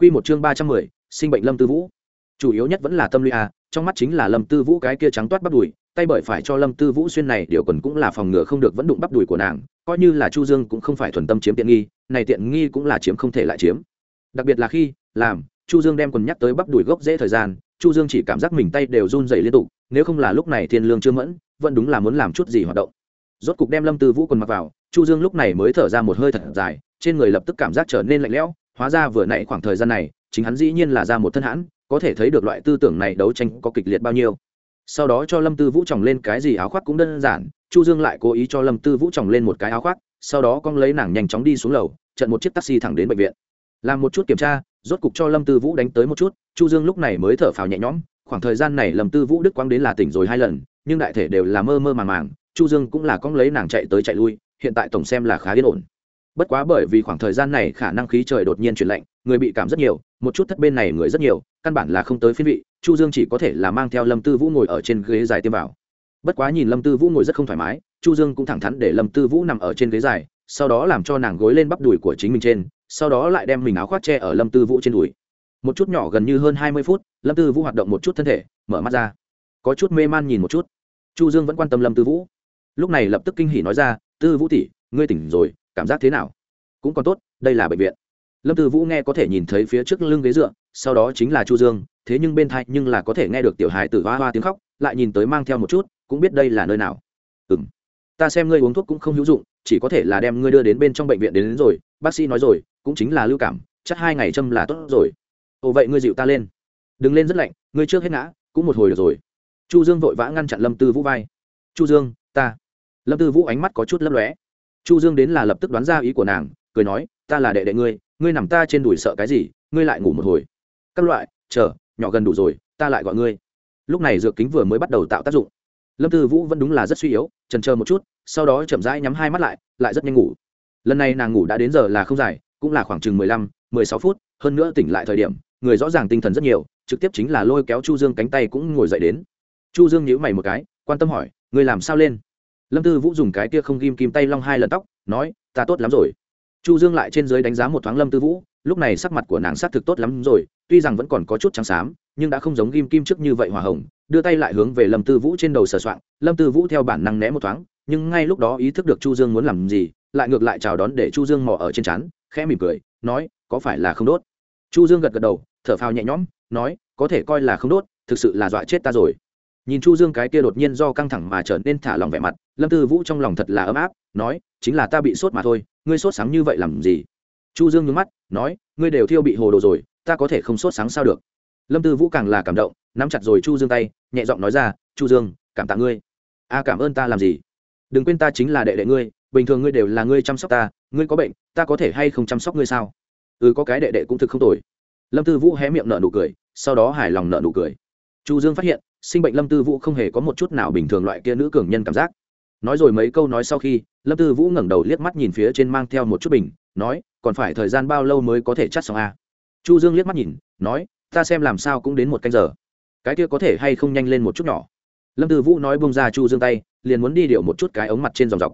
Quy một chương ba trăm mười, sinh bệnh Lâm Tư Vũ. Chủ yếu nhất vẫn là tâm lý a, trong mắt chính là Lâm Tư Vũ cái kia trắng toát bắp đùi, tay bởi phải cho Lâm Tư Vũ xuyên này điều quần cũng là phòng ngừa không được vẫn đụng bắp đùi của nàng, coi như là Chu Dương cũng không phải thuần tâm chiếm tiện nghi, này tiện nghi cũng là chiếm không thể lại chiếm. Đặc biệt là khi làm Chu Dương đem quần nhắc tới bắp đùi gốc dễ thời gian, Chu Dương chỉ cảm giác mình tay đều run rẩy liên tục, nếu không là lúc này thiên lương chưa mẫn, vẫn đúng là muốn làm chút gì hoạt động. Rốt cục đem Lâm Tư Vũ quần mặc vào, Chu Dương lúc này mới thở ra một hơi thật dài, trên người lập tức cảm giác trở nên lạnh lẽo, hóa ra vừa nãy khoảng thời gian này, chính hắn dĩ nhiên là ra một thân hãn, có thể thấy được loại tư tưởng này đấu tranh có kịch liệt bao nhiêu. Sau đó cho lâm tư vũ tròng lên cái gì áo khoác cũng đơn giản, chu dương lại cố ý cho lâm tư vũ tròng lên một cái áo khoác, sau đó con lấy nàng nhanh chóng đi xuống lầu, trận một chiếc taxi thẳng đến bệnh viện. Làm một chút kiểm tra, rốt cục cho lâm tư vũ đánh tới một chút, chu dương lúc này mới thở phào nhẹ nhõm, khoảng thời gian này lâm tư vũ đức quang đến là tỉnh rồi hai lần, nhưng đại thể đều là mơ mơ màng màng, chu dương cũng là con lấy nàng chạy tới chạy lui, hiện tại tổng xem là khá yên ổn bất quá bởi vì khoảng thời gian này khả năng khí trời đột nhiên chuyển lạnh, người bị cảm rất nhiều, một chút thất bên này người rất nhiều, căn bản là không tới phiên vị, chu dương chỉ có thể là mang theo lâm tư vũ ngồi ở trên ghế dài tiêm vào. Bất quá nhìn lâm tư vũ ngồi rất không thoải mái, chu dương cũng thẳng thắn để lâm tư vũ nằm ở trên ghế dài, sau đó làm cho nàng gối lên bắp đùi của chính mình trên, sau đó lại đem mình áo khoác che ở lâm tư vũ trên đùi. Một chút nhỏ gần như hơn hai mươi phút, lâm tư vũ hoạt động một chút thân thể, mở mắt ra. Có chút mê man nhìn một chút. Chu dương vẫn quan tâm lâm tư vũ. Lúc này lập tức kinh hỉ nói ra, tư vũ tỷ, ngươi tỉnh rồi cảm giác thế nào? Cũng còn tốt đây là bệnh viện. Lâm tư vũ nghe có thể nhìn thấy phía trước lưng ghế dựa sau đó chính là chu dương thế nhưng bên thai nhưng là có thể nghe được tiểu hài tử hoa hoa tiếng khóc lại nhìn tới mang theo một chút cũng biết đây là nơi nào. Ừm. Ta xem ngươi uống thuốc cũng không hữu dụng chỉ có thể là đem ngươi đưa đến bên trong bệnh viện đến, đến rồi bác sĩ nói rồi cũng chính là lưu cảm chắc hai ngày châm là tốt rồi. Ồ vậy ngươi dịu ta lên. Đừng lên rất lạnh ngươi trước hết ngã cũng một hồi được rồi. Chu dương vội vã ngăn chặn lâm tư vũ vai. Chu dương ta. Lâm tư vũ ánh mắt có chút lấp lóe chu dương đến là lập tức đoán ra ý của nàng, cười nói, ta là đệ đệ ngươi ngươi nằm ta trên đùi sợ cái gì, ngươi lại ngủ một hồi. Các loại, chờ, nhỏ gần đủ rồi, ta lại gọi ngươi. Lúc này dược kính vừa mới bắt đầu tạo tác dụng. Lâm tư vũ vẫn đúng là rất suy yếu, trần chờ một chút, sau đó chậm rãi nhắm hai mắt lại lại rất nhanh ngủ. Lần này nàng ngủ đã đến giờ là không dài, cũng là khoảng chừng mười lăm, mười sáu phút, hơn nữa tỉnh lại thời điểm, người rõ ràng tinh thần rất nhiều, trực tiếp chính là lôi kéo chu dương cánh tay cũng ngồi dậy đến. Chu dương nhíu mày một cái, quan tâm hỏi, ngươi làm sao lên? Lâm tư vũ dùng cái kia không ghim kim tay long hai lần tóc, nói, ta tốt lắm rồi. Chu dương lại trên dưới đánh giá một thoáng lâm tư vũ, lúc này sắc mặt của nàng sát thực tốt lắm rồi, tuy rằng vẫn còn có chút trắng xám, nhưng đã không giống ghim kim trước như vậy hòa hồng, đưa tay lại hướng về lâm tư vũ trên đầu sờ soạng, lâm tư vũ theo bản năng né một thoáng, nhưng ngay lúc đó ý thức được chu dương muốn làm gì, lại ngược lại chào đón để chu dương mò ở trên chán khẽ mỉm cười, nói, có phải là không đốt? Chu dương gật gật đầu, thở phào nhẹ nhõm, nói, có thể coi là không đốt, thực sự là dọa chết ta rồi nhìn chu dương cái kia đột nhiên do căng thẳng mà trở nên thả lòng vẻ mặt, lâm tư vũ trong lòng thật là ấm áp, nói, chính là ta bị sốt mà thôi, ngươi sốt sáng như vậy làm gì? Chu dương nhướng mắt, nói, ngươi đều thiêu bị hồ đồ rồi, ta có thể không sốt sáng sao được? Lâm tư vũ càng là cảm động, nắm chặt rồi chu dương tay, nhẹ giọng nói ra, chu dương, cảm tạ ngươi. A à, cảm ơn ta làm gì? Đừng quên ta chính là đệ đệ ngươi, bình thường ngươi đều là ngươi chăm sóc ta, ngươi có bệnh, ta có thể hay không chăm sóc ngươi sao? Ừ có cái đệ đệ cũng thực không tồi. Lâm tư vũ hé miệng nợ nụ cười, sau đó hài lòng nợ nụ cười. Chu dương phát hiện sinh bệnh lâm tư vũ không hề có một chút nào bình thường loại kia nữ cường nhân cảm giác. Nói rồi mấy câu nói sau khi, lâm tư vũ ngẩng đầu liếc mắt nhìn phía trên mang theo một chút bình, nói, còn phải thời gian bao lâu mới có thể chắt xong a chu dương liếc mắt nhìn, nói, ta xem làm sao cũng đến một canh giờ. Cái kia có thể hay không nhanh lên một chút nhỏ? Lâm tư vũ nói bông ra chu dương tay, liền muốn đi điệu một chút cái ống mặt trên dòng dọc.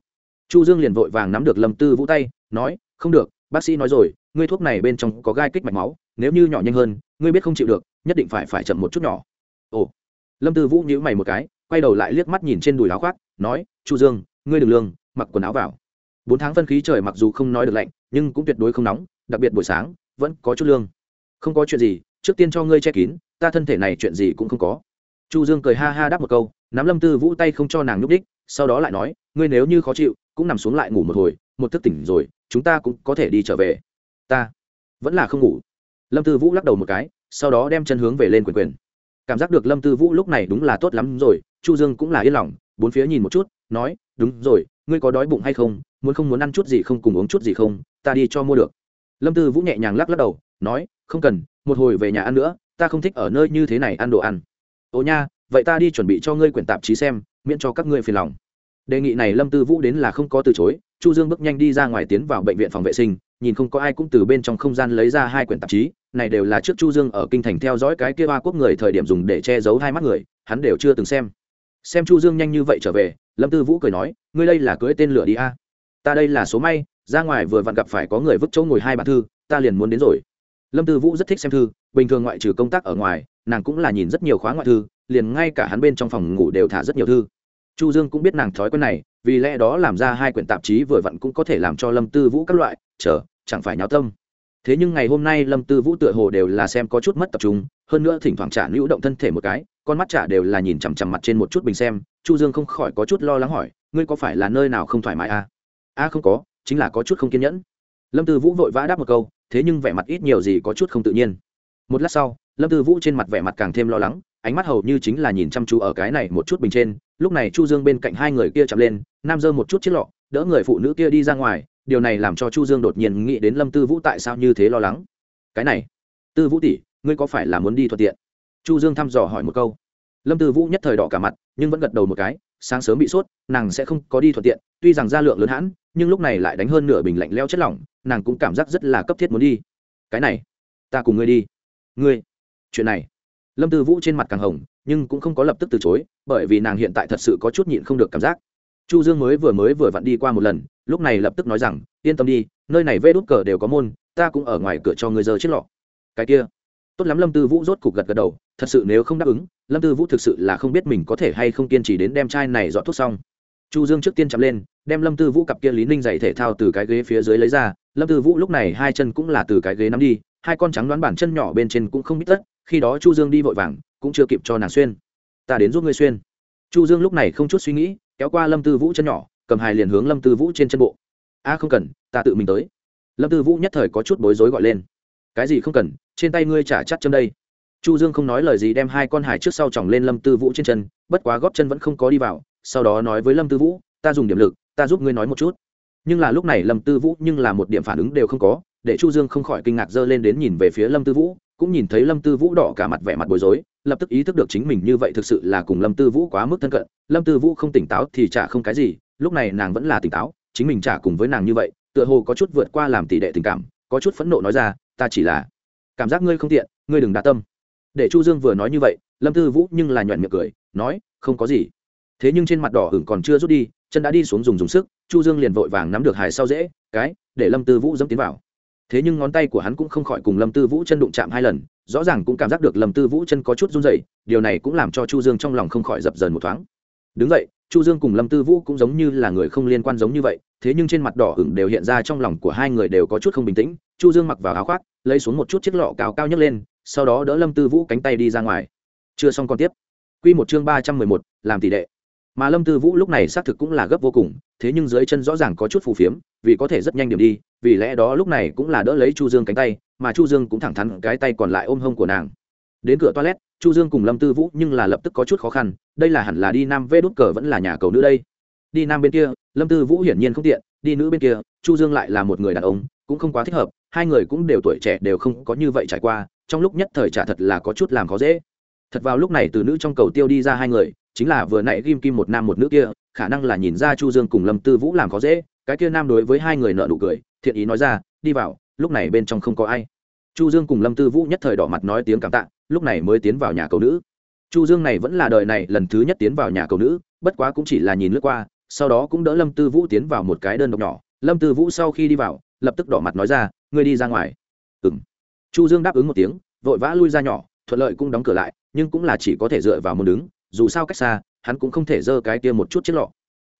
Chu dương liền vội vàng nắm được lâm tư vũ tay, nói, không được, bác sĩ nói rồi, ngươi thuốc này bên trong có gai kích mạch máu, nếu như nhỏ nhanh hơn, ngươi biết không chịu được, nhất định phải phải chậm một chút nhỏ. Ồ lâm tư vũ nhíu mày một cái, quay đầu lại liếc mắt nhìn trên đùi áo khoác, nói, chu dương, ngươi đừng lương, mặc quần áo vào. Bốn tháng phân khí trời mặc dù không nói được lạnh, nhưng cũng tuyệt đối không nóng, đặc biệt buổi sáng, vẫn có chút lương. Không có chuyện gì, trước tiên cho ngươi che kín, ta thân thể này chuyện gì cũng không có. Chu dương cười ha ha đáp một câu, nắm lâm tư vũ tay không cho nàng nhúc đích sau đó lại nói, ngươi nếu như khó chịu, cũng nằm xuống lại ngủ một hồi, một thức tỉnh rồi, chúng ta cũng có thể đi trở về. Ta vẫn là không ngủ. Lâm tư vũ lắc đầu một cái, sau đó đem chân hướng về lên quyền quyền cảm giác được lâm tư vũ lúc này đúng là tốt lắm rồi, chu dương cũng là yên lòng, bốn phía nhìn một chút, nói, đúng rồi, ngươi có đói bụng hay không? Muốn không muốn ăn chút gì không cùng uống chút gì không? Ta đi cho mua được. Lâm tư vũ nhẹ nhàng lắc lắc đầu, nói, không cần, một hồi về nhà ăn nữa, ta không thích ở nơi như thế này ăn đồ ăn. Ồ nha, vậy ta đi chuẩn bị cho ngươi quyển tạp chí xem, miễn cho các ngươi phiền lòng. Đề nghị này lâm tư vũ đến là không có từ chối, chu dương bước nhanh đi ra ngoài tiến vào bệnh viện phòng vệ sinh nhìn không có ai cũng từ bên trong không gian lấy ra hai quyển tạp chí, này đều là trước chu dương ở kinh thành theo dõi cái kia ba quốc người thời điểm dùng để che giấu hai mắt người, hắn đều chưa từng xem. Xem chu dương nhanh như vậy trở về, lâm tư vũ cười nói, ngươi đây là cưới tên lửa đi a. Ta đây là số may, ra ngoài vừa vặn gặp phải có người vứt chỗ ngồi hai bản thư, ta liền muốn đến rồi. Lâm tư vũ rất thích xem thư, bình thường ngoại trừ công tác ở ngoài, nàng cũng là nhìn rất nhiều khóa ngoại thư, liền ngay cả hắn bên trong phòng ngủ đều thả rất nhiều thư. Chu dương cũng biết nàng thói quen này, vì lẽ đó làm ra hai quyển tạp chí vừa vặn cũng có thể làm cho lâm tư vũ các loại, chờ chẳng phải nháo tâm. Thế nhưng ngày hôm nay lâm tư vũ tựa hồ đều là xem có chút mất tập trung, hơn nữa thỉnh thoảng trả lưu động thân thể một cái, con mắt trả đều là nhìn chằm chằm mặt trên một chút bình xem, chu dương không khỏi có chút lo lắng hỏi, ngươi có phải là nơi nào không thoải mái à? a, không có, chính là có chút không kiên nhẫn. Lâm tư vũ vội vã đáp một câu, thế nhưng vẻ mặt ít nhiều gì có chút không tự nhiên. Một lát sau, lâm tư vũ trên mặt vẻ mặt càng thêm lo lắng, ánh mắt hầu như chính là nhìn chăm chú ở cái này một chút bình trên, lúc này chu dương bên cạnh hai người kia chạm lên, nam dơ một chút chiếc lọ, đỡ người phụ nữ kia đi ra ngoài điều này làm cho chu dương đột nhiên nghĩ đến lâm tư vũ tại sao như thế lo lắng. Cái này, tư vũ tỷ, ngươi có phải là muốn đi thuận tiện? Chu dương thăm dò hỏi một câu. Lâm tư vũ nhất thời đỏ cả mặt, nhưng vẫn gật đầu một cái, sáng sớm bị sốt, nàng sẽ không có đi thuận tiện, tuy rằng gia lượng lớn hãn, nhưng lúc này lại đánh hơn nửa bình lạnh leo chất lỏng, nàng cũng cảm giác rất là cấp thiết muốn đi. Cái này, ta cùng ngươi đi. Ngươi, chuyện này. Lâm tư vũ trên mặt càng hồng, nhưng cũng không có lập tức từ chối, bởi vì nàng hiện tại thật sự có chút nhịn không được cảm giác. Chu dương mới vừa mới vừa vặn đi qua một lần lúc này lập tức nói rằng, yên tâm đi, nơi này vê đốt cờ đều có môn, ta cũng ở ngoài cửa cho ngươi giờ chiếc lọ. Cái kia, tốt lắm lâm tư vũ rốt cục gật gật đầu, thật sự nếu không đáp ứng, lâm tư vũ thực sự là không biết mình có thể hay không kiên trì đến đem chai này dọn thuốc xong. Chu dương trước tiên chạm lên, đem lâm tư vũ cặp kia lý ninh dạy thể thao từ cái ghế phía dưới lấy ra, lâm tư vũ lúc này hai chân cũng là từ cái ghế nắm đi, hai con trắng đoán bản chân nhỏ bên trên cũng không biết tất, khi đó chu dương đi vội vàng, cũng chưa kịp cho nàng xuyên. Ta đến giúp ngươi xuyên. Chu dương lúc này không chút suy nghĩ, kéo qua lâm tư vũ chân nhỏ cầm hài liền hướng lâm tư vũ trên chân bộ. A, không cần, ta tự mình tới. Lâm tư vũ nhất thời có chút bối rối gọi lên. Cái gì không cần, trên tay ngươi trả chắt chân đây. Chu dương không nói lời gì đem hai con hải trước sau chỏng lên lâm tư vũ trên chân, bất quá góp chân vẫn không có đi vào, sau đó nói với lâm tư vũ, ta dùng điểm lực, ta giúp ngươi nói một chút. Nhưng là lúc này lâm tư vũ nhưng là một điểm phản ứng đều không có, để chu dương không khỏi kinh ngạc dơ lên đến nhìn về phía lâm tư vũ, cũng nhìn thấy lâm tư vũ đỏ cả mặt vẻ mặt bối rối, lập tức ý thức được chính mình như vậy thực sự là cùng lâm tư vũ quá mức thân cận, lâm tư vũ không tỉnh táo thì chả không cái gì lúc này nàng vẫn là tỉnh táo, chính mình trả cùng với nàng như vậy, tựa hồ có chút vượt qua làm tỷ đệ tình cảm, có chút phẫn nộ nói ra, ta chỉ là cảm giác ngươi không tiện, ngươi đừng đa tâm. Để chu dương vừa nói như vậy, lâm tư vũ nhưng là nhoẹn miệng cười, nói, không có gì. Thế nhưng trên mặt đỏ hửng còn chưa rút đi, chân đã đi xuống dùng dùng sức, chu dương liền vội vàng nắm được hài sau dễ, cái, để lâm tư vũ dẫm tiến vào. Thế nhưng ngón tay của hắn cũng không khỏi cùng lâm tư vũ chân đụng chạm hai lần, rõ ràng cũng cảm giác được lâm tư vũ chân có chút run rẩy, điều này cũng làm cho chu dương trong lòng không khỏi dập dờn một thoáng. Đứng vậy chu dương cùng lâm tư vũ cũng giống như là người không liên quan giống như vậy thế nhưng trên mặt đỏ ửng đều hiện ra trong lòng của hai người đều có chút không bình tĩnh. Chu dương mặc vào áo khoác lấy xuống một chút chiếc lọ cao cao nhấc lên sau đó đỡ lâm tư vũ cánh tay đi ra ngoài. Chưa xong còn tiếp. Quy một chương ba trăm mười một, làm tỷ đệ. Mà lâm tư vũ lúc này xác thực cũng là gấp vô cùng thế nhưng dưới chân rõ ràng có chút phù phiếm vì có thể rất nhanh điểm đi vì lẽ đó lúc này cũng là đỡ lấy chu dương cánh tay mà chu dương cũng thẳng thắn cái tay còn lại ôm hông của nàng đến cửa toilet, chu dương cùng lâm tư vũ nhưng là lập tức có chút khó khăn, đây là hẳn là đi nam vê đút cờ vẫn là nhà cầu nữ đây. Đi nam bên kia, lâm tư vũ hiển nhiên không tiện, đi nữ bên kia, chu dương lại là một người đàn ông, cũng không quá thích hợp, hai người cũng đều tuổi trẻ đều không có như vậy trải qua, trong lúc nhất thời trả thật là có chút làm khó dễ. Thật vào lúc này từ nữ trong cầu tiêu đi ra hai người, chính là vừa nãy ghim kim một nam một nữ kia, khả năng là nhìn ra chu dương cùng lâm tư vũ làm khó dễ, cái kia nam đối với hai người nợ nụ cười, thiện ý nói ra, đi vào, lúc này bên trong không có ai chu dương cùng lâm tư vũ nhất thời đỏ mặt nói tiếng cảm tạ, lúc này mới tiến vào nhà cầu nữ. Chu dương này vẫn là đời này lần thứ nhất tiến vào nhà cầu nữ, bất quá cũng chỉ là nhìn lướt qua, sau đó cũng đỡ lâm tư vũ tiến vào một cái đơn độc nhỏ. Lâm tư vũ sau khi đi vào, lập tức đỏ mặt nói ra, ngươi đi ra ngoài. Ừng chu dương đáp ứng một tiếng, vội vã lui ra nhỏ, thuận lợi cũng đóng cửa lại, nhưng cũng là chỉ có thể dựa vào một đứng, dù sao cách xa, hắn cũng không thể giơ cái kia một chút chiếc lọ.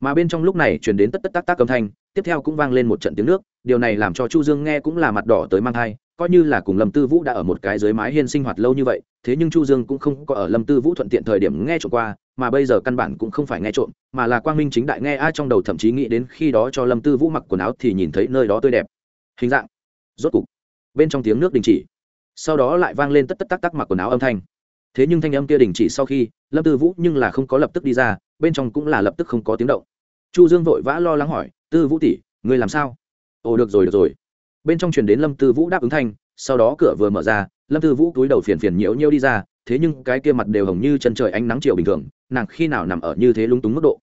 Mà bên trong lúc này truyền đến tất tất tác tác âm thanh, tiếp theo cũng vang lên một trận tiếng nước, điều này làm cho chu dương nghe cũng là mặt đỏ tới mang thai coi như là cùng lâm tư vũ đã ở một cái dưới mái hiên sinh hoạt lâu như vậy, thế nhưng chu dương cũng không có ở lâm tư vũ thuận tiện thời điểm nghe trộm qua, mà bây giờ căn bản cũng không phải nghe trộm, mà là quang minh chính đại nghe ai trong đầu thậm chí nghĩ đến khi đó cho lâm tư vũ mặc quần áo thì nhìn thấy nơi đó tươi đẹp. Hình dạng. Rốt cục, bên trong tiếng nước đình chỉ. Sau đó lại vang lên tất tất tắc tắc mặc quần áo âm thanh. Thế nhưng thanh âm kia đình chỉ sau khi, lâm tư vũ nhưng là không có lập tức đi ra, bên trong cũng là lập tức không có tiếng động. Chu dương vội vã lo lắng hỏi, tư vũ tỷ, ngươi làm sao? Ồ, được rồi được rồi bên trong truyền đến lâm tư vũ đáp ứng thanh, sau đó cửa vừa mở ra, lâm tư vũ cúi đầu phiền phiền nhiễu nhiễu đi ra, thế nhưng cái kia mặt đều hồng như chân trời ánh nắng chiều bình thường, nàng khi nào nằm ở như thế lung túng mức độ?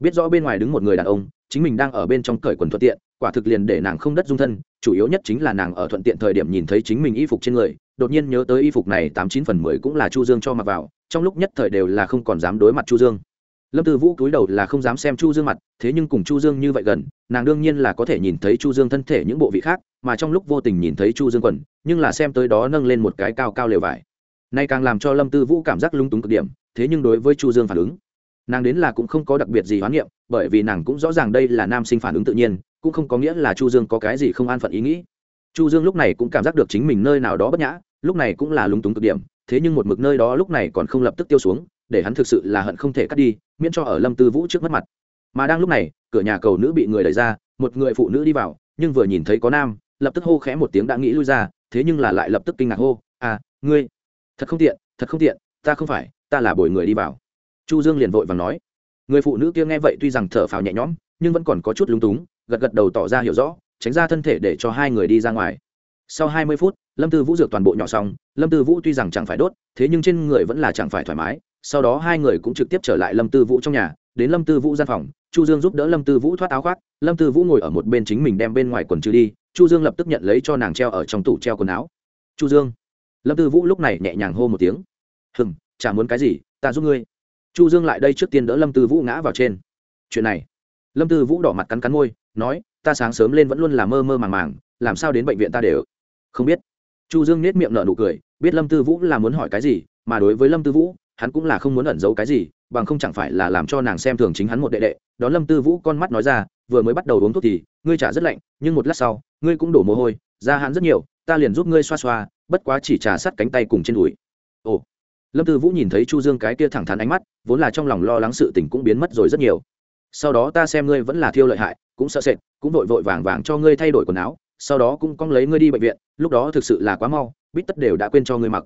Biết rõ bên ngoài đứng một người đàn ông, chính mình đang ở bên trong cởi quần thuận tiện, quả thực liền để nàng không đất dung thân, chủ yếu nhất chính là nàng ở thuận tiện thời điểm nhìn thấy chính mình y phục trên người, đột nhiên nhớ tới y phục này tám chín phần mười cũng là chu dương cho mặc vào, trong lúc nhất thời đều là không còn dám đối mặt chu dương lâm tư vũ cúi đầu là không dám xem chu dương mặt, thế nhưng cùng chu dương như vậy gần, nàng đương nhiên là có thể nhìn thấy chu dương thân thể những bộ vị khác, mà trong lúc vô tình nhìn thấy chu dương quần, nhưng là xem tới đó nâng lên một cái cao cao lều vải. Nay càng làm cho lâm tư vũ cảm giác lung túng cực điểm, thế nhưng đối với chu dương phản ứng, nàng đến là cũng không có đặc biệt gì hoán niệm, bởi vì nàng cũng rõ ràng đây là nam sinh phản ứng tự nhiên, cũng không có nghĩa là chu dương có cái gì không an phận ý nghĩ. Chu dương lúc này cũng cảm giác được chính mình nơi nào đó bất nhã, lúc này cũng là lúng túng cực điểm, thế nhưng một mực nơi đó lúc này còn không lập tức tiêu xuống để hắn thực sự là hận không thể cắt đi, miễn cho ở lâm tư vũ trước mất mặt. Mà đang lúc này, cửa nhà cầu nữ bị người đẩy ra, một người phụ nữ đi vào, nhưng vừa nhìn thấy có nam, lập tức hô khẽ một tiếng đã nghĩ lui ra, thế nhưng là lại lập tức kinh ngạc hô à ngươi, thật không tiện, thật không tiện, ta không phải, ta là bồi người đi vào. Chu dương liền vội và nói. Người phụ nữ kia nghe vậy tuy rằng thở phào nhẹ nhõm, nhưng vẫn còn có chút lúng túng, gật gật đầu tỏ ra hiểu rõ, tránh ra thân thể để cho hai người đi ra ngoài. Sau hai mươi phút, lâm tư vũ dược toàn bộ nhỏ xong, lâm tư vũ tuy rằng chẳng phải đốt, thế nhưng trên người vẫn là chẳng phải thoải mái sau đó hai người cũng trực tiếp trở lại lâm tư vũ trong nhà, đến lâm tư vũ gian phòng, chu dương giúp đỡ lâm tư vũ thoát áo khoác, lâm tư vũ ngồi ở một bên chính mình đem bên ngoài quần trừ đi, chu dương lập tức nhận lấy cho nàng treo ở trong tủ treo quần áo. Chu dương. Lâm tư vũ lúc này nhẹ nhàng hô một tiếng. Hừng chả muốn cái gì, ta giúp ngươi. Chu dương lại đây trước tiên đỡ lâm tư vũ ngã vào trên. Chuyện này. Lâm tư vũ đỏ mặt cắn cắn môi, nói, ta sáng sớm lên vẫn luôn là mơ mơ màng màng, làm sao đến bệnh viện ta đều không biết. Chu dương nết miệng nở nụ cười, biết lâm tư vũ là muốn hỏi cái gì, mà đối với lâm tư vũ hắn cũng là không muốn ẩn giấu cái gì, bằng không chẳng phải là làm cho nàng xem thường chính hắn một đệ đệ. Đó lâm tư vũ con mắt nói ra, vừa mới bắt đầu uống thuốc thì, ngươi trả rất lạnh, nhưng một lát sau, ngươi cũng đổ mồ hôi ra hắn rất nhiều, ta liền giúp ngươi xoa xoa, bất quá chỉ trà sát cánh tay cùng trên đùi. Ồ. Lâm tư vũ nhìn thấy chu dương cái kia thẳng thắn ánh mắt, vốn là trong lòng lo lắng sự tình cũng biến mất rồi rất nhiều. Sau đó ta xem ngươi vẫn là thiêu lợi hại, cũng sợ sệt, cũng vội vội vàng vàng cho ngươi thay đổi quần áo, sau đó cũng cong lấy ngươi đi bệnh viện, lúc đó thực sự là quá mau, bít tất đều đã quên cho ngươi mặc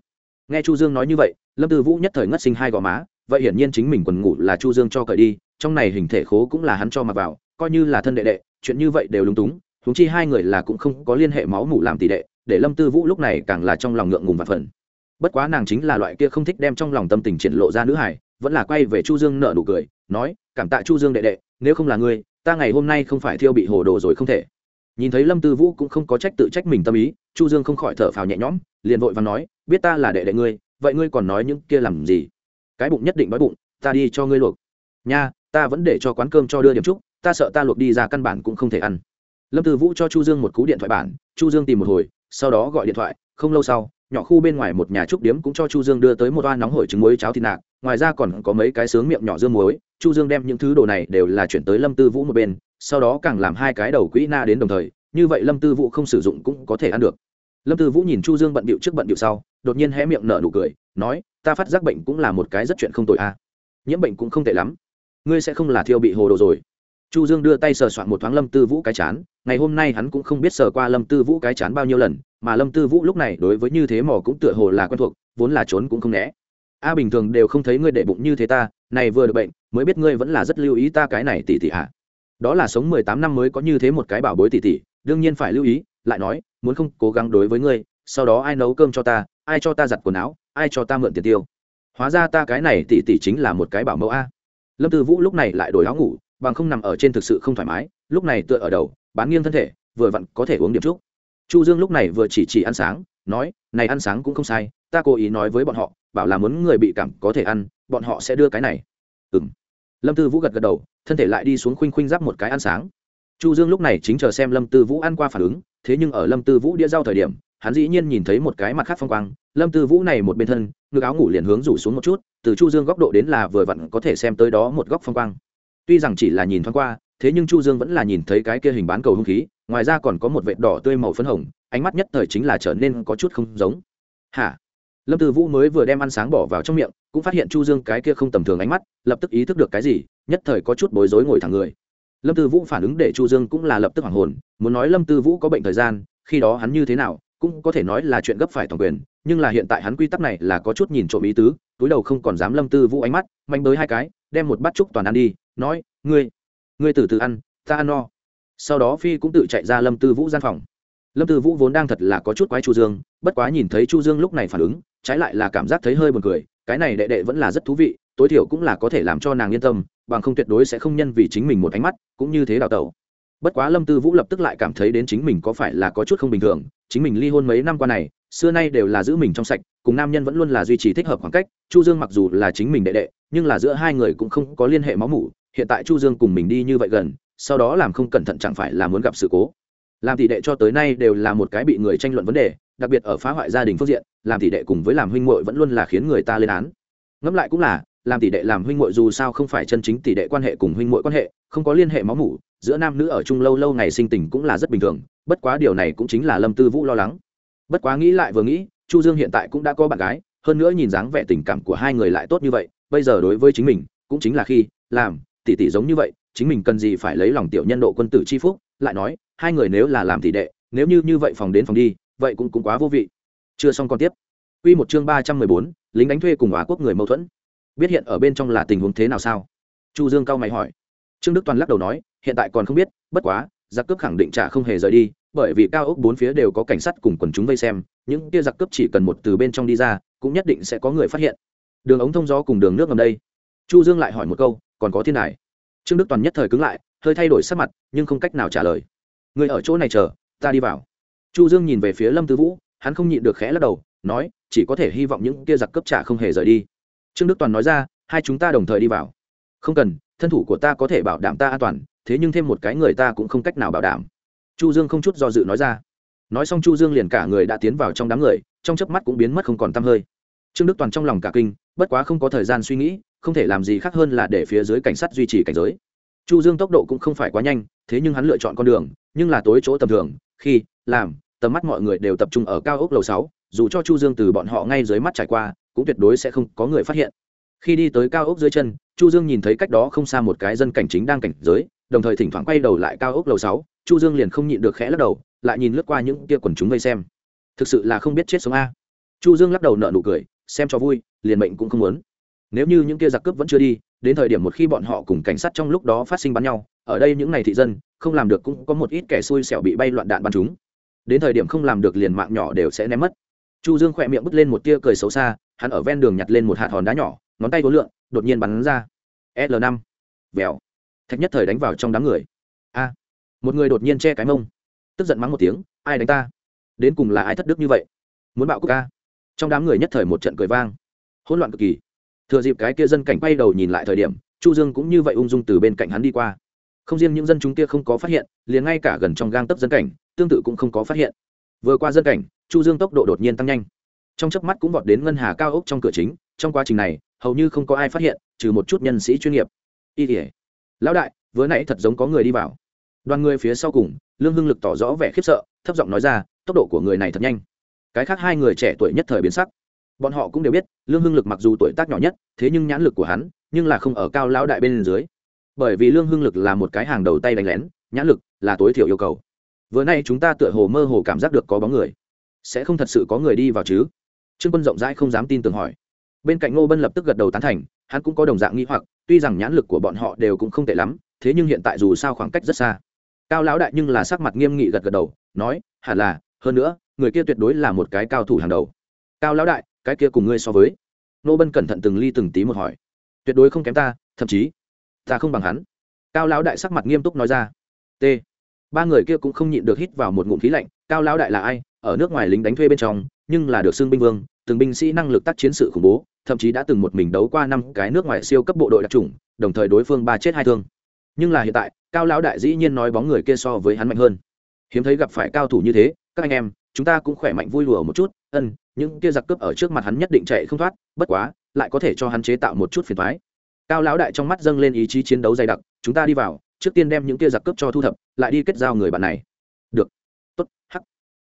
nghe chu dương nói như vậy, lâm tư vũ nhất thời ngất sinh hai gò má, vậy hiển nhiên chính mình quần ngủ là chu dương cho cởi đi, trong này hình thể khố cũng là hắn cho mặc vào, coi như là thân đệ đệ, chuyện như vậy đều lúng túng, huống chi hai người là cũng không có liên hệ máu mủ làm tỷ đệ, để lâm tư vũ lúc này càng là trong lòng ngượng ngùng và phần bất quá nàng chính là loại kia không thích đem trong lòng tâm tình triển lộ ra nữ hải vẫn là quay về chu dương nợ nụ cười, nói, cảm tạ chu dương đệ đệ, nếu không là ngươi, ta ngày hôm nay không phải thiêu bị hồ đồ rồi không thể nhìn thấy lâm tư vũ cũng không có trách tự trách mình tâm ý, chu dương không khỏi thở phào nhẹ nhõm, liền vội và nói, biết ta là đệ đệ ngươi, vậy ngươi còn nói những kia làm gì? Cái bụng nhất định đói bụng, ta đi cho ngươi luộc. Nha, ta vẫn để cho quán cơm cho đưa điểm trúc ta sợ ta luộc đi ra căn bản cũng không thể ăn. Lâm tư vũ cho chu dương một cú điện thoại bản, chu dương tìm một hồi, sau đó gọi điện thoại, không lâu sau, nhỏ khu bên ngoài một nhà trúc điếm cũng cho chu dương đưa tới một oa nóng hổi trứng muối cháo thịt nạc, ngoài ra còn có mấy cái sướng miệng nhỏ dương muối, chu dương đem những thứ đồ này đều là chuyển tới lâm tư vũ một bên sau đó càng làm hai cái đầu quỹ na đến đồng thời, như vậy lâm tư vũ không sử dụng cũng có thể ăn được. Lâm tư vũ nhìn chu dương bận điệu trước bận điệu sau, đột nhiên hé miệng nở nụ cười, nói, ta phát giác bệnh cũng là một cái rất chuyện không tội a. Nhiễm bệnh cũng không tệ lắm. Ngươi sẽ không là thiêu bị hồ đồ rồi. Chu dương đưa tay sờ soạn một thoáng lâm tư vũ cái chán, ngày hôm nay hắn cũng không biết sờ qua lâm tư vũ cái chán bao nhiêu lần, mà lâm tư vũ lúc này đối với như thế mò cũng tựa hồ là quen thuộc, vốn là trốn cũng không né. A, bình thường đều không thấy ngươi để bụng như thế ta, này vừa được bệnh, mới biết ngươi vẫn là rất lưu ý ta cái này tỷ tỷ hạ đó là sống mười tám năm mới có như thế một cái bảo bối tỷ tỷ đương nhiên phải lưu ý, lại nói, muốn không cố gắng đối với ngươi, sau đó ai nấu cơm cho ta, ai cho ta giặt quần áo, ai cho ta mượn tiền tiêu. Hóa ra ta cái này tỷ tỷ chính là một cái bảo mẫu a. Lâm tư vũ lúc này lại đổi áo ngủ, bằng không nằm ở trên thực sự không thoải mái, lúc này tựa ở đầu, bán nghiêng thân thể, vừa vặn có thể uống điểm chút chu dương lúc này vừa chỉ chỉ ăn sáng, nói, này ăn sáng cũng không sai, ta cố ý nói với bọn họ, bảo là muốn người bị cảm có thể ăn, bọn họ sẽ đưa cái này. Ừm lâm tư vũ gật gật đầu, thân thể lại đi xuống khuynh khuynh giáp một cái ăn sáng. Chu dương lúc này chính chờ xem lâm tư vũ ăn qua phản ứng, thế nhưng ở lâm tư vũ đĩa rau thời điểm, hắn dĩ nhiên nhìn thấy một cái mặt khác phong quang. Lâm tư vũ này một bên thân, ngực áo ngủ liền hướng rủ xuống một chút, từ chu dương góc độ đến là vừa vặn có thể xem tới đó một góc phong quang. Tuy rằng chỉ là nhìn thoáng qua, thế nhưng chu dương vẫn là nhìn thấy cái kia hình bán cầu hung khí, ngoài ra còn có một vệt đỏ tươi màu phấn hồng, ánh mắt nhất thời chính là trở nên có chút không giống. Hả? Lâm tư vũ mới vừa đem ăn sáng bỏ vào trong miệng, cũng phát hiện chu dương cái kia không tầm thường ánh mắt, lập tức ý thức được cái gì, nhất thời có chút bối rối ngồi thẳng người. Lâm tư vũ phản ứng để chu dương cũng là lập tức hoảng hồn, muốn nói lâm tư vũ có bệnh thời gian, khi đó hắn như thế nào, cũng có thể nói là chuyện gấp phải toàn quyền, nhưng là hiện tại hắn quy tắc này là có chút nhìn trộm ý tứ, túi đầu không còn dám lâm tư vũ ánh mắt, manh bới hai cái, đem một bát trúc toàn ăn đi, nói, ngươi ngươi từ từ ăn, ta ăn no. Sau đó phi cũng tự chạy ra lâm tư vũ gian phòng. Lâm tư vũ vốn đang thật là có chút quái chu dương bất quá nhìn thấy chu dương lúc này phản ứng, trái lại là cảm giác thấy hơi buồn cười, cái này đệ đệ vẫn là rất thú vị, tối thiểu cũng là có thể làm cho nàng yên tâm, bằng không tuyệt đối sẽ không nhân vì chính mình một ánh mắt, cũng như thế đào tẩu. Bất quá lâm tư vũ lập tức lại cảm thấy đến chính mình có phải là có chút không bình thường, chính mình ly hôn mấy năm qua này, xưa nay đều là giữ mình trong sạch, cùng nam nhân vẫn luôn là duy trì thích hợp khoảng cách, chu dương mặc dù là chính mình đệ đệ, nhưng là giữa hai người cũng không có liên hệ máu mủ, hiện tại chu dương cùng mình đi như vậy gần, sau đó làm không cẩn thận chẳng phải là muốn gặp sự cố. Làm tỷ đệ cho tới nay đều là một cái bị người tranh luận vấn đề đặc biệt ở phá hoại gia đình phương diện, làm tỷ đệ cùng với làm huynh muội vẫn luôn là khiến người ta lên án. Ngẫm lại cũng là, làm tỷ đệ làm huynh muội dù sao không phải chân chính tỷ đệ quan hệ cùng huynh muội quan hệ, không có liên hệ máu mủ, giữa nam nữ ở chung lâu lâu ngày sinh tình cũng là rất bình thường, bất quá điều này cũng chính là lâm tư vũ lo lắng. Bất quá nghĩ lại vừa nghĩ, chu dương hiện tại cũng đã có bạn gái, hơn nữa nhìn dáng vẻ tình cảm của hai người lại tốt như vậy, bây giờ đối với chính mình, cũng chính là khi làm tỷ tỷ giống như vậy, chính mình cần gì phải lấy lòng tiểu nhân độ quân tử chi phúc, lại nói, hai người nếu là làm tỷ đệ, nếu như như vậy phòng đến phòng đi vậy cũng cũng quá vô vị chưa xong còn tiếp Quy một chương ba trăm mười bốn, lính đánh thuê cùng Á quốc người mâu thuẫn. Biết hiện ở bên trong là tình huống thế nào sao? Chu Dương cao mày hỏi. Trương Đức Toàn lắc đầu nói, hiện tại còn không biết, bất quá, giặc cướp khẳng định trả không hề rời đi, bởi vì cao ốc bốn phía đều có cảnh sát cùng quần chúng vây xem, những kia giặc cướp chỉ cần một từ bên trong đi ra, cũng nhất định sẽ có người phát hiện. Đường ống thông gió cùng đường nước ngầm đây. Chu Dương lại hỏi một câu, còn có thiên này. Trương Đức Toàn nhất thời cứng lại, hơi thay đổi sắc mặt, nhưng không cách nào trả lời. Người ở chỗ này chờ, ta đi vào. Chu Dương nhìn về phía Lâm Tư Vũ, hắn không nhịn được khẽ lắc đầu, nói, chỉ có thể hy vọng những kia giặc cướp trả không hề rời đi. Trương Đức Toàn nói ra, hai chúng ta đồng thời đi vào. Không cần, thân thủ của ta có thể bảo đảm ta an toàn, thế nhưng thêm một cái người ta cũng không cách nào bảo đảm chu dương không chút do dự nói ra nói xong chu dương liền cả người đã tiến vào trong đám người trong chớp mắt cũng biến mất không còn tăm hơi trương đức toàn trong lòng cả kinh bất quá không có thời gian suy nghĩ không thể làm gì khác hơn là để phía dưới cảnh sát duy trì cảnh giới chu dương tốc độ cũng không phải quá nhanh thế nhưng hắn lựa chọn con đường nhưng là tối chỗ tầm thường khi làm, tầm mắt mọi người đều tập trung ở cao ốc lầu sáu, dù cho chu dương từ bọn họ ngay dưới mắt trải qua, cũng tuyệt đối sẽ không có người phát hiện. Khi đi tới cao ốc dưới chân, chu dương nhìn thấy cách đó không xa một cái dân cảnh chính đang cảnh giới, đồng thời thỉnh thoảng quay đầu lại cao ốc lầu sáu, chu dương liền không nhịn được khẽ lắc đầu, lại nhìn lướt qua những kia quần chúng vây xem. Thực sự là không biết chết sống a. Chu dương lắc đầu nở nụ cười, xem cho vui, liền mệnh cũng không muốn. Nếu như những kia giặc cướp vẫn chưa đi, đến thời điểm một khi bọn họ cùng cảnh sát trong lúc đó phát sinh bắn nhau, ở đây những ngày thị dân, không làm được cũng có một ít kẻ xui xẻo bị bay loạn đạn bắn chúng đến thời điểm không làm được liền mạng nhỏ đều sẽ ném mất. Chu dương khỏe miệng bứt lên một tia cười xấu xa, hắn ở ven đường nhặt lên một hạt hòn đá nhỏ, ngón tay vốn lượn, đột nhiên bắn ra. L 5 vèo. Thạch nhất thời đánh vào trong đám người. A. Một người đột nhiên che cái mông. Tức giận mắng một tiếng, ai đánh ta? Đến cùng là ai thất đức như vậy? Muốn bạo quốc ca trong đám người nhất thời một trận cười vang. Hỗn loạn cực kỳ. Thừa dịp cái kia dân cảnh quay đầu nhìn lại thời điểm, chu dương cũng như vậy ung dung từ bên cạnh hắn đi qua không riêng những dân chúng kia không có phát hiện, liền ngay cả gần trong gang tấp dân cảnh, tương tự cũng không có phát hiện. Vừa qua dân cảnh, chu dương tốc độ đột nhiên tăng nhanh. Trong chớp mắt cũng vọt đến ngân hà cao ốc trong cửa chính, trong quá trình này, hầu như không có ai phát hiện, trừ một chút nhân sĩ chuyên nghiệp. Y tỉa lão đại, vừa nãy thật giống có người đi vào. Đoàn người phía sau cùng, lương hưng lực tỏ rõ vẻ khiếp sợ, thấp giọng nói ra, tốc độ của người này thật nhanh. Cái khác hai người trẻ tuổi nhất thời biến sắc. Bọn họ cũng đều biết, lương hưng lực mặc dù tuổi tác nhỏ nhất, thế nhưng nhãn lực của hắn, nhưng là không ở cao lão đại bên dưới bởi vì lương hưng lực là một cái hàng đầu tay đánh lén, nhãn lực là tối thiểu yêu cầu. Vừa nay chúng ta tựa hồ mơ hồ cảm giác được có bóng người. Sẽ không thật sự có người đi vào chứ? Trương quân rộng rãi không dám tin tưởng hỏi. Bên cạnh ngô bân lập tức gật đầu tán thành, hắn cũng có đồng dạng nghĩ hoặc, tuy rằng nhãn lực của bọn họ đều cũng không tệ lắm, thế nhưng hiện tại dù sao khoảng cách rất xa. Cao lão đại nhưng là sắc mặt nghiêm nghị gật gật đầu, nói, hẳn là, hơn nữa, người kia tuyệt đối là một cái cao thủ hàng đầu. Cao lão đại, cái kia cùng ngươi so với. Nô bân cẩn thận từng ly từng tí một hỏi. Tuyệt đối không kém ta, thậm chí ta không bằng hắn. Cao lão đại sắc mặt nghiêm túc nói ra. T. Ba người kia cũng không nhịn được hít vào một ngụm khí lạnh, cao lão đại là ai? Ở nước ngoài lính đánh thuê bên trong, nhưng là được xưng binh vương, từng binh sĩ năng lực tác chiến sự khủng bố, thậm chí đã từng một mình đấu qua năm cái nước ngoài siêu cấp bộ đội đặc trùng đồng thời đối phương ba chết hai thương. Nhưng là hiện tại, cao lão đại dĩ nhiên nói bóng người kia so với hắn mạnh hơn. Hiếm thấy gặp phải cao thủ như thế, các anh em, chúng ta cũng khỏe mạnh vui lùa một chút, ân, những kia giặc cướp ở trước mặt hắn nhất định chạy không thoát, bất quá, lại có thể cho hắn chế tạo một chút phiền thoái cao lão đại trong mắt dâng lên ý chí chiến đấu dày đặc, chúng ta đi vào, trước tiên đem những kia giặc cướp cho thu thập, lại đi kết giao người bạn này. Được. Tốt, hắc.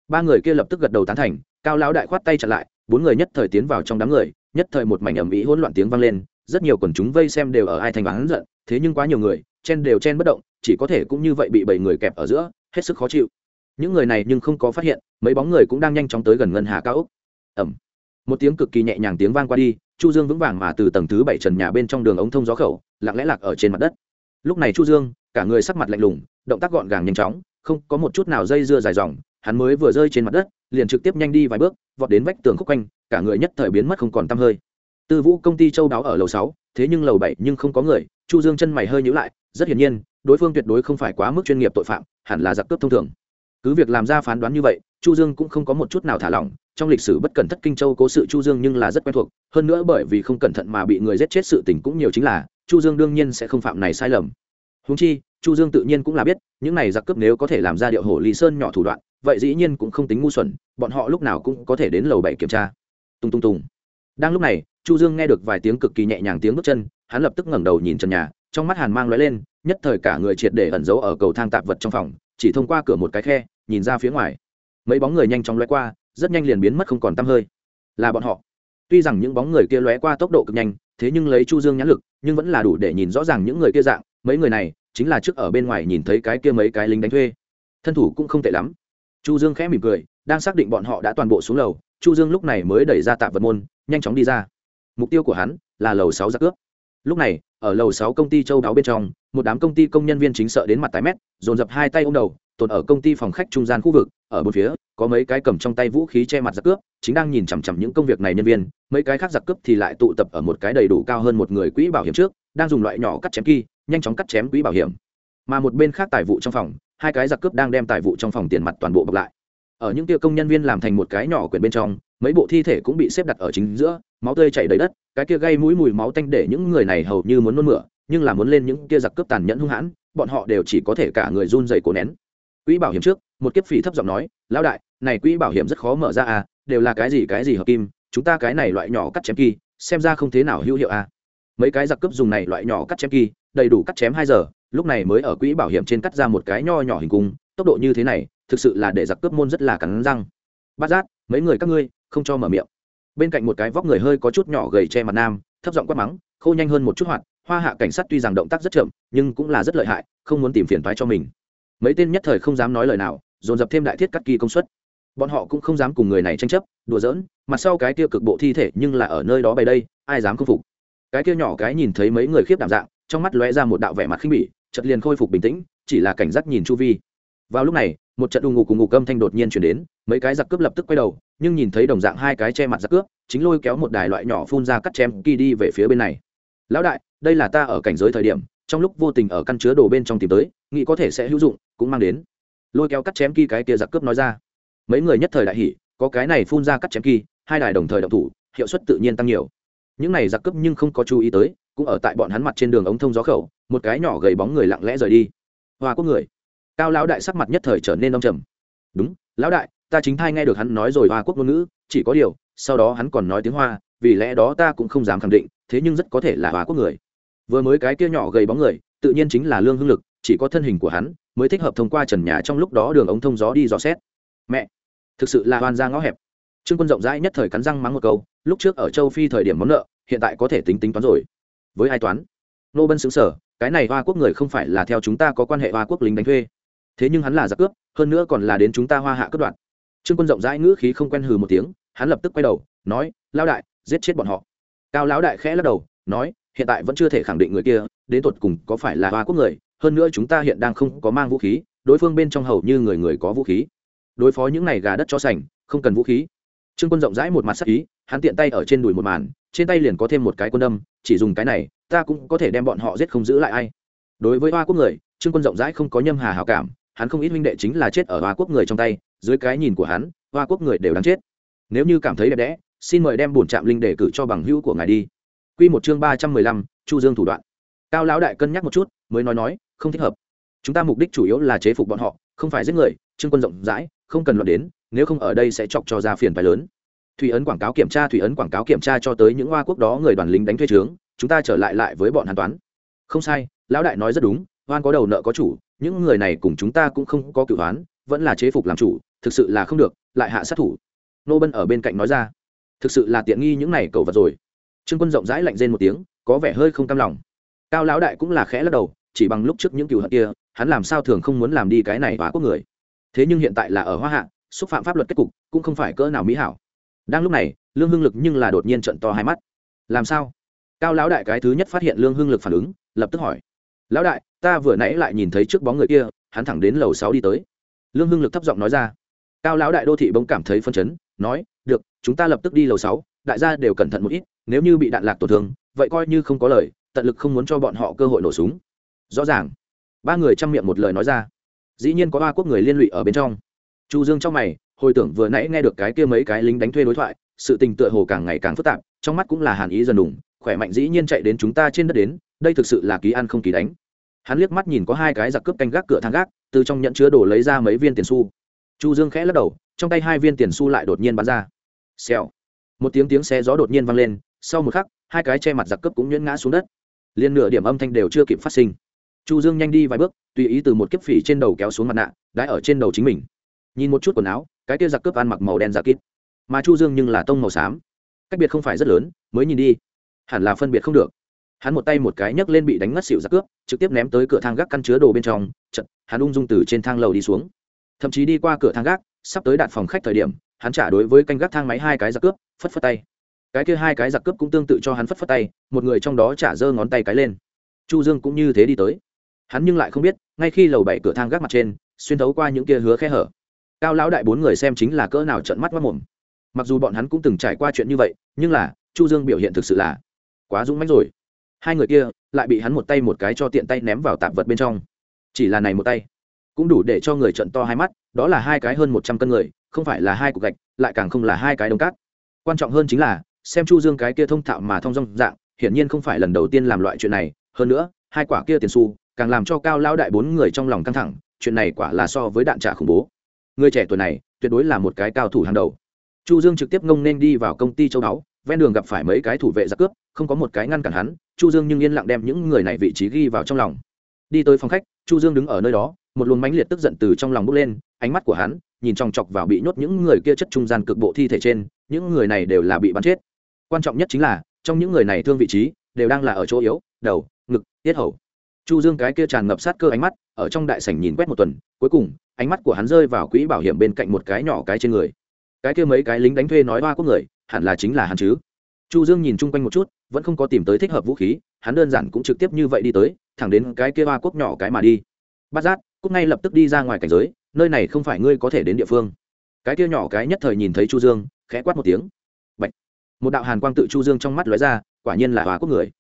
Ba người kia lập tức gật đầu tán thành, cao lão đại khoát tay chặn lại, bốn người nhất thời tiến vào trong đám người, nhất thời một mảnh ầm ĩ hỗn loạn tiếng vang lên, rất nhiều quần chúng vây xem đều ở ai thành bán giận, thế nhưng quá nhiều người, chen đều chen bất động, chỉ có thể cũng như vậy bị bảy người kẹp ở giữa, hết sức khó chịu. Những người này nhưng không có phát hiện, mấy bóng người cũng đang nhanh chóng tới gần ngân hà cao ốc. Ẩm một tiếng cực kỳ nhẹ nhàng tiếng vang qua đi chu dương vững vàng mà từ tầng thứ bảy trần nhà bên trong đường ống thông gió khẩu, lặng lẽ lạc ở trên mặt đất. Lúc này chu dương, cả người sắc mặt lạnh lùng, động tác gọn gàng nhanh chóng, không có một chút nào dây dưa dài dòng, hắn mới vừa rơi trên mặt đất, liền trực tiếp nhanh đi vài bước, vọt đến vách tường khúc quanh, cả người nhất thời biến mất không còn tăm hơi. Tư vũ công ty châu đáo ở lầu sáu, thế nhưng lầu bảy nhưng không có người, chu dương chân mày hơi nhíu lại, rất hiển nhiên, đối phương tuyệt đối không phải quá mức chuyên nghiệp tội phạm, hẳn là giặc cướp thông thường. Cứ việc làm ra phán đoán như vậy, chu dương cũng không có một chút nào thả lỏng trong lịch sử bất cẩn thất kinh châu cố sự chu dương nhưng là rất quen thuộc, hơn nữa bởi vì không cẩn thận mà bị người giết chết sự tình cũng nhiều chính là, chu dương đương nhiên sẽ không phạm này sai lầm. Húng chi, chu dương tự nhiên cũng là biết, những này giặc cướp nếu có thể làm ra điệu hổ lý sơn nhỏ thủ đoạn, vậy dĩ nhiên cũng không tính ngu xuẩn, bọn họ lúc nào cũng có thể đến lầu bảy kiểm tra. Tung tung tung. Đang lúc này, chu dương nghe được vài tiếng cực kỳ nhẹ nhàng tiếng bước chân, hắn lập tức ngẩng đầu nhìn trần nhà, trong mắt hàn mang lóe lên, nhất thời cả người triệt để ẩn giấu ở cầu thang tạp vật trong phòng, chỉ thông qua cửa một cái khe, nhìn ra phía ngoài. Mấy bóng người nhanh chóng lóe qua rất nhanh liền biến mất không còn tăm hơi. Là bọn họ. Tuy rằng những bóng người kia lóe qua tốc độ cực nhanh, thế nhưng lấy chu dương nhãn lực, nhưng vẫn là đủ để nhìn rõ ràng những người kia dạng, mấy người này, chính là trước ở bên ngoài nhìn thấy cái kia mấy cái lính đánh thuê. Thân thủ cũng không tệ lắm. Chu dương khẽ mỉm cười, đang xác định bọn họ đã toàn bộ xuống lầu, chu dương lúc này mới đẩy ra tạp vật môn, nhanh chóng đi ra. Mục tiêu của hắn là lầu sáu giặc cướp. Lúc này, ở lầu sáu công ty châu đáo bên trong, một đám công ty công nhân viên chính sợ đến mặt tái mét, dồn dập hai tay ôm đầu tồn ở công ty phòng khách trung gian khu vực, ở bên phía, có mấy cái cầm trong tay vũ khí che mặt giặc cướp, chính đang nhìn chằm chằm những công việc này nhân viên, mấy cái khác giặc cướp thì lại tụ tập ở một cái đầy đủ cao hơn một người quỹ bảo hiểm trước, đang dùng loại nhỏ cắt chém kỳ nhanh chóng cắt chém quỹ bảo hiểm. Mà một bên khác tài vụ trong phòng, hai cái giặc cướp đang đem tài vụ trong phòng tiền mặt toàn bộ bọc lại. Ở những kia công nhân viên làm thành một cái nhỏ quyển bên trong, mấy bộ thi thể cũng bị xếp đặt ở chính giữa, máu tươi chảy đầy đất, cái kia gây mũi mùi máu tanh để những người này hầu như muốn nôn mửa, nhưng là muốn lên những kia giặc cướp tàn nhẫn hung hãn, bọn họ đều chỉ có thể cả người run dày cố nén quỹ bảo hiểm trước, một kiếp phỉ thấp giọng nói, lão đại, này quỹ bảo hiểm rất khó mở ra à đều là cái gì cái gì hợp kim, chúng ta cái này loại nhỏ cắt chém kỳ, xem ra không thế nào hữu hiệu à. Mấy cái giặc cướp dùng này loại nhỏ cắt chém kỳ, đầy đủ cắt chém hai giờ, lúc này mới ở quỹ bảo hiểm trên cắt ra một cái nho nhỏ hình cung, tốc độ như thế này, thực sự là để giặc cướp môn rất là cắn răng. Bát giác, mấy người các ngươi, không cho mở miệng. Bên cạnh một cái vóc người hơi có chút nhỏ gầy che mặt nam, thấp giọng quát mắng, khô nhanh hơn một chút hoạt, hoa hạ cảnh sát tuy rằng động tác rất chậm, nhưng cũng là rất lợi hại, không muốn tìm phiền toái cho mình mấy tên nhất thời không dám nói lời nào, dồn dập thêm đại thiết cắt kỳ công suất. Bọn họ cũng không dám cùng người này tranh chấp, đùa giỡn mặt sau cái kia cực bộ thi thể nhưng là ở nơi đó bày đây, ai dám khâm phục. Cái kia nhỏ cái nhìn thấy mấy người khiếp đảm dạng, trong mắt lóe ra một đạo vẻ mặt khinh bỉ, chợt liền khôi phục bình tĩnh, chỉ là cảnh giác nhìn chu vi. Vào lúc này, một trận đù ngủ cùng ngủ câm thanh đột nhiên chuyển đến, mấy cái giặc cướp lập tức quay đầu, nhưng nhìn thấy đồng dạng hai cái che mặt giặc cướp, chính lôi kéo một đài loại nhỏ phun ra cắt chém kỳ đi về phía bên này. Lão đại, đây là ta ở cảnh giới thời điểm trong lúc vô tình ở căn chứa đồ bên trong tìm tới, nghĩ có thể sẽ hữu dụng, cũng mang đến. Lôi kéo cắt chém kỳ cái kia giặc cướp nói ra. Mấy người nhất thời đại hỉ, có cái này phun ra cắt chém kỳ, hai đài đồng thời động thủ, hiệu suất tự nhiên tăng nhiều. Những này giặc cướp nhưng không có chú ý tới, cũng ở tại bọn hắn mặt trên đường ống thông gió khẩu, một cái nhỏ gầy bóng người lặng lẽ rời đi. Hoa quốc người. Cao lão đại sắc mặt nhất thời trở nên đông trầm. Đúng, lão đại, ta chính thai nghe được hắn nói rồi hoa quốc ngôn ngữ, chỉ có điều, sau đó hắn còn nói tiếng hoa, vì lẽ đó ta cũng không dám khẳng định, thế nhưng rất có thể là hoa quốc người vừa mới cái kia nhỏ gầy bóng người, tự nhiên chính là lương hưng lực, chỉ có thân hình của hắn mới thích hợp thông qua trần nhà trong lúc đó đường ống thông gió đi dò xét. Mẹ! Thực sự là hoàn ra ngõ hẹp. Trương quân rộng rãi nhất thời cắn răng mắng một câu, lúc trước ở châu phi thời điểm món nợ, hiện tại có thể tính tính toán rồi. Với ai toán? Nô bân xứng sở, cái này hoa quốc người không phải là theo chúng ta có quan hệ hoa quốc lính đánh thuê. Thế nhưng hắn là giặc cướp, hơn nữa còn là đến chúng ta hoa hạ cướp đoạn trương quân rộng rãi ngữ khí không quen hừ một tiếng, hắn lập tức quay đầu, nói lao đại, giết chết bọn họ. Cao lão đại khẽ lắc đầu, nói hiện tại vẫn chưa thể khẳng định người kia đến tột cùng có phải là hoa quốc người. Hơn nữa chúng ta hiện đang không có mang vũ khí, đối phương bên trong hầu như người người có vũ khí. Đối phó những này gà đất cho sành, không cần vũ khí. Trương quân rộng rãi một mặt sắc ý, hắn tiện tay ở trên đùi một màn, trên tay liền có thêm một cái quân đâm chỉ dùng cái này, ta cũng có thể đem bọn họ giết không giữ lại ai. Đối với hoa quốc người, trương quân rộng rãi không có nhâm hà hào cảm, hắn không ít huynh đệ chính là chết ở hoa quốc người trong tay, dưới cái nhìn của hắn, hoa quốc người đều đáng chết. Nếu như cảm thấy đẹp đẽ, xin mời đem bổn trạm linh để cử cho bằng hữu của ngài đi quy một chương ba trăm mười lăm chu dương thủ đoạn. Cao lão đại cân nhắc một chút mới nói nói không thích hợp. Chúng ta mục đích chủ yếu là chế phục bọn họ không phải giết người trương quân rộng rãi không cần luận đến nếu không ở đây sẽ chọc cho ra phiền phải lớn. Thủy ấn quảng cáo kiểm tra thủy ấn quảng cáo kiểm tra cho tới những hoa quốc đó người đoàn lính đánh thuê trướng chúng ta trở lại lại với bọn hàn toán. Không sai lão đại nói rất đúng oan có đầu nợ có chủ những người này cùng chúng ta cũng không có cửu oán, vẫn là chế phục làm chủ thực sự là không được lại hạ sát thủ. Nô bân ở bên cạnh nói ra thực sự là tiện nghi những này cầu vật rồi trương quân rộng rãi lạnh rên một tiếng, có vẻ hơi không cam lòng. Cao lão đại cũng là khẽ lắc đầu, chỉ bằng lúc trước những cựu hận kia, hắn làm sao thường không muốn làm đi cái này và quốc người. Thế nhưng hiện tại là ở hoa hạ, xúc phạm pháp luật kết cục, cũng không phải cỡ nào mỹ hảo. Đang lúc này, lương hưng lực nhưng là đột nhiên trận to hai mắt. Làm sao? Cao lão đại cái thứ nhất phát hiện lương hưng lực phản ứng, lập tức hỏi. Lão đại, ta vừa nãy lại nhìn thấy trước bóng người kia, hắn thẳng đến lầu sáu đi tới. Lương hưng lực thấp giọng nói ra. Cao lão đại đô thị bỗng cảm thấy phân chấn, nói, được, chúng ta lập tức đi lầu sáu đại gia đều cẩn thận một ít, nếu như bị đạn lạc tổn thương, vậy coi như không có lời, tận lực không muốn cho bọn họ cơ hội nổ súng. Rõ ràng, ba người chăm miệng một lời nói ra. Dĩ nhiên có ba quốc người liên lụy ở bên trong. Chu dương trong mày, hồi tưởng vừa nãy nghe được cái kia mấy cái lính đánh thuê đối thoại, sự tình tựa hồ càng ngày càng phức tạp, trong mắt cũng là hàn ý dần đủng khỏe mạnh dĩ nhiên chạy đến chúng ta trên đất đến, đây thực sự là ký ăn không ký đánh. Hắn liếc mắt nhìn có hai cái giặc cướp canh gác cửa thang gác, từ trong nhận chứa đồ lấy ra mấy viên tiền xu. Chu dương khẽ lắc đầu, trong tay hai viên tiền xu lại đột nhiên bắn ra. Xèo một tiếng tiếng xe gió đột nhiên vang lên, sau một khắc, hai cái che mặt giặc cướp cũng nhuyễn ngã xuống đất. Liên nửa điểm âm thanh đều chưa kịp phát sinh. Chu dương nhanh đi vài bước, tùy ý từ một kiếp phỉ trên đầu kéo xuống mặt nạ đãi ở trên đầu chính mình. Nhìn một chút quần áo, cái kia giặc cướp ăn mặc màu đen giả kít. Mà chu dương nhưng là tông màu xám. Cách biệt không phải rất lớn, mới nhìn đi. Hẳn là phân biệt không được. Hắn một tay một cái nhấc lên bị đánh ngất xỉu giặc cướp, trực tiếp ném tới cửa thang gác căn chứa đồ bên trong, chật, hắn ung dung từ trên thang lầu đi xuống. Thậm chí đi qua cửa thang gác, sắp tới đạt phòng khách thời điểm, hắn trả đối với canh gác thang máy hai cái giặc cướp phất phất tay. Cái kia hai cái giặc cướp cũng tương tự cho hắn phất phất tay, một người trong đó trả giơ ngón tay cái lên. Chu dương cũng như thế đi tới. Hắn nhưng lại không biết, ngay khi lầu bảy cửa thang gác mặt trên, xuyên thấu qua những kia hứa khe hở. Cao lão đại bốn người xem chính là cỡ nào trận mắt mất mồm. Mặc dù bọn hắn cũng từng trải qua chuyện như vậy, nhưng là, chu dương biểu hiện thực sự là quá dũng mãnh rồi. Hai người kia lại bị hắn một tay một cái cho tiện tay ném vào tạp vật bên trong. Chỉ là này một tay cũng đủ để cho người trận to hai mắt, đó là hai cái hơn một trăm cân người, không phải là hai cục gạch, lại càng không là hai cái đống cát quan trọng hơn chính là, xem chu dương cái kia thông thạo mà thông dong dạng, hiển nhiên không phải lần đầu tiên làm loại chuyện này, hơn nữa, hai quả kia tiền xu, càng làm cho cao lão đại bốn người trong lòng căng thẳng, chuyện này quả là so với đạn trả khủng bố. Người trẻ tuổi này, tuyệt đối là một cái cao thủ hàng đầu. Chu dương trực tiếp ngông nên đi vào công ty châu đáo ven đường gặp phải mấy cái thủ vệ giặc cướp, không có một cái ngăn cản hắn, chu dương nhưng yên lặng đem những người này vị trí ghi vào trong lòng. Đi tới phòng khách, chu dương đứng ở nơi đó, một luồng mãnh liệt tức giận từ trong lòng bốc lên, ánh mắt của hắn nhìn chòng chọc vào bị nhốt những người kia chất trung gian cực bộ thi thể trên, những người này đều là bị bắn chết. Quan trọng nhất chính là, trong những người này thương vị trí, đều đang là ở chỗ yếu, đầu, ngực, tiết hầu. Chu dương cái kia tràn ngập sát cơ ánh mắt, ở trong đại sảnh nhìn quét một tuần, cuối cùng, ánh mắt của hắn rơi vào quỹ bảo hiểm bên cạnh một cái nhỏ cái trên người. Cái kia mấy cái lính đánh thuê nói hoa quốc người, hẳn là chính là hắn chứ. Chu dương nhìn chung quanh một chút, vẫn không có tìm tới thích hợp vũ khí, hắn đơn giản cũng trực tiếp như vậy đi tới, thẳng đến cái kia hoa quốc nhỏ cái mà đi. Bắt giác cúc ngay lập tức đi ra ngoài cảnh giới, nơi này không phải ngươi có thể đến địa phương. Cái kia nhỏ cái nhất thời nhìn thấy chu dương, khẽ quát một tiếng. Bạch. một đạo hàn quang tự chu dương trong mắt lóe ra, quả nhiên là hoa quốc người.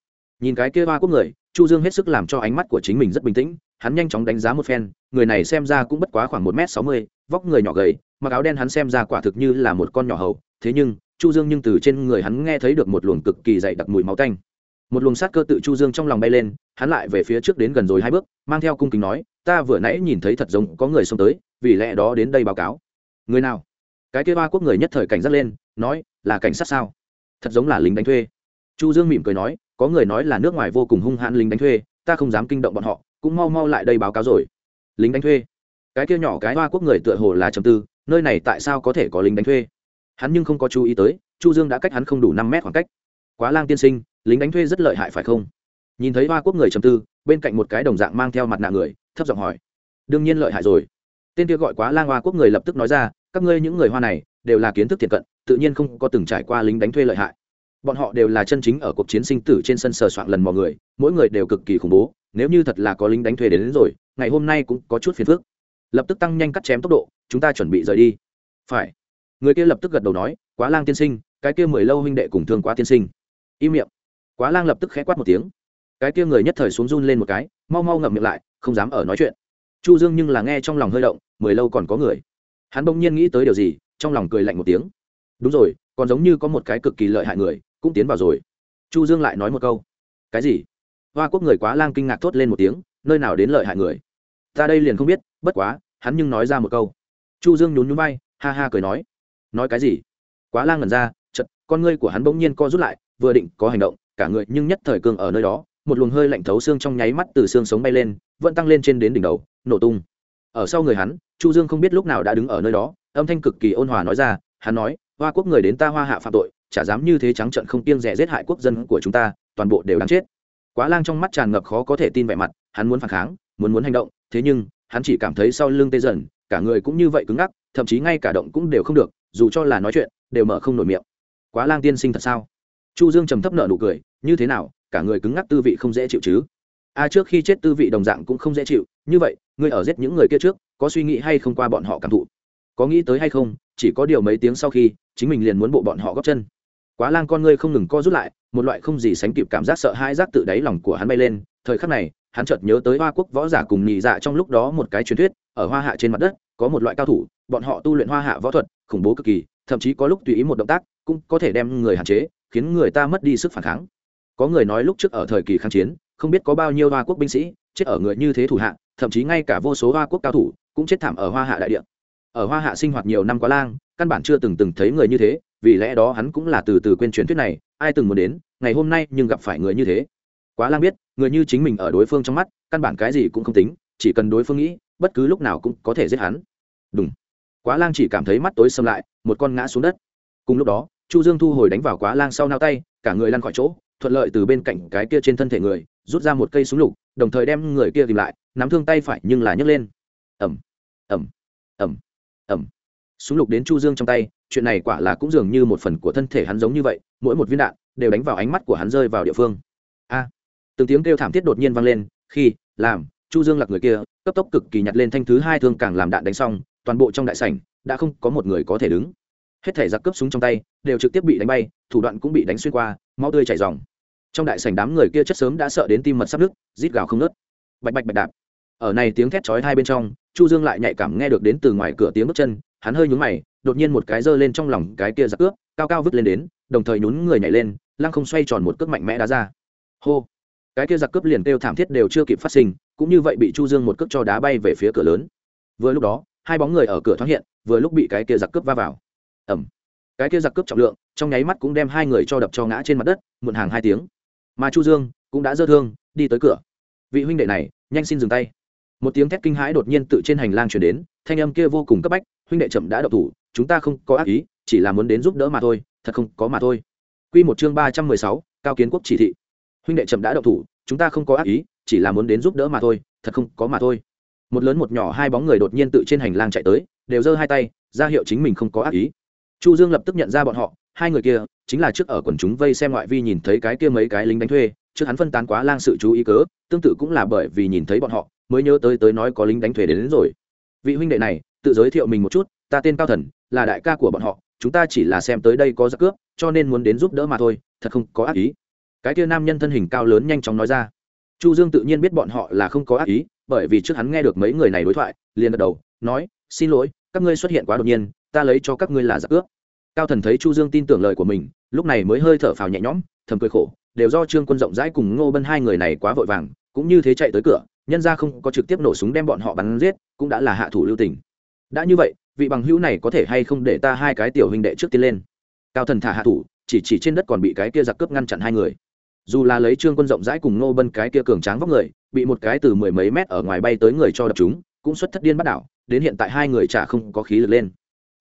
Nhìn cái kia hoa quốc người, chu dương hết sức làm cho ánh mắt của chính mình rất bình tĩnh, hắn nhanh chóng đánh giá một phen, người này xem ra cũng bất quá khoảng một m sáu mươi, vóc người nhỏ gầy, mặc áo đen hắn xem ra quả thực như là một con nhỏ hầu. Thế nhưng, chu dương nhưng từ trên người hắn nghe thấy được một luồng cực kỳ dày đặc mùi máu tanh. Một luồng sát cơ tự chu dương trong lòng bay lên, hắn lại về phía trước đến gần rồi hai bước, mang theo cung kính nói ta vừa nãy nhìn thấy thật giống có người xông tới, vì lẽ đó đến đây báo cáo. Người nào? Cái kia ba quốc người nhất thời cảnh giác lên, nói, là cảnh sát sao? Thật giống là lính đánh thuê. Chu dương mỉm cười nói, có người nói là nước ngoài vô cùng hung hãn lính đánh thuê, ta không dám kinh động bọn họ, cũng mau mau lại đây báo cáo rồi. Lính đánh thuê. Cái kia nhỏ cái hoa quốc người tựa hồ là trầm tư, nơi này tại sao có thể có lính đánh thuê? Hắn nhưng không có chú ý tới, chu dương đã cách hắn không đủ năm mét khoảng cách. Quá lang tiên sinh, lính đánh thuê rất lợi hại phải không? Nhìn thấy hoa quốc người trầm tư, bên cạnh một cái đồng dạng mang theo mặt nạ người thấp giọng hỏi. Đương nhiên lợi hại rồi. Tên kia gọi quá lang hoa quốc người lập tức nói ra các ngươi những người hoa này đều là kiến thức thiện cận tự nhiên không có từng trải qua lính đánh thuê lợi hại. Bọn họ đều là chân chính ở cuộc chiến sinh tử trên sân sờ soạn lần mọi người mỗi người đều cực kỳ khủng bố nếu như thật là có lính đánh thuê đến, đến rồi ngày hôm nay cũng có chút phiền phức. Lập tức tăng nhanh cắt chém tốc độ chúng ta chuẩn bị rời đi. Phải. Người kia lập tức gật đầu nói quá lang tiên sinh cái kia mười lâu huynh đệ cùng thương quá tiên sinh. Im miệng. Quá lang lập tức khẽ quát một tiếng. Cái kia người nhất thời xuống run lên một cái mau mau ngậm miệng lại không dám ở nói chuyện. Chu dương nhưng là nghe trong lòng hơi động, mười lâu còn có người. Hắn bỗng nhiên nghĩ tới điều gì, trong lòng cười lạnh một tiếng. Đúng rồi, còn giống như có một cái cực kỳ lợi hại người, cũng tiến vào rồi. Chu dương lại nói một câu. Cái gì? Hoa quốc người quá lang kinh ngạc thốt lên một tiếng, nơi nào đến lợi hại người? Ta đây liền không biết, bất quá, hắn nhưng nói ra một câu. Chu dương nhún nhún bay ha ha cười nói. Nói cái gì? Quá lang ngẩn ra chật con ngươi của hắn bỗng nhiên co rút lại, vừa định có hành động, cả người nhưng nhất thời cường ở nơi đó một luồng hơi lạnh thấu xương trong nháy mắt từ xương sống bay lên, vẫn tăng lên trên đến đỉnh đầu, nổ tung. Ở sau người hắn, chu dương không biết lúc nào đã đứng ở nơi đó, âm thanh cực kỳ ôn hòa nói ra, hắn nói, hoa quốc người đến ta hoa hạ phạm tội, chả dám như thế trắng trận không kiêng rẻ giết hại quốc dân của chúng ta, toàn bộ đều đáng chết. Quá lang trong mắt tràn ngập khó có thể tin vẻ mặt, hắn muốn phản kháng, muốn muốn hành động, thế nhưng, hắn chỉ cảm thấy sau lưng tê dần, cả người cũng như vậy cứng ngắc, thậm chí ngay cả động cũng đều không được, dù cho là nói chuyện, đều mở không nổi miệng. Quá lang tiên sinh thật sao? Chu dương trầm thấp nợ nụ cười, như thế nào cả người cứng ngắc tư vị không dễ chịu chứ. A trước khi chết tư vị đồng dạng cũng không dễ chịu. Như vậy, ngươi ở giết những người kia trước, có suy nghĩ hay không qua bọn họ cảm thụ? Có nghĩ tới hay không, chỉ có điều mấy tiếng sau khi, chính mình liền muốn bộ bọn họ góp chân. Quá lang con ngươi không ngừng co rút lại, một loại không gì sánh kịp cảm giác sợ hãi giác tự đáy lòng của hắn bay lên. Thời khắc này, hắn chợt nhớ tới hoa quốc võ giả cùng nhị dạ trong lúc đó một cái truyền thuyết, ở hoa hạ trên mặt đất, có một loại cao thủ, bọn họ tu luyện hoa hạ võ thuật, khủng bố cực kỳ, thậm chí có lúc tùy ý một động tác, cũng có thể đem người hạn chế, khiến người ta mất đi sức phản kháng có người nói lúc trước ở thời kỳ kháng chiến, không biết có bao nhiêu hoa quốc binh sĩ chết ở người như thế thủ hạ, thậm chí ngay cả vô số hoa quốc cao thủ cũng chết thảm ở hoa hạ đại địa. Ở hoa hạ sinh hoạt nhiều năm quá lang, căn bản chưa từng từng thấy người như thế, vì lẽ đó hắn cũng là từ từ quên truyền thuyết này, ai từng muốn đến, ngày hôm nay nhưng gặp phải người như thế. Quá lang biết, người như chính mình ở đối phương trong mắt, căn bản cái gì cũng không tính, chỉ cần đối phương nghĩ, bất cứ lúc nào cũng có thể giết hắn. Đúng quá lang chỉ cảm thấy mắt tối xâm lại, một con ngã xuống đất. Cùng lúc đó, chu dương thu hồi đánh vào quá lang sau nao tay, cả người lăn khỏi chỗ thuận lợi từ bên cạnh cái kia trên thân thể người, rút ra một cây súng lục, đồng thời đem người kia tìm lại, nắm thương tay phải nhưng là nhấc lên. Ẩm ẩm ẩm ẩm súng lục đến chu dương trong tay, chuyện này quả là cũng dường như một phần của thân thể hắn giống như vậy, mỗi một viên đạn đều đánh vào ánh mắt của hắn rơi vào địa phương. A, từng tiếng kêu thảm thiết đột nhiên vang lên, khi, làm, chu dương lật người kia, cấp tốc cực kỳ nhặt lên thanh thứ hai thương càng làm đạn đánh xong, toàn bộ trong đại sảnh, đã không có một người có thể đứng hết thể giặc cướp súng trong tay, đều trực tiếp bị đánh bay, thủ đoạn cũng bị đánh xuyên qua mau tươi chảy dòng trong đại sảnh đám người kia chất sớm đã sợ đến tim mật sắp nứt rít gào không nớt bạch bạch bạch đạp. Ở này tiếng thét chói hai bên trong, chu dương lại nhạy cảm nghe được đến từ ngoài cửa tiếng bước chân, hắn hơi nhún mày, đột nhiên một cái giơ lên trong lòng cái kia giặc cướp, cao cao vứt lên đến, đồng thời nhún người nhảy lên, lăng không xoay tròn một cước mạnh mẽ đá ra. Hô. Cái kia giặc cướp liền kêu thảm thiết đều chưa kịp phát sinh, cũng như vậy bị chu dương một cước cho đá bay về phía cửa lớn. Vừa lúc đó, hai bóng người ở cửa thoáng hiện, vừa lúc bị cái kia giặc cướp va vào ẩm. Cái kia giặc cướp trọng lượng, trong nháy mắt cũng đem hai người cho đập cho ngã trên mặt đất, muộn hàng hai tiếng. Mà chu dương cũng đã dơ thương, đi tới cửa. Vị huynh đệ này, nhanh xin dừng tay. Một tiếng thét kinh hãi đột nhiên tự trên hành lang chuyển đến, thanh âm kia vô cùng cấp bách, huynh đệ chậm đã đậu thủ, chúng ta không có ác ý, chỉ là muốn đến giúp đỡ mà thôi, thật không có mà thôi. Quy một chương ba trăm mười sáu, cao kiến quốc chỉ thị. Huynh đệ chậm đã đậu thủ, chúng ta không có ác ý, chỉ là muốn đến giúp đỡ mà thôi, thật không có mà thôi. Một lớn một nhỏ hai bóng người đột nhiên tự trên hành lang chạy tới, đều giơ hai tay, ra hiệu chính mình không có ác ý chu dương lập tức nhận ra bọn họ hai người kia chính là trước ở quần chúng vây xem ngoại vi nhìn thấy cái kia mấy cái lính đánh thuê trước hắn phân tán quá lang sự chú ý cớ tương tự cũng là bởi vì nhìn thấy bọn họ mới nhớ tới tới nói có lính đánh thuê đến, đến rồi. Vị huynh đệ này tự giới thiệu mình một chút ta tên cao thần là đại ca của bọn họ chúng ta chỉ là xem tới đây có giặc cướp cho nên muốn đến giúp đỡ mà thôi thật không có ác ý. Cái kia nam nhân thân hình cao lớn nhanh chóng nói ra. Chu dương tự nhiên biết bọn họ là không có ác ý bởi vì trước hắn nghe được mấy người này đối thoại liền gật đầu nói xin lỗi các ngươi xuất hiện quá đột nhiên ta lấy cho các ngươi là giặc ước. cao thần thấy chu dương tin tưởng lời của mình, lúc này mới hơi thở phào nhẹ nhõm, thầm cười khổ, đều do trương quân rộng rãi cùng ngô bân hai người này quá vội vàng, cũng như thế chạy tới cửa, nhân ra không có trực tiếp nổ súng đem bọn họ bắn giết, cũng đã là hạ thủ lưu tình. Đã như vậy, vị bằng hữu này có thể hay không để ta hai cái tiểu huynh đệ trước tiên lên? Cao thần thả hạ thủ, chỉ chỉ trên đất còn bị cái kia giặc cướp ngăn chặn hai người. Dù là lấy trương quân rộng rãi cùng ngô bân cái kia cường tráng vóc người, bị một cái từ mười mấy mét ở ngoài bay tới người cho đập chúng, cũng xuất thất điên bắt đảo, đến hiện tại hai người chả không có khí lực lên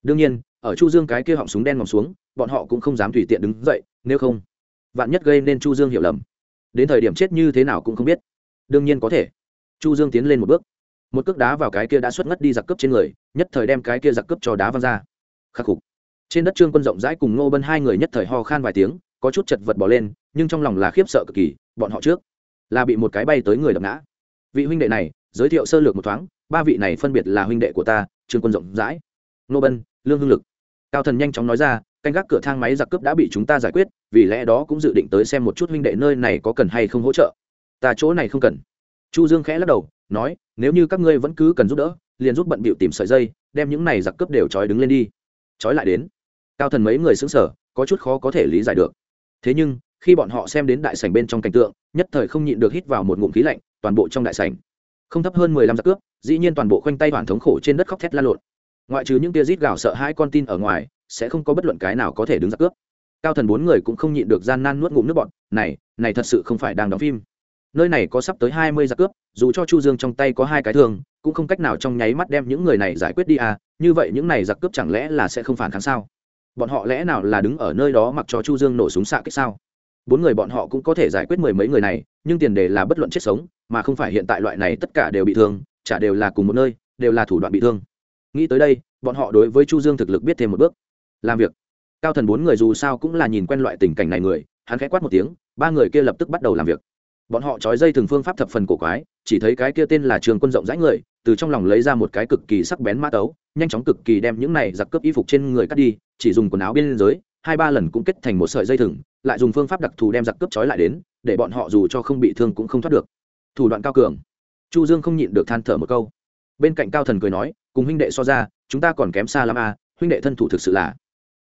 đương nhiên, ở chu dương cái kia họng súng đen ngòm xuống, bọn họ cũng không dám tùy tiện đứng dậy, nếu không, vạn nhất gây nên chu dương hiểu lầm. Đến thời điểm chết như thế nào cũng không biết. Đương nhiên có thể. Chu dương tiến lên một bước. Một cước đá vào cái kia đã xuất ngất đi giặc cướp trên người, nhất thời đem cái kia giặc cướp cho đá văng ra. Khắc phục trên đất trương quân rộng rãi cùng ngô bân hai người nhất thời ho khan vài tiếng, có chút chật vật bỏ lên, nhưng trong lòng là khiếp sợ cực kỳ, bọn họ trước là bị một cái bay tới người đập ngã. Vị huynh đệ này, giới thiệu sơ lược một thoáng, ba vị này phân biệt là huynh đệ của ta, trương quân rộng rãi. Ngô bân lương hưng lực. Cao thần nhanh chóng nói ra, canh gác cửa thang máy giặc cướp đã bị chúng ta giải quyết, vì lẽ đó cũng dự định tới xem một chút huynh đệ nơi này có cần hay không hỗ trợ. Ta chỗ này không cần. Chu dương khẽ lắc đầu, nói, nếu như các ngươi vẫn cứ cần giúp đỡ, liền giúp bận bịu tìm sợi dây, đem những này giặc cướp đều trói đứng lên đi. Trói lại đến. Cao thần mấy người xứng sở có chút khó có thể lý giải được. Thế nhưng, khi bọn họ xem đến đại sảnh bên trong cảnh tượng, nhất thời không nhịn được hít vào một ngụm khí lạnh, toàn bộ trong đại sảnh. Không thấp hơn mười lăm giặc cướp, dĩ nhiên toàn bộ khoanh tay toàn thống khổ trên đất khóc thét la lộn ngoại trừ những tia rít gào sợ hai con tin ở ngoài, sẽ không có bất luận cái nào có thể đứng giặc cướp. Cao thần bốn người cũng không nhịn được gian nan nuốt ngụm nước bọn này này thật sự không phải đang đóng phim. Nơi này có sắp tới hai mươi giặc cướp, dù cho chu dương trong tay có hai cái thương, cũng không cách nào trong nháy mắt đem những người này giải quyết đi à như vậy những này giặc cướp chẳng lẽ là sẽ không phản kháng sao? Bọn họ lẽ nào là đứng ở nơi đó mặc cho chu dương nổ súng xạ kích sao? Bốn người bọn họ cũng có thể giải quyết mười mấy người này, nhưng tiền đề là bất luận chết sống, mà không phải hiện tại loại này tất cả đều bị thương, chả đều là cùng một nơi, đều là thủ đoạn bị thương nghĩ tới đây, bọn họ đối với chu dương thực lực biết thêm một bước. Làm việc. Cao thần bốn người dù sao cũng là nhìn quen loại tình cảnh này người, hắn khẽ quát một tiếng, ba người kia lập tức bắt đầu làm việc. Bọn họ trói dây thường phương pháp thập phần cổ quái, chỉ thấy cái kia tên là trường quân rộng rãi người, từ trong lòng lấy ra một cái cực kỳ sắc bén mã tấu, nhanh chóng cực kỳ đem những này giặc cướp y phục trên người cắt đi, chỉ dùng quần áo bên dưới, hai ba lần cũng kết thành một sợi dây thừng, lại dùng phương pháp đặc thù đem giặc cướp trói lại đến, để bọn họ dù cho không bị thương cũng không thoát được. Thủ đoạn cao cường. Chu dương không nhịn được than thở một câu. Bên cạnh cao thần cười nói cùng huynh đệ so ra, chúng ta còn kém xa lắm à huynh đệ thân thủ thực sự là.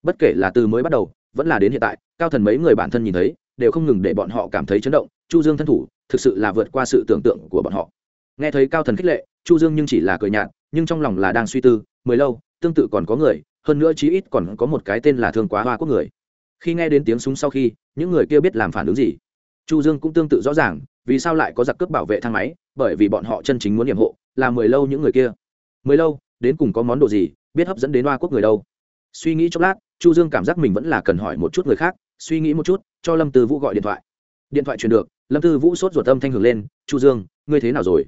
Bất kể là từ mới bắt đầu, vẫn là đến hiện tại, cao thần mấy người bản thân nhìn thấy, đều không ngừng để bọn họ cảm thấy chấn động, chu dương thân thủ, thực sự là vượt qua sự tưởng tượng của bọn họ. Nghe thấy cao thần khích lệ, chu dương nhưng chỉ là cười nhạt, nhưng trong lòng là đang suy tư mới lâu, tương tự còn có người, hơn nữa chí ít còn có một cái tên là thương quá hoa quốc người. Khi nghe đến tiếng súng sau khi, những người kia biết làm phản ứng gì. Chu dương cũng tương tự rõ ràng, vì sao lại có giặc cướp bảo vệ thang máy, bởi vì bọn họ chân chính muốn nhiệm hộ, là mười lâu những người kia. Mười lâu đến cùng có món đồ gì, biết hấp dẫn đến hoa quốc người đâu. Suy nghĩ chốc lát, chu dương cảm giác mình vẫn là cần hỏi một chút người khác, suy nghĩ một chút, cho lâm tư vũ gọi điện thoại. Điện thoại truyền được, lâm tư vũ sốt ruột âm thanh hưởng lên, chu dương, ngươi thế nào rồi?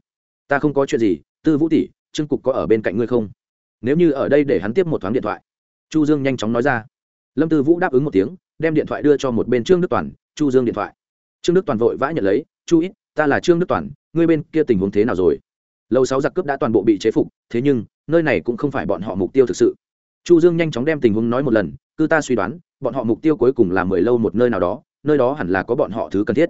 Ta không có chuyện gì, tư vũ tỷ, trương cục có ở bên cạnh ngươi không? Nếu như ở đây để hắn tiếp một thoáng điện thoại. Chu dương nhanh chóng nói ra. Lâm tư vũ đáp ứng một tiếng, đem điện thoại đưa cho một bên trương đức toàn, chu dương điện thoại. Trương đức toàn vội vã nhận lấy, chu ít, ta là trương đức toàn, ngươi bên kia tình huống thế nào rồi? Lâu sáu giặc cướp đã toàn bộ bị chế phục, thế nhưng nơi này cũng không phải bọn họ mục tiêu thực sự. Chu dương nhanh chóng đem tình huống nói một lần cư ta suy đoán, bọn họ mục tiêu cuối cùng là mười lâu một nơi nào đó, nơi đó hẳn là có bọn họ thứ cần thiết.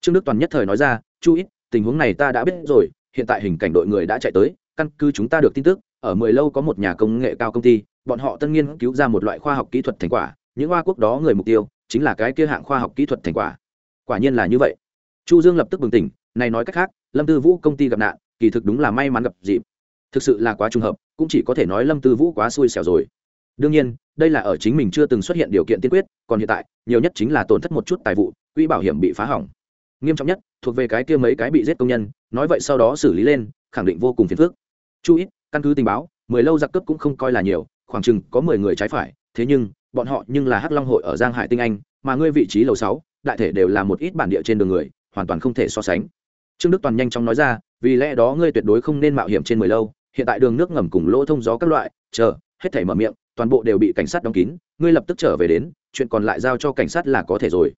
Trương đức toàn nhất thời nói ra, chu ít, tình huống này ta đã biết rồi, hiện tại hình cảnh đội người đã chạy tới, căn cứ chúng ta được tin tức, ở mười lâu có một nhà công nghệ cao công ty, bọn họ tân nghiên cứu ra một loại khoa học kỹ thuật thành quả, những hoa quốc đó người mục tiêu chính là cái kia hạng khoa học kỹ thuật thành quả. Quả nhiên là như vậy. Chu dương lập tức bừng tỉnh, này nói cách khác, lâm tư vũ công ty gặp nạn, kỳ thực đúng là may mắn gặp dịp thực sự là quá trùng hợp, cũng chỉ có thể nói lâm tư vũ quá xui xẻo rồi. Đương nhiên, đây là ở chính mình chưa từng xuất hiện điều kiện tiên quyết, còn hiện tại, nhiều nhất chính là tổn thất một chút tài vụ, quỹ bảo hiểm bị phá hỏng. Nghiêm trọng nhất, thuộc về cái kia mấy cái bị giết công nhân, nói vậy sau đó xử lý lên, khẳng định vô cùng phiền phức. Chú ít căn cứ tình báo, mười lâu giặc cướp cũng không coi là nhiều, khoảng chừng có mười người trái phải, thế nhưng, bọn họ nhưng là hắc long hội ở giang hải tinh anh, mà ngươi vị trí lầu sáu, đại thể đều là một ít bản địa trên đường người, hoàn toàn không thể so sánh. Trương đức toàn nhanh chóng nói ra, vì lẽ đó ngươi tuyệt đối không nên mạo hiểm trên mười lâu hiện tại đường nước ngầm cùng lỗ thông gió các loại, chờ, hết thảy mở miệng, toàn bộ đều bị cảnh sát đóng kín, ngươi lập tức trở về đến, chuyện còn lại giao cho cảnh sát là có thể rồi.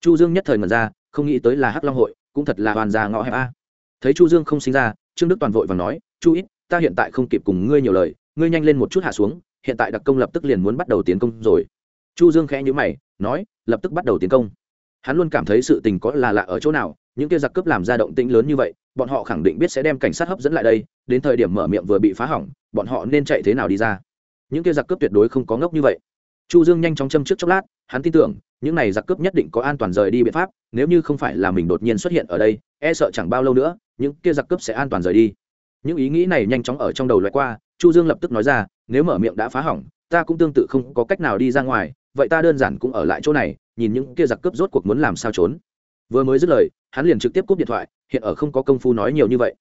Chu dương nhất thời ngẩn ra, không nghĩ tới là hắc long hội, cũng thật là hoàn gia ngõ hẹp a. Thấy chu dương không sinh ra, trương đức toàn vội vàng nói, chu ít, ta hiện tại không kịp cùng ngươi nhiều lời, ngươi nhanh lên một chút hạ xuống, hiện tại đặc công lập tức liền muốn bắt đầu tiến công rồi. Chu dương khẽ nhíu mày, nói, lập tức bắt đầu tiến công. Hắn luôn cảm thấy sự tình có là lạ ở chỗ nào những kia giặc cướp làm ra động tĩnh lớn như vậy, bọn họ khẳng định biết sẽ đem cảnh sát hấp dẫn lại đây, đến thời điểm mở miệng vừa bị phá hỏng, bọn họ nên chạy thế nào đi ra. Những kia giặc cướp tuyệt đối không có ngốc như vậy. Chu dương nhanh chóng châm trước chốc lát, hắn tin tưởng, những này giặc cướp nhất định có an toàn rời đi biện pháp, nếu như không phải là mình đột nhiên xuất hiện ở đây e sợ chẳng bao lâu nữa, những kia giặc cướp sẽ an toàn rời đi. Những ý nghĩ này nhanh chóng ở trong đầu loại qua, chu dương lập tức nói ra, nếu mở miệng đã phá hỏng, ta cũng tương tự không có cách nào đi ra ngoài, vậy ta đơn giản cũng ở lại chỗ này, nhìn những kia giặc cướp rốt cuộc muốn làm sao trốn vừa mới dứt lời, hắn liền trực tiếp cúp điện thoại, hiện ở không có công phu nói nhiều như vậy.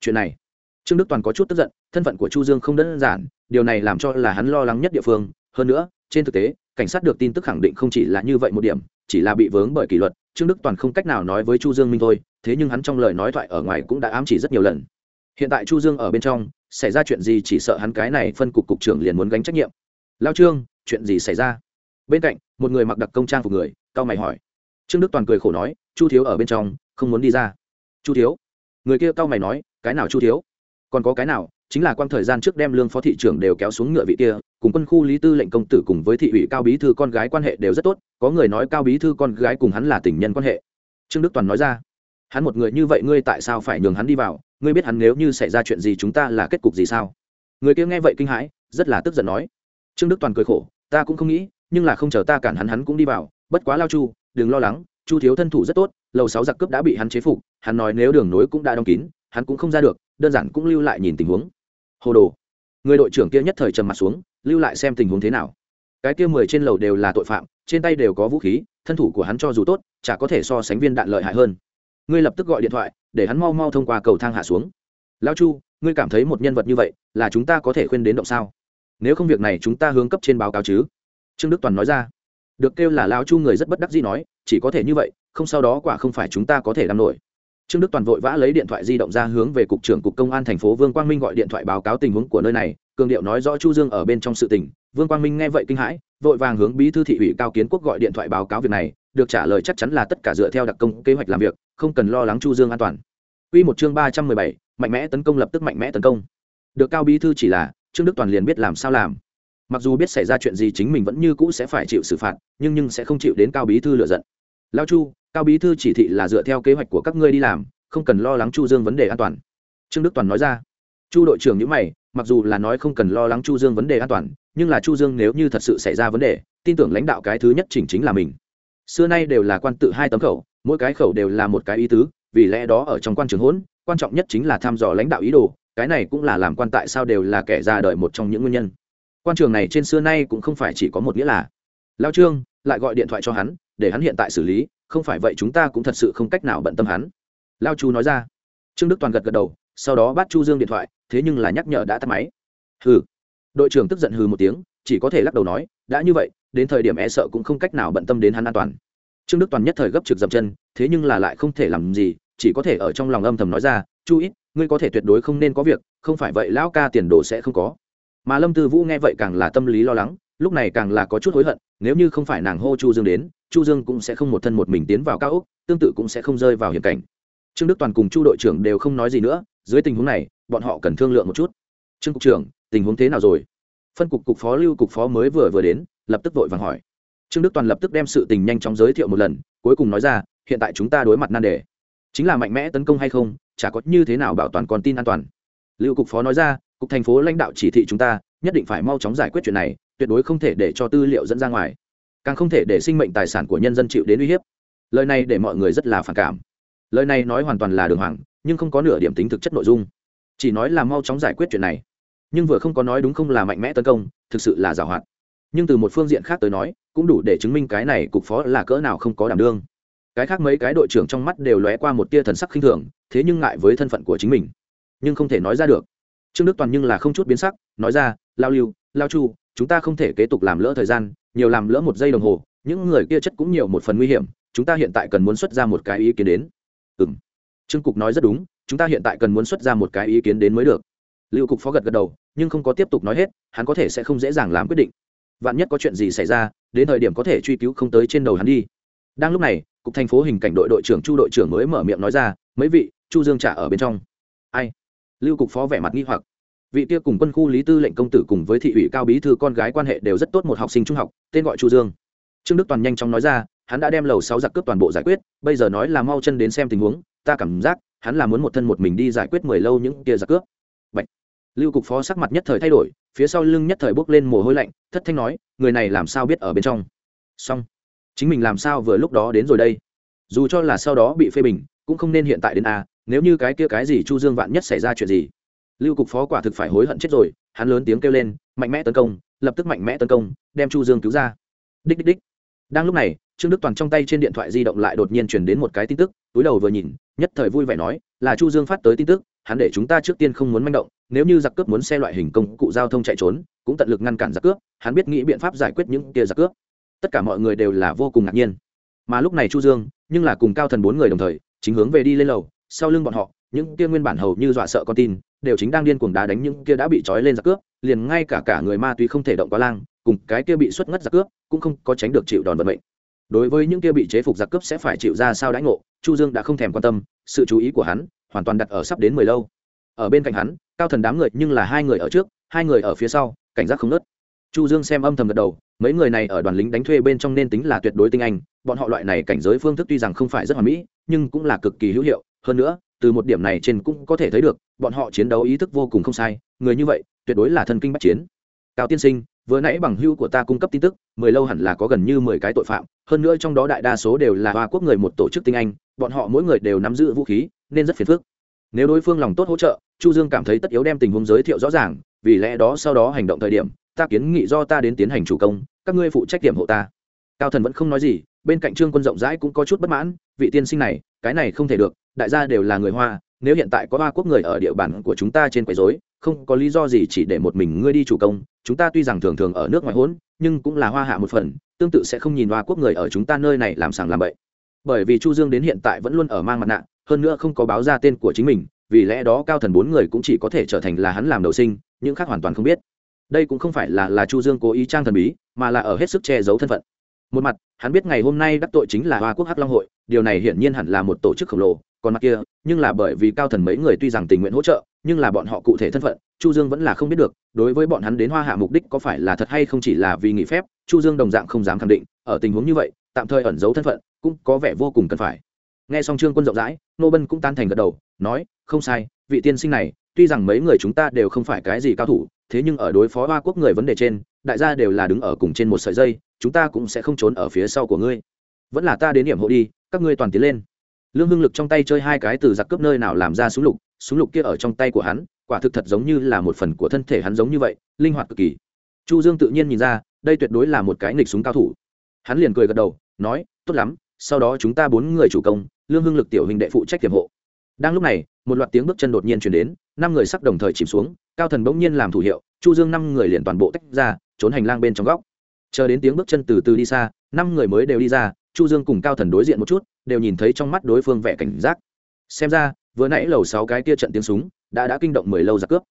Chuyện này, trương đức toàn có chút tức giận, thân phận của chu dương không đơn giản, điều này làm cho là hắn lo lắng nhất địa phương. Hơn nữa, trên thực tế, cảnh sát được tin tức khẳng định không chỉ là như vậy một điểm, chỉ là bị vướng bởi kỷ luật, trương đức toàn không cách nào nói với chu dương minh thôi, thế nhưng hắn trong lời nói thoại ở ngoài cũng đã ám chỉ rất nhiều lần. Hiện tại chu dương ở bên trong, xảy ra chuyện gì chỉ sợ hắn cái này phân cục cục trưởng liền muốn gánh trách nhiệm. Lao trương, chuyện gì xảy ra? Bên cạnh, một người mặc đặc công trang phục người, cao mày hỏi trương đức toàn cười khổ nói, chu thiếu ở bên trong, không muốn đi ra. Chu thiếu? Người kia cao mày nói, cái nào chu thiếu? Còn có cái nào, chính là quang thời gian trước đem lương phó thị trưởng đều kéo xuống ngựa vị kia, cùng quân khu lý tư lệnh công tử cùng với thị ủy cao bí thư con gái quan hệ đều rất tốt, có người nói cao bí thư con gái cùng hắn là tình nhân quan hệ. Trương đức toàn nói ra, hắn một người như vậy ngươi tại sao phải nhường hắn đi vào? Ngươi biết hắn nếu như xảy ra chuyện gì chúng ta là kết cục gì sao? Người kia nghe vậy kinh hãi, rất là tức giận nói, trương đức toàn cười khổ, ta cũng không nghĩ, nhưng là không chờ ta cản hắn hắn cũng đi vào, bất quá lao chu đừng lo lắng, chu thiếu thân thủ rất tốt, lầu sáu giặc cướp đã bị hắn chế phục, hắn nói nếu đường nối cũng đã đóng kín, hắn cũng không ra được, đơn giản cũng lưu lại nhìn tình huống. Hồ đồ, người đội trưởng kia nhất thời trầm mặt xuống, lưu lại xem tình huống thế nào. Cái kia mười trên lầu đều là tội phạm, trên tay đều có vũ khí, thân thủ của hắn cho dù tốt, chả có thể so sánh viên đạn lợi hại hơn. Ngươi lập tức gọi điện thoại, để hắn mau mau thông qua cầu thang hạ xuống. Lao chu, ngươi cảm thấy một nhân vật như vậy là chúng ta có thể khuyên đến động sao? Nếu không việc này chúng ta hướng cấp trên báo cáo chứ? Trương đức toàn nói ra được kêu là lao chu người rất bất đắc dĩ nói chỉ có thể như vậy không sau đó quả không phải chúng ta có thể làm nổi. Trương đức toàn vội vã lấy điện thoại di động ra hướng về cục trưởng cục công an thành phố vương quang minh gọi điện thoại báo cáo tình huống của nơi này cường điệu nói rõ chu dương ở bên trong sự tình. Vương quang minh nghe vậy kinh hãi vội vàng hướng bí thư thị ủy cao kiến quốc gọi điện thoại báo cáo việc này được trả lời chắc chắn là tất cả dựa theo đặc công kế hoạch làm việc không cần lo lắng chu dương an toàn. Quy một chương ba trăm mười bảy, mạnh mẽ tấn công lập tức mạnh mẽ tấn công. Được cao bí thư chỉ là trương đức toàn liền biết làm sao làm mặc dù biết xảy ra chuyện gì chính mình vẫn như cũ sẽ phải chịu xử phạt, nhưng nhưng sẽ không chịu đến cao bí thư lựa giận. Lao chu, cao bí thư chỉ thị là dựa theo kế hoạch của các ngươi đi làm, không cần lo lắng chu dương vấn đề an toàn. Trương đức toàn nói ra. Chu đội trưởng nhữ mày, mặc dù là nói không cần lo lắng chu dương vấn đề an toàn, nhưng là chu dương nếu như thật sự xảy ra vấn đề, tin tưởng lãnh đạo cái thứ nhất chỉnh chính là mình. Xưa nay đều là quan tự hai tấm khẩu, mỗi cái khẩu đều là một cái ý tứ, vì lẽ đó ở trong quan trường hỗn, quan trọng nhất chính là thăm dò lãnh đạo ý đồ, cái này cũng là làm quan tại sao đều là kẻ ra đời một trong những nguyên nhân quan trường này trên xưa nay cũng không phải chỉ có một nghĩa là lao trương lại gọi điện thoại cho hắn để hắn hiện tại xử lý không phải vậy chúng ta cũng thật sự không cách nào bận tâm hắn lao chu nói ra trương đức toàn gật gật đầu sau đó bắt chu dương điện thoại thế nhưng là nhắc nhở đã tắt máy hừ đội trưởng tức giận hừ một tiếng chỉ có thể lắc đầu nói đã như vậy đến thời điểm e sợ cũng không cách nào bận tâm đến hắn an toàn trương đức toàn nhất thời gấp trực dậm chân thế nhưng là lại không thể làm gì chỉ có thể ở trong lòng âm thầm nói ra chu ít ngươi có thể tuyệt đối không nên có việc không phải vậy lão ca tiền đồ sẽ không có mà lâm tư vũ nghe vậy càng là tâm lý lo lắng lúc này càng là có chút hối hận nếu như không phải nàng hô chu dương đến chu dương cũng sẽ không một thân một mình tiến vào cao úc tương tự cũng sẽ không rơi vào hiểm cảnh trương đức toàn cùng chu đội trưởng đều không nói gì nữa dưới tình huống này bọn họ cần thương lượng một chút trương cục trưởng tình huống thế nào rồi phân cục cục phó lưu cục phó mới vừa vừa đến lập tức vội vàng hỏi trương đức toàn lập tức đem sự tình nhanh chóng giới thiệu một lần cuối cùng nói ra hiện tại chúng ta đối mặt nan đề chính là mạnh mẽ tấn công hay không chả có như thế nào bảo toàn con tin an toàn lưu cục phó nói ra cục thành phố lãnh đạo chỉ thị chúng ta, nhất định phải mau chóng giải quyết chuyện này, tuyệt đối không thể để cho tư liệu dẫn ra ngoài. Càng không thể để sinh mệnh tài sản của nhân dân chịu đến uy hiếp. Lời này để mọi người rất là phản cảm. Lời này nói hoàn toàn là đường hoàng, nhưng không có nửa điểm tính thực chất nội dung. Chỉ nói là mau chóng giải quyết chuyện này. Nhưng vừa không có nói đúng không là mạnh mẽ tấn công, thực sự là giảo hoạt. Nhưng từ một phương diện khác tới nói, cũng đủ để chứng minh cái này cục phó là cỡ nào không có đảm đương. Cái khác mấy cái đội trưởng trong mắt đều lóe qua một tia thần sắc khinh thường, thế nhưng ngại với thân phận của chính mình. Nhưng không thể nói ra được trương đức toàn nhưng là không chút biến sắc, nói ra, lao lưu, lao chu, chúng ta không thể kế tục làm lỡ thời gian, nhiều làm lỡ một giây đồng hồ, những người kia chất cũng nhiều một phần nguy hiểm, chúng ta hiện tại cần muốn xuất ra một cái ý kiến đến. Ừ m trương cục nói rất đúng, chúng ta hiện tại cần muốn xuất ra một cái ý kiến đến mới được. Lưu cục phó gật gật đầu, nhưng không có tiếp tục nói hết, hắn có thể sẽ không dễ dàng làm quyết định. Vạn nhất có chuyện gì xảy ra, đến thời điểm có thể truy cứu không tới trên đầu hắn đi. Đang lúc này, cục thành phố hình cảnh đội đội trưởng chu đội trưởng mới mở miệng nói ra, mấy vị, chu dương trả ở bên trong. Ai? Lưu cục phó vẻ mặt nghi hoặc. Vị kia cùng quân khu lý tư lệnh công tử cùng với thị ủy cao bí thư con gái quan hệ đều rất tốt một học sinh trung học, tên gọi chu dương. Trương đức toàn nhanh chóng nói ra, hắn đã đem lầu sáu giặc cướp toàn bộ giải quyết, bây giờ nói là mau chân đến xem tình huống, ta cảm giác, hắn là muốn một thân một mình đi giải quyết mười lâu những kia giặc cướp. Bạch. lưu cục phó sắc mặt nhất thời thay đổi, phía sau lưng nhất thời bốc lên mồ hôi lạnh, thất thanh nói, người này làm sao biết ở bên trong. Xong. Chính mình làm sao vừa lúc đó đến rồi đây. Dù cho là sau đó bị phê bình, cũng không nên hiện tại đến a nếu như cái kia cái gì chu dương vạn nhất xảy ra chuyện gì? Lưu cục phó quả thực phải hối hận chết rồi, hắn lớn tiếng kêu lên, mạnh mẽ tấn công, lập tức mạnh mẽ tấn công, đem chu dương cứu ra. Đích đích đích. Đang lúc này, trương đức toàn trong tay trên điện thoại di động lại đột nhiên chuyển đến một cái tin tức, túi đầu vừa nhìn, nhất thời vui vẻ nói, là chu dương phát tới tin tức, hắn để chúng ta trước tiên không muốn manh động, nếu như giặc cướp muốn xe loại hình công cụ giao thông chạy trốn, cũng tận lực ngăn cản giặc cướp, hắn biết nghĩ biện pháp giải quyết những kia giặc cướp. Tất cả mọi người đều là vô cùng ngạc nhiên. Mà lúc này chu dương, nhưng là cùng cao thần bốn người đồng thời, chính hướng về đi lên lầu sau lưng bọn họ, những kia nguyên bản hầu như dọa sợ con tin, đều chính đang điên cuồng đá đánh những kia đã bị trói lên giặc cướp, liền ngay cả cả người ma túy không thể động quá lang, cùng cái kia bị xuất ngất giặc cướp, cũng không có tránh được chịu đòn vận mệnh. Đối với những kia bị chế phục giặc cướp sẽ phải chịu ra sao đãi ngộ, chu dương đã không thèm quan tâm, sự chú ý của hắn hoàn toàn đặt ở sắp đến mười lâu. Ở bên cạnh hắn, cao thần đám người nhưng là hai người ở trước, hai người ở phía sau, cảnh giác không nớt chu dương xem âm thầm gật đầu, mấy người này ở đoàn lính đánh thuê bên trong nên tính là tuyệt đối tinh anh, bọn họ loại này cảnh giới phương thức tuy rằng không phải rất hoàn mỹ, nhưng cũng là cực kỳ hữu hiệu hơn nữa, từ một điểm này trên cũng có thể thấy được, bọn họ chiến đấu ý thức vô cùng không sai, người như vậy, tuyệt đối là thân kinh bách chiến. Cao tiên sinh, vừa nãy bằng hưu của ta cung cấp tin tức, mười lâu hẳn là có gần như mười cái tội phạm, hơn nữa trong đó đại đa số đều là hoa quốc người một tổ chức tinh anh, bọn họ mỗi người đều nắm giữ vũ khí, nên rất phiền phức. Nếu đối phương lòng tốt hỗ trợ, chu dương cảm thấy tất yếu đem tình huống giới thiệu rõ ràng, vì lẽ đó sau đó hành động thời điểm, ta kiến nghị do ta đến tiến hành chủ công, các ngươi phụ trách điểm hộ ta. Cao thần vẫn không nói gì, bên cạnh trương quân rộng rãi cũng có chút bất mãn, vị tiên sinh này, cái này không thể được đại gia đều là người hoa, nếu hiện tại có hoa quốc người ở địa bàn của chúng ta trên quấy dối không có lý do gì chỉ để một mình ngươi đi chủ công, chúng ta tuy rằng thường thường ở nước ngoài hỗn nhưng cũng là hoa hạ một phần, tương tự sẽ không nhìn hoa quốc người ở chúng ta nơi này làm sàng làm bậy. Bởi vì chu dương đến hiện tại vẫn luôn ở mang mặt nạ, hơn nữa không có báo ra tên của chính mình, vì lẽ đó cao thần bốn người cũng chỉ có thể trở thành là hắn làm đầu sinh, những khác hoàn toàn không biết. Đây cũng không phải là là chu dương cố ý trang thần bí, mà là ở hết sức che giấu thân phận. Một mặt, hắn biết ngày hôm nay đắc tội chính là hoa quốc hắc long hội, điều này hiển nhiên hẳn là một tổ chức khổng lồ còn mặt kia, nhưng là bởi vì cao thần mấy người tuy rằng tình nguyện hỗ trợ, nhưng là bọn họ cụ thể thân phận, chu dương vẫn là không biết được, đối với bọn hắn đến hoa hạ mục đích có phải là thật hay không chỉ là vì nghỉ phép, chu dương đồng dạng không dám khẳng định, ở tình huống như vậy, tạm thời ẩn giấu thân phận cũng có vẻ vô cùng cần phải. Nghe xong trương quân rộng rãi, nô bân cũng tan thành gật đầu, nói, không sai, vị tiên sinh này, tuy rằng mấy người chúng ta đều không phải cái gì cao thủ, thế nhưng ở đối phó hoa quốc người vấn đề trên, đại gia đều là đứng ở cùng trên một sợi dây, chúng ta cũng sẽ không trốn ở phía sau của ngươi. Vẫn là ta đến điểm hộ đi, các ngươi toàn tiến lên lương hưng lực trong tay chơi hai cái từ giặc cướp nơi nào làm ra súng lục súng lục kia ở trong tay của hắn, quả thực thật giống như là một phần của thân thể hắn giống như vậy, linh hoạt cực kỳ. Chu dương tự nhiên nhìn ra, đây tuyệt đối là một cái nghịch súng cao thủ. Hắn liền cười gật đầu, nói, tốt lắm, sau đó chúng ta bốn người chủ công, lương hưng lực tiểu hình đệ phụ trách tiềm hộ. Đang lúc này, một loạt tiếng bước chân đột nhiên chuyển đến, năm người sắc đồng thời chìm xuống, cao thần bỗng nhiên làm thủ hiệu, chu dương năm người liền toàn bộ tách ra, trốn hành lang bên trong góc. Chờ đến tiếng bước chân từ từ đi xa, năm người mới đều đi ra, chu dương cùng cao thần đối diện một chút đều nhìn thấy trong mắt đối phương vẻ cảnh giác. Xem ra, vừa nãy lầu sáu cái kia trận tiếng súng, đã đã kinh động mười lâu giặc cướp.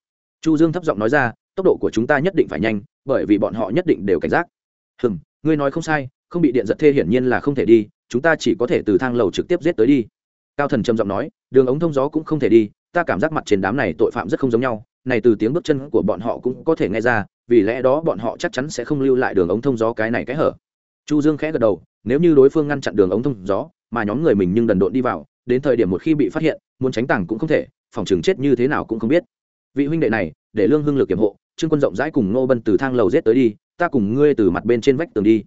Chu dương thấp giọng nói ra, tốc độ của chúng ta nhất định phải nhanh, bởi vì bọn họ nhất định đều cảnh giác. Hừm, ngươi nói không sai, không bị điện giật thê hiển nhiên là không thể đi, chúng ta chỉ có thể từ thang lầu trực tiếp giết tới đi. Cao thần trầm giọng nói, đường ống thông gió cũng không thể đi, ta cảm giác mặt trên đám này tội phạm rất không giống nhau, này từ tiếng bước chân của bọn họ cũng có thể nghe ra, vì lẽ đó bọn họ chắc chắn sẽ không lưu lại đường ống thông gió cái này cái hở. Chu dương khẽ gật đầu, nếu như đối phương ngăn chặn đường ống thông gió mà nhóm người mình nhưng đần độn đi vào, đến thời điểm một khi bị phát hiện, muốn tránh tàng cũng không thể, phòng trường chết như thế nào cũng không biết. Vị huynh đệ này, để lương hưng lực kiểm hộ, trương quân rộng rãi cùng ngô bân từ thang lầu rết tới đi, ta cùng ngươi từ mặt bên trên vách tường đi.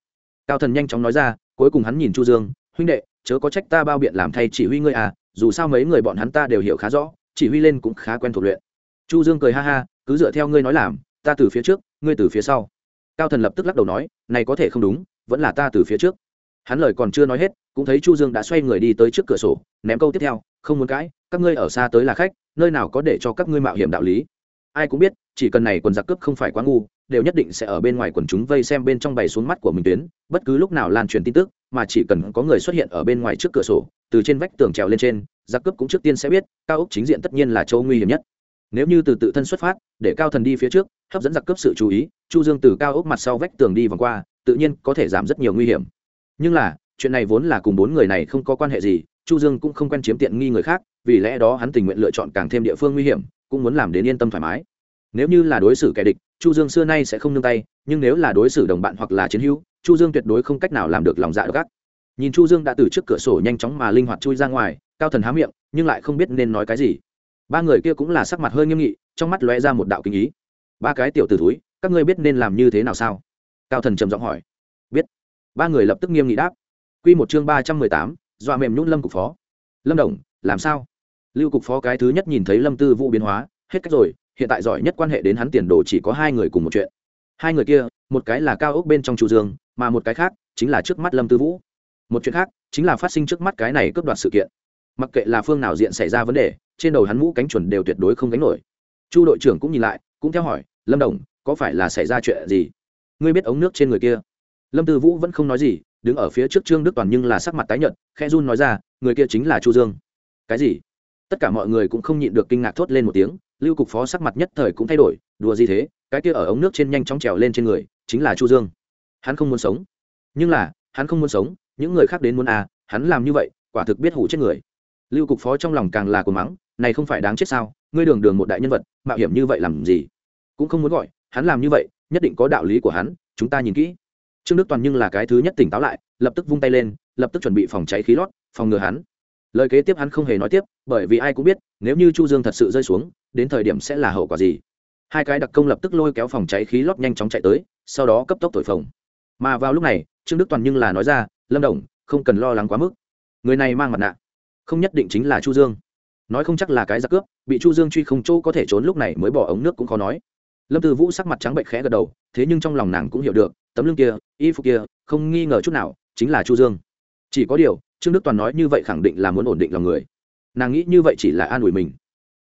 Cao thần nhanh chóng nói ra, cuối cùng hắn nhìn chu dương, huynh đệ, chớ có trách ta bao biện làm thay chỉ huy ngươi à dù sao mấy người bọn hắn ta đều hiểu khá rõ, chỉ huy lên cũng khá quen thuộc luyện. Chu dương cười ha ha, cứ dựa theo ngươi nói làm, ta từ phía trước, ngươi từ phía sau. Cao thần lập tức lắc đầu nói, này có thể không đúng, vẫn là ta từ phía trước hắn lời còn chưa nói hết, cũng thấy chu dương đã xoay người đi tới trước cửa sổ, ném câu tiếp theo, không muốn cãi, các ngươi ở xa tới là khách, nơi nào có để cho các ngươi mạo hiểm đạo lý? Ai cũng biết, chỉ cần này quần giặc cướp không phải quá ngu, đều nhất định sẽ ở bên ngoài quần chúng vây xem bên trong bày xuống mắt của mình tuyến, bất cứ lúc nào lan truyền tin tức, mà chỉ cần có người xuất hiện ở bên ngoài trước cửa sổ, từ trên vách tường trèo lên trên, giặc cướp cũng trước tiên sẽ biết, cao ốc chính diện tất nhiên là châu nguy hiểm nhất. Nếu như từ tự thân xuất phát, để cao thần đi phía trước, hấp dẫn giặc cướp sự chú ý, chu dương từ cao ốc mặt sau vách tường đi vòng qua, tự nhiên có thể giảm rất nhiều nguy hiểm nhưng là, chuyện này vốn là cùng bốn người này không có quan hệ gì, chu dương cũng không quen chiếm tiện nghi người khác, vì lẽ đó hắn tình nguyện lựa chọn càng thêm địa phương nguy hiểm, cũng muốn làm đến yên tâm thoải mái. Nếu như là đối xử kẻ địch, chu dương xưa nay sẽ không nương tay, nhưng nếu là đối xử đồng bạn hoặc là chiến hữu, chu dương tuyệt đối không cách nào làm được lòng dạ gắt nhìn chu dương đã từ trước cửa sổ nhanh chóng mà linh hoạt chui ra ngoài, cao thần há miệng, nhưng lại không biết nên nói cái gì. Ba người kia cũng là sắc mặt hơi nghiêm nghị, trong mắt lóe ra một đạo kinh ý. Ba cái tiểu tử thúi, các ngươi biết nên làm như thế nào sao? Cao thần trầm giọng hỏi ba người lập tức nghiêm nghị đáp. Quy một chương ba trăm mười tám, dọa mềm nhún lâm cục phó. Lâm đồng, làm sao? Lưu cục phó cái thứ nhất nhìn thấy lâm tư vũ biến hóa, hết cách rồi, hiện tại giỏi nhất quan hệ đến hắn tiền đồ chỉ có hai người cùng một chuyện. Hai người kia, một cái là cao ốc bên trong chu dương, mà một cái khác chính là trước mắt lâm tư vũ. Một chuyện khác chính là phát sinh trước mắt cái này cướp đoạt sự kiện. Mặc kệ là phương nào diện xảy ra vấn đề, trên đầu hắn mũ cánh chuẩn đều tuyệt đối không gánh nổi. Chu đội trưởng cũng nhìn lại, cũng theo hỏi, lâm đồng, có phải là xảy ra chuyện gì? Ngươi biết ống nước trên người kia? Lâm tư vũ vẫn không nói gì, đứng ở phía trước trương đức toàn nhưng là sắc mặt tái nhợt khe run nói ra, người kia chính là chu dương. Cái gì? Tất cả mọi người cũng không nhịn được kinh ngạc thốt lên một tiếng, lưu cục phó sắc mặt nhất thời cũng thay đổi, đùa gì thế, cái kia ở ống nước trên nhanh chóng trèo lên trên người, chính là chu dương. Hắn không muốn sống. Nhưng là, hắn không muốn sống, những người khác đến muốn à hắn làm như vậy, quả thực biết hủ chết người. Lưu cục phó trong lòng càng là cuồng mắng, này không phải đáng chết sao, ngươi đường đường một đại nhân vật, mạo hiểm như vậy làm gì? Cũng không muốn gọi, hắn làm như vậy, nhất định có đạo lý của hắn, chúng ta nhìn kỹ trương đức toàn nhưng là cái thứ nhất tỉnh táo lại, lập tức vung tay lên, lập tức chuẩn bị phòng cháy khí lót, phòng ngừa hắn. Lời kế tiếp hắn không hề nói tiếp, bởi vì ai cũng biết, nếu như chu dương thật sự rơi xuống, đến thời điểm sẽ là hậu quả gì. Hai cái đặc công lập tức lôi kéo phòng cháy khí lót nhanh chóng chạy tới, sau đó cấp tốc thổi phồng. Mà vào lúc này, trương đức toàn nhưng là nói ra, lâm đồng, không cần lo lắng quá mức. Người này mang mặt nạ, không nhất định chính là chu dương. Nói không chắc là cái giặc cướp, bị chu dương truy không chỗ có thể trốn lúc này mới bỏ ống nước cũng khó nói lâm tư vũ sắc mặt trắng bệnh khẽ gật đầu, thế nhưng trong lòng nàng cũng hiểu được, tấm lưng kia, y phục kia, không nghi ngờ chút nào, chính là chu dương. Chỉ có điều, trương đức toàn nói như vậy khẳng định là muốn ổn định lòng người. Nàng nghĩ như vậy chỉ là an ủi mình.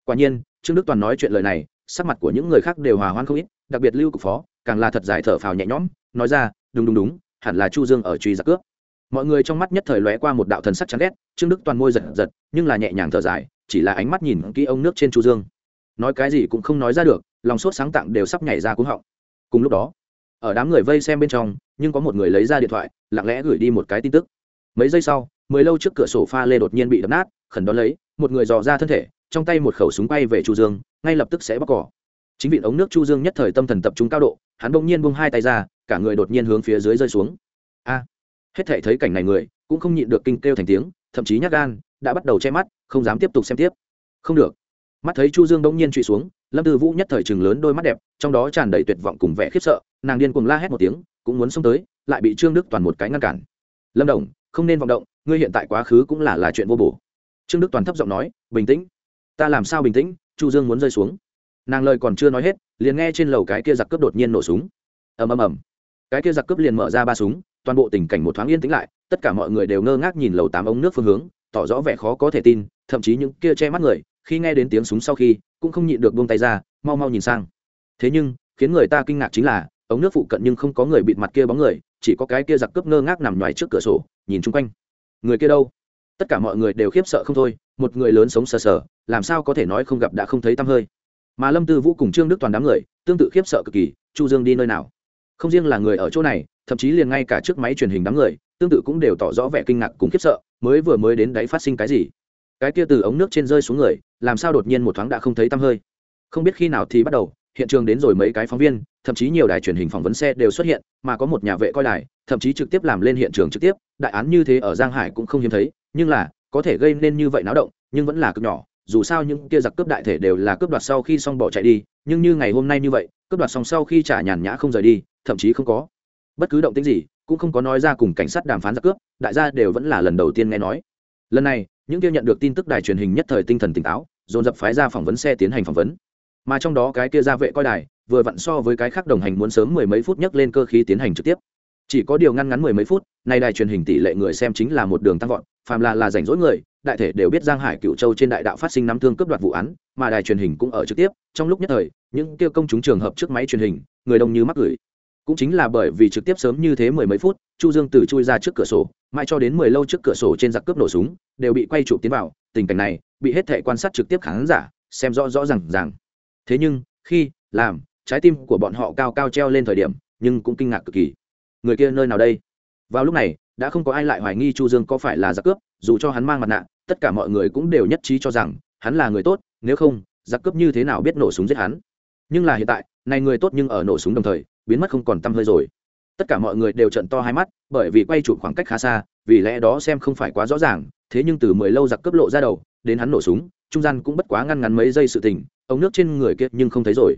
Quả nhiên, trương đức toàn nói chuyện lời này, sắc mặt của những người khác đều hòa hoan không ít, đặc biệt lưu cục phó, càng là thật dài thở phào nhẹ nhõm, nói ra, đúng đúng đúng, hẳn là chu dương ở truy giặc cướp. Mọi người trong mắt nhất thời lóe qua một đạo thần sắc chán ghét, trương đức toàn môi giật giật, nhưng là nhẹ nhàng thở dài, chỉ là ánh mắt nhìn kỹ ông nước trên chu dương. Nói cái gì cũng không nói ra được lòng sốt sáng tặng đều sắp nhảy ra cúng họng. Cùng lúc đó, ở đám người vây xem bên trong, nhưng có một người lấy ra điện thoại, lặng lẽ gửi đi một cái tin tức. Mấy giây sau, mười lâu trước cửa sổ pha lê đột nhiên bị đập nát, khẩn đón lấy, một người dò ra thân thể, trong tay một khẩu súng bay về chu dương, ngay lập tức sẽ bóc cỏ. Chính vì ống nước chu dương nhất thời tâm thần tập trung cao độ, hắn bỗng nhiên buông hai tay ra, cả người đột nhiên hướng phía dưới rơi xuống. A! Hết thể thấy cảnh này người, cũng không nhịn được kinh kêu thành tiếng, thậm chí nhát gan, đã bắt đầu che mắt, không dám tiếp tục xem tiếp. Không được. Mắt thấy chu dương bỗng nhiên trụy xuống lâm tư vũ nhất thời chừng lớn đôi mắt đẹp, trong đó tràn đầy tuyệt vọng cùng vẻ khiếp sợ, nàng điên cuồng la hét một tiếng, cũng muốn xông tới, lại bị trương đức toàn một cái ngăn cản. Lâm đồng, không nên vọng động, ngươi hiện tại quá khứ cũng là là chuyện vô bổ. Trương đức toàn thấp giọng nói, bình tĩnh, ta làm sao bình tĩnh, chu dương muốn rơi xuống. Nàng lời còn chưa nói hết, liền nghe trên lầu cái kia giặc cướp đột nhiên nổ súng. Ầm ầm ầm. Cái kia giặc cướp liền mở ra ba súng, toàn bộ tình cảnh một thoáng yên tĩnh lại, tất cả mọi người đều ngơ ngác nhìn lầu tám ống nước phương hướng, tỏ rõ vẻ khó có thể tin, thậm chí những kia che mắt người khi nghe đến tiếng súng sau khi, cũng không nhịn được buông tay ra, mau mau nhìn sang. Thế nhưng, khiến người ta kinh ngạc chính là, ống nước phụ cận nhưng không có người bịt mặt kia bóng người, chỉ có cái kia giặc cướp ngơ ngác nằm ngoài trước cửa sổ, nhìn chung quanh. Người kia đâu? Tất cả mọi người đều khiếp sợ không thôi, một người lớn sống sờ sờ, làm sao có thể nói không gặp đã không thấy tăm hơi. Mà lâm tư vũ cùng trương đức toàn đám người, tương tự khiếp sợ cực kỳ, chu dương đi nơi nào? Không riêng là người ở chỗ này, thậm chí liền ngay cả trước máy truyền hình đám người, tương tự cũng đều tỏ rõ vẻ kinh ngạc cùng khiếp sợ, mới vừa mới đến đấy phát sinh cái gì? Cái kia từ ống nước trên rơi xuống người, làm sao đột nhiên một thoáng đã không thấy tăm hơi. Không biết khi nào thì bắt đầu, hiện trường đến rồi mấy cái phóng viên, thậm chí nhiều đài truyền hình phỏng vấn xe đều xuất hiện, mà có một nhà vệ coi đài, thậm chí trực tiếp làm lên hiện trường trực tiếp, đại án như thế ở giang hải cũng không hiếm thấy, nhưng là, có thể gây nên như vậy náo động, nhưng vẫn là cực nhỏ, dù sao những kia giặc cướp đại thể đều là cướp đoạt sau khi xong bỏ chạy đi, nhưng như ngày hôm nay như vậy, cướp đoạt xong sau khi trả nhàn nhã không rời đi, thậm chí không có. Bất cứ động tĩnh gì, cũng không có nói ra cùng cảnh sát đàm phán giặc cướp, đại gia đều vẫn là lần đầu tiên nghe nói. Lần này những kia nhận được tin tức đài truyền hình nhất thời tinh thần tỉnh táo, dồn dập phái ra phỏng vấn xe tiến hành phỏng vấn. Mà trong đó cái kia ra vệ coi đài, vừa vặn so với cái khác đồng hành muốn sớm mười mấy phút nhấc lên cơ khí tiến hành trực tiếp. Chỉ có điều ngăn ngắn mười mấy phút, nay đài truyền hình tỷ lệ người xem chính là một đường tăng vọt, phàm là là rảnh rỗi người, đại thể đều biết giang hải cựu châu trên đại đạo phát sinh nắm thương cướp đoạt vụ án, mà đài truyền hình cũng ở trực tiếp. Trong lúc nhất thời, những kêu công chúng trường hợp trước máy truyền hình, người đông như mắc gửi cũng chính là bởi vì trực tiếp sớm như thế mười mấy phút, chu dương từ chui ra trước cửa sổ, mãi cho đến mười lâu trước cửa sổ trên giặc cướp nổ súng, đều bị quay chụp tiến vào, tình cảnh này bị hết thể quan sát trực tiếp khán giả xem rõ rõ ràng. à thế nhưng, khi làm, trái tim của bọn họ cao cao treo lên thời điểm, nhưng cũng kinh ngạc cực kỳ. Người kia nơi nào đây? Vào lúc này, đã không có ai lại hoài nghi chu dương có phải là giặc cướp, dù cho hắn mang mặt nạ, tất cả mọi người cũng đều nhất trí cho rằng hắn là người tốt, nếu không, giặc cướp như thế nào biết nổ súng giết hắn? Nhưng là hiện tại, này người tốt nhưng ở nổ súng đồng thời biến mất không còn tăm hơi rồi. Tất cả mọi người đều trận to hai mắt, bởi vì quay chụp khoảng cách khá xa, vì lẽ đó xem không phải quá rõ ràng, thế nhưng từ mười lâu giặc cướp lộ ra đầu, đến hắn nổ súng, trung gian cũng bất quá ngăn ngắn mấy giây sự tình ống nước trên người kia nhưng không thấy rồi.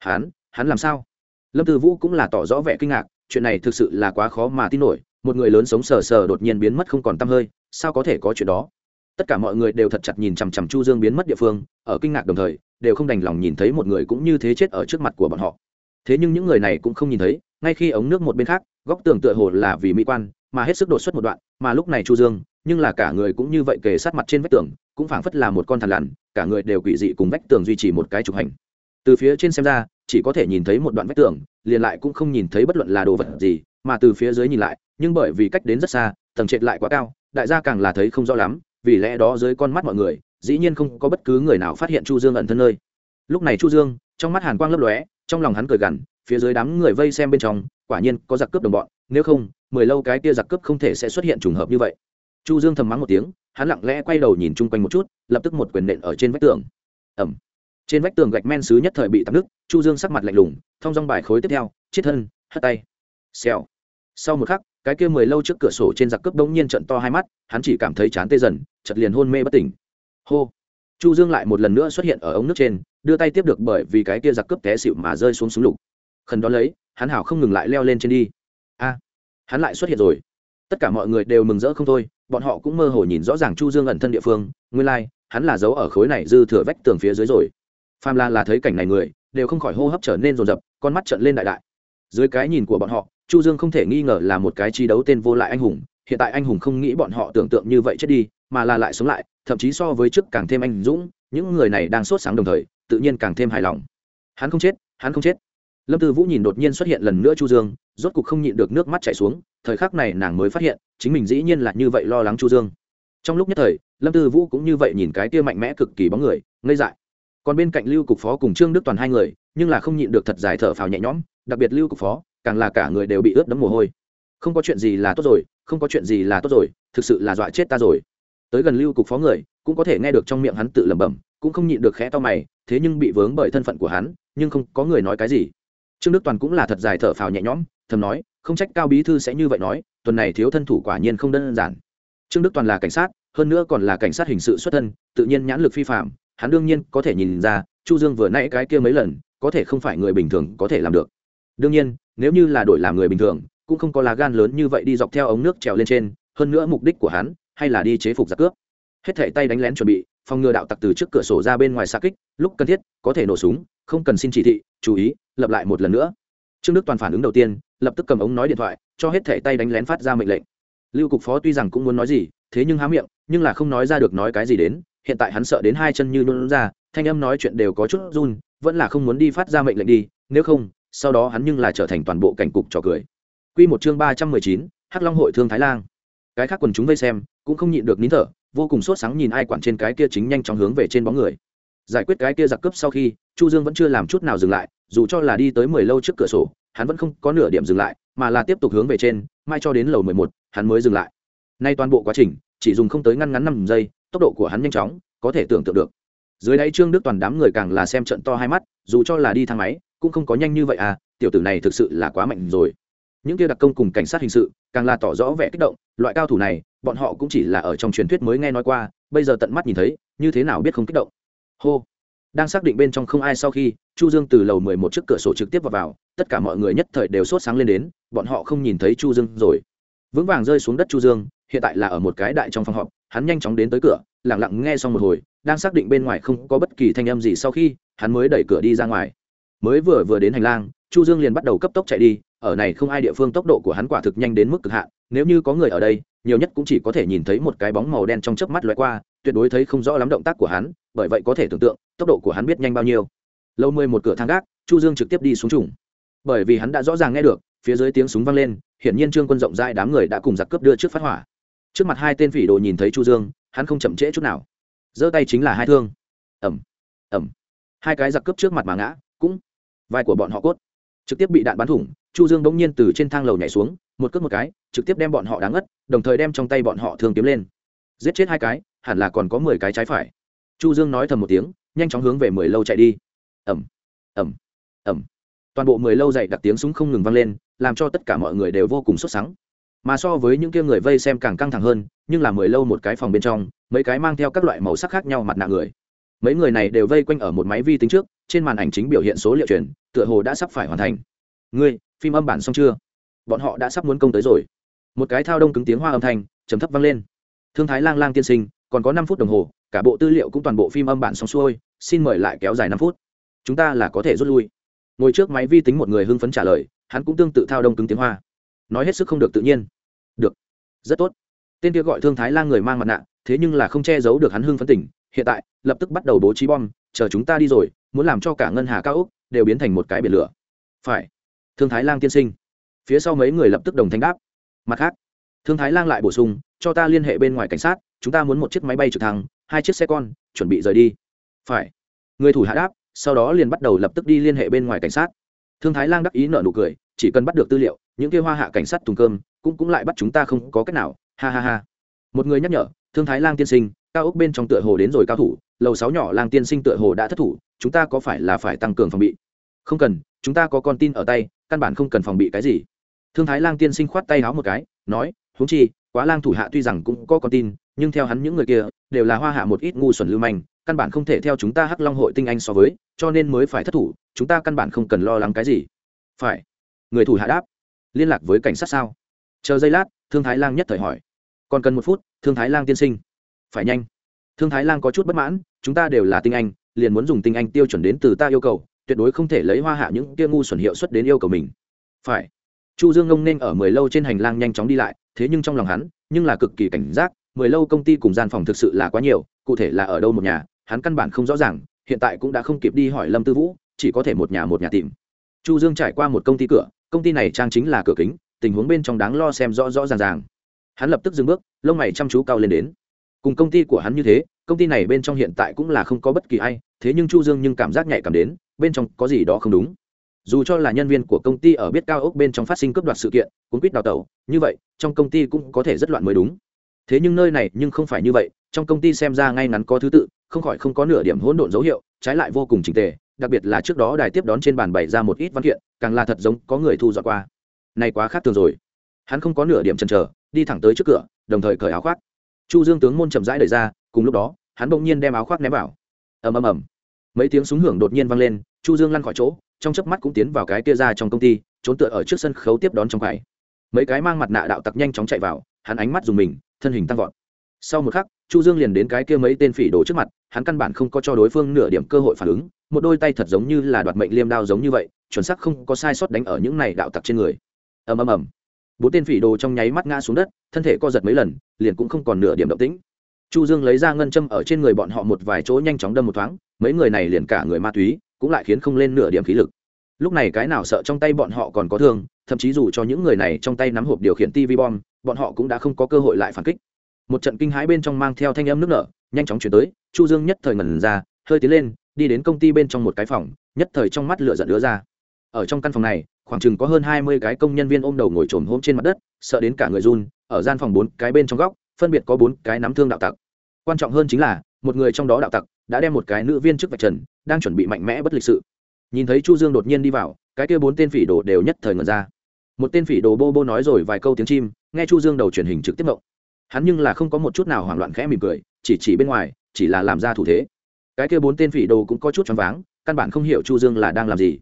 Hắn hắn làm sao? Lâm tư vũ cũng là tỏ rõ vẻ kinh ngạc, chuyện này thực sự là quá khó mà tin nổi, một người lớn sống sờ sờ đột nhiên biến mất không còn t hơi, sao có thể có chuyện đó? Tất cả mọi người đều thật chặt nhìn chằm chằm chu dương biến mất địa phương, ở kinh ngạc đồng thời, đều không đành lòng nhìn thấy một người cũng như thế chết ở trước mặt của bọn họ thế nhưng những người này cũng không nhìn thấy, ngay khi ống nước một bên khác, góc tường tựa hồ là vì mỹ quan, mà hết sức đột xuất một đoạn, mà lúc này chu dương, nhưng là cả người cũng như vậy kề sát mặt trên vách tường, cũng phảng phất là một con thằn lằn, cả người đều quỷ dị cùng vách tường duy trì một cái trục hành. Từ phía trên xem ra, chỉ có thể nhìn thấy một đoạn vách tường, liền lại cũng không nhìn thấy bất luận là đồ vật gì, mà từ phía dưới nhìn lại, nhưng bởi vì cách đến rất xa, tầng trệt lại quá cao, đại gia càng là thấy không rõ lắm, vì lẽ đó dưới con mắt mọi người, dĩ nhiên không có bất cứ người nào phát hiện chu dương ẩn thân nơi. Lúc này chu dương, trong mắt hàn quang lấp lóe trong lòng hắn cười gằn, phía dưới đám người vây xem bên trong, quả nhiên có giặc cướp đồng bọn, nếu không, mười lâu cái kia giặc cướp không thể sẽ xuất hiện trùng hợp như vậy. Chu dương thầm mắng một tiếng, hắn lặng lẽ quay đầu nhìn chung quanh một chút, lập tức một quyền nện ở trên vách tường. Ẩm trên vách tường gạch men xứ nhất thời bị tắc nước chu dương sắc mặt lạnh lùng thong dong bài khối tiếp theo, chết thân, hất tay. Xèo. Sau một khắc, cái kia mười lâu trước cửa sổ trên giặc cướp đống nhiên trận to hai mắt, hắn chỉ cảm thấy chán tê dần chật liền hôn mê bất tỉnh. Hô chu dương lại một lần nữa xuất hiện ở ống nước trên đưa tay tiếp được bởi vì cái kia giặc cướp té xịu mà rơi xuống súng lục. Khẩn đó lấy hắn hảo không ngừng lại leo lên trên đi. A hắn lại xuất hiện rồi. Tất cả mọi người đều mừng rỡ không thôi bọn họ cũng mơ hồ nhìn rõ ràng chu dương ẩn thân địa phương nguyên lai like, hắn là giấu ở khối này dư thừa vách tường phía dưới rồi. Phàm la là thấy cảnh này người đều không khỏi hô hấp trở nên rồn rập con mắt trợn lên đại đại. Dưới cái nhìn của bọn họ chu dương không thể nghi ngờ là một cái chi đấu tên vô lại anh hùng hiện tại anh hùng không nghĩ bọn họ tưởng tượng như vậy chết đi, mà là lại sống lại, thậm chí so với trước càng thêm anh dũng, những người này đang sốt sáng đồng thời, tự nhiên càng thêm hài lòng. Hắn không chết, hắn không chết. Lâm tư vũ nhìn đột nhiên xuất hiện lần nữa chu dương, rốt cục không nhịn được nước mắt chảy xuống, thời khắc này nàng mới phát hiện, chính mình dĩ nhiên là như vậy lo lắng chu dương. Trong lúc nhất thời, lâm tư vũ cũng như vậy nhìn cái kia mạnh mẽ cực kỳ bóng người, ngây dại. Còn bên cạnh lưu cục phó cùng trương đức toàn hai người, nhưng là không nhịn được thật dài thở phào nhẹ nhõm, đặc biệt lưu cục phó, càng là cả người đều bị ướt đẫm mồ hôi không có chuyện gì là tốt rồi, không có chuyện gì là tốt rồi, thực sự là dọa chết ta rồi. Tới gần lưu cục phó người, cũng có thể nghe được trong miệng hắn tự lẩm bẩm, cũng không nhịn được khẽ to mày, thế nhưng bị vướng bởi thân phận của hắn, nhưng không có người nói cái gì. Trương đức toàn cũng là thật dài thở phào nhẹ nhõm, thầm nói, không trách cao bí thư sẽ như vậy nói, tuần này thiếu thân thủ quả nhiên không đơn giản. Trương đức toàn là cảnh sát, hơn nữa còn là cảnh sát hình sự xuất thân, tự nhiên nhãn lực phi phạm hắn đương nhiên có thể nhìn ra, chu dương vừa nãy cái kia mấy lần, có thể không phải người bình thường có thể làm được. Đương nhiên, nếu như là đổi làm người bình thường cũng không có lá gan lớn như vậy đi dọc theo ống nước trèo lên trên, hơn nữa mục đích của hắn hay là đi chế phục giặc cướp. Hết thảy tay đánh lén chuẩn bị, phòng ngừa đạo tặc từ trước cửa sổ ra bên ngoài xa kích, lúc cần thiết, có thể nổ súng, không cần xin chỉ thị, chú ý, lập lại một lần nữa. Trương đức toàn phản ứng đầu tiên, lập tức cầm ống nói điện thoại, cho hết thảy tay đánh lén phát ra mệnh lệnh. Lưu cục phó tuy rằng cũng muốn nói gì, thế nhưng há miệng, nhưng là không nói ra được nói cái gì đến, hiện tại hắn sợ đến hai chân như luôn ra, thanh âm nói chuyện đều có chút run, vẫn là không muốn đi phát ra mệnh lệnh đi, nếu không, sau đó hắn nhưng là trở thành toàn bộ cảnh cục trò cười. Quy một chương ba trăm mười chín, hắc long hội thương thái lang. Cái khác quần chúng vây xem, cũng không nhịn được nín thở, vô cùng sốt sáng nhìn ai quản trên cái kia chính nhanh chóng hướng về trên bóng người. Giải quyết cái kia giặc cướp sau khi, chu dương vẫn chưa làm chút nào dừng lại, dù cho là đi tới mười lâu trước cửa sổ, hắn vẫn không có nửa điểm dừng lại, mà là tiếp tục hướng về trên, mai cho đến lầu mười một, hắn mới dừng lại. Nay toàn bộ quá trình, chỉ dùng không tới ngăn ngắn năm giây, tốc độ của hắn nhanh chóng, có thể tưởng tượng được. Dưới đáy trương đức toàn đám người càng là xem trận to hai mắt, dù cho là đi thang máy, cũng không có nhanh như vậy à tiểu tử này thực sự là quá mạnh rồi những kia đặc công cùng cảnh sát hình sự càng là tỏ rõ vẻ kích động loại cao thủ này bọn họ cũng chỉ là ở trong truyền thuyết mới nghe nói qua bây giờ tận mắt nhìn thấy như thế nào biết không kích động. Hô. Đang xác định bên trong không ai sau khi chu dương từ lầu mười một chiếc cửa sổ trực tiếp vào, vào tất cả mọi người nhất thời đều sốt sáng lên đến bọn họ không nhìn thấy chu dương rồi. Vững vàng rơi xuống đất chu dương hiện tại là ở một cái đại trong phòng họp hắn nhanh chóng đến tới cửa lặng lặng nghe xong một hồi đang xác định bên ngoài không có bất kỳ thanh âm gì sau khi hắn mới đẩy cửa đi ra ngoài. Mới vừa vừa đến hành lang chu dương liền bắt đầu cấp tốc chạy đi, ở này không ai địa phương tốc độ của hắn quả thực nhanh đến mức cực hạn, nếu như có người ở đây, nhiều nhất cũng chỉ có thể nhìn thấy một cái bóng màu đen trong chớp mắt lóe qua, tuyệt đối thấy không rõ lắm động tác của hắn, bởi vậy có thể tưởng tượng, tốc độ của hắn biết nhanh bao nhiêu. Lâu mười một cửa thang gác, chu dương trực tiếp đi xuống trùng. Bởi vì hắn đã rõ ràng nghe được, phía dưới tiếng súng vang lên, hiển nhiên trương quân rộng rãi đám người đã cùng giặc cướp đưa trước phát hỏa. Trước mặt hai tên phỉ đồ nhìn thấy chu dương, hắn không chậm trễ chút nào. Giơ tay chính là hai thương. Ẩm ẩm hai cái giặc cướp trước mặt mà ngã, cũng vai của bọn họ cốt trực tiếp bị đạn bắn thủng, chu dương bỗng nhiên từ trên thang lầu nhảy xuống, một cước một cái, trực tiếp đem bọn họ đáng ngất, đồng thời đem trong tay bọn họ thường kiếm lên. Giết chết hai cái, hẳn là còn có mười cái trái phải. Chu dương nói thầm một tiếng, nhanh chóng hướng về mười lâu chạy đi. Ẩm ẩm ẩm toàn bộ mười lâu dậy đặt tiếng súng không ngừng vang lên, làm cho tất cả mọi người đều vô cùng sốt sắng. Mà so với những kia người vây xem càng căng thẳng hơn, nhưng là mười lâu một cái phòng bên trong, mấy cái mang theo các loại màu sắc khác nhau mặt nạ người. Mấy người này đều vây quanh ở một máy vi tính trước trên màn ảnh chính biểu hiện số liệu truyền, tựa hồ đã sắp phải hoàn thành. Ngươi, phim âm bản xong chưa? Bọn họ đã sắp muốn công tới rồi. Một cái thao đông cứng tiếng hoa âm thanh chấm thấp vang lên. Thương thái lang lang tiên sinh, còn có năm phút đồng hồ, cả bộ tư liệu cũng toàn bộ phim âm bản xong xuôi, xin mời lại kéo dài năm phút. Chúng ta là có thể rút lui. Ngồi trước máy vi tính một người hưng phấn trả lời, hắn cũng tương tự thao đông cứng tiếng hoa. Nói hết sức không được tự nhiên. Được. Rất tốt. Tên kia gọi thương thái lang người mang mặt nạ, thế nhưng là không che giấu được hắn hưng phấn tỉnh. Hiện tại, lập tức bắt đầu bố trí bom, chờ chúng ta đi rồi muốn làm cho cả ngân hà cao úc đều biến thành một cái biển lửa. Phải. Thương thái lang tiên sinh. Phía sau mấy người lập tức đồng thanh đáp. Mặt khác, thương thái lang lại bổ sung, cho ta liên hệ bên ngoài cảnh sát, chúng ta muốn một chiếc máy bay trực thăng, hai chiếc xe con, chuẩn bị rời đi. Phải. Người thủ hạ đáp, sau đó liền bắt đầu lập tức đi liên hệ bên ngoài cảnh sát. Thương thái lang đắc ý nợ nụ cười, chỉ cần bắt được tư liệu, những kia hoa hạ cảnh sát thùng cơm, cũng cũng lại bắt chúng ta không có cách nào. Ha ha ha. Một người nhắc nhở, thương thái lang tiên sinh, cao ốc bên trong tựa hồ đến rồi cao thủ, lầu sáu nhỏ lang tiên sinh tựa hồ đã thất thủ chúng ta có phải là phải tăng cường phòng bị? Không cần, chúng ta có con tin ở tay, căn bản không cần phòng bị cái gì. Thương thái lang tiên sinh khoát tay háo một cái, nói, huống chi, quá lang thủ hạ tuy rằng cũng có con tin, nhưng theo hắn những người kia, đều là hoa hạ một ít ngu xuẩn lưu manh, căn bản không thể theo chúng ta hắc long hội tinh anh so với, cho nên mới phải thất thủ, chúng ta căn bản không cần lo lắng cái gì. Phải. Người thủ hạ đáp. Liên lạc với cảnh sát sao? Chờ giây lát, thương thái lang nhất thời hỏi. Còn cần một phút, thương thái lang tiên sinh. Phải nhanh. Thương thái lang có chút bất mãn, chúng ta đều là tinh anh liền muốn dùng tinh anh tiêu chuẩn đến từ ta yêu cầu, tuyệt đối không thể lấy hoa hạ những kia ngu xuẩn hiệu suất đến yêu cầu mình. Phải. Chu dương ngông nên ở mười lâu trên hành lang nhanh chóng đi lại, thế nhưng trong lòng hắn, nhưng là cực kỳ cảnh giác, mười lâu công ty cùng gian phòng thực sự là quá nhiều, cụ thể là ở đâu một nhà, hắn căn bản không rõ ràng, hiện tại cũng đã không kịp đi hỏi lâm tư vũ, chỉ có thể một nhà một nhà tìm. Chu dương trải qua một công ty cửa, công ty này trang chính là cửa kính, tình huống bên trong đáng lo xem rõ rõ ràng ràng. Hắn lập tức dừng bước, lông mày chăm chú cao lên đến cùng công ty của hắn như thế, công ty này bên trong hiện tại cũng là không có bất kỳ ai, thế nhưng chu dương nhưng cảm giác nhạy cảm đến, bên trong có gì đó không đúng. Dù cho là nhân viên của công ty ở biết cao ốc bên trong phát sinh cướp đoạt sự kiện cũng quýt đào tẩu, như vậy, trong công ty cũng có thể rất loạn mới đúng. Thế nhưng nơi này nhưng không phải như vậy, trong công ty xem ra ngay ngắn có thứ tự, không khỏi không có nửa điểm hỗn độn dấu hiệu, trái lại vô cùng trình tề, đặc biệt là trước đó đài tiếp đón trên bàn bày ra một ít văn kiện, càng là thật giống có người thu dọn qua. Này quá khác thường rồi. Hắn không có nửa điểm chần chờ, đi thẳng tới trước cửa, đồng thời cởi áo khoác chu dương tướng môn chậm rãi đẩy ra, cùng lúc đó, hắn bỗng nhiên đem áo khoác ném vào. Ầm ầm ầm. Mấy tiếng súng hưởng đột nhiên vang lên, chu dương lăn khỏi chỗ, trong chớp mắt cũng tiến vào cái kia ra trong công ty, trốn tựa ở trước sân khấu tiếp đón trong quầy. Mấy cái mang mặt nạ đạo tặc nhanh chóng chạy vào, hắn ánh mắt dùng mình, thân hình tăng vọt. Sau một khắc, chu dương liền đến cái kia mấy tên phỉ đồ trước mặt, hắn căn bản không có cho đối phương nửa điểm cơ hội phản ứng, một đôi tay thật giống như là đoạt mệnh liêm đao giống như vậy, chuẩn xác không có sai sót đánh ở những này đạo tặc trên người. Ầm ầm ầm bốn tên phỉ đồ trong nháy mắt ngã xuống đất, thân thể co giật mấy lần, liền cũng không còn nửa điểm động tĩnh. Chu dương lấy ra ngân châm ở trên người bọn họ một vài chỗ nhanh chóng đâm một thoáng, mấy người này liền cả người ma túy, cũng lại khiến không lên nửa điểm khí lực. Lúc này cái nào sợ trong tay bọn họ còn có thương, thậm chí dù cho những người này trong tay nắm hộp điều khiển tv bom, bọn họ cũng đã không có cơ hội lại phản kích. Một trận kinh hãi bên trong mang theo thanh âm nước nở, nhanh chóng chuyển tới, chu dương nhất thời ngẩn ra, hơi tiến lên, đi đến công ty bên trong một cái phòng, nhất thời trong mắt lửa giận đứa ra ở trong căn phòng này, khoảng chừng có hơn hai mươi cái công nhân viên ôm đầu ngồi trồm hôm trên mặt đất, sợ đến cả người run, ở gian phòng bốn cái bên trong góc, phân biệt có bốn cái nắm thương đạo tặc. Quan trọng hơn chính là, một người trong đó đạo tặc đã đem một cái nữ viên trước vạch trần, đang chuẩn bị mạnh mẽ bất lịch sự. Nhìn thấy chu dương đột nhiên đi vào, cái kia bốn tên phỉ đồ đều nhất thời ngẩn ra. Một tên phỉ đồ bô bô nói rồi vài câu tiếng chim, nghe chu dương đầu truyền hình trực tiếp mộng hắn nhưng là không có một chút nào hoảng loạn khẽ mỉm cười, chỉ chỉ bên ngoài, chỉ là làm ra thủ thế. Cái kia bốn tên phỉ đồ cũng có chút choáng váng, căn bản không hiểu chu dương là đang làm gì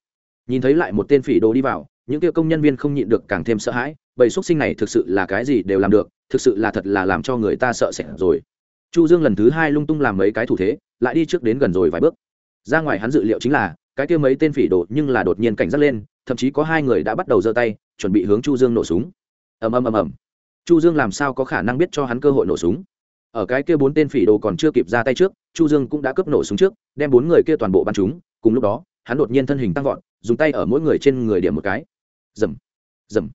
nhìn thấy lại một tên phỉ đồ đi vào, những kia công nhân viên không nhịn được càng thêm sợ hãi, bầy xuất sinh này thực sự là cái gì đều làm được, thực sự là thật là làm cho người ta sợ sệt rồi. Chu dương lần thứ hai lung tung làm mấy cái thủ thế, lại đi trước đến gần rồi vài bước. Ra ngoài hắn dự liệu chính là, cái kia mấy tên phỉ đồ nhưng là đột nhiên cảnh giác lên, thậm chí có hai người đã bắt đầu giơ tay, chuẩn bị hướng chu dương nổ súng. Ầm ầm ầm ầm. Chu dương làm sao có khả năng biết cho hắn cơ hội nổ súng? Ở cái kia bốn tên phỉ đồ còn chưa kịp ra tay trước, chu dương cũng đã cướp nổ súng trước, đem bốn người kia toàn bộ bắn chúng cùng lúc đó, hắn đột nhiên thân hình tăng vọt dùng tay ở mỗi người trên người điểm một cái. Dầm dầm.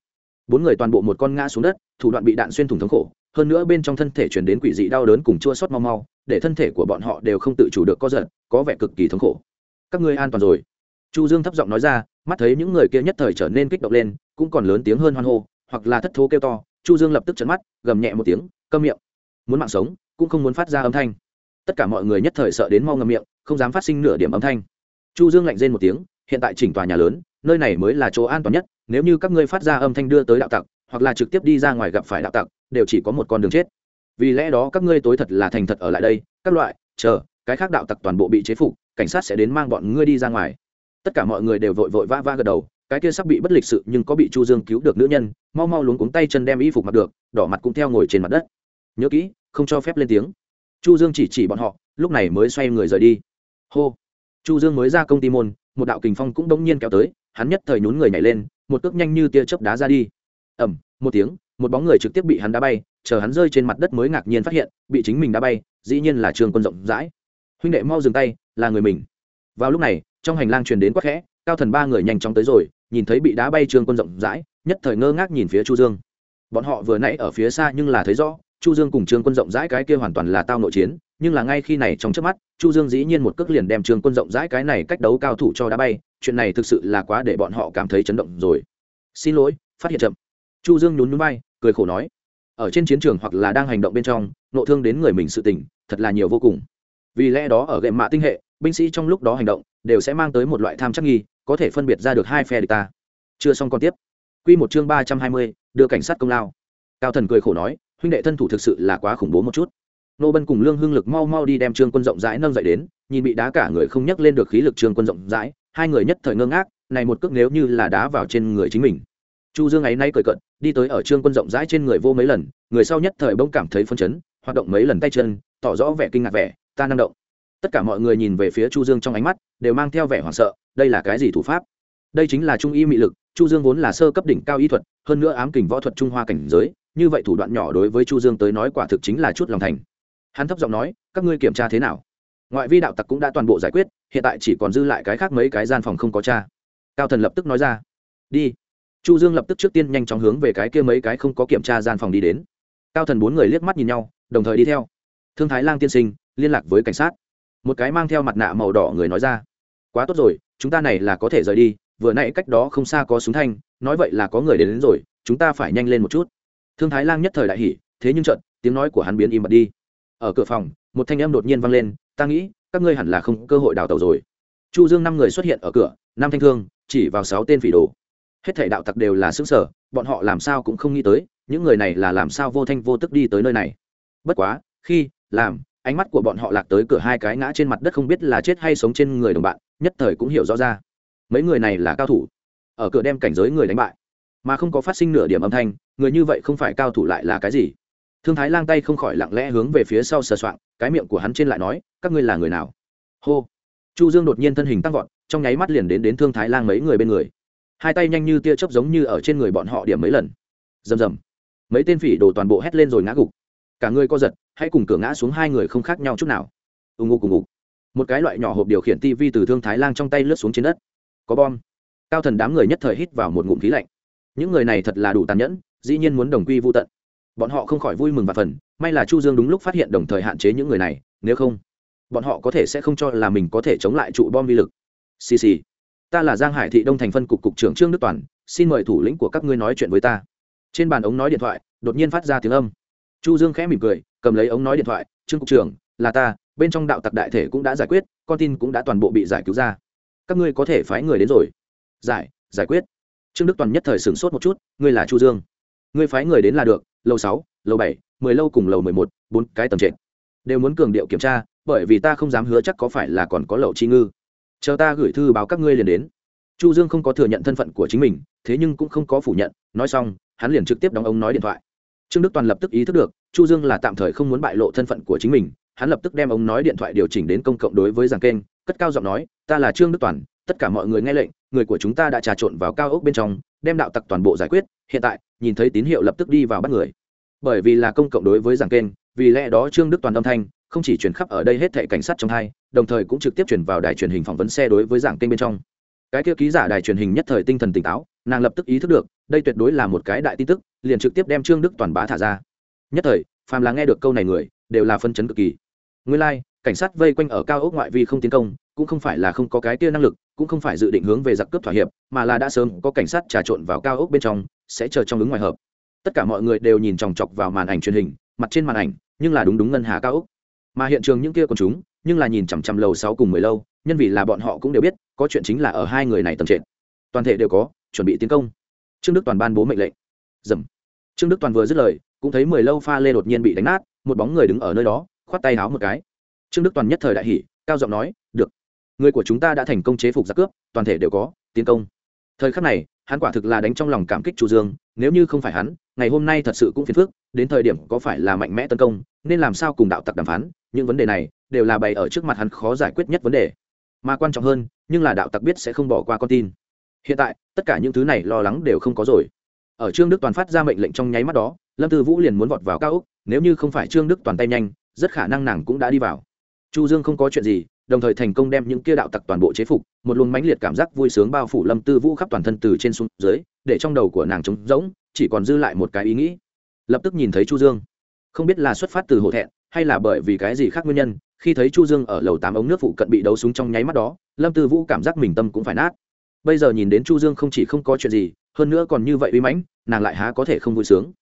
Bốn người toàn bộ một con ngã xuống đất thủ đoạn bị đạn xuyên thủng thống khổ. Hơn nữa bên trong thân thể chuyển đến quỷ dị đau đớn cùng chua xót mau mau để thân thể của bọn họ đều không tự chủ được co giật, có vẻ cực kỳ thống khổ. Các ngươi an toàn rồi. Chu dương thấp giọng nói ra mắt thấy những người kia nhất thời trở nên kích động lên cũng còn lớn tiếng hơn hoan hô hoặc là thất thố kêu to. Chu dương lập tức chấn mắt gầm nhẹ một tiếng câm miệng. Muốn mạng sống cũng không muốn phát ra âm thanh. Tất cả mọi người nhất thời sợ đến mau ngậm miệng không dám phát sinh nửa điểm âm thanh. Chu dương lạnh rên một tiếng hiện tại chỉnh tòa nhà lớn, nơi này mới là chỗ an toàn nhất, nếu như các ngươi phát ra âm thanh đưa tới đạo tặc, hoặc là trực tiếp đi ra ngoài gặp phải đạo tặc, đều chỉ có một con đường chết. Vì lẽ đó các ngươi tối thật là thành thật ở lại đây, các loại, chờ, cái khác đạo tặc toàn bộ bị chế phục, cảnh sát sẽ đến mang bọn ngươi đi ra ngoài. Tất cả mọi người đều vội vội vã vã gật đầu, cái kia sắp bị bất lịch sự nhưng có bị chu dương cứu được nữ nhân, mau mau luống cuống tay chân đem y phục mặc được, đỏ mặt cũng theo ngồi trên mặt đất. Nhớ kỹ, không cho phép lên tiếng. Chu dương chỉ chỉ bọn họ, lúc này mới xoay người rời đi. Hô chu dương mới ra công ty môn, một đạo kình phong cũng đống nhiên kéo tới, hắn nhất thời nhún người nhảy lên, một cước nhanh như tia chớp đá ra đi. Ầm, một tiếng, một bóng người trực tiếp bị hắn đá bay, chờ hắn rơi trên mặt đất mới ngạc nhiên phát hiện, bị chính mình đá bay, dĩ nhiên là trường quân rộng rãi. Huynh đệ mau dừng tay, là người mình. Vào lúc này, trong hành lang truyền đến quắc khẽ, cao thần ba người nhanh chóng tới rồi, nhìn thấy bị đá bay Trường quân rộng rãi, nhất thời ngơ ngác nhìn phía chu dương. Bọn họ vừa nãy ở phía xa nhưng là thấy rõ chu dương cùng trương quân rộng rãi cái kia hoàn toàn là tao nội chiến, nhưng là ngay khi này trong trước mắt, chu dương dĩ nhiên một cước liền đem trương quân rộng rãi cái này cách đấu cao thủ cho đá bay, chuyện này thực sự là quá để bọn họ cảm thấy chấn động rồi. Xin lỗi, phát hiện chậm. Chu dương nhún nhún bay cười khổ nói, ở trên chiến trường hoặc là đang hành động bên trong, nộ thương đến người mình sự tình, thật là nhiều vô cùng. Vì lẽ đó ở gệm mạ tinh hệ, binh sĩ trong lúc đó hành động, đều sẽ mang tới một loại tham chắc nghi, có thể phân biệt ra được hai phe địch ta. Chưa xong còn tiếp. Quy một chương ba trăm hai mươi, đưa cảnh sát công lao. Cao thần cười khổ nói huynh đệ thân thủ thực sự là quá khủng bố một chút. Nô bân cùng lương hưng lực mau mau đi đem trương quân rộng rãi nâng dậy đến, nhìn bị đá cả người không nhắc lên được khí lực trương quân rộng rãi, hai người nhất thời ngơ ngác, này một cước nếu như là đá vào trên người chính mình. Chu dương ấy nay cười cận đi tới ở trương quân rộng rãi trên người vô mấy lần, người sau nhất thời bỗng cảm thấy phấn chấn, hoạt động mấy lần tay chân, tỏ rõ vẻ kinh ngạc vẻ, ta năng động. Tất cả mọi người nhìn về phía chu dương trong ánh mắt, đều mang theo vẻ hoảng sợ, đây là cái gì thủ pháp? Đây chính là trung y mị lực, chu dương vốn là sơ cấp đỉnh cao y thuật, hơn nữa ám kình võ thuật trung hoa cảnh giới như vậy thủ đoạn nhỏ đối với chu dương tới nói quả thực chính là chút lòng thành. Hắn thấp giọng nói các ngươi kiểm tra thế nào? Ngoại vi đạo tặc cũng đã toàn bộ giải quyết hiện tại chỉ còn dư lại cái khác mấy cái gian phòng không có cha cao thần lập tức nói ra đi. Chu dương lập tức trước tiên nhanh chóng hướng về cái kia mấy cái không có kiểm tra gian phòng đi đến. Cao thần bốn người liếc mắt nhìn nhau đồng thời đi theo. Thương thái lang tiên sinh liên lạc với cảnh sát. Một cái mang theo mặt nạ màu đỏ người nói ra quá tốt rồi chúng ta này là có thể rời đi vừa nãy cách đó không xa có súng thanh nói vậy là có người đến, đến rồi chúng ta phải nhanh lên một chút thương thái lang nhất thời đại hỉ, thế nhưng trận tiếng nói của hắn biến im bặt đi. Ở cửa phòng, một thanh âm đột nhiên vang lên, ta nghĩ, các ngươi hẳn là không cơ hội đào tẩu rồi. Chu dương năm người xuất hiện ở cửa, năm thanh thương, chỉ vào sáu tên phỉ đồ. Hết thảy đạo tặc đều là xứng sở bọn họ làm sao cũng không nghĩ tới, những người này là làm sao vô thanh vô tức đi tới nơi này. Bất quá, khi, làm, ánh mắt của bọn họ lạc tới cửa hai cái ngã trên mặt đất không biết là chết hay sống trên người đồng bạn, nhất thời cũng hiểu rõ ra. Mấy người này là cao thủ. Ở cửa đem cảnh giới người đánh bại mà không có phát sinh nửa điểm âm thanh, người như vậy không phải cao thủ lại là cái gì? Thương thái lang tay không khỏi lặng lẽ hướng về phía sau sờ soạng, cái miệng của hắn trên lại nói, các ngươi là người nào? Hô! Chu dương đột nhiên thân hình tăng vọt, trong nháy mắt liền đến đến thương thái lang mấy người bên người. Hai tay nhanh như tia chớp giống như ở trên người bọn họ điểm mấy lần. Rầm rầm. Mấy tên phỉ đồ toàn bộ hét lên rồi ngã gục. Cả người co giật, hãy cùng cửa ngã xuống hai người không khác nhau chút nào. Ùng ục cùng ngục. Một cái loại nhỏ hộp điều khiển tivi từ thương thái lang trong tay lướt xuống trên đất. Có bom. Cao thần đám người nhất thời hít vào một ngụm khí lạnh những người này thật là đủ tàn nhẫn, dĩ nhiên muốn đồng quy vô tận. Bọn họ không khỏi vui mừng và phần, may là chu dương đúng lúc phát hiện đồng thời hạn chế những người này, nếu không, bọn họ có thể sẽ không cho là mình có thể chống lại trụ bom vi lực. Xì xì. Ta là giang hải thị đông thành phân cục cục trưởng trương đức toàn, xin mời thủ lĩnh của các ngươi nói chuyện với ta. Trên bàn ống nói điện thoại, đột nhiên phát ra tiếng âm. Chu dương khẽ mỉm cười, cầm lấy ống nói điện thoại, trương cục trưởng, là ta, bên trong đạo tặc đại thể cũng đã giải quyết, con tin cũng đã toàn bộ bị giải cứu ra. Các ngươi có thể phái người đến rồi. Giải giải quyết trương đức toàn nhất thời sửng sốt một chút, ngươi là chu dương? Ngươi phái người đến là được, lầu sáu, lầu bảy, mười lâu cùng lầu mười một, bốn cái tầng trệt. Đều muốn cường điệu kiểm tra, bởi vì ta không dám hứa chắc có phải là còn có lậu chi ngư. Chờ ta gửi thư báo các ngươi liền đến. Chu dương không có thừa nhận thân phận của chính mình, thế nhưng cũng không có phủ nhận, nói xong, hắn liền trực tiếp đóng ống nói điện thoại. Trương đức toàn lập tức ý thức được, chu dương là tạm thời không muốn bại lộ thân phận của chính mình, hắn lập tức đem ống nói điện thoại điều chỉnh đến công cộng đối với giảng kênh, cất cao giọng nói, ta là trương đức toàn, tất cả mọi người nghe lệnh người của chúng ta đã trà trộn vào cao ốc bên trong đem đạo tặc toàn bộ giải quyết hiện tại nhìn thấy tín hiệu lập tức đi vào bắt người. Bởi vì là công cộng đối với giảng kênh vì lẽ đó trương đức toàn âm thanh không chỉ chuyển khắp ở đây hết thệ cảnh sát trong hai đồng thời cũng trực tiếp chuyển vào đài truyền hình phỏng vấn xe đối với giảng kênh bên trong. Cái kia ký giả đài truyền hình nhất thời tinh thần tỉnh táo nàng lập tức ý thức được đây tuyệt đối là một cái đại tin tức liền trực tiếp đem trương đức toàn bá thả ra. Nhất thời phàm là nghe được câu này người đều là phân chấn cực kỳ. Nguyên lai、like, cảnh sát vây quanh ở cao ốc ngoại vi không tiến công cũng không phải là không có cái kia năng lực, cũng không phải dự định hướng về giặc cướp thỏa hiệp, mà là đã sớm có cảnh sát trà trộn vào cao ốc bên trong, sẽ chờ trong ứng ngoài hợp. Tất cả mọi người đều nhìn chòng chọc vào màn ảnh truyền hình, mặt trên màn ảnh, nhưng là đúng đúng ngân hà cao ốc. Mà hiện trường những kia còn chúng, nhưng là nhìn chằm chằm lầu sáu cùng mười lâu, nhân vì là bọn họ cũng đều biết, có chuyện chính là ở hai người này tầm trệt. Toàn thể đều có, chuẩn bị tiến công. Trương đức toàn ban bố mệnh lệnh. Dầm. Trương đức toàn vừa dứt lời, cũng thấy mười lâu pha lê đột nhiên bị đánh nát, một bóng người đứng ở nơi đó, khoát tay háo một cái. Trương đức toàn nhất thời đại hỉ, cao giọng nói, được người của chúng ta đã thành công chế phục giặc cướp, toàn thể đều có, tiến công. Thời khắc này, hắn quả thực là đánh trong lòng cảm kích chu dương, nếu như không phải hắn, ngày hôm nay thật sự cũng phiền phức, đến thời điểm có phải là mạnh mẽ tấn công, nên làm sao cùng đạo tặc đàm phán, những vấn đề này đều là bày ở trước mặt hắn khó giải quyết nhất vấn đề. Mà quan trọng hơn, nhưng là đạo tặc biết sẽ không bỏ qua con tin. Hiện tại, tất cả những thứ này lo lắng đều không có rồi. Ở trương đức toàn phát ra mệnh lệnh trong nháy mắt đó, lâm tư vũ liền muốn vọt vào cao úc nếu như không phải trương đức toàn tay nhanh, rất khả năng nàng cũng đã đi vào. Chu dương không có chuyện gì đồng thời thành công đem những kia đạo tặc toàn bộ chế phục, một luồng mãnh liệt cảm giác vui sướng bao phủ lâm tư vũ khắp toàn thân từ trên xuống dưới, để trong đầu của nàng trống rỗng, chỉ còn dư lại một cái ý nghĩ. Lập tức nhìn thấy chu dương. Không biết là xuất phát từ hổ thẹn, hay là bởi vì cái gì khác nguyên nhân, khi thấy chu dương ở lầu tám ống nước phụ cận bị đấu súng trong nháy mắt đó, lâm tư vũ cảm giác mình tâm cũng phải nát. Bây giờ nhìn đến chu dương không chỉ không có chuyện gì, hơn nữa còn như vậy uy mãnh, nàng lại há có thể không vui sướng.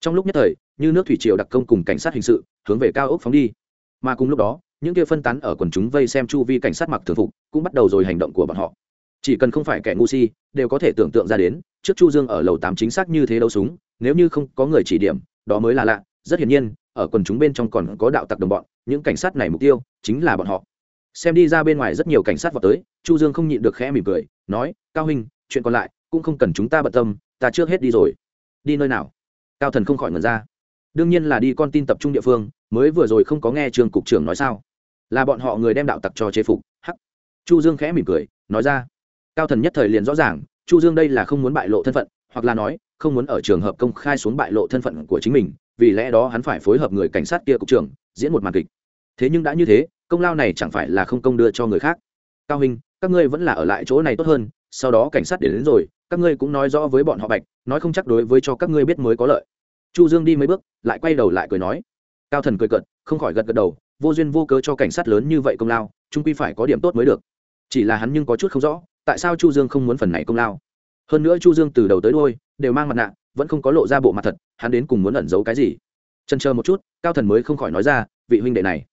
Trong lúc nhất thời, như nước thủy triều đặc công cùng cảnh sát hình sự hướng về cao ốc phóng đi. Mà cùng lúc đó những kia phân tán ở quần chúng vây xem chu vi cảnh sát mặc thường phục, cũng bắt đầu rồi hành động của bọn họ. Chỉ cần không phải kẻ ngu si, đều có thể tưởng tượng ra đến, trước chu dương ở lầu tám chính xác như thế đấu súng, nếu như không có người chỉ điểm, đó mới là lạ. Rất hiển nhiên, ở quần chúng bên trong còn có đạo tặc đồng bọn, những cảnh sát này mục tiêu chính là bọn họ. Xem đi ra bên ngoài rất nhiều cảnh sát vào tới, chu dương không nhịn được khẽ mỉm cười, nói, cao huynh, chuyện còn lại cũng không cần chúng ta bận tâm, ta trước hết đi rồi. Đi nơi nào? Cao thần không khỏi ngần ra. Đương nhiên là đi con tin tập trung địa phương, mới vừa rồi không có nghe trường cục trưởng nói sao là bọn họ người đem đạo tặc cho chế phục. Hắc. Chu dương khẽ mỉm cười nói ra. Cao thần nhất thời liền rõ ràng chu dương đây là không muốn bại lộ thân phận hoặc là nói không muốn ở trường hợp công khai xuống bại lộ thân phận của chính mình vì lẽ đó hắn phải phối hợp người cảnh sát kia cục trưởng diễn một màn kịch. Thế nhưng đã như thế công lao này chẳng phải là không công đưa cho người khác. Cao hình các ngươi vẫn là ở lại chỗ này tốt hơn sau đó cảnh sát đến, đến rồi các ngươi cũng nói rõ với bọn họ bạch nói không chắc đối với cho các ngươi biết mới có lợi. Chu dương đi mấy bước lại quay đầu lại cười nói. Cao thần cười cợt không khỏi gật gật đầu vô duyên vô cớ cho cảnh sát lớn như vậy công lao trung quy phải có điểm tốt mới được. Chỉ là hắn nhưng có chút không rõ, tại sao chu dương không muốn phần này công lao. Hơn nữa chu dương từ đầu tới đôi đều mang mặt nạ, vẫn không có lộ ra bộ mặt thật, hắn đến cùng muốn ẩn giấu cái gì? Chân chờ một chút, cao thần mới không khỏi nói ra, vị huynh đệ này.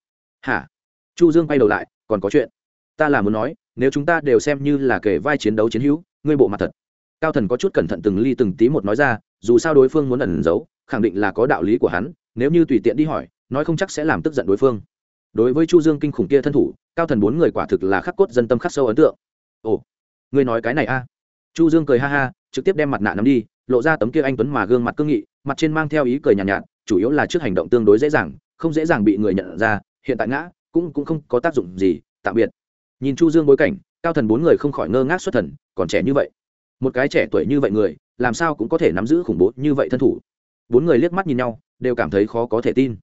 Hả? Chu dương quay đầu lại, còn có chuyện. Ta là muốn nói, nếu chúng ta đều xem như là kể vai chiến đấu chiến hữu, ngươi bộ mặt thật. Cao thần có chút cẩn thận từng ly từng tí một nói ra, dù sao đối phương muốn ẩn giấu, khẳng định là có đạo lý của hắn, nếu như tùy tiện đi hỏi, nói không chắc sẽ làm tức giận đối phương đối với chu dương kinh khủng kia thân thủ cao thần bốn người quả thực là khắc cốt dân tâm khắc sâu ấn tượng. Ồ ngươi nói cái này a? Chu dương cười ha ha trực tiếp đem mặt nạ nắm đi lộ ra tấm kia anh tuấn mà gương mặt cương nghị mặt trên mang theo ý cười nhàn nhạt, nhạt chủ yếu là trước hành động tương đối dễ dàng không dễ dàng bị người nhận ra hiện tại ngã cũng cũng không có tác dụng gì tạm biệt. Nhìn chu dương bối cảnh cao thần bốn người không khỏi ngơ ngác xuất thần còn trẻ như vậy. Một cái trẻ tuổi như vậy người làm sao cũng có thể nắm giữ khủng bố như vậy thân thủ. Bốn người liếc mắt nhìn nhau đều cảm thấy khó có thể tin.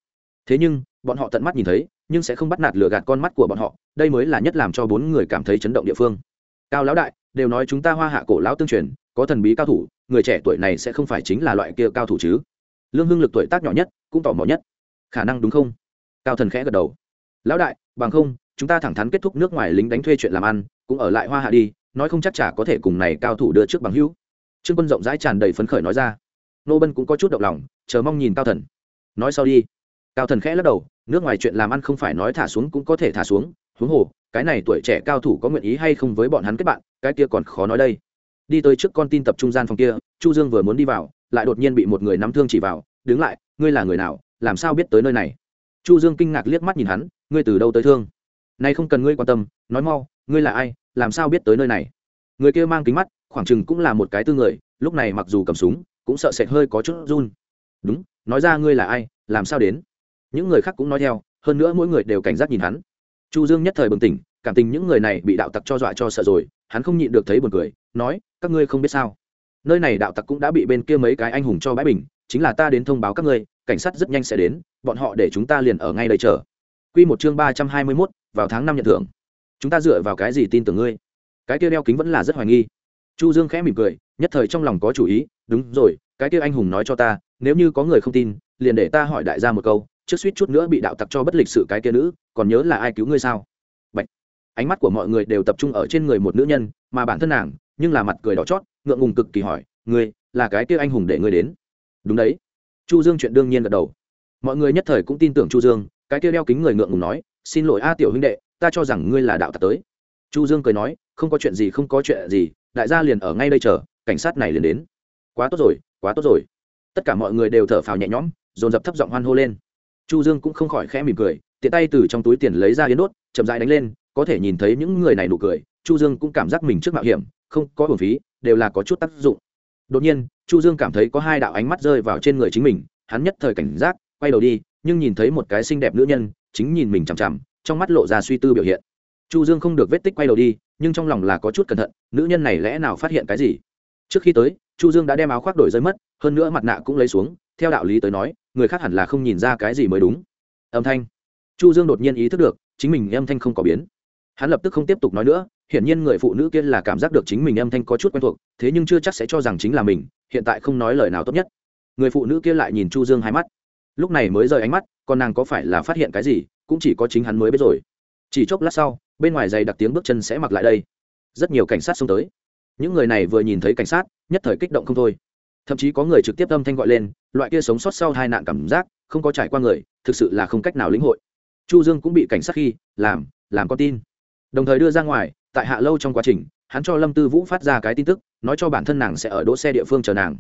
Thế nhưng bọn họ tận mắt nhìn thấy nhưng sẽ không bắt nạt lừa gạt con mắt của bọn họ, đây mới là nhất làm cho bốn người cảm thấy chấn động địa phương. Cao lão đại, đều nói chúng ta hoa hạ cổ lão tương truyền, có thần bí cao thủ, người trẻ tuổi này sẽ không phải chính là loại kia cao thủ chứ. Lương hưng lực tuổi tác nhỏ nhất, cũng tỏ mò nhất. Khả năng đúng không? Cao thần khẽ gật đầu. Lão đại, bằng không, chúng ta thẳng thắn kết thúc nước ngoài lính đánh thuê chuyện làm ăn, cũng ở lại hoa hạ đi, nói không chắc chả có thể cùng này cao thủ đưa trước bằng hữu. Trương quân rộng rãi tràn đầy phấn khởi nói ra. Nô bân cũng có chút động lòng, chờ mong nhìn cao thần. Nói sau đi cao thần khẽ lắc đầu, nước ngoài chuyện làm ăn không phải nói thả xuống cũng có thể thả xuống, huống hồ, cái này tuổi trẻ cao thủ có nguyện ý hay không với bọn hắn kết bạn, cái kia còn khó nói đây. Đi tới trước con tin tập trung gian phòng kia, chu dương vừa muốn đi vào, lại đột nhiên bị một người nắm thương chỉ vào, đứng lại, ngươi là người nào, làm sao biết tới nơi này? Chu dương kinh ngạc liếc mắt nhìn hắn, ngươi từ đâu tới thương? Nay không cần ngươi quan tâm, nói mau, ngươi là ai, làm sao biết tới nơi này? Người kia mang kính mắt, khoảng chừng cũng là một cái tư người, lúc này mặc dù cầm súng, cũng sợ sệt hơi có chút run. Đúng, nói ra ngươi là ai, làm sao đến? Những người khác cũng nói theo hơn nữa mỗi người đều cảnh giác nhìn hắn. Chu dương nhất thời bừng tỉnh cảm tình những người này bị đạo tặc cho dọa cho sợ rồi hắn không nhịn được thấy buồn cười nói các ngươi không biết sao? Nơi này đạo tặc cũng đã bị bên kia mấy cái anh hùng cho bãi bình chính là ta đến thông báo các ngươi cảnh sát rất nhanh sẽ đến bọn họ để chúng ta liền ở ngay đây chờ. Quy một chương ba trăm hai mươi 321, vào tháng năm nhận thưởng. Chúng ta dựa vào cái gì tin tưởng ngươi? Cái kia đeo kính vẫn là rất hoài nghi. Chu dương khẽ mỉm cười nhất thời trong lòng có chủ ý đúng rồi cái kia anh hùng nói cho ta nếu như có người không tin liền để ta hỏi đại gia một câu trước suýt chút nữa bị đạo tặc cho bất lịch sự cái kia nữ, còn nhớ là ai cứu ngươi sao? Bạch. ánh mắt của mọi người đều tập trung ở trên người một nữ nhân, mà bản thân nàng, nhưng là mặt cười đỏ chót, ngượng ngùng cực kỳ hỏi, ngươi, là cái kia anh hùng để ngươi đến? Đúng đấy. Chu dương chuyện đương nhiên gật đầu. Mọi người nhất thời cũng tin tưởng chu dương, cái kia đeo kính người ngượng ngùng nói, xin lỗi a tiểu huynh đệ, ta cho rằng ngươi là đạo tặc tới. Chu dương cười nói, không có chuyện gì, không có chuyện gì, đại gia liền ở ngay đây chờ, cảnh sát này liền đến. Quá tốt rồi, quá tốt rồi. Tất cả mọi người đều thở phào nhẹ nhõm, dồn dập thấp giọng hoan hô lên chu dương cũng không khỏi khẽ mỉm cười, tiện tay từ trong túi tiền lấy ra yến đốt, chậm rãi đánh lên, có thể nhìn thấy những người này nụ cười, chu dương cũng cảm giác mình trước mạo hiểm, không có hưởng phí, đều là có chút tác dụng. Đột nhiên, chu dương cảm thấy có hai đạo ánh mắt rơi vào trên người chính mình, hắn nhất thời cảnh giác, quay đầu đi, nhưng nhìn thấy một cái xinh đẹp nữ nhân, chính nhìn mình chằm chằm, trong mắt lộ ra suy tư biểu hiện. Chu dương không được vết tích quay đầu đi, nhưng trong lòng là có chút cẩn thận, nữ nhân này lẽ nào phát hiện cái gì? Trước khi tới, chu dương đã đem áo khoác đổi rơi mất, hơn nữa mặt nạ cũng lấy xuống, theo đạo lý tới nói người khác hẳn là không nhìn ra cái gì mới đúng. Âm thanh. Chu dương đột nhiên ý thức được, chính mình âm thanh không có biến. Hắn lập tức không tiếp tục nói nữa, hiển nhiên người phụ nữ kia là cảm giác được chính mình âm thanh có chút quen thuộc, thế nhưng chưa chắc sẽ cho rằng chính là mình, hiện tại không nói lời nào tốt nhất. Người phụ nữ kia lại nhìn chu dương hai mắt. Lúc này mới rời ánh mắt, còn nàng có phải là phát hiện cái gì, cũng chỉ có chính hắn mới biết rồi. Chỉ chốc lát sau, bên ngoài giày đặc tiếng bước chân sẽ mặc lại đây. Rất nhiều cảnh sát xông tới. Những người này vừa nhìn thấy cảnh sát, nhất thời kích động không thôi thậm chí có người trực tiếp âm thanh gọi lên, loại kia sống sót sau hai nạn cảm giác, không có trải qua người, thực sự là không cách nào lĩnh hội. Chu dương cũng bị cảnh sát khi, làm làm con tin. Đồng thời đưa ra ngoài, tại hạ lâu trong quá trình, hắn cho lâm tư vũ phát ra cái tin tức, nói cho bản thân nàng sẽ ở đỗ xe địa phương chờ nàng.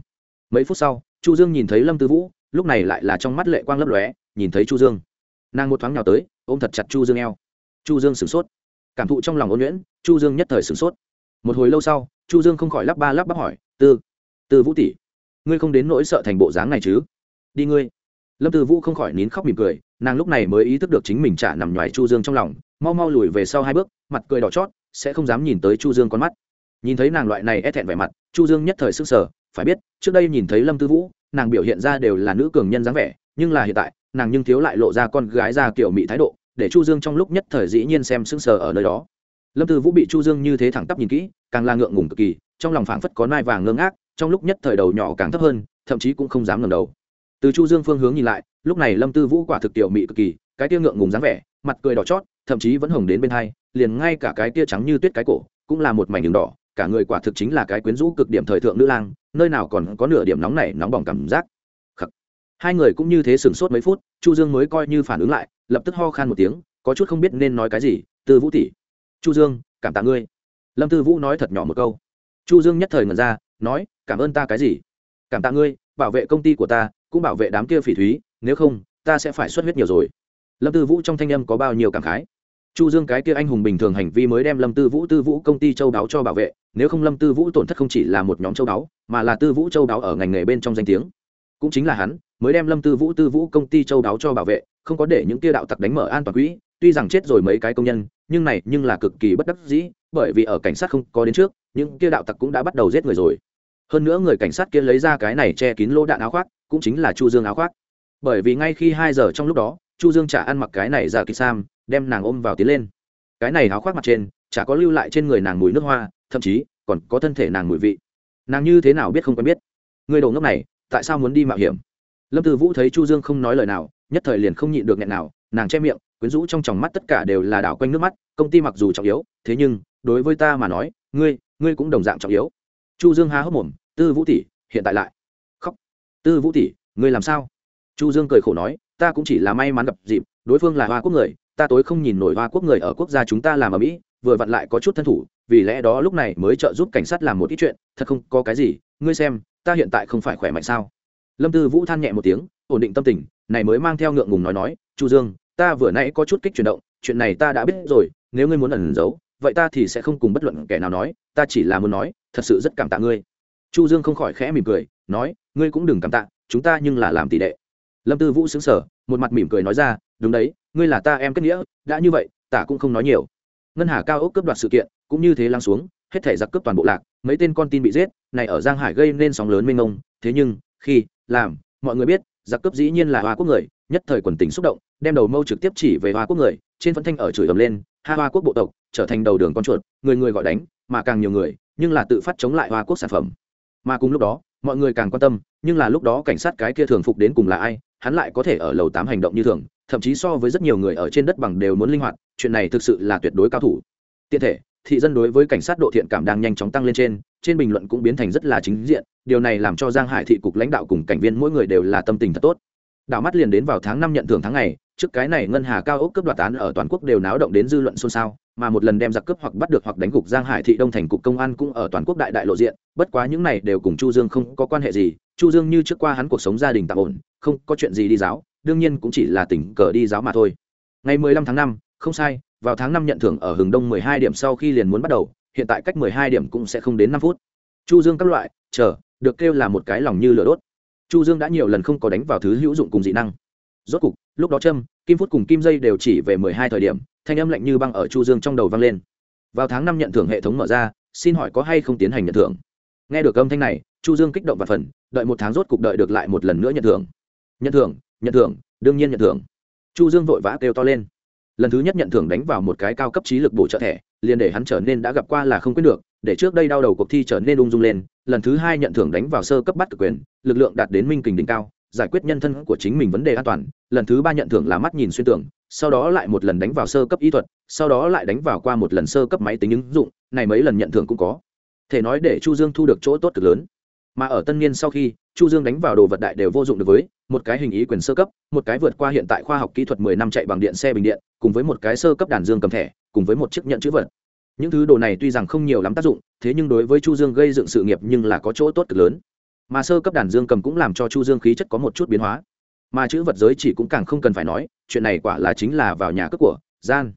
Mấy phút sau, chu dương nhìn thấy lâm tư vũ, lúc này lại là trong mắt lệ quang lấp lóe, nhìn thấy chu dương. Nàng một thoáng nhào tới, ôm thật chặt chu dương eo. Chu dương sửng sốt. Cảm thụ trong lòng ôn nhuyễn chu dương nhất thời sửng sốt. Một hồi lâu sau, chu dương không khỏi lắp ba lắp bắp hỏi, tư tư vũ tỷ ngươi không đến nỗi sợ thành bộ dáng này chứ? Đi ngươi. Lâm tư vũ không khỏi nín khóc mỉm cười, nàng lúc này mới ý thức được chính mình chả nằm ngoài chu dương trong lòng, mau mau lùi về sau hai bước, mặt cười đỏ chót, sẽ không dám nhìn tới chu dương con mắt. Nhìn thấy nàng loại này e thẹn vẻ mặt, chu dương nhất thời sức sở phải biết, trước đây nhìn thấy lâm tư vũ, nàng biểu hiện ra đều là nữ cường nhân dáng vẻ, nhưng là hiện tại, nàng nhưng thiếu lại lộ ra con gái ra kiểu mỹ thái độ, để chu dương trong lúc nhất thời dĩ nhiên xem sững sờ ở nơi đó. Lâm tư vũ bị chu dương như thế thẳng tắp nhìn kỹ, càng là ngượng ngùng cực kỳ, trong lòng phảng phất có nai vàng ngơ ngác trong lúc nhất thời đầu nhỏ càng thấp hơn, thậm chí cũng không dám ngẩng đầu. Từ chu dương phương hướng nhìn lại, lúc này lâm tư vũ quả thực tiểu mỹ cực kỳ, cái tia ngượng ngùng dáng vẻ, mặt cười đỏ chót, thậm chí vẫn hồng đến bên hai, liền ngay cả cái tia trắng như tuyết cái cổ, cũng là một mảnh đường đỏ, cả người quả thực chính là cái quyến rũ cực điểm thời thượng nữ lang, nơi nào còn có nửa điểm nóng này nóng bỏng cảm giác. Khắc. hai người cũng như thế sửng sốt mấy phút, chu dương mới coi như phản ứng lại, lập tức ho khan một tiếng, có chút không biết nên nói cái gì, tư vũ tỷ, chu dương, cảm tạ ngươi. Lâm tư vũ nói thật nhỏ một câu. Chu dương nhất thời ngẩn ra nói, cảm ơn ta cái gì? Cảm tạ ngươi, bảo vệ công ty của ta, cũng bảo vệ đám kia phỉ thúy, nếu không, ta sẽ phải xuất huyết nhiều rồi. Lâm tư vũ trong thanh âm có bao nhiêu cảm khái. Chu dương cái kia anh hùng bình thường hành vi mới đem lâm tư vũ tư vũ công ty châu đáo cho bảo vệ, nếu không lâm tư vũ tổn thất không chỉ là một nhóm châu đáo, mà là tư vũ châu đáo ở ngành nghề bên trong danh tiếng. Cũng chính là hắn, mới đem lâm tư vũ tư vũ công ty châu đáo cho bảo vệ, không có để những kia đạo tặc đánh mở an toàn quỹ, tuy rằng chết rồi mấy cái công nhân, nhưng này nhưng là cực kỳ bất đắc dĩ, bởi vì ở cảnh sát không có đến trước, những kia đạo tặc cũng đã bắt đầu giết người rồi hơn nữa người cảnh sát kia lấy ra cái này che kín lỗ đạn áo khoác, cũng chính là chu dương áo khoác. Bởi vì ngay khi hai giờ trong lúc đó, chu dương trả ăn mặc cái này ra kỳ sam, đem nàng ôm vào tiến lên. Cái này áo khoác mặt trên, chả có lưu lại trên người nàng mùi nước hoa, thậm chí còn có thân thể nàng mùi vị. Nàng như thế nào biết không quen biết. Người đầu ngốc này, tại sao muốn đi mạo hiểm? Lâm tư vũ thấy chu dương không nói lời nào, nhất thời liền không nhịn được nghẹn nào, nàng che miệng, quyến rũ trong tròng mắt tất cả đều là đảo quanh nước mắt, công ty mặc dù trọng yếu, thế nhưng, đối với ta mà nói, ngươi ngươi cũng đồng dạng trọng yếu chu dương há hốc mồm, tư vũ tỷ, hiện tại lại. Khóc. Tư vũ tỷ, ngươi làm sao? Chu dương cười khổ nói, ta cũng chỉ là may mắn gặp dịp, đối phương là hoa quốc người, ta tối không nhìn nổi hoa quốc người ở quốc gia chúng ta làm ở mỹ, vừa vặn lại có chút thân thủ, vì lẽ đó lúc này mới trợ giúp cảnh sát làm một ít chuyện, thật không có cái gì, ngươi xem, ta hiện tại không phải khỏe mạnh sao? Lâm tư vũ than nhẹ một tiếng, ổn định tâm tình, này mới mang theo ngượng ngùng nói nói, chu dương, ta vừa nãy có chút kích chuyển động, chuyện này ta đã biết rồi, nếu ngươi muốn ẩn giấu vậy ta thì sẽ không cùng bất luận kẻ nào nói, ta chỉ là muốn nói, thật sự rất cảm tạ ngươi. Chu dương không khỏi khẽ mỉm cười, nói, ngươi cũng đừng cảm tạ, chúng ta nhưng là làm tỷ đệ. Lâm tư vũ xứng sở một mặt mỉm cười nói ra, đúng đấy, ngươi là ta em kết nghĩa, đã như vậy, ta cũng không nói nhiều. Ngân hà cao ốc cướp đoạt sự kiện, cũng như thế lắng xuống, hết thể giặc cướp toàn bộ lạc, mấy tên con tin bị giết, này ở giang hải gây nên sóng lớn mênh mông, thế nhưng, khi, làm, mọi người biết, giặc cướp dĩ nhiên là hoa quốc người, nhất thời quần tình xúc động, đem đầu mâu trực tiếp chỉ về hoa quốc người, trên phân thanh ở chửi ầm lên ha hoa quốc bộ tộc trở thành đầu đường con chuột, người người gọi đánh, mà càng nhiều người, nhưng là tự phát chống lại hoa quốc sản phẩm. Mà cùng lúc đó, mọi người càng quan tâm, nhưng là lúc đó cảnh sát cái kia thường phục đến cùng là ai, hắn lại có thể ở lầu tám hành động như thường, thậm chí so với rất nhiều người ở trên đất bằng đều muốn linh hoạt, chuyện này thực sự là tuyệt đối cao thủ. Tiện thể, thị dân đối với cảnh sát độ thiện cảm đang nhanh chóng tăng lên trên trên bình luận cũng biến thành rất là chính diện, điều này làm cho giang hải thị cục lãnh đạo cùng cảnh viên mỗi người đều là tâm tình thật tốt đảo mắt liền đến vào tháng năm nhận thưởng tháng ngày trước cái này ngân hà cao ốc cấp đoạt án ở toàn quốc đều náo động đến dư luận xôn xao mà một lần đem giặc cướp hoặc bắt được hoặc đánh gục giang hải thị đông thành cục công an cũng ở toàn quốc đại đại lộ diện bất quá những này đều cùng chu dương không có quan hệ gì chu dương như trước qua hắn cuộc sống gia đình tạm ổn không có chuyện gì đi giáo đương nhiên cũng chỉ là tỉnh cờ đi giáo mà thôi. Ngày 15 tháng 5, không sai vào tháng 5 nhận thưởng ở hừng đông 12 điểm sau khi liền muốn bắt đầu hiện tại cách 12 điểm cũng sẽ không đến 5 phút. Chu dương các loại chờ được kêu là một cái lòng như lửa đốt chu dương đã nhiều lần không có đánh vào thứ hữu dụng cùng dị năng. Rốt cục, lúc đó trâm, kim phút cùng kim dây đều chỉ về 12 thời điểm, thanh âm lạnh như băng ở chu dương trong đầu vang lên. Vào tháng 5 nhận thưởng hệ thống mở ra, xin hỏi có hay không tiến hành nhận thưởng? Nghe được âm thanh này, chu dương kích động và phần, đợi một tháng rốt cục đợi được lại một lần nữa nhận thưởng. Nhận thưởng nhận thưởng, đương nhiên nhận thưởng. Chu dương vội vã kêu to lên. Lần thứ nhất nhận thưởng đánh vào một cái cao cấp trí lực bổ trợ thẻ, liền để hắn trở nên đã gặp qua là không quyết được để trước đây đau đầu cuộc thi trở nên ung dung lên, lần thứ hai nhận thưởng đánh vào sơ cấp bắt cực quyền, lực lượng đạt đến minh kình đỉnh cao, giải quyết nhân thân của chính mình vấn đề an toàn, lần thứ ba nhận thưởng là mắt nhìn xuyên tưởng sau đó lại một lần đánh vào sơ cấp y thuật, sau đó lại đánh vào qua một lần sơ cấp máy tính ứng dụng, này mấy lần nhận thưởng cũng có. Thể nói để chu dương thu được chỗ tốt cực lớn. Mà ở tân niên sau khi, chu dương đánh vào đồ vật đại đều vô dụng được với một cái hình ý quyền sơ cấp, một cái vượt qua hiện tại khoa học kỹ thuật 10 năm chạy bằng điện xe bình điện, cùng với một cái sơ cấp đàn dương cầm thẻ, cùng với một chiếc nhận chữ vật những thứ đồ này tuy rằng không nhiều lắm tác dụng, thế nhưng đối với chu dương gây dựng sự nghiệp nhưng là có chỗ tốt cực lớn. Mà sơ cấp đàn dương cầm cũng làm cho chu dương khí chất có một chút biến hóa. Mà chữ vật giới chỉ cũng càng không cần phải nói, chuyện này quả là chính là vào nhà cướp của gian.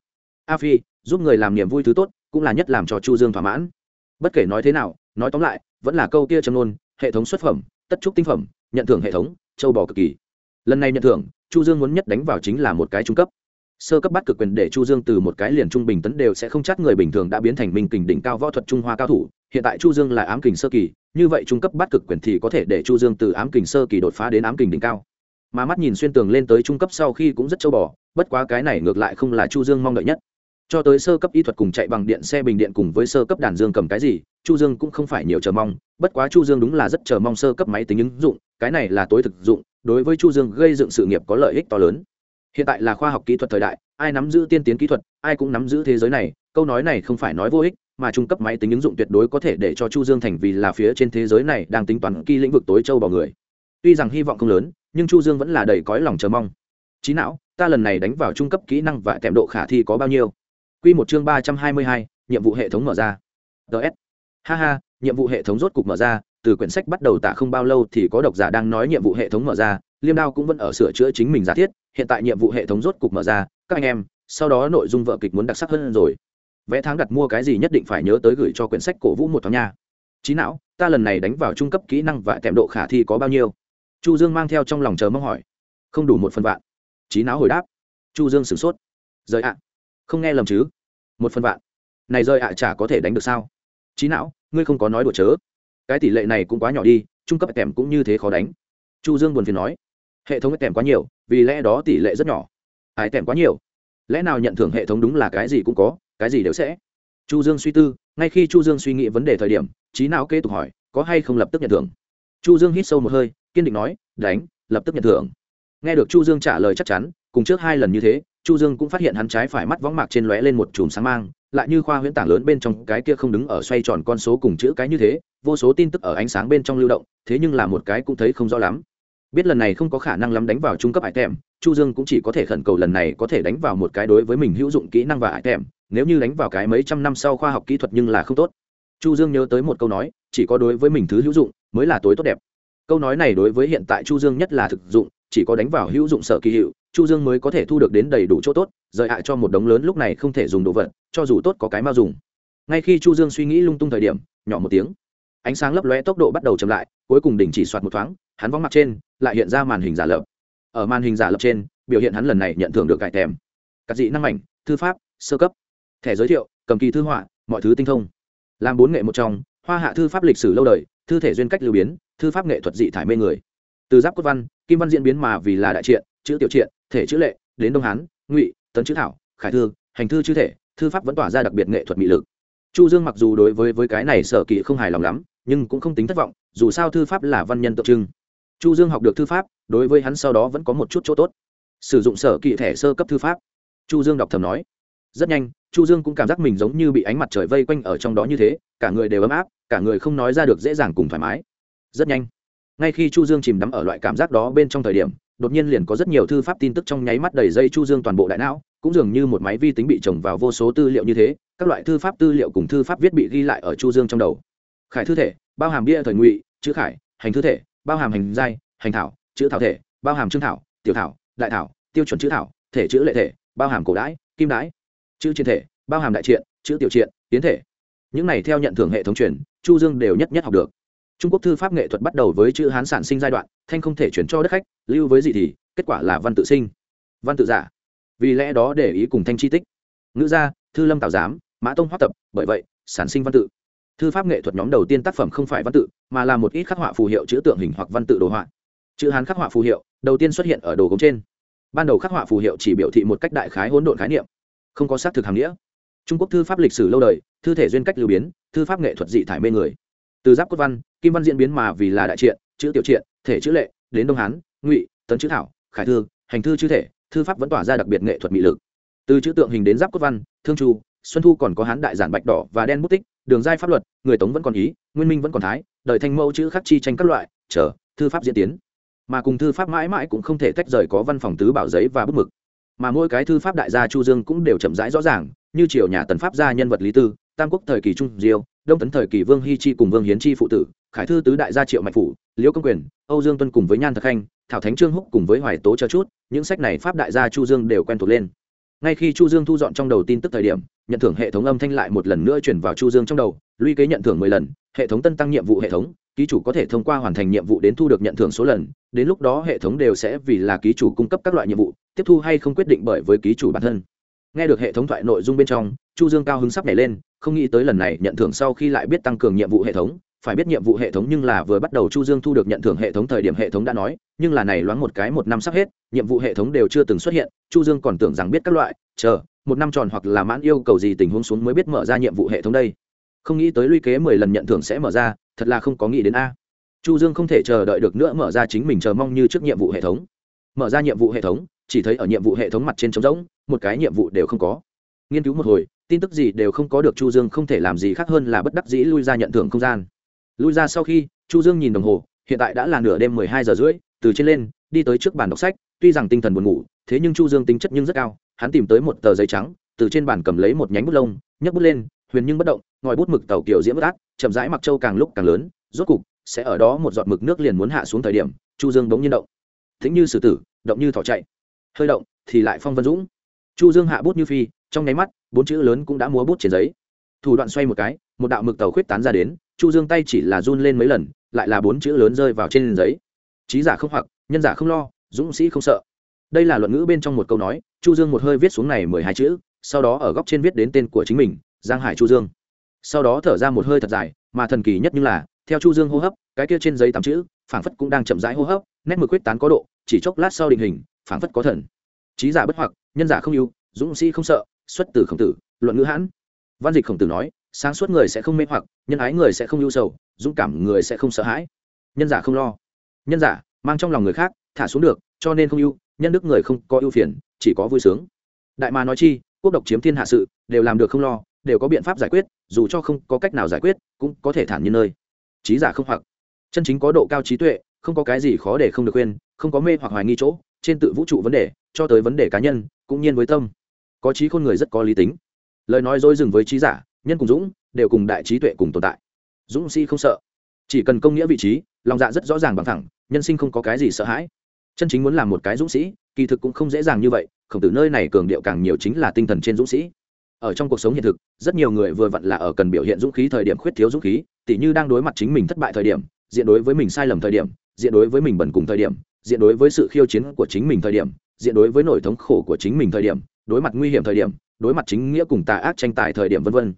A phi, giúp người làm niềm vui thứ tốt, cũng là nhất làm cho chu dương thỏa mãn. Bất kể nói thế nào, nói tóm lại, vẫn là câu kia châm nôn hệ thống xuất phẩm, tất trúc tinh phẩm, nhận thưởng hệ thống, châu bò cực kỳ. Lần này nhận thưởng, chu dương muốn nhất đánh vào chính là một cái trung cấp sơ cấp bắt cực quyền để chu dương từ một cái liền trung bình tấn đều sẽ không chắc người bình thường đã biến thành minh kình đỉnh cao võ thuật trung hoa cao thủ. Hiện tại chu dương là ám kình sơ kỳ, như vậy trung cấp bắt cực quyền thì có thể để chu dương từ ám kình sơ kỳ đột phá đến ám kình đỉnh cao. Mà mắt nhìn xuyên tường lên tới trung cấp sau khi cũng rất châu bò, bất quá cái này ngược lại không là chu dương mong đợi nhất. Cho tới sơ cấp y thuật cùng chạy bằng điện, xe bình điện cùng với sơ cấp đàn dương cầm cái gì, chu dương cũng không phải nhiều chờ mong, bất quá chu dương đúng là rất chờ mong sơ cấp máy tính ứng dụng, cái này là tối thực dụng, đối với chu dương gây dựng sự nghiệp có lợi ích to lớn hiện tại là khoa học kỹ thuật thời đại ai nắm giữ tiên tiến kỹ thuật ai cũng nắm giữ thế giới này câu nói này không phải nói vô ích mà trung cấp máy tính ứng dụng tuyệt đối có thể để cho chu dương thành vì là phía trên thế giới này đang tính toán kỳ lĩnh vực tối châu bỏ người. Tuy rằng hy vọng không lớn nhưng chu dương vẫn là đầy cõi lòng chờ mong. Trí não ta lần này đánh vào trung cấp kỹ năng và tẹm độ khả thi có bao nhiêu? Quy một chương ba trăm hai mươi hai, nhiệm vụ hệ thống mở ra. Ts ha ha nhiệm vụ hệ thống rốt cục mở ra từ quyển sách bắt đầu tạ không bao lâu thì có độc giả đang nói nhiệm vụ hệ thống mở ra, liêm đao cũng vẫn ở sửa chữa chính mình giả thiết, hiện tại nhiệm vụ hệ thống rốt cục mở ra, các anh em, sau đó nội dung vợ kịch muốn đặc sắc hơn rồi. Vẽ tháng đặt mua cái gì nhất định phải nhớ tới gửi cho quyển sách cổ vũ một tháng nha. Trí não, ta lần này đánh vào trung cấp kỹ năng và kèm độ khả thi có bao nhiêu? Chu dương mang theo trong lòng chờ mong hỏi. Không đủ một phần vạn. Trí não hồi đáp. Chu dương sửng sốt. Rời ạ. Không nghe lầm chứ? Một phần vạn. Này rời ạ chả có thể đánh được sao? Trí não, ngươi không có nói đùa chớ cái tỷ lệ này cũng quá nhỏ đi, trung cấp kèm cũng như thế khó đánh. Chu dương buồn phiền nói, hệ thống kèm quá nhiều, vì lẽ đó tỷ lệ rất nhỏ. Ai kèm quá nhiều? Lẽ nào nhận thưởng hệ thống đúng là cái gì cũng có, cái gì đều sẽ. Chu dương suy tư, ngay khi chu dương suy nghĩ vấn đề thời điểm, trí não kế tục hỏi, có hay không lập tức nhận thưởng? Chu dương hít sâu một hơi, kiên định nói, đánh, lập tức nhận thưởng. Nghe được chu dương trả lời chắc chắn, cùng trước hai lần như thế, chu dương cũng phát hiện hắn trái phải mắt võng mạc trên lóe lên một chùm sáng mang lại như khoa huyễn tảng lớn bên trong cái kia không đứng ở xoay tròn con số cùng chữ cái như thế, vô số tin tức ở ánh sáng bên trong lưu động, thế nhưng là một cái cũng thấy không rõ lắm. Biết lần này không có khả năng lắm đánh vào trung cấp hải tèm, chu dương cũng chỉ có thể khẩn cầu lần này có thể đánh vào một cái đối với mình hữu dụng kỹ năng và hải tèm, nếu như đánh vào cái mấy trăm năm sau khoa học kỹ thuật nhưng là không tốt. Chu dương nhớ tới một câu nói, chỉ có đối với mình thứ hữu dụng mới là tối tốt đẹp câu nói này đối với hiện tại chu dương nhất là thực dụng, chỉ có đánh vào hữu dụng sở kỳ hiệu, chu dương mới có thể thu được đến đầy đủ chỗ tốt, rời hại cho một đống lớn lúc này không thể dùng đồ vật, cho dù tốt có cái mau dùng. Ngay khi chu dương suy nghĩ lung tung thời điểm, nhỏ một tiếng. Ánh sáng lấp lóe tốc độ bắt đầu chậm lại, cuối cùng đình chỉ soạt một thoáng, hắn vóng mặt trên, lại hiện ra màn hình giả lập. Ở màn hình giả lập trên, biểu hiện hắn lần này nhận thưởng được cải thèm các dị năng ảnh, thư pháp, sơ cấp. Thẻ giới thiệu, cầm kỳ thư họa, mọi thứ tinh thông. Làm bốn nghệ một trong, hoa hạ thư pháp lịch sử lâu đời thư thể duyên cách lưu biến, thư pháp nghệ thuật dị thải mê người. Từ giáp cốt văn, kim văn diễn biến mà vì là đại triện, chữ tiểu triện, thể chữ lệ, đến đông hán, ngụy, tấn chữ thảo, khải thư, hành thư chữ thể, thư pháp vẫn tỏa ra đặc biệt nghệ thuật mỹ lực. Chu dương mặc dù đối với với cái này sở kỳ không hài lòng lắm, nhưng cũng không tính thất vọng, dù sao thư pháp là văn nhân tượng trưng. Chu dương học được thư pháp, đối với hắn sau đó vẫn có một chút chỗ tốt. Sử dụng sở kỳ thẻ sơ cấp thư pháp. Chu dương đọc thầm nói. Rất nhanh, chu dương cũng cảm giác mình giống như bị ánh mặt trời vây quanh ở trong đó như thế, cả người đều ấm áp cả người không nói ra được dễ dàng cùng thoải mái. Rất nhanh, ngay khi chu dương chìm đắm ở loại cảm giác đó bên trong thời điểm, đột nhiên liền có rất nhiều thư pháp tin tức trong nháy mắt đầy dây chu dương toàn bộ đại não, cũng dường như một máy vi tính bị trồng vào vô số tư liệu như thế, các loại thư pháp tư liệu cùng thư pháp viết bị ghi lại ở chu dương trong đầu. Khải thư thể, bao hàm bia thời ngụy, chữ khải, hành thư thể, bao hàm hành giai, hành thảo, chữ thảo thể, bao hàm trương thảo, tiểu thảo, đại thảo, tiêu chuẩn chữ thảo, thể chữ lệ thể, bao hàm cổ đãi, kim đãi, chữ triện thể, bao hàm đại triện, chữ tiểu triện, tiến thể. Những này theo nhận thưởng hệ thống truyền chu dương đều nhất nhất học được. Trung quốc thư pháp nghệ thuật bắt đầu với chữ hán sản sinh giai đoạn, thanh không thể chuyển cho đất khách, lưu với gì thì, kết quả là văn tự sinh. Văn tự giả. Vì lẽ đó để ý cùng thanh chi tích. Ngữ gia, thư lâm tạo giám, mã tông hoác tập, bởi vậy, sản sinh văn tự. Thư pháp nghệ thuật nhóm đầu tiên tác phẩm không phải văn tự, mà là một ít khắc họa phù hiệu chữ tượng hình hoặc văn tự đồ họa. Chữ hán khắc họa phù hiệu, đầu tiên xuất hiện ở đồ gốm trên. Ban đầu khắc họa phù hiệu chỉ biểu thị một cách đại khái hỗn độn khái niệm. Không có xác thực hàm nghĩa trung quốc thư pháp lịch sử lâu đời, thư thể duyên cách lưu biến, thư pháp nghệ thuật dị thải mê người. Từ giáp cốt văn, kim văn diễn biến mà vì là đại triện, chữ tiểu triện, thể chữ lệ, đến đông hán, ngụy, tấn chữ thảo, khải thư, hành thư chữ thể, thư pháp vẫn tỏa ra đặc biệt nghệ thuật mỹ lực. Từ chữ tượng hình đến giáp cốt văn, thương chu, xuân thu còn có hán đại giản bạch đỏ và đen bút tích, đường giai pháp luật, người tống vẫn còn ý, nguyên minh vẫn còn thái, đời thanh mẫu chữ khắc chi tranh các loại, chờ, thư pháp diễn tiến. Mà cùng thư pháp mãi mãi cũng không thể tách rời có văn phòng tứ bảo giấy và bút mực mà mỗi cái thư pháp đại gia chu dương cũng đều chậm rãi rõ ràng, như triều nhà tần pháp gia nhân vật lý tư, tam quốc thời kỳ trung diêu, đông tấn thời kỳ vương hi chi cùng vương hiến chi phụ tử, khải thư tứ đại gia triệu mạnh phủ, liễu công quyền, âu dương tuân cùng với nhan thực khanh, thảo thánh trương húc cùng với hoài tố cho chút, những sách này pháp đại gia chu dương đều quen thuộc lên. Ngay khi chu dương thu dọn trong đầu tin tức thời điểm, nhận thưởng hệ thống âm thanh lại một lần nữa chuyển vào chu dương trong đầu luy kế nhận thưởng mười lần, hệ thống tân tăng nhiệm vụ hệ thống, ký chủ có thể thông qua hoàn thành nhiệm vụ đến thu được nhận thưởng số lần, đến lúc đó hệ thống đều sẽ vì là ký chủ cung cấp các loại nhiệm vụ tiếp thu hay không quyết định bởi với ký chủ bản thân. Nghe được hệ thống thoại nội dung bên trong, chu dương cao hứng sắp nảy lên, không nghĩ tới lần này nhận thưởng sau khi lại biết tăng cường nhiệm vụ hệ thống, phải biết nhiệm vụ hệ thống nhưng là vừa bắt đầu chu dương thu được nhận thưởng hệ thống thời điểm hệ thống đã nói, nhưng là này loáng một cái một năm sắp hết, nhiệm vụ hệ thống đều chưa từng xuất hiện, chu dương còn tưởng rằng biết các loại, chờ, một năm tròn hoặc là mãn yêu cầu gì tình huống xuống mới biết mở ra nhiệm vụ hệ thống đây. Không nghĩ tới luy kế mười lần nhận thưởng sẽ mở ra, thật là không có nghĩ đến a. Chu dương không thể chờ đợi được nữa mở ra chính mình chờ mong như trước nhiệm vụ hệ thống. Mở ra nhiệm vụ hệ thống chỉ thấy ở nhiệm vụ hệ thống mặt trên trống rỗng, một cái nhiệm vụ đều không có. Nghiên cứu một hồi, tin tức gì đều không có được chu dương không thể làm gì khác hơn là bất đắc dĩ lui ra nhận thưởng không gian. Lui ra sau khi, chu dương nhìn đồng hồ, hiện tại đã là nửa đêm mười hai giờ rưỡi, từ trên lên, đi tới trước bàn đọc sách, tuy rằng tinh thần buồn ngủ, thế nhưng chu dương tính chất nhưng rất cao, hắn tìm tới một tờ giấy trắng, từ trên bàn cầm lấy một nhánh bút lông, nhấc bút lên, huyền nhưng bất động, ngòi bút mực tàu kiểu diễm bất át, chậm rãi mặc châu càng lúc càng lớn, rốt cục, sẽ ở đó một giọt mực nước liền muốn hạ xuống thời điểm, chu dương bỗng nhiên động. Thính như sử tử, động như thỏ chạy hơi động, thì lại phong vân dũng. Chu dương hạ bút như phi, trong nháy mắt, bốn chữ lớn cũng đã múa bút trên giấy. Thủ đoạn xoay một cái, một đạo mực tàu khuyết tán ra đến, chu dương tay chỉ là run lên mấy lần, lại là bốn chữ lớn rơi vào trên giấy. Trí giả không hoặc, nhân giả không lo, dũng sĩ không sợ. Đây là luận ngữ bên trong một câu nói, chu dương một hơi viết xuống này mười hai chữ, sau đó ở góc trên viết đến tên của chính mình, giang hải chu dương. Sau đó thở ra một hơi thật dài, mà thần kỳ nhất như là, theo chu dương hô hấp, cái kia trên giấy tám chữ, phảng phất cũng đang chậm rãi hô hấp, nét mực quyết tán có độ, chỉ chốc lát sau định hình phảng phất có thần. Trí giả bất hoặc, nhân giả không yêu, dũng sĩ không sợ, xuất từ khổng tử, luận ngữ hãn. Văn dịch khổng tử nói, sáng suốt người sẽ không mê hoặc, nhân ái người sẽ không ưu sầu, dũng cảm người sẽ không sợ hãi. Nhân giả không lo. Nhân giả, mang trong lòng người khác, thả xuống được, cho nên không ưu, nhân đức người không có ưu phiền, chỉ có vui sướng. Đại mà nói chi, quốc độc chiếm thiên hạ sự, đều làm được không lo, đều có biện pháp giải quyết, dù cho không có cách nào giải quyết, cũng có thể thản nhiên nơi. Trí giả không hoặc. Chân chính có độ cao trí tuệ, không có cái gì khó để không được khuyên, không có mê hoặc hoài nghi chỗ trên tự vũ trụ vấn đề, cho tới vấn đề cá nhân, cũng nhiên với tâm. Có trí khôn người rất có lý tính. Lời nói dối dừng với trí giả, nhân cùng dũng, đều cùng đại trí tuệ cùng tồn tại. Dũng si không sợ. Chỉ cần công nghĩa vị trí, lòng dạ rất rõ ràng bằng thẳng, nhân sinh không có cái gì sợ hãi. Chân chính muốn làm một cái dũng sĩ, kỳ thực cũng không dễ dàng như vậy, khổng tử nơi này cường điệu càng nhiều chính là tinh thần trên dũng sĩ. Ở trong cuộc sống hiện thực, rất nhiều người vừa vặn là ở cần biểu hiện dũng khí thời điểm khuyết thiếu dũng khí, tỉ như đang đối mặt chính mình thất bại thời điểm, diện đối với mình sai lầm thời điểm, diện đối với mình bẩn cùng thời điểm diện đối với sự khiêu chiến của chính mình thời điểm, diện đối với nỗi thống khổ của chính mình thời điểm, đối mặt nguy hiểm thời điểm, đối mặt chính nghĩa cùng tà ác tranh tài thời điểm vân vân.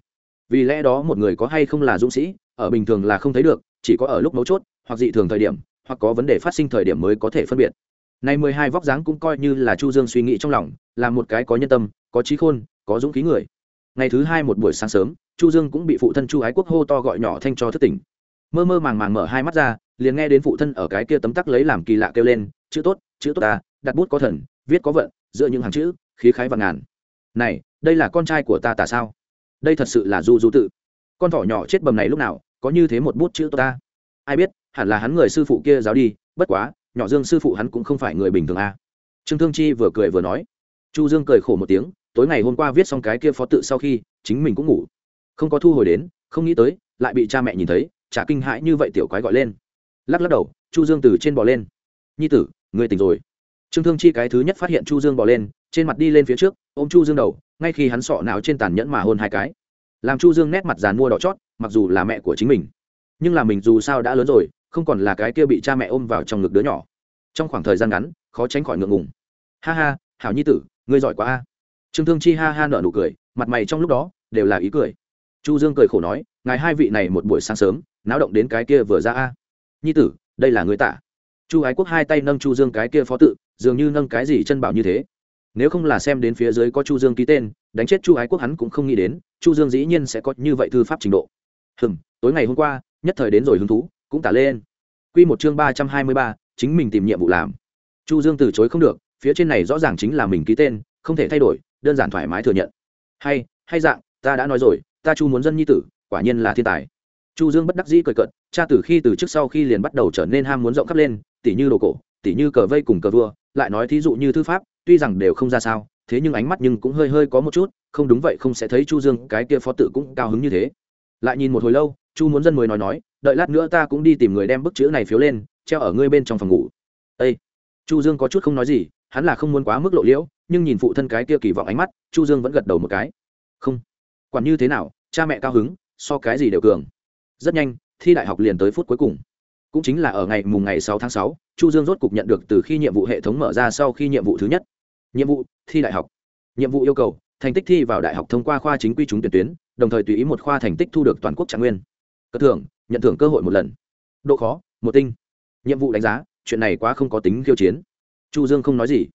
Vì lẽ đó một người có hay không là dũng sĩ, ở bình thường là không thấy được, chỉ có ở lúc mấu chốt, hoặc dị thường thời điểm, hoặc có vấn đề phát sinh thời điểm mới có thể phân biệt. Nay mười hai vóc dáng cũng coi như là chu dương suy nghĩ trong lòng, là một cái có nhân tâm, có trí khôn, có dũng khí người. Ngày thứ hai một buổi sáng sớm, chu dương cũng bị phụ thân chu ái quốc hô to gọi nhỏ thanh cho thất tỉnh. Mơ mơ màng màng mở hai mắt ra liền nghe đến phụ thân ở cái kia tấm tắc lấy làm kỳ lạ kêu lên, chữ tốt chữ tốt ta, đặt bút có thần, viết có vận, giữa những hàng chữ, khí khái và ngàn. Này, đây là con trai của ta tả sao? Đây thật sự là du du tự. Con thỏ nhỏ chết bầm này lúc nào, có như thế một bút chữ tốt ta? Ai biết, hẳn là hắn người sư phụ kia giáo đi, bất quá, nhỏ dương sư phụ hắn cũng không phải người bình thường a. À. trương thương chi vừa cười vừa nói. Chu dương cười khổ một tiếng, tối ngày hôm qua viết xong cái kia phó tự sau khi, chính mình cũng ngủ. Không có thu hồi đến, không nghĩ tới, lại bị cha mẹ nhìn thấy, chả kinh hãi như vậy tiểu quái gọi lên lắc lắc đầu, chu dương từ trên bò lên. Nhi tử người tỉnh rồi. Trương thương chi cái thứ nhất phát hiện chu dương bò lên, trên mặt đi lên phía trước, ôm chu dương đầu, ngay khi hắn sọ não trên tàn nhẫn mà hôn hai cái. Làm chu dương nét mặt dàn mua đỏ chót, mặc dù là mẹ của chính mình, nhưng là mình dù sao đã lớn rồi, không còn là cái kia bị cha mẹ ôm vào trong ngực đứa nhỏ. Trong khoảng thời gian ngắn, khó tránh khỏi ngượng ngùng. Ha ha, hảo nhi tử, ngươi giỏi quá a. Trương thương chi ha ha nở nụ cười, mặt mày trong lúc đó đều là ý cười. Chu dương cười khổ nói, ngài hai vị này một buổi sáng sớm, náo động đến cái kia vừa ra a nhi tử đây là người tả. Chu ái quốc hai tay nâng chu dương cái kia phó tự dường như nâng cái gì chân bảo như thế. Nếu không là xem đến phía dưới có chu dương ký tên đánh chết chu ái quốc hắn cũng không nghĩ đến chu dương dĩ nhiên sẽ có như vậy thư pháp trình độ. Hừm tối ngày hôm qua nhất thời đến rồi hứng thú cũng tả lên. Quy một chương ba trăm hai mươi ba, chính mình tìm nhiệm vụ làm. Chu dương từ chối không được phía trên này rõ ràng chính là mình ký tên không thể thay đổi đơn giản thoải mái thừa nhận. Hay hay dạng ta đã nói rồi ta chu muốn dân nhi tử quả nhiên là thiên tài chu dương bất đắc dĩ cười cợt, cha từ khi từ trước sau khi liền bắt đầu trở nên ham muốn rộng khắp lên, tỉ như đồ cổ, tỉ như cờ vây cùng cờ vua, lại nói thí dụ như thư pháp, tuy rằng đều không ra sao, thế nhưng ánh mắt nhưng cũng hơi hơi có một chút, không đúng vậy không sẽ thấy chu dương cái kia phó tự cũng cao hứng như thế. Lại nhìn một hồi lâu, chu muốn dân mới nói nói, đợi lát nữa ta cũng đi tìm người đem bức chữ này phiếu lên, treo ở ngươi bên trong phòng ngủ. Ây chu dương có chút không nói gì, hắn là không muốn quá mức lộ liễu, nhưng nhìn phụ thân cái kia kỳ vọng ánh mắt, chu dương vẫn gật đầu một cái. Không. Quản như thế nào, cha mẹ cao hứng, so cái gì đều cường rất nhanh thi đại học liền tới phút cuối cùng. Cũng chính là ở ngày mùng ngày 6 tháng 6, chu dương rốt cục nhận được từ khi nhiệm vụ hệ thống mở ra sau khi nhiệm vụ thứ nhất. Nhiệm vụ thi đại học. Nhiệm vụ yêu cầu thành tích thi vào đại học thông qua khoa chính quy trúng tuyển tuyến đồng thời tùy ý một khoa thành tích thu được toàn quốc trạng nguyên. Cất thưởng nhận thưởng cơ hội một lần. Độ khó một tinh. Nhiệm vụ đánh giá chuyện này quá không có tính khiêu chiến. Chu dương không nói gì.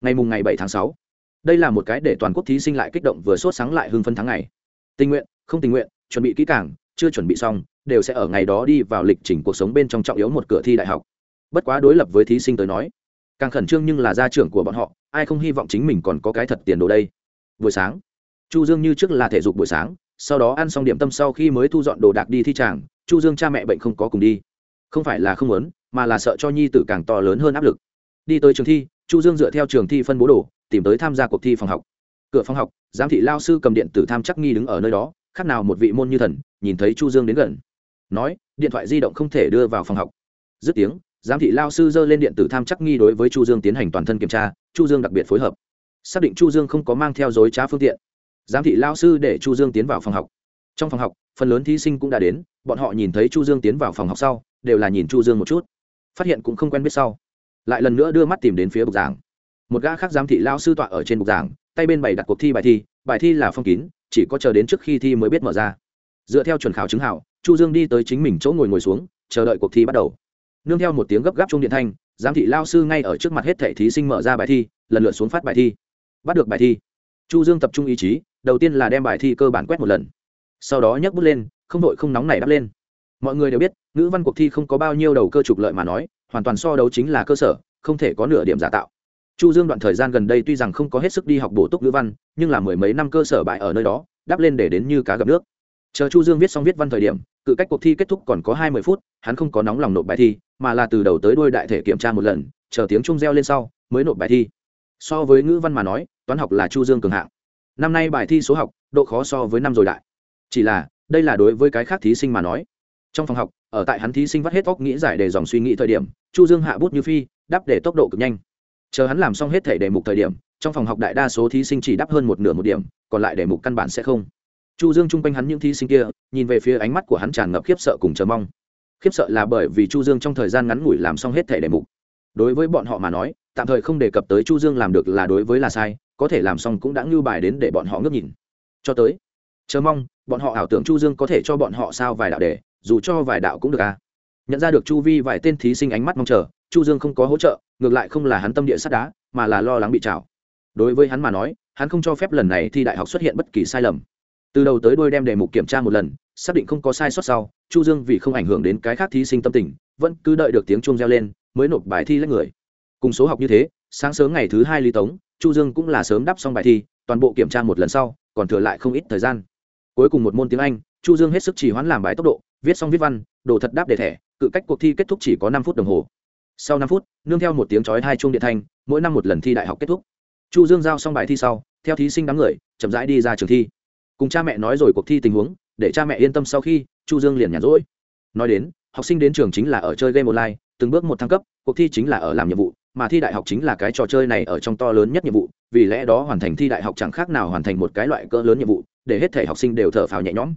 Ngày mùng ngày bảy tháng sáu đây là một cái để toàn quốc thí sinh lại kích động vừa sốt sáng lại hưng phân tháng ngày. Tình nguyện không tình nguyện chuẩn bị kỹ càng chưa chuẩn bị xong, đều sẽ ở ngày đó đi vào lịch trình cuộc sống bên trong trọng yếu một cửa thi đại học. Bất quá đối lập với thí sinh tới nói, càng khẩn trương nhưng là gia trưởng của bọn họ, ai không hy vọng chính mình còn có cái thật tiền đồ đây. Buổi sáng, chu dương như trước là thể dục buổi sáng, sau đó ăn xong điểm tâm sau khi mới thu dọn đồ đạc đi thi tràng, chu dương cha mẹ bệnh không có cùng đi. Không phải là không muốn, mà là sợ cho nhi tử càng to lớn hơn áp lực. Đi tới trường thi, chu dương dựa theo trường thi phân bố đồ, tìm tới tham gia cuộc thi phòng học. Cửa phòng học, giám thị lao sư cầm điện tử tham chắc nghi đứng ở nơi đó khác nào một vị môn như thần, nhìn thấy chu dương đến gần. Nói, điện thoại di động không thể đưa vào phòng học. Dứt tiếng, giám thị lao sư dơ lên điện tử tham chắc nghi đối với chu dương tiến hành toàn thân kiểm tra, chu dương đặc biệt phối hợp. Xác định chu dương không có mang theo dối trá phương tiện. Giám thị lao sư để chu dương tiến vào phòng học. Trong phòng học, phần lớn thí sinh cũng đã đến, bọn họ nhìn thấy chu dương tiến vào phòng học sau, đều là nhìn chu dương một chút. Phát hiện cũng không quen biết sau. Lại lần nữa đưa mắt tìm đến phía bục giảng. Một gã khác giám thị lao sư tọa ở trên bục giảng tay bên bày đặt cuộc thi bài thi bài thi là phong kín, chỉ có chờ đến trước khi thi mới biết mở ra. Dựa theo chuẩn khảo chứng hảo, chu dương đi tới chính mình chỗ ngồi ngồi xuống, chờ đợi cuộc thi bắt đầu. Nương theo một tiếng gấp gáp trong điện thanh, giám thị lao sư ngay ở trước mặt hết thẻ thí sinh mở ra bài thi, lần lượt xuống phát bài thi. Bắt được bài thi, chu dương tập trung ý chí, đầu tiên là đem bài thi cơ bản quét một lần. Sau đó nhấc bút lên, không đội không nóng này đắp lên. Mọi người đều biết, ngữ văn cuộc thi không có bao nhiêu đầu cơ trục lợi mà nói, hoàn toàn so đấu chính là cơ sở, không thể có nửa điểm giả tạo chu dương đoạn thời gian gần đây tuy rằng không có hết sức đi học bổ túc ngữ văn, nhưng là mười mấy năm cơ sở bại ở nơi đó, đắp lên để đến như cá gặp nước. Chờ chu dương viết xong viết văn thời điểm, cự cách cuộc thi kết thúc còn có hai mươi phút, hắn không có nóng lòng nộp bài thi, mà là từ đầu tới đuôi đại thể kiểm tra một lần, chờ tiếng trung reo lên sau, mới nộp bài thi. So với ngữ văn mà nói, toán học là chu dương cường hạng. Năm nay bài thi số học, độ khó so với năm rồi đại. Chỉ là, đây là đối với cái khác thí sinh mà nói. Trong phòng học, ở tại hắn thí sinh vắt hết óc nghĩ giải đề dòng suy nghĩ thời điểm, chu dương hạ bút như phi đáp để tốc độ cực nhanh chờ hắn làm xong hết thể đề mục thời điểm, trong phòng học đại đa số thí sinh chỉ đáp hơn một nửa một điểm, còn lại đề mục căn bản sẽ không. Chu dương chung quanh hắn những thí sinh kia, nhìn về phía ánh mắt của hắn tràn ngập khiếp sợ cùng chờ mong. Khiếp sợ là bởi vì chu dương trong thời gian ngắn ngủi làm xong hết thể đề mục. Đối với bọn họ mà nói, tạm thời không đề cập tới chu dương làm được là đối với là sai, có thể làm xong cũng đã ngưu bài đến để bọn họ ngước nhìn. Cho tới, chờ mong, bọn họ ảo tưởng chu dương có thể cho bọn họ sao vài đạo đề, dù cho vài đạo cũng được à. Nhận ra được chu vi vài tên thí sinh ánh mắt mong chờ chu dương không có hỗ trợ, ngược lại không là hắn tâm địa sắt đá, mà là lo lắng bị trào đối với hắn mà nói, hắn không cho phép lần này thi đại học xuất hiện bất kỳ sai lầm. Từ đầu tới đôi đem đề mục kiểm tra một lần, xác định không có sai sót sau, chu dương vì không ảnh hưởng đến cái khác thí sinh tâm tình, vẫn cứ đợi được tiếng chuông reo lên, mới nộp bài thi lấy người. Cùng số học như thế, sáng sớm ngày thứ hai lý tống, chu dương cũng là sớm đáp xong bài thi, toàn bộ kiểm tra một lần sau, còn thừa lại không ít thời gian. Cuối cùng một môn tiếng anh, chu dương hết sức chỉ hoãn làm bài tốc độ, viết xong viết văn, đồ thật đáp để thẻ, cự cách cuộc thi kết thúc chỉ có năm phút đồng hồ sau năm phút, nương theo một tiếng chói hai chuông điện thanh, mỗi năm một lần thi đại học kết thúc. Chu dương giao xong bài thi sau, theo thí sinh đám người, chậm rãi đi ra trường thi. Cùng cha mẹ nói rồi cuộc thi tình huống, để cha mẹ yên tâm sau khi, chu dương liền nhàn rỗi. Nói đến, học sinh đến trường chính là ở chơi game online, từng bước một thăng cấp, cuộc thi chính là ở làm nhiệm vụ, mà thi đại học chính là cái trò chơi này ở trong to lớn nhất nhiệm vụ, vì lẽ đó hoàn thành thi đại học chẳng khác nào hoàn thành một cái loại cỡ lớn nhiệm vụ, để hết thể học sinh đều thở phào nhẹ nhõm.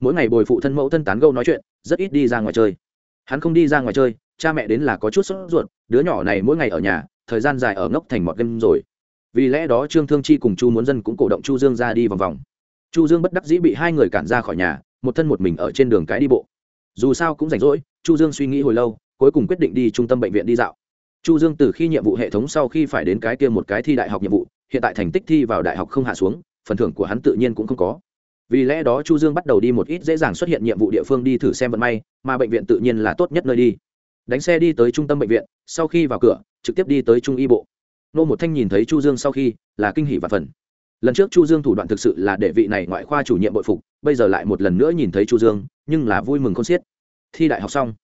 Mỗi ngày bồi phụ thân mẫu thân tán gâu nói chuyện, rất ít đi ra ngoài chơi. Hắn không đi ra ngoài chơi cha mẹ đến là có chút sốt ruột, đứa nhỏ này mỗi ngày ở nhà, thời gian dài ở ngốc thành mọt game rồi. Vì lẽ đó trương thương chi cùng chu muốn dân cũng cổ động chu dương ra đi vòng vòng. Chu dương bất đắc dĩ bị hai người cản ra khỏi nhà, một thân một mình ở trên đường cái đi bộ. Dù sao cũng rảnh rỗi, chu dương suy nghĩ hồi lâu, cuối cùng quyết định đi trung tâm bệnh viện đi dạo. Chu dương từ khi nhiệm vụ hệ thống sau khi phải đến cái kia một cái thi đại học nhiệm vụ, hiện tại thành tích thi vào đại học không hạ xuống, phần thưởng của hắn tự nhiên cũng không có. Vì lẽ đó chu dương bắt đầu đi một ít dễ dàng xuất hiện nhiệm vụ địa phương đi thử xem vận may, mà bệnh viện tự nhiên là tốt nhất nơi đi đánh xe đi tới trung tâm bệnh viện, sau khi vào cửa, trực tiếp đi tới trung y bộ. Nô một thanh nhìn thấy chu dương sau khi, là kinh hỉ và phần. Lần trước chu dương thủ đoạn thực sự là để vị này ngoại khoa chủ nhiệm bội phục, bây giờ lại một lần nữa nhìn thấy chu dương, nhưng là vui mừng con xiết. Thi đại học xong,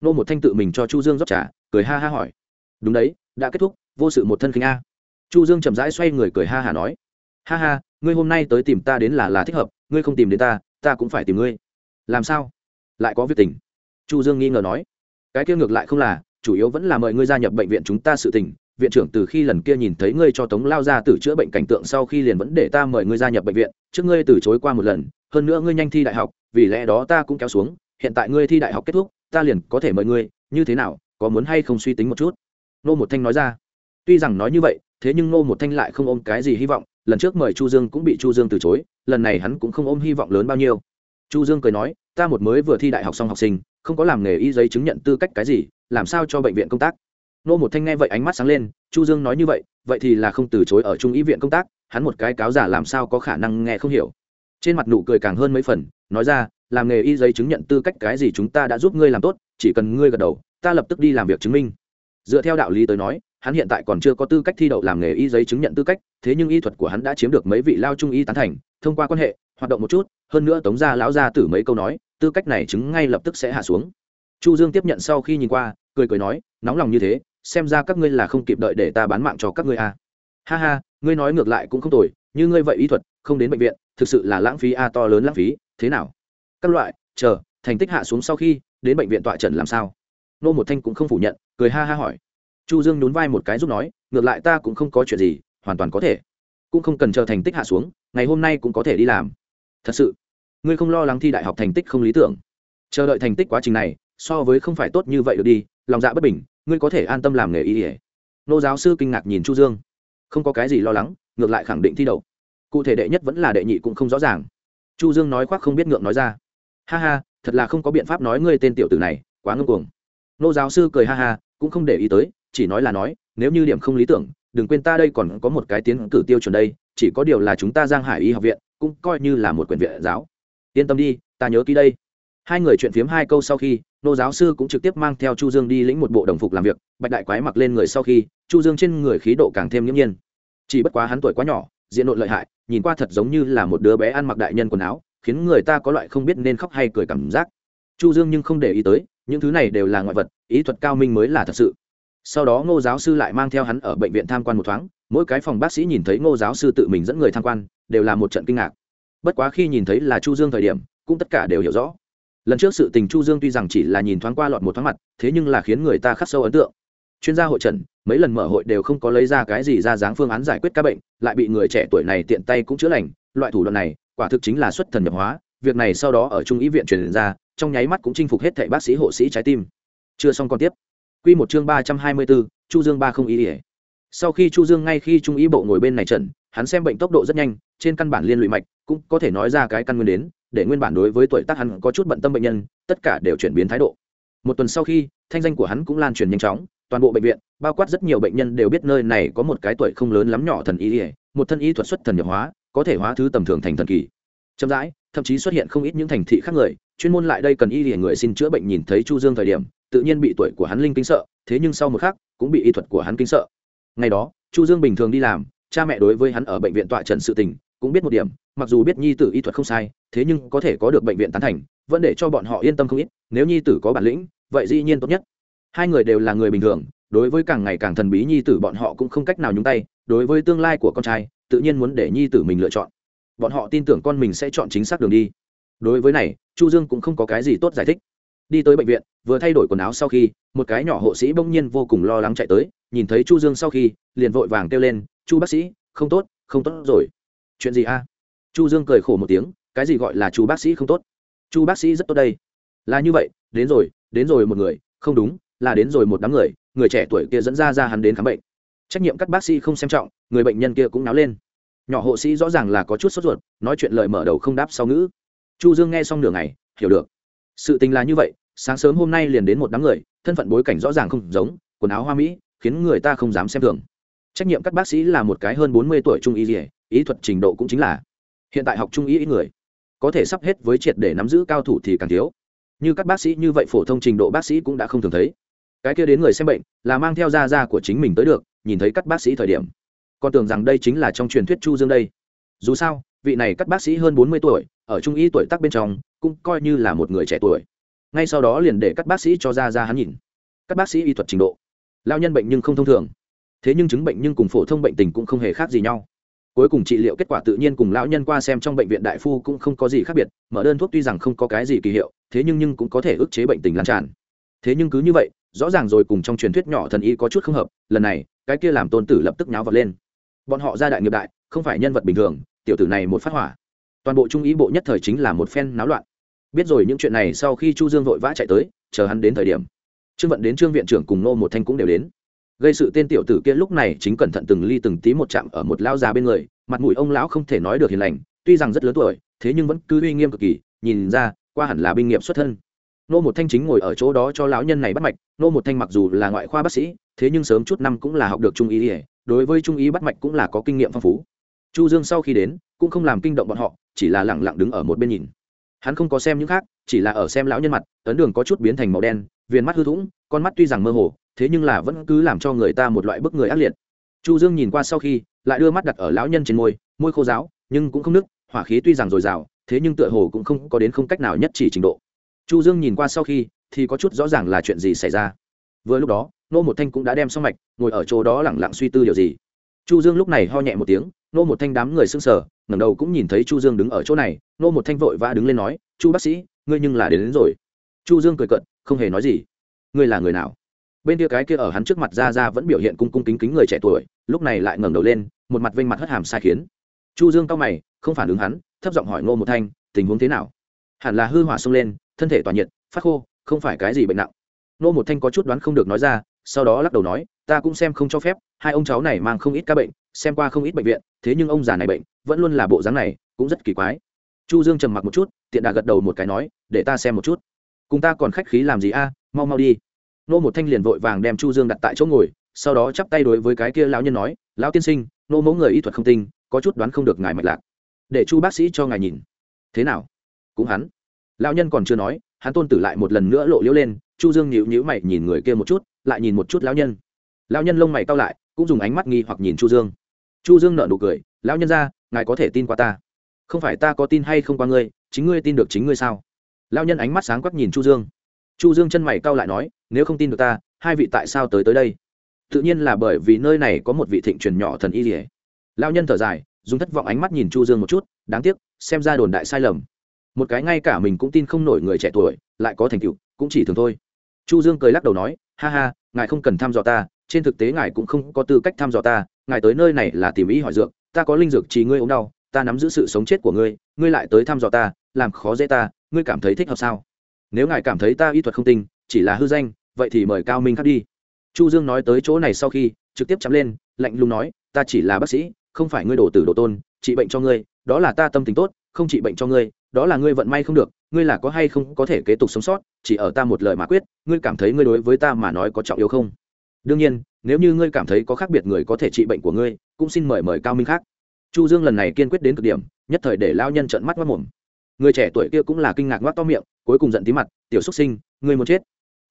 nô một thanh tự mình cho chu dương rót trà, cười ha ha hỏi. Đúng đấy, đã kết thúc, vô sự một thân khinh a. Chu dương chậm rãi xoay người cười ha hà nói. Ha ha, ngươi hôm nay tới tìm ta đến là là thích hợp, ngươi không tìm đến ta ta cũng phải tìm ngươi. Làm sao? Lại có việc tình. Chu dương nghi ngờ nói cái kia ngược lại không là, chủ yếu vẫn là mời ngươi gia nhập bệnh viện chúng ta sự tình. Viện trưởng từ khi lần kia nhìn thấy ngươi cho tống lao ra từ chữa bệnh cảnh tượng sau khi liền vẫn để ta mời ngươi gia nhập bệnh viện, trước ngươi từ chối qua một lần, hơn nữa ngươi nhanh thi đại học, vì lẽ đó ta cũng kéo xuống, hiện tại ngươi thi đại học kết thúc, ta liền có thể mời ngươi, như thế nào, có muốn hay không suy tính một chút? Nô một thanh nói ra. Tuy rằng nói như vậy, thế nhưng nô một thanh lại không ôm cái gì hy vọng, lần trước mời chu dương cũng bị chu dương từ chối, lần này hắn cũng không ôm hy vọng lớn bao nhiêu. Chu dương cười nói, ta một mới vừa thi đại học xong học sinh không có làm nghề y giấy chứng nhận tư cách cái gì, làm sao cho bệnh viện công tác? Nô một thanh nghe vậy ánh mắt sáng lên, chu dương nói như vậy vậy thì là không từ chối ở trung y viện công tác, hắn một cái cáo giả làm sao có khả năng nghe không hiểu. Trên mặt nụ cười càng hơn mấy phần, nói ra, làm nghề y giấy chứng nhận tư cách cái gì chúng ta đã giúp ngươi làm tốt, chỉ cần ngươi gật đầu, ta lập tức đi làm việc chứng minh. Dựa theo đạo lý tới nói, hắn hiện tại còn chưa có tư cách thi đậu làm nghề y giấy chứng nhận tư cách, thế nhưng y thuật của hắn đã chiếm được mấy vị lao trung y tán thành, thông qua quan hệ, hoạt động một chút, hơn nữa tống gia lão gia tử mấy câu nói tư cách này chứng ngay lập tức sẽ hạ xuống. Chu dương tiếp nhận sau khi nhìn qua, cười cười nói, nóng lòng như thế, xem ra các ngươi là không kịp đợi để ta bán mạng cho các ngươi à. ha ha, ngươi nói ngược lại cũng không tồi, như ngươi vậy y thuật, không đến bệnh viện, thực sự là lãng phí a, to lớn lãng phí, thế nào? Các loại, chờ, thành tích hạ xuống sau khi, đến bệnh viện tọa trần làm sao? Nô một thanh cũng không phủ nhận, cười ha ha hỏi. Chu dương nhún vai một cái giúp nói, ngược lại ta cũng không có chuyện gì, hoàn toàn có thể. Cũng không cần chờ thành tích hạ xuống, ngày hôm nay cũng có thể đi làm. Thật sự ngươi không lo lắng thi đại học thành tích không lý tưởng. Chờ đợi thành tích quá trình này, so với không phải tốt như vậy được đi, lòng dạ bất bình, ngươi có thể an tâm làm nghề y ỉa nô giáo sư kinh ngạc nhìn chu dương. Không có cái gì lo lắng, ngược lại khẳng định thi đậu. Cụ thể đệ nhất vẫn là đệ nhị cũng không rõ ràng. Chu dương nói khoác không biết ngượng nói ra. Ha ha, thật là không có biện pháp nói ngươi tên tiểu tử này, quá ngưng cuồng. Nô giáo sư cười ha ha, cũng không để ý tới, chỉ nói là nói, nếu như điểm không lý tưởng, đừng quên ta đây còn có một cái tiến cử tiêu chuẩn đây, chỉ có điều là chúng ta giang hải y học viện, cũng coi như là một quyền viện giáo yên tâm đi, ta nhớ ký đây. Hai người chuyện phiếm hai câu sau khi, nô giáo sư cũng trực tiếp mang theo chu dương đi lĩnh một bộ đồng phục làm việc, bạch đại quái mặc lên người sau khi, chu dương trên người khí độ càng thêm nghiễm nhiên. Chỉ bất quá hắn tuổi quá nhỏ, diện nội lợi hại, nhìn qua thật giống như là một đứa bé ăn mặc đại nhân quần áo, khiến người ta có loại không biết nên khóc hay cười cảm giác. Chu dương nhưng không để ý tới, những thứ này đều là ngoại vật, ý thuật cao minh mới là thật sự. Sau đó ngô giáo sư lại mang theo hắn ở bệnh viện tham quan một thoáng, mỗi cái phòng bác sĩ nhìn thấy ngô giáo sư tự mình dẫn người tham quan, đều là một trận kinh ngạc bất quá khi nhìn thấy là chu dương thời điểm, cũng tất cả đều hiểu rõ. Lần trước sự tình chu dương tuy rằng chỉ là nhìn thoáng qua lọt một thoáng mặt, thế nhưng là khiến người ta khắc sâu ấn tượng. Chuyên gia hội trần, mấy lần mở hội đều không có lấy ra cái gì ra dáng phương án giải quyết các bệnh, lại bị người trẻ tuổi này tiện tay cũng chữa lành. Loại thủ đoạn này, quả thực chính là xuất thần nhập hóa, việc này sau đó ở trung ý viện truyền ra, trong nháy mắt cũng chinh phục hết thảy bác sĩ hộ sĩ trái tim. Chưa xong còn tiếp. Quy một chương ba trăm hai mươi bốn, chu dương ba không ý ỉa sau khi chu dương ngay khi trung ý bộ ngồi bên này trận hắn xem bệnh tốc độ rất nhanh, trên căn bản liên lụy mạch, cũng có thể nói ra cái căn nguyên đến, để nguyên bản đối với tuổi tác hắn có chút bận tâm bệnh nhân, tất cả đều chuyển biến thái độ. Một tuần sau khi, thanh danh của hắn cũng lan truyền nhanh chóng, toàn bộ bệnh viện, bao quát rất nhiều bệnh nhân đều biết nơi này có một cái tuổi không lớn lắm nhỏ thần y ỉa một thân y thuật xuất thần nhập hóa, có thể hóa thứ tầm thường thành thần kỳ. Chậm rãi, thậm chí xuất hiện không ít những thành thị khác người, chuyên môn lại đây cần y ỉa người xin chữa bệnh nhìn thấy chu dương thời điểm, tự nhiên bị tuổi của hắn linh kinh sợ, thế nhưng sau một khắc, cũng bị y thuật của hắn kinh sợ. Ngày đó, chu dương bình thường đi làm cha mẹ đối với hắn ở bệnh viện tọa trần sự tình cũng biết một điểm, mặc dù biết nhi tử y thuật không sai, thế nhưng có thể có được bệnh viện tán thành, vẫn để cho bọn họ yên tâm không ít, nếu nhi tử có bản lĩnh, vậy dĩ nhiên tốt nhất. Hai người đều là người bình thường, đối với càng ngày càng thần bí nhi tử bọn họ cũng không cách nào nhúng tay, đối với tương lai của con trai, tự nhiên muốn để nhi tử mình lựa chọn. Bọn họ tin tưởng con mình sẽ chọn chính xác đường đi. Đối với này, chu dương cũng không có cái gì tốt giải thích đi tới bệnh viện, vừa thay đổi quần áo sau khi, một cái nhỏ hộ sĩ bỗng nhiên vô cùng lo lắng chạy tới, nhìn thấy chu dương sau khi, liền vội vàng kêu lên, chu bác sĩ, không tốt không tốt rồi. Chuyện gì a? Chu dương cười khổ một tiếng, cái gì gọi là chu bác sĩ không tốt? Chu bác sĩ rất tốt đây. Là như vậy, đến rồi đến rồi một người, không đúng, là đến rồi một đám người người trẻ tuổi kia dẫn ra ra hắn đến khám bệnh. Trách nhiệm các bác sĩ không xem trọng, người bệnh nhân kia cũng náo lên. Nhỏ hộ sĩ rõ ràng là có chút sốt ruột, nói chuyện lời mở đầu không đáp sau ngữ. Chu dương nghe xong nửa ngày, hiểu được sự tình là như vậy, sáng sớm hôm nay liền đến một đám người, thân phận bối cảnh rõ ràng không giống, quần áo hoa mỹ, khiến người ta không dám xem thường. Trách nhiệm các bác sĩ là một cái hơn bốn mươi tuổi trung y dỉa ý thuật trình độ cũng chính là hiện tại học trung y ít người, có thể sắp hết với triệt để nắm giữ cao thủ thì càng thiếu. Như các bác sĩ như vậy phổ thông trình độ bác sĩ cũng đã không thường thấy. Cái kia đến người xem bệnh là mang theo da da của chính mình tới được, nhìn thấy các bác sĩ thời điểm. Còn tưởng rằng đây chính là trong truyền thuyết chu dương đây. Dù sao, vị này các bác sĩ hơn bốn mươi tuổi, ở trung y tuổi tác bên trong cũng coi như là một người trẻ tuổi. Ngay sau đó liền để các bác sĩ cho ra ra hắn nhìn. Các bác sĩ y thuật trình độ. Lao nhân bệnh nhưng không thông thường. Thế nhưng chứng bệnh nhưng cùng phổ thông bệnh tình cũng không hề khác gì nhau. Cuối cùng trị liệu kết quả tự nhiên cùng lão nhân qua xem trong bệnh viện đại phu cũng không có gì khác biệt, mở đơn thuốc tuy rằng không có cái gì kỳ hiệu, thế nhưng nhưng cũng có thể ức chế bệnh tình lan tràn. Thế nhưng cứ như vậy, rõ ràng rồi cùng trong truyền thuyết nhỏ thần y có chút không hợp, lần này, cái kia làm tôn tử lập tức nháo vật lên. Bọn họ ra đại nghiệp đại, không phải nhân vật bình thường, tiểu tử này một phát hỏa. Toàn bộ trung ý bộ nhất thời chính là một phen náo loạn biết rồi những chuyện này sau khi chu dương vội vã chạy tới, chờ hắn đến thời điểm, trương vận đến trương viện trưởng cùng nô một thanh cũng đều đến. Gây sự tên tiểu tử kia lúc này chính cẩn thận từng ly từng tí một chạm ở một lao già bên người, mặt mũi ông lão không thể nói được hiền lành, tuy rằng rất lớn tuổi, thế nhưng vẫn cứ uy nghiêm cực kỳ, nhìn ra, qua hẳn là binh nghiệp xuất thân. Nô một thanh chính ngồi ở chỗ đó cho lão nhân này bắt mạch nô một thanh mặc dù là ngoại khoa bác sĩ, thế nhưng sớm chút năm cũng là học được trung ý ỉa đối với trung ý bắt mạch cũng là có kinh nghiệm phong phú. Chu dương sau khi đến, cũng không làm kinh động bọn họ, chỉ là lẳng lặng đứng ở một bên nhìn hắn không có xem những khác, chỉ là ở xem lão nhân mặt ấn đường có chút biến thành màu đen, viền mắt hư thủng con mắt tuy rằng mơ hồ, thế nhưng là vẫn cứ làm cho người ta một loại bức người ác liệt. Chu dương nhìn qua sau khi, lại đưa mắt đặt ở lão nhân trên môi môi khô giáo nhưng cũng không nức, hỏa khí tuy rằng dồi dào, thế nhưng tựa hồ cũng không có đến không cách nào nhất chỉ trình độ. Chu dương nhìn qua sau khi, thì có chút rõ ràng là chuyện gì xảy ra. Vừa lúc đó, nô một thanh cũng đã đem xong mạch, ngồi ở chỗ đó lẳng lặng suy tư điều gì. Chu dương lúc này ho nhẹ một tiếng nô một thanh đám người sưng sờ ngẩng đầu cũng nhìn thấy chu dương đứng ở chỗ này. Nô một thanh vội vã đứng lên nói chu bác sĩ ngươi nhưng là đến, đến rồi. Chu dương cười cận không hề nói gì. Ngươi là người nào? Bên kia cái kia ở hắn trước mặt ra ra vẫn biểu hiện cung cung kính kính người trẻ tuổi lúc này lại ngẩng đầu lên một mặt vênh mặt hất hàm sai khiến. Chu dương cao mày không phản ứng hắn thấp giọng hỏi ngô một thanh tình huống thế nào? Hẳn là hư hỏa xông lên thân thể tỏa nhiệt phát khô không phải cái gì bệnh nặng. Ngô một thanh có chút đoán không được nói ra sau đó lắc đầu nói ta cũng xem không cho phép hai ông cháu này mang không ít ca bệnh xem qua không ít bệnh viện, thế nhưng ông già này bệnh vẫn luôn là bộ dáng này, cũng rất kỳ quái. Chu dương trầm mặc một chút, tiện đà gật đầu một cái nói, để ta xem một chút. Cùng ta còn khách khí làm gì a? Mau mau đi. Nô một thanh liền vội vàng đem chu dương đặt tại chỗ ngồi, sau đó chắp tay đối với cái kia lão nhân nói, lão tiên sinh, nô mẫu người y thuật không tinh, có chút đoán không được ngài mạch lạc. Để chu bác sĩ cho ngài nhìn. Thế nào? Cũng hắn. Lão nhân còn chưa nói, hắn tôn tử lại một lần nữa lộ liễu lên, chu dương nhíu nhíu mày nhìn người kia một chút, lại nhìn một chút lão nhân. Lão nhân lông mày cau lại, cũng dùng ánh mắt nghi hoặc nhìn chu dương chu dương nở nụ cười, lão nhân ra ngài có thể tin qua ta? Không phải ta có tin hay không qua ngươi, chính ngươi tin được chính ngươi sao? Lão nhân ánh mắt sáng quắc nhìn chu dương. Chu dương chân mày cau lại nói, nếu không tin được ta, hai vị tại sao tới tới đây? Tự nhiên là bởi vì nơi này có một vị thịnh truyền nhỏ thần y rỉa lão nhân thở dài, dùng thất vọng ánh mắt nhìn chu dương một chút, đáng tiếc, xem ra đồn đại sai lầm. Một cái ngay cả mình cũng tin không nổi người trẻ tuổi, lại có thành tựu, cũng chỉ thường thôi. Chu dương cười lắc đầu nói, ha ha, ngài không cần thăm dò ta, trên thực tế ngài cũng không có tư cách thăm dò ta ngài tới nơi này là tìm ý hỏi dược, ta có linh dược chỉ ngươi ốm đau, ta nắm giữ sự sống chết của ngươi ngươi lại tới thăm dò ta, làm khó dễ ta, ngươi cảm thấy thích hợp sao? Nếu ngài cảm thấy ta y thuật không tinh, chỉ là hư danh, vậy thì mời cao minh khắc đi. Chu dương nói tới chỗ này sau khi, trực tiếp chắm lên, lạnh lùng nói, ta chỉ là bác sĩ, không phải ngươi đổ tử đổ tôn, trị bệnh cho ngươi, đó là ta tâm tình tốt, không trị bệnh cho ngươi, đó là ngươi vận may không được, ngươi là có hay không có thể kế tục sống sót, chỉ ở ta một lời mà quyết, ngươi cảm thấy ngươi đối với ta mà nói có trọng yếu không? Đương nhiên nếu như ngươi cảm thấy có khác biệt người có thể trị bệnh của ngươi, cũng xin mời mời cao minh khác. Chu dương lần này kiên quyết đến cực điểm, nhất thời để lao nhân trợn mắt mất mồm. Người trẻ tuổi kia cũng là kinh ngạc ngoác to miệng, cuối cùng giận tí mặt, tiểu xuất sinh, ngươi muốn chết?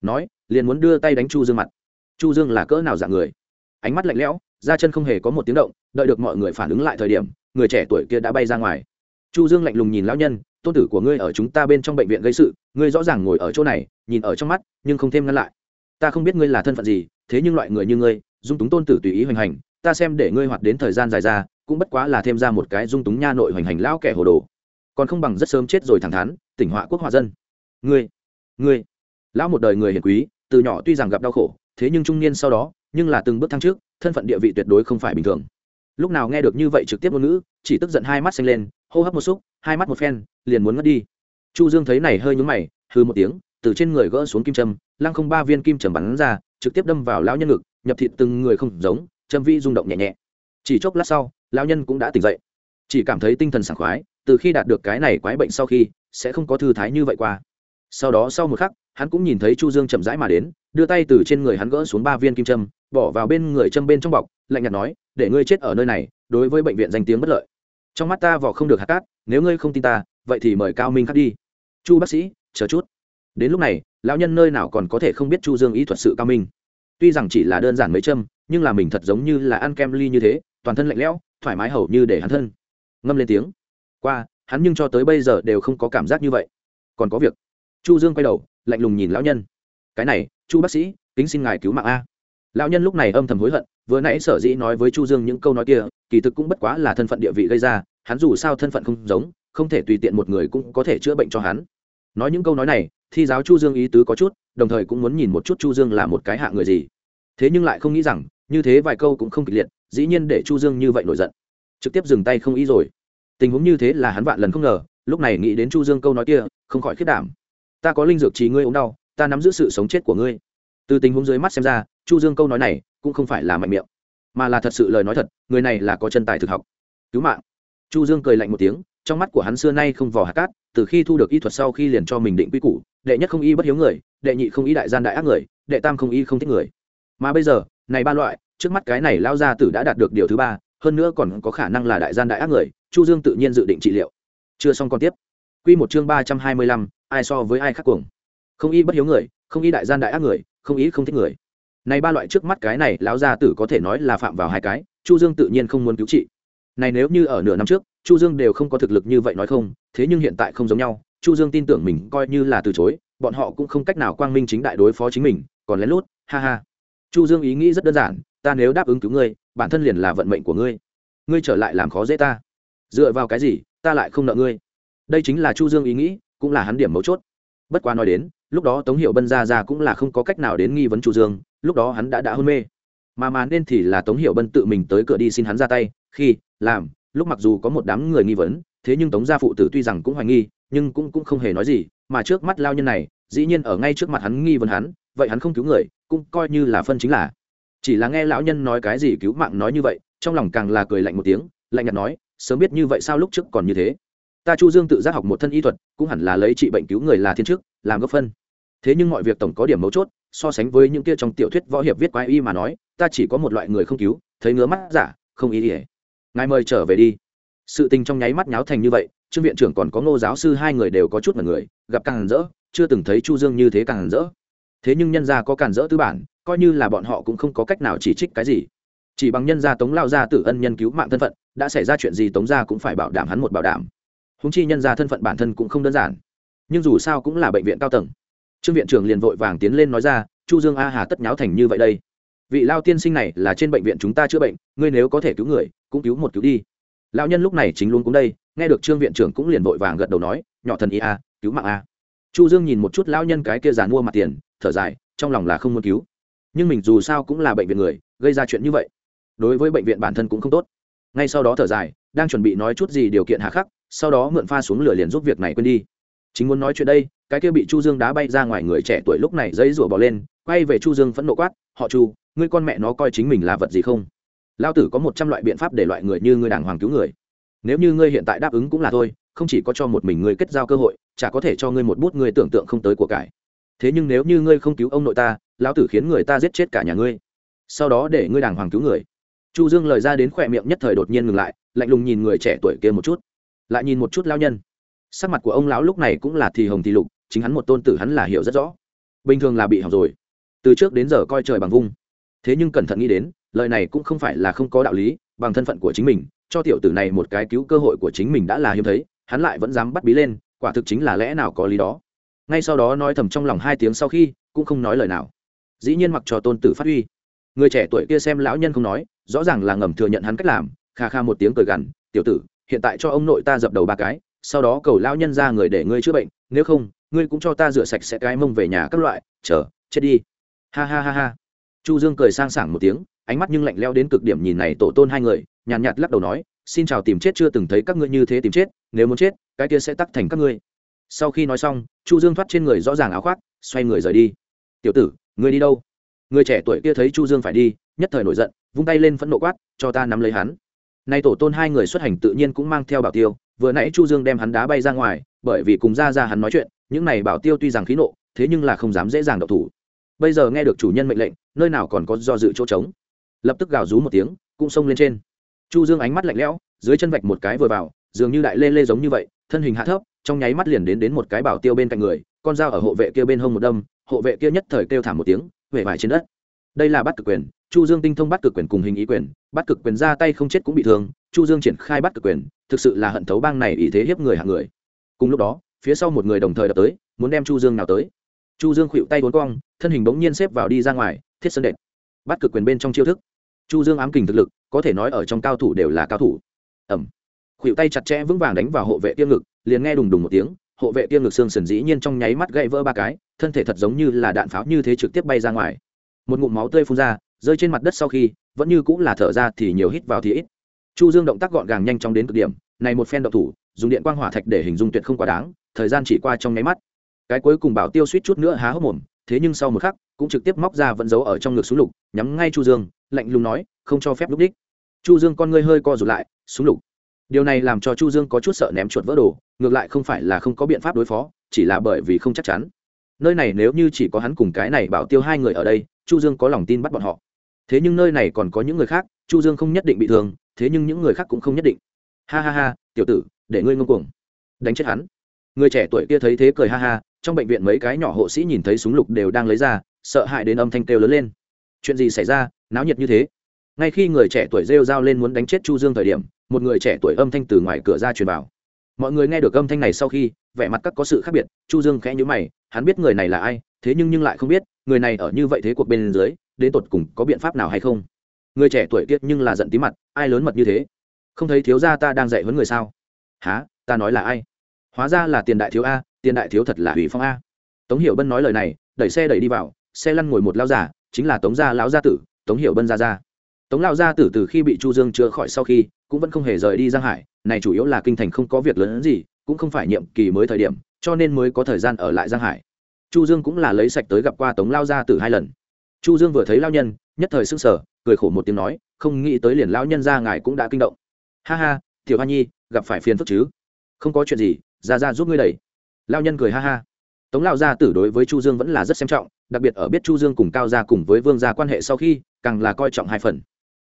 Nói, liền muốn đưa tay đánh chu dương mặt. Chu dương là cỡ nào dạng người? Ánh mắt lạnh lẽo, da chân không hề có một tiếng động, đợi được mọi người phản ứng lại thời điểm, người trẻ tuổi kia đã bay ra ngoài. Chu dương lạnh lùng nhìn lão nhân, tôn tử của ngươi ở chúng ta bên trong bệnh viện gây sự, ngươi rõ ràng ngồi ở chỗ này, nhìn ở trong mắt, nhưng không thêm ngăn lại. Ta không biết ngươi là thân phận gì thế nhưng loại người như ngươi, dung túng tôn tử tùy ý hoành hành, ta xem để ngươi hoạt đến thời gian dài ra, cũng bất quá là thêm ra một cái dung túng nha nội hoành hành lão kẻ hồ đồ. Còn không bằng rất sớm chết rồi thẳng thắn, tỉnh họa quốc hòa dân. Ngươi ngươi. Lão một đời người hiền quý, từ nhỏ tuy rằng gặp đau khổ, thế nhưng trung niên sau đó, nhưng là từng bước thăng trước, thân phận địa vị tuyệt đối không phải bình thường. Lúc nào nghe được như vậy trực tiếp ngôn ngữ, chỉ tức giận hai mắt xanh lên, hô hấp một xúc, hai mắt một phen, liền muốn ngất đi. Chu dương thấy này hơi nhúng mày hư một tiếng, từ trên người gỡ xuống kim châm, lăng không ba viên kim châm bắn ra trực tiếp đâm vào lão nhân ngực, nhập thịt từng người không giống châm vi rung động nhẹ nhẹ. Chỉ chốc lát sau, lão nhân cũng đã tỉnh dậy. Chỉ cảm thấy tinh thần sảng khoái, từ khi đạt được cái này quái bệnh sau khi, sẽ không có thư thái như vậy qua. Sau đó sau một khắc, hắn cũng nhìn thấy chu dương chậm rãi mà đến, đưa tay từ trên người hắn gỡ xuống ba viên kim châm, bỏ vào bên người châm bên trong bọc, lạnh nhạt nói, để ngươi chết ở nơi này, đối với bệnh viện danh tiếng bất lợi. Trong mắt ta vỏ không được hạt cát, nếu ngươi không tin ta, vậy thì mời cao minh khắc đi. Chu bác sĩ, chờ chút. Đến lúc này lão nhân nơi nào còn có thể không biết chu dương ý thuật sự cao minh. Tuy rằng chỉ là đơn giản mấy châm, nhưng là mình thật giống như là ăn kem ly như thế, toàn thân lạnh lẽo, thoải mái hầu như để hắn thân. Ngâm lên tiếng. Qua, hắn nhưng cho tới bây giờ đều không có cảm giác như vậy. Còn có việc. Chu dương quay đầu, lạnh lùng nhìn lão nhân. Cái này, chu bác sĩ, kính xin ngài cứu mạng a. Lão nhân lúc này âm thầm hối hận, vừa nãy sở dĩ nói với chu dương những câu nói kia, kỳ thực cũng bất quá là thân phận địa vị gây ra, hắn dù sao thân phận không giống, không thể tùy tiện một người cũng có thể chữa bệnh cho hắn. Nói những câu nói này thi giáo chu dương ý tứ có chút, đồng thời cũng muốn nhìn một chút chu dương là một cái hạ người gì. Thế nhưng lại không nghĩ rằng, như thế vài câu cũng không kịch liệt, dĩ nhiên để chu dương như vậy nổi giận. Trực tiếp dừng tay không ý rồi. Tình huống như thế là hắn vạn lần không ngờ, lúc này nghĩ đến chu dương câu nói kia, không khỏi khiết đảm. Ta có linh dược trí ngươi ốm đau, ta nắm giữ sự sống chết của ngươi. Từ tình huống dưới mắt xem ra, chu dương câu nói này cũng không phải là mạnh miệng, mà là thật sự lời nói thật, người này là có chân tài thực học. Cứu mạng. Chu dương cười lạnh một tiếng trong mắt của hắn xưa nay không vò hạt cát từ khi thu được y thuật sau khi liền cho mình định quy củ đệ nhất không y bất hiếu người đệ nhị không y đại gian đại ác người đệ tam không y không thích người. Mà bây giờ này ba loại trước mắt cái này lao ra tử đã đạt được điều thứ ba hơn nữa còn có khả năng là đại gian đại ác người chu dương tự nhiên dự định trị liệu. Chưa xong còn tiếp. Quy một chương ba trăm hai mươi lăm, ai so với ai khác cuồng. Không y bất hiếu người không y đại gian đại ác người không y không thích người. Này ba loại trước mắt cái này lão gia tử có thể nói là phạm vào hai cái chu dương tự nhiên không muốn cứu trị. Này nếu như ở nửa năm trước chu dương đều không có thực lực như vậy nói không, thế nhưng hiện tại không giống nhau, chu dương tin tưởng mình coi như là từ chối, bọn họ cũng không cách nào quang minh chính đại đối phó chính mình, còn lén lút, ha ha. Chu dương ý nghĩ rất đơn giản, ta nếu đáp ứng cứu ngươi, bản thân liền là vận mệnh của ngươi. Ngươi trở lại làm khó dễ ta. Dựa vào cái gì, ta lại không nợ ngươi? Đây chính là chu dương ý nghĩ, cũng là hắn điểm mấu chốt. Bất quá nói đến, lúc đó tống hiệu bân ra ra cũng là không có cách nào đến nghi vấn chu dương, lúc đó hắn đã đã hôn mê. Mà mà nên thì là tống hiệu bân tự mình tới cửa đi xin hắn ra tay, khi, làm lúc mặc dù có một đám người nghi vấn, thế nhưng tống gia phụ tử tuy rằng cũng hoài nghi, nhưng cũng cũng không hề nói gì, mà trước mắt lao nhân này, dĩ nhiên ở ngay trước mặt hắn nghi vấn hắn, vậy hắn không cứu người, cũng coi như là phân chính là. Chỉ là nghe lão nhân nói cái gì cứu mạng nói như vậy, trong lòng càng là cười lạnh một tiếng, lạnh nhạt nói, sớm biết như vậy sao lúc trước còn như thế? Ta chu dương tự giác học một thân y thuật, cũng hẳn là lấy trị bệnh cứu người là thiên chức, làm gốc phân. Thế nhưng mọi việc tổng có điểm mấu chốt, so sánh với những kia trong tiểu thuyết võ hiệp viết quái y mà nói, ta chỉ có một loại người không cứu, thấy ngứa mắt giả, không ý ỉa ngài mời trở về đi. Sự tình trong nháy mắt nháo thành như vậy, trương viện trưởng còn có ngô giáo sư hai người đều có chút là người, gặp càng rỡ, chưa từng thấy chu dương như thế càng rỡ. Thế nhưng nhân gia có cản rỡ tư bản, coi như là bọn họ cũng không có cách nào chỉ trích cái gì. Chỉ bằng nhân gia tống lao gia tử ân nhân cứu mạng thân phận, đã xảy ra chuyện gì tống gia cũng phải bảo đảm hắn một bảo đảm. Húng chi nhân gia thân phận bản thân cũng không đơn giản. Nhưng dù sao cũng là bệnh viện cao tầng. Trương viện trưởng liền vội vàng tiến lên nói ra, chu dương a hà tất nháo thành như vậy đây. Vị lao tiên sinh này là trên bệnh viện chúng ta chữa bệnh, ngươi nếu có thể cứu người cũng cứu một cứu đi. Lão nhân lúc này chính luôn cũng đây, nghe được trương viện trưởng cũng liền vội vàng gật đầu nói, nhỏ thần y a, cứu mạng a. Chu dương nhìn một chút lão nhân cái kia giàn mua mặt tiền, thở dài, trong lòng là không muốn cứu. Nhưng mình dù sao cũng là bệnh viện người, gây ra chuyện như vậy, đối với bệnh viện bản thân cũng không tốt. Ngay sau đó thở dài, đang chuẩn bị nói chút gì điều kiện hạ khắc, sau đó mượn pha xuống lửa liền giúp việc này quên đi. Chính muốn nói chuyện đây, cái kia bị chu dương đá bay ra ngoài người trẻ tuổi lúc này dây rủa bỏ lên, quay về chu dương phẫn nộ quát, họ chu, ngươi con mẹ nó coi chính mình là vật gì không? Lao tử có một trăm loại biện pháp để loại người như ngươi đàng hoàng cứu người. Nếu như ngươi hiện tại đáp ứng cũng là thôi, không chỉ có cho một mình ngươi kết giao cơ hội, chả có thể cho ngươi một bút ngươi tưởng tượng không tới của cải. Thế nhưng nếu như ngươi không cứu ông nội ta, lão tử khiến người ta giết chết cả nhà ngươi. Sau đó để ngươi đàng hoàng cứu người. Chu dương lời ra đến khỏe miệng nhất thời đột nhiên ngừng lại, lạnh lùng nhìn người trẻ tuổi kia một chút. Lại nhìn một chút lao nhân. Sắc mặt của ông lão lúc này cũng là thì hồng thì lục, chính hắn một tôn tử hắn là hiểu rất rõ. Bình thường là bị hỏng rồi. Từ trước đến giờ coi trời bằng vung. Thế nhưng cẩn thận nghĩ đến lời này cũng không phải là không có đạo lý, bằng thân phận của chính mình, cho tiểu tử này một cái cứu cơ hội của chính mình đã là hiếm thấy, hắn lại vẫn dám bắt bí lên, quả thực chính là lẽ nào có lý đó. Ngay sau đó nói thầm trong lòng hai tiếng sau khi, cũng không nói lời nào. Dĩ nhiên mặc cho tôn tử phát huy. Người trẻ tuổi kia xem lão nhân không nói, rõ ràng là ngầm thừa nhận hắn cách làm, kha kha một tiếng cười gằn, tiểu tử, hiện tại cho ông nội ta dập đầu ba cái, sau đó cầu lão nhân ra người để ngươi chữa bệnh, nếu không, ngươi cũng cho ta rửa sạch sẽ cái mông về nhà các loại, chờ, chết đi. Ha ha ha ha. Chu dương cười sang sảng một tiếng ánh mắt nhưng lạnh leo đến cực điểm nhìn này tổ tôn hai người nhàn nhạt, nhạt lắc đầu nói xin chào tìm chết chưa từng thấy các ngươi như thế tìm chết nếu muốn chết cái kia sẽ tắc thành các ngươi. Sau khi nói xong chu dương thoát trên người rõ ràng áo khoác xoay người rời đi. Tiểu tử ngươi đi đâu? Người trẻ tuổi kia thấy chu dương phải đi nhất thời nổi giận vung tay lên phẫn nộ quát cho ta nắm lấy hắn. Nay tổ tôn hai người xuất hành tự nhiên cũng mang theo bảo tiêu vừa nãy chu dương đem hắn đá bay ra ngoài bởi vì cùng ra ra hắn nói chuyện những này bảo tiêu tuy rằng khí nộ thế nhưng là không dám dễ dàng độc thủ. Bây giờ nghe được chủ nhân mệnh lệnh nơi nào còn có do dự chỗ trống lập tức gào rú một tiếng, cũng xông lên trên. Chu dương ánh mắt lạnh lẽo, dưới chân vạch một cái vừa vào, dường như đại lê lê giống như vậy, thân hình hạ thấp, trong nháy mắt liền đến đến một cái bảo tiêu bên cạnh người, con dao ở hộ vệ kia bên hông một đâm, hộ vệ kia nhất thời kêu thảm một tiếng về vải trên đất. Đây là bắt cực quyền, chu dương tinh thông bắt cực quyền cùng hình ý quyền, bắt cực quyền ra tay không chết cũng bị thương, chu dương triển khai bắt cực quyền, thực sự là hận thấu bang này ý thế hiếp người hạng người. Cùng lúc đó, phía sau một người đồng thời đập tới, muốn đem chu dương nào tới. Chu dương khuỵu tay vốn cong, thân hình bỗng nhiên xếp vào đi ra ngoài, thiết sơn đệm bắt cực quyền bên trong chiêu thức. Chu dương ám kình thực lực, có thể nói ở trong cao thủ đều là cao thủ. Ẩm khuỵu tay chặt chẽ vững vàng đánh vào hộ vệ tiêm ngực, liền nghe đùng đùng một tiếng, hộ vệ tiêm ngực xương sần dĩ nhiên trong nháy mắt gãy vỡ ba cái, thân thể thật giống như là đạn pháo như thế trực tiếp bay ra ngoài. Một ngụm máu tươi phun ra, rơi trên mặt đất sau khi, vẫn như cũng là thở ra thì nhiều hít vào thì ít. Chu dương động tác gọn gàng nhanh chóng đến cực điểm, này một phen động thủ, dùng điện quang hỏa thạch để hình dung tuyệt không quá đáng, thời gian chỉ qua trong nháy mắt. Cái cuối cùng bảo tiêu suýt chút nữa há hốc mồm thế nhưng sau một khắc, cũng trực tiếp móc ra vẫn giấu ở trong ngực súng lục, nhắm ngay chu dương, lạnh lùng nói, không cho phép lúc đích. Chu dương con ngươi hơi co rụt lại, súng lục. Điều này làm cho chu dương có chút sợ ném chuột vỡ đồ, ngược lại không phải là không có biện pháp đối phó, chỉ là bởi vì không chắc chắn. Nơi này nếu như chỉ có hắn cùng cái này bảo tiêu hai người ở đây, chu dương có lòng tin bắt bọn họ. Thế nhưng nơi này còn có những người khác, chu dương không nhất định bị thương, thế nhưng những người khác cũng không nhất định. Ha ha ha, tiểu tử, để ngươi ngông cuồng. Đánh chết hắn. Người trẻ tuổi kia thấy thế cười ha ha trong bệnh viện mấy cái nhỏ hộ sĩ nhìn thấy súng lục đều đang lấy ra, sợ hãi đến âm thanh kêu lớn lên. Chuyện gì xảy ra? Náo nhiệt như thế. Ngay khi người trẻ tuổi rêu dao lên muốn đánh chết chu dương thời điểm, một người trẻ tuổi âm thanh từ ngoài cửa ra truyền vào. Mọi người nghe được âm thanh này sau khi, vẻ mặt các có sự khác biệt, chu dương khẽ nhíu mày, hắn biết người này là ai, thế nhưng nhưng lại không biết, người này ở như vậy thế cuộc bên dưới, đến tột cùng có biện pháp nào hay không? Người trẻ tuổi kiết nhưng là giận tí mặt, ai lớn mật như thế? Không thấy thiếu gia ta đang dạy huấn người sao? Há ta nói là ai? Hóa ra là tiền đại thiếu a tiền đại thiếu thật là Hủy phong a. Tống hiểu bân nói lời này, đẩy xe đẩy đi vào, xe lăn ngồi một lao giả chính là tống gia lão gia tử, tống hiểu bân gia gia. Tống lao gia tử từ khi bị chu dương chữa khỏi sau khi, cũng vẫn không hề rời đi giang hải, này chủ yếu là kinh thành không có việc lớn gì, cũng không phải nhiệm kỳ mới thời điểm, cho nên mới có thời gian ở lại giang hải. Chu dương cũng là lấy sạch tới gặp qua tống lao gia tử hai lần. Chu dương vừa thấy lao nhân, nhất thời sưng sở cười khổ một tiếng nói, không nghĩ tới liền lao nhân ra ngài cũng đã kinh động. Ha ha, tiểu hoa nhi, gặp phải phiền phức chứ? Không có chuyện gì ra ra giúp ngươi đẩy lao nhân cười ha ha. Tống lao gia tử đối với chu dương vẫn là rất xem trọng, đặc biệt ở biết chu dương cùng cao gia cùng với vương gia quan hệ sau khi, càng là coi trọng hai phần.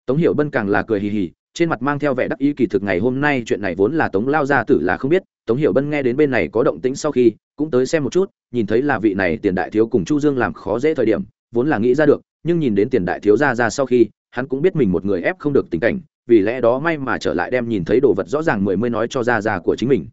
Tống hiểu bân càng là cười hì hì, trên mặt mang theo vẻ đắc ý kỳ thực ngày hôm nay chuyện này vốn là tống lao gia tử là không biết, tống hiểu bân nghe đến bên này có động tĩnh sau khi, cũng tới xem một chút, nhìn thấy là vị này tiền đại thiếu cùng chu dương làm khó dễ thời điểm, vốn là nghĩ ra được, nhưng nhìn đến tiền đại thiếu ra ra sau khi, hắn cũng biết mình một người ép không được tình cảnh, vì lẽ đó may mà trở lại đem nhìn thấy đồ vật rõ ràng mười mươi nói cho ra ra của chính mình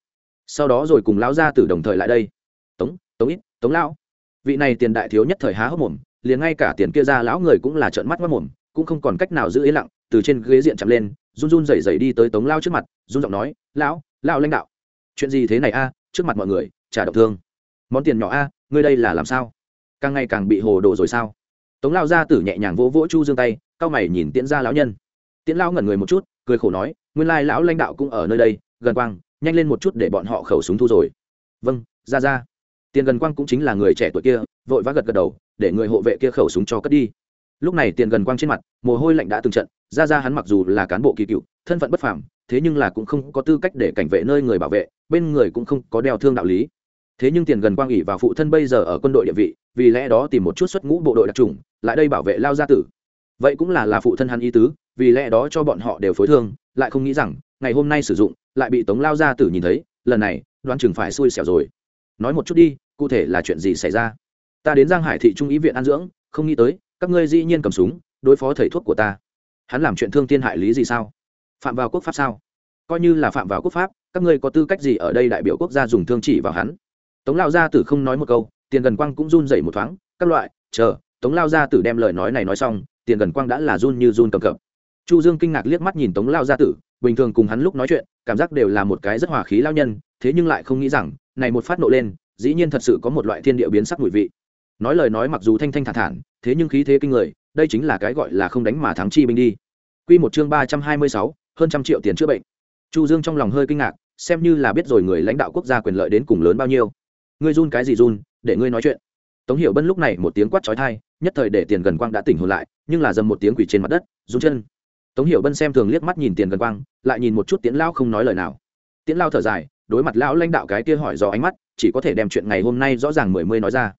sau đó rồi cùng lão gia tử đồng thời lại đây. Tống tống ít, tống lão. Vị này tiền đại thiếu nhất thời há hốc mồm, liền ngay cả tiền kia ra lão người cũng là trợn mắt mất mồm, cũng không còn cách nào giữ yên lặng, từ trên ghế diện chậm lên, run run rẩy rẩy đi tới tống lao trước mặt, run giọng nói, lão lão lãnh đạo, chuyện gì thế này a? Trước mặt mọi người, trả động thương. Món tiền nhỏ a, ngươi đây là làm sao? Càng ngày càng bị hồ đồ rồi sao? Tống lao gia tử nhẹ nhàng vỗ vỗ chu dương tay, cao mày nhìn tiễn ra lão nhân. Tiễn lão ngẩn người một chút, cười khổ nói, nguyên lai lão lãnh đạo cũng ở nơi đây, gần quang nhanh lên một chút để bọn họ khẩu súng thu rồi. Vâng ra ra. Tiền gần quang cũng chính là người trẻ tuổi kia, vội vã gật gật đầu, để người hộ vệ kia khẩu súng cho cất đi. Lúc này tiền gần quang trên mặt, mồ hôi lạnh đã từng trận, ra ra hắn mặc dù là cán bộ kỳ cựu, thân phận bất phàm, thế nhưng là cũng không có tư cách để cảnh vệ nơi người bảo vệ, bên người cũng không có đeo thương đạo lý. Thế nhưng tiền gần quang ủy và phụ thân bây giờ ở quân đội địa vị, vì lẽ đó tìm một chút xuất ngũ bộ đội đặc trùng lại đây bảo vệ lao gia tử. Vậy cũng là là phụ thân hắn ý tứ, vì lẽ đó cho bọn họ đều phối thương, lại không nghĩ rằng ngày hôm nay sử dụng lại bị tống lao gia tử nhìn thấy, lần này, đoán chừng phải xui xẻo rồi. Nói một chút đi, cụ thể là chuyện gì xảy ra? Ta đến giang hải thị trung ý viện an dưỡng, không nghĩ tới, các ngươi dĩ nhiên cầm súng, đối phó thầy thuốc của ta. Hắn làm chuyện thương thiên hại lý gì sao? Phạm vào quốc pháp sao? Coi như là phạm vào quốc pháp, các ngươi có tư cách gì ở đây đại biểu quốc gia dùng thương chỉ vào hắn? Tống lao gia tử không nói một câu, tiền gần quang cũng run dậy một thoáng, các loại, chờ, tống lao gia tử đem lời nói này nói xong, tiền gần quang đã là run như run cầm cập. Chu dương kinh ngạc liếc mắt nhìn tống lao gia tử bình thường cùng hắn lúc nói chuyện, cảm giác đều là một cái rất hòa khí lao nhân, thế nhưng lại không nghĩ rằng, này một phát nộ lên, dĩ nhiên thật sự có một loại thiên địa biến sắc mùi vị. Nói lời nói mặc dù thanh thanh thản thản, thế nhưng khí thế kinh người, đây chính là cái gọi là không đánh mà thắng chi binh đi. Quy một chương ba trăm hai mươi sáu, hơn trăm triệu tiền chữa bệnh. Chu dương trong lòng hơi kinh ngạc, xem như là biết rồi người lãnh đạo quốc gia quyền lợi đến cùng lớn bao nhiêu. Ngươi run cái gì run, để ngươi nói chuyện. Tống hiểu bân lúc này một tiếng quát chói tai, nhất thời để tiền gần quang đã tỉnh hồn lại, nhưng là dầm một tiếng quỷ trên mặt đất, run chân tống hiểu bân xem thường liếc mắt nhìn tiền gần quang, lại nhìn một chút tiễn lao không nói lời nào. Tiễn lao thở dài, đối mặt lão lãnh đạo cái kia hỏi do ánh mắt, chỉ có thể đem chuyện ngày hôm nay rõ ràng mười mươi nói ra.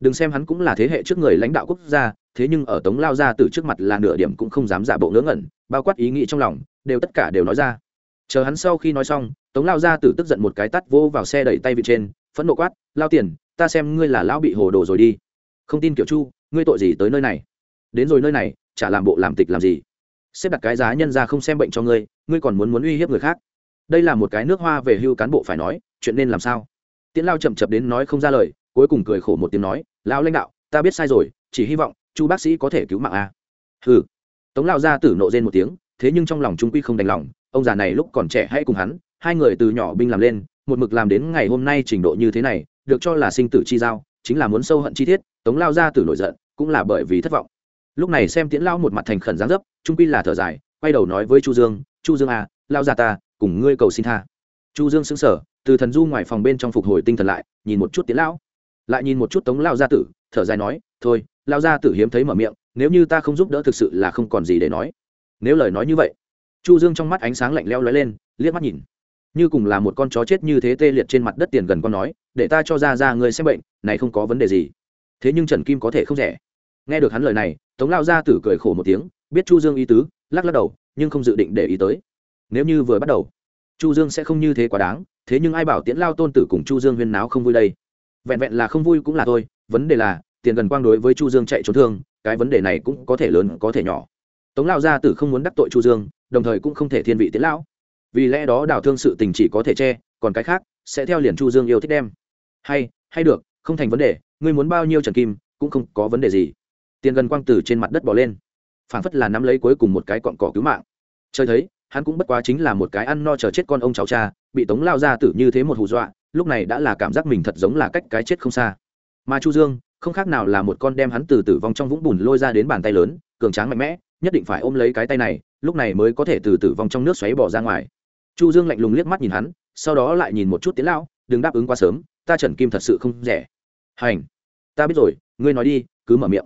Đừng xem hắn cũng là thế hệ trước người lãnh đạo quốc gia, thế nhưng ở tống lao ra từ trước mặt là nửa điểm cũng không dám giả bộ ngớ ngẩn, bao quát ý nghĩ trong lòng, đều tất cả đều nói ra. Chờ hắn sau khi nói xong, tống lao ra từ tức giận một cái tắt vô vào xe đẩy tay vị trên, phẫn nộ quát, lao tiền, ta xem ngươi là lão bị hồ đồ rồi đi. Không tin kiểu chu, ngươi tội gì tới nơi này? Đến rồi nơi này, chả làm bộ làm tịch làm gì? Xếp đặt cái giá nhân ra không xem bệnh cho ngươi ngươi còn muốn muốn uy hiếp người khác. Đây là một cái nước hoa về hưu cán bộ phải nói chuyện nên làm sao? Tiễn lao chậm chập đến nói không ra lời cuối cùng cười khổ một tiếng nói lão lãnh đạo ta biết sai rồi chỉ hy vọng chu bác sĩ có thể cứu mạng a. Ừ, tống lao ra tử nộ rên một tiếng thế nhưng trong lòng trung quy không đành lòng ông già này lúc còn trẻ hãy cùng hắn hai người từ nhỏ binh làm lên một mực làm đến ngày hôm nay trình độ như thế này được cho là sinh tử chi giao chính là muốn sâu hận chi tiết tống lao ra tử nổi giận cũng là bởi vì thất vọng lúc này xem tiễn lao một mặt thành khẩn giáng dấp, trung quy là thở dài, quay đầu nói với chu dương chu dương à lao ra ta, cùng ngươi cầu xin tha. Chu dương sững sờ, từ thần du ngoài phòng bên trong phục hồi tinh thần lại, nhìn một chút tiễn lão. Lại nhìn một chút tống lao gia tử, thở dài nói, thôi lao gia tử hiếm thấy mở miệng, nếu như ta không giúp đỡ thực sự là không còn gì để nói. Nếu lời nói như vậy, chu dương trong mắt ánh sáng lạnh leo lóe lên, liếc mắt nhìn. Như cùng là một con chó chết như thế tê liệt trên mặt đất tiền gần con nói, để ta cho ra ra người xem bệnh, này không có vấn đề gì. Thế nhưng trần kim có thể không rẻ nghe được hắn lời này, tống lao gia tử cười khổ một tiếng, biết chu dương ý tứ, lắc lắc đầu, nhưng không dự định để ý tới. Nếu như vừa bắt đầu, chu dương sẽ không như thế quá đáng, thế nhưng ai bảo tiễn lao tôn tử cùng chu dương huyên náo không vui đây? Vẹn vẹn là không vui cũng là thôi, vấn đề là, tiền gần quang đối với chu dương chạy trốn thương, cái vấn đề này cũng có thể lớn, có thể nhỏ. Tống lao gia tử không muốn đắc tội chu dương, đồng thời cũng không thể thiên vị tiễn lão. Vì lẽ đó đào thương sự tình chỉ có thể che, còn cái khác, sẽ theo liền chu dương yêu thích đem. Hay hay được, không thành vấn đề, ngươi muốn bao nhiêu trần kim, cũng không có vấn đề gì tiền gần quang tử trên mặt đất bỏ lên. Phảng phất là nắm lấy cuối cùng một cái cọn cỏ cứu mạng. Chơi thấy, hắn cũng bất quá chính là một cái ăn no chờ chết con ông cháu cha, bị tống lao ra tử như thế một hù dọa, lúc này đã là cảm giác mình thật giống là cách cái chết không xa. Mà chu dương, không khác nào là một con đem hắn từ tử vong trong vũng bùn lôi ra đến bàn tay lớn, cường tráng mạnh mẽ, nhất định phải ôm lấy cái tay này, lúc này mới có thể từ tử vong trong nước xoáy bỏ ra ngoài. Chu dương lạnh lùng liếc mắt nhìn hắn, sau đó lại nhìn một chút tiến lão, đừng đáp ứng quá sớm, ta trần kim thật sự không rẻ. Hành. Ta biết rồi, ngươi nói đi, cứ mở miệng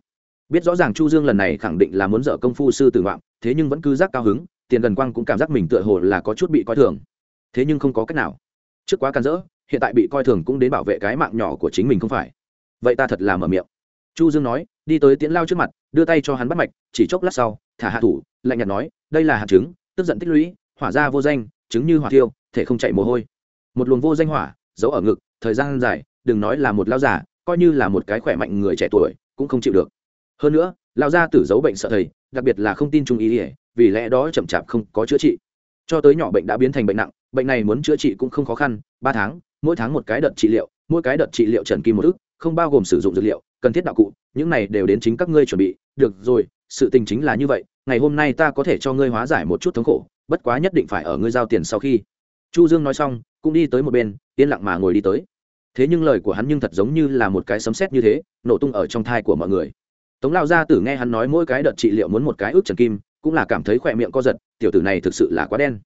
biết rõ ràng chu dương lần này khẳng định là muốn dở công phu sư tử ngoạm, thế nhưng vẫn cứ giác cao hứng, tiền gần quang cũng cảm giác mình tựa hồ là có chút bị coi thường. Thế nhưng không có cách nào. Trước quá can dỡ, hiện tại bị coi thường cũng đến bảo vệ cái mạng nhỏ của chính mình không phải. Vậy ta thật là mở miệng. Chu dương nói, đi tới tiễn lao trước mặt, đưa tay cho hắn bắt mạch, chỉ chốc lát sau, thả hạ thủ, lạnh nhạt nói, đây là hạt trứng, tức giận tích lũy, hỏa ra vô danh, trứng như hỏa thiêu, thể không chạy mồ hôi. Một luồng vô danh hỏa, giấu ở ngực, thời gian dài, đừng nói là một lao giả coi như là một cái khỏe mạnh người trẻ tuổi, cũng không chịu được hơn nữa lao gia tử giấu bệnh sợ thầy, đặc biệt là không tin trung ý ỉa vì lẽ đó chậm chạp không có chữa trị. Cho tới nhỏ bệnh đã biến thành bệnh nặng, bệnh này muốn chữa trị cũng không khó khăn, ba tháng, mỗi tháng một cái đợt trị liệu, mỗi cái đợt trị liệu trần kim một ức, không bao gồm sử dụng dược liệu, cần thiết đạo cụ, những này đều đến chính các ngươi chuẩn bị. Được rồi, sự tình chính là như vậy, ngày hôm nay ta có thể cho ngươi hóa giải một chút thống khổ, bất quá nhất định phải ở ngươi giao tiền sau khi. Chu dương nói xong, cũng đi tới một bên, yên lặng mà ngồi đi tới. Thế nhưng lời của hắn nhưng thật giống như là một cái sấm sét như thế, nổ tung ở trong thai của mọi người tống lao gia tử nghe hắn nói mỗi cái đợt trị liệu muốn một cái ước trần kim, cũng là cảm thấy khỏe miệng co giật, tiểu tử này thực sự là quá đen.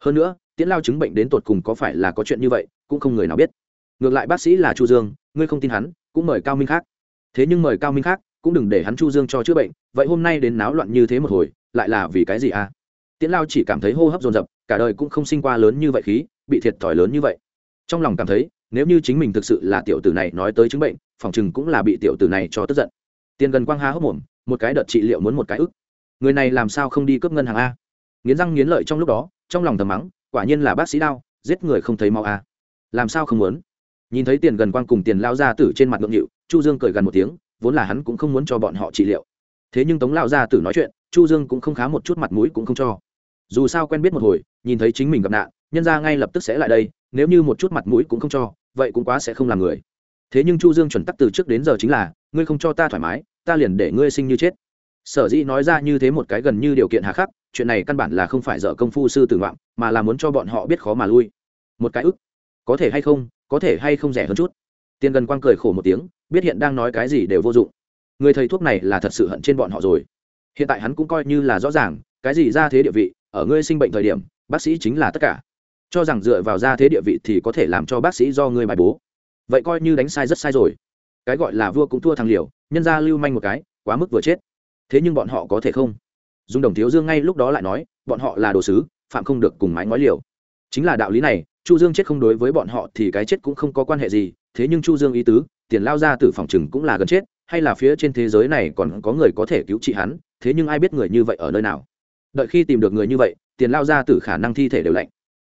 Hơn nữa, tiễn lao chứng bệnh đến tột cùng có phải là có chuyện như vậy, cũng không người nào biết. Ngược lại bác sĩ là chu dương, ngươi không tin hắn, cũng mời cao minh khác. Thế nhưng mời cao minh khác, cũng đừng để hắn chu dương cho chữa bệnh, vậy hôm nay đến náo loạn như thế một hồi, lại là vì cái gì à? Tiễn lao chỉ cảm thấy hô hấp dồn dập, cả đời cũng không sinh qua lớn như vậy khí, bị thiệt thòi lớn như vậy. Trong lòng cảm thấy, nếu như chính mình thực sự là tiểu tử này nói tới chứng bệnh, phòng chừng cũng là bị tiểu tử này cho tức giận tiền gần quang há hốc mồm, một cái đợt trị liệu muốn một cái ức. Người này làm sao không đi cướp ngân hàng a? Nghiến răng nghiến lợi trong lúc đó, trong lòng thầm mắng, quả nhiên là bác sĩ đau, giết người không thấy mau a. Làm sao không muốn? Nhìn thấy tiền gần quang cùng tiền lao ra tử trên mặt ngượng nghịu, chu dương cười gần một tiếng, vốn là hắn cũng không muốn cho bọn họ trị liệu. Thế nhưng tống lao ra tử nói chuyện, chu dương cũng không khá một chút mặt mũi cũng không cho. Dù sao quen biết một hồi, nhìn thấy chính mình gặp nạn, nhân ra ngay lập tức sẽ lại đây, nếu như một chút mặt mũi cũng không cho, vậy cũng quá sẽ không làm người. Thế nhưng chu dương chuẩn tắc từ trước đến giờ chính là ngươi không cho ta thoải mái, ta liền để ngươi sinh như chết. Sở dĩ nói ra như thế một cái gần như điều kiện hà khắc, chuyện này căn bản là không phải dở công phu sư tử ngoạm, mà là muốn cho bọn họ biết khó mà lui. Một cái ức. Có thể hay không, có thể hay không rẻ hơn chút. Tiền gần quang cười khổ một tiếng, biết hiện đang nói cái gì đều vô dụng. Người thầy thuốc này là thật sự hận trên bọn họ rồi. Hiện tại hắn cũng coi như là rõ ràng, cái gì ra thế địa vị, ở ngươi sinh bệnh thời điểm, bác sĩ chính là tất cả. Cho rằng dựa vào ra thế địa vị thì có thể làm cho bác sĩ do ngươi bài bố. Vậy coi như đánh sai rất sai rồi cái gọi là vua cũng thua thằng liều, nhân ra lưu manh một cái, quá mức vừa chết. Thế nhưng bọn họ có thể không? Dung đồng thiếu dương ngay lúc đó lại nói, bọn họ là đồ sứ, phạm không được cùng mái ngói liều. Chính là đạo lý này, chu dương chết không đối với bọn họ thì cái chết cũng không có quan hệ gì, thế nhưng chu dương ý tứ, tiền lao ra từ phòng chừng cũng là gần chết, hay là phía trên thế giới này còn có người có thể cứu trị hắn, thế nhưng ai biết người như vậy ở nơi nào? Đợi khi tìm được người như vậy, tiền lao ra từ khả năng thi thể đều lạnh.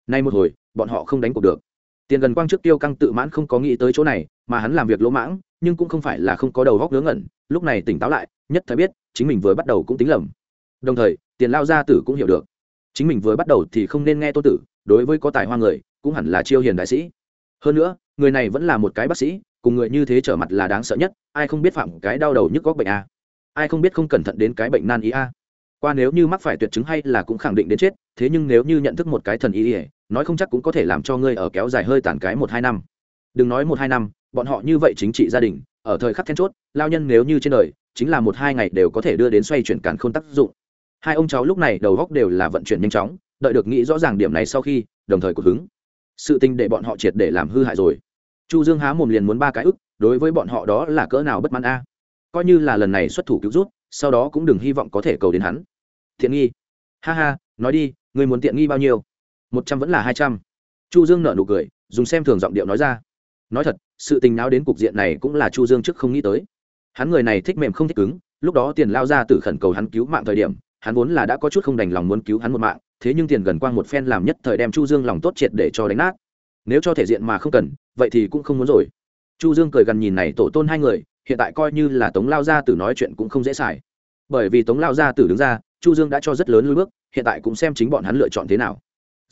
Nay một hồi, bọn họ không đánh cuộc được tiền gần quang trước tiêu căng tự mãn không có nghĩ tới chỗ này, mà hắn làm việc lỗ mãng, nhưng cũng không phải là không có đầu góc ngớ ngẩn, lúc này tỉnh táo lại, nhất thời biết, chính mình vừa bắt đầu cũng tính lầm. Đồng thời, tiền lao gia tử cũng hiểu được, chính mình vừa bắt đầu thì không nên nghe tô tử, đối với có tài hoa người, cũng hẳn là chiêu hiền đại sĩ. Hơn nữa, người này vẫn là một cái bác sĩ, cùng người như thế trở mặt là đáng sợ nhất, ai không biết phạm cái đau đầu nhức góc bệnh a? Ai không biết không cẩn thận đến cái bệnh nan ý a? Qua nếu như mắc phải tuyệt chứng hay là cũng khẳng định đến chết, thế nhưng nếu như nhận thức một cái thần ý ỉa nói không chắc cũng có thể làm cho ngươi ở kéo dài hơi tàn cái một hai năm. Đừng nói một hai năm, bọn họ như vậy chính trị gia đình, ở thời khắc then chốt, lao nhân nếu như trên đời, chính là một hai ngày đều có thể đưa đến xoay chuyển càn khôn tác dụng. Hai ông cháu lúc này đầu góc đều là vận chuyển nhanh chóng, đợi được nghĩ rõ ràng điểm này sau khi, đồng thời cuộc hứng. Sự tình để bọn họ triệt để làm hư hại rồi. Chu dương há mồm liền muốn ba cái ức, đối với bọn họ đó là cỡ nào bất mãn a. Coi như là lần này xuất thủ cứu rút, sau đó cũng đừng hy vọng có thể cầu đến hắn. Thiện nghi. Ha ha, nói đi người muốn tiện nghi bao nhiêu? Một trăm vẫn là hai trăm. Chu dương nợ nụ cười, dùng xem thường giọng điệu nói ra. Nói thật, sự tình nào đến cục diện này cũng là chu dương trước không nghĩ tới. Hắn người này thích mềm không thích cứng, lúc đó tiền lao ra từ khẩn cầu hắn cứu mạng thời điểm, hắn vốn là đã có chút không đành lòng muốn cứu hắn một mạng, thế nhưng tiền gần quang một phen làm nhất thời đem chu dương lòng tốt triệt để cho đánh nát. Nếu cho thể diện mà không cần, vậy thì cũng không muốn rồi. Chu dương cười gần nhìn này tổ tôn hai người, hiện tại coi như là tống lao gia tử nói chuyện cũng không dễ xài. Bởi vì tống lao gia tử đứng ra, chu dương đã cho rất lớn lui bước, hiện tại cũng xem chính bọn hắn lựa chọn thế nào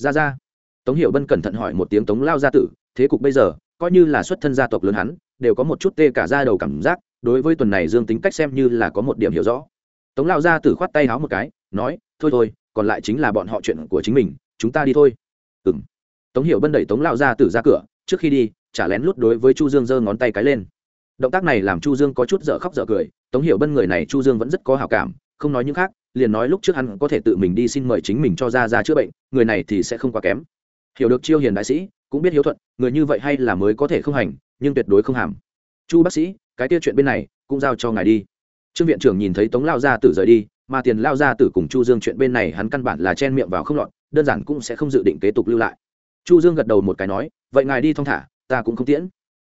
ra ra. Tống hiểu bân cẩn thận hỏi một tiếng tống lao gia tử, thế cục bây giờ, coi như là xuất thân gia tộc lớn hắn, đều có một chút tê cả ra đầu cảm giác, đối với tuần này dương tính cách xem như là có một điểm hiểu rõ. Tống lao gia tử khoát tay háo một cái, nói, thôi thôi, còn lại chính là bọn họ chuyện của chính mình, chúng ta đi thôi. Ừng tống hiểu bân đẩy tống lao gia tử ra cửa, trước khi đi trả lén lút đối với chu dương giơ ngón tay cái lên. Động tác này làm chu dương có chút dở khóc dở cười, tống hiểu bân người này chu dương vẫn rất có hảo cảm, không nói những khác liền nói lúc trước hắn có thể tự mình đi xin mời chính mình cho ra ra chữa bệnh, người này thì sẽ không quá kém. Hiểu được chiêu hiền đại sĩ, cũng biết hiếu thuận, người như vậy hay là mới có thể không hành, nhưng tuyệt đối không hàm. Chu bác sĩ, cái tiêu chuyện bên này, cũng giao cho ngài đi. Trương viện trưởng nhìn thấy tống lao gia tử rời đi, mà tiền lao gia tử cùng chu dương chuyện bên này hắn căn bản là chen miệng vào không lọt, đơn giản cũng sẽ không dự định kế tục lưu lại. Chu dương gật đầu một cái nói, vậy ngài đi thong thả, ta cũng không tiễn.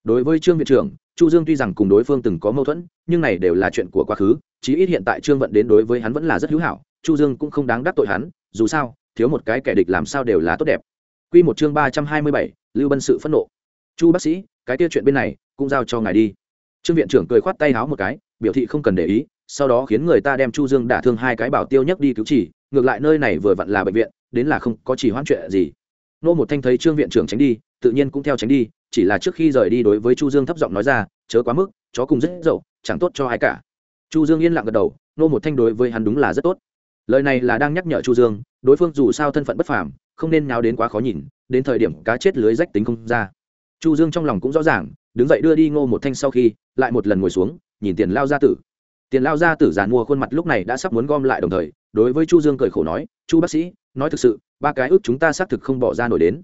Đối với trương viện trưởng chu dương tuy rằng cùng đối phương từng có mâu thuẫn nhưng này đều là chuyện của quá khứ chí ít hiện tại trương vận đến đối với hắn vẫn là rất hữu hảo chu dương cũng không đáng đắc tội hắn dù sao thiếu một cái kẻ địch làm sao đều là tốt đẹp. Quy một chương ba trăm hai mươi bảy, lưu bân sự phẫn nộ. Chu bác sĩ cái kia chuyện bên này cũng giao cho ngài đi. Trương viện trưởng cười khoát tay háo một cái biểu thị không cần để ý sau đó khiến người ta đem chu dương đả thương hai cái bảo tiêu nhấc đi cứu chỉ ngược lại nơi này vừa vặn là bệnh viện đến là không có chỉ hoãn chuyện gì. Nô một thanh thấy trương viện trưởng tránh đi tự nhiên cũng theo tránh đi, chỉ là trước khi rời đi đối với chu dương thấp giọng nói ra, chớ quá mức, chó cùng rất dậu, chẳng tốt cho ai cả. Chu dương yên lặng gật đầu, nô một thanh đối với hắn đúng là rất tốt. Lời này là đang nhắc nhở chu dương, đối phương dù sao thân phận bất phàm, không nên nháo đến quá khó nhìn, đến thời điểm cá chết lưới rách tính không ra. Chu dương trong lòng cũng rõ ràng, đứng dậy đưa đi ngô một thanh sau khi, lại một lần ngồi xuống, nhìn tiền lao gia tử. Tiền lao gia tử giàn mua khuôn mặt lúc này đã sắp muốn gom lại đồng thời, đối với chu dương cười khổ nói, chu bác sĩ, nói thực sự, ba cái ước chúng ta xác thực không bỏ ra nổi đến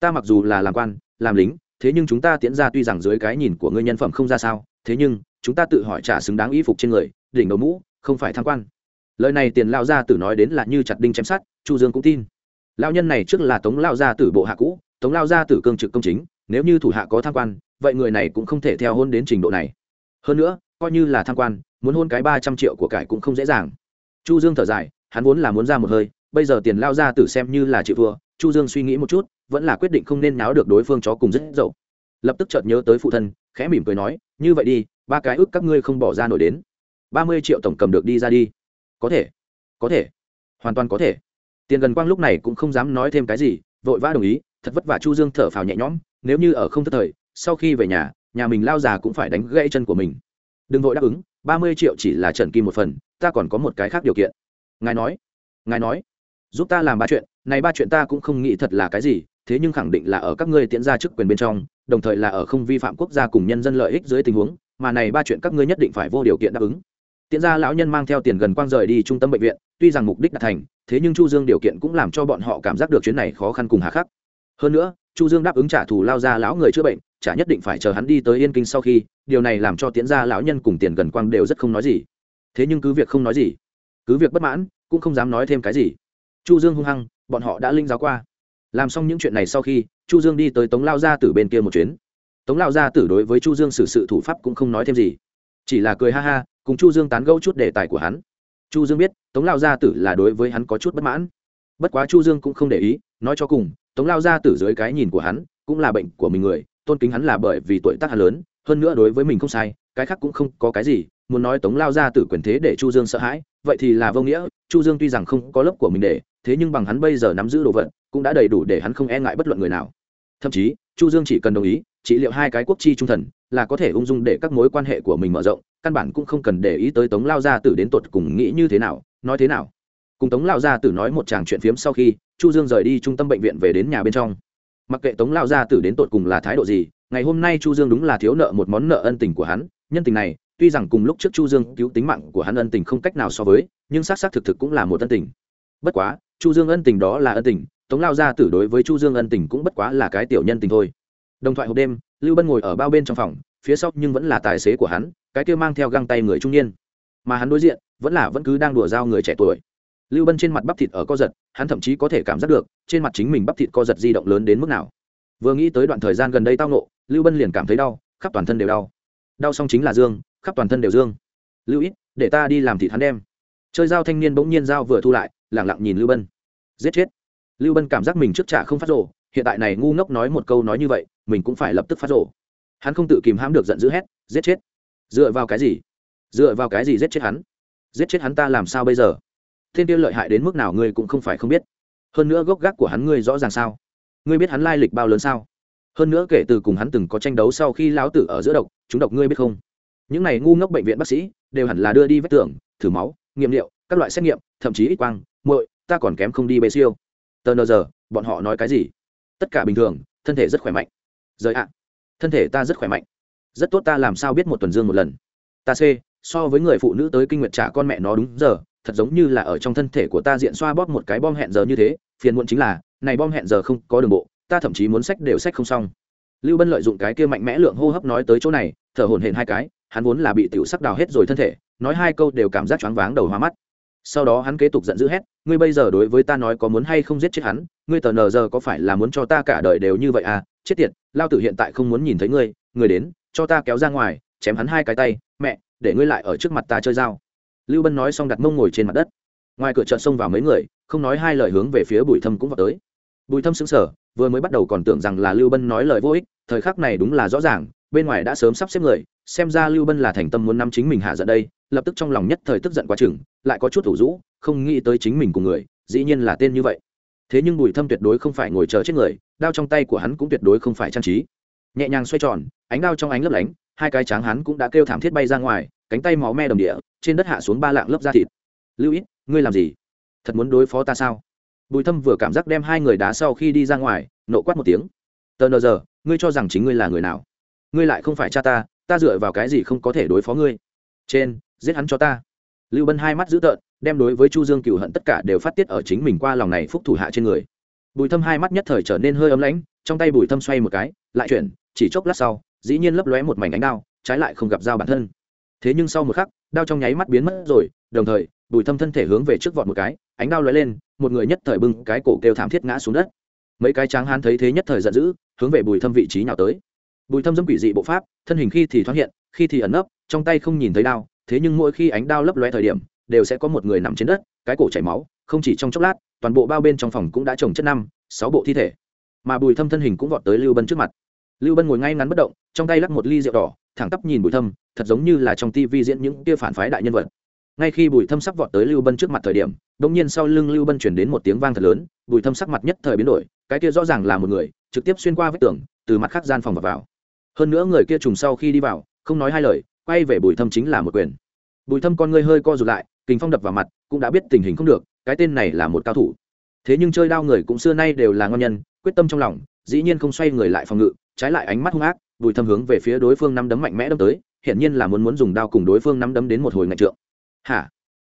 ta mặc dù là làm quan, làm lính, thế nhưng chúng ta tiễn ra tuy rằng dưới cái nhìn của ngươi nhân phẩm không ra sao, thế nhưng, chúng ta tự hỏi trả xứng đáng y phục trên người, đỉnh đầu mũ, không phải tham quan. Lời này tiền lao gia tử nói đến là như chặt đinh chém sắt, chu dương cũng tin. Lao nhân này trước là tống lao gia tử bộ hạ cũ, tống lao gia tử cương trực công chính, nếu như thủ hạ có tham quan, vậy người này cũng không thể theo hôn đến trình độ này. Hơn nữa, coi như là tham quan, muốn hôn cái ba trăm triệu của cải cũng không dễ dàng. Chu dương thở dài, hắn vốn là muốn ra một hơi, bây giờ tiền lao gia tử xem như là chịu thua, chu dương suy nghĩ một chút vẫn là quyết định không nên náo được đối phương chó cùng rất dậu. Lập tức chợt nhớ tới phụ thân, khẽ mỉm cười nói, như vậy đi, ba cái ước các ngươi không bỏ ra nổi đến. Ba mươi triệu tổng cầm được đi ra đi. Có thể có thể, hoàn toàn có thể. Tiền gần quang lúc này cũng không dám nói thêm cái gì, vội vã đồng ý, thật vất vả chu dương thở phào nhẹ nhõm, nếu như ở không thất thời, sau khi về nhà nhà mình lao già cũng phải đánh gãy chân của mình. Đừng vội đáp ứng, ba mươi triệu chỉ là trần kim một phần, ta còn có một cái khác điều kiện. Ngài nói ngài nói, giúp ta làm ba chuyện, này ba chuyện ta cũng không nghĩ thật là cái gì thế nhưng khẳng định là ở các ngươi tiễn ra chức quyền bên trong, đồng thời là ở không vi phạm quốc gia cùng nhân dân lợi ích dưới tình huống, mà này ba chuyện các ngươi nhất định phải vô điều kiện đáp ứng. Tiễn ra lão nhân mang theo tiền gần quang rời đi trung tâm bệnh viện, tuy rằng mục đích đạt thành, thế nhưng chu dương điều kiện cũng làm cho bọn họ cảm giác được chuyến này khó khăn cùng hà khắc. Hơn nữa, chu dương đáp ứng trả thù lao ra lão người chữa bệnh, chả nhất định phải chờ hắn đi tới yên kinh sau khi, điều này làm cho tiễn ra lão nhân cùng tiền gần quang đều rất không nói gì. Thế nhưng cứ việc không nói gì, cứ việc bất mãn, cũng không dám nói thêm cái gì. Chu dương hung hăng, bọn họ đã linh giáo qua làm xong những chuyện này sau khi, chu dương đi tới tống lao gia tử bên kia một chuyến. Tống lao gia tử đối với chu dương xử sự thủ pháp cũng không nói thêm gì. Chỉ là cười ha ha, cùng chu dương tán gẫu chút đề tài của hắn. Chu dương biết, tống lao gia tử là đối với hắn có chút bất mãn. Bất quá chu dương cũng không để ý, nói cho cùng, tống lao gia tử dưới cái nhìn của hắn, cũng là bệnh của mình người, tôn kính hắn là bởi vì tuổi tác hắn lớn, hơn nữa đối với mình không sai, cái khác cũng không có cái gì, muốn nói tống lao gia tử quyền thế để chu dương sợ hãi, vậy thì là vô nghĩa, chu dương tuy rằng không có lớp của mình để thế nhưng bằng hắn bây giờ nắm giữ đồ vật, cũng đã đầy đủ để hắn không e ngại bất luận người nào. Thậm chí, chu dương chỉ cần đồng ý, trị liệu hai cái quốc chi trung thần, là có thể ung dung để các mối quan hệ của mình mở rộng, căn bản cũng không cần để ý tới tống lao gia tử đến tột cùng nghĩ như thế nào, nói thế nào. Cùng tống lao gia tử nói một tràng chuyện phiếm sau khi, chu dương rời đi trung tâm bệnh viện về đến nhà bên trong. Mặc kệ tống lao gia tử đến tột cùng là thái độ gì, ngày hôm nay chu dương đúng là thiếu nợ một món nợ ân tình của hắn, nhân tình này, tuy rằng cùng lúc trước chu dương cứu tính mạng của hắn ân tình không cách nào so với, nhưng xác xác thực thực cũng là một ân tình. Bất quá chu dương ân tình đó là ân tình, tống lao gia tử đối với chu dương ân tình cũng bất quá là cái tiểu nhân tình thôi. Đồng thoại hộp đêm, lưu bân ngồi ở bao bên trong phòng, phía sau nhưng vẫn là tài xế của hắn, cái kia mang theo găng tay người trung niên. Mà hắn đối diện, vẫn là vẫn cứ đang đùa dao người trẻ tuổi. Lưu bân trên mặt bắp thịt ở co giật, hắn thậm chí có thể cảm giác được, trên mặt chính mình bắp thịt co giật di động lớn đến mức nào. Vừa nghĩ tới đoạn thời gian gần đây tao nộ lưu bân liền cảm thấy đau, khắp toàn thân đều đau. Đau xong chính là dương, khắp toàn thân đều dương. Lưu ít để ta đi làm thịt hắn đem. Chơi dao thanh niên bỗng nhiên dao vừa thu lại lẳng lặng nhìn lưu bân. Giết chết. Lưu bân cảm giác mình trước trả không phát rổ hiện tại này ngu ngốc nói một câu nói như vậy, mình cũng phải lập tức phát rổ hắn không tự kìm hãm được giận dữ hét, giết chết. Dựa vào cái gì? Dựa vào cái gì giết chết hắn? Giết chết hắn ta làm sao bây giờ? Thiên tiêu lợi hại đến mức nào ngươi cũng không phải không biết. Hơn nữa gốc gác của hắn ngươi rõ ràng sao? Ngươi biết hắn lai lịch bao lớn sao? Hơn nữa kể từ cùng hắn từng có tranh đấu sau khi lão tử ở giữa độc, chúng độc ngươi biết không? Những này ngu ngốc bệnh viện bác sĩ đều hẳn là đưa đi vết tưởng thử máu, nghiệm liệu, các loại xét nghiệm, thậm chí ít quang muội, ta còn kém không đi bê siêu. Tờ nờ giờ, bọn họ nói cái gì? Tất cả bình thường, thân thể rất khỏe mạnh. Giới ạ. Thân thể ta rất khỏe mạnh. Rất tốt ta làm sao biết một tuần dương một lần? Ta c, so với người phụ nữ tới kinh nguyệt trả con mẹ nó đúng giờ, thật giống như là ở trong thân thể của ta diện xoa bóp một cái bom hẹn giờ như thế. Phiền muộn chính là, này bom hẹn giờ không có đường bộ, ta thậm chí muốn sách đều sách không xong. Lưu bân lợi dụng cái kia mạnh mẽ lượng hô hấp nói tới chỗ này, thở hổn hển hai cái, hắn vốn là bị tiểu sắc đào hết rồi thân thể, nói hai câu đều cảm giác choáng váng đầu hoa mắt. Sau đó hắn kế tục giận dữ hét ngươi bây giờ đối với ta nói có muốn hay không giết chết hắn, ngươi tờ nờ giờ có phải là muốn cho ta cả đời đều như vậy à? Chết tiệt, lao tử hiện tại không muốn nhìn thấy ngươi người đến, cho ta kéo ra ngoài, chém hắn hai cái tay, mẹ, để ngươi lại ở trước mặt ta chơi dao. Lưu bân nói xong đặt mông ngồi trên mặt đất. Ngoài cửa trận xông vào mấy người, không nói hai lời hướng về phía bùi thâm cũng vào tới. Bùi thâm xứng sở vừa mới bắt đầu còn tưởng rằng là lưu bân nói lời vô ích, thời khắc này đúng là rõ ràng, bên ngoài đã sớm sắp xếp người xem ra lưu bân là thành tâm muốn nắm chính mình hạ giận đây, lập tức trong lòng nhất thời tức giận quá chừng, lại có chút thủ rũ, không nghĩ tới chính mình cùng người, dĩ nhiên là tên như vậy. Thế nhưng bùi thâm tuyệt đối không phải ngồi chờ chết người, đao trong tay của hắn cũng tuyệt đối không phải trang trí. Nhẹ nhàng xoay tròn, ánh đao trong ánh lấp lánh, hai cái tráng hắn cũng đã kêu thảm thiết bay ra ngoài, cánh tay máu me đồng địa, trên đất hạ xuống ba lạng lớp da thịt. Lưu ít ngươi làm gì? Thật muốn đối phó ta sao? Bùi thâm vừa cảm giác đem hai người đá sau khi đi ra ngoài, nộ quát một tiếng. Tờ nờ giờ, ngươi cho rằng chính ngươi là người nào? Ngươi lại không phải cha ta ta dựa vào cái gì không có thể đối phó ngươi? Trên, giết hắn cho ta. Lưu bân hai mắt dữ tợn, đem đối với chu dương cựu hận tất cả đều phát tiết ở chính mình qua lòng này phúc thủ hạ trên người. Bùi thâm hai mắt nhất thời trở nên hơi ấm lãnh, trong tay bùi thâm xoay một cái, lại chuyển, chỉ chốc lát sau, dĩ nhiên lấp lóe một mảnh ánh đao, trái lại không gặp dao bản thân. Thế nhưng sau một khắc, đao trong nháy mắt biến mất rồi, đồng thời, bùi thâm thân thể hướng về trước vọt một cái, ánh đao lóe lên, một người nhất thời bưng cái cổ kêu thảm thiết ngã xuống đất. Mấy cái tráng hán thấy thế nhất thời giận dữ, hướng về bùi thâm vị trí nhào tới bùi thâm dâm quỷ dị bộ pháp, thân hình khi thì thoát hiện, khi thì ẩn nấp, trong tay không nhìn thấy đao, thế nhưng mỗi khi ánh đao lấp lóe thời điểm, đều sẽ có một người nằm trên đất, cái cổ chảy máu, không chỉ trong chốc lát, toàn bộ bao bên trong phòng cũng đã trồng chất năm, sáu bộ thi thể. Mà bùi thâm thân hình cũng vọt tới lưu bân trước mặt. Lưu bân ngồi ngay ngắn bất động, trong tay lắc một ly rượu đỏ, thẳng tắp nhìn bùi thâm, thật giống như là trong tivi diễn những kia phản phái đại nhân vật. Ngay khi bùi thâm sắp vọt tới lưu bân trước mặt thời điểm đ nhiên sau lưng lưu bân chuyển đến một tiếng vang thật lớn, bùi thâm sắc mặt nhất thời biến đổi, cái kia rõ ràng là một người, trực tiếp xuyên qua vách tường, từ mặt khác gian phòng và vào hơn nữa người kia trùng sau khi đi vào, không nói hai lời, quay về bùi thâm chính là một quyền. Bùi thâm con ngươi hơi co rụt lại, kình phong đập vào mặt, cũng đã biết tình hình không được, cái tên này là một cao thủ. Thế nhưng chơi đao người cũng xưa nay đều là ngon nhân, quyết tâm trong lòng, dĩ nhiên không xoay người lại phòng ngự, trái lại ánh mắt hung ác, bùi thâm hướng về phía đối phương nắm đấm mạnh mẽ đâm tới, hiển nhiên là muốn muốn dùng đao cùng đối phương nắm đấm đến một hồi ngạch trượng. Hả?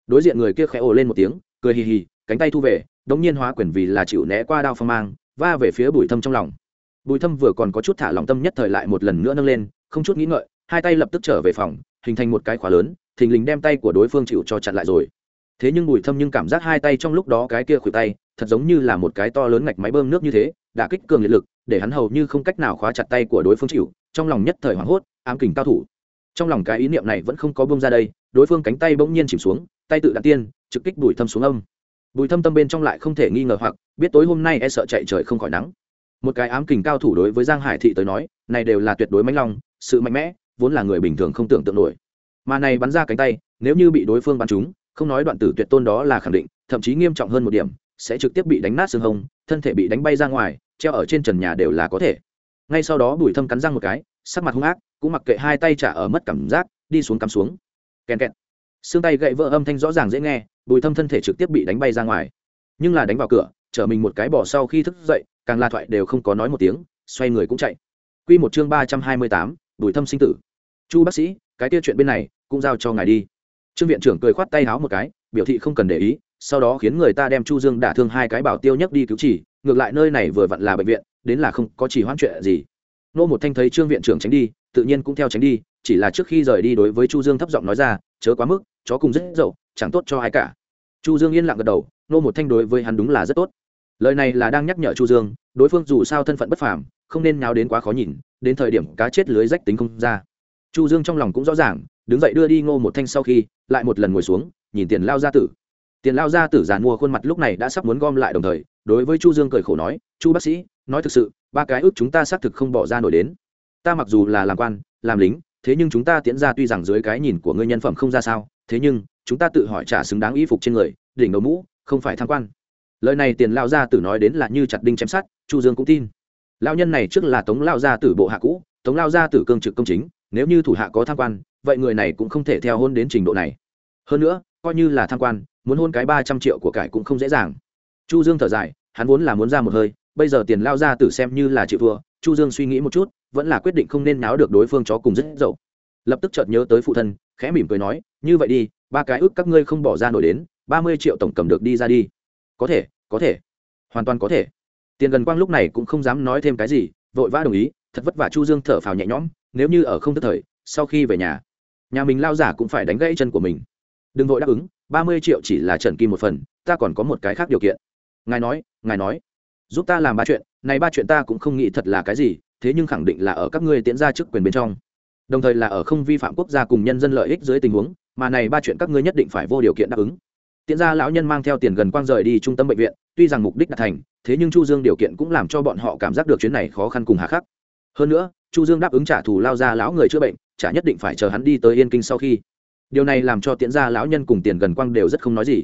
Đối diện người kia khẽ ồ lên một tiếng, cười hì hì, cánh tay thu về, đống nhiên hóa quyền vì là chịu né qua đao phong mang, va về phía bùi thâm trong lòng bùi thâm vừa còn có chút thả lòng tâm nhất thời lại một lần nữa nâng lên, không chút nghĩ ngợi, hai tay lập tức trở về phòng, hình thành một cái khóa lớn, thình lình đem tay của đối phương chịu cho chặn lại rồi. Thế nhưng bùi thâm nhưng cảm giác hai tay trong lúc đó cái kia khuỷu tay, thật giống như là một cái to lớn ngạch máy bơm nước như thế, đã kích cường liệt lực, để hắn hầu như không cách nào khóa chặt tay của đối phương chịu, trong lòng nhất thời hoảng hốt, ám kình cao thủ. Trong lòng cái ý niệm này vẫn không có bông ra đây, đối phương cánh tay bỗng nhiên chìm xuống, tay tự đạn tiên, trực kích bùi thâm xuống âm. Bùi thâm tâm bên trong lại không thể nghi ngờ hoặc, biết tối hôm nay e sợ chạy trời không khỏi nắng một cái ám kình cao thủ đối với giang hải thị tới nói, này đều là tuyệt đối mãnh long, sự mạnh mẽ, vốn là người bình thường không tưởng tượng nổi. Mà này bắn ra cánh tay, nếu như bị đối phương bắn trúng, không nói đoạn tử tuyệt tôn đó là khẳng định, thậm chí nghiêm trọng hơn một điểm, sẽ trực tiếp bị đánh nát xương hông, thân thể bị đánh bay ra ngoài, treo ở trên trần nhà đều là có thể. Ngay sau đó bùi thâm cắn răng một cái, sắc mặt hung ác, cũng mặc kệ hai tay trả ở mất cảm giác, đi xuống cắm xuống. Kèn kẹt. Xương tay gậy vỡ âm thanh rõ ràng dễ nghe, bùi thâm thân thể trực tiếp bị đánh bay ra ngoài. Nhưng là đánh vào cửa chở mình một cái bỏ sau khi thức dậy, càng la thoại đều không có nói một tiếng, xoay người cũng chạy. Q một chương ba trăm hai mươi tám đuổi thâm sinh tử. Chu bác sĩ, cái tiêu chuyện bên này, cũng giao cho ngài đi. Trương viện trưởng cười khoát tay háo một cái, biểu thị không cần để ý, sau đó khiến người ta đem chu dương đả thương hai cái bảo tiêu nhấc đi cứu chỉ ngược lại nơi này vừa vặn là bệnh viện, đến là không có chỉ hoãn chuyện gì. Nô một thanh thấy trương viện trưởng tránh đi, tự nhiên cũng theo tránh đi, chỉ là trước khi rời đi đối với chu dương thấp giọng nói ra, chớ quá mức, chó cùng rất dậu, chẳng tốt cho ai cả. Chu dương yên lặng gật đầu, nô một thanh đối với hắn đúng là rất tốt lời này là đang nhắc nhở chu dương, đối phương dù sao thân phận bất phàm, không nên nháo đến quá khó nhìn, đến thời điểm cá chết lưới rách tính không ra. Chu dương trong lòng cũng rõ ràng, đứng dậy đưa đi ngô một thanh sau khi, lại một lần ngồi xuống, nhìn tiền lao gia tử. Tiền lao gia tử giàn mua khuôn mặt lúc này đã sắp muốn gom lại đồng thời, đối với chu dương cười khổ nói, chu bác sĩ, nói thực sự, ba cái ước chúng ta xác thực không bỏ ra nổi đến. Ta mặc dù là làm quan, làm lính, thế nhưng chúng ta tiễn ra tuy rằng dưới cái nhìn của ngươi nhân phẩm không ra sao, thế nhưng, chúng ta tự hỏi trả xứng đáng y phục trên người, đỉnh đầu mũ, không phải tham quan lời này tiền lao gia tử nói đến là như chặt đinh chém sát chu dương cũng tin. Lao nhân này trước là tống lao gia tử bộ hạ cũ, tống lao gia tử cương trực công chính, nếu như thủ hạ có tham quan, vậy người này cũng không thể theo hôn đến trình độ này. Hơn nữa, coi như là tham quan, muốn hôn cái ba trăm triệu của cải cũng không dễ dàng. Chu dương thở dài, hắn vốn là muốn ra một hơi, bây giờ tiền lao gia tử xem như là chịu thua, chu dương suy nghĩ một chút, vẫn là quyết định không nên náo được đối phương chó cùng rất dậu. Lập tức chợt nhớ tới phụ thân, khẽ mỉm cười nói, như vậy đi, ba cái ước các ngươi không bỏ ra nổi đến, ba mươi triệu tổng cầm được đi ra đi. Có thể có thể. Hoàn toàn có thể. Tiền gần quang lúc này cũng không dám nói thêm cái gì, vội vã đồng ý, thật vất vả chu dương thở phào nhẹ nhõm, nếu như ở không tức thời, sau khi về nhà nhà mình lao giả cũng phải đánh gãy chân của mình. Đừng vội đáp ứng, ba mươi triệu chỉ là trần kim một phần, ta còn có một cái khác điều kiện. Ngài nói ngài nói. Giúp ta làm ba chuyện, này ba chuyện ta cũng không nghĩ thật là cái gì, thế nhưng khẳng định là ở các ngươi tiễn ra chức quyền bên trong. Đồng thời là ở không vi phạm quốc gia cùng nhân dân lợi ích dưới tình huống, mà này ba chuyện các ngươi nhất định phải vô điều kiện đáp ứng tiễn ra lão nhân mang theo tiền gần quang rời đi trung tâm bệnh viện, tuy rằng mục đích đã thành, thế nhưng chu dương điều kiện cũng làm cho bọn họ cảm giác được chuyến này khó khăn cùng hà khắc. Hơn nữa, chu dương đáp ứng trả thù lao ra lão người chữa bệnh, chả nhất định phải chờ hắn đi tới yên kinh sau khi. Điều này làm cho tiễn ra lão nhân cùng tiền gần quang đều rất không nói gì.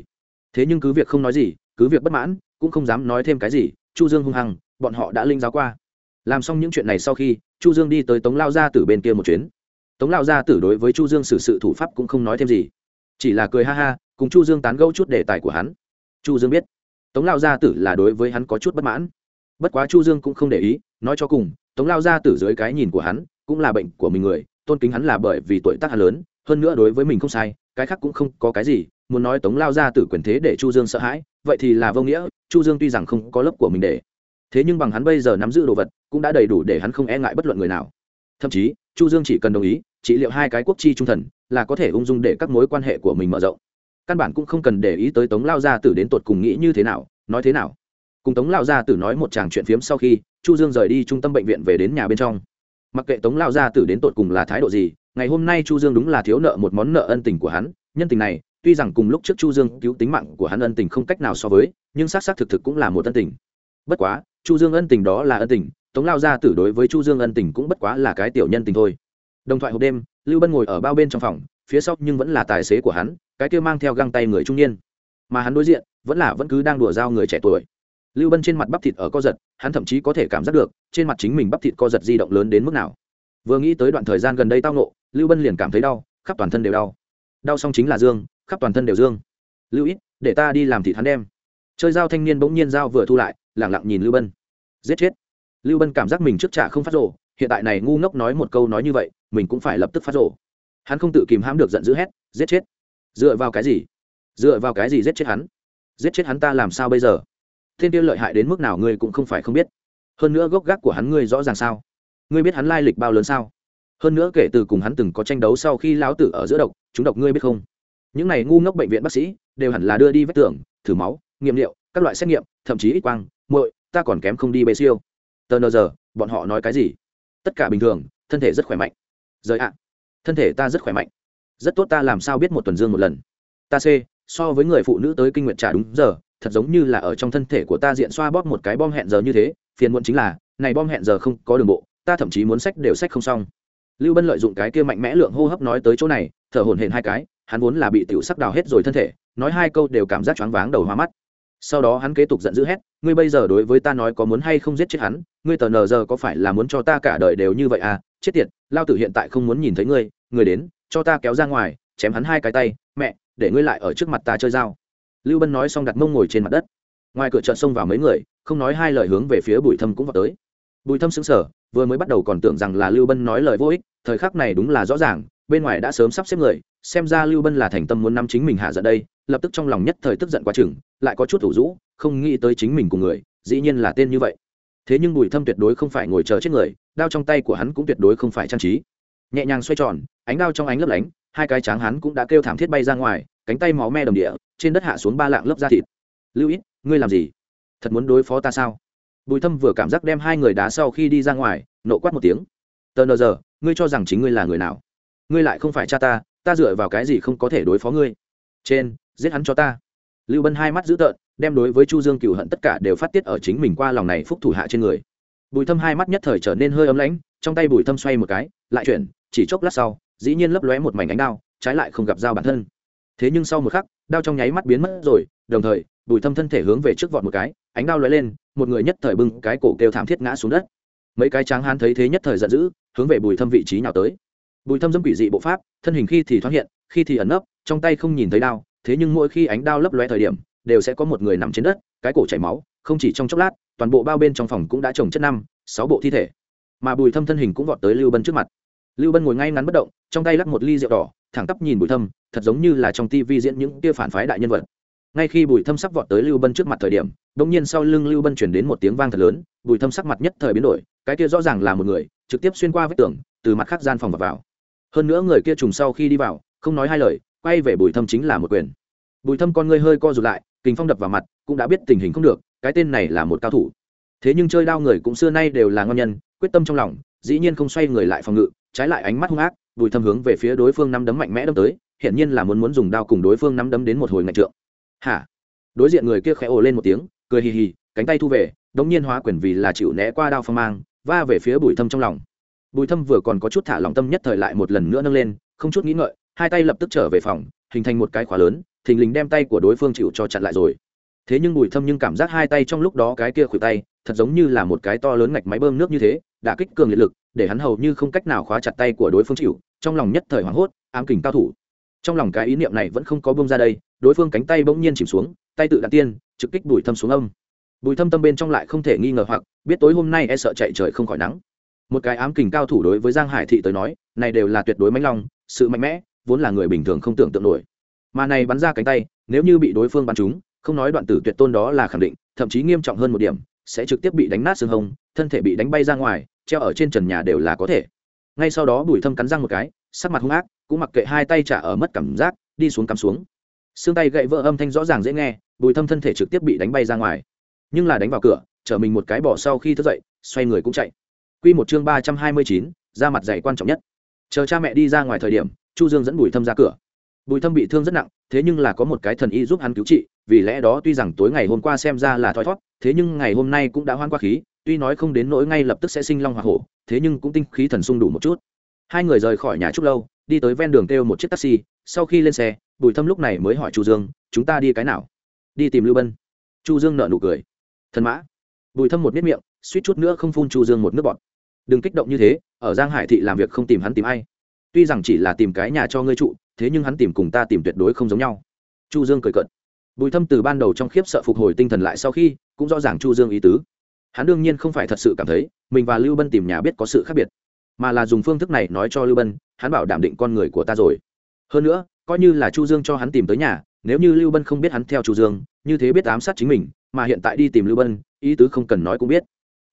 Thế nhưng cứ việc không nói gì, cứ việc bất mãn, cũng không dám nói thêm cái gì, chu dương hung hăng, bọn họ đã linh giáo qua. Làm xong những chuyện này sau khi, chu dương đi tới tống lao gia tử bên kia một chuyến. Tống lao gia tử đối với chu dương xử sự thủ pháp cũng không nói thêm gì. Chỉ là cười ha ha cùng chu dương tán gẫu chút đề tài của hắn. Chu dương biết, tống lao gia tử là đối với hắn có chút bất mãn. Bất quá chu dương cũng không để ý, nói cho cùng, tống lao gia tử dưới cái nhìn của hắn, cũng là bệnh của mình người, tôn kính hắn là bởi vì tuổi tác hắn lớn, hơn nữa đối với mình không sai, cái khác cũng không có cái gì, muốn nói tống lao gia tử quyền thế để chu dương sợ hãi, vậy thì là vô nghĩa, chu dương tuy rằng không có lớp của mình để. Thế nhưng bằng hắn bây giờ nắm giữ đồ vật, cũng đã đầy đủ để hắn không e ngại bất luận người nào. Thậm chí, chu dương chỉ cần đồng ý, trị liệu hai cái quốc chi trung thần, là có thể ung dung để các mối quan hệ của mình mở rộng căn bản cũng không cần để ý tới tống lao gia tử đến tột cùng nghĩ như thế nào, nói thế nào. Cùng tống lao gia tử nói một chàng chuyện phiếm sau khi, chu dương rời đi trung tâm bệnh viện về đến nhà bên trong. Mặc kệ tống lao gia tử đến tột cùng là thái độ gì, ngày hôm nay chu dương đúng là thiếu nợ một món nợ ân tình của hắn. Nhân tình này, tuy rằng cùng lúc trước chu dương cứu tính mạng của hắn ân tình không cách nào so với, nhưng xác xác thực thực cũng là một ân tình. Bất quá, chu dương ân tình đó là ân tình, tống lao gia tử đối với chu dương ân tình cũng bất quá là cái tiểu nhân tình thôi. Đồng thoại hộp đêm, lưu bân ngồi ở bao bên trong phòng, phía sau nhưng vẫn là tài xế của hắn cái kia mang theo găng tay người trung niên. Mà hắn đối diện, vẫn là vẫn cứ đang đùa dao người trẻ tuổi. Lưu bân trên mặt bắp thịt ở co giật, hắn thậm chí có thể cảm giác được, trên mặt chính mình bắp thịt co giật di động lớn đến mức nào. Vừa nghĩ tới đoạn thời gian gần đây tao nộ lưu bân liền cảm thấy đau, khắp toàn thân đều đau. Đau xong chính là dương, khắp toàn thân đều dương. Lưu ít, để ta đi làm thịt hắn đem. Chơi dao thanh niên bỗng nhiên dao vừa thu lại, lẳng lặng nhìn lưu bân. Giết chết. Lưu bân cảm giác mình trước trả không phát rổ hiện tại này ngu ngốc nói một câu nói như vậy, mình cũng phải lập tức phát rổ hắn không tự kìm hãm được giận dữ hét, giết chết dựa vào cái gì? Dựa vào cái gì giết chết hắn? Giết chết hắn ta làm sao bây giờ? Thiên tiêu lợi hại đến mức nào ngươi cũng không phải không biết. Hơn nữa gốc gác của hắn ngươi rõ ràng sao? Ngươi biết hắn lai lịch bao lớn sao? Hơn nữa kể từ cùng hắn từng có tranh đấu sau khi lão tử ở giữa độc, chúng độc ngươi biết không? Những này ngu ngốc bệnh viện bác sĩ đều hẳn là đưa đi vết tưởng thử máu, nghiệm liệu, các loại xét nghiệm, thậm chí ít quang, muội, ta còn kém không đi bê siêu. Tờ nờ giờ, bọn họ nói cái gì? Tất cả bình thường, thân thể rất khỏe mạnh. Rời ạ. Thân thể ta rất khỏe mạnh rất tốt ta làm sao biết một tuần dương một lần. Ta c, so với người phụ nữ tới kinh nguyện trả đúng giờ, thật giống như là ở trong thân thể của ta diện xoa bóp một cái bom hẹn giờ như thế, phiền muộn chính là, này bom hẹn giờ không có đường bộ, ta thậm chí muốn sách đều sách không xong. Lưu bân lợi dụng cái kia mạnh mẽ lượng hô hấp nói tới chỗ này, thở hổn hển hai cái, hắn vốn là bị tiểu sắc đào hết rồi thân thể, nói hai câu đều cảm giác choáng váng đầu hoa mắt. Sau đó hắn kế tục giận dữ hét, ngươi bây giờ đối với ta nói có muốn hay không giết chết hắn, ngươi tờ nờ giờ có phải là muốn cho ta cả đời đều như vậy à? Chết tiệt, lao tử hiện tại không muốn nhìn thấy ngươi người đến cho ta kéo ra ngoài, chém hắn hai cái tay, mẹ, để ngươi lại ở trước mặt ta chơi dao. Lưu bân nói xong đặt mông ngồi trên mặt đất. Ngoài cửa chợ xông vào mấy người, không nói hai lời hướng về phía bùi thâm cũng vào tới. Bùi thâm xứng sở vừa mới bắt đầu còn tưởng rằng là lưu bân nói lời vô ích, thời khắc này đúng là rõ ràng, bên ngoài đã sớm sắp xếp người, xem ra lưu bân là thành tâm muốn năm chính mình hạ giận đây, lập tức trong lòng nhất thời tức giận quá chừng, lại có chút thủ rũ, không nghĩ tới chính mình cùng người, dĩ nhiên là tên như vậy. Thế nhưng bùi thâm tuyệt đối không phải ngồi chờ chết người, đao trong tay của hắn cũng tuyệt đối không phải trang trí nhẹ nhàng xoay tròn, ánh đao trong ánh lấp lánh, hai cái tráng hắn cũng đã kêu thảm thiết bay ra ngoài, cánh tay máu me đồng địa, trên đất hạ xuống ba lạng lớp da thịt. Lưu ít, ngươi làm gì? Thật muốn đối phó ta sao? Bùi thâm vừa cảm giác đem hai người đá sau khi đi ra ngoài, nộ quát một tiếng. Tờ nờ giờ, ngươi cho rằng chính ngươi là người nào? Ngươi lại không phải cha ta ta dựa vào cái gì không có thể đối phó ngươi? Trên, giết hắn cho ta. Lưu bân hai mắt dữ tợn, đem đối với chu dương cựu hận tất cả đều phát tiết ở chính mình qua lòng này phúc thủ hạ trên người. Bùi thâm hai mắt nhất thời trở nên hơi ấm lãnh, trong tay bùi thâm xoay một cái, lại chuyển chỉ chốc lát sau, dĩ nhiên lấp lóe một mảnh ánh đao, trái lại không gặp dao bản thân. Thế nhưng sau một khắc, đao trong nháy mắt biến mất rồi, đồng thời, bùi thâm thân thể hướng về trước vọt một cái, ánh đao lóe lên, một người nhất thời bưng cái cổ kêu thảm thiết ngã xuống đất. Mấy cái tráng hán thấy thế nhất thời giận dữ, hướng về bùi thâm vị trí nào tới. Bùi thâm dâm quỷ dị bộ pháp, thân hình khi thì thoát hiện, khi thì ẩn nấp, trong tay không nhìn thấy đao, thế nhưng mỗi khi ánh đao lấp lóe thời điểm, đều sẽ có một người nằm trên đất, cái cổ chảy máu, không chỉ trong chốc lát, toàn bộ bao bên trong phòng cũng đã trồng chất năm, sáu bộ thi thể. Mà bùi thâm thân hình cũng vọt tới lưu bân trước mặt lưu bân ngồi ngay ngắn bất động trong tay lắc một ly rượu đỏ thẳng tắp nhìn bùi thâm thật giống như là trong tivi diễn những kia phản phái đại nhân vật. Ngay khi bùi thâm sắp vọt tới lưu bân trước mặt thời điểm đ ỗ n g nhiên sau lưng lưu bân chuyển đến một tiếng vang thật lớn bùi thâm sắc mặt nhất thời biến đổi cái kia rõ ràng là một người trực tiếp xuyên qua vách tường từ mặt khác gian phòng vào, vào. hơn nữa người kia trùng sau khi đi vào không nói hai lời quay về bùi thâm chính là một quyền. Bùi thâm con ngươi hơi co rụt lại kình phong đập vào mặt cũng đã biết tình hình không được cái tên này là một cao thủ. Thế nhưng chơi đao người cũng xưa nay đều là ngon nhân quyết tâm trong lòng dĩ nhiên không xoay người lại phòng ngự trái lại ánh mắt hung ác, bùi thâm hướng về phía đối phương nắm đấm mạnh mẽ đâm tới, hiển nhiên là muốn muốn dùng đao cùng đối phương nắm đấm đến một hồi ngạch trượng. Hả? Đối diện người kia khẽ ồ lên một tiếng, cười hì hì, cánh tay thu về, đống nhiên hóa quyền vì là chịu né qua đao phong mang, va về phía bùi thâm trong lòng. Bùi thâm vừa còn có chút thả lòng tâm nhất thời lại một lần nữa nâng lên, không chút nghĩ ngợi, hai tay lập tức trở về phòng, hình thành một cái khóa lớn, thình lình đem tay của đối phương chịu cho chặn lại rồi. Thế nhưng bùi thâm nhưng cảm giác hai tay trong lúc đó cái kia khuỷu tay, thật giống như là một cái to lớn ngạch máy bơm nước như thế đã kích cường liệt lực để hắn hầu như không cách nào khóa chặt tay của đối phương chịu trong lòng nhất thời hoảng hốt ám kình cao thủ. Trong lòng cái ý niệm này vẫn không có bông ra đây đối phương cánh tay bỗng nhiên chìm xuống tay tự đạn tiên trực kích bùi thâm xuống âm. Bùi thâm tâm bên trong lại không thể nghi ngờ hoặc biết tối hôm nay e sợ chạy trời không khỏi nắng. Một cái ám kình cao thủ đối với giang hải thị tới nói này đều là tuyệt đối mãnh lòng, sự mạnh mẽ vốn là người bình thường không tưởng tượng nổi. Mà này bắn ra cánh tay nếu như bị đối phương bắn trúng không nói đoạn tử tuyệt tôn đó là khẳng định thậm chí nghiêm trọng hơn một điểm sẽ trực tiếp bị đánh nát xương hông thân thể bị đánh bay ra ngoài treo ở trên trần nhà đều là có thể. Ngay sau đó bùi thâm cắn răng một cái, sắc mặt hung ác, cũng mặc kệ hai tay trả ở mất cảm giác, đi xuống cắm xuống. Xương tay gậy vỡ âm thanh rõ ràng dễ nghe, bùi thâm thân thể trực tiếp bị đánh bay ra ngoài. Nhưng là đánh vào cửa, chở mình một cái bỏ sau khi thức dậy, xoay người cũng chạy. Q một chương ba trăm hai mươi chín, ra mặt dày quan trọng nhất. Chờ cha mẹ đi ra ngoài thời điểm, chu dương dẫn bùi thâm ra cửa. Bùi thâm bị thương rất nặng, thế nhưng là có một cái thần y giúp hắn cứu trị, vì lẽ đó tuy rằng tối ngày hôm qua xem ra là thoi thót, thế nhưng ngày hôm nay cũng đã hoan qua khí tuy nói không đến nỗi ngay lập tức sẽ sinh long hoa hổ, thế nhưng cũng tinh khí thần sung đủ một chút. Hai người rời khỏi nhà chút lâu, đi tới ven đường kêu một chiếc taxi, sau khi lên xe, bùi thâm lúc này mới hỏi chu dương, chúng ta đi cái nào? Đi tìm lưu bân. Chu dương nợ nụ cười. Thần mã. Bùi thâm một miết miệng, suýt chút nữa không phun chu dương một nước bọt. Đừng kích động như thế, ở giang hải thị làm việc không tìm hắn tìm ai. Tuy rằng chỉ là tìm cái nhà cho ngươi trụ, thế nhưng hắn tìm cùng ta tìm tuyệt đối không giống nhau. Chu dương cười cận bùi thâm từ ban đầu trong khiếp sợ phục hồi tinh thần lại sau khi, cũng rõ ràng chu dương ý tứ hắn đương nhiên không phải thật sự cảm thấy, mình và lưu bân tìm nhà biết có sự khác biệt, mà là dùng phương thức này nói cho lưu bân, hắn bảo đảm định con người của ta rồi. Hơn nữa, coi như là chu dương cho hắn tìm tới nhà, nếu như lưu bân không biết hắn theo chu dương, như thế biết ám sát chính mình, mà hiện tại đi tìm lưu bân, ý tứ không cần nói cũng biết.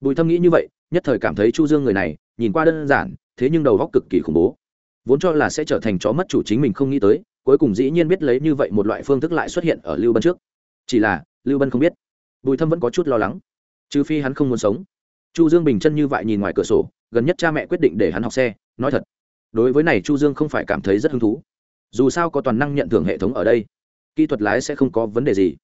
Bùi thâm nghĩ như vậy, nhất thời cảm thấy chu dương người này, nhìn qua đơn giản, thế nhưng đầu góc cực kỳ khủng bố. Vốn cho là sẽ trở thành chó mất chủ chính mình không nghĩ tới, cuối cùng dĩ nhiên biết lấy như vậy một loại phương thức lại xuất hiện ở lưu bân trước. Chỉ là, lưu bân không biết. Bùi thâm vẫn có chút lo lắng trừ phi hắn không muốn sống. Chu dương bình chân như vậy nhìn ngoài cửa sổ, gần nhất cha mẹ quyết định để hắn học xe, nói thật. Đối với này chu dương không phải cảm thấy rất hứng thú. Dù sao có toàn năng nhận thưởng hệ thống ở đây, kỹ thuật lái sẽ không có vấn đề gì.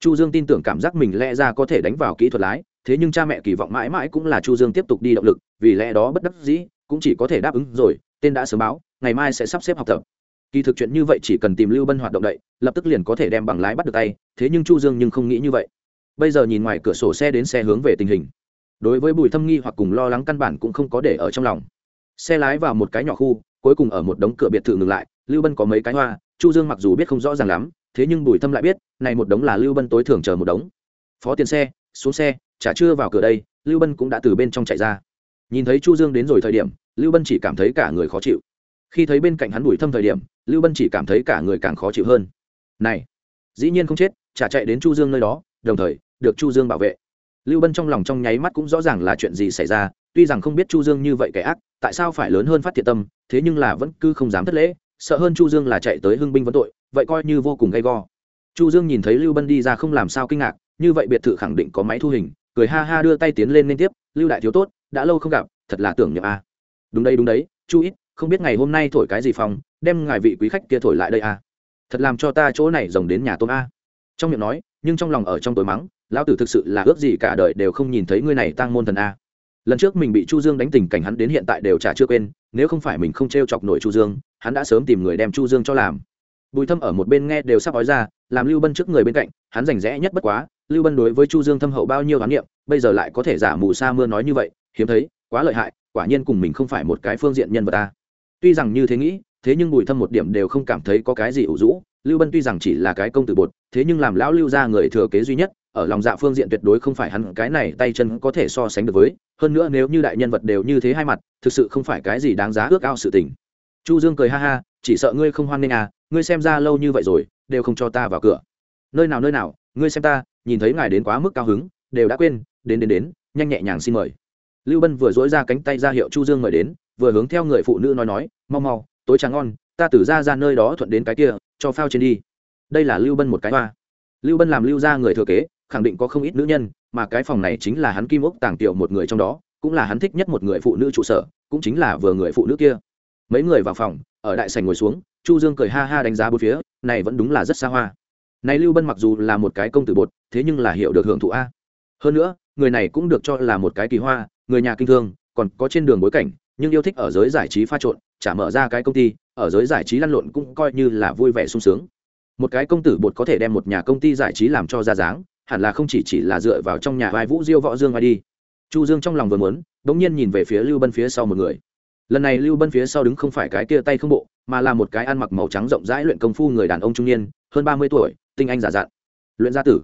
Chu dương tin tưởng cảm giác mình lẽ ra có thể đánh vào kỹ thuật lái, thế nhưng cha mẹ kỳ vọng mãi mãi cũng là chu dương tiếp tục đi động lực, vì lẽ đó bất đắc dĩ, cũng chỉ có thể đáp ứng rồi, tên đã sớm báo, ngày mai sẽ sắp xếp học tập. Kỳ thực chuyện như vậy chỉ cần tìm lưu bân hoạt động đậy, lập tức liền có thể đem bằng lái bắt được tay, thế nhưng chu dương nhưng không nghĩ như vậy bây giờ nhìn ngoài cửa sổ xe đến xe hướng về tình hình. Đối với bùi thâm nghi hoặc cùng lo lắng căn bản cũng không có để ở trong lòng. Xe lái vào một cái nhỏ khu, cuối cùng ở một đống cửa biệt thự ngừng lại, lưu bân có mấy cái hoa, chu dương mặc dù biết không rõ ràng lắm, thế nhưng bùi thâm lại biết, này một đống là lưu bân tối thường chờ một đống. Phó tiền xe, xuống xe trả chưa vào cửa đây, lưu bân cũng đã từ bên trong chạy ra. Nhìn thấy chu dương đến rồi thời điểm, lưu bân chỉ cảm thấy cả người khó chịu. Khi thấy bên cạnh hắn bùi thâm thời điểm, lưu bân chỉ cảm thấy cả người càng khó chịu hơn. Này, dĩ nhiên không chết trả chạy đến chu dương nơi đó đồng thời, được chu dương bảo vệ. Lưu bân trong lòng trong nháy mắt cũng rõ ràng là chuyện gì xảy ra, tuy rằng không biết chu dương như vậy kẻ ác, tại sao phải lớn hơn phát thiện tâm, thế nhưng là vẫn cứ không dám thất lễ, sợ hơn chu dương là chạy tới hưng binh vấn tội, vậy coi như vô cùng gay go. Chu dương nhìn thấy lưu bân đi ra không làm sao kinh ngạc, như vậy biệt thự khẳng định có máy thu hình, cười ha ha đưa tay tiến lên liên tiếp, lưu đại thiếu tốt, đã lâu không gặp, thật là tưởng nhầm a. À. đúng đấy đúng đấy, chu ít, không biết ngày hôm nay thổi cái gì phòng, đem ngài vị quý khách kia thổi lại đây a. Thật làm cho ta chỗ này rồng đến nhà tôm a trong miệng nói, nhưng trong lòng ở trong tối mắng, lão tử thực sự là ước gì cả đời đều không nhìn thấy ngươi này tăng môn thần a. Lần trước mình bị chu dương đánh tình cảnh hắn đến hiện tại đều trả chưa quên, nếu không phải mình không t r e o chọc nổi chu dương, hắn đã sớm tìm người đem chu dương cho làm. Bùi thâm ở một bên nghe đều sắp ói ra, làm lưu bân trước người bên cạnh, hắn rành rẽ nhất bất quá, lưu bân đối với chu dương thâm hậu bao nhiêu khám nghiệm bây giờ lại có thể giả mù sa mưa nói như vậy, hiếm thấy, quá lợi hại, quả nhiên cùng mình không phải một cái phương diện nhân vật ta tuy rằng như thế nghĩ thế nhưng bùi thâm một điểm đều không cảm thấy có cái gì ủ rũ. Lưu bân tuy rằng chỉ là cái công tử bột, thế nhưng làm lão lưu ra người thừa kế duy nhất, ở lòng dạ phương diện tuyệt đối không phải hắn cái này tay chân có thể so sánh được với. Hơn nữa nếu như đại nhân vật đều như thế hai mặt, thực sự không phải cái gì đáng giá ước ao sự tình. Chu dương cười ha ha, chỉ sợ ngươi không hoan nghênh à ngươi xem ra lâu như vậy rồi, đều không cho ta vào cửa. Nơi nào nơi nào, ngươi xem ta, nhìn thấy ngài đến quá mức cao hứng, đều đã quên, đến đến đến, nhanh nhẹ nhàng xin mời. Lưu bân vừa dỗi ra cánh tay ra hiệu chu dương mời đến, vừa hướng theo người phụ nữ nói nói, mau mau tối trắng ngon, ta từ ra ra nơi đó thuận đến cái kia, cho phao trên đi. Đây là lưu bân một cái hoa. Lưu bân làm lưu ra người thừa kế, khẳng định có không ít nữ nhân, mà cái phòng này chính là hắn kim ốc tàng tiểu một người trong đó, cũng là hắn thích nhất một người phụ nữ trụ sở, cũng chính là vừa người phụ nữ kia. Mấy người vào phòng, ở đại sảnh ngồi xuống, chu dương cười ha ha đánh giá bốn phía, này vẫn đúng là rất xa hoa. Này lưu bân mặc dù là một cái công tử bột, thế nhưng là hiểu được hưởng thụ a. Hơn nữa, người này cũng được cho là một cái kỳ hoa, người nhà kinh thương, còn có trên đường bối cảnh, nhưng yêu thích ở giới giải trí pha trộn chả mở ra cái công ty, ở giới giải trí lăn lộn cũng coi như là vui vẻ sung sướng. Một cái công tử bột có thể đem một nhà công ty giải trí làm cho ra dáng, hẳn là không chỉ chỉ là dựa vào trong nhà vai vũ, diêu võ dương ai đi. Chu dương trong lòng vừa muốn bỗng nhiên nhìn về phía lưu bân phía sau một người. Lần này lưu bân phía sau đứng không phải cái kia tay không bộ, mà là một cái ăn mặc màu trắng rộng rãi luyện công phu người đàn ông trung niên, hơn ba mươi tuổi, tinh anh giả dặn luyện gia tử.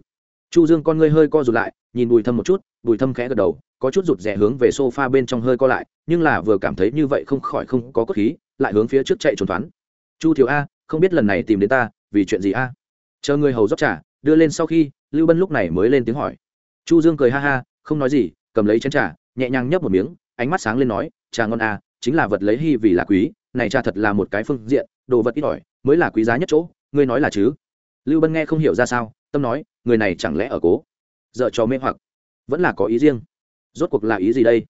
Chu dương con ngươi hơi co rụt lại, nhìn bùi thâm một chút, bùi thâm khẽ gật đầu có chút rụt rè hướng về sofa bên trong hơi co lại, nhưng là vừa cảm thấy như vậy không khỏi không có cốt khí, lại hướng phía trước chạy trốn thoán. chu thiếu a, không biết lần này tìm đến ta, vì chuyện gì a? Chờ người hầu rót trà, đưa lên sau khi, lưu bân lúc này mới lên tiếng hỏi. Chu dương cười ha ha, không nói gì, cầm lấy chén trà, nhẹ nhàng nhấp một miếng, ánh mắt sáng lên nói, trà ngon a, chính là vật lấy hy vì là quý, này trà thật là một cái phương diện, đồ vật ít ỏi, mới là quý giá nhất chỗ, ngươi nói là chứ? Lưu bân nghe không hiểu ra sao, tâm nói, người này chẳng lẽ ở cố? Dợ cho mê hoặc. Vẫn là có ý riêng rốt cuộc là ý gì đây?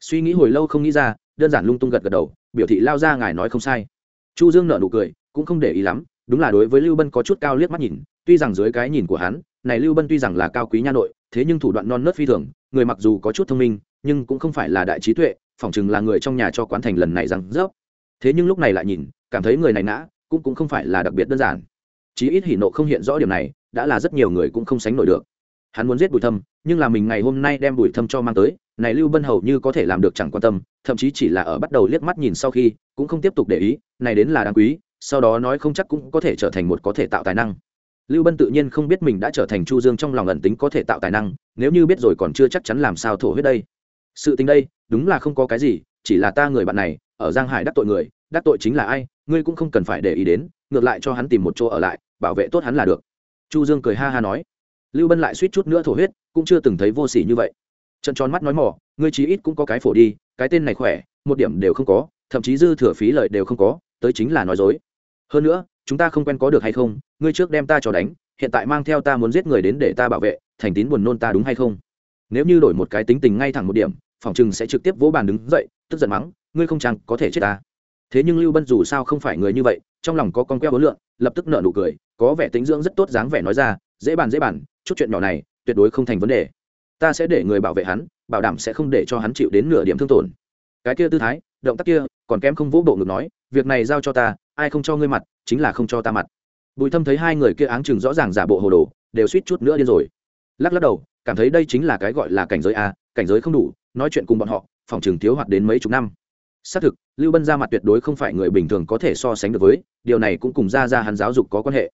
Suy nghĩ hồi lâu không nghĩ ra đơn giản lung tung gật gật đầu biểu thị lao ra ngài nói không sai. Chu dương nợ nụ cười cũng không để ý lắm đúng là đối với lưu bân có chút cao liếc mắt nhìn tuy rằng dưới cái nhìn của hắn này lưu bân tuy rằng là cao quý nha nội thế nhưng thủ đoạn non nớt phi thường người mặc dù có chút thông minh nhưng cũng không phải là đại trí tuệ phỏng chừng là người trong nhà cho quán thành lần này rằng rớp. Thế nhưng lúc này lại nhìn cảm thấy người này nã, cũng cũng không phải là đặc biệt đơn giản. Chí ít hỉ nộ không hiện rõ điểm này đã là rất nhiều người cũng không sánh nổi được hắn muốn giết bùi thâm, nhưng là mình ngày hôm nay đem bùi thâm cho mang tới, này lưu bân hầu như có thể làm được chẳng quan tâm, thậm chí chỉ là ở bắt đầu liếc mắt nhìn sau khi, cũng không tiếp tục để ý, này đến là đáng quý, sau đó nói không chắc cũng có thể trở thành một có thể tạo tài năng. Lưu bân tự nhiên không biết mình đã trở thành chu dương trong lòng ẩn tính có thể tạo tài năng, nếu như biết rồi còn chưa chắc chắn làm sao thổ huyết đây. Sự tình đây, đúng là không có cái gì, chỉ là ta người bạn này, ở giang hải đắc tội người, đắc tội chính là ai, ngươi cũng không cần phải để ý đến, ngược lại cho hắn tìm một chỗ ở lại, bảo vệ tốt hắn là được. Chu dương cười ha ha nói lưu bân lại suýt chút nữa thổ huyết, cũng chưa từng thấy vô sỉ như vậy. Trận tròn mắt nói mỏ, ngươi chí ít cũng có cái phổ đi, cái tên này khỏe, một điểm đều không có, thậm chí dư thừa phí lợi đều không có, tới chính là nói dối. Hơn nữa, chúng ta không quen có được hay không, ngươi trước đem ta cho đánh, hiện tại mang theo ta muốn giết người đến để ta bảo vệ, thành tín buồn nôn ta đúng hay không? Nếu như đổi một cái tính tình ngay thẳng một điểm, phòng chừng sẽ trực tiếp vỗ bàn đứng dậy, tức giận mắng, ngươi không chăng có thể chết ta. Thế nhưng lưu bân dù sao không phải người như vậy, trong lòng có con queo hối lượng lập tức nợ nụ cười, có vẻ tính dưỡng rất tốt dáng vẻ nói ra dễ bàn dễ bàn, chút chuyện nhỏ này tuyệt đối không thành vấn đề. Ta sẽ để người bảo vệ hắn, bảo đảm sẽ không để cho hắn chịu đến nửa điểm thương tổn. Cái kia tư thái, động tác kia, còn kém không vũ bộ ngực nói, việc này giao cho ta, ai không cho ngươi mặt, chính là không cho ta mặt. Bùi thâm thấy hai người kia áng chừng rõ ràng giả bộ hồ đồ, đều suýt chút nữa điên rồi. Lắc lắc đầu, cảm thấy đây chính là cái gọi là cảnh giới a, cảnh giới không đủ, nói chuyện cùng bọn họ, phòng trường thiếu hoạt đến mấy chục năm. Xác thực, lưu bân ra mặt tuyệt đối không phải người bình thường có thể so sánh được với, điều này cũng cùng ra ra hắn giáo dục có quan hệ.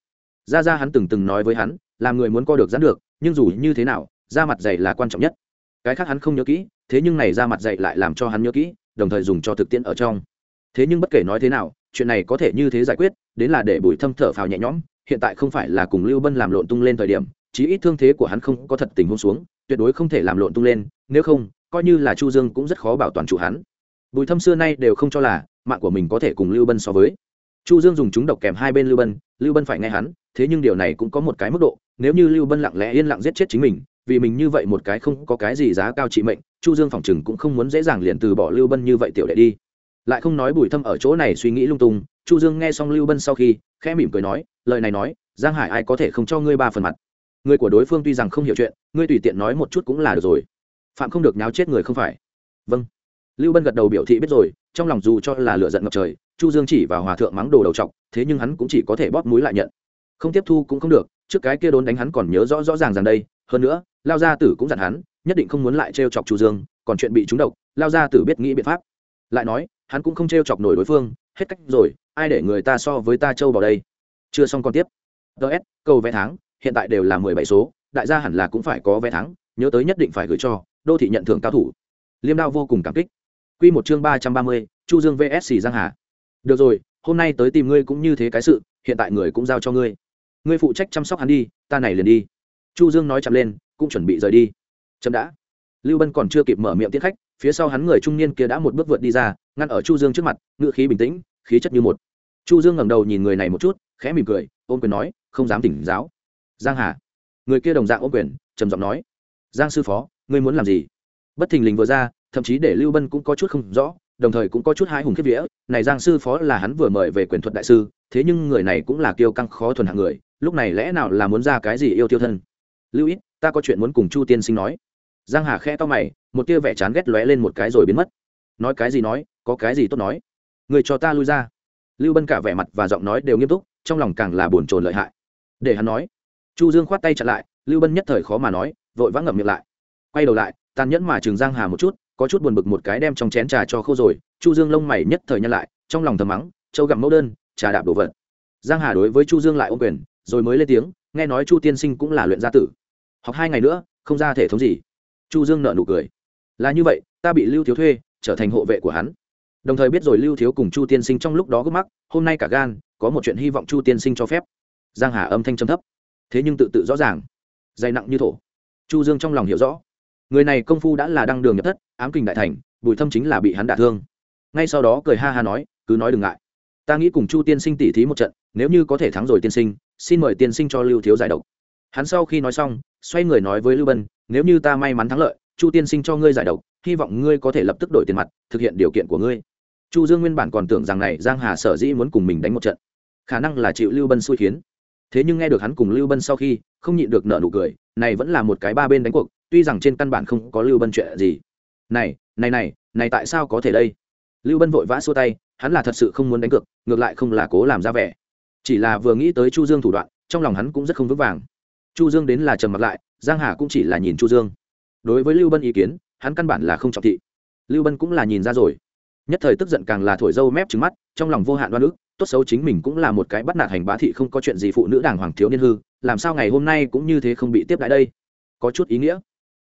Ra ra hắn từng từng nói với hắn làm người muốn co được dán được, nhưng dù như thế nào, da mặt dày là quan trọng nhất. Cái khác hắn không nhớ kỹ, thế nhưng này da mặt dày lại làm cho hắn nhớ kỹ, đồng thời dùng cho thực tiễn ở trong. Thế nhưng bất kể nói thế nào, chuyện này có thể như thế giải quyết, đến là để bùi thâm thở phào nhẹ nhõm, hiện tại không phải là cùng lưu bân làm lộn tung lên thời điểm, chí ít thương thế của hắn không có thật tình hôn xuống, tuyệt đối không thể làm lộn tung lên, nếu không, coi như là chu dương cũng rất khó bảo toàn chủ hắn. Bùi thâm xưa nay đều không cho là mạng của mình có thể cùng lưu bân so với. Chu dương dùng chúng độc kèm hai bên lưu bân lưu bân phải nghe hắn thế nhưng điều này cũng có một cái mức độ, nếu như lưu bân lặng lẽ yên lặng giết chết chính mình, vì mình như vậy một cái không có cái gì giá cao trị mệnh, chu dương phòng chừng cũng không muốn dễ dàng liền từ bỏ lưu bân như vậy tiểu đệ đi. Lại không nói bùi thâm ở chỗ này suy nghĩ lung tung, chu dương nghe xong lưu bân sau khi, khẽ mỉm cười nói, lời này nói, giang hải ai có thể không cho ngươi ba phần mặt? Người của đối phương tuy rằng không hiểu chuyện, ngươi tùy tiện nói một chút cũng là được rồi. Phạm không được nháo chết người không phải? Vâng. Lưu bân gật đầu biểu thị biết rồi, trong lòng dù cho là lựa giận ngập trời, chu dương chỉ vào hòa thượng mắng đồ đầu trọc thế nhưng hắn cũng chỉ có thể bóp mũi lại nhận không tiếp thu cũng không được trước cái kia đốn đánh hắn còn nhớ rõ rõ ràng rằng đây hơn nữa lao gia tử cũng dặn hắn nhất định không muốn lại trêu chọc chu dương còn chuyện bị trúng độc lao gia tử biết nghĩ biện pháp. Lại nói hắn cũng không trêu chọc nổi đối phương hết cách rồi ai để người ta so với ta châu vào đây? Chưa xong còn tiếp. Ts cầu vé tháng hiện tại đều là mười bảy số đại gia hẳn là cũng phải có vé tháng, nhớ tới nhất định phải gửi cho đô thị nhận thưởng cao thủ. Liêm đao vô cùng cảm kích. Q một chương ba trăm ba mươi chu dương vsc giang hà. Được rồi hôm nay tới tìm ngươi cũng như thế cái sự hiện tại người cũng giao cho ngươi ngươi phụ trách chăm sóc hắn đi, ta này liền đi. Chu dương nói chậm lên, cũng chuẩn bị rời đi. Chậm đã. Lưu bân còn chưa kịp mở miệng tiết khách, phía sau hắn người trung niên kia đã một bước vượt đi ra, ngăn ở chu dương trước mặt ngựa khí bình tĩnh, khí chất như một. Chu dương ngẩng đầu nhìn người này một chút, khẽ mỉm cười ôm quyền nói, không dám tỉnh giáo. Giang hà. Người kia đồng dạng ôm quyền, trầm giọng nói, giang sư phó, ngươi muốn làm gì? Bất thình lình vừa ra, thậm chí để lưu bân cũng có chút không rõ đồng thời cũng có chút hai hùng kiếp vía, này giang sư phó là hắn vừa mời về quyền thuật đại sư, thế nhưng người này cũng là kiêu căng khó thuần hạng người, lúc này lẽ nào là muốn ra cái gì yêu tiêu thân? Lưu ít, ta có chuyện muốn cùng chu tiên sinh nói. Giang hà khẽ to mày, một tia vẻ chán ghét lóe lên một cái rồi biến mất. Nói cái gì nói, có cái gì tốt nói. Người cho ta lui ra. Lưu bân cả vẻ mặt và giọng nói đều nghiêm túc, trong lòng càng là buồn chồn lợi hại. Để hắn nói. Chu dương khoát tay chặn lại, lưu bân nhất thời khó mà nói, vội vã ngậm miệng lại. Quay đầu lại, tàn nhẫn mà trường giang hà một chút có chút buồn bực một cái đem trong chén trà cho khô rồi, chu dương lông mày nhất thời nhăn lại, trong lòng thầm mắng, châu gặm mẫu đơn, trà đạp đổ vật. Giang hà đối với chu dương lại ôm quyền, rồi mới lên tiếng, nghe nói chu tiên sinh cũng là luyện gia tử. Học hai ngày nữa, không ra thể thống gì. Chu dương nợ nụ cười. Là như vậy, ta bị lưu thiếu thuê, trở thành hộ vệ của hắn. Đồng thời biết rồi lưu thiếu cùng chu tiên sinh trong lúc đó gấp mắc, hôm nay cả gan, có một chuyện hy vọng chu tiên sinh cho phép. Giang hà âm thanh trầm thấp. Thế nhưng tự tự rõ ràng. Dày nặng như thổ. Chu dương trong lòng hiểu rõ người này công phu đã là đăng đường nhập thất, ám kình đại thành, bùi thâm chính là bị hắn đả thương. Ngay sau đó cười ha ha nói, cứ nói đừng ngại. Ta nghĩ cùng chu tiên sinh tỉ thí một trận, nếu như có thể thắng rồi tiên sinh, xin mời tiên sinh cho lưu thiếu giải độc. Hắn sau khi nói xong, xoay người nói với lưu bân, nếu như ta may mắn thắng lợi, chu tiên sinh cho ngươi giải độc, hy vọng ngươi có thể lập tức đổi tiền mặt, thực hiện điều kiện của ngươi. Chu dương nguyên bản còn tưởng rằng này giang hà sở dĩ muốn cùng mình đánh một trận, khả năng là chịu lưu bân xui khiến. Thế nhưng nghe được hắn cùng lưu bân sau khi, không nhịn được nợ nụ cười, này vẫn là một cái ba bên đánh cuộc tuy rằng trên căn bản không có lưu bân chuyện gì. Này này này này tại sao có thể đây? Lưu bân vội vã xua tay, hắn là thật sự không muốn đánh cược, ngược lại không là cố làm ra vẻ. Chỉ là vừa nghĩ tới chu dương thủ đoạn, trong lòng hắn cũng rất không vững vàng. Chu dương đến là trầm mặt lại, giang hà cũng chỉ là nhìn chu dương. Đối với lưu bân ý kiến, hắn căn bản là không trọng thị. Lưu bân cũng là nhìn ra rồi. Nhất thời tức giận càng là thổi dâu mép trứng mắt, trong lòng vô hạn đoan ức, tốt xấu chính mình cũng là một cái bắt nạt hành bá thị không có chuyện gì phụ nữ đảng hoàng thiếu niên hư, làm sao ngày hôm nay cũng như thế không bị tiếp đại đây? Có chút ý nghĩa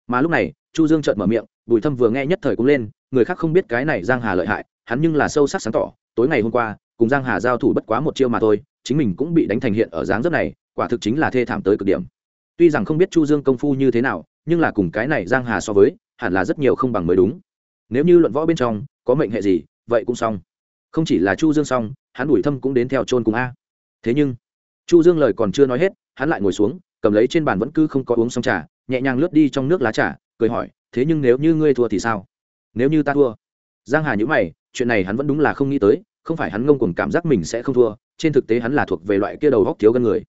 mà lúc này, chu dương trợn mở miệng, bùi thâm vừa nghe nhất thời cũng lên, người khác không biết cái này giang hà lợi hại, hắn nhưng là sâu sắc sáng tỏ, tối ngày hôm qua, cùng giang hà giao thủ bất quá một chiêu mà thôi, chính mình cũng bị đánh thành hiện ở dáng rất này, quả thực chính là thê thảm tới cực điểm. Tuy rằng không biết chu dương công phu như thế nào, nhưng là cùng cái này giang hà so với, hẳn là rất nhiều không bằng mới đúng. Nếu như luận võ bên trong, có mệnh hệ gì, vậy cũng xong. Không chỉ là chu dương xong, hắn đuổi thâm cũng đến theo chôn cùng a. Thế nhưng, chu dương lời còn chưa nói hết, hắn lại ngồi xuống, cầm lấy trên bàn vẫn cứ không có uống xong trà nhẹ nhàng lướt đi trong nước lá trà, cười hỏi, thế nhưng nếu như ngươi thua thì sao? Nếu như ta thua. Giang hà nhữ mày, chuyện này hắn vẫn đúng là không nghĩ tới, không phải hắn ngông cuồng cảm giác mình sẽ không thua, trên thực tế hắn là thuộc về loại kia đầu góc thiếu gần người.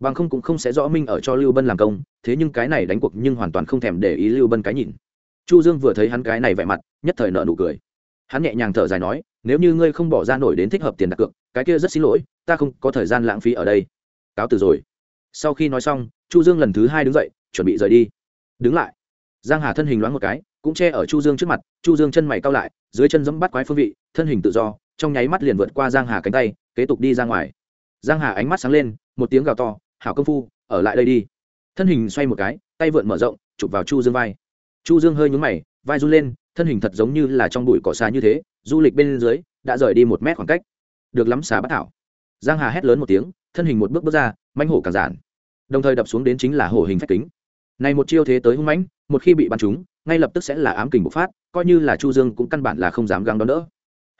Bằng không cũng không sẽ rõ minh ở cho lưu bân làm công, thế nhưng cái này đánh cuộc nhưng hoàn toàn không thèm để ý lưu bân cái nhìn. Chu dương vừa thấy hắn cái này vẻ mặt, nhất thời nợ nụ cười. Hắn nhẹ nhàng thở dài nói, nếu như ngươi không bỏ ra nổi đến thích hợp tiền đặt cược, cái kia rất xin lỗi, ta không có thời gian lãng phí ở đây. Cáo từ rồi. Sau khi nói xong, chu dương lần thứ hai đứng dậy chuẩn bị rời đi. Đứng lại. Giang hà thân hình loáng một cái, cũng che ở chu dương trước mặt, chu dương chân mày cao lại, dưới chân giẫm bắt quái phương vị, thân hình tự do, trong nháy mắt liền vượt qua giang hà cánh tay, kế tục đi ra ngoài. Giang hà ánh mắt sáng lên, một tiếng gào to, hảo công phu, ở lại đây đi. Thân hình xoay một cái, tay vượn mở rộng, chụp vào chu dương vai. Chu dương hơi nhúng mày, vai run lên, thân hình thật giống như là trong bụi cỏ xa như thế, du lịch bên dưới, đã rời đi một mét khoảng cách. Được lắm xá bắt thảo. Giang hà hét lớn một tiếng, thân hình một bước bước ra manh hổ càng giản. Đồng thời đập xuống đến chính là hổ hình phách kính này một chiêu thế tới hung mãnh, một khi bị bắn trúng, ngay lập tức sẽ là ám kình bộc phát, coi như là chu dương cũng căn bản là không dám găng đón đỡ.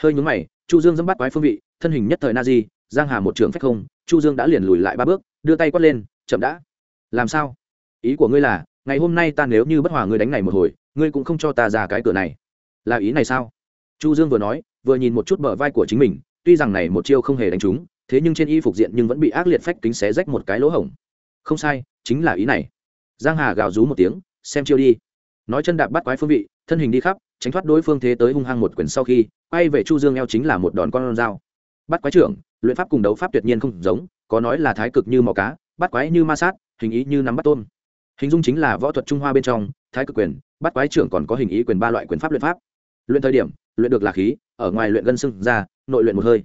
Hơi nhúng mày, chu dương dẫm bắt quái phương vị, thân hình nhất thời na di, giang hà một trường phách không, chu dương đã liền lùi lại ba bước, đưa tay quát lên, chậm đã. Làm sao? Ý của ngươi là, ngày hôm nay ta nếu như bất hòa ngươi đánh này một hồi, ngươi cũng không cho ta ra cái cửa này. Là ý này sao? Chu dương vừa nói, vừa nhìn một chút bờ vai của chính mình, tuy rằng này một chiêu không hề đánh trúng, thế nhưng trên y phục diện nhưng vẫn bị ác liệt phách kính xé rách một cái lỗ hổng. Không sai, chính là ý này giang hà gào rú một tiếng, xem chiêu đi. Nói chân đạp bắt quái phương vị, thân hình đi khắp, tránh thoát đối phương thế tới hung hăng một quyền sau khi, quay về chu dương eo chính là một đòn con dao. Bắt quái trưởng, luyện pháp cùng đấu pháp tuyệt nhiên không giống, có nói là thái cực như màu cá, bắt quái như ma sát, hình ý như nắm bắt tôm. Hình dung chính là võ thuật trung hoa bên trong, thái cực quyền, bắt quái trưởng còn có hình ý quyền ba loại quyền pháp luyện pháp. Luyện thời điểm, luyện được là khí, ở ngoài luyện gân xương ra, nội luyện một hơi.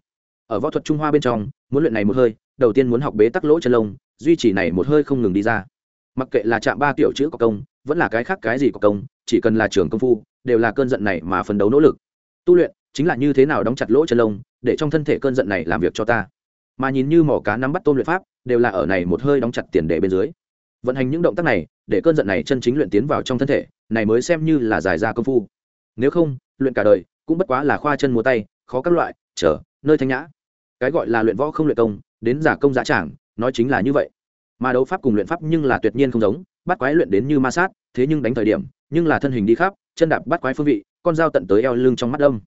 Ở võ thuật trung hoa bên trong, muốn luyện này một hơi, đầu tiên muốn học bế tắc lỗ chân lông, duy trì này một hơi không ngừng đi ra mặc kệ là chạm ba kiểu chữ có công, vẫn là cái khác cái gì có công, chỉ cần là trường công phu, đều là cơn giận này mà phấn đấu nỗ lực. Tu luyện chính là như thế nào đóng chặt lỗ chân lông, để trong thân thể cơn giận này làm việc cho ta. Mà nhìn như mỏ cá nắm bắt tôm luyện pháp, đều là ở này một hơi đóng chặt tiền đề bên dưới. Vận hành những động tác này, để cơn giận này chân chính luyện tiến vào trong thân thể, này mới xem như là giải ra công phu. Nếu không, luyện cả đời, cũng bất quá là khoa chân múa tay, khó các loại, chờ, nơi thanh nhã. Cái gọi là luyện võ không luyện công, đến giả công giả trảng, nói chính là như vậy mà đấu pháp cùng luyện pháp nhưng là tuyệt nhiên không giống, bắt quái luyện đến như ma sát, thế nhưng đánh thời điểm, nhưng là thân hình đi khắp, chân đạp bắt quái phương vị, con dao tận tới eo lưng trong mắt đông.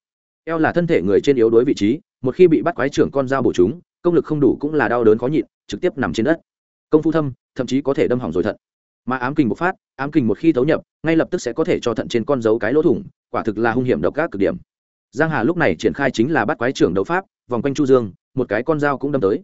Eo là thân thể người trên yếu đối vị trí, một khi bị bắt quái trưởng con dao bổ chúng, công lực không đủ cũng là đau đớn khó nhịn, trực tiếp nằm trên đất. Công phu thâm, thậm chí có thể đâm hỏng rồi thận. Mà ám kình bộc phát, ám kình một khi thấu nhập, ngay lập tức sẽ có thể cho thận trên con dấu cái lỗ thủng, quả thực là hung hiểm độc ác cực điểm. Giang hà lúc này triển khai chính là bắt quái trưởng đấu pháp, vòng quanh chu dương, một cái con dao cũng đâm tới.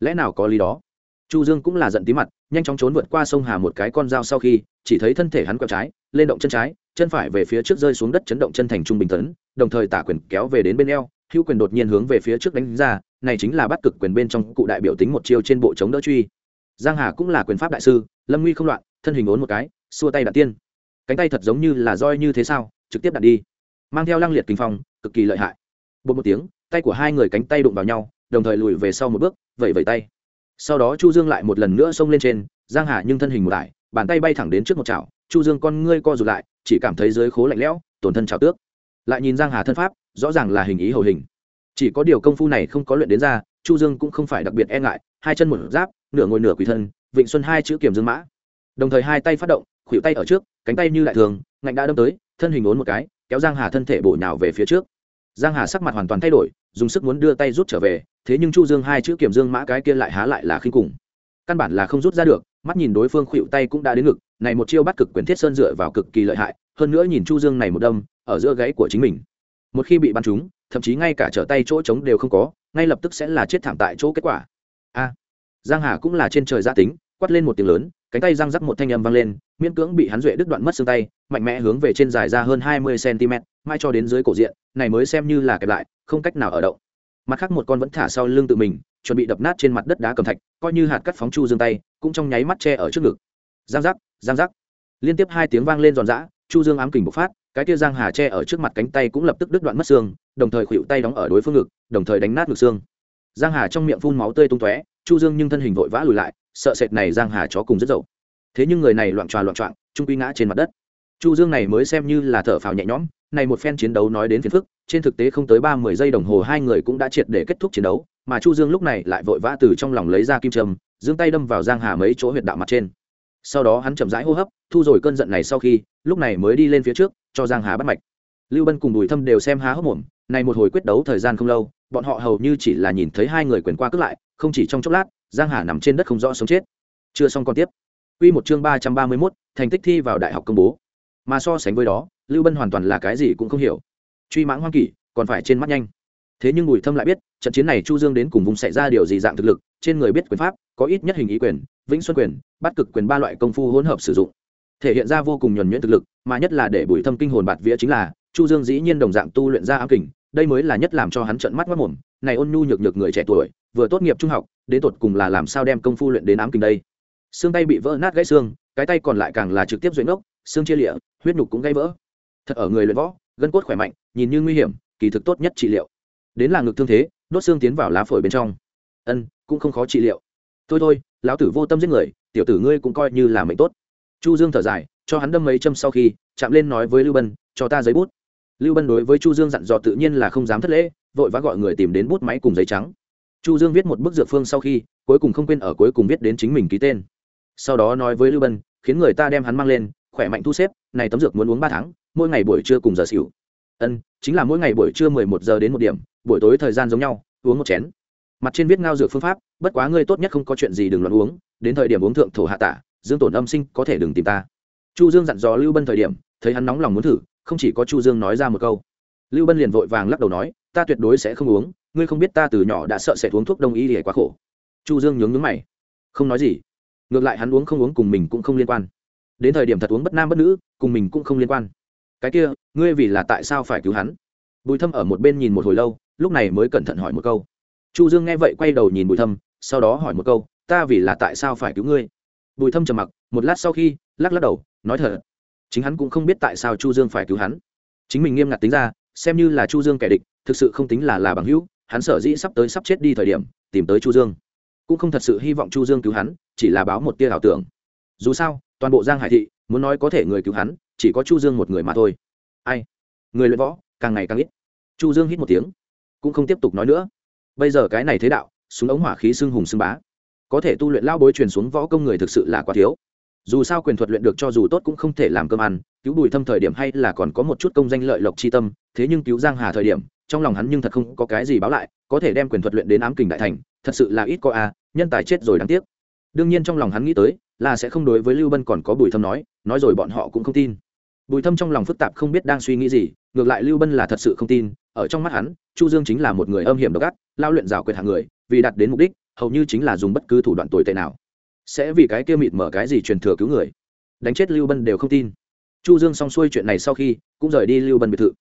Lẽ nào có lý đó? Chu dương cũng là giận tí mặt, nhanh chóng trốn vượt qua sông hà một cái con dao sau khi, chỉ thấy thân thể hắn quẹo trái, lên động chân trái, chân phải về phía trước rơi xuống đất chấn động chân thành trung bình tấn, đồng thời tả quyền kéo về đến bên eo, hữu quyền đột nhiên hướng về phía trước đánh ra, này chính là bắt cực quyền bên trong cụ đại biểu tính một chiêu trên bộ chống đỡ truy. Giang hà cũng là quyền pháp đại sư, lâm nguy không loạn, thân hình ốn một cái, xua tay đạn tiên. Cánh tay thật giống như là roi như thế sao, trực tiếp đạn đi. Mang theo lăng liệt kinh phong, cực kỳ lợi hại. Bột một tiếng, tay của hai người cánh tay đụng vào nhau, đồng thời lùi về sau một bước vẩy vẩy tay sau đó chu dương lại một lần nữa xông lên trên, giang hà nhưng thân hình một lại, bàn tay bay thẳng đến trước một chảo. Chu dương con ngươi co rụt lại, chỉ cảm thấy dưới khố lạnh lẽo, tổn thân chảo tước. Lại nhìn giang hà thân pháp, rõ ràng là hình ý hầu hình. Chỉ có điều công phu này không có luyện đến ra, chu dương cũng không phải đặc biệt e ngại, hai chân một giáp, nửa ngồi nửa quỳ thân, vịnh xuân hai chữ kiểm dương mã. Đồng thời hai tay phát động, khuỷu tay ở trước, cánh tay như lại thường, ngạnh đã đâm tới, thân hình ốn một cái, kéo giang hà thân thể bổ nhào về phía trước. Giang hà sắc mặt hoàn toàn thay đổi dùng sức muốn đưa tay rút trở về, thế nhưng chu dương hai chữ kiểm dương mã cái kia lại há lại là khinh cùng. Căn bản là không rút ra được, mắt nhìn đối phương khuỵu tay cũng đã đến ngực, này một chiêu bắt cực quyền thiết sơn dựa vào cực kỳ lợi hại, hơn nữa nhìn chu dương này một đâm, ở giữa gáy của chính mình. Một khi bị bắn trúng, thậm chí ngay cả trở tay chỗ trống đều không có, ngay lập tức sẽ là chết thảm tại chỗ kết quả. A, giang hà cũng là trên trời gia tính quát lên một tiếng lớn, cánh tay răng rắc một thanh âm vang lên, miễn cưỡng bị hắn duệ đứt đoạn mất xương tay, mạnh mẽ hướng về trên dài ra hơn hai mươi cm mai cho đến dưới cổ diện, này mới xem như là kẹp lại, không cách nào ở động. Mặt khác một con vẫn thả sau lưng tự mình, chuẩn bị đập nát trên mặt đất đá cầm thạch, coi như hạt cắt phóng chu dương tay, cũng trong nháy mắt che ở trước ngực. Giang giác giang giác. Liên tiếp hai tiếng vang lên giòn giã, chu dương ám kình bộc phát, cái tia giang hà che ở trước mặt cánh tay cũng lập tức đứt đoạn mất xương, đồng thời khuỵu tay đóng ở đối phương ngực, đồng thời đánh nát ngực xương. Giang hà trong miệng phun máu tươi tung tóe, chu dương nhưng thân hình vội vã lùi lại sợ sệt này giang hà chó cùng rất dậu. Thế nhưng người này loạn tròa loạn trọng trung quy ngã trên mặt đất. Chu dương này mới xem như là thở phào nhẹ nhõm, này một phen chiến đấu nói đến phiền phức, trên thực tế không tới ba mươi giây đồng hồ hai người cũng đã triệt để kết thúc chiến đấu, mà chu dương lúc này lại vội vã từ trong lòng lấy ra kim châm, giương tay đâm vào giang hà mấy chỗ huyệt đạo mặt trên. Sau đó hắn chậm rãi hô hấp, thu rồi cơn giận này sau khi, lúc này mới đi lên phía trước, cho giang hà bắt mạch. Lưu bân cùng bùi thâm đều xem há hốc mồm, này một hồi quyết đấu thời gian không lâu, bọn họ hầu như chỉ là nhìn thấy hai người quyền qua cướp lại, không chỉ trong chốc lát giang hà nằm trên đất không rõ sống chết chưa xong còn tiếp Quy một chương ba trăm ba mươi 331, thành tích thi vào đại học công bố. Mà so sánh với đó, Lưu Bân hoàn toàn là cái gì cũng không hiểu. Truy mãng hoang kỷ, còn phải trên mắt nhanh. Thế nhưng Bùi Thâm lại biết, trận chiến này Chu Dương đến cùng vùng xảy ra điều gì dạng thực lực, trên người biết quyền pháp, có ít nhất hình ý quyền, vĩnh xuân quyền, bắt cực quyền ba loại công phu hỗn hợp sử dụng. Thể hiện ra vô cùng nhuần nhuyễn thực lực, mà nhất là để Bùi Thâm kinh hồn bạt vía chính là, Chu Dương dĩ nhiên đồng dạng tu luyện ra ám kình, đây mới là nhất làm cho hắn trợn mắt mắt mồm, này ôn nhu nhược nhược người trẻ tuổi, vừa tốt nghiệp trung học, đến tột cùng là làm sao đem công phu luyện đến ám kình đây? Xương tay bị vỡ nát gãy xương cái tay còn lại càng là trực tiếp duyệt ngốc xương chia lịa huyết nhục cũng gãy vỡ. Thật ở người luyện võ gân cốt khỏe mạnh nhìn như nguy hiểm kỳ thực tốt nhất trị liệu. Đến là ngực thương thế đốt xương tiến vào lá phổi bên trong. Ân cũng không khó trị liệu. Thôi thôi lão tử vô tâm giết người tiểu tử ngươi cũng coi như là mệnh tốt. Chu dương thở dài cho hắn đâm mấy châm sau khi chạm lên nói với lưu bân cho ta giấy bút. Lưu bân đối với chu dương dặn dò tự nhiên là không dám thất lễ vội vã gọi người tìm đến bút máy cùng giấy trắng chu dương viết một bức dược phương sau khi, cuối cùng không quên ở cuối cùng viết đến chính mình ký tên. Sau đó nói với lưu bân, khiến người ta đem hắn mang lên, khỏe mạnh thu xếp, này tấm dược muốn uống ba tháng, mỗi ngày buổi trưa cùng giờ xỉu. Ân, chính là mỗi ngày buổi trưa mười một giờ đến một điểm, buổi tối thời gian giống nhau, uống một chén. Mặt trên viết ngao dược phương pháp, bất quá ngươi tốt nhất không có chuyện gì đừng loạn uống, đến thời điểm uống thượng thổ hạ tả, dương tổn âm sinh có thể đừng tìm ta. Chu dương dặn dò lưu bân thời điểm, thấy hắn nóng lòng muốn thử, không chỉ có chu dương nói ra một câu. Lưu bân liền vội vàng lắc đầu nói, ta tuyệt đối sẽ không uống ngươi không biết ta từ nhỏ đã sợ sẽ uống thuốc đông y để quá khổ. Chu dương nhướng nhướng mày. Không nói gì. Ngược lại hắn uống không uống cùng mình cũng không liên quan. Đến thời điểm thật uống bất nam bất nữ, cùng mình cũng không liên quan. Cái kia, ngươi vì là tại sao phải cứu hắn? Bùi thâm ở một bên nhìn một hồi lâu, lúc này mới cẩn thận hỏi một câu. Chu dương nghe vậy quay đầu nhìn bùi thâm, sau đó hỏi một câu, ta vì là tại sao phải cứu ngươi? Bùi thâm trầm mặc, một lát sau khi, lắc lắc đầu, nói thật, chính hắn cũng không biết tại sao chu dương phải cứu hắn. Chính mình nghiêm ngặt tính ra, xem như là chu dương kẻ địch, thực sự không tính là là bằng hữu hắn sở dĩ sắp tới sắp chết đi thời điểm, tìm tới chu dương. Cũng không thật sự hy vọng chu dương cứu hắn, chỉ là báo một tia ảo tưởng. Dù sao, toàn bộ giang hải thị, muốn nói có thể người cứu hắn, chỉ có chu dương một người mà thôi. Ai? Người luyện võ, càng ngày càng ít. Chu dương hít một tiếng, cũng không tiếp tục nói nữa. Bây giờ cái này thế đạo, súng ống hỏa khí xưng hùng xưng bá. Có thể tu luyện lao bối truyền xuống võ công người thực sự là quá thiếu. Dù sao quyền thuật luyện được cho dù tốt cũng không thể làm cơm ăn, cứu bùi thâm thời điểm hay là còn có một chút công danh lợi lộc chi tâm, thế nhưng cứu giang hà thời điểm trong lòng hắn nhưng thật không có cái gì báo lại, có thể đem quyền thuật luyện đến ám kình đại thành, thật sự là ít có a, nhân tài chết rồi đáng tiếc. Đương nhiên trong lòng hắn nghĩ tới, là sẽ không đối với lưu bân còn có bùi thâm nói nói rồi bọn họ cũng không tin. Bùi thâm trong lòng phức tạp không biết đang suy nghĩ gì, ngược lại lưu bân là thật sự không tin, ở trong mắt hắn, chu dương chính là một người âm hiểm độc ác, lao luyện rào quyệt hạng người, vì đạt đến mục đích, hầu như chính là dùng bất cứ thủ đoạn tồi tệ nào. Sẽ vì cái kia mịt mở cái gì truyền thừa cứu người. Đánh chết lưu bân đều không tin. Chu dương xong xuôi chuyện này sau khi, cũng rời đi lưu bân biệt thự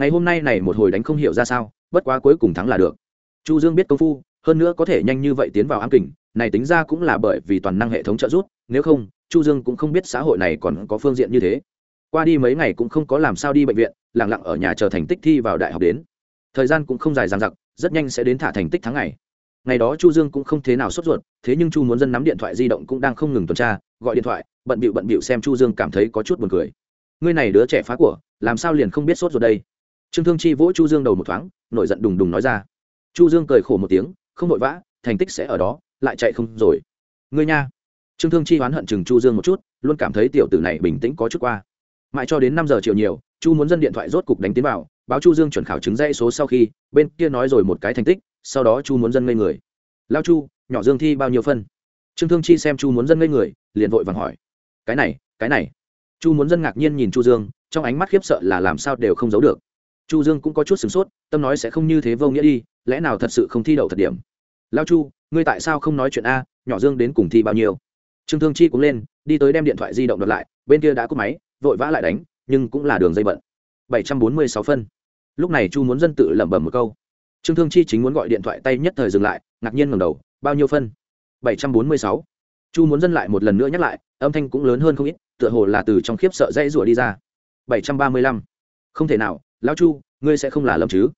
ngày hôm nay này một hồi đánh không hiểu ra sao, bất quá cuối cùng thắng là được. Chu dương biết công phu, hơn nữa có thể nhanh như vậy tiến vào ám kình, này tính ra cũng là bởi vì toàn năng hệ thống trợ giúp, nếu không, chu dương cũng không biết xã hội này còn có phương diện như thế. Qua đi mấy ngày cũng không có làm sao đi bệnh viện, lặng lặng ở nhà chờ thành tích thi vào đại học đến. Thời gian cũng không dài dằng dặc, rất nhanh sẽ đến thả thành tích tháng ngày. Ngày đó chu dương cũng không thế nào sốt ruột, thế nhưng chu muốn dân nắm điện thoại di động cũng đang không ngừng tuần tra, gọi điện thoại, bận bịu bận bịu xem chu dương cảm thấy có chút buồn cười. Ngươi này đứa trẻ phá của, làm sao liền không biết sốt ruột đây? Trương thương chi vỗ chu dương đầu một thoáng, nổi giận đùng đùng nói ra. Chu dương cười khổ một tiếng, không vội vã, thành tích sẽ ở đó, lại chạy không rồi. Ngươi nha. Trương thương chi oán hận chừng chu dương một chút, luôn cảm thấy tiểu tử này bình tĩnh có chút qua. Mãi cho đến năm giờ chiều nhiều, chu muốn dân điện thoại rốt cục đánh tiến vào, báo chu dương chuẩn khảo chứng dãy số sau khi, bên kia nói rồi một cái thành tích, sau đó chu muốn dân ngây người. Lao chu, nhỏ dương thi bao nhiêu phân? Trương thương chi xem chu muốn dân ngây người, liền vội vàng hỏi. Cái này cái này. Chu muốn dân ngạc nhiên nhìn chu dương, trong ánh mắt khiếp sợ là làm sao đều không giấu được chu dương cũng có chút sửng sốt, tâm nói sẽ không như thế vô nghĩa đi, lẽ nào thật sự không thi đậu thật điểm? Lao chu, ngươi tại sao không nói chuyện a, nhỏ dương đến cùng thi bao nhiêu? Trương thương chi cũng lên, đi tới đem điện thoại di động đợt lại, bên kia đã cúp máy, vội vã lại đánh, nhưng cũng là đường dây bận. Bảy trăm bốn mươi sáu phân. Lúc này chu muốn dân tự lẩm bẩm một câu. Trương thương chi chính muốn gọi điện thoại tay nhất thời dừng lại, ngạc nhiên ngẩng đầu, bao nhiêu phân? Bảy trăm bốn mươi sáu. Chu muốn dân lại một lần nữa nhắc lại, âm thanh cũng lớn hơn không ít, tựa hồ là từ trong khiếp sợ dãy rủa đi ra. Bảy trăm ba mươi lăm. Không thể nào lão chu, ngươi sẽ không là lầm chứ?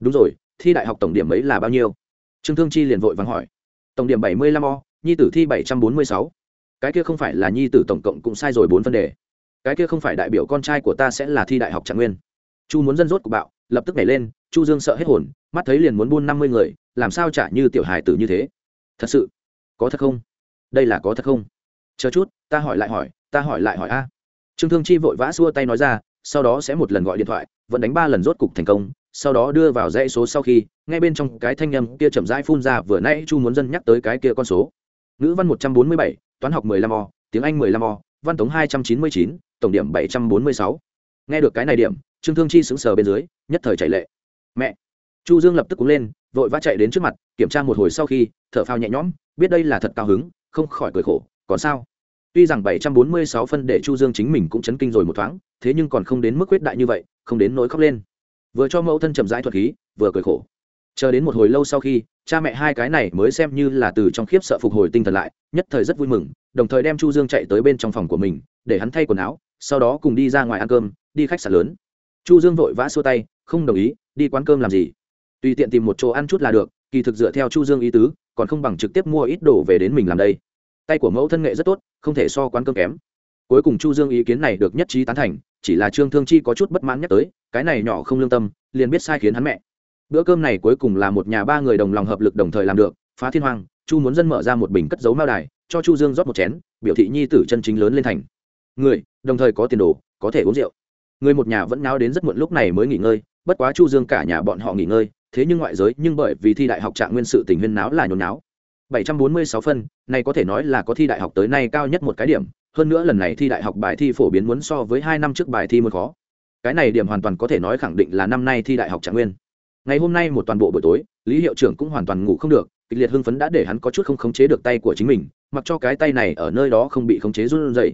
Đúng rồi, thi đại học tổng điểm ấy là bao nhiêu? Trương thương chi liền vội vắng hỏi. Tổng điểm bảy mươi lăm o, nhi tử thi bảy trăm bốn mươi sáu. Cái kia không phải là nhi tử tổng cộng cũng sai rồi bốn phân đề. Cái kia không phải đại biểu con trai của ta sẽ là thi đại học trạng nguyên. Chu muốn dân rốt của bạo, lập tức nhảy lên, chu dương sợ hết hồn, mắt thấy liền muốn buôn năm mươi người, làm sao trả như tiểu hài tử như thế? Thật sự, có thật không? Đây là có thật không? Chờ chút, ta hỏi lại hỏi, ta hỏi lại hỏi a. Trương thương chi vội vã xua tay nói ra sau đó sẽ một lần gọi điện thoại, vẫn đánh ba lần rốt cục thành công, sau đó đưa vào dãy số sau khi, ngay bên trong cái thanh âm kia chậm rãi phun ra, vừa nãy chu muốn dân nhắc tới cái kia con số. Ngữ văn một trăm bốn mươi bảy, toán học mười lăm o, tiếng anh mười lăm o, văn tống hai trăm chín mươi chín, tổng điểm bảy trăm bốn mươi sáu. Nghe được cái này điểm, trương thương chi sững sờ bên dưới, nhất thời chạy lệ. Mẹ! Chu dương lập tức cú lên, vội vã chạy đến trước mặt, kiểm tra một hồi sau khi, thở phao nhẹ nhõm, biết đây là thật cao hứng, không khỏi cười khổ, còn sao? Tuy rằng 746 phân để chu dương chính mình cũng chấn kinh rồi một thoáng thế nhưng còn không đến mức quyết đại như vậy, không đến nỗi khóc lên. Vừa cho mẫu thân chậm rãi thuật khí, vừa cười khổ. Chờ đến một hồi lâu sau khi, cha mẹ hai cái này mới xem như là từ trong khiếp sợ phục hồi tinh thần lại, nhất thời rất vui mừng, đồng thời đem chu dương chạy tới bên trong phòng của mình, để hắn thay quần áo, sau đó cùng đi ra ngoài ăn cơm, đi khách sạn lớn. Chu dương vội vã xua tay, không đồng ý, đi quán cơm làm gì? Tùy tiện tìm một chỗ ăn chút là được, kỳ thực dựa theo chu dương ý tứ, còn không bằng trực tiếp mua ít đồ về đến mình làm đây. Tay của mẫu thân nghệ rất tốt, không thể so quán cơm kém. Cuối cùng chu dương ý kiến này được nhất trí tán thành chỉ là trương thương chi có chút bất mãn nhắc tới, cái này nhỏ không lương tâm, liền biết sai khiến hắn mẹ. Bữa cơm này cuối cùng là một nhà ba người đồng lòng hợp lực đồng thời làm được, phá thiên hoàng chu muốn dân mở ra một bình cất dấu mao đài, cho chu dương rót một chén, biểu thị nhi tử chân chính lớn lên thành. Người, đồng thời có tiền đồ, có thể uống rượu. Người một nhà vẫn náo đến rất muộn lúc này mới nghỉ ngơi, bất quá chu dương cả nhà bọn họ nghỉ ngơi, thế nhưng ngoại giới nhưng bởi vì thi đại học trạng nguyên sự tình huyên náo là nhốn náo. 746 phân, này có thể nói là có thi đại học tới nay cao nhất một cái điểm, hơn nữa lần này thi đại học bài thi phổ biến muốn so với hai năm trước bài thi muốn khó. Cái này điểm hoàn toàn có thể nói khẳng định là năm nay thi đại học trạng nguyên. Ngày hôm nay một toàn bộ buổi tối, lý hiệu trưởng cũng hoàn toàn ngủ không được, kịch liệt hưng phấn đã để hắn có chút không khống chế được tay của chính mình, mặc cho cái tay này ở nơi đó không bị khống chế run rẩy.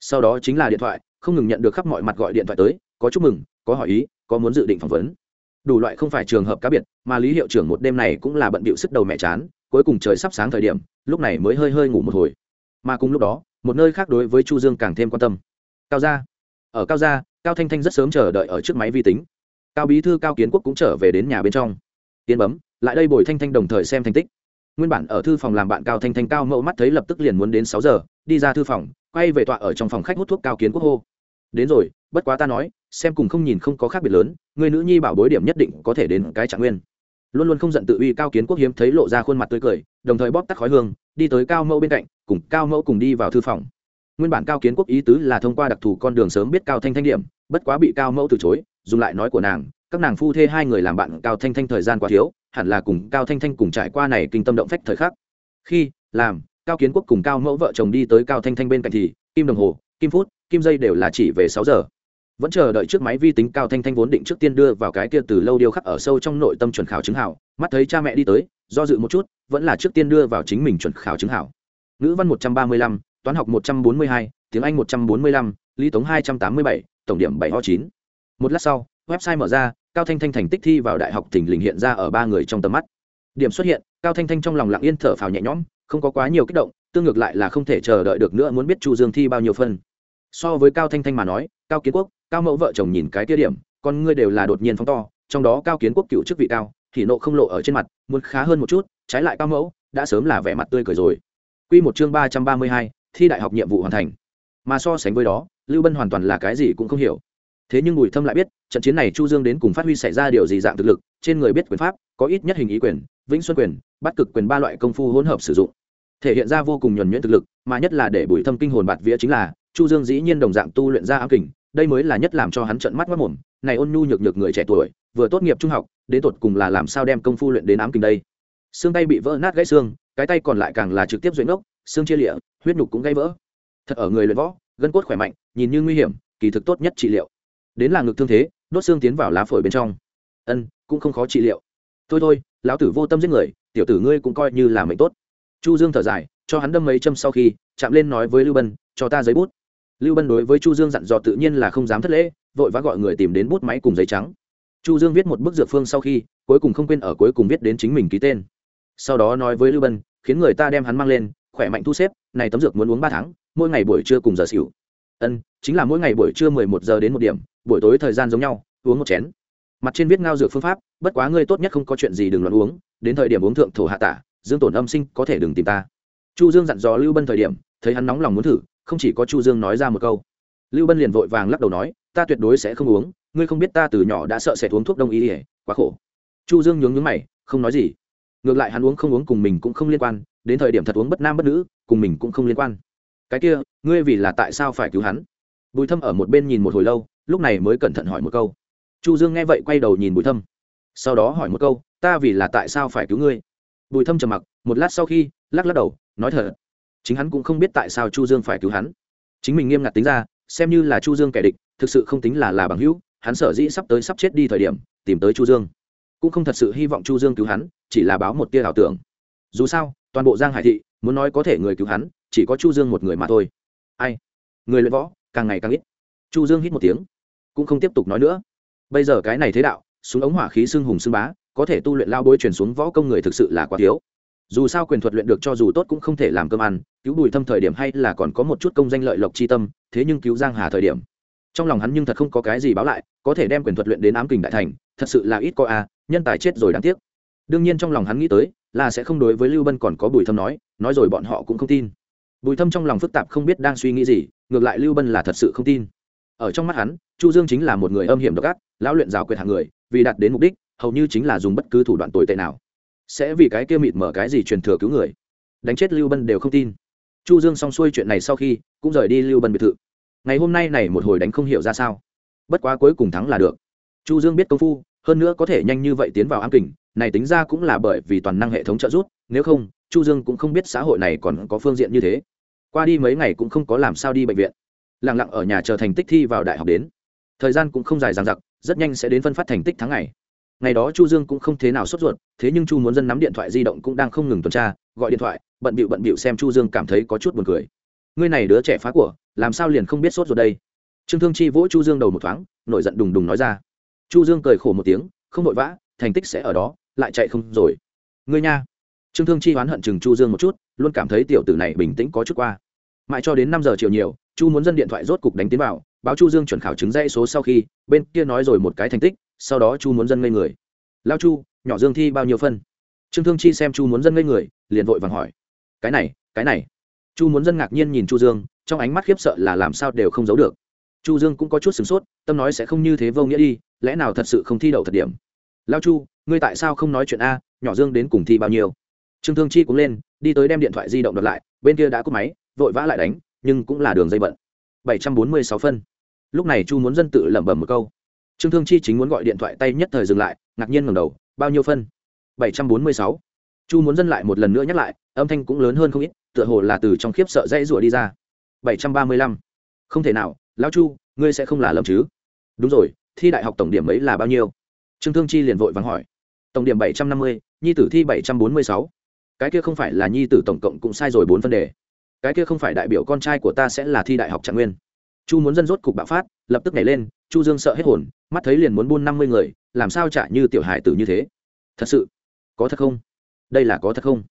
Sau đó chính là điện thoại, không ngừng nhận được khắp mọi mặt gọi điện thoại tới, có chúc mừng, có hỏi ý, có muốn dự định phỏng vấn. Đủ loại không phải trường hợp cá biệt, mà lý hiệu trưởng một đêm này cũng là bận bịu sức đầu mẹ chán cuối cùng trời sắp sáng thời điểm, lúc này mới hơi hơi ngủ một hồi. Mà cùng lúc đó, một nơi khác đối với chu dương càng thêm quan tâm. Cao gia. Ở cao gia, cao thanh thanh rất sớm chờ đợi ở trước máy vi tính. Cao bí thư cao kiến quốc cũng trở về đến nhà bên trong. Tiến bấm, lại đây bồi thanh thanh đồng thời xem thành tích. Nguyên bản ở thư phòng làm bạn cao thanh thanh cao mẫu mắt thấy lập tức liền muốn đến sáu giờ, đi ra thư phòng, quay về tọa ở trong phòng khách hút thuốc cao kiến quốc hô. Đến rồi, bất quá ta nói, xem cùng không nhìn không có khác biệt lớn, người nữ nhi bảo bối điểm nhất định có thể đến cái trạng nguyên luôn luôn không giận tự uy cao kiến quốc hiếm thấy lộ ra khuôn mặt tươi cười, đồng thời bóp tắt khói hương, đi tới cao mẫu bên cạnh, cùng cao mẫu cùng đi vào thư phòng. Nguyên bản cao kiến quốc ý tứ là thông qua đặc thù con đường sớm biết cao thanh thanh điểm, bất quá bị cao mẫu từ chối, dùng lại nói của nàng, các nàng phu thê hai người làm bạn cao thanh thanh thời gian quá thiếu, hẳn là cùng cao thanh thanh cùng trải qua này kinh tâm động phách thời khắc. Khi, làm, cao kiến quốc cùng cao mẫu vợ chồng đi tới cao thanh thanh bên cạnh thì, kim đồng hồ, kim phút, kim dây đều là chỉ về sáu giờ vẫn chờ đợi trước máy vi tính cao thanh thanh vốn định trước tiên đưa vào cái kia từ lâu điêu khắc ở sâu trong nội tâm chuẩn khảo chứng hảo, mắt thấy cha mẹ đi tới, do dự một chút, vẫn là trước tiên đưa vào chính mình chuẩn khảo chứng hảo. Ngữ văn một trăm ba mươi lăm, toán học một trăm bốn mươi hai, tiếng anh một trăm bốn mươi lăm, lý tống hai trăm tám mươi bảy, tổng điểm bảy ho chín. Một lát sau, website mở ra, cao thanh thanh thành tích thi vào đại học thình lình hiện ra ở ba người trong tầm mắt. Điểm xuất hiện, cao thanh thanh trong lòng lặng yên thở phào nhẹ nhõm, không có quá nhiều kích động, tương ngược lại là không thể chờ đợi được nữa muốn biết chu dương thi bao nhiêu phân so với cao thanh thanh mà nói, cao kiến quốc, cao mẫu vợ chồng nhìn cái tia điểm, con ngươi đều là đột nhiên phóng to, trong đó cao kiến quốc cựu chức vị cao, thì nộ không lộ ở trên mặt, muốn khá hơn một chút, trái lại cao mẫu đã sớm là vẻ mặt tươi cười rồi. Quy một chương ba trăm ba mươi hai, thi đại học nhiệm vụ hoàn thành. Mà so sánh với đó, lưu bân hoàn toàn là cái gì cũng không hiểu. Thế nhưng bùi thâm lại biết, trận chiến này chu dương đến cùng phát huy xảy ra điều gì dạng thực lực, trên người biết quyền pháp, có ít nhất hình ý quyền, vĩnh xuân quyền, bắt cực quyền ba loại công phu hỗn hợp sử dụng. Thể hiện ra vô cùng nhuần nhuyễn thực lực, mà nhất là để bùi thâm kinh hồn bạt vía chính là chu dương dĩ nhiên đồng dạng tu luyện ra ám kình, đây mới là nhất làm cho hắn trợn mắt mất mồm, này ôn nhu nhược nhược người trẻ tuổi, vừa tốt nghiệp trung học, đến tột cùng là làm sao đem công phu luyện đến ám kình đây? Xương tay bị vỡ nát gãy xương, cái tay còn lại càng là trực tiếp duyên ngốc, xương chia lịa, huyết nhục cũng gãy vỡ. Thật ở người luyện võ, gân cốt khỏe mạnh, nhìn như nguy hiểm, kỳ thực tốt nhất trị liệu. Đến là ngực thương thế, đốt xương tiến vào lá phổi bên trong. Ân, cũng không khó trị liệu. Thôi thôi, lão tử vô tâm giết người, tiểu tử ngươi cũng coi như là mệnh tốt. Chu dương thở dài, cho hắn đâm mấy châm sau khi, chạm lên nói với lưu bân, cho ta giấy bút lưu bân đối với chu dương dặn dò tự nhiên là không dám thất lễ, vội vã gọi người tìm đến bút máy cùng giấy trắng. Chu dương viết một bức dược phương sau khi, cuối cùng không quên ở cuối cùng viết đến chính mình ký tên. Sau đó nói với lưu bân, khiến người ta đem hắn mang lên, khỏe mạnh thu xếp, này tấm dược muốn uống ba tháng, mỗi ngày buổi trưa cùng giờ xỉu. Ân, chính là mỗi ngày buổi trưa mười một giờ đến một điểm, buổi tối thời gian giống nhau, uống một chén. Mặt trên viết ngao dược phương pháp, bất quá ngươi tốt nhất không có chuyện gì đừng loạn uống, đến thời điểm uống thượng thổ hạ tả, dương tổn âm sinh có thể đừng tìm ta. Chu dương dặn dò lưu bân thời điểm, thấy hắn nóng lòng muốn thử không chỉ có chu dương nói ra một câu. Lưu bân liền vội vàng lắc đầu nói, ta tuyệt đối sẽ không uống, ngươi không biết ta từ nhỏ đã sợ sẽ uống thuốc đông y ỉa quá khổ. Chu dương nhướng nhướng mày, không nói gì. Ngược lại hắn uống không uống cùng mình cũng không liên quan, đến thời điểm thật uống bất nam bất nữ, cùng mình cũng không liên quan. Cái kia, ngươi vì là tại sao phải cứu hắn? Bùi thâm ở một bên nhìn một hồi lâu, lúc này mới cẩn thận hỏi một câu. Chu dương nghe vậy quay đầu nhìn bùi thâm. Sau đó hỏi một câu, ta vì là tại sao phải cứu ngươi? Bùi thâm trầm mặc, một lát sau khi, lắc lắc đầu, nói thật chính hắn cũng không biết tại sao chu dương phải cứu hắn. Chính mình nghiêm ngặt tính ra, xem như là chu dương kẻ địch, thực sự không tính là là bằng hữu, hắn sở dĩ sắp tới sắp chết đi thời điểm, tìm tới chu dương. Cũng không thật sự hy vọng chu dương cứu hắn, chỉ là báo một tia ảo tưởng. Dù sao, toàn bộ giang hải thị, muốn nói có thể người cứu hắn, chỉ có chu dương một người mà thôi. Ai? Người luyện võ, càng ngày càng ít. Chu dương hít một tiếng, cũng không tiếp tục nói nữa. Bây giờ cái này thế đạo, súng ống hỏa khí xương hùng xương bá, có thể tu luyện lao bôi truyền xuống võ công người thực sự là quá thiếu dù sao quyền thuật luyện được cho dù tốt cũng không thể làm cơm ăn, cứu bùi thâm thời điểm hay là còn có một chút công danh lợi lộc chi tâm, thế nhưng cứu giang hà thời điểm. Trong lòng hắn nhưng thật không có cái gì báo lại, có thể đem quyền thuật luyện đến ám kình đại thành, thật sự là ít có a, nhân tài chết rồi đáng tiếc. Đương nhiên trong lòng hắn nghĩ tới, là sẽ không đối với lưu bân còn có bùi thâm nói nói rồi bọn họ cũng không tin. Bùi thâm trong lòng phức tạp không biết đang suy nghĩ gì, ngược lại lưu bân là thật sự không tin. Ở trong mắt hắn, chu dương chính là một người âm hiểm độc ác, lão luyện rào quyệt hạng người, vì đạt đến mục đích, hầu như chính là dùng bất cứ thủ đoạn tồi tệ nào sẽ vì cái kia mịt mở cái gì truyền thừa cứu người. Đánh chết lưu bân đều không tin. Chu dương xong xuôi chuyện này sau khi, cũng rời đi lưu bân biệt thự. Ngày hôm nay này một hồi đánh không hiểu ra sao. Bất quá cuối cùng thắng là được. Chu dương biết công phu, hơn nữa có thể nhanh như vậy tiến vào ám kình, này tính ra cũng là bởi vì toàn năng hệ thống trợ giúp, nếu không, chu dương cũng không biết xã hội này còn có phương diện như thế. Qua đi mấy ngày cũng không có làm sao đi bệnh viện. Lặng lặng ở nhà chờ thành tích thi vào đại học đến. Thời gian cũng không dài dằng dặc, rất nhanh sẽ đến phân phát thành tích tháng ngày ngày đó chu dương cũng không thế nào sốt ruột, thế nhưng chu muốn dân nắm điện thoại di động cũng đang không ngừng tuần tra, gọi điện thoại, bận bịu bận bịu xem chu dương cảm thấy có chút buồn cười. Ngươi này đứa trẻ phá của, làm sao liền không biết sốt ruột đây? Trương thương chi vỗ chu dương đầu một thoáng, nổi giận đùng đùng nói ra. Chu dương cười khổ một tiếng, không vội vã, thành tích sẽ ở đó, lại chạy không rồi. Ngươi nha. Trương thương chi oán hận chừng chu dương một chút, luôn cảm thấy tiểu tử này bình tĩnh có chút qua. Mãi cho đến năm giờ chiều nhiều, chu muốn dân điện thoại rốt cục đánh tiến vào, báo chu dương chuẩn khảo chứng dãy số sau khi, bên kia nói rồi một cái thành tích sau đó chu muốn dân ngây người. Lao chu, nhỏ dương thi bao nhiêu phân? Trương thương chi xem chu muốn dân ngây người, liền vội vàng hỏi. Cái này cái này. Chu muốn dân ngạc nhiên nhìn chu dương, trong ánh mắt khiếp sợ là làm sao đều không giấu được. Chu dương cũng có chút sửng sốt, tâm nói sẽ không như thế vô nghĩa đi, lẽ nào thật sự không thi đậu thật điểm? Lao chu, ngươi tại sao không nói chuyện a, nhỏ dương đến cùng thi bao nhiêu? Trương thương chi cũng lên, đi tới đem điện thoại di động đặt lại, bên kia đã cúp máy, vội vã lại đánh, nhưng cũng là đường dây bận. 746 phân. Lúc này chu muốn dân tự lẩm bẩm một câu trương thương chi chính muốn gọi điện thoại tay nhất thời dừng lại ngạc nhiên ngẩng đầu bao nhiêu phân? 746. chu muốn dân lại một lần nữa nhắc lại âm thanh cũng lớn hơn không ít tựa hồ là từ trong khiếp sợ dãy rủa đi ra. 735. không thể nào lão chu ngươi sẽ không là lầm chứ? Đúng rồi thi đại học tổng điểm ấy là bao nhiêu? Trương thương chi liền vội vắng hỏi. Tổng điểm 750, nhi tử thi 746. cái kia không phải là nhi tử tổng cộng cũng sai rồi bốn phân đề. Cái kia không phải đại biểu con trai của ta sẽ là thi đại học trạng nguyên. Chu muốn dân rốt cục bạo phát lập tức nhảy lên chu dương sợ hết hồn, mắt thấy liền muốn buôn năm mươi người, làm sao trả như tiểu hải tử như thế? Thật sự, có thật không? Đây là có thật không?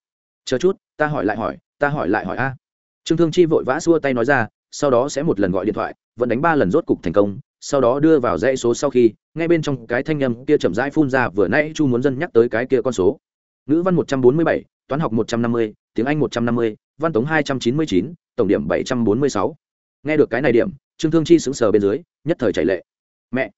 Chờ chút, ta hỏi lại hỏi, ta hỏi lại hỏi a. Trương thương chi vội vã xua tay nói ra, sau đó sẽ một lần gọi điện thoại, vẫn đánh ba lần rốt cục thành công, sau đó đưa vào dãy số sau khi, ngay bên trong cái thanh âm kia chậm rãi phun ra, vừa nãy chu muốn dân nhắc tới cái kia con số. Ngữ văn một trăm bốn mươi bảy, toán học một trăm năm mươi, tiếng anh một trăm năm mươi, văn tống hai trăm chín mươi chín, tổng điểm bảy trăm bốn mươi sáu. Nghe được cái này điểm, trương thương chi sững sờ bên dưới, nhất thời chạy lệ mẹ.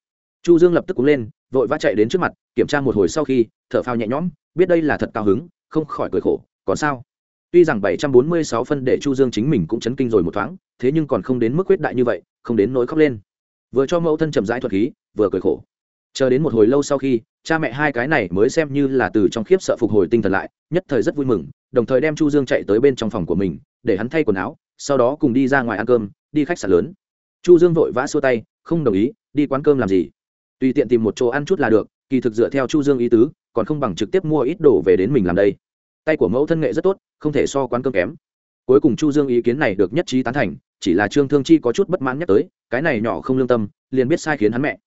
Chu dương lập tức cúng lên, vội vã chạy đến trước mặt, kiểm tra một hồi sau khi, thở phao nhẹ nhõm, biết đây là thật cao hứng, không khỏi cười khổ, còn sao? Tuy rằng 746 phân để chu dương chính mình cũng chấn kinh rồi một thoáng, thế nhưng còn không đến mức quyết đại như vậy, không đến nỗi khóc lên. Vừa cho mẫu thân chậm rãi thuật khí, vừa cười khổ. Chờ đến một hồi lâu sau khi, cha mẹ hai cái này mới xem như là từ trong khiếp sợ phục hồi tinh thần lại, nhất thời rất vui mừng, đồng thời đem chu dương chạy tới bên trong phòng của mình, để hắn thay quần áo, sau đó cùng đi ra ngoài ăn cơm, đi khách sạn lớn. Chu dương vội vã xua tay, không đồng ý đi quán cơm làm gì? Tùy tiện tìm một chỗ ăn chút là được, kỳ thực dựa theo chu dương ý tứ, còn không bằng trực tiếp mua ít đồ về đến mình làm đây. Tay của mẫu thân nghệ rất tốt, không thể so quán cơm kém. Cuối cùng chu dương ý kiến này được nhất trí tán thành, chỉ là trương thương chi có chút bất mãn nhắc tới, cái này nhỏ không lương tâm, liền biết sai khiến hắn mẹ.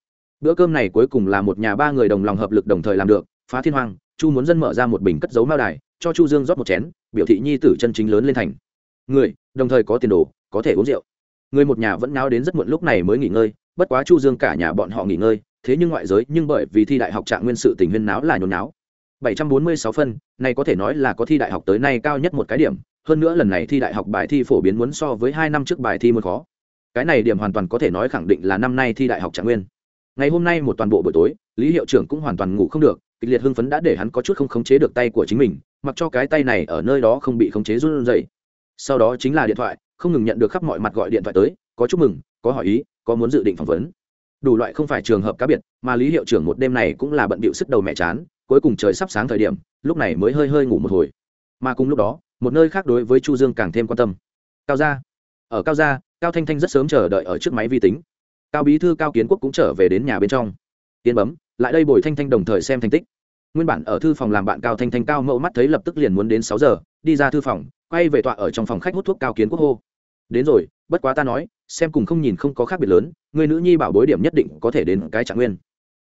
Bữa cơm này cuối cùng là một nhà ba người đồng lòng hợp lực đồng thời làm được, phá thiên hoàng chu muốn dân mở ra một bình cất dấu mao đài, cho chu dương rót một chén, biểu thị nhi tử chân chính lớn lên thành. Người, đồng thời có tiền đồ, có thể uống rượu. Người một nhà vẫn náo đến rất muộn lúc này mới nghỉ ngơi bất quá chu dương cả nhà bọn họ nghỉ ngơi, thế nhưng ngoại giới nhưng bởi vì thi đại học trạng nguyên sự tình huyên náo là nhốn náo 746 phân, này có thể nói là có thi đại học tới nay cao nhất một cái điểm, hơn nữa lần này thi đại học bài thi phổ biến muốn so với hai năm trước bài thi muốn khó. Cái này điểm hoàn toàn có thể nói khẳng định là năm nay thi đại học trạng nguyên. Ngày hôm nay một toàn bộ buổi tối, lý hiệu trưởng cũng hoàn toàn ngủ không được, kịch liệt hưng phấn đã để hắn có chút không khống chế được tay của chính mình, mặc cho cái tay này ở nơi đó không bị khống chế run rẩy. Sau đó chính là điện thoại, không ngừng nhận được khắp mọi mặt gọi điện thoại tới, có chúc mừng, có hỏi ý có muốn dự định phỏng vấn. Đủ loại không phải trường hợp cá biệt, mà lý hiệu trưởng một đêm này cũng là bận bịu sức đầu mẹ chán, cuối cùng trời sắp sáng thời điểm, lúc này mới hơi hơi ngủ một hồi. Mà cùng lúc đó, một nơi khác đối với chu dương càng thêm quan tâm. Cao gia. Ở cao gia, cao thanh thanh rất sớm chờ đợi ở trước máy vi tính. Cao bí thư, cao kiến quốc cũng trở về đến nhà bên trong. Tiến bấm, lại đây bồi thanh thanh đồng thời xem thành tích. Nguyên bản ở thư phòng làm bạn cao thanh thanh cao mẫu mắt thấy lập tức liền muốn đến sáu giờ, đi ra thư phòng, quay về tọa ở trong phòng khách hút thuốc cao kiến quốc hô đến rồi, bất quá ta nói, xem cùng không nhìn không có khác biệt lớn, người nữ nhi bảo bối điểm nhất định có thể đến cái trạng nguyên.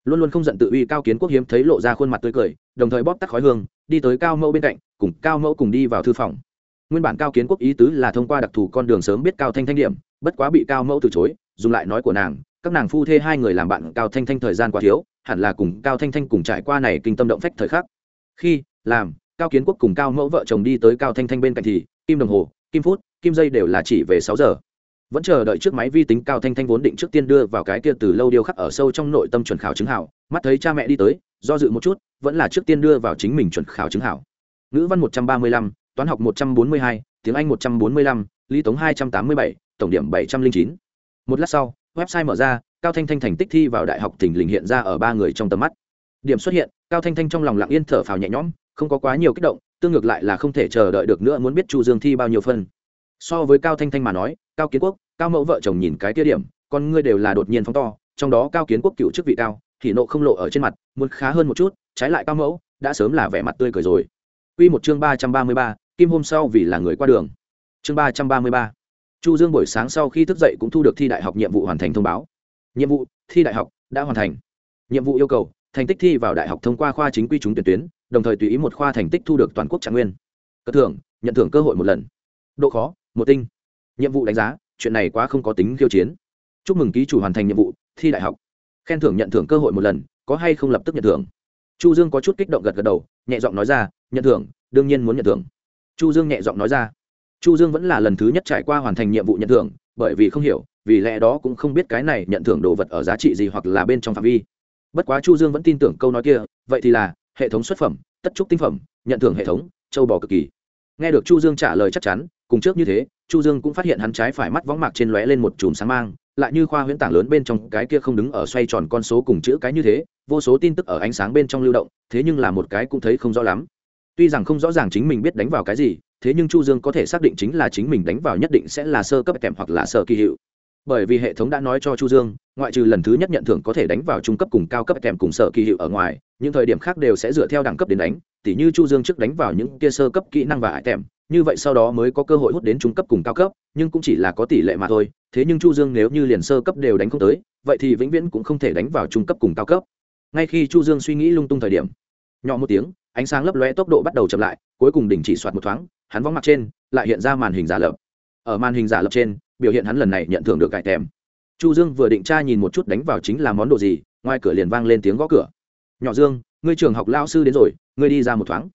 Luôn luôn không giận tự uy cao kiến quốc hiếm thấy lộ ra khuôn mặt tươi cười, đồng thời bóp tắt khói hương, đi tới cao mẫu bên cạnh, cùng cao mẫu cùng đi vào thư phòng. Nguyên bản cao kiến quốc ý tứ là thông qua đặc thù con đường sớm biết cao thanh thanh điểm, bất quá bị cao mẫu từ chối, dùng lại nói của nàng, các nàng phu thê hai người làm bạn cao thanh thanh thời gian quá thiếu, hẳn là cùng cao thanh thanh cùng trải qua này kinh tâm động phách thời khắc. Khi, làm, cao kiến quốc cùng cao mẫu vợ chồng đi tới cao thanh thanh bên cạnh thì, kim đồng hồ kim phút, kim dây đều là chỉ về sáu giờ. Vẫn chờ đợi trước máy vi tính cao thanh thanh vốn định trước tiên đưa vào cái kia từ lâu điêu khắc ở sâu trong nội tâm chuẩn khảo chứng hảo, mắt thấy cha mẹ đi tới, do dự một chút, vẫn là trước tiên đưa vào chính mình chuẩn khảo chứng hảo. Ngữ văn một trăm ba mươi lăm, toán học một trăm bốn mươi hai, tiếng anh một trăm bốn mươi lăm, lý tống hai trăm tám mươi bảy, tổng điểm bảy trăm linh chín. Một lát sau, website mở ra, cao thanh thanh thành tích thi vào đại học tỉnh lình hiện ra ở ba người trong tầm mắt. Điểm xuất hiện, cao thanh thanh trong lòng lặng yên thở phào nhẹ nhõm, không có quá nhiều kích động tương ngược lại là không thể chờ đợi được nữa muốn biết chu dương thi bao nhiêu phân so với cao thanh thanh mà nói cao kiến quốc cao mẫu vợ chồng nhìn cái tia điểm con ngươi đều là đột nhiên phóng to trong đó cao kiến quốc cựu chức vị cao thì nộ không lộ ở trên mặt muốn khá hơn một chút trái lại cao mẫu đã sớm là vẻ mặt tươi cười rồi Quy một chương ba trăm ba mươi ba, kim hôm sau vì là người qua đường. Chương ba trăm ba mươi ba. Chu Dương buổi sáng sau khi thức dậy cũng thu được thi đại học nhiệm vụ hoàn thành thông báo. Nhiệm vụ, thi đại học đã hoàn thành. Nhiệm vụ yêu cầu, thành tích thi vào đại học thông qua khoa chính quy trúng tuyển tuyến, đồng thời tùy ý một khoa thành tích thu được toàn quốc trạng nguyên. Cất thưởng, nhận thưởng cơ hội một lần. Độ khó, một tinh. nhiệm vụ đánh giá chuyện này quá không có tính khiêu chiến chúc mừng ký chủ hoàn thành nhiệm vụ thi đại học khen thưởng nhận thưởng cơ hội một lần có hay không lập tức nhận thưởng chu dương có chút kích động gật gật đầu nhẹ giọng nói ra nhận thưởng đương nhiên muốn nhận thưởng chu dương nhẹ giọng nói ra chu dương vẫn là lần thứ nhất trải qua hoàn thành nhiệm vụ nhận thưởng bởi vì không hiểu vì lẽ đó cũng không biết cái này nhận thưởng đồ vật ở giá trị gì hoặc là bên trong phạm vi bất quá chu dương vẫn tin tưởng câu nói kia vậy thì là hệ thống xuất phẩm, tất trúc tinh phẩm, nhận thưởng hệ thống, châu bò cực kỳ. Nghe được chu dương trả lời chắc chắn, cùng trước như thế, chu dương cũng phát hiện hắn trái phải mắt võng mạc trên lóe lên một chùm sáng mang, lại như khoa huyễn tảng lớn bên trong, cái kia không đứng ở xoay tròn con số cùng chữ cái như thế, vô số tin tức ở ánh sáng bên trong lưu động, thế nhưng là một cái cũng thấy không rõ lắm. Tuy rằng không rõ ràng chính mình biết đánh vào cái gì, thế nhưng chu dương có thể xác định chính là chính mình đánh vào nhất định sẽ là sơ cấp kèm hoặc là sơ kỳ hiệu bởi vì hệ thống đã nói cho chu dương, ngoại trừ lần thứ nhất nhận thưởng có thể đánh vào trung cấp cùng cao cấp kèm cùng sở kỳ hiệu ở ngoài, những thời điểm khác đều sẽ dựa theo đẳng cấp đến đánh, tỉ như chu dương trước đánh vào những kia sơ cấp kỹ năng và ải tèm như vậy sau đó mới có cơ hội hút đến trung cấp cùng cao cấp, nhưng cũng chỉ là có tỷ lệ mà thôi, thế nhưng chu dương nếu như liền sơ cấp đều đánh không tới, vậy thì vĩnh viễn cũng không thể đánh vào trung cấp cùng cao cấp. Ngay khi chu dương suy nghĩ lung tung thời điểm, nhỏ một tiếng, ánh sáng lấp lóe tốc độ bắt đầu chậm lại, cuối cùng đỉnh chỉ soạt một thoáng, hắn vóng mặt trên, lại hiện ra màn hình giả lập. Ở màn hình giả lập trên biểu hiện hắn lần này nhận thưởng được cải tèm. Chu dương vừa định tra nhìn một chút đánh vào chính là món đồ gì, ngoài cửa liền vang lên tiếng gõ cửa. Nhỏ dương, ngươi trường học lao sư đến rồi, ngươi đi ra một thoáng.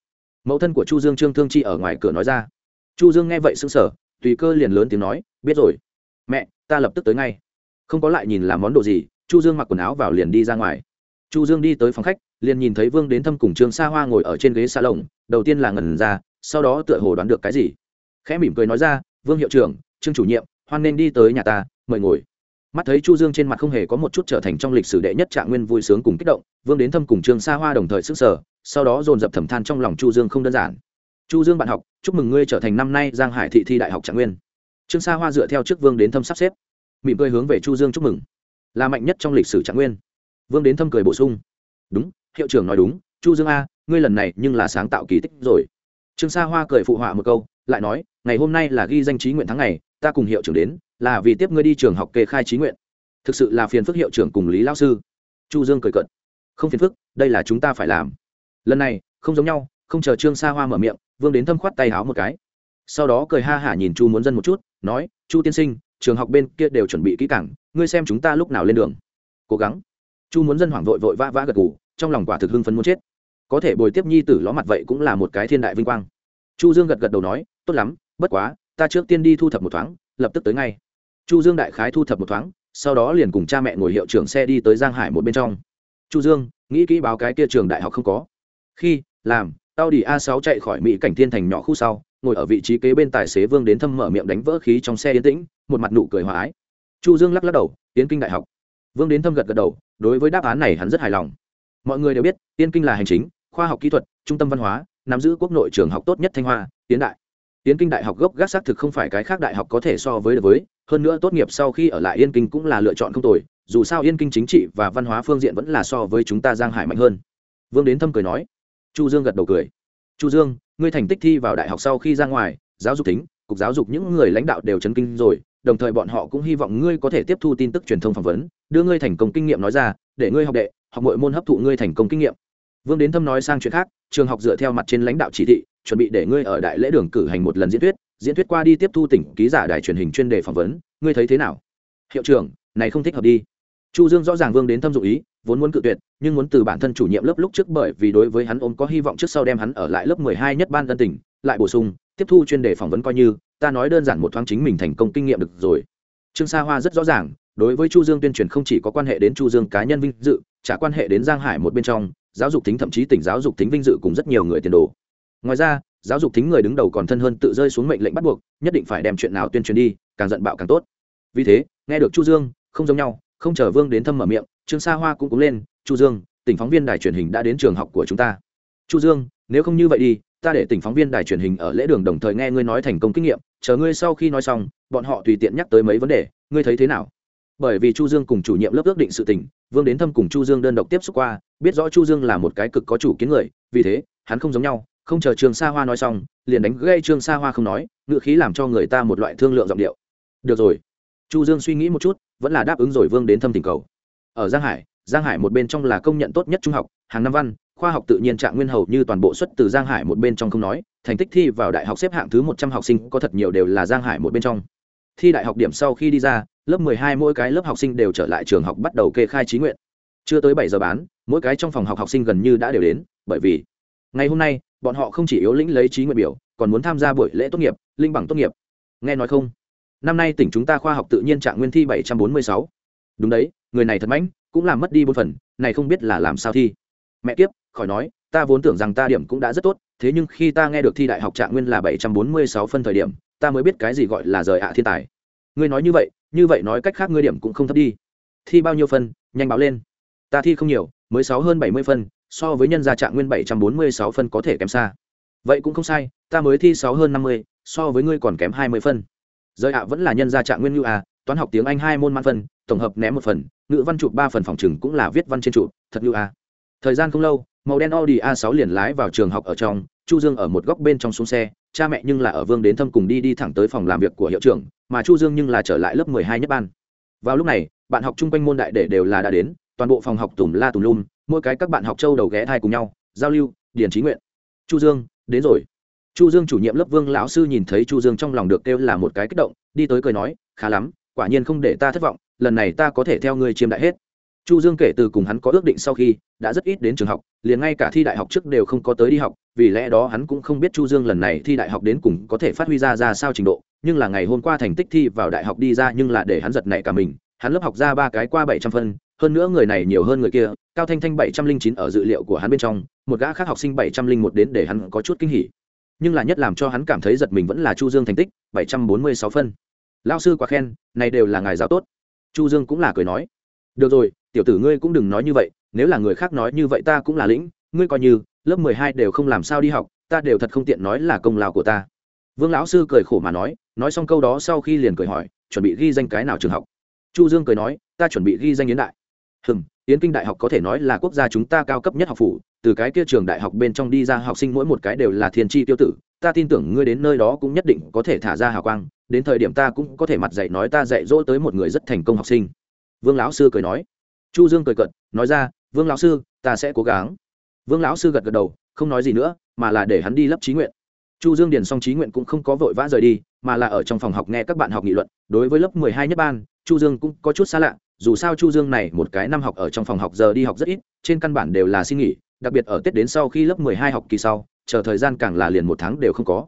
Mẫu thân của chu dương trương thương chi ở ngoài cửa nói ra. Chu dương nghe vậy sững sờ, tùy cơ liền lớn tiếng nói, biết rồi. Mẹ, ta lập tức tới ngay. Không có lại nhìn là món đồ gì, chu dương mặc quần áo vào liền đi ra ngoài. Chu dương đi tới phòng khách, liền nhìn thấy vương đến thâm cùng trương sa hoa ngồi ở trên ghế xa lồng đầu tiên là ngẩn ra, sau đó tựa hồ đoán được cái gì. Khẽ mỉm cười nói ra, vương hiệu trưởng, trương chủ nhiệm hoan nên đi tới nhà ta, mời ngồi. Mắt thấy chu dương trên mặt không hề có một chút trở thành trong lịch sử đệ nhất trạng nguyên vui sướng cùng kích động, vương đến thâm cùng trương sa hoa đồng thời sức sở sau đó dồn dập thẩm than trong lòng chu dương không đơn giản. Chu dương bạn học, chúc mừng ngươi trở thành năm nay giang hải thị thi đại học trạng nguyên. Trương sa hoa dựa theo trước vương đến thâm sắp xếp, mỉm cười hướng về chu dương chúc mừng. Là mạnh nhất trong lịch sử trạng nguyên. Vương đến thâm cười bổ sung. Đúng, hiệu trưởng nói đúng, chu dương a, ngươi lần này nhưng là sáng tạo kỳ tích rồi. Trương sa hoa cười phụ họa một câu, lại nói, ngày hôm nay là ghi danh trí nguyện tháng này ta cùng hiệu trưởng đến, là vì tiếp ngươi đi trường học kê khai trí nguyện. Thực sự là phiền phức hiệu trưởng cùng lý lao sư. Chu dương cười cận không phiền phức, đây là chúng ta phải làm. Lần này, không giống nhau, không chờ trương sa hoa mở miệng, vương đến thâm khoát tay háo một cái. Sau đó cười ha hả nhìn chu muốn dân một chút, nói, chu tiên sinh, trường học bên kia đều chuẩn bị kỹ cảng ngươi xem chúng ta lúc nào lên đường. Cố gắng. Chu muốn dân hoảng vội vội vã vã gật gù, trong lòng quả thực hưng phấn muốn chết. Có thể bồi tiếp nhi tử ló mặt vậy cũng là một cái thiên đại vinh quang. Chu dương gật gật đầu nói, tốt lắm, bất quá ta trước tiên đi thu thập một thoáng, lập tức tới ngay. Chu dương đại khái thu thập một thoáng, sau đó liền cùng cha mẹ ngồi hiệu trưởng xe đi tới giang hải một bên trong. Chu dương, nghĩ kỹ báo cái kia trường đại học không có. Khi, làm, tao đi a 6 chạy khỏi mỹ cảnh thiên thành nhỏ khu sau, ngồi ở vị trí kế bên tài xế vương đến thâm mở miệng đánh vỡ khí trong xe yên tĩnh, một mặt nụ cười hòa ái. Chu dương lắc lắc đầu tiến kinh đại học. Vương đến thâm gật gật đầu, đối với đáp án này hắn rất hài lòng. Mọi người đều biết, tiên kinh là hành chính, khoa học kỹ thuật, trung tâm văn hóa, nắm giữ quốc nội trường học tốt nhất thanh hoa, tiến đại tiến kinh đại học gốc gác xác thực không phải cái khác đại học có thể so với được với, hơn nữa tốt nghiệp sau khi ở lại yên kinh cũng là lựa chọn không tồi, dù sao yên kinh chính trị và văn hóa phương diện vẫn là so với chúng ta giang hải mạnh hơn. Vương đến thâm cười nói. Chu dương gật đầu cười. Chu dương, ngươi thành tích thi vào đại học sau khi ra ngoài, giáo dục tính, cục giáo dục những người lãnh đạo đều chấn kinh rồi, đồng thời bọn họ cũng hy vọng ngươi có thể tiếp thu tin tức truyền thông phỏng vấn, đưa ngươi thành công kinh nghiệm nói ra, để ngươi học đệ, học mọi môn hấp thụ ngươi thành công kinh nghiệm vương đến thâm nói sang chuyện khác, trường học dựa theo mặt trên lãnh đạo chỉ thị, chuẩn bị để ngươi ở đại lễ đường cử hành một lần diễn thuyết. Diễn thuyết qua đi tiếp thu tỉnh ký giả đài truyền hình chuyên đề phỏng vấn, ngươi thấy thế nào? Hiệu trưởng, này không thích hợp đi. Chu dương rõ ràng vương đến thâm dụng ý, vốn muốn cự tuyệt, nhưng muốn từ bản thân chủ nhiệm lớp lúc trước bởi vì đối với hắn ôm có hy vọng trước sau đem hắn ở lại lớp 12 nhất ban tân tỉnh, lại bổ sung, tiếp thu chuyên đề phỏng vấn coi như, ta nói đơn giản một thoáng chính mình thành công kinh nghiệm được rồi. Trương sa hoa rất rõ ràng, đối với chu dương tuyên truyền không chỉ có quan hệ đến chu dương cá nhân vinh dự trả quan hệ đến giang hải một bên trong, giáo dục tính thậm chí tỉnh giáo dục tính vinh dự cùng rất nhiều người tiền đồ. Ngoài ra, giáo dục tính người đứng đầu còn thân hơn tự rơi xuống mệnh lệnh bắt buộc, nhất định phải đem chuyện nào tuyên truyền đi, càng giận bạo càng tốt. Vì thế, nghe được chu dương, không giống nhau, không chờ vương đến thâm mở miệng, trương sa hoa cũng cúng lên, chu dương, tỉnh phóng viên đài truyền hình đã đến trường học của chúng ta. Chu dương, nếu không như vậy đi, ta để tỉnh phóng viên đài truyền hình ở lễ đường đồng thời nghe ngươi nói thành công kinh nghiệm, chờ ngươi sau khi nói xong, bọn họ tùy tiện nhắc tới mấy vấn đề, ngươi thấy thế nào? Bởi vì chu dương cùng chủ nhiệm lớp ước định sự tình, vương đến thâm cùng chu dương đơn độc tiếp xúc qua, biết rõ chu dương là một cái cực có chủ kiến người, vì thế, hắn không giống nhau, không chờ trường sa hoa nói xong, liền đánh gây trương sa hoa không nói ngựa khí làm cho người ta một loại thương lượng giọng điệu. Được rồi. Chu dương suy nghĩ một chút, vẫn là đáp ứng rồi vương đến thâm tình cầu. Ở giang hải giang hải một bên trong là công nhận tốt nhất trung học, hàng năm văn, khoa học tự nhiên trạng nguyên hầu như toàn bộ xuất từ giang hải một bên trong không nói, thành tích thi vào đại học xếp hạng thứ một trăm học sinh có thật nhiều đều là giang hải một bên trong. Thi đại học điểm sau khi đi ra lớp mười hai mỗi cái lớp học sinh đều trở lại trường học bắt đầu kê khai trí nguyện. Chưa tới bảy giờ bán, mỗi cái trong phòng học học sinh gần như đã đều đến, bởi vì ngày hôm nay, bọn họ không chỉ yếu lĩnh lấy trí nguyện biểu, còn muốn tham gia buổi lễ tốt nghiệp, linh bằng tốt nghiệp. Nghe nói không? Năm nay tỉnh chúng ta khoa học tự nhiên trạng nguyên thi bảy trăm bốn mươi sáu. Đúng đấy, người này thật mãnh, cũng làm mất đi bốn phần, này không biết là làm sao thi. Mẹ kiếp, khỏi nói, ta vốn tưởng rằng ta điểm cũng đã rất tốt, thế nhưng khi ta nghe được thi đại học trạng nguyên là bảy trăm bốn mươi sáu phân thời điểm, ta mới biết cái gì gọi là rời ạ thiên tài. Ngươi nói như vậy như vậy nói cách khác ngươi điểm cũng không thấp đi. Thi bao nhiêu phân? Nhanh báo lên. Ta thi không nhiều, mới sáu hơn bảy mươi phân, so với nhân gia trạng nguyên bảy trăm bốn mươi sáu phân có thể kém xa. Vậy cũng không sai, ta mới thi sáu hơn năm mươi, so với ngươi còn kém hai mươi phân. Giới ạ vẫn là nhân gia trạng nguyên ngữ à toán học tiếng anh hai môn man phân, tổng hợp ném một phần, ngữ văn chụp ba phần phòng chừng cũng là viết văn trên trụ thật ngữ à. Thời gian không lâu, màu đen audi a 6 liền lái vào trường học ở trong, chu dương ở một góc bên trong xuống xe cha mẹ nhưng là ở vương đến thâm cùng đi đi thẳng tới phòng làm việc của hiệu trưởng, mà chu dương nhưng là trở lại lớp 12 nhất ban. Vào lúc này, bạn học chung quanh môn đại để đều là đã đến, toàn bộ phòng học tùm la tùm lum, mỗi cái các bạn học châu đầu ghé thai cùng nhau, giao lưu, điển trí nguyện. Chu dương, đến rồi. Chu dương chủ nhiệm lớp vương lão sư nhìn thấy chu dương trong lòng được kêu là một cái kích động, đi tới cười nói, khá lắm, quả nhiên không để ta thất vọng, lần này ta có thể theo ngươi chiêm đại hết chu dương kể từ cùng hắn có ước định sau khi, đã rất ít đến trường học, liền ngay cả thi đại học trước đều không có tới đi học, vì lẽ đó hắn cũng không biết chu dương lần này thi đại học đến cùng có thể phát huy ra ra sao trình độ, nhưng là ngày hôm qua thành tích thi vào đại học đi ra nhưng là để hắn giật nảy cả mình, hắn lớp học ra ba cái qua bảy trăm phân, hơn nữa người này nhiều hơn người kia, cao thanh thanh bảy trăm linh chín ở dự liệu của hắn bên trong, một gã khác học sinh bảy trăm linh một đến để hắn có chút kinh hỉ. Nhưng là nhất làm cho hắn cảm thấy giật mình vẫn là chu dương thành tích, bảy trăm bốn mươi sáu phân. Lao sư quá khen, này đều là ngài giáo tốt. Chu dương cũng là cười nói. Được rồi tiểu tử ngươi cũng đừng nói như vậy, nếu là người khác nói như vậy ta cũng là lĩnh, ngươi coi như, lớp mười hai đều không làm sao đi học, ta đều thật không tiện nói là công lao của ta. Vương lão sư cười khổ mà nói nói xong câu đó sau khi liền cười hỏi, chuẩn bị ghi danh cái nào trường học? Chu dương cười nói, ta chuẩn bị ghi danh yến đại. Hừm, yến kinh đại học có thể nói là quốc gia chúng ta cao cấp nhất học phủ, từ cái kia trường đại học bên trong đi ra học sinh mỗi một cái đều là thiên tri tiêu tử, ta tin tưởng ngươi đến nơi đó cũng nhất định có thể thả ra hào quang, đến thời điểm ta cũng có thể mặt dạy nói ta dạy dỗ tới một người rất thành công học sinh. Vương lão sư cười nói chu dương cười cợt, nói ra, vương lão sư, ta sẽ cố gắng. Vương lão sư gật gật đầu, không nói gì nữa, mà là để hắn đi lấp trí nguyện. Chu dương điền xong trí nguyện cũng không có vội vã rời đi, mà là ở trong phòng học nghe các bạn học nghị luận. Đối với lớp 12 nhất ban, chu dương cũng có chút xa lạ, dù sao chu dương này một cái năm học ở trong phòng học giờ đi học rất ít, trên căn bản đều là xin nghỉ, đặc biệt ở tết đến sau khi lớp 12 học kỳ sau, chờ thời gian càng là liền một tháng đều không có.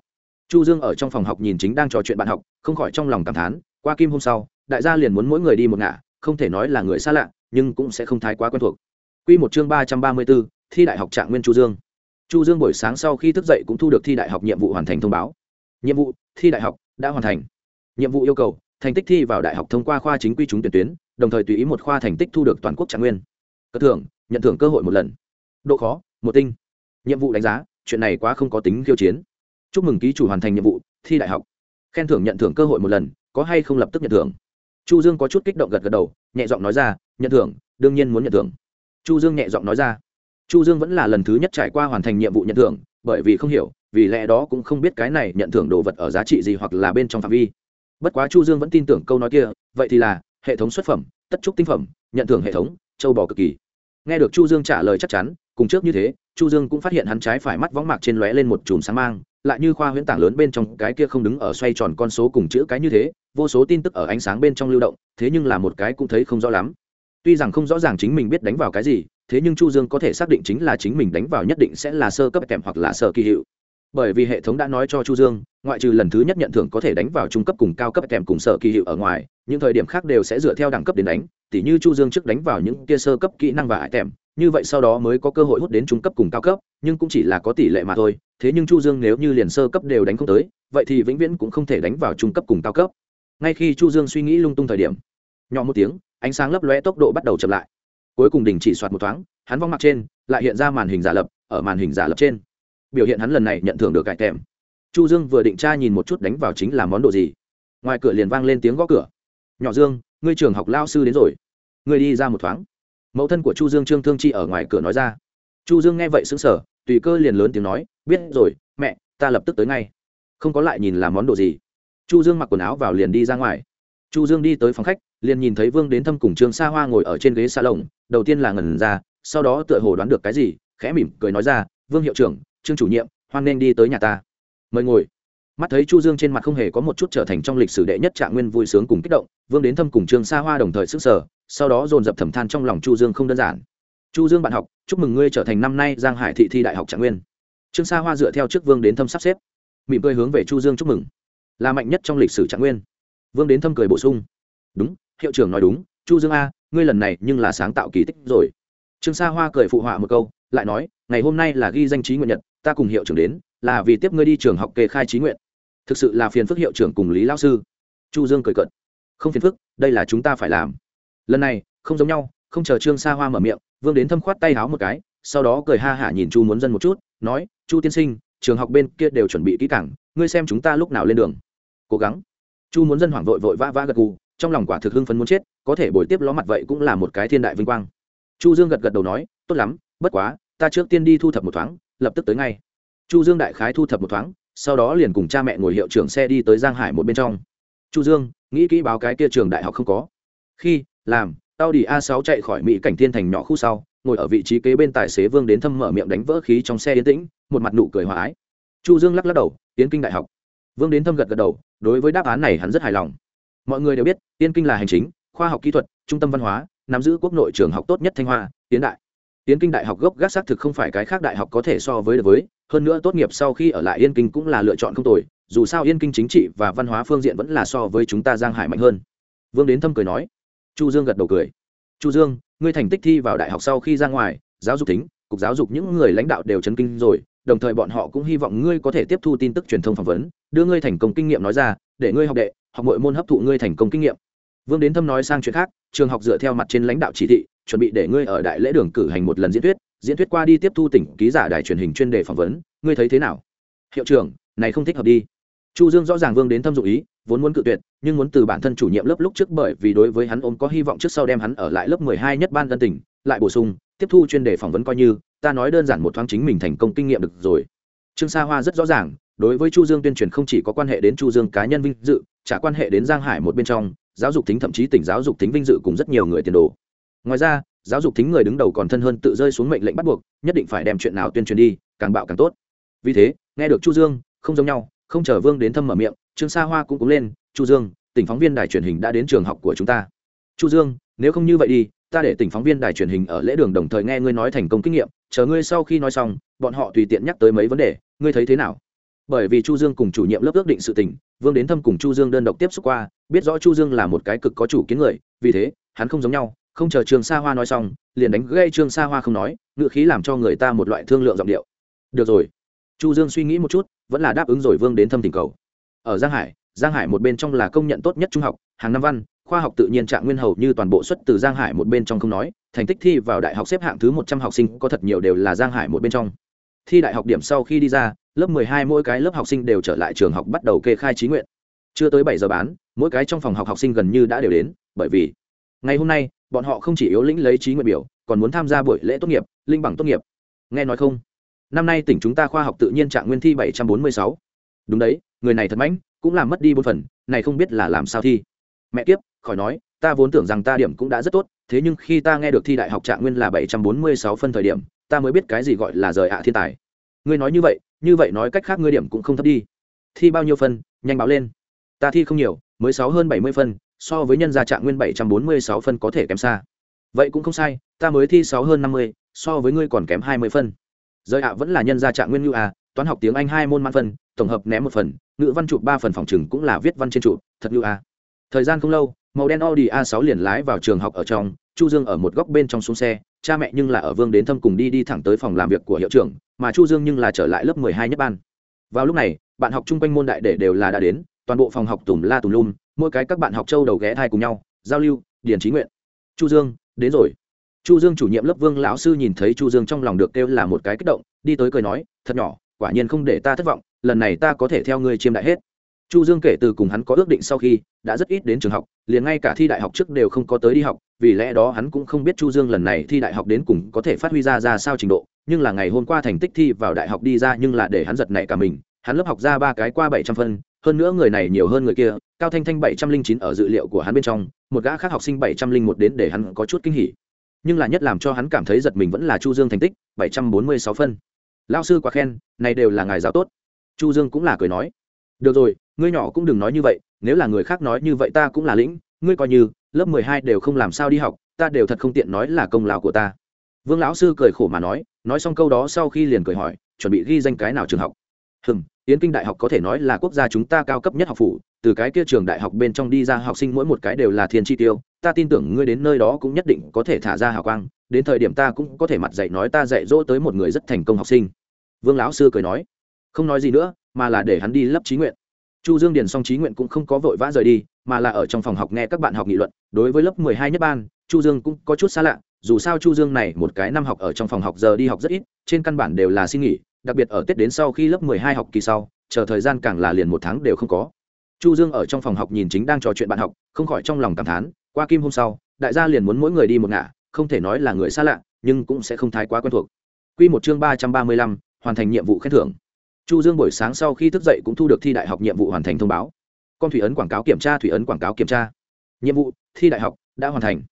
Chu dương ở trong phòng học nhìn chính đang trò chuyện bạn học, không khỏi trong lòng cảm thán, qua kim hôm sau, đại gia liền muốn mỗi người đi một ngả, không thể nói là người xa lạ nhưng cũng sẽ không thái quá quen thuộc Quy một chương ba trăm ba mươi 334, thi đại học trạng nguyên Chu Dương. Chu Dương buổi sáng sau khi thức dậy cũng thu được thi đại học nhiệm vụ hoàn thành thông báo. Nhiệm vụ, thi đại học đã hoàn thành. Nhiệm vụ yêu cầu, thành tích thi vào đại học thông qua khoa chính quy trúng tuyển tuyến, đồng thời tùy ý một khoa thành tích thu được toàn quốc trạng nguyên. Cơ thưởng, nhận thưởng cơ hội một lần. Độ khó, một tinh. Nhiệm vụ đánh giá, chuyện này quá không có tính khiêu chiến. Chúc mừng ký chủ hoàn thành nhiệm vụ, thi đại học. Khen thưởng nhận thưởng cơ hội một lần, có hay không lập tức nhận thưởng chu dương có chút kích động gật gật đầu nhẹ giọng nói ra nhận thưởng, đương nhiên muốn nhận thưởng. Chu dương nhẹ giọng nói ra. Chu dương vẫn là lần thứ nhất trải qua hoàn thành nhiệm vụ nhận thưởng, bởi vì không hiểu, vì lẽ đó cũng không biết cái này nhận thưởng đồ vật ở giá trị gì hoặc là bên trong phạm vi. Bất quá chu dương vẫn tin tưởng câu nói kia, vậy thì là, hệ thống xuất phẩm, tất trúc tinh phẩm, nhận thưởng hệ thống, châu bò cực kỳ. Nghe được chu dương trả lời chắc chắn, cùng trước như thế, chu dương cũng phát hiện hắn trái phải mắt võng mạc trên lóe lên một chùm sáng mang, lại như khoa huyễn tảng lớn bên trong cái kia không đứng ở xoay tròn con số cùng chữ cái như thế, vô số tin tức ở ánh sáng bên trong lưu động, thế nhưng là một cái cũng thấy không rõ lắm tuy rằng không rõ ràng chính mình biết đánh vào cái gì, thế nhưng chu dương có thể xác định chính là chính mình đánh vào nhất định sẽ là sơ cấp kèm hoặc là sơ kỳ hiệu. Bởi vì hệ thống đã nói cho chu dương, ngoại trừ lần thứ nhất nhận thưởng có thể đánh vào trung cấp cùng cao cấp kèm cùng sở kỳ hiệu ở ngoài, những thời điểm khác đều sẽ dựa theo đẳng cấp đến đánh, tỉ như chu dương trước đánh vào những kia sơ cấp kỹ năng và ải tèm, như vậy sau đó mới có cơ hội hút đến trung cấp cùng cao cấp, nhưng cũng chỉ là có tỷ lệ mà thôi, thế nhưng chu dương nếu như liền sơ cấp đều đánh không tới, vậy thì vĩnh viễn cũng không thể đánh vào trung cấp cùng cao cấp. Ngay khi chu dương suy nghĩ lung tung thời điểm, nhỏ một tiếng ánh sáng lấp lóe tốc độ bắt đầu chậm lại. Cuối cùng đình chỉ soạt một thoáng, hắn vong mặt trên, lại hiện ra màn hình giả lập, ở màn hình giả lập trên. Biểu hiện hắn lần này nhận thưởng được cải thèm chu dương vừa định tra nhìn một chút đánh vào chính là món đồ gì. Ngoài cửa liền vang lên tiếng gõ cửa. Nhỏ dương, ngươi trường học lao sư đến rồi. Ngươi đi ra một thoáng. Mẫu thân của chu dương trương thương chi ở ngoài cửa nói ra. Chu dương nghe vậy sững sờ, tùy cơ liền lớn tiếng nói, biết rồi, mẹ, ta lập tức tới ngay. Không có lại nhìn làm món đồ gì. Chu dương mặc quần áo vào liền đi ra ngoài chu dương đi tới phòng khách, liền nhìn thấy vương đến thâm cùng trương sa hoa ngồi ở trên ghế xa lồng đầu tiên là ngẩn ra, sau đó tựa hồ đoán được cái gì, khẽ mỉm cười nói ra, vương hiệu trưởng, trương chủ nhiệm, hoan nên đi tới nhà ta. Mời ngồi. Mắt thấy chu dương trên mặt không hề có một chút trở thành trong lịch sử đệ nhất trạng nguyên vui sướng cùng kích động, vương đến thâm cùng trương sa hoa đồng thời sức sở sau đó dồn dập thẩm than trong lòng chu dương không đơn giản. Chu dương bạn học, chúc mừng ngươi trở thành năm nay giang hải thị thi đại học trạng nguyên. Trương sa hoa dựa theo trước vương đến thâm sắp xếp, mỉm cười hướng về chu dương chúc mừng. Là mạnh nhất trong lịch sử trạng nguyên vương đến thâm cười bổ sung. Đúng, hiệu trưởng nói đúng, chu dương a, ngươi lần này nhưng là sáng tạo kỳ tích rồi. Trương sa hoa cười phụ họa một câu, lại nói, ngày hôm nay là ghi danh trí nguyện nhật, ta cùng hiệu trưởng đến, là vì tiếp ngươi đi trường học kê khai trí nguyện. Thực sự là phiền phức hiệu trưởng cùng lý lao sư. Chu dương cười cợt. Không phiền phức, đây là chúng ta phải làm. Lần này, không giống nhau, không chờ trương sa hoa mở miệng, vương đến thâm khoát tay háo một cái, sau đó cười ha hả nhìn chu muốn dân một chút, nói, chu tiên sinh, trường học bên kia đều chuẩn bị kỹ cảng ngươi xem chúng ta lúc nào lên đường. Cố gắng chu muốn dân hoảng vội vội vã vã gật gù, trong lòng quả thực hưng phấn muốn chết, có thể bồi tiếp ló mặt vậy cũng là một cái thiên đại vinh quang. Chu dương gật gật đầu nói, tốt lắm, bất quá, ta trước tiên đi thu thập một thoáng, lập tức tới ngay. Chu dương đại khái thu thập một thoáng, sau đó liền cùng cha mẹ ngồi hiệu trưởng xe đi tới giang hải một bên trong. Chu dương, nghĩ kỹ báo cái kia trường đại học không có. Khi, làm, tao đi a 6 chạy khỏi mỹ cảnh thiên thành nhỏ khu sau, ngồi ở vị trí kế bên tài xế vương đến thâm mở miệng đánh vỡ khí trong xe yên tĩnh, một mặt nụ cười hòa ái. Chu dương lắc lắc đầu, tiến kinh đại học vương đến thâm gật gật đầu, đối với đáp án này hắn rất hài lòng. Mọi người đều biết, tiên kinh là hành chính, khoa học kỹ thuật, trung tâm văn hóa, nắm giữ quốc nội trường học tốt nhất thanh hoa tiến đại. Tiến kinh đại học gốc gác xác thực không phải cái khác đại học có thể so với được với, hơn nữa tốt nghiệp sau khi ở lại yên kinh cũng là lựa chọn không tồi, dù sao yên kinh chính trị và văn hóa phương diện vẫn là so với chúng ta giang hải mạnh hơn. Vương đến thâm cười nói. Chu dương gật đầu cười. Chu dương, ngươi thành tích thi vào đại học sau khi ra ngoài, giáo dục tính, cục giáo dục những người lãnh đạo đều chấn kinh rồi đồng thời bọn họ cũng hy vọng ngươi có thể tiếp thu tin tức truyền thông phỏng vấn, đưa ngươi thành công kinh nghiệm nói ra, để ngươi học đệ, học mọi môn hấp thụ ngươi thành công kinh nghiệm. Vương đến thâm nói sang chuyện khác, trường học dựa theo mặt trên lãnh đạo chỉ thị, chuẩn bị để ngươi ở đại lễ đường cử hành một lần diễn thuyết diễn thuyết qua đi tiếp thu tỉnh ký giả đài truyền hình chuyên đề phỏng vấn, ngươi thấy thế nào? Hiệu trưởng, này không thích hợp đi. Chu dương rõ ràng vương đến thâm dụng ý, vốn muốn cự tuyệt, nhưng muốn từ bản thân chủ nhiệm lớp lúc trước bởi vì đối với hắn ôm có hy vọng trước sau đem hắn ở lại lớp 12 nhất ban dân tỉnh, lại bổ sung tiếp thu chuyên đề phỏng vấn coi như, ta nói đơn giản một thoáng chính mình thành công kinh nghiệm được rồi. Trương sa hoa rất rõ ràng, đối với chu dương tuyên truyền không chỉ có quan hệ đến chu dương cá nhân vinh dự trả quan hệ đến giang hải một bên trong, giáo dục tính thậm chí tỉnh giáo dục tính vinh dự cùng rất nhiều người tiền đồ. Ngoài ra, giáo dục tính người đứng đầu còn thân hơn tự rơi xuống mệnh lệnh bắt buộc, nhất định phải đem chuyện nào tuyên truyền đi, càng bạo càng tốt. Vì thế, nghe được chu dương, không giống nhau, không chờ vương đến thâm mở miệng, trương sa hoa cũng cúng lên, chu dương, tỉnh phóng viên đài truyền hình đã đến trường học của chúng ta. Chu dương, nếu không như vậy đi ta để tỉnh phóng viên đài truyền hình ở lễ đường đồng thời nghe ngươi nói thành công kinh nghiệm, chờ ngươi sau khi nói xong, bọn họ tùy tiện nhắc tới mấy vấn đề, ngươi thấy thế nào? Bởi vì chu dương cùng chủ nhiệm lớp ước định sự tình, vương đến thâm cùng chu dương đơn độc tiếp xúc qua, biết rõ chu dương là một cái cực có chủ kiến người, vì thế, hắn không giống nhau, không chờ trường sa hoa nói xong, liền đánh gây trương sa hoa không nói ngựa khí làm cho người ta một loại thương lượng giọng điệu. Được rồi. Chu dương suy nghĩ một chút, vẫn là đáp ứng rồi vương đến thâm tình cầu. Ở giang hải giang hải một bên trong là công nhận tốt nhất trung học, hàng năm văn khoa học tự nhiên trạng nguyên hầu như toàn bộ xuất từ giang hải một bên trong không nói, thành tích thi vào đại học xếp hạng thứ một trăm học sinh có thật nhiều đều là giang hải một bên trong. Thi đại học điểm sau khi đi ra, lớp mười hai mỗi cái lớp học sinh đều trở lại trường học bắt đầu kê khai trí nguyện. Chưa tới bảy giờ bán, mỗi cái trong phòng học học sinh gần như đã đều đến, bởi vì ngày hôm nay, bọn họ không chỉ yếu lĩnh lấy trí nguyện biểu, còn muốn tham gia buổi lễ tốt nghiệp, linh bằng tốt nghiệp. Nghe nói không? Năm nay tỉnh chúng ta khoa học tự nhiên trạng nguyên thi bảy trăm bốn mươi sáu. Đúng đấy, người này thật mãnh, cũng làm mất đi bốn phần, này không biết là làm sao thi mẹ kiếp, khỏi nói, ta vốn tưởng rằng ta điểm cũng đã rất tốt, thế nhưng khi ta nghe được thi đại học trạng nguyên là bảy trăm bốn mươi sáu phân thời điểm, ta mới biết cái gì gọi là rời ạ thiên tài. Ngươi nói như vậy như vậy nói cách khác ngươi điểm cũng không thấp đi. Thi bao nhiêu phân, nhanh báo lên. Ta thi không nhiều, mới sáu hơn bảy mươi phân, so với nhân gia trạng nguyên bảy trăm bốn mươi sáu phân có thể kém xa. Vậy cũng không sai, ta mới thi sáu hơn năm mươi, so với ngươi còn kém hai mươi phân. Rời ạ vẫn là nhân gia trạng nguyên như à toán học tiếng anh hai môn mãn phân, tổng hợp ném một phần, ngữ văn chụp ba phần, phòng chừng cũng là viết văn trên trụ thật như à thời gian không lâu, màu đen audi a 6 liền lái vào trường học ở trong, chu dương ở một góc bên trong xuống xe, cha mẹ nhưng là ở vương đến thâm cùng đi đi thẳng tới phòng làm việc của hiệu trưởng, mà chu dương nhưng là trở lại lớp 12 nhất ban. Vào lúc này, bạn học chung quanh môn đại để đều là đã đến, toàn bộ phòng học tùm la tùm lum, mỗi cái các bạn học châu đầu ghé thai cùng nhau, giao lưu điền trí nguyện. Chu dương, đến rồi. Chu dương chủ nhiệm lớp vương lão sư nhìn thấy chu dương trong lòng được kêu là một cái kích động, đi tới cười nói, thật nhỏ, quả nhiên không để ta thất vọng, lần này ta có thể theo ngươi chiêm đại hết chu dương kể từ cùng hắn có ước định sau khi, đã rất ít đến trường học, liền ngay cả thi đại học trước đều không có tới đi học, vì lẽ đó hắn cũng không biết chu dương lần này thi đại học đến cùng có thể phát huy ra ra sao trình độ, nhưng là ngày hôm qua thành tích thi vào đại học đi ra nhưng là để hắn giật nảy cả mình, hắn lớp học ra ba cái qua bảy trăm phân, hơn nữa người này nhiều hơn người kia, cao thanh thanh bảy trăm linh chín ở dự liệu của hắn bên trong, một gã khác học sinh bảy trăm linh một đến để hắn có chút kinh hỉ. Nhưng là nhất làm cho hắn cảm thấy giật mình vẫn là chu dương thành tích, bảy trăm bốn mươi sáu phân. Lao sư quá khen, này đều là ngài giáo tốt. Chu dương cũng là cười nói được rồi, ngươi nhỏ cũng đừng nói như vậy, nếu là người khác nói như vậy ta cũng là lĩnh, ngươi coi như, lớp mười hai đều không làm sao đi học, ta đều thật không tiện nói là công lao của ta. Vương lão sư cười khổ mà nói nói xong câu đó sau khi liền cười hỏi, chuẩn bị ghi danh cái nào trường học? Hừm, yến kinh đại học có thể nói là quốc gia chúng ta cao cấp nhất học phủ, từ cái kia trường đại học bên trong đi ra học sinh mỗi một cái đều là thiên chi tiêu, ta tin tưởng ngươi đến nơi đó cũng nhất định có thể thả ra hào quang, đến thời điểm ta cũng có thể mặt dạy nói ta dạy dỗ tới một người rất thành công học sinh. Vương lão sư cười nói, không nói gì nữa mà là để hắn đi lấp trí nguyện. Chu dương điền xong trí nguyện cũng không có vội vã rời đi, mà là ở trong phòng học nghe các bạn học nghị luận. Đối với lớp mười hai nhất ban, chu dương cũng có chút xa lạ, dù sao chu dương này một cái năm học ở trong phòng học giờ đi học rất ít, trên căn bản đều là xin nghỉ, đặc biệt ở tết đến sau khi lớp mười hai học kỳ sau, chờ thời gian càng là liền một tháng đều không có. Chu dương ở trong phòng học nhìn chính đang trò chuyện bạn học, không khỏi trong lòng cảm thán, qua kim hôm sau, đại gia liền muốn mỗi người đi một ngả, không thể nói là người xa lạ, nhưng cũng sẽ không thái quá quen thuộc. Quy một chương ba trăm ba mươi lăm, hoàn thành nhiệm vụ khen thưởng chu dương buổi sáng sau khi thức dậy cũng thu được thi đại học nhiệm vụ hoàn thành thông báo. Con thủy ấn quảng cáo kiểm tra, thủy ấn quảng cáo kiểm tra. Nhiệm vụ, thi đại học, đã hoàn thành.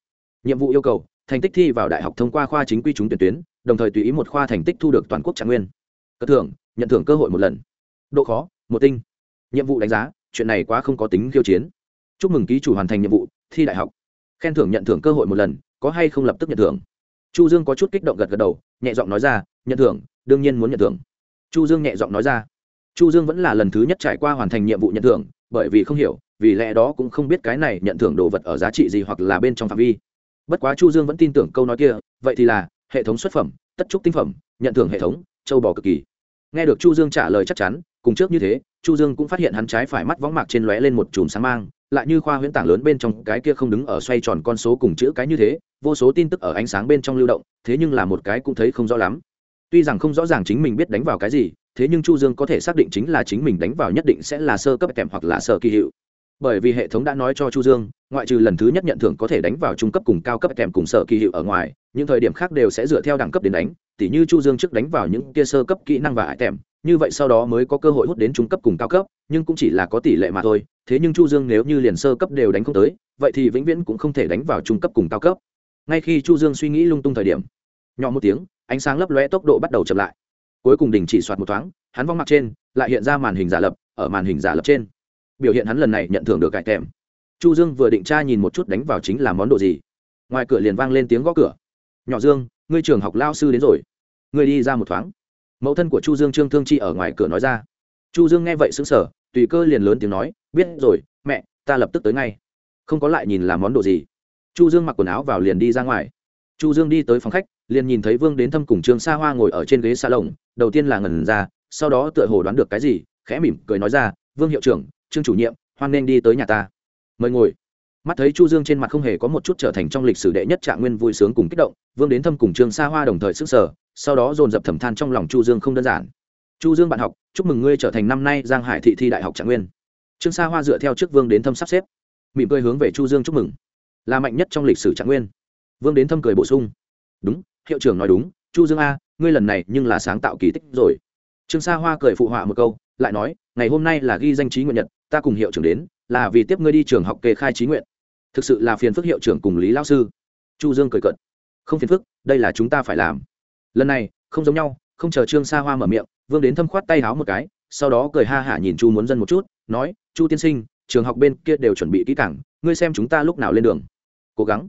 Nhiệm vụ yêu cầu, thành tích thi vào đại học thông qua khoa chính quy trúng tuyển tuyến, đồng thời tùy ý một khoa thành tích thu được toàn quốc trạng nguyên. Cất thưởng, nhận thưởng cơ hội một lần. Độ khó, một tinh. Nhiệm vụ đánh giá, chuyện này quá không có tính khiêu chiến. Chúc mừng ký chủ hoàn thành nhiệm vụ, thi đại học. Khen thưởng, nhận thưởng cơ hội một lần, có hay không lập tức nhận thưởng. Chu dương có chút kích động gật gật đầu, nhẹ giọng nói ra, nhận thưởng, đương nhiên muốn nhận thưởng chu dương nhẹ giọng nói ra. Chu dương vẫn là lần thứ nhất trải qua hoàn thành nhiệm vụ nhận thưởng, bởi vì không hiểu, vì lẽ đó cũng không biết cái này nhận thưởng đồ vật ở giá trị gì hoặc là bên trong phạm vi. Bất quá chu dương vẫn tin tưởng câu nói kia, vậy thì là, hệ thống xuất phẩm, tất trúc tinh phẩm, nhận thưởng hệ thống, châu bò cực kỳ. Nghe được chu dương trả lời chắc chắn, cùng trước như thế, chu dương cũng phát hiện hắn trái phải mắt võng mạc trên lóe lên một chùm sáng mang, lại như khoa huyễn tảng lớn bên trong cái kia không đứng ở xoay tròn con số cùng chữ cái như thế, vô số tin tức ở ánh sáng bên trong lưu động, thế nhưng là một cái cũng thấy không rõ lắm tuy rằng không rõ ràng chính mình biết đánh vào cái gì, thế nhưng chu dương có thể xác định chính là chính mình đánh vào nhất định sẽ là sơ cấp kèm hoặc là sơ kỳ hiệu. Bởi vì hệ thống đã nói cho chu dương, ngoại trừ lần thứ nhất nhận thưởng có thể đánh vào trung cấp cùng cao cấp kèm cùng sở kỳ hiệu ở ngoài, những thời điểm khác đều sẽ dựa theo đẳng cấp đến đánh, tỉ như chu dương trước đánh vào những kia sơ cấp kỹ năng và ải tèm như vậy sau đó mới có cơ hội hút đến trung cấp cùng cao cấp, nhưng cũng chỉ là có tỷ lệ mà thôi, thế nhưng chu dương nếu như liền sơ cấp đều đánh không tới, vậy thì vĩnh viễn cũng không thể đánh vào trung cấp cùng cao cấp. Ngay khi chu dương suy nghĩ lung tung thời điểm, nhỏ một tiếng ánh sáng lấp lóe tốc độ bắt đầu chậm lại. Cuối cùng đình chỉ soạt một thoáng, hắn vong mặt trên, lại hiện ra màn hình giả lập, ở màn hình giả lập trên. Biểu hiện hắn lần này nhận thưởng được cải kèm chu dương vừa định tra nhìn một chút đánh vào chính là món đồ gì. Ngoài cửa liền vang lên tiếng gõ cửa. Nhỏ dương, ngươi trường học lao sư đến rồi. Ngươi đi ra một thoáng. Mẫu thân của chu dương trương thương chi ở ngoài cửa nói ra. Chu dương nghe vậy sững sờ, tùy cơ liền lớn tiếng nói, biết rồi, mẹ, ta lập tức tới ngay. Không có lại nhìn là món đồ gì. Chu dương mặc quần áo vào liền đi ra ngoài chu dương đi tới phòng khách, liền nhìn thấy vương đến thâm cùng trương sa hoa ngồi ở trên ghế xa lồng đầu tiên là ngẩn ra, sau đó tựa hồ đoán được cái gì, khẽ mỉm cười nói ra, vương hiệu trưởng, trương chủ nhiệm, hoan nên đi tới nhà ta. Mời ngồi. Mắt thấy chu dương trên mặt không hề có một chút trở thành trong lịch sử đệ nhất trạng nguyên vui sướng cùng kích động, vương đến thâm cùng trương sa hoa đồng thời sức sở sau đó dồn dập thầm than trong lòng chu dương không đơn giản. Chu dương bạn học, chúc mừng ngươi trở thành năm nay giang hải thị thi đại học trạng nguyên. Trương sa hoa dựa theo trước vương đến thâm sắp xếp, mỉm cười hướng về chu dương chúc mừng. Là mạnh nhất trong lịch sử trạng nguyên vương đến thâm cười bổ sung. Đúng, hiệu trưởng nói đúng, chu dương a, ngươi lần này nhưng là sáng tạo kỳ tích rồi. Trương sa hoa cười phụ họa một câu, lại nói, ngày hôm nay là ghi danh trí nguyện nhật, ta cùng hiệu trưởng đến, là vì tiếp ngươi đi trường học kê khai trí nguyện. Thực sự là phiền phức hiệu trưởng cùng lý lao sư. Chu dương cười cận không phiền phức, đây là chúng ta phải làm. Lần này, không giống nhau, không chờ trương sa hoa mở miệng, vương đến thâm khoát tay háo một cái, sau đó cười ha hả nhìn chu muốn dân một chút, nói, chu tiên sinh, trường học bên kia đều chuẩn bị kỹ cảng ngươi xem chúng ta lúc nào lên đường. Cố gắng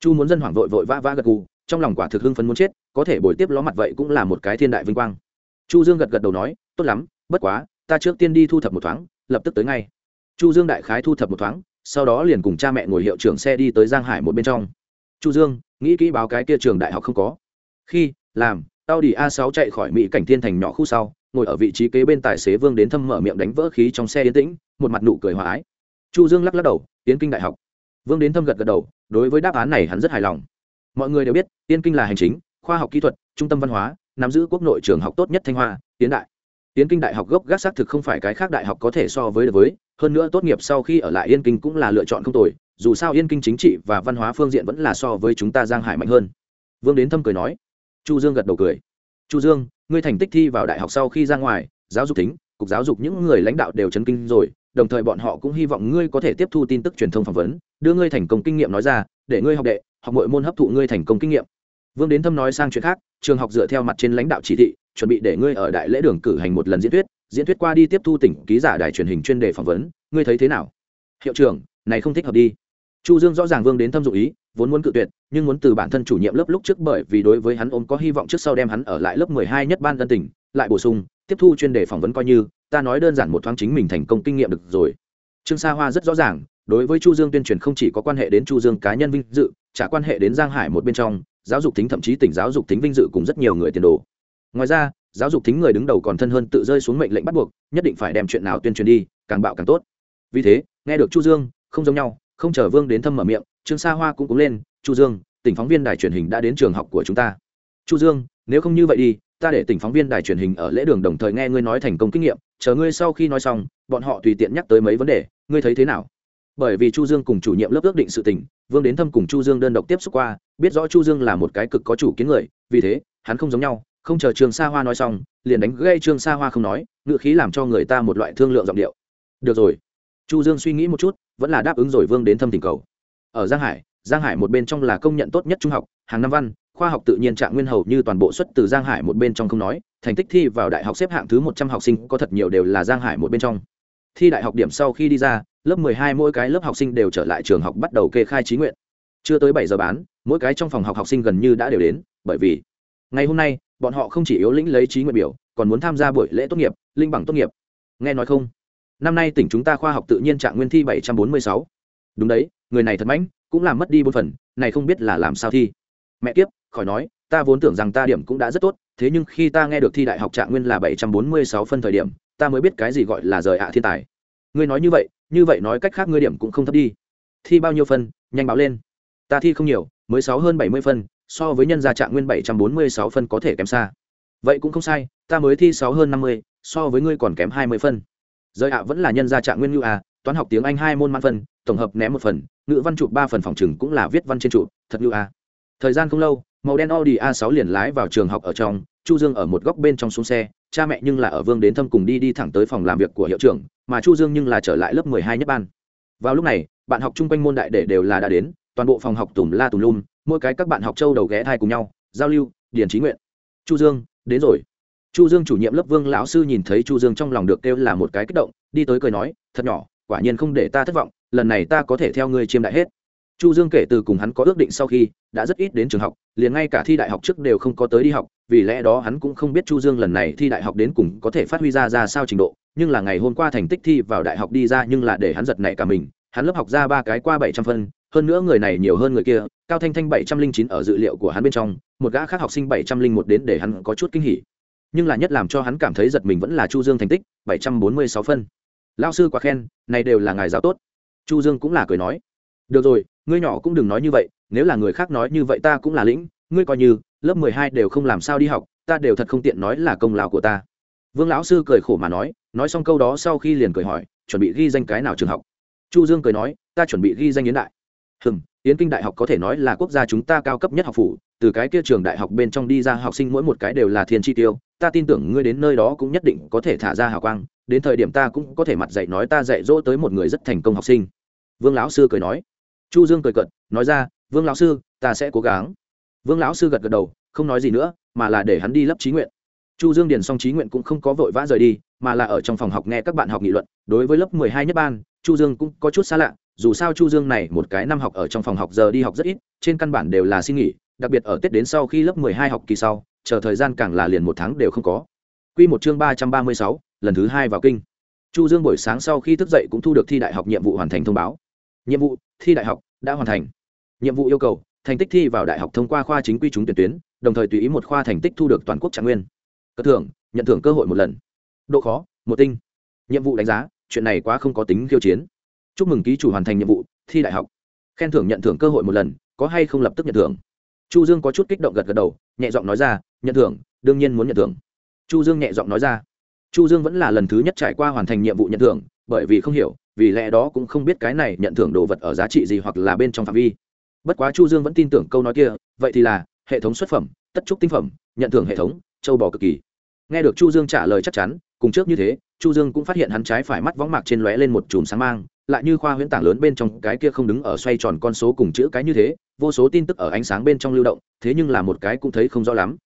chu muốn dân hoảng vội vội vã vã gật gù, trong lòng quả thực hưng phấn muốn chết, có thể bồi tiếp ló mặt vậy cũng là một cái thiên đại vinh quang. Chu dương gật gật đầu nói, tốt lắm, bất quá, ta trước tiên đi thu thập một thoáng, lập tức tới ngay. Chu dương đại khái thu thập một thoáng, sau đó liền cùng cha mẹ ngồi hiệu trưởng xe đi tới giang hải một bên trong. Chu dương, nghĩ kỹ báo cái kia trường đại học không có. Khi, làm, tao đi a 6 chạy khỏi mỹ cảnh thiên thành nhỏ khu sau, ngồi ở vị trí kế bên tài xế vương đến thâm mở miệng đánh vỡ khí trong xe yên tĩnh, một mặt nụ cười hòa ái. Chu dương lắc lắc đầu, tiến kinh đại học vương đến thâm gật gật đầu, đối với đáp án này hắn rất hài lòng. Mọi người đều biết, tiên kinh là hành chính, khoa học kỹ thuật, trung tâm văn hóa, nắm giữ quốc nội trường học tốt nhất thanh hoa, tiến đại. Tiến kinh đại học gốc gác xác thực không phải cái khác đại học có thể so với được với, hơn nữa tốt nghiệp sau khi ở lại yên kinh cũng là lựa chọn không tồi, dù sao yên kinh chính trị và văn hóa phương diện vẫn là so với chúng ta giang hải mạnh hơn. Vương đến thâm cười nói. Chu dương gật đầu cười. Chu dương, ngươi thành tích thi vào đại học sau khi ra ngoài, giáo dục tính cục giáo dục những người lãnh đạo đều chấn kinh rồi, đồng thời bọn họ cũng hy vọng ngươi có thể tiếp thu tin tức truyền thông phỏng vấn, đưa ngươi thành công kinh nghiệm nói ra, để ngươi học đệ, học mọi môn hấp thụ ngươi thành công kinh nghiệm. Vương đến thâm nói sang chuyện khác, trường học dựa theo mặt trên lãnh đạo chỉ thị, chuẩn bị để ngươi ở đại lễ đường cử hành một lần diễn thuyết diễn thuyết qua đi tiếp thu tỉnh ký giả đài truyền hình chuyên đề phỏng vấn, ngươi thấy thế nào? Hiệu trưởng, này không thích hợp đi. Chu dương rõ ràng vương đến thâm dụng ý, vốn muốn cự tuyệt, nhưng muốn từ bản thân chủ nhiệm lớp lúc trước bởi vì đối với hắn ôm có hy vọng trước sau đem hắn ở lại lớp 12 nhất ban tân tỉnh, lại bổ sung tiếp thu chuyên đề phỏng vấn coi như, ta nói đơn giản một thoáng chính mình thành công kinh nghiệm được rồi. Trương sa hoa rất rõ ràng, đối với chu dương tuyên truyền không chỉ có quan hệ đến chu dương cá nhân vinh dự trả quan hệ đến giang hải một bên trong, giáo dục tính thậm chí tỉnh giáo dục tính vinh dự cùng rất nhiều người tiền đồ. Ngoài ra, giáo dục tính người đứng đầu còn thân hơn tự rơi xuống mệnh lệnh bắt buộc, nhất định phải đem chuyện nào tuyên truyền đi, càng bạo càng tốt. Vì thế, nghe được chu dương, không giống nhau, không chờ vương đến thâm mở miệng, trương sa hoa cũng cúng lên, chu dương, tỉnh phóng viên đài truyền hình đã đến trường học của chúng ta. Chu dương, nếu không như vậy đi ta để tỉnh phóng viên đài truyền hình ở lễ đường đồng thời nghe ngươi nói thành công kinh nghiệm, chờ ngươi sau khi nói xong, bọn họ tùy tiện nhắc tới mấy vấn đề, ngươi thấy thế nào? Bởi vì chu dương cùng chủ nhiệm lớp ước định sự tình, vương đến thâm cùng chu dương đơn độc tiếp xúc qua, biết rõ chu dương là một cái cực có chủ kiến người, vì thế, hắn không giống nhau, không chờ trường sa hoa nói xong, liền đánh gây trương sa hoa không nói ngựa khí làm cho người ta một loại thương lượng giọng điệu. Được rồi. Chu dương suy nghĩ một chút, vẫn là đáp ứng rồi vương đến thâm tình cầu. Ở giang hải giang hải một bên trong là công nhận tốt nhất trung học, hàng năm văn khoa học tự nhiên trạng nguyên hầu như toàn bộ xuất từ giang hải một bên trong không nói, thành tích thi vào đại học xếp hạng thứ một trăm học sinh có thật nhiều đều là giang hải một bên trong. Thi đại học điểm sau khi đi ra, lớp mười hai mỗi cái lớp học sinh đều trở lại trường học bắt đầu kê khai trí nguyện. Chưa tới bảy giờ bán, mỗi cái trong phòng học học sinh gần như đã đều đến, bởi vì ngày hôm nay, bọn họ không chỉ yếu lĩnh lấy trí nguyện biểu, còn muốn tham gia buổi lễ tốt nghiệp, linh bằng tốt nghiệp. Nghe nói không? Năm nay tỉnh chúng ta khoa học tự nhiên trạng nguyên thi bảy trăm bốn mươi sáu. Đúng đấy, người này thật mãnh, cũng làm mất đi bốn phần, này không biết là làm sao thi mẹ kiếp, khỏi nói, ta vốn tưởng rằng ta điểm cũng đã rất tốt, thế nhưng khi ta nghe được thi đại học trạng nguyên là bảy trăm bốn mươi sáu phân thời điểm, ta mới biết cái gì gọi là rời ạ thiên tài. Ngươi nói như vậy như vậy nói cách khác ngươi điểm cũng không thấp đi. Thi bao nhiêu phân, nhanh báo lên. Ta thi không nhiều, mới sáu hơn bảy mươi phân, so với nhân gia trạng nguyên bảy trăm bốn mươi sáu phân có thể kém xa. Vậy cũng không sai, ta mới thi sáu hơn năm mươi, so với ngươi còn kém hai mươi phân. Rời ạ vẫn là nhân gia trạng nguyên ngữ à toán học tiếng anh hai môn mãn phân, tổng hợp ném một phần, ngữ văn chụp ba phần, phòng chừng cũng là viết văn trên trụ thật ngữ à thời gian không lâu, màu đen audi a 6 liền lái vào trường học ở trong, chu dương ở một góc bên trong xuống xe, cha mẹ nhưng là ở vương đến thâm cùng đi đi thẳng tới phòng làm việc của hiệu trưởng, mà chu dương nhưng là trở lại lớp 12 nhất ban. Vào lúc này, bạn học chung quanh môn đại để đều là đã đến, toàn bộ phòng học tùm la tùm lum, mỗi cái các bạn học châu đầu ghé thai cùng nhau, giao lưu, điền trí nguyện. Chu dương, đến rồi. Chu dương chủ nhiệm lớp vương lão sư nhìn thấy chu dương trong lòng được kêu là một cái kích động, đi tới cười nói, thật nhỏ, quả nhiên không để ta thất vọng, lần này ta có thể theo ngươi chiêm đại hết chu dương kể từ cùng hắn có ước định sau khi, đã rất ít đến trường học, liền ngay cả thi đại học trước đều không có tới đi học, vì lẽ đó hắn cũng không biết chu dương lần này thi đại học đến cùng có thể phát huy ra ra sao trình độ, nhưng là ngày hôm qua thành tích thi vào đại học đi ra nhưng là để hắn giật nảy cả mình, hắn lớp học ra ba cái qua bảy trăm phân, hơn nữa người này nhiều hơn người kia, cao thanh thanh bảy trăm linh chín ở dự liệu của hắn bên trong, một gã khác học sinh bảy trăm linh một đến để hắn có chút kinh hỉ. Nhưng là nhất làm cho hắn cảm thấy giật mình vẫn là chu dương thành tích, bảy trăm bốn mươi sáu phân. Lao sư quá khen, này đều là ngài giáo tốt. Chu dương cũng là cười nói được rồi, ngươi nhỏ cũng đừng nói như vậy, nếu là người khác nói như vậy ta cũng là lĩnh, ngươi coi như, lớp mười hai đều không làm sao đi học, ta đều thật không tiện nói là công lao của ta. Vương lão sư cười khổ mà nói nói xong câu đó sau khi liền cười hỏi, chuẩn bị ghi danh cái nào trường học? Chu dương cười nói, ta chuẩn bị ghi danh yến đại. Hừm, yến kinh đại học có thể nói là quốc gia chúng ta cao cấp nhất học phủ, từ cái kia trường đại học bên trong đi ra học sinh mỗi một cái đều là thiên chi tiêu, ta tin tưởng ngươi đến nơi đó cũng nhất định có thể thả ra hào quang, đến thời điểm ta cũng có thể mặt dạy nói ta dạy dỗ tới một người rất thành công học sinh. Vương lão sư cười nói chu dương cười cợt, nói ra, vương lão sư, ta sẽ cố gắng. Vương lão sư gật gật đầu, không nói gì nữa, mà là để hắn đi lấp trí nguyện. Chu dương điền xong trí nguyện cũng không có vội vã rời đi, mà là ở trong phòng học nghe các bạn học nghị luận. Đối với lớp mười hai nhất ban, chu dương cũng có chút xa lạ, dù sao chu dương này một cái năm học ở trong phòng học giờ đi học rất ít, trên căn bản đều là xin nghỉ, đặc biệt ở tết đến sau khi lớp mười hai học kỳ sau, chờ thời gian càng là liền một tháng đều không có. Quy một chương ba trăm ba mươi sáu, lần thứ hai vào kinh. Chu dương buổi sáng sau khi thức dậy cũng thu được thi đại học nhiệm vụ hoàn thành thông báo nhiệm vụ, thi đại học, đã hoàn thành. Nhiệm vụ yêu cầu, thành tích thi vào đại học thông qua khoa chính quy trúng tuyển tuyến, đồng thời tùy ý một khoa thành tích thu được toàn quốc trạng nguyên. Cất thưởng, nhận thưởng cơ hội một lần. Độ khó, một tinh. Nhiệm vụ đánh giá, chuyện này quá không có tính khiêu chiến. Chúc mừng ký chủ hoàn thành nhiệm vụ, thi đại học. Khen thưởng nhận thưởng cơ hội một lần, có hay không lập tức nhận thưởng? Chu dương có chút kích động gật gật đầu, nhẹ giọng nói ra, nhận thưởng, đương nhiên muốn nhận thưởng. Chu dương nhẹ giọng nói ra. Chu dương vẫn là lần thứ nhất trải qua hoàn thành nhiệm vụ nhận thưởng, bởi vì không hiểu vì lẽ đó cũng không biết cái này nhận thưởng đồ vật ở giá trị gì hoặc là bên trong phạm vi. Bất quá chu dương vẫn tin tưởng câu nói kia, vậy thì là, hệ thống xuất phẩm, tất trúc tinh phẩm, nhận thưởng hệ thống, châu bò cực kỳ. Nghe được chu dương trả lời chắc chắn, cùng trước như thế, chu dương cũng phát hiện hắn trái phải mắt võng mạc trên lóe lên một chùm sáng mang, lại như khoa huyễn tảng lớn bên trong cái kia không đứng ở xoay tròn con số cùng chữ cái như thế, vô số tin tức ở ánh sáng bên trong lưu động, thế nhưng là một cái cũng thấy không rõ lắm.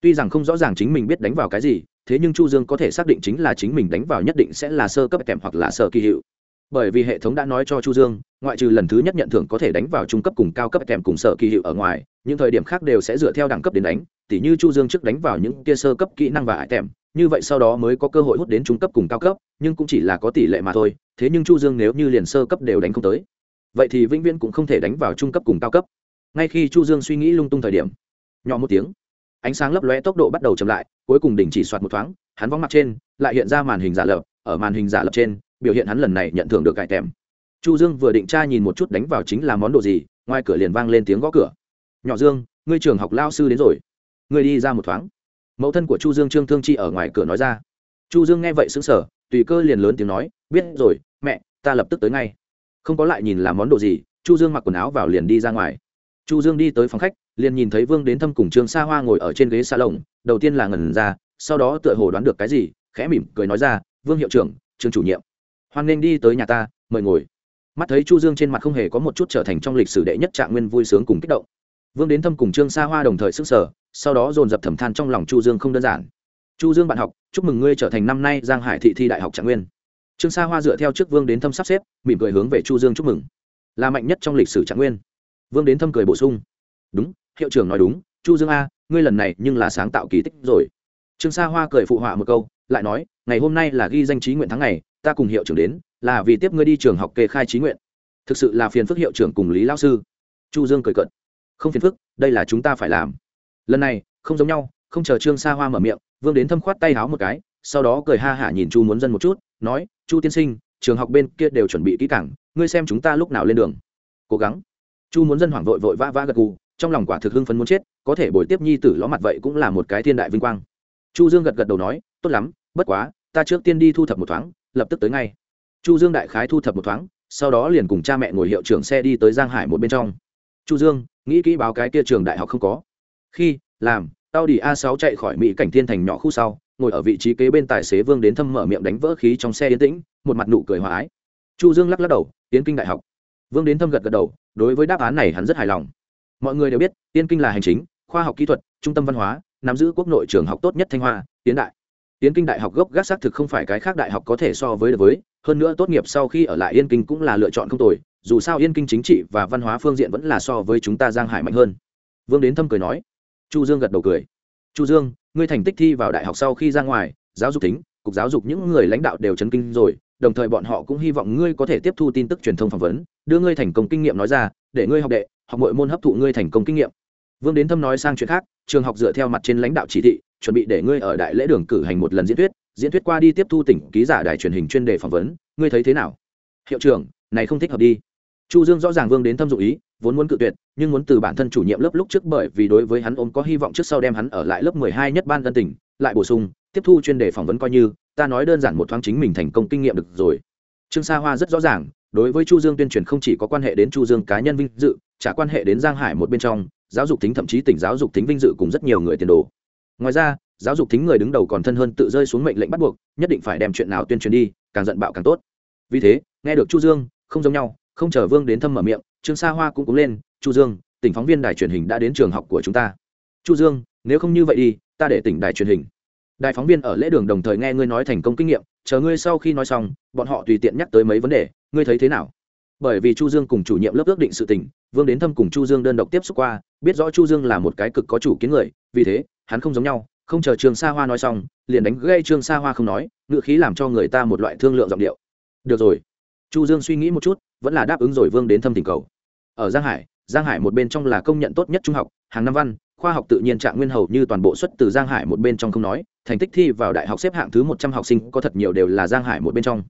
Tuy rằng không rõ ràng chính mình biết đánh vào cái gì, thế nhưng chu dương có thể xác định chính là chính mình đánh vào nhất định sẽ là sơ cấp kèm hoặc là sơ kỳ hiệu bởi vì hệ thống đã nói cho chu dương, ngoại trừ lần thứ nhất nhận thưởng có thể đánh vào trung cấp cùng cao cấp kèm cùng sở kỳ hiệu ở ngoài, những thời điểm khác đều sẽ dựa theo đẳng cấp đến đánh, tỉ như chu dương trước đánh vào những kia sơ cấp kỹ năng và hại tèm, như vậy sau đó mới có cơ hội hút đến trung cấp cùng cao cấp, nhưng cũng chỉ là có tỷ lệ mà thôi, thế nhưng chu dương nếu như liền sơ cấp đều đánh không tới. Vậy thì vĩnh viễn cũng không thể đánh vào trung cấp cùng cao cấp. Ngay khi chu dương suy nghĩ lung tung thời điểm, nhỏ một tiếng, ánh sáng lấp lóe tốc độ bắt đầu chậm lại, cuối cùng đình chỉ soạt một thoáng, hắn vóng mặt trên, lại hiện ra màn hình giả lập, ở màn hình giả lập trên biểu hiện hắn lần này nhận thưởng được cải tèm. Chu dương vừa định tra nhìn một chút đánh vào chính là món đồ gì, ngoài cửa liền vang lên tiếng gõ cửa. Nhỏ dương, ngươi trường học lao sư đến rồi. Ngươi đi ra một thoáng. Mẫu thân của chu dương trương thương chi ở ngoài cửa nói ra. Chu dương nghe vậy sững sờ, tùy cơ liền lớn tiếng nói, biết rồi, mẹ, ta lập tức tới ngay. Không có lại nhìn là món đồ gì, chu dương mặc quần áo vào liền đi ra ngoài. Chu dương đi tới phòng khách, liền nhìn thấy vương đến thâm cùng trương sa hoa ngồi ở trên ghế xa lồng đầu tiên là ngẩn ra, sau đó tựa hồ đoán được cái gì, khẽ mỉm cười nói ra, vương hiệu trưởng, trương chủ nhiệm hoan nên đi tới nhà ta, mời ngồi. Mắt thấy chu dương trên mặt không hề có một chút trở thành trong lịch sử đệ nhất trạng nguyên vui sướng cùng kích động. Vương đến thâm cùng trương sa hoa đồng thời sức sở sau đó dồn dập thẩm than trong lòng chu dương không đơn giản. Chu dương bạn học, chúc mừng ngươi trở thành năm nay giang hải thị thi đại học trạng nguyên. Trương sa hoa dựa theo trước vương đến thâm sắp xếp, mỉm cười hướng về chu dương chúc mừng. Là mạnh nhất trong lịch sử trạng nguyên. Vương đến thâm cười bổ sung. Đúng, hiệu trưởng nói đúng, chu dương a, ngươi lần này nhưng là sáng tạo kỳ tích rồi. Trương sa hoa cười phụ họa một câu, lại nói, ngày hôm nay là ghi danh trí nguyện tháng ngày ta cùng hiệu trưởng đến, là vì tiếp ngươi đi trường học kê khai trí nguyện. Thực sự là phiền phức hiệu trưởng cùng lý lao sư. Chu dương cười cận không phiền phức, đây là chúng ta phải làm. Lần này, không giống nhau, không chờ trương sa hoa mở miệng, vương đến thâm khoát tay háo một cái, sau đó cười ha hả nhìn chu muốn dân một chút, nói, chu tiên sinh, trường học bên kia đều chuẩn bị kỹ cảng ngươi xem chúng ta lúc nào lên đường. Cố gắng. Chu muốn dân hoảng vội vội vã vã gật gù, trong lòng quả thực hưng phấn muốn chết, có thể bồi tiếp nhi tử ló mặt vậy cũng là một cái thiên đại vinh quang. Chu dương gật gật đầu nói, tốt lắm, bất quá, ta trước tiên đi thu thập một thoáng lập tức tới ngay. Chu dương đại khái thu thập một thoáng, sau đó liền cùng cha mẹ ngồi hiệu trưởng xe đi tới giang hải một bên trong. Chu dương, nghĩ kỹ báo cái kia trường đại học không có. Khi, làm, tao đi a 6 chạy khỏi mỹ cảnh thiên thành nhỏ khu sau, ngồi ở vị trí kế bên tài xế vương đến thâm mở miệng đánh vỡ khí trong xe yên tĩnh, một mặt nụ cười hòa ái. Chu dương lắc lắc đầu tiến kinh đại học. Vương đến thâm gật gật đầu, đối với đáp án này hắn rất hài lòng. Mọi người đều biết, tiên kinh là hành chính, khoa học kỹ thuật, trung tâm văn hóa, nắm giữ quốc nội trường học tốt nhất thanh hoa, tiến đại tiến kinh đại học gốc gác xác thực không phải cái khác đại học có thể so với được với, hơn nữa tốt nghiệp sau khi ở lại yên kinh cũng là lựa chọn không tồi, dù sao yên kinh chính trị và văn hóa phương diện vẫn là so với chúng ta giang hải mạnh hơn. Vương đến thâm cười nói. Chu dương gật đầu cười. Chu dương, ngươi thành tích thi vào đại học sau khi ra ngoài, giáo dục tính, cục giáo dục những người lãnh đạo đều chấn kinh rồi, đồng thời bọn họ cũng hy vọng ngươi có thể tiếp thu tin tức truyền thông phỏng vấn, đưa ngươi thành công kinh nghiệm nói ra, để ngươi học đệ, học mọi môn hấp thụ ngươi thành công kinh nghiệm. Vương đến thâm nói sang chuyện khác, trường học dựa theo mặt trên lãnh đạo chỉ thị chuẩn bị để ngươi ở đại lễ đường cử hành một lần diễn thuyết diễn thuyết qua đi tiếp thu tỉnh ký giả đài truyền hình chuyên đề phỏng vấn, ngươi thấy thế nào? Hiệu trưởng, này không thích hợp đi. Chu dương rõ ràng vương đến thâm dụng ý, vốn muốn cự tuyệt, nhưng muốn từ bản thân chủ nhiệm lớp lúc trước bởi vì đối với hắn ôm có hy vọng trước sau đem hắn ở lại lớp 12 nhất ban dân tỉnh, lại bổ sung, tiếp thu chuyên đề phỏng vấn coi như, ta nói đơn giản một thoáng chính mình thành công kinh nghiệm được rồi. Trương sa hoa rất rõ ràng, đối với chu dương tuyên truyền không chỉ có quan hệ đến chu dương cá nhân vinh dự trả quan hệ đến giang hải một bên trong, giáo dục tính thậm chí tỉnh giáo dục tính vinh dự cùng rất nhiều người tiền đồ ngoài ra, giáo dục thính người đứng đầu còn thân hơn tự rơi xuống mệnh lệnh bắt buộc, nhất định phải đem chuyện nào tuyên truyền đi, càng giận bạo càng tốt. Vì thế, nghe được chu dương, không giống nhau, không chờ vương đến thâm mở miệng, trương sa hoa cũng cúng lên, chu dương, tỉnh phóng viên đài truyền hình đã đến trường học của chúng ta. Chu dương, nếu không như vậy đi, ta để tỉnh đài truyền hình. Đài phóng viên ở lễ đường đồng thời nghe ngươi nói thành công kinh nghiệm, chờ ngươi sau khi nói xong, bọn họ tùy tiện nhắc tới mấy vấn đề, ngươi thấy thế nào? Bởi vì chu dương cùng chủ nhiệm lớp ước định sự tình vương đến thâm cùng chu dương đơn độc tiếp xúc qua, biết rõ chu dương là một cái cực có chủ kiến người, vì thế, hắn không giống nhau, không chờ trường sa hoa nói xong, liền đánh gây trương sa hoa không nói ngựa khí làm cho người ta một loại thương lượng giọng điệu. Được rồi. Chu dương suy nghĩ một chút, vẫn là đáp ứng rồi vương đến thâm tình cầu. Ở giang hải giang hải một bên trong là công nhận tốt nhất trung học, hàng năm văn, khoa học tự nhiên trạng nguyên hầu như toàn bộ xuất từ giang hải một bên trong không nói, thành tích thi vào đại học xếp hạng thứ một trăm học sinh có thật nhiều đều là giang hải một bên trong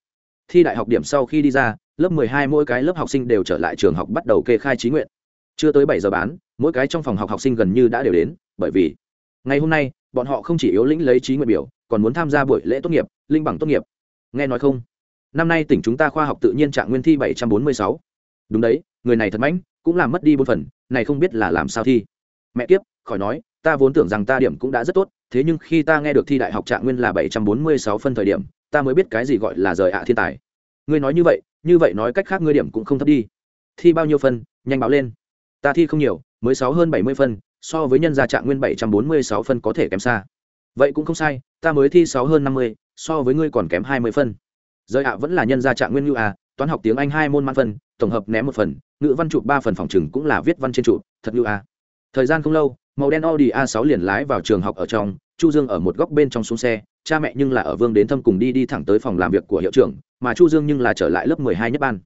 thi đại học điểm sau khi đi ra, lớp mười hai mỗi cái lớp học sinh đều trở lại trường học bắt đầu kê khai trí nguyện. Chưa tới bảy giờ bán, mỗi cái trong phòng học học sinh gần như đã đều đến, bởi vì ngày hôm nay, bọn họ không chỉ yếu lĩnh lấy trí nguyện biểu, còn muốn tham gia buổi lễ tốt nghiệp, linh bằng tốt nghiệp. Nghe nói không? Năm nay tỉnh chúng ta khoa học tự nhiên trạng nguyên thi bảy trăm bốn mươi sáu. Đúng đấy, người này thật mãnh, cũng làm mất đi bốn phần, này không biết là làm sao thi. Mẹ kiếp, khỏi nói, ta vốn tưởng rằng ta điểm cũng đã rất tốt, thế nhưng khi ta nghe được thi đại học trạng nguyên là bảy trăm bốn mươi sáu phân thời điểm ta mới biết cái gì gọi là rời ạ thiên tài. Ngươi nói như vậy như vậy nói cách khác ngươi điểm cũng không thấp đi. Thi bao nhiêu phân, nhanh báo lên. Ta thi không nhiều, mới sáu hơn bảy mươi phân, so với nhân gia trạng nguyên bảy trăm bốn mươi sáu phân có thể kém xa. Vậy cũng không sai, ta mới thi sáu hơn năm mươi, so với ngươi còn kém hai mươi phân. Rời ạ vẫn là nhân gia trạng nguyên ngữ à toán học tiếng anh hai môn mãn phân, tổng hợp ném một phần, ngữ văn chụp ba phần, phòng chừng cũng là viết văn trên trụ thật ngữ à thời gian không lâu màu đen audi a 6 liền lái vào trường học ở trong, chu dương ở một góc bên trong xuống xe, cha mẹ nhưng là ở vương đến thâm cùng đi đi thẳng tới phòng làm việc của hiệu trưởng, mà chu dương nhưng là trở lại lớp 12 nhất ban.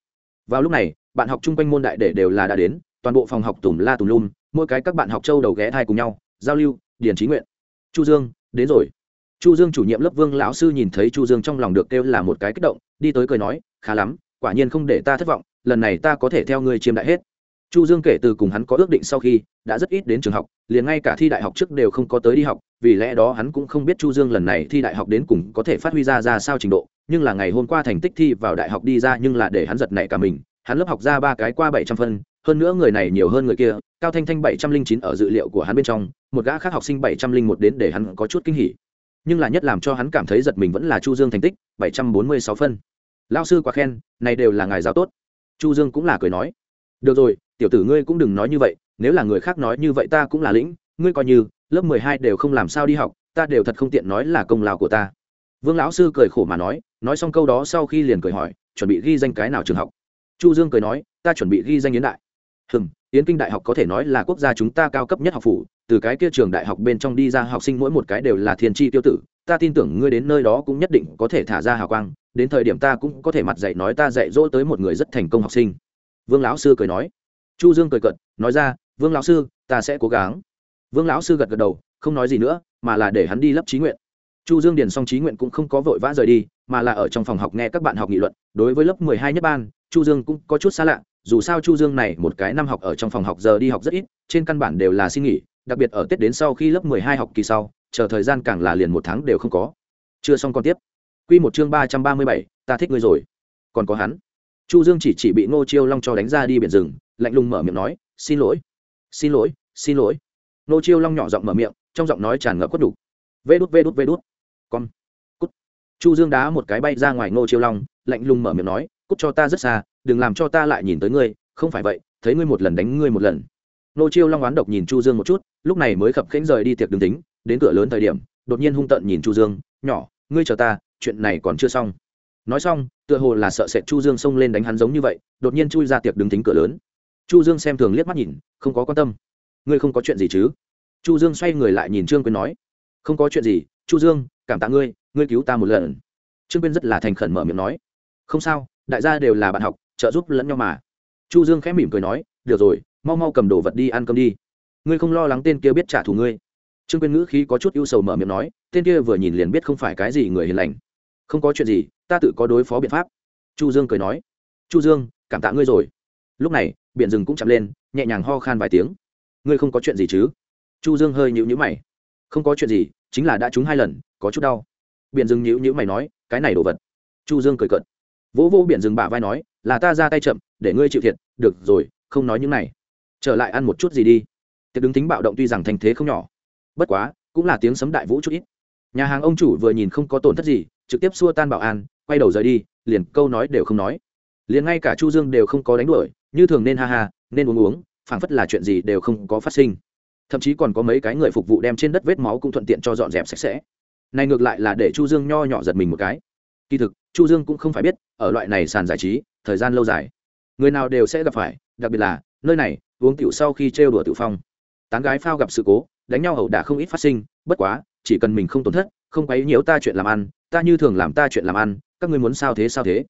Vào lúc này, bạn học chung quanh môn đại để đều là đã đến, toàn bộ phòng học tùm la tùm lum, mỗi cái các bạn học châu đầu ghé thai cùng nhau, giao lưu, điền trí nguyện. Chu dương, đến rồi. Chu dương chủ nhiệm lớp vương lão sư nhìn thấy chu dương trong lòng được kêu là một cái kích động, đi tới cười nói, khá lắm, quả nhiên không để ta thất vọng, lần này ta có thể theo ngươi chiêm đại hết chu dương kể từ cùng hắn có ước định sau khi, đã rất ít đến trường học, liền ngay cả thi đại học trước đều không có tới đi học, vì lẽ đó hắn cũng không biết chu dương lần này thi đại học đến cùng có thể phát huy ra ra sao trình độ, nhưng là ngày hôm qua thành tích thi vào đại học đi ra nhưng là để hắn giật nảy cả mình, hắn lớp học ra ba cái qua bảy trăm phân, hơn nữa người này nhiều hơn người kia, cao thanh thanh bảy trăm linh chín ở dự liệu của hắn bên trong, một gã khác học sinh bảy trăm linh một đến để hắn có chút kinh hỉ. Nhưng là nhất làm cho hắn cảm thấy giật mình vẫn là chu dương thành tích, bảy trăm bốn mươi sáu phân. Lao sư quá khen, này đều là ngài giáo tốt. Chu dương cũng là cười nói. Được rồi tiểu tử ngươi cũng đừng nói như vậy, nếu là người khác nói như vậy ta cũng là lĩnh, ngươi coi như, lớp mười hai đều không làm sao đi học, ta đều thật không tiện nói là công lao của ta. Vương lão sư cười khổ mà nói nói xong câu đó sau khi liền cười hỏi, chuẩn bị ghi danh cái nào trường học? Chu dương cười nói, ta chuẩn bị ghi danh yến đại. Hừm, yến kinh đại học có thể nói là quốc gia chúng ta cao cấp nhất học phủ, từ cái kia trường đại học bên trong đi ra học sinh mỗi một cái đều là thiên tri tiêu tử, ta tin tưởng ngươi đến nơi đó cũng nhất định có thể thả ra hào quang, đến thời điểm ta cũng có thể mặt dạy nói ta dạy dỗ tới một người rất thành công học sinh. Vương lão sư cười nói chu dương cười cợt, nói ra vương lão sư ta sẽ cố gắng. Vương lão sư gật gật đầu không nói gì nữa mà là để hắn đi lấp trí nguyện. Chu dương điền xong trí nguyện cũng không có vội vã rời đi mà là ở trong phòng học nghe các bạn học nghị luận. Đối với lớp mười hai nhất ban chu dương cũng có chút xa lạ dù sao chu dương này một cái năm học ở trong phòng học giờ đi học rất ít trên căn bản đều là xin nghỉ đặc biệt ở tết đến sau khi lớp mười hai học kỳ sau chờ thời gian càng là liền một tháng đều không có. Chưa xong còn tiếp. Quy một chương ba trăm ba mươi bảy ta thích ngươi rồi. Còn có hắn. Chu dương chỉ chỉ bị ngô chiêu long cho đánh ra đi biển rừng lạnh lùng mở miệng nói, xin lỗi xin lỗi xin lỗi. Nô chiêu long nhỏ giọng mở miệng, trong giọng nói tràn ngập quất đủ vê đút vê đút vê đút. Con, cút. Chu dương đá một cái bay ra ngoài nô chiêu long, lạnh lùng mở miệng nói, cút cho ta rất xa, đừng làm cho ta lại nhìn tới ngươi, không phải vậy, thấy ngươi một lần đánh ngươi một lần. Nô chiêu long oán độc nhìn chu dương một chút, lúc này mới khập khẽnh rời đi tiệc đứng tính, đến cửa lớn thời điểm, đột nhiên hung tợn nhìn chu dương, nhỏ, ngươi chờ ta, chuyện này còn chưa xong. Nói xong, tựa hồ là sợ sệt chu dương xông lên đánh hắn giống như vậy, đột nhiên chui ra tiệc đứng tính cửa lớn chu dương xem thường liếc mắt nhìn, không có quan tâm. Ngươi không có chuyện gì chứ? Chu dương xoay người lại nhìn trương quyên nói. Không có chuyện gì, chu dương, cảm tạ ngươi ngươi cứu ta một lần. Trương quyên rất là thành khẩn mở miệng nói. Không sao, đại gia đều là bạn học, trợ giúp lẫn nhau mà. Chu dương khẽ mỉm cười nói, được rồi, mau mau cầm đồ vật đi ăn cơm đi. Ngươi không lo lắng tên kia biết trả thù ngươi. Trương quyên ngữ khí có chút ưu sầu mở miệng nói, tên kia vừa nhìn liền biết không phải cái gì người hiền lành. Không có chuyện gì, ta tự có đối phó biện pháp. Chu dương cười nói. Chu dương, cảm tạ ngươi rồi lúc này, biển rừng cũng chậm lên, nhẹ nhàng ho khan vài tiếng. Ngươi không có chuyện gì chứ? Chu dương hơi nhịu nhữ mày. Không có chuyện gì, chính là đã trúng hai lần, có chút đau. Biển rừng nhịu nhữ mày nói, cái này đồ vật. Chu dương cười cợt. Vỗ vỗ biển rừng bả vai nói, là ta ra tay chậm, để ngươi chịu thiệt, được rồi, không nói những này. Trở lại ăn một chút gì đi. Tiệc đứng tính bạo động tuy rằng thành thế không nhỏ. Bất quá, cũng là tiếng sấm đại vũ chút ít. Nhà hàng ông chủ vừa nhìn không có tổn thất gì, trực tiếp xua tan bảo an, quay đầu rời đi, liền câu nói đều không nói. Liền ngay cả chu dương đều không có đánh đuổi như thường nên ha ha, nên uống uống, phảng phất là chuyện gì đều không có phát sinh. Thậm chí còn có mấy cái người phục vụ đem trên đất vết máu cũng thuận tiện cho dọn dẹp sạch sẽ. Này ngược lại là để chu dương nho nhỏ giật mình một cái. Kỳ thực, chu dương cũng không phải biết, ở loại này sàn giải trí, thời gian lâu dài, người nào đều sẽ gặp phải, đặc biệt là, nơi này, uống tiểu sau khi trêu đùa tiểu phong. Tán gái phao gặp sự cố, đánh nhau ẩu đả không ít phát sinh, bất quá, chỉ cần mình không tổn thất, không quấy nhiễu ta chuyện làm ăn, ta như thường làm ta chuyện làm ăn, các ngươi muốn sao thế sao thế.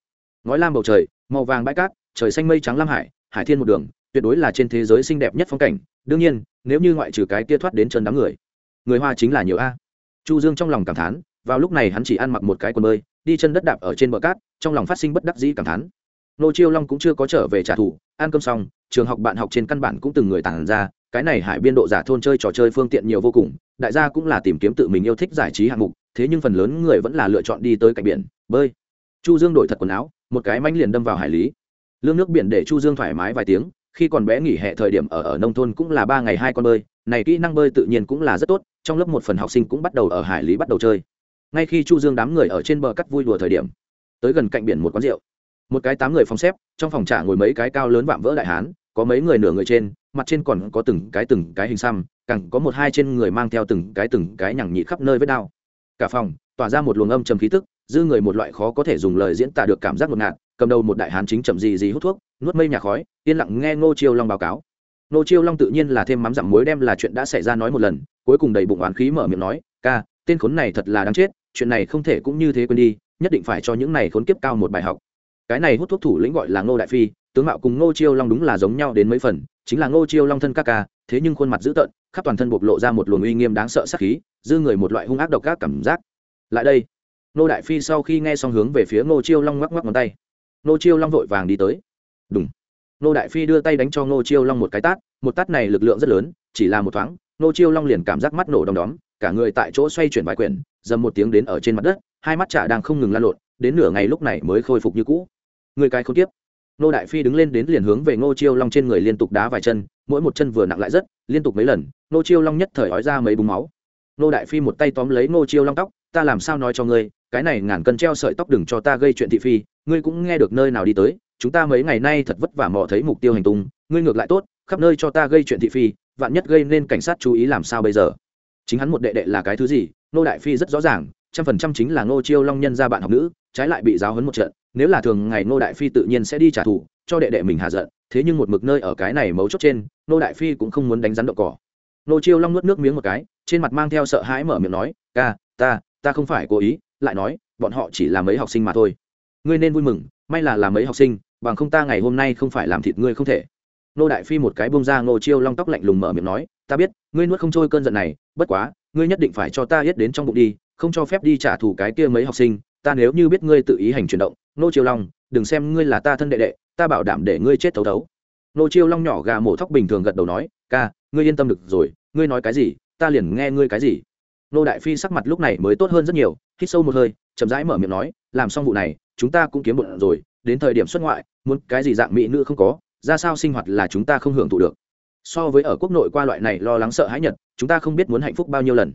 Ngói lam bầu trời, màu vàng bãi cát trời xanh mây trắng lam hải hải thiên một đường, tuyệt đối là trên thế giới xinh đẹp nhất phong cảnh. Đương nhiên, nếu như ngoại trừ cái kia thoát đến chân đám người người hoa chính là nhiều a. Chu dương trong lòng cảm thán, vào lúc này hắn chỉ ăn mặc một cái quần bơi, đi chân đất đạp ở trên bờ cát, trong lòng phát sinh bất đắc dĩ cảm thán. Nô chiêu long cũng chưa có trở về trả thù, ăn cơm xong, trường học bạn học trên căn bản cũng từng người tản ra, cái này hải biên độ giả thôn chơi trò chơi phương tiện nhiều vô cùng, đại gia cũng là tìm kiếm tự mình yêu thích giải trí hạng mục, thế nhưng phần lớn người vẫn là lựa chọn đi tới cạnh biển, bơi. Chu dương đổi thật quần áo, một cái manh liền đâm vào hải lý lương nước biển để chu dương thoải mái vài tiếng, khi còn bé nghỉ hè thời điểm ở ở nông thôn cũng là ba ngày hai con bơi, này kỹ năng bơi tự nhiên cũng là rất tốt, trong lớp một phần học sinh cũng bắt đầu ở hải lý bắt đầu chơi. Ngay khi chu dương đám người ở trên bờ cắt vui đùa thời điểm, tới gần cạnh biển một quán rượu. Một cái tám người phòng xếp, trong phòng trả ngồi mấy cái cao lớn vạm vỡ đại hán, có mấy người nửa người trên, mặt trên còn có từng cái từng cái hình xăm, càng có một hai trên người mang theo từng cái từng cái nhằng nhị khắp nơi vết đao. Cả phòng, tỏa ra một luồng âm trầm khí tức, dư người một loại khó có thể dùng lời diễn tả được cảm giác ngột ngạt cầm đầu một đại hán chính chậm gì gì hút thuốc, nuốt mây nhà khói, yên lặng nghe ngô chiêu long báo cáo. Ngô chiêu long tự nhiên là thêm mắm dặm muối đem là chuyện đã xảy ra nói một lần, cuối cùng đầy bụng oán khí mở miệng nói, ca, tên khốn này thật là đáng chết, chuyện này không thể cũng như thế quên đi, nhất định phải cho những này khốn kiếp cao một bài học. Cái này hút thuốc thủ lĩnh gọi là ngô đại phi, tướng mạo cùng ngô chiêu long đúng là giống nhau đến mấy phần, chính là ngô chiêu long thân ca ca, thế nhưng khuôn mặt dữ tợn, khắp toàn thân bộc lộ ra một luồng uy nghiêm đáng sợ sắc khí, dư người một loại hung ác độc ác cảm giác. Lại đây, ngô đại phi sau khi nghe xong hướng về phía ngô chiêu long ngoắc ngoắc ngón tay. Nô chiêu long vội vàng đi tới. Đúng Nô đại phi đưa tay đánh cho nô chiêu long một cái tát, một tát này lực lượng rất lớn, chỉ là một thoáng Nô chiêu long liền cảm giác mắt nổ đom đóm, cả người tại chỗ xoay chuyển vài quyển, dầm một tiếng đến ở trên mặt đất, hai mắt chả đang không ngừng lan lộn, đến nửa ngày lúc này mới khôi phục như cũ. Người cái không tiếp nô đại phi đứng lên đến liền hướng về ngô chiêu long trên người liên tục đá vài chân, mỗi một chân vừa nặng lại rất, liên tục mấy lần Nô chiêu long nhất thời ói ra mấy búng máu. Nô đại phi một tay tóm lấy ngô chiêu long tóc, ta làm sao nói cho ngươi cái này ngàn cân treo sợi tóc đừng cho ta gây chuyện thị phi, ngươi cũng nghe được nơi nào đi tới, chúng ta mấy ngày nay thật vất vả mò thấy mục tiêu hành tung, ngươi ngược lại tốt, khắp nơi cho ta gây chuyện thị phi, vạn nhất gây nên cảnh sát chú ý làm sao bây giờ? Chính hắn một đệ đệ là cái thứ gì? Nô đại phi rất rõ ràng, trăm phần trăm chính là ngô chiêu long nhân ra bạn học nữ, trái lại bị giáo hấn một trận, nếu là thường ngày ngô đại phi tự nhiên sẽ đi trả thù, cho đệ đệ mình hạ giận, thế nhưng một mực nơi ở cái này mấu chốt trên, ngô đại phi cũng không muốn đánh rắn đậu cỏ. Ngô chiêu long nuốt nước miếng một cái, trên mặt mang theo sợ hãi mở miệng nói, ca, ta ta không phải cố ý lại nói, bọn họ chỉ là mấy học sinh mà thôi. Ngươi nên vui mừng, may là là mấy học sinh, bằng không ta ngày hôm nay không phải làm thịt ngươi không thể. Nô đại phi một cái bông ra ngô chiêu long tóc lạnh lùng mở miệng nói, ta biết, ngươi nuốt không trôi cơn giận này, bất quá, ngươi nhất định phải cho ta biết đến trong bụng đi, không cho phép đi trả thù cái kia mấy học sinh, ta nếu như biết ngươi tự ý hành chuyển động nô chiêu long, đừng xem ngươi là ta thân đệ đệ, ta bảo đảm để ngươi chết thấu thấu. Nô chiêu long nhỏ gà mổ thóc bình thường gật đầu nói, ca, ngươi yên tâm được rồi, ngươi nói cái gì, ta liền nghe ngươi cái gì nô đại phi sắc mặt lúc này mới tốt hơn rất nhiều, hít sâu một hơi, chậm rãi mở miệng nói, làm xong vụ này, chúng ta cũng kiếm bụng rồi, đến thời điểm xuất ngoại, muốn cái gì dạng mỹ nữ không có, ra sao sinh hoạt là chúng ta không hưởng thụ được. So với ở quốc nội qua loại này lo lắng sợ hãi nhật, chúng ta không biết muốn hạnh phúc bao nhiêu lần.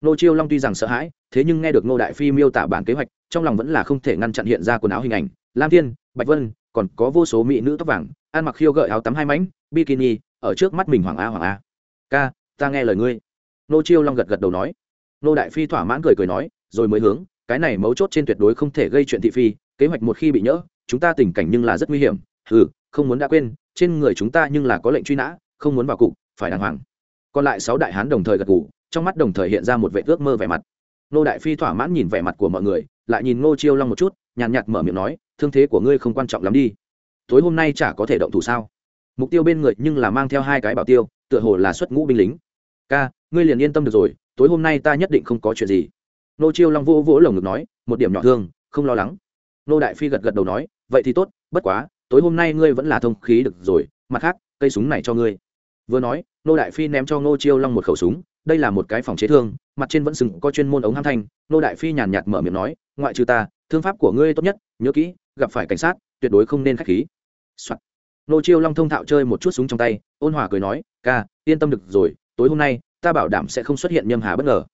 Nô chiêu long tuy rằng sợ hãi, thế nhưng nghe được nô đại phi miêu tả bản kế hoạch, trong lòng vẫn là không thể ngăn chặn hiện ra quần áo hình ảnh. Lam thiên, bạch vân, còn có vô số mỹ nữ tóc vàng, ăn mặc khiêu gợi áo tắm hai mảnh, bikini, ở trước mắt mình hoàng a hoàng a. Ca, ta nghe lời ngươi. Nô chiêu long gật gật đầu nói nô đại phi thỏa mãn cười cười nói, rồi mới hướng, cái này mấu chốt trên tuyệt đối không thể gây chuyện thị phi, kế hoạch một khi bị nhỡ, chúng ta tình cảnh nhưng là rất nguy hiểm. Ừ không muốn đã quên, trên người chúng ta nhưng là có lệnh truy nã, không muốn vào cục, phải đàng hoàng. Còn lại sáu đại hán đồng thời gật gù, trong mắt đồng thời hiện ra một vệ ước mơ vẻ mặt. Nô đại phi thỏa mãn nhìn vẻ mặt của mọi người, lại nhìn ngô chiêu long một chút, nhàn nhạt mở miệng nói, thương thế của ngươi không quan trọng lắm đi. Tối hôm nay chả có thể động thủ sao? Mục tiêu bên người nhưng là mang theo hai cái bảo tiêu, tựa hồ là xuất ngũ binh lính. Ca, ngươi liền yên tâm được rồi tối hôm nay ta nhất định không có chuyện gì. Nô chiêu long vô vỗ lồng ngực nói, một điểm nhỏ thương, không lo lắng. Nô đại phi gật gật đầu nói, vậy thì tốt, bất quá, tối hôm nay ngươi vẫn là thông khí được rồi, mặt khác, cây súng này cho ngươi. Vừa nói, nô đại phi ném cho Nô chiêu long một khẩu súng, đây là một cái phòng chế thương, mặt trên vẫn sừng có chuyên môn ống ham thanh. Nô đại phi nhàn nhạt mở miệng nói, ngoại trừ ta, thương pháp của ngươi tốt nhất, nhớ kỹ, gặp phải cảnh sát, tuyệt đối không nên k h á c h khí、Soạn. nô chiêu long thông thạo chơi một chút súng trong tay, ôn hòa cười nói, ca, yên tâm được rồi, tối hôm nay ta bảo đảm sẽ không xuất hiện nhâm hà bất ngờ.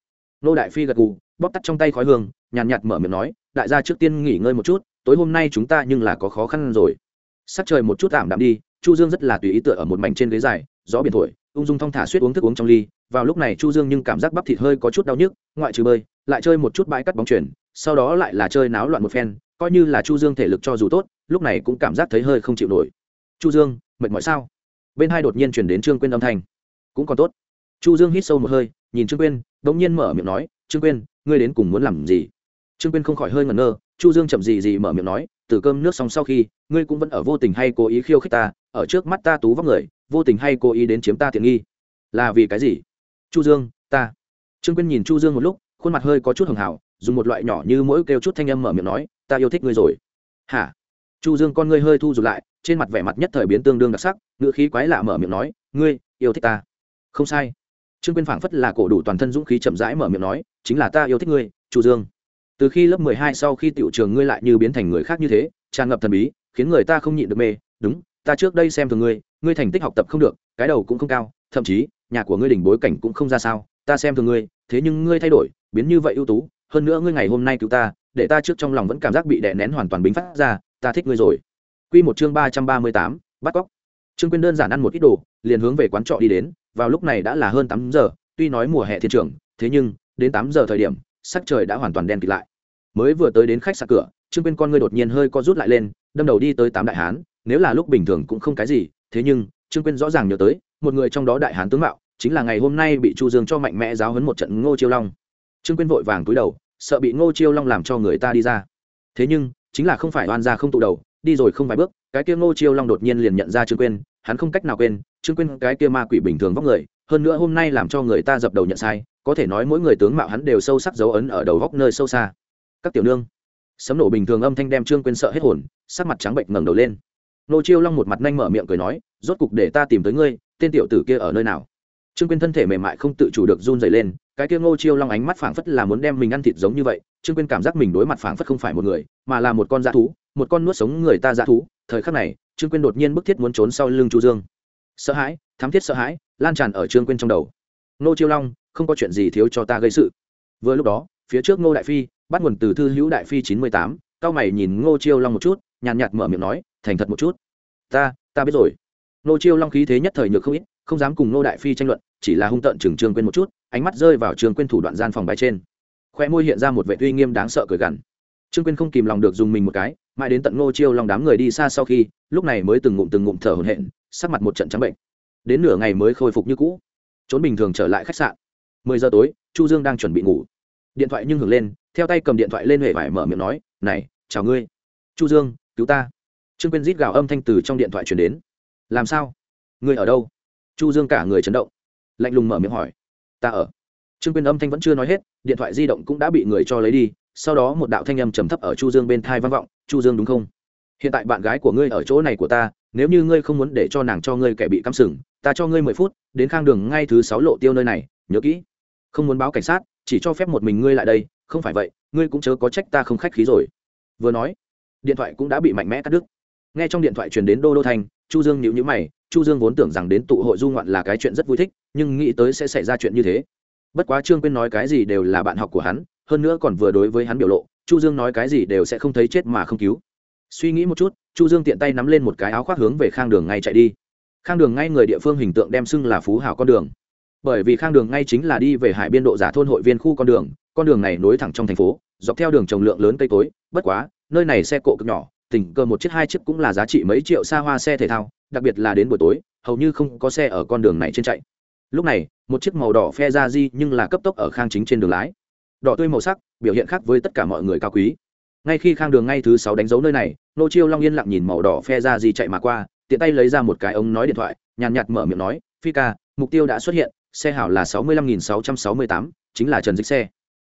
Nô đại phi gật gù, bóp tắt trong tay khói hương, nhàn nhạt mở miệng nói, đại gia trước tiên nghỉ ngơi một chút, tối hôm nay chúng ta nhưng là có khó khăn rồi. Sắc trời một chút tạm đạm đi, chu dương rất là tùy ý tựa ở một mảnh trên ghế dài, gió biển thổi, ung dung thong thả suýt uống thức uống trong ly, vào lúc này chu dương nhưng cảm giác bắp thịt hơi có chút đau nhức, ngoại trừ bơi, lại chơi một chút bãi cắt bóng chuyển sau đó lại là chơi náo loạn một phen, coi như là chu dương thể lực cho dù tốt, lúc này cũng cảm giác thấy hơi không chịu nổi. Chu dương, mệt mỏi sao? Bên hai đột nhiên chuyển đến trương quyên âm thanh. Cũng còn tốt chu dương hít sâu một hơi, nhìn trương quyên, đống nhiên mở miệng nói, trương quyên, ngươi đến cùng muốn làm gì? Trương quyên không khỏi hơi ngẩn ngơ, chu dương chậm gì gì mở miệng nói, từ cơm nước xong sau khi, ngươi cũng vẫn ở vô tình hay cố ý khiêu khích ta, ở trước mắt ta tú vóc người, vô tình hay cố ý đến chiếm ta tiện nghi. Là vì cái gì? Chu dương, ta. Trương quyên nhìn chu dương một lúc, khuôn mặt hơi có chút hường hảo, dùng một loại nhỏ như mỗi kêu chút thanh âm mở miệng nói, ta yêu thích ngươi rồi. Hả? Chu dương con ngươi hơi thu rụt lại, trên mặt vẻ mặt nhất thời biến tương đương đặc sắc, ngữ khí quái lạ mở miệng nói, ngươi yêu thích ta. Không sai trương quyên phảng phất là cổ đủ toàn thân dũng khí chậm rãi mở miệng nói, chính là ta yêu thích ngươi, chu dương. Từ khi lớp mười hai sau khi tiểu trường ngươi lại như biến thành người khác như thế, tràn ngập thần bí, khiến người ta không nhịn được mê, đúng, ta trước đây xem thường ngươi ngươi thành tích học tập không được, cái đầu cũng không cao, thậm chí, nhà của ngươi đỉnh bối cảnh cũng không ra sao, ta xem thường ngươi, thế nhưng ngươi thay đổi, biến như vậy ưu tú, hơn nữa ngươi ngày hôm nay cứu ta, để ta trước trong lòng vẫn cảm giác bị đè nén hoàn toàn bính phát ra, ta thích ngươi rồi. Quy một chương ba trăm ba mươi tám, bắt cóc trương quyên đơn giản ăn một ít đồ, liền hướng về quán trọ đi đến, vào lúc này đã là hơn tám giờ, tuy nói mùa hè thiên trường, thế nhưng, đến tám giờ thời điểm, sắc trời đã hoàn toàn đen kịt lại. Mới vừa tới đến khách sạn cửa, trương quyên con ngươi đột nhiên hơi co rút lại lên, đâm đầu đi tới tám đại hán, nếu là lúc bình thường cũng không cái gì, thế nhưng, trương quyên rõ ràng nhớ tới, một người trong đó đại hán tướng mạo, chính là ngày hôm nay bị chu dương cho mạnh mẽ giáo hấn một trận ngô chiêu long. Trương quyên vội vàng cúi đầu, sợ bị ngô chiêu long làm cho người ta đi ra. Thế nhưng, chính là không phải oan ra không tụ đầu đi rồi không vài bước, cái kia ngô chiêu long đột nhiên liền nhận ra trương quyên, hắn không cách nào quên, trương quyên cái kia ma quỷ bình thường vóc người, hơn nữa hôm nay làm cho người ta dập đầu nhận sai, có thể nói mỗi người tướng mạo hắn đều sâu sắc dấu ấn ở đầu góc nơi sâu xa. Các tiểu nương, sấm nổ bình thường âm thanh đem trương quyên sợ hết hồn, sắc mặt trắng bệnh ngẩng đầu lên. Nô chiêu long một mặt nhanh mở miệng cười nói, rốt cục để ta tìm tới ngươi, tên tiểu tử kia ở nơi nào? Trương quyên thân thể mềm mại không tự chủ được run dày lên, cái kia ngô chiêu long ánh mắt phảng phất là muốn đem mình ăn thịt giống như vậy, trương quyên cảm giác mình đối mặt phảng phất không phải một người, mà là một con dã thú, một con nuốt sống người ta dã thú. Thời khắc này, trương quyên đột nhiên bức thiết muốn trốn sau lưng chu dương. Sợ hãi, thám thiết sợ hãi, lan tràn ở trương quyên trong đầu. Ngô chiêu long, không có chuyện gì thiếu cho ta gây sự. Vừa lúc đó, phía trước ngô đại phi, bắt nguồn từ thư hữu đại phi chín mươi tám, cao mày nhìn ngô chiêu long một chút, nhàn nhạt mở miệng nói, thành thật một chút. Ta ta biết rồi. Ngô chiêu long khí thế nhất thời nhược không ít không dám cùng ngô đại phi tranh luận, chỉ là hung tợn chừng trương quên một chút, ánh mắt rơi vào trường quên thủ đoạn gian phòng bài trên. Khoe môi hiện ra một vệ uy nghiêm đáng sợ cười gằn. Trương quên không kìm lòng được dùng mình một cái, mãi đến tận ngô chiêu lòng đám người đi xa sau khi, lúc này mới từng ngụm từng ngụm thở hổn hển, sắc mặt một trận trắng bệnh. Đến nửa ngày mới khôi phục như cũ. Trốn bình thường trở lại khách sạn. Mười giờ tối, chu dương đang chuẩn bị ngủ. Điện thoại nhưng hưởng lên, theo tay cầm điện thoại lên huệ vải mở miệng nói, này, chào ngươi. Chu dương, cứu ta. Trương quyên rít gào âm thanh từ trong điện thoại truyền đến. Làm sao? Ngươi ở đâu? Chu dương cả người chấn động. Lạnh lùng mở miệng hỏi, ta ở. Trương quyên âm thanh vẫn chưa nói hết, điện thoại di động cũng đã bị người cho lấy đi, sau đó một đạo thanh âm trầm thấp ở chu dương bên thai vang vọng, chu dương đúng không? Hiện tại bạn gái của ngươi ở chỗ này của ta, nếu như ngươi không muốn để cho nàng cho ngươi kẻ bị cắm sừng, ta cho ngươi mười phút, đến khang đường ngay thứ sáu lộ tiêu nơi này, nhớ kỹ. Không muốn báo cảnh sát, chỉ cho phép một mình ngươi lại đây, không phải vậy, ngươi cũng chớ có trách ta không khách khí rồi. Vừa nói, điện thoại cũng đã bị mạnh mẽ cắt đứt. Nghe trong điện thoại truyền đến đô đô thanh, chu dương nhíu nhíu mày chu dương vốn tưởng rằng đến tụ hội du ngoạn là cái chuyện rất vui thích, nhưng nghĩ tới sẽ xảy ra chuyện như thế. Bất quá trương quyên nói cái gì đều là bạn học của hắn, hơn nữa còn vừa đối với hắn biểu lộ, chu dương nói cái gì đều sẽ không thấy chết mà không cứu. Suy nghĩ một chút, chu dương tiện tay nắm lên một cái áo khoác hướng về khang đường ngay chạy đi. Khang đường ngay người địa phương hình tượng đem xưng là phú hảo con đường. Bởi vì khang đường ngay chính là đi về hải biên độ giả thôn hội viên khu con đường con đường này nối thẳng trong thành phố, dọc theo đường trồng lượng lớn cây cối bất quá, nơi này xe cộ cực nhỏ tình cờ một chiếc, hai chiếc cũng là giá trị mấy triệu xa hoa xe thể thao, đặc biệt là đến buổi tối, hầu như không có xe ở con đường này trên chạy. Lúc này, một chiếc màu đỏ phe ra di nhưng là cấp tốc ở khang chính trên đường lái. Đỏ tươi màu sắc, biểu hiện khác với tất cả mọi người cao quý. Ngay khi khang đường ngay thứ sáu đánh dấu nơi này, nô chiêu long yên lặng nhìn màu đỏ phe ra di chạy mà qua, tiện tay lấy ra một cái ống nói điện thoại, nhàn nhạt mở miệng nói, phi ca, mục tiêu đã xuất hiện, xe hảo là sáu mươi lăm nghìn sáu trăm sáu mươi tám, chính là trần dịch xe.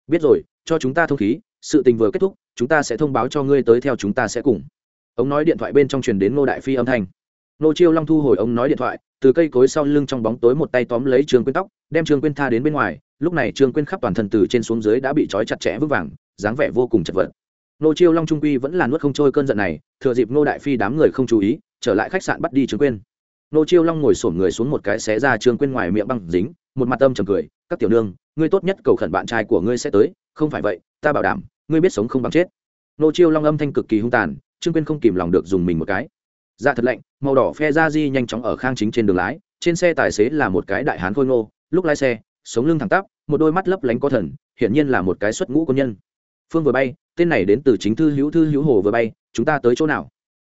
Biết rồi, cho chúng ta thông khí sự tình vừa kết thúc, chúng ta sẽ thông báo cho ngươi tới theo chúng ta sẽ cùng. Ông nói điện thoại bên trong truyền đến ngô đại phi âm thanh. Nô chiêu long thu hồi ông nói điện thoại, từ cây cối sau lưng trong bóng tối một tay tóm lấy Trường quyên tóc, đem Trường quyên tha đến bên ngoài, lúc này Trường quyên khắp toàn thân từ trên xuống dưới đã bị trói chặt chẽ vững vàng, dáng vẻ vô cùng chật vật. Nô chiêu long trung quy vẫn là nuốt không trôi cơn giận này, thừa dịp nô đại phi đám người không chú ý, trở lại khách sạn bắt đi Trường quyên nô chiêu long ngồi sổm người xuống một cái xé ra Trường quyên ngoài miệng băng dính, một mặt âm trầm cười, các tiểu nương, ngươi tốt nhất cầu khẩn bạn trai của ngươi sẽ tới, không phải vậy ta bảo đảm, ngươi biết sống không bằng chết. Nô chiêu long âm thanh cực kỳ hung tàn, trương quyên không kìm lòng được dùng mình một cái. Dạ thật lạnh, màu đỏ phe ra di nhanh chóng ở khang chính trên đường lái, trên xe tài xế là một cái đại hán khôi ngô, lúc lái xe, sống lưng thẳng tắp, một đôi mắt lấp lánh có thần, hiển nhiên là một cái xuất ngũ quân nhân. Phương vừa bay, tên này đến từ chính thư hữu thư hữu hồ vừa bay, chúng ta tới chỗ nào?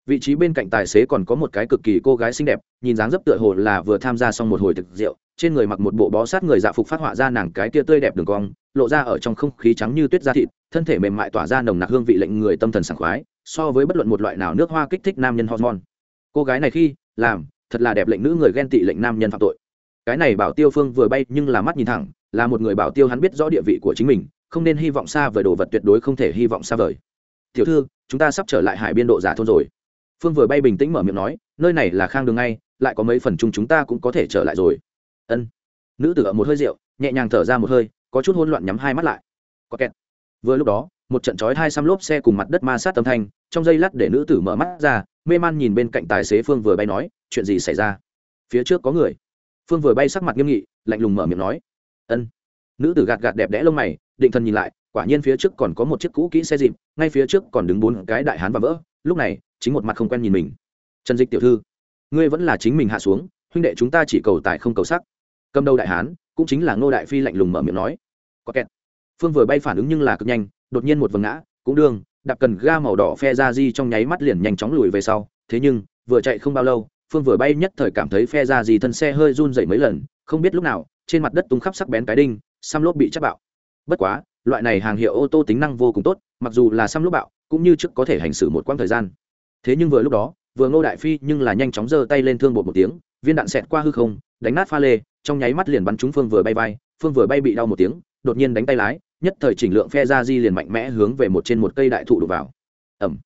Vị trí bên cạnh tài xế còn có một cái cực kỳ cô gái xinh đẹp, nhìn dáng dấp tựa hồ là vừa tham gia xong một hồi thực rượu, trên người mặc một bộ bó sát người dạ phục phát họa ra nàng cái tia tươi đẹp đường cong, lộ ra ở trong không khí trắng như tuyết da thịt, thân thể mềm mại tỏa ra nồng nặc hương vị lệnh người tâm thần sảng khoái, so với bất luận một loại nào nước hoa kích thích nam nhân hormone. Cô gái này khi, làm, thật là đẹp lệnh nữ người ghen tị lệnh nam nhân phạm tội. Cái này bảo tiêu phương vừa bay nhưng là mắt nhìn thẳng, là một người bảo tiêu hắn biết rõ địa vị của chính mình, không nên hy vọng xa vời đồ vật tuyệt đối không thể hy vọng xa vời. Tiểu thư, chúng ta sắp trở lại hải biên độ giả thôn rồi phương vừa bay bình tĩnh mở miệng nói, nơi này là khang đường ngay, lại có mấy phần chung chúng ta cũng có thể trở lại rồi. Ân. Nữ tử ở một hơi rượu, nhẹ nhàng thở ra một hơi, có chút hôn loạn nhắm hai mắt lại. Có kẹt. Vừa lúc đó, một trận chói hai xăm lốp xe cùng mặt đất ma sát âm thanh, trong giây lát để nữ tử mở mắt ra, mê man nhìn bên cạnh tài xế phương vừa bay nói, chuyện gì xảy ra? Phía trước có người. Phương vừa bay sắc mặt nghiêm nghị, lạnh lùng mở miệng nói, ân. Nữ tử gạt gạt đẹp đẽ lông mày, định thần nhìn lại, quả nhiên phía trước còn có một chiếc cũ kỹ xe dịp, ngay phía trước còn đứng bốn cái đại hán và vỡ. Lúc này chính một mặt không quen nhìn mình. Trần dịch tiểu thư, ngươi vẫn là chính mình hạ xuống, huynh đệ chúng ta chỉ cầu tài không cầu sắc. Cầm đầu đại hán, cũng chính là ngô đại phi lạnh lùng mở miệng nói. Có kẹt. Phương vừa bay phản ứng nhưng là cực nhanh, đột nhiên một vầng ngã, cũng đương đạp cần ga màu đỏ phe ra di trong nháy mắt liền nhanh chóng lùi về sau. Thế nhưng, vừa chạy không bao lâu, phương vừa bay nhất thời cảm thấy phe ra di thân xe hơi run dậy mấy lần, không biết lúc nào, trên mặt đất tung khắp sắc bén cái đinh, xăm lốp bị chắc bạo. Bất quá, loại này hàng hiệu ô tô tính năng vô cùng tốt, mặc dù là xăm lốp bạo, cũng như trước có thể hành xử một quãng thời gian thế nhưng vừa lúc đó, vừa ngô đại phi nhưng là nhanh chóng giơ tay lên thương bột một tiếng, viên đạn xẹt qua hư không, đánh nát pha lê, trong nháy mắt liền bắn trúng phương vừa bay vai, phương vừa bay bị đau một tiếng, đột nhiên đánh tay lái, nhất thời chỉnh lượng phe ra di liền mạnh mẽ hướng về một trên một cây đại thụ đụng vào. Ẩm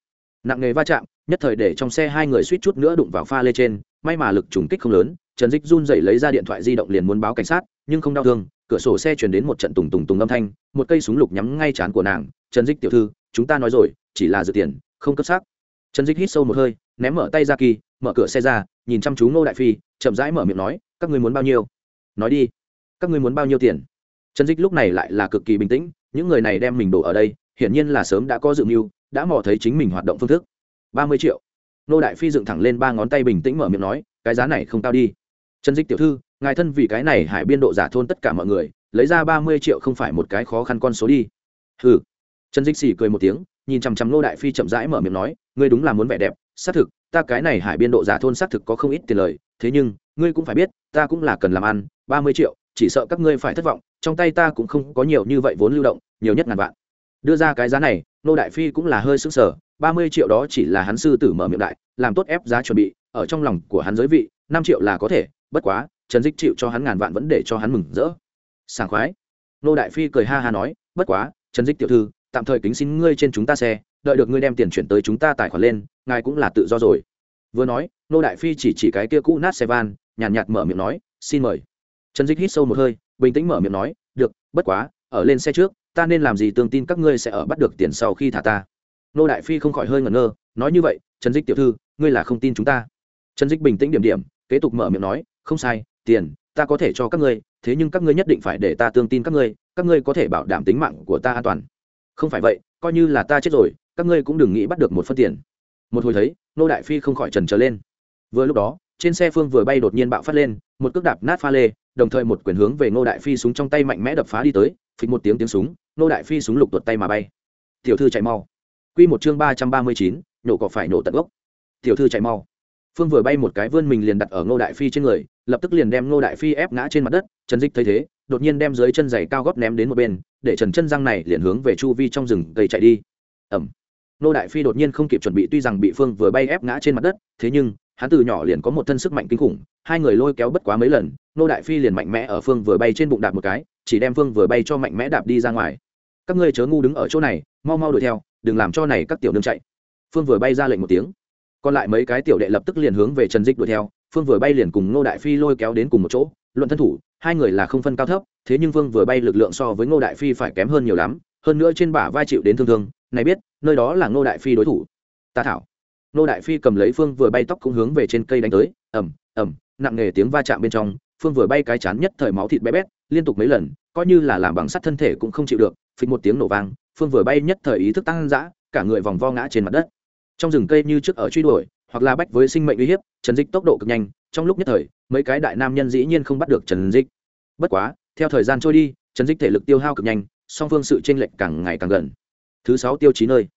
nặng nghề va chạm, nhất thời để trong xe hai người suýt chút nữa đụng vào pha lê trên, may mà lực trùng kích không lớn, trần dích run dậy lấy ra điện thoại di động liền muốn báo cảnh sát, nhưng không đau thương, cửa sổ xe chuyển đến một trận tùng tùng tùng âm thanh, một cây súng lục nhắm ngay trán của nàng, trần dích tiểu thư, chúng ta nói rồi, chỉ là dự tiền, không cấp sắc trần Dịch hít sâu một hơi, ném mở tay ra kỳ, mở cửa xe ra, nhìn chăm chú ngô đại phi, chậm rãi mở miệng nói, các ngươi muốn bao nhiêu? Nói đi. Các ngươi muốn bao nhiêu tiền? Trần Dịch lúc này lại là cực kỳ bình tĩnh, những người này đem mình đổ ở đây, hiển nhiên là sớm đã có dự mưu, đã mò thấy chính mình hoạt động phương thức. Ba mươi triệu. Nô đại phi dựng thẳng lên ba ngón tay bình tĩnh mở miệng nói, cái giá này không cao đi. Trần Dịch tiểu thư, ngài thân vì cái này hải biên độ giả thôn tất cả mọi người, lấy ra ba mươi triệu không phải một cái khó khăn con số đi. Hừ. Trần Dịch xỉ cười một tiếng, nhìn chằm chằm nô đại phi chậm rãi mở miệng nói ngươi đúng là muốn vẻ đẹp, xác thực, ta cái này hải biên độ giả thôn xác thực có không ít tiền lời, thế nhưng, ngươi cũng phải biết, ta cũng là cần làm ăn, ba mươi triệu, chỉ sợ các ngươi phải thất vọng, trong tay ta cũng không có nhiều như vậy vốn lưu động, nhiều nhất ngàn vạn. Đưa ra cái giá này, nô đại phi cũng là hơi sững sờ, ba mươi triệu đó chỉ là hắn sư tử mở miệng đại, làm tốt ép giá chuẩn bị, ở trong lòng của hắn giới vị, năm triệu là có thể, bất quá, trần dích chịu cho hắn ngàn vạn vẫn để cho hắn mừng rỡ. Sảng khoái. Nô đại phi cười ha ha nói, bất quá, trần dích tiểu thư tạm thời kính xin ngươi trên chúng ta xe đợi được ngươi đem tiền chuyển tới chúng ta tài khoản lên ngài cũng là tự do rồi. Vừa nói nô đại phi chỉ chỉ cái kia cũ nát xe van nhàn nhạt, nhạt mở miệng nói xin mời. Trần dích hít sâu một hơi bình tĩnh mở miệng nói được bất quá ở lên xe trước ta nên làm gì tương tin các ngươi sẽ ở bắt được tiền sau khi thả ta? Nô đại phi không khỏi hơi ngẩn ngơ nói như vậy trần dích tiểu thư ngươi là không tin chúng ta. Trần dích bình tĩnh điểm điểm kế tục mở miệng nói không sai tiền ta có thể cho các ngươi thế nhưng các ngươi nhất định phải để ta tương tin các ngươi các ngươi có thể bảo đảm tính mạng của ta an toàn không phải vậy, coi như là ta chết rồi, các ngươi cũng đừng nghĩ bắt được một phân tiền. Một hồi thấy nô đại phi không khỏi trần trở lên. Vừa lúc đó, trên xe phương vừa bay đột nhiên bạo phát lên, một cước đạp nát pha lê, đồng thời một quyền hướng về ngô đại phi súng trong tay mạnh mẽ đập phá đi tới, phịch một tiếng tiếng súng, ngô đại phi súng lục tuột tay mà bay. Tiểu thư chạy mau. Quy một chương ba trăm ba mươi chín nổ cỏ phải nổ tận gốc. Tiểu thư chạy mau. Phương vừa bay một cái vươn mình liền đặt ở ngô đại phi trên người, lập tức liền đem ngô đại phi ép ngã trên mặt đất, trần dịch thấy thế đột nhiên đem dưới chân giày cao gót ném đến một bên, để trần chân răng này liền hướng về chu vi trong rừng cây chạy đi. Ẩm. Nô đại phi đột nhiên không kịp chuẩn bị tuy rằng bị phương vừa bay ép ngã trên mặt đất, thế nhưng, hắn từ nhỏ liền có một thân sức mạnh kinh khủng, hai người lôi kéo bất quá mấy lần, nô đại phi liền mạnh mẽ ở phương vừa bay trên bụng đạp một cái, chỉ đem phương vừa bay cho mạnh mẽ đạp đi ra ngoài. Các ngươi chớ ngu đứng ở chỗ này, mau mau đuổi theo, đừng làm cho này các tiểu đương chạy. Phương vừa bay ra lệnh một tiếng. Còn lại mấy cái tiểu đệ lập tức liền hướng về trần dịch đuổi theo, phương vừa bay liền cùng nô đại phi lôi kéo đến cùng một chỗ, luận thân thủ hai người là không phân cao thấp, thế nhưng Vương vừa bay lực lượng so với ngô đại phi phải kém hơn nhiều lắm, hơn nữa trên bả vai chịu đến thương thương, này biết, nơi đó là ngô đại phi đối thủ. Ta thảo. Ngô đại phi cầm lấy phương vừa bay tóc cũng hướng về trên cây đánh tới ẩm ẩm nặng nề tiếng va chạm bên trong, phương vừa bay cái chán nhất thời máu thịt bé bét, liên tục mấy lần, coi như là làm bằng sắt thân thể cũng không chịu được, phịch một tiếng nổ vang, phương vừa bay nhất thời ý thức tăng dã, cả người vòng vo ngã trên mặt đất. Trong rừng cây như trước ở truy đuổi, hoặc là bách với sinh mệnh uy hiếp trần dịch tốc độ cực nhanh trong lúc nhất thời, mấy cái đại nam nhân dĩ nhiên không bắt được trần dịch. Bất quá, theo thời gian trôi đi, trần dịch thể lực tiêu hao cực nhanh, song phương sự tranh lệch càng ngày càng gần. Thứ sáu tiêu chí nơi.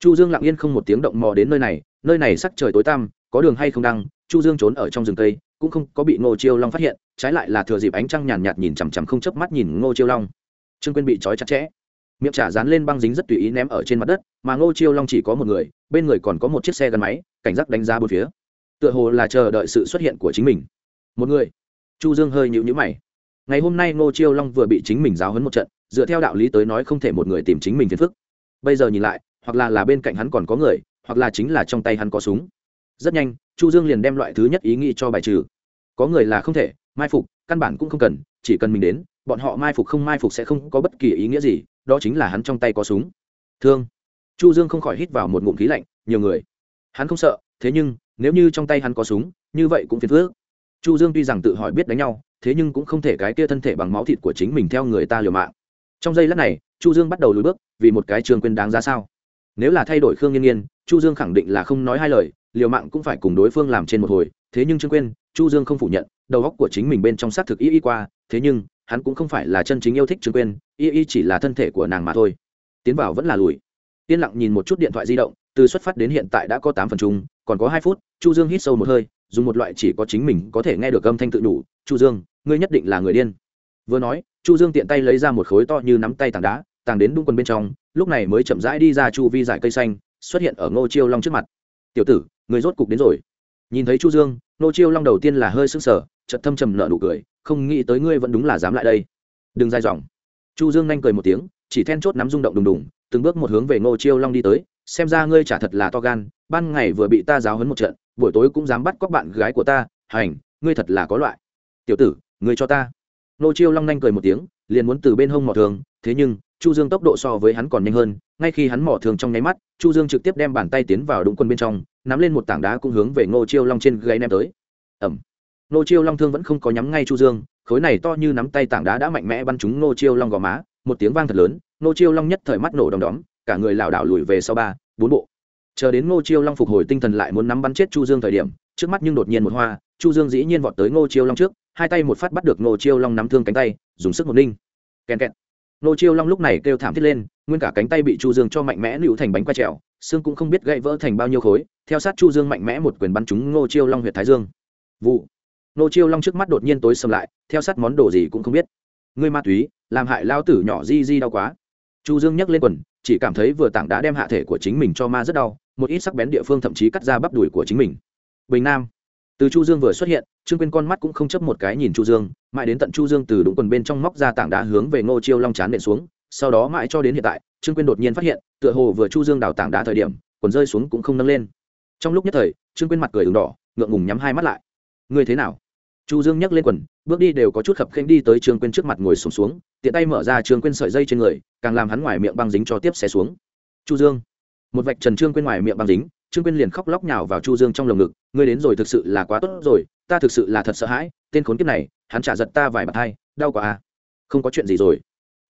Chu dương lặng yên không một tiếng động mò đến nơi này nơi này sắc trời tối tăm, có đường hay không đăng, chu dương trốn ở trong rừng cây, cũng không có bị ngô chiêu long phát hiện, trái lại là thừa dịp ánh trăng nhàn nhạt nhìn chằm chằm không chớp mắt nhìn ngô chiêu long. Trương quyên bị trói chặt chẽ. Miệng trả dán lên băng dính rất tùy ý ném ở trên mặt đất, mà ngô chiêu long chỉ có một người, bên người còn có một chiếc xe gắn máy, cảnh giác đánh giá bốn phía tựa hồ là chờ đợi sự xuất hiện của chính mình. Một người. Chu dương hơi nhịu nhữ mày. Ngày hôm nay ngô chiêu long vừa bị chính mình giáo hấn một trận, dựa theo đạo lý tới nói không thể một người tìm chính mình phiền phức. Bây giờ nhìn lại, hoặc là là bên cạnh hắn còn có người, hoặc là chính là trong tay hắn có súng. Rất nhanh, chu dương liền đem loại thứ nhất ý nghĩ cho bài trừ. Có người là không thể, mai phục, căn bản cũng không cần, chỉ cần mình đến, bọn họ mai phục không mai phục sẽ không có bất kỳ ý nghĩa gì, đó chính là hắn trong tay có súng. Thương. Chu dương không khỏi hít vào một ngụm khí lạnh, nhiều người. Hắn không sợ, thế nhưng nếu như trong tay hắn có súng, như vậy cũng phiền phước. chu dương tuy rằng tự hỏi biết đánh nhau, thế nhưng cũng không thể cái kia thân thể bằng máu thịt của chính mình theo người ta liều mạng. Trong giây lát này, chu dương bắt đầu lùi bước, vì một cái trường quyền đáng ra sao. Nếu là thay đổi khương nghiên nghiên, chu dương khẳng định là không nói hai lời, liều mạng cũng phải cùng đối phương làm trên một hồi, thế nhưng trương quyên, chu dương không phủ nhận, đầu óc của chính mình bên trong xác thực y y qua, thế nhưng, hắn cũng không phải là chân chính yêu thích trương quyên, y y chỉ là thân thể của nàng mà thôi. Tiến vào vẫn là lùi. Yên lặng nhìn một chút điện thoại di động, từ xuất phát đến hiện tại đã có tám phần chung còn có hai phút, chu dương hít sâu một hơi, dùng một loại chỉ có chính mình có thể nghe được âm thanh tự đủ chu dương, ngươi nhất định là người điên. Vừa nói, chu dương tiện tay lấy ra một khối to như nắm tay tảng đá, tàng đến đung quần bên trong, lúc này mới chậm rãi đi ra chu vi giải cây xanh, xuất hiện ở ngô chiêu long trước mặt. Tiểu tử người rốt cục đến rồi. Nhìn thấy chu dương, ngô chiêu long đầu tiên là hơi sưng sờ, chợt thâm trầm nở nụ cười, không nghĩ tới ngươi vẫn đúng là dám lại đây. Đừng dài dòng. Chu dương nhanh cười một tiếng, chỉ then chốt nắm rung động đùng đùng, từng bước một hướng về ngô chiêu long đi tới xem ra ngươi chả thật là to gan, ban ngày vừa bị ta giáo hấn một trận, buổi tối cũng dám bắt cóc bạn gái của ta, hành, ngươi thật là có loại. Tiểu tử, ngươi cho ta. Ngô chiêu long nhanh cười một tiếng, liền muốn từ bên hông mỏ thường, thế nhưng, chu dương tốc độ so với hắn còn nhanh hơn, ngay khi hắn mỏ thường trong nháy mắt, chu dương trực tiếp đem bàn tay tiến vào đúng quân bên trong, nắm lên một tảng đá cũng hướng về ngô chiêu long trên gáy ném tới. Ẩm ngô chiêu long thương vẫn không có nhắm ngay chu dương, khối này to như nắm tay tảng đá đã mạnh mẽ bắn trúng ngô chiêu long gò má, một tiếng vang thật lớn ngô chiêu long nhất thời mắt nổ đom đóm cả người lảo đảo lùi về sau ba, bốn bộ. Chờ đến ngô chiêu long phục hồi tinh thần lại muốn nắm bắn chết chu dương thời điểm, trước mắt nhưng đột nhiên một hoa, chu dương dĩ nhiên vọt tới ngô chiêu long trước, hai tay một phát bắt được ngô chiêu long nắm thương cánh tay, dùng sức một ninh. Kèn kẹt. Ngô chiêu long lúc này kêu thảm thiết lên, nguyên cả cánh tay bị chu dương cho mạnh mẽ nữu thành bánh quay trèo, xương cũng không biết gãy vỡ thành bao nhiêu khối, theo sát chu dương mạnh mẽ một quyền bắn trúng ngô chiêu long huyệt thái dương. Vụ. Ngô chiêu long trước mắt đột nhiên tối sầm lại, theo sát món đồ gì cũng không biết. Ngươi ma túy, làm hại lao tử nhỏ di di đau quá. Chu dương nhấc lên quần chỉ cảm thấy vừa tảng đã đem hạ thể của chính mình cho ma rất đau, một ít sắc bén địa phương thậm chí cắt ra bắp đùi của chính mình. Bình nam. Từ chu dương vừa xuất hiện, trương quyên con mắt cũng không chấp một cái nhìn chu dương, mãi đến tận chu dương từ đúng quần bên trong móc ra tảng đá hướng về ngô chiêu long chán nện xuống, sau đó mãi cho đến hiện tại, trương quyên đột nhiên phát hiện, tựa hồ vừa chu dương đào tảng đá thời điểm, quần rơi xuống cũng không nâng lên. Trong lúc nhất thời, trương quyên mặt cười đường đỏ, ngượng ngùng nhắm hai mắt lại. Ngươi thế nào? Chu dương nhấc lên quần bước đi đều có chút khập khênh đi tới trương quyên trước mặt ngồi sùng xuống, xuống tiện tay mở ra trương quyên sợi dây trên người càng làm hắn ngoài miệng băng dính cho tiếp xé xuống. Chu dương. Một vạch trần trương quyên ngoài miệng băng dính trương quyên liền khóc lóc nhào vào chu dương trong lồng ngực ngươi đến rồi thực sự là quá tốt rồi ta thực sự là thật sợ hãi tên khốn kiếp này hắn trả giật ta vài bàn tay đau quá à. Không có chuyện gì rồi.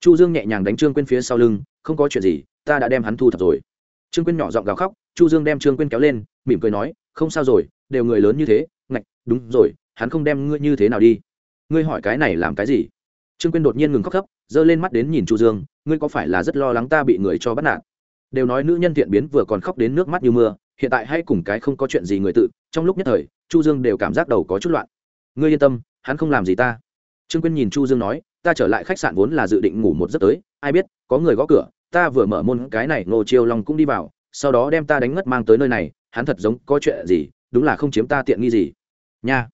Chu dương nhẹ nhàng đánh trương quyên phía sau lưng không có chuyện gì ta đã đem hắn thu thập rồi. Trương quyên nhỏ giọng gào khóc chu dương đem trương quyên kéo lên mỉm cười nói không sao rồi đều người lớn như thế ngạch đúng rồi hắn không đem ngươi như thế nào đi. Ngươi hỏi cái này làm cái gì? Trương quyên đột nhiên ngừng khóc thấp giơ lên mắt đến nhìn chu dương, ngươi có phải là rất lo lắng ta bị người cho bắt nạt? Đều nói nữ nhân thiện biến vừa còn khóc đến nước mắt như mưa, hiện tại hay cùng cái không có chuyện gì người tự, trong lúc nhất thời, chu dương đều cảm giác đầu có chút loạn. Ngươi yên tâm, hắn không làm gì ta. Trương quyên nhìn chu dương nói, ta trở lại khách sạn vốn là dự định ngủ một giấc tới, ai biết, có người gõ cửa, ta vừa mở môn cái này ngô chiêu long cũng đi vào, sau đó đem ta đánh ngất mang tới nơi này, hắn thật giống có chuyện gì, đúng là không chiếm ta tiện nghi gì. Nha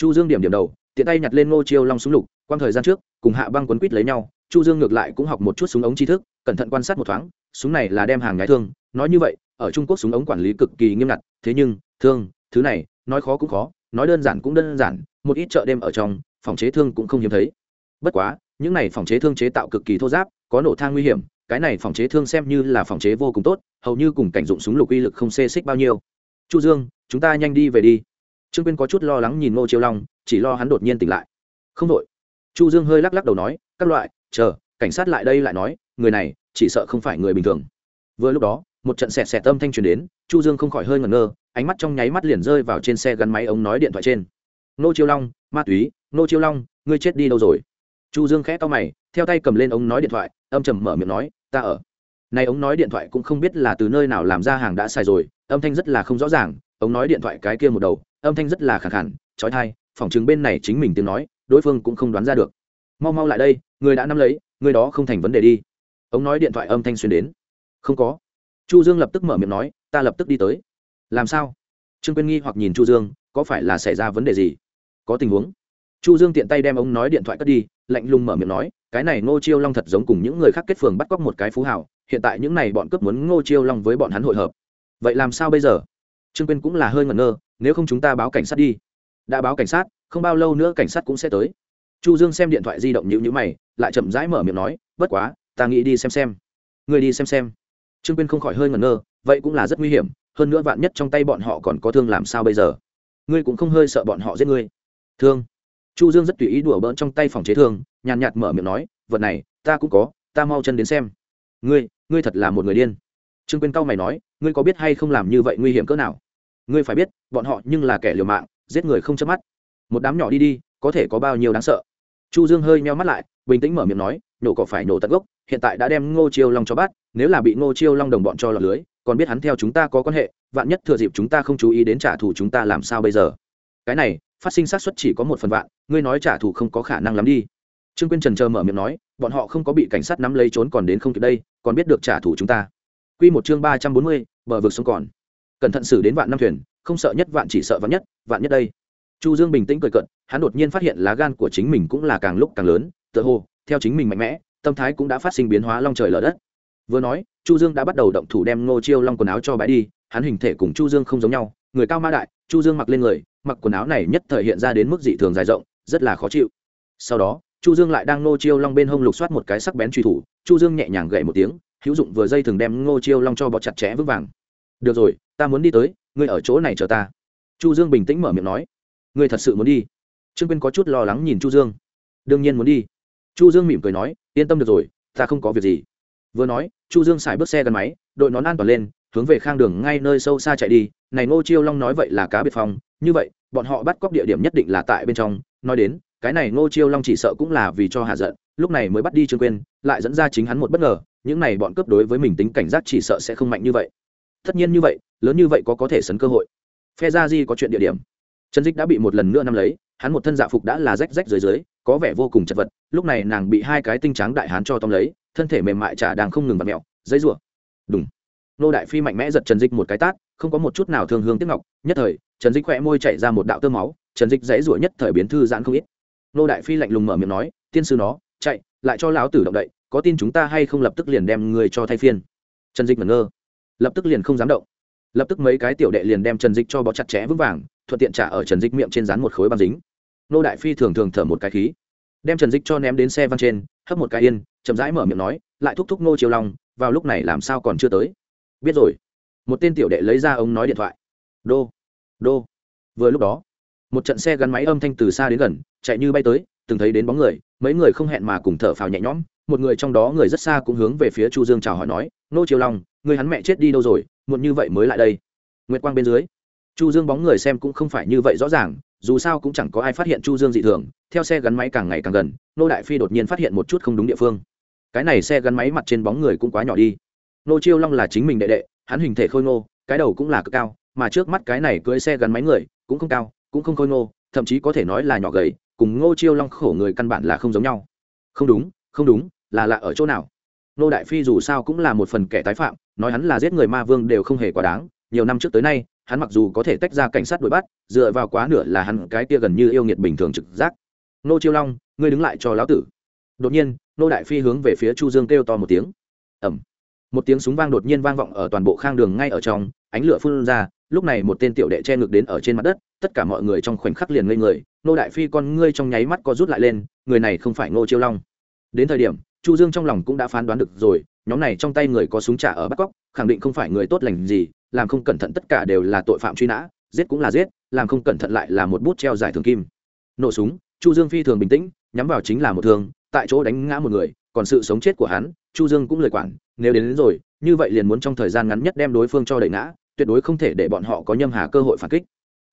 chu dương điểm điểm đầu, tiện tay nhặt lên ngô chiêu long súng lục, quang thời gian trước, cùng hạ băng quấn quýt lấy nhau, chu dương ngược lại cũng học một chút súng ống tri thức, cẩn thận quan sát một thoáng, súng này là đem hàng nhái thương, nói như vậy, ở trung quốc súng ống quản lý cực kỳ nghiêm ngặt, thế nhưng, thương, thứ này, nói khó cũng khó, nói đơn giản cũng đơn giản, một ít chợ đêm ở trong, phòng chế thương cũng không hiếm thấy. Bất quá, những này phòng chế thương chế tạo cực kỳ thô giáp, có nổ thang nguy hiểm, cái này phòng chế thương xem như là phòng chế vô cùng tốt, hầu như cùng cảnh dụng súng lục uy lực không xê xích bao nhiêu. Chu dương, chúng ta nhanh đi về đi trương quyên có chút lo lắng nhìn ngô chiêu long, chỉ lo hắn đột nhiên tỉnh lại. Không đội chu dương hơi lắc lắc đầu nói, các loại, chờ, cảnh sát lại đây lại nói, người này, chỉ sợ không phải người bình thường. Vừa lúc đó, một trận xẹt xẹt âm thanh truyền đến, chu dương không khỏi hơi ngẩn ngơ, ánh mắt trong nháy mắt liền rơi vào trên xe gắn máy ống nói điện thoại trên. Nô chiêu long, ma túy nô chiêu long, ngươi chết đi đâu rồi? Chu dương khẽ to mày, theo tay cầm lên ống nói điện thoại, âm trầm mở miệng nói, ta ở. Này ống nói điện thoại cũng không biết là từ nơi nào làm ra hàng đã xài rồi, âm thanh rất là không rõ ràng, ống nói điện thoại cái kia một đầu âm thanh rất là khẳng khẳng trói thai phỏng chứng bên này chính mình tiếng nói, đối phương cũng không đoán ra được. Mau mau lại đây, người đã nắm lấy, người đó không thành vấn đề đi. Ông nói điện thoại âm thanh xuyên đến. Không có. Chu dương lập tức mở miệng nói, ta lập tức đi tới. Làm sao? Trương quyên nghi hoặc nhìn chu dương, có phải là xảy ra vấn đề gì? Có tình huống. Chu dương tiện tay đem ông nói điện thoại cất đi, lạnh lùng mở miệng nói, cái này ngô chiêu long thật giống cùng những người khác kết phường bắt cóc một cái phú hảo hiện tại những này bọn cướp muốn ngô chiêu long với bọn hắn hội hợp. Vậy làm sao bây giờ? Trương quyên cũng là hơi ngẩn ngơ nếu không chúng ta báo cảnh sát đi. Đã báo cảnh sát, không bao lâu nữa cảnh sát cũng sẽ tới. Chu dương xem điện thoại di động nhữ nhữ mày, lại chậm rãi mở miệng nói, bất quá, ta nghĩ đi xem xem. Người đi xem xem. Trương quyên không khỏi hơi ngẩn ngơ, vậy cũng là rất nguy hiểm, hơn nữa vạn nhất trong tay bọn họ còn có thương làm sao bây giờ? Ngươi cũng không hơi sợ bọn họ giết ngươi. Thương. Chu dương rất tùy ý đùa bỡn trong tay phòng chế thương, nhàn nhạt mở miệng nói, vật này, ta cũng có, ta mau chân đến xem. Ngươi ngươi thật là một người điên. Trương quyên cau mày nói, ngươi có biết hay không làm như vậy nguy hiểm cỡ nào? Ngươi phải biết bọn họ nhưng là kẻ liều mạng giết người không chớp mắt. Một đám nhỏ đi đi có thể có bao nhiêu đáng sợ? Chu dương hơi meo mắt lại bình tĩnh mở miệng nói nổ cỏ phải nổ tận gốc hiện tại đã đem ngô chiêu long cho bắt nếu là bị ngô chiêu long đồng bọn cho lọt lưới còn biết hắn theo chúng ta có quan hệ vạn nhất thừa dịp chúng ta không chú ý đến trả thù chúng ta làm sao bây giờ? Cái này phát sinh xác suất chỉ có một phần vạn ngươi nói trả thù không có khả năng lắm đi. Trương quyên trần chờ mở miệng nói bọn họ không có bị cảnh sát nắm lấy trốn còn đến không kịp đây còn biết được trả thù chúng ta. Quy một chương ba trăm bốn mươi, bờ vực sống còn. Cẩn thận xử đến vạn năm thuyền, không sợ nhất vạn chỉ sợ vạn nhất, vạn nhất đây. Chu Dương bình tĩnh cười cận, hắn đột nhiên phát hiện lá gan của chính mình cũng là càng lúc càng lớn, tựa hồ, theo chính mình mạnh mẽ, tâm thái cũng đã phát sinh biến hóa long trời lở đất. Vừa nói, Chu Dương đã bắt đầu động thủ đem Ngô Chiêu Long quần áo cho bãi đi, hắn hình thể cùng Chu Dương không giống nhau, người cao ma đại, Chu Dương mặc lên người, mặc quần áo này nhất thời hiện ra đến mức dị thường dài rộng, rất là khó chịu. Sau đó, Chu Dương lại đang Ngô Chiêu Long bên hông lục soát một cái sắc bén truy thủ, Chu Dương nhẹ nhàng gậy một tiếng, hữu dụng vừa dây thường đem ngô chiêu long cho bọt chặt chẽ vững vàng được rồi, ta muốn đi tới, ngươi ở chỗ này chờ ta. Chu dương bình tĩnh mở miệng nói. Ngươi thật sự muốn đi? Trương quyên có chút lo lắng nhìn chu dương. Đương nhiên muốn đi. Chu dương mỉm cười nói, yên tâm được rồi, ta không có việc gì. Vừa nói, chu dương xài bước xe gắn máy, đội nón an toàn lên, hướng về khang đường ngay nơi sâu xa chạy đi. Này ngô chiêu long nói vậy là cá biệt phòng như vậy, bọn họ bắt cóc địa điểm nhất định là tại bên trong. Nói đến, cái này ngô chiêu long chỉ sợ cũng là vì cho hạ giận, lúc này mới bắt đi trương quyên, lại dẫn ra chính hắn một bất ngờ. Những này bọn cướp đối với mình tính cảnh giác chỉ sợ sẽ không mạnh như vậy tất nhiên như vậy, lớn như vậy có có thể sấn cơ hội. Phe ra di có chuyện địa điểm. Trần dịch đã bị một lần nữa nắm lấy, hắn một thân dạ phục đã là rách rách dưới dưới, có vẻ vô cùng chật vật. Lúc này nàng bị hai cái tinh trắng đại hán cho tóm lấy, thân thể mềm mại chả đang không ngừng vặt mẹo dây rủa. Đúng nô đại phi mạnh mẽ giật trần dịch một cái tát, không có một chút nào thương hương tiếc ngọc. Nhất thời, trần dịch khỏe môi chạy ra một đạo tơ máu, trần dịch dãy rủa nhất thời biến thư giãn không ít. Nô đại phi lạnh lùng mở miệng nói, tiên sư nó, chạy, lại cho lão tử động đậy, có tin chúng ta hay không lập tức liền đem người cho thay phiên. Trần dịch ngẩn ngơ lập tức liền không dám động. Lập tức mấy cái tiểu đệ liền đem trần dịch cho bó chặt chẽ vững vàng, thuận tiện trả ở trần dịch miệng trên dán một khối băng dính. Nô đại phi thường thường thở một cái khí. Đem trần dịch cho ném đến xe văn trên, hấp một cái yên, chậm rãi mở miệng nói, lại thúc thúc nô chiều lòng vào lúc này làm sao còn chưa tới? Biết rồi. Một tên tiểu đệ lấy ra ống nói điện thoại. Đô đô. Vừa lúc đó, một trận xe gắn máy âm thanh từ xa đến gần, chạy như bay tới, từng thấy đến bóng người, mấy người không hẹn mà cùng thở phào nhẹ nhõm, một người trong đó người rất xa cũng hướng về phía chu dương chào hỏi nói nô chiều long người hắn mẹ chết đi đâu rồi, muộn như vậy mới lại đây. Nguyệt quang bên dưới, chu dương bóng người xem cũng không phải như vậy rõ ràng, dù sao cũng chẳng có ai phát hiện chu dương dị thường, theo xe gắn máy càng ngày càng gần, nô đại phi đột nhiên phát hiện một chút không đúng địa phương. Cái này xe gắn máy mặt trên bóng người cũng quá nhỏ đi. Nô chiêu long là chính mình đệ đệ, hắn hình thể khôi ngô, cái đầu cũng là cực cao, mà trước mắt cái này cưới xe gắn máy người cũng không cao, cũng không khôi ngô, thậm chí có thể nói là nhỏ gầy, cùng ngô chiêu long khổ người căn bản là không giống nhau. Không đúng không đúng, là lạ ở chỗ nào? Nô đại phi dù sao cũng là một phần kẻ tái phạm, nói hắn là giết người ma vương đều không hề quá đáng, nhiều năm trước tới nay, hắn mặc dù có thể tách ra cảnh sát đuổi bắt, dựa vào quá nửa là hắn cái kia gần như yêu nghiệt bình thường trực giác. Nô chiêu long, ngươi đứng lại cho lão tử. Đột nhiên, nô đại phi hướng về phía chu dương kêu to một tiếng. Ẩm một tiếng súng vang đột nhiên vang vọng ở toàn bộ khang đường ngay ở trong, ánh lửa phun ra, lúc này một tên tiểu đệ che ngực đến ở trên mặt đất, tất cả mọi người trong khoảnh khắc liền ngây người, nô đại phi con ngươi trong nháy mắt co rút lại lên, người này không phải ngô chiêu long. Đến thời điểm chu dương trong lòng cũng đã phán đoán được rồi nhóm này trong tay người có súng trả ở bắt cóc khẳng định không phải người tốt lành gì làm không cẩn thận tất cả đều là tội phạm truy nã giết cũng là giết làm không cẩn thận lại là một bút treo giải thường kim. Nổ súng chu dương phi thường bình tĩnh nhắm vào chính là một thương tại chỗ đánh ngã một người còn sự sống chết của hắn chu dương cũng lời quản nếu đến, đến rồi như vậy liền muốn trong thời gian ngắn nhất đem đối phương cho đẩy ngã tuyệt đối không thể để bọn họ có nhâm hà cơ hội phản kích.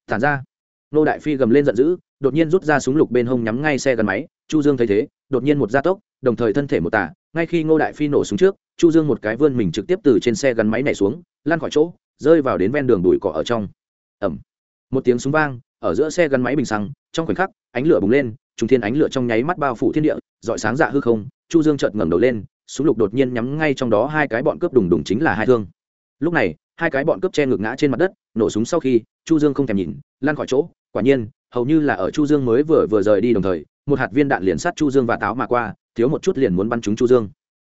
Tản ra nô đại phi gầm lên giận dữ đột nhiên rút ra súng lục bên hông nhắm ngay xe gắn máy chu dương thấy thế đột nhiên một gia tốc đồng thời thân thể một tả ngay khi ngô đại phi nổ súng trước, chu dương một cái vươn mình trực tiếp từ trên xe gắn máy nhảy xuống, lan khỏi chỗ, rơi vào đến ven đường đùi cỏ ở trong. Ẩm một tiếng súng vang, ở giữa xe gắn máy bình xăng, trong khoảnh khắc, ánh lửa bùng lên, trùng thiên ánh lửa trong nháy mắt bao phủ thiên địa dọi sáng dạ hư không, chu dương chợt ngẩng đầu lên, súng lục đột nhiên nhắm ngay trong đó hai cái bọn cướp đùng đùng chính là hai thương. Lúc này, hai cái bọn cướp che ngược ngã trên mặt đất, nổ súng sau khi, chu dương không thèm nhìn, lan khỏi chỗ, quả nhiên, hầu như là ở chu dương mới vừa vừa rời đi đồng thời một hạt viên đạn liền sát chu dương và táo mà qua, thiếu một chút liền muốn bắn trúng chu dương.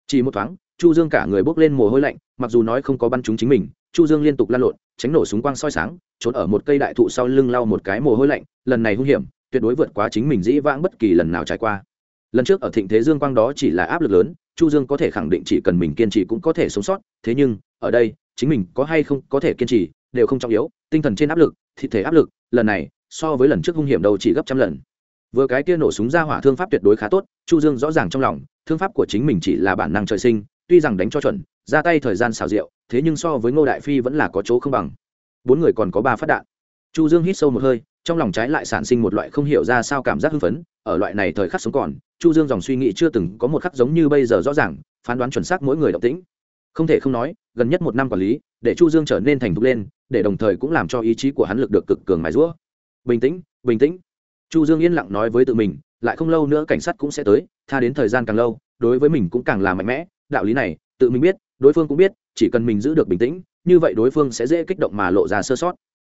Chỉ một thoáng, chu dương cả người bốc lên mồ hôi lạnh, mặc dù nói không có bắn trúng chính mình, chu dương liên tục lan lộn, tránh nổ súng quang soi sáng, trốn ở một cây đại thụ sau lưng lau một cái mồ hôi lạnh, lần này hung hiểm, tuyệt đối vượt quá chính mình dĩ vãng bất kỳ lần nào trải qua. Lần trước ở thịnh thế dương quang đó chỉ là áp lực lớn, chu dương có thể khẳng định chỉ cần mình kiên trì cũng có thể sống sót, thế nhưng, ở đây, chính mình có hay không có thể kiên trì, đều không trọng yếu, tinh thần trên áp lực thị thể áp lực, lần này, so với lần trước hung hiểm đâu chỉ gấp trăm lần vừa cái kia nổ súng ra hỏa thương pháp tuyệt đối khá tốt, chu dương rõ ràng trong lòng, thương pháp của chính mình chỉ là bản năng trời sinh, tuy rằng đánh cho chuẩn, ra tay thời gian xào rượu thế nhưng so với ngô đại phi vẫn là có chỗ không bằng. Bốn người còn có ba phát đạn. Chu dương hít sâu một hơi, trong lòng trái lại sản sinh một loại không hiểu ra sao cảm giác hưng phấn, ở loại này thời khắc sống còn, chu dương dòng suy nghĩ chưa từng có một khắc giống như bây giờ rõ ràng, phán đoán chuẩn xác mỗi người động tĩnh. Không thể không nói, gần nhất một năm quản lý, để chu dương trở nên thành thục lên, để đồng thời cũng làm cho ý chí của hắn lực được cực cường mài rũa bình tĩnh bình tĩnh chu dương yên lặng nói với tự mình, lại không lâu nữa cảnh sát cũng sẽ tới, tha đến thời gian càng lâu, đối với mình cũng càng là mạnh mẽ. Đạo lý này, tự mình biết, đối phương cũng biết, chỉ cần mình giữ được bình tĩnh, như vậy đối phương sẽ dễ kích động mà lộ ra sơ sót.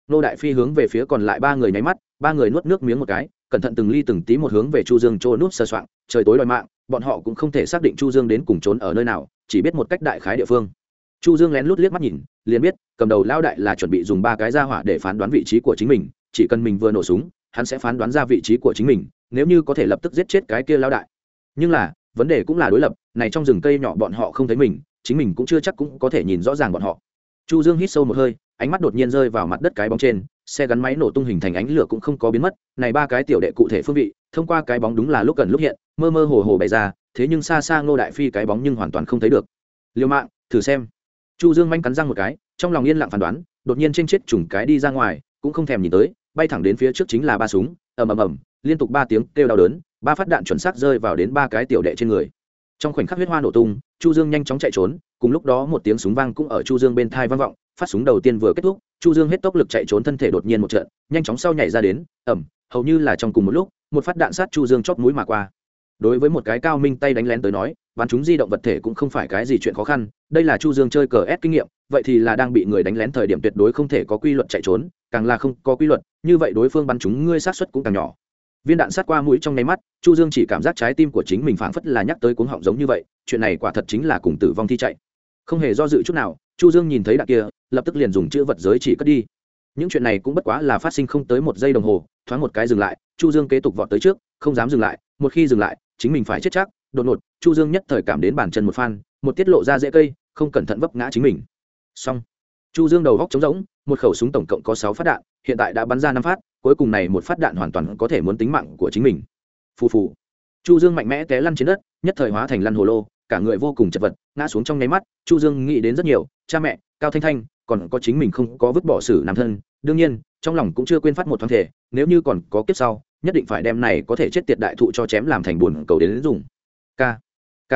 Nô đại phi hướng về phía còn lại ba người nháy mắt, ba người nuốt nước miếng một cái, cẩn thận từng ly từng tí một hướng về chu dương trô núp sơ soạn, trời tối đòi mạng, bọn họ cũng không thể xác định chu dương đến cùng trốn ở nơi nào, chỉ biết một cách đại khái địa phương. Chu dương lén lút liếc mắt nhìn, liền biết, cầm đầu lao đại là chuẩn bị dùng ba cái ra hỏa để phán đoán vị trí của chính mình, chỉ cần mình vừa nổ súng hắn sẽ phán đoán ra vị trí của chính mình, nếu như có thể lập tức giết chết cái kia lao đại. Nhưng là, vấn đề cũng là đối lập, này trong rừng cây nhỏ bọn họ không thấy mình, chính mình cũng chưa chắc cũng có thể nhìn rõ ràng bọn họ. Chu dương hít sâu một hơi, ánh mắt đột nhiên rơi vào mặt đất cái bóng trên, xe gắn máy nổ tung hình thành ánh lửa cũng không có biến mất, này ba cái tiểu đệ cụ thể phương vị, thông qua cái bóng đúng là lúc cần lúc hiện, mơ mơ hồ hồ bày ra, thế nhưng xa xa ngô đại phi cái bóng nhưng hoàn toàn không thấy được. Liều mạng, thử xem. Chu dương manh cắn răng một cái, trong lòng yên lặng phán đoán, đột nhiên trên chết trùng cái đi ra ngoài, cũng không thèm nhìn tới bay thẳng đến phía trước chính là ba súng, ầm ầm ầm, liên tục ba tiếng kêu đau đớn, ba phát đạn chuẩn xác rơi vào đến ba cái tiểu đệ trên người. Trong khoảnh khắc huyết hoa nổ tung, chu dương nhanh chóng chạy trốn, cùng lúc đó một tiếng súng vang cũng ở chu dương bên thai vang vọng, phát súng đầu tiên vừa kết thúc, chu dương hết tốc lực chạy trốn thân thể đột nhiên một trận, nhanh chóng sau nhảy ra đến ẩm hầu như là trong cùng một lúc, một phát đạn sát chu dương chót mũi mà qua. Đối với một cái cao minh tay đánh lén tới nói, bắn chúng di động vật thể cũng không phải cái gì chuyện khó khăn, đây là chu dương chơi cờ ép kinh nghiệm vậy thì là đang bị người đánh lén thời điểm tuyệt đối không thể có quy luật chạy trốn, càng là không có quy luật, như vậy đối phương bắn chúng ngươi sát suất cũng càng nhỏ. Viên đạn sát qua mũi trong nháy mắt, chu dương chỉ cảm giác trái tim của chính mình phảng phất là nhắc tới cuống họng giống như vậy, chuyện này quả thật chính là cùng tử vong thi chạy. Không hề do dự chút nào, chu dương nhìn thấy đạn kia, lập tức liền dùng chữ vật giới chỉ cất đi. Những chuyện này cũng bất quá là phát sinh không tới một giây đồng hồ, thoáng một cái dừng lại, chu dương kế tục vọt tới trước, không dám dừng lại, một khi dừng lại, chính mình phải chết chắc. Đột ngột, chu dương nhất thời cảm đến bàn chân một phan, một tiết lộ ra dễ cây, không cẩn thận vấp ngã chính mình xong. Chu dương đầu góc trống rỗng, một khẩu súng tổng cộng có sáu phát đạn, hiện tại đã bắn ra năm phát, cuối cùng này một phát đạn hoàn toàn có thể muốn tính mạng của chính mình. Phù phù. Chu dương mạnh mẽ té lăn trên đất, nhất thời hóa thành lăn hồ lô, cả người vô cùng chật vật, ngã xuống trong nháy mắt, chu dương nghĩ đến rất nhiều, cha mẹ, cao thanh thanh, còn có chính mình không có vứt bỏ xử nam thân, đương nhiên, trong lòng cũng chưa quên phát một thoáng thể, nếu như còn có kiếp sau, nhất định phải đem này có thể chết tiệt đại thụ cho chém làm thành buồn cầu đến dùng. K k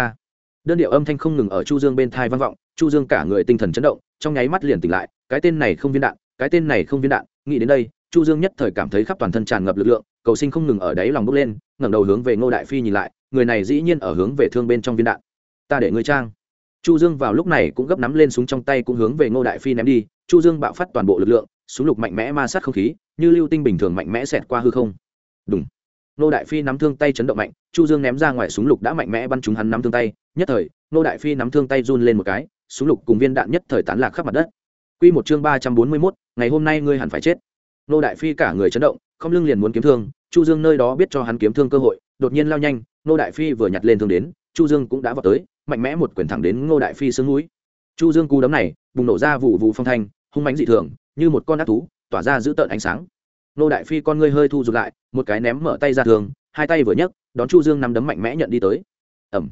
đơn điệu âm thanh không ngừng ở chu dương bên thai vang vọng, chu dương cả người tinh thần chấn động trong nháy mắt liền tỉnh lại, cái tên này không viên đạn, cái tên này không viên đạn. Nghĩ đến đây, chu dương nhất thời cảm thấy khắp toàn thân tràn ngập lực lượng, cầu sinh không ngừng ở đáy lòng bốc lên, ngẩng đầu hướng về ngô đại phi nhìn lại, người này dĩ nhiên ở hướng về thương bên trong viên đạn. Ta để ngươi trang. Chu dương vào lúc này cũng gấp nắm lên súng trong tay cũng hướng về ngô đại phi ném đi. Chu dương bạo phát toàn bộ lực lượng, súng lục mạnh mẽ ma sát không khí, như lưu tinh bình thường mạnh mẽ xẹt qua hư không. Đúng ngô đại phi nắm thương tay chấn động mạnh, chu dương ném ra ngoài súng lục đã mạnh mẽ bắn trúng hắn nắm thương tay. Nhất thời, ngô đại phi nắm thương tay run lên một cái súng lục cùng viên đạn nhất thời tán lạc khắp mặt đất. Quy một chương ba trăm bốn mươi 341, ngày hôm nay ngươi hẳn phải chết. Nô đại phi cả người chấn động không lưng liền muốn kiếm thương chu dương nơi đó biết cho hắn kiếm thương cơ hội đột nhiên lao nhanh nô đại phi vừa nhặt lên thương đến chu dương cũng đã vào tới mạnh mẽ một quyền thẳng đến ngô đại phi xương núi. Chu dương cú đấm này bùng nổ ra vụ vụ phong thanh hung mãnh dị thường như một con ác thú tỏa ra giữ tợn ánh sáng. Nô đại phi con ngươi hơi thu rụt lại một cái ném mở tay ra thường hai tay vừa nhấc đón chu dương nắm đấm mạnh mẽ nhận đi tới. Ẩm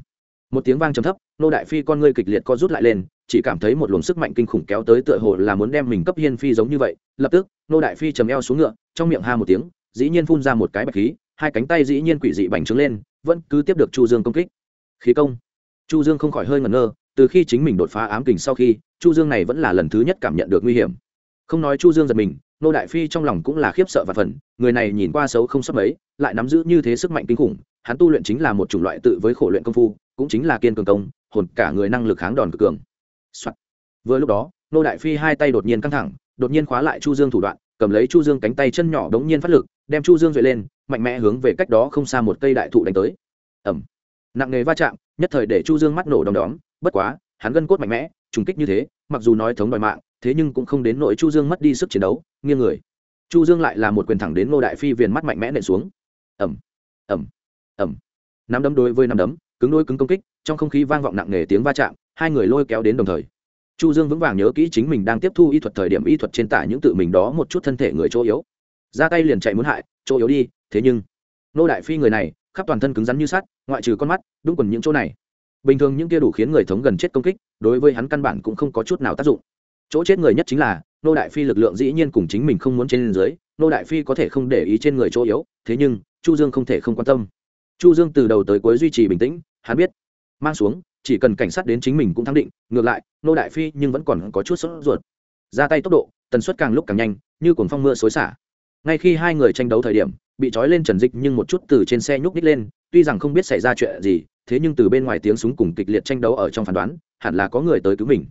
một tiếng vang trầm thấp, Nô đại phi con ngươi kịch liệt co rút lại lên, chỉ cảm thấy một luồng sức mạnh kinh khủng kéo tới tựa hồ là muốn đem mình cấp hiên phi giống như vậy. Lập tức, Nô đại phi chầm eo xuống ngựa, trong miệng ha một tiếng, dĩ nhiên phun ra một cái bạch khí, hai cánh tay dĩ nhiên quỷ dị bành trướng lên, vẫn cứ tiếp được chu dương công kích. Khí công. Chu dương không khỏi hơi ngẩn ngơ, từ khi chính mình đột phá ám kình sau khi, chu dương này vẫn là lần thứ nhất cảm nhận được nguy hiểm. Không nói chu dương giật mình, nô đại phi trong lòng cũng là khiếp sợ và phần người này nhìn qua xấu không sắp ấy lại nắm giữ như thế sức mạnh kinh khủng, hắn tu luyện chính là một chủng loại tự với khổ luyện công phu cũng chính là kiên cường công, hồn cả người năng lực kháng đòn cực cường、Soạn. vừa lúc đó, nô đại phi hai tay đột nhiên căng thẳng, đột nhiên khóa lại chu dương thủ đoạn, cầm lấy chu dương cánh tay chân nhỏ đống nhiên phát lực, đem chu dương dậy lên, mạnh mẽ hướng về cách đó không xa một cây đại thụ đánh tới. Ẩm nặng nề va chạm, nhất thời để chu dương mắt nổ đom đóm, bất quá, hắn gân cốt mạnh mẽ, trùng kích như thế, mặc dù nói thống đòi mạng, thế nhưng cũng không đến nỗi chu dương mất đi sức chiến đấu, nghiêng người. Chu dương lại là một quyền thẳng đến ngô đại phi viền mắt mạnh mẽ nện xuống. Ẩm ẩm ẩm nắm đấm đối với nắm đấm cứng đôi cứng công kích, trong không khí vang vọng nặng nề tiếng va chạm, hai người lôi kéo đến đồng thời. Chu dương vững vàng nhớ kỹ chính mình đang tiếp thu y thuật thời điểm y thuật trên tả những tự mình đó một chút thân thể người chỗ yếu. Ra tay liền chạy muốn hại, chỗ yếu đi, thế nhưng, nô đại phi người này, khắp toàn thân cứng rắn như sắt, ngoại trừ con mắt, đúng quần những chỗ này. Bình thường những kia đủ khiến người thống gần chết công kích, đối với hắn căn bản cũng không có chút nào tác dụng. Chỗ chết người nhất chính là, nô đại phi lực lượng dĩ nhiên cùng chính mình không muốn trên dưới, nô đại phi có thể không để ý trên người chỗ yếu, thế nhưng, chu dương không thể không quan tâm chu dương từ đầu tới cuối duy trì bình tĩnh, hắn biết, mang xuống, chỉ cần cảnh sát đến chính mình cũng thắng định, ngược lại, nô đại phi nhưng vẫn còn có chút sốt ruột. Ra tay tốc độ, tần suất càng lúc càng nhanh, như cuồng phong mưa xối xả. Ngay khi hai người tranh đấu thời điểm, bị trói lên trần dịch nhưng một chút từ trên xe nhúc ních lên, tuy rằng không biết xảy ra chuyện gì, thế nhưng từ bên ngoài tiếng súng cùng kịch liệt tranh đấu ở trong phán đoán, hẳn là có người tới cứu mình.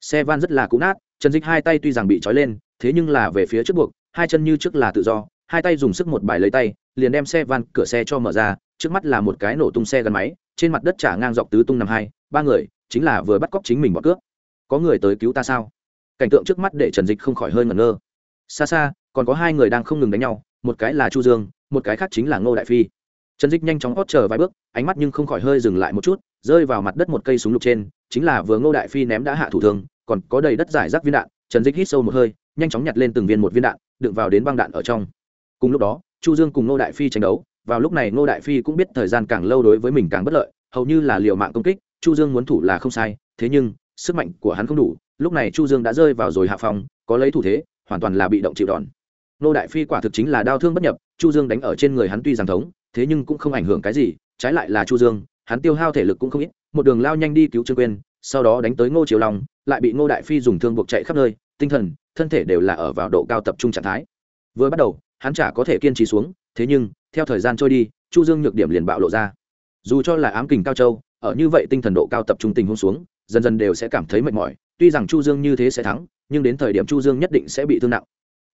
Xe van rất là cũ nát, trần dịch hai tay tuy rằng bị trói lên, thế nhưng là về phía trước buộc, hai chân như trước là tự do, hai tay dùng sức một bài lấy tay, liền đem xe van cửa xe cho mở ra trước mắt là một cái nổ tung xe gắn máy, trên mặt đất trả ngang dọc tứ tung năm hai, ba người, chính là vừa bắt cóc chính mình bọn cướp. Có người tới cứu ta sao? Cảnh tượng trước mắt để trần dịch không khỏi hơi ngẩn ngơ. Xa xa, còn có hai người đang không ngừng đánh nhau, một cái là chu dương, một cái khác chính là ngô đại phi. Trần dịch nhanh chóng hót chờ vài bước, ánh mắt nhưng không khỏi hơi dừng lại một chút, rơi vào mặt đất một cây súng lục trên, chính là vừa ngô đại phi ném đã hạ thủ thương còn có đầy đất giải rác viên đạn. Trần dịch hít sâu một hơi, nhanh chóng nhặt lên từng viên một viên đạn, đựng vào đến băng đạn ở trong. Cùng lúc đó, chu dương cùng ngô đại phi tranh đấu vào lúc này ngô đại phi cũng biết thời gian càng lâu đối với mình càng bất lợi, hầu như là liều mạng công kích, chu dương muốn thủ là không sai, thế nhưng, sức mạnh của hắn không đủ, lúc này chu dương đã rơi vào rồi hạ phòng có lấy thủ thế, hoàn toàn là bị động chịu đòn. Ngô đại phi quả thực chính là đau thương bất nhập, chu dương đánh ở trên người hắn tuy rằng thống, thế nhưng cũng không ảnh hưởng cái gì, trái lại là chu dương, hắn tiêu hao thể lực cũng không ít, một đường lao nhanh đi cứu trương quyên, sau đó đánh tới ngô triều long, lại bị ngô đại phi dùng thương buộc chạy khắp nơi, tinh thần, thân thể đều là ở vào độ cao tập trung trạng thái. Vừa bắt đầu, hắn chả có thể kiên trì xuống, thế nhưng theo thời gian trôi đi, chu dương nhược điểm liền bạo lộ ra. Dù cho là ám kình cao châu, ở như vậy tinh thần độ cao tập trung tình huống xuống, dần dần đều sẽ cảm thấy mệt mỏi. Tuy rằng chu dương như thế sẽ thắng, nhưng đến thời điểm chu dương nhất định sẽ bị thương nặng.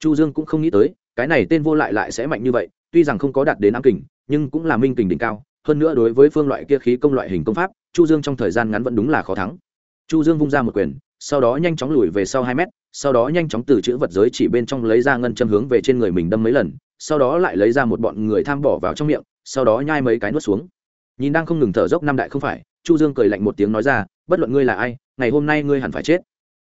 Chu dương cũng không nghĩ tới, cái này tên vô lại lại sẽ mạnh như vậy, tuy rằng không có đạt đến ám kình, nhưng cũng là minh kình đỉnh cao. Hơn nữa đối với phương loại kia khí công loại hình công pháp, chu dương trong thời gian ngắn vẫn đúng là khó thắng. Chu dương vung ra một quyền, sau đó nhanh chóng lùi về sau hai mét, sau đó nhanh chóng từ chữ vật giới chỉ bên trong lấy ra ngân châm hướng về trên người mình đâm mấy lần sau đó lại lấy ra một bọn người tham bỏ vào trong miệng, sau đó nhai mấy cái nuốt xuống. Nhìn đang không ngừng thở dốc năm đại không phải, chu dương cười lạnh một tiếng nói ra, bất luận ngươi là ai, ngày hôm nay ngươi hẳn phải chết.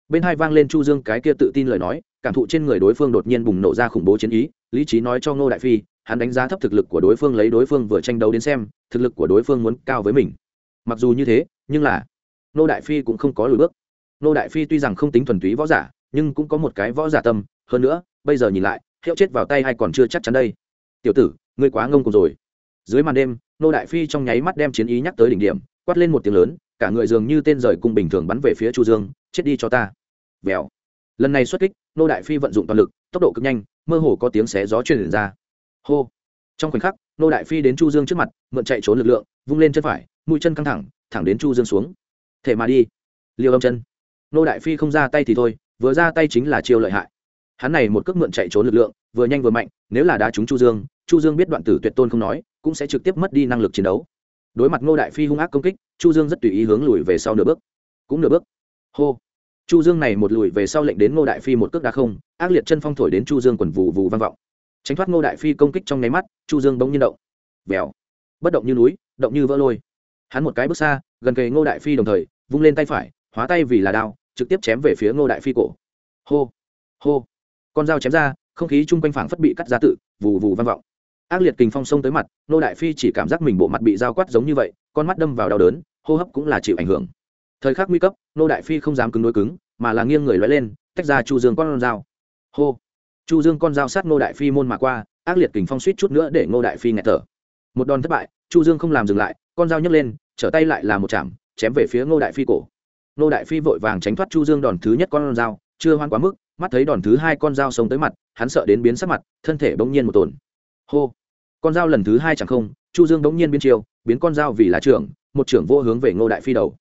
Bên hai vang lên chu dương cái kia tự tin lời nói, cảm thụ trên người đối phương đột nhiên bùng nổ ra khủng bố chiến ý, lý trí nói cho ngô đại phi, hắn đánh giá thấp thực lực của đối phương lấy đối phương vừa tranh đấu đến xem, thực lực của đối phương muốn cao với mình. Mặc dù như thế, nhưng là ngô đại phi cũng không có lùi bước. Ngô đại phi tuy rằng không tính thuần túy võ giả, nhưng cũng có một cái võ giả tâm, hơn nữa, bây giờ nhìn lại hiệu chết vào tay hay còn chưa chắc chắn đây. Tiểu tử, ngươi quá ngông cùng rồi. Dưới màn đêm, nô đại phi trong nháy mắt đem chiến ý nhắc tới đỉnh điểm, quát lên một tiếng lớn, cả người dường như tên rời cung bình thường bắn về phía chu dương, chết đi cho ta. Vèo. Lần này xuất kích, nô đại phi vận dụng toàn lực, tốc độ cực nhanh, mơ hồ có tiếng xé gió truyền ra. Hô. Trong khoảnh khắc, nô đại phi đến chu dương trước mặt, mượn chạy trốn lực lượng, vung lên chân phải, mũi chân căng thẳng thẳng đến chu dương xuống. Thể mà đi. Liều âm chân. Nô đại phi không ra tay thì thôi, vừa ra tay chính là chiêu lợi hại hắn này một cước mượn chạy trốn lực lượng, vừa nhanh vừa mạnh, nếu là đá trúng chu dương chu dương biết đoạn tử tuyệt tôn không nói, cũng sẽ trực tiếp mất đi năng lực chiến đấu. Đối mặt ngô đại phi hung ác công kích, chu dương rất tùy ý hướng lùi về sau nửa bước. Cũng nửa bước. Hô. Chu dương này một lùi về sau lệnh đến ngô đại phi một cước đá không, ác liệt chân phong thổi đến chu dương quần vù vù vang vọng. Tránh thoát ngô đại phi công kích trong nháy mắt, chu dương bỗng nhiên động. Vèo. Bất động như núi, động như vỡ lôi. Hắn một cái bước xa, gần kề ngô đại phi đồng thời, vung lên tay phải, hóa tay vì là đao, trực tiếp chém về phía ngô đại phi cổ. Hô. Hô con dao chém ra, không khí chung quanh phảng phất bị cắt ra tự, vù vù vang vọng. Ác liệt kình phong sông tới mặt ngô đại phi chỉ cảm giác mình bộ mặt bị dao quát giống như vậy, con mắt đâm vào đau đớn, hô hấp cũng là chịu ảnh hưởng. Thời khắc nguy cấp, nô đại phi không dám cứng đối cứng, mà là nghiêng người loại lên, tách ra chu dương con dao. Hô! Chu dương con dao sát nô đại phi môn mà qua, ác liệt kình phong suýt chút nữa để nô đại phi nghẹt thở. Một đòn thất bại, chu dương không làm dừng lại, con dao nhấc lên, trở tay lại là một chạm, chém về phía nô đại phi cổ. Nô đại phi vội vàng tránh thoát chu dương đòn thứ nhất con dao, chưa hoan quá mức mắt thấy đòn thứ hai con dao sống tới mặt, hắn sợ đến biến sắc mặt, thân thể bỗng nhiên một tổn. Hô! Con dao lần thứ hai chẳng không, chu dương bỗng nhiên biến chiều biến con dao vì là trưởng, một trưởng vô hướng về ngô đại phi đầu.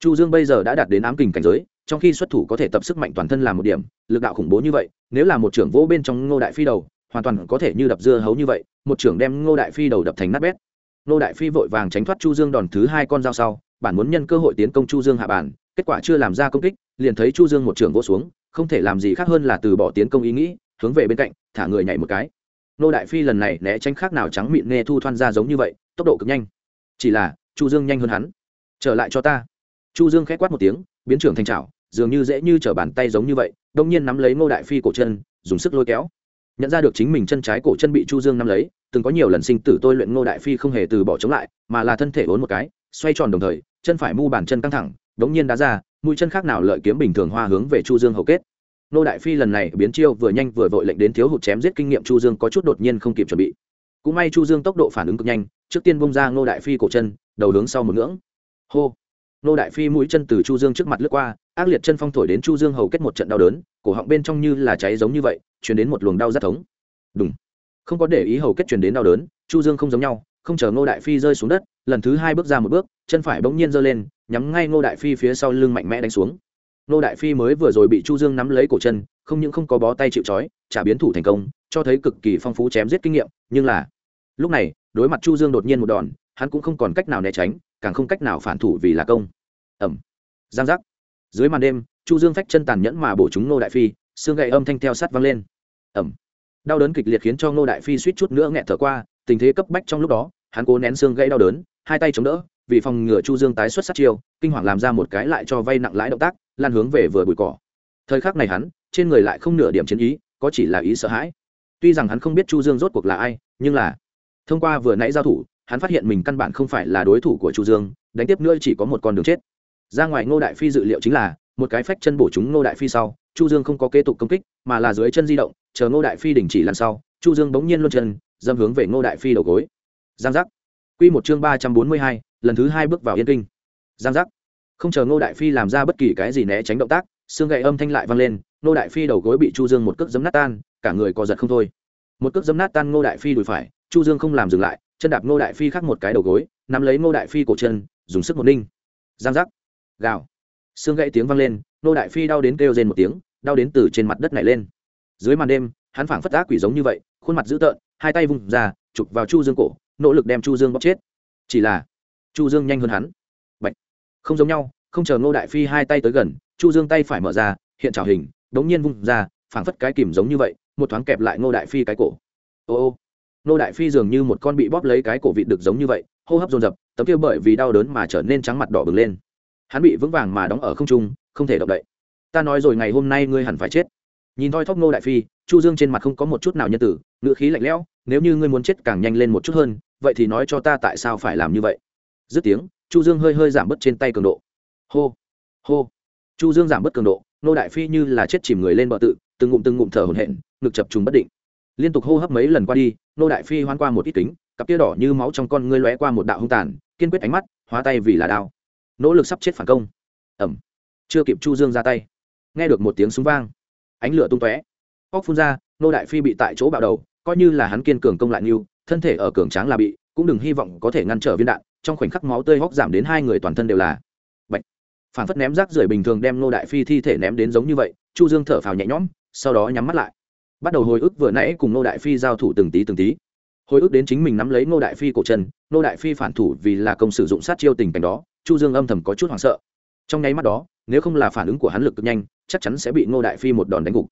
Chu dương bây giờ đã đạt đến ám kình cảnh giới, trong khi xuất thủ có thể tập sức mạnh toàn thân làm một điểm, lực đạo khủng bố như vậy, nếu là một trưởng vô bên trong ngô đại phi đầu, hoàn toàn có thể như đập dưa hấu như vậy, một trưởng đem ngô đại phi đầu đập thành nát bét. Ngô đại phi vội vàng tránh thoát chu dương đòn thứ hai con dao sau, bản muốn nhân cơ hội tiến công chu dương hạ bản kết quả chưa làm ra công kích, liền thấy chu dương một trưởng vô xuống không thể làm gì khác hơn là từ bỏ tiến công ý nghĩ, hướng về bên cạnh, thả người nhảy một cái. Nô đại phi lần này né tránh khác nào trắng mịn nghe thu thoan ra giống như vậy, tốc độ cực nhanh. Chỉ là, chu dương nhanh hơn hắn. Trở lại cho ta. Chu dương khẽ quát một tiếng, biến trưởng thành trào dường như dễ như trở bàn tay giống như vậy, đông nhiên nắm lấy ngô đại phi cổ chân, dùng sức lôi kéo. Nhận ra được chính mình chân trái cổ chân bị chu dương nắm lấy, từng có nhiều lần sinh tử tôi luyện ngô đại phi không hề từ bỏ chống lại, mà là thân thể ốn một cái, xoay tròn đồng thời, chân phải mu bàn chân căng thẳng, đống nhiên đá ra mũi chân khác nào lợi kiếm bình thường hoa hướng về chu dương hầu kết. Nô đại phi lần này biến chiêu vừa nhanh vừa vội lệnh đến thiếu hụt chém giết kinh nghiệm chu dương có chút đột nhiên không kịp chuẩn bị. Cũng may chu dương tốc độ phản ứng cực nhanh, trước tiên bung ra nô đại phi cổ chân, đầu hướng sau một ngưỡng. Hô. Nô đại phi mũi chân từ chu dương trước mặt lướt qua, ác liệt chân phong thổi đến chu dương hầu kết một trận đau đớn, cổ họng bên trong như là cháy giống như vậy chuyển đến một luồng đau rất thống. Đúng không có để ý hầu kết chuyển đến đau đớn, chu dương không giống nhau, không chờ Nô đại phi rơi xuống đất, lần thứ hai bước ra một bước, chân phải bỗng nhiên giơ lên nhắm ngay ngô đại phi phía sau lưng mạnh mẽ đánh xuống. Ngô đại phi mới vừa rồi bị chu dương nắm lấy cổ chân, không những không có bó tay chịu trói trả biến thủ thành công, cho thấy cực kỳ phong phú chém giết kinh nghiệm, nhưng là lúc này, đối mặt chu dương đột nhiên một đòn, hắn cũng không còn cách nào né tránh, càng không cách nào phản thủ vì là công. Ẩm giang giác. Dưới màn đêm, chu dương phách chân tàn nhẫn mà bổ chúng ngô đại phi, xương gậy âm thanh theo sát vang lên. Ẩm đau đớn kịch liệt khiến cho ngô đại phi suýt chút nữa nghẹt thở qua, tình thế cấp bách trong lúc đó, hắn cố nén xương gãy đau đớn, hai tay chống đỡ vì phòng ngừa chu dương tái xuất sát chiêu, kinh hoàng làm ra một cái lại cho vay nặng lãi động tác lan hướng về vừa bụi cỏ. Thời khắc này hắn, trên người lại không nửa điểm chiến ý, có chỉ là ý sợ hãi. Tuy rằng hắn không biết chu dương rốt cuộc là ai, nhưng là thông qua vừa nãy giao thủ, hắn phát hiện mình căn bản không phải là đối thủ của chu dương, đánh tiếp nữa chỉ có một con đường chết. Ra ngoài ngô đại phi dự liệu chính là, một cái phách chân bổ chúng ngô đại phi sau, chu dương không có kế tục công kích, mà là dưới chân di động, chờ ngô đại phi đình chỉ lần sau, chu dương bỗng nhiên luân chân, dâm hướng về ngô đại phi đầu gối. Giang giác. Quy một chương ba trăm bốn mươi hai lần thứ hai bước vào yên kinh. Giang giác. Không chờ ngô đại phi làm ra bất kỳ cái gì né tránh động tác, xương gậy âm thanh lại vang lên, ngô đại phi đầu gối bị chu dương một cước giấm nát tan, cả người co giật không thôi. Một cước giấm nát tan ngô đại phi đùi phải, chu dương không làm dừng lại, chân đạp ngô đại phi khác một cái đầu gối, nắm lấy ngô đại phi cổ chân, dùng sức một ninh. Giang giác. Gào. Xương gãy tiếng vang lên, ngô đại phi đau đến kêu rên một tiếng, đau đến từ trên mặt đất này lên. Dưới màn đêm, hắn phảng phất ác quỷ giống như vậy, khuôn mặt dữ tợn, hai tay vung ra, chụp vào chu dương cổ, nỗ lực đem chu dương bóp chết. Chỉ là chu dương nhanh hơn hắn. Bạch. không giống nhau, không chờ ngô đại phi hai tay tới gần, chu dương tay phải mở ra, hiện trào hình, đống nhiên vung ra, phảng phất cái kìm giống như vậy, một thoáng kẹp lại ngô đại phi cái cổ. Ô ô. Ngô đại phi dường như một con bị bóp lấy cái cổ vịt được giống như vậy, hô hấp dồn dập, tấm kia bởi vì đau đớn mà trở nên trắng mặt đỏ bừng lên. Hắn bị vững vàng mà đóng ở không trung, không thể động đậy. Ta nói rồi ngày hôm nay ngươi hẳn phải chết. Nhìn thoi thóp ngô đại phi, chu dương trên mặt không có một chút nào nhân tử ngựa khí lạnh lẽo, nếu như ngươi muốn chết càng nhanh lên một chút hơn, vậy thì nói cho ta tại sao phải làm như vậy dứt tiếng, chu dương hơi hơi giảm bớt trên tay cường độ. Hô hô. Chu dương giảm bớt cường độ, nô đại phi như là chết chìm người lên bờ tự, từng ngụm từng ngụm thở hổn hển, ngực chập trùng bất định. Liên tục hô hấp mấy lần qua đi, nô đại phi hoan qua một ít kính, cặp tia đỏ như máu trong con ngươi lóe qua một đạo hung tàn, kiên quyết ánh mắt, hóa tay vì là đao. Nỗ lực sắp chết phản công. Ẩm chưa kịp chu dương ra tay, nghe được một tiếng súng vang, ánh lửa tung tóe. Óc phun ra, nô đại phi bị tại chỗ bạo đầu, coi như là hắn kiên cường công lại như, thân thể ở cường tráng là bị, cũng đừng hy vọng có thể ngăn trở viên đạn trong khoảnh khắc máu tươi hóc giảm đến hai người toàn thân đều là bệnh. Phản phất ném rác rưởi bình thường đem nô đại phi thi thể ném đến giống như vậy, chu dương thở phào nhẹ nhõm, sau đó nhắm mắt lại. Bắt đầu hồi ức vừa nãy cùng nô đại phi giao thủ từng tí từng tí. Hồi ức đến chính mình nắm lấy nô đại phi cổ chân nô đại phi phản thủ vì là công sử dụng sát chiêu tình cảnh đó, chu dương âm thầm có chút hoảng sợ. Trong nháy mắt đó, nếu không là phản ứng của hắn lực cực nhanh, chắc chắn sẽ bị nô đại phi một đòn đánh gục.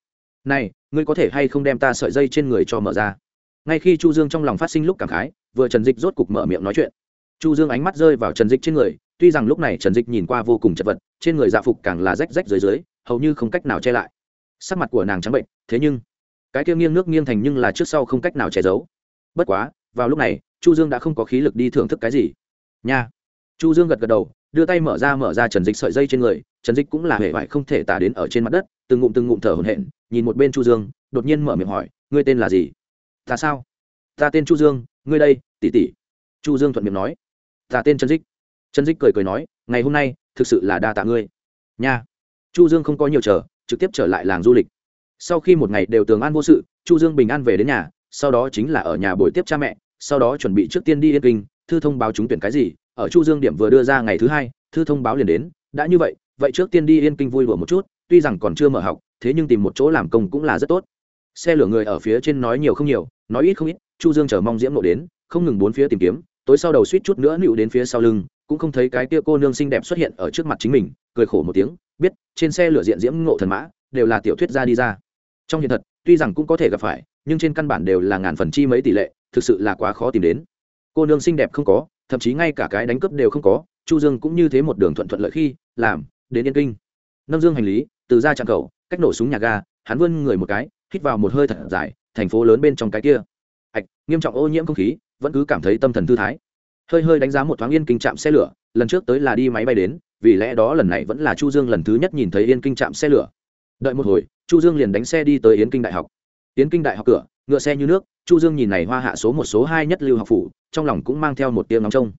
Này, ngươi có thể hay không đem ta sợi dây trên người cho mở ra? Ngay khi chu dương trong lòng phát sinh lúc cảm khái, vừa trần dịch rốt cục mở miệng nói chuyện chu dương ánh mắt rơi vào trần dịch trên người, tuy rằng lúc này trần dịch nhìn qua vô cùng chật vật, trên người dạ phục càng là rách rách dưới dưới, hầu như không cách nào che lại. Sắc mặt của nàng trắng bệnh, thế nhưng, cái kia nghiêng nước nghiêng thành nhưng là trước sau không cách nào che giấu. Bất quá, vào lúc này, chu dương đã không có khí lực đi thưởng thức cái gì. Nha! Chu dương gật gật đầu, đưa tay mở ra mở ra trần dịch sợi dây trên người, trần dịch cũng là hệ vải không thể tả đến ở trên mặt đất, từng ngụm từng ngụm thở hổn hển, nhìn một bên chu dương, đột nhiên mở miệng hỏi, ngươi tên là gì? Ta sao? Ta tên chu dương, ngươi đây, tỷ tỷ. Chu dương thuận miệng nói ta tên trần dích. Trần dích cười cười nói, ngày hôm nay, thực sự là đa tạ ngươi. Nha. Chu dương không có nhiều chờ, trực tiếp trở lại làng du lịch. Sau khi một ngày đều tường an vô sự, chu dương bình an về đến nhà, sau đó chính là ở nhà buổi tiếp cha mẹ, sau đó chuẩn bị trước tiên đi yên kinh, thư thông báo trúng tuyển cái gì, ở chu dương điểm vừa đưa ra ngày thứ hai, thư thông báo liền đến, đã như vậy vậy trước tiên đi yên kinh vui đùa một chút, tuy rằng còn chưa mở học, thế nhưng tìm một chỗ làm công cũng là rất tốt. Xe lửa người ở phía trên nói nhiều không nhiều, nói ít không ít, chu dương chờ mong diễm nộ đến, không ngừng bốn phía tìm kiếm tối sau đầu suýt chút nữa nịu đến phía sau lưng, cũng không thấy cái kia cô nương xinh đẹp xuất hiện ở trước mặt chính mình, cười khổ một tiếng, biết, trên xe lửa diện diễm ngộ thần mã, đều là tiểu thuyết ra đi ra. Trong hiện thật, tuy rằng cũng có thể gặp phải, nhưng trên căn bản đều là ngàn phần chi mấy tỷ lệ, thực sự là quá khó tìm đến. Cô nương xinh đẹp không có, thậm chí ngay cả cái đánh cướp đều không có, chu dương cũng như thế một đường thuận thuận lợi khi, làm, đến yên kinh. Nâng dương hành lý, từ ra chặn cầu, cách nổ súng nhà ga, hắn vươn người một cái, hít vào một hơi thật dài, thành phố lớn bên trong cái kia. Ạch nghiêm trọng ô nhiễm không khí vẫn cứ cảm thấy tâm thần thư thái. Hơi hơi đánh giá một thoáng yên kinh trạm xe lửa, lần trước tới là đi máy bay đến, vì lẽ đó lần này vẫn là chu dương lần thứ nhất nhìn thấy yên kinh trạm xe lửa. Đợi một hồi, chu dương liền đánh xe đi tới yến kinh đại học. Yến kinh đại học cửa, ngựa xe như nước, chu dương nhìn này hoa hạ số một, số hai nhất lưu học phủ, trong lòng cũng mang theo một tiếng nóng trông.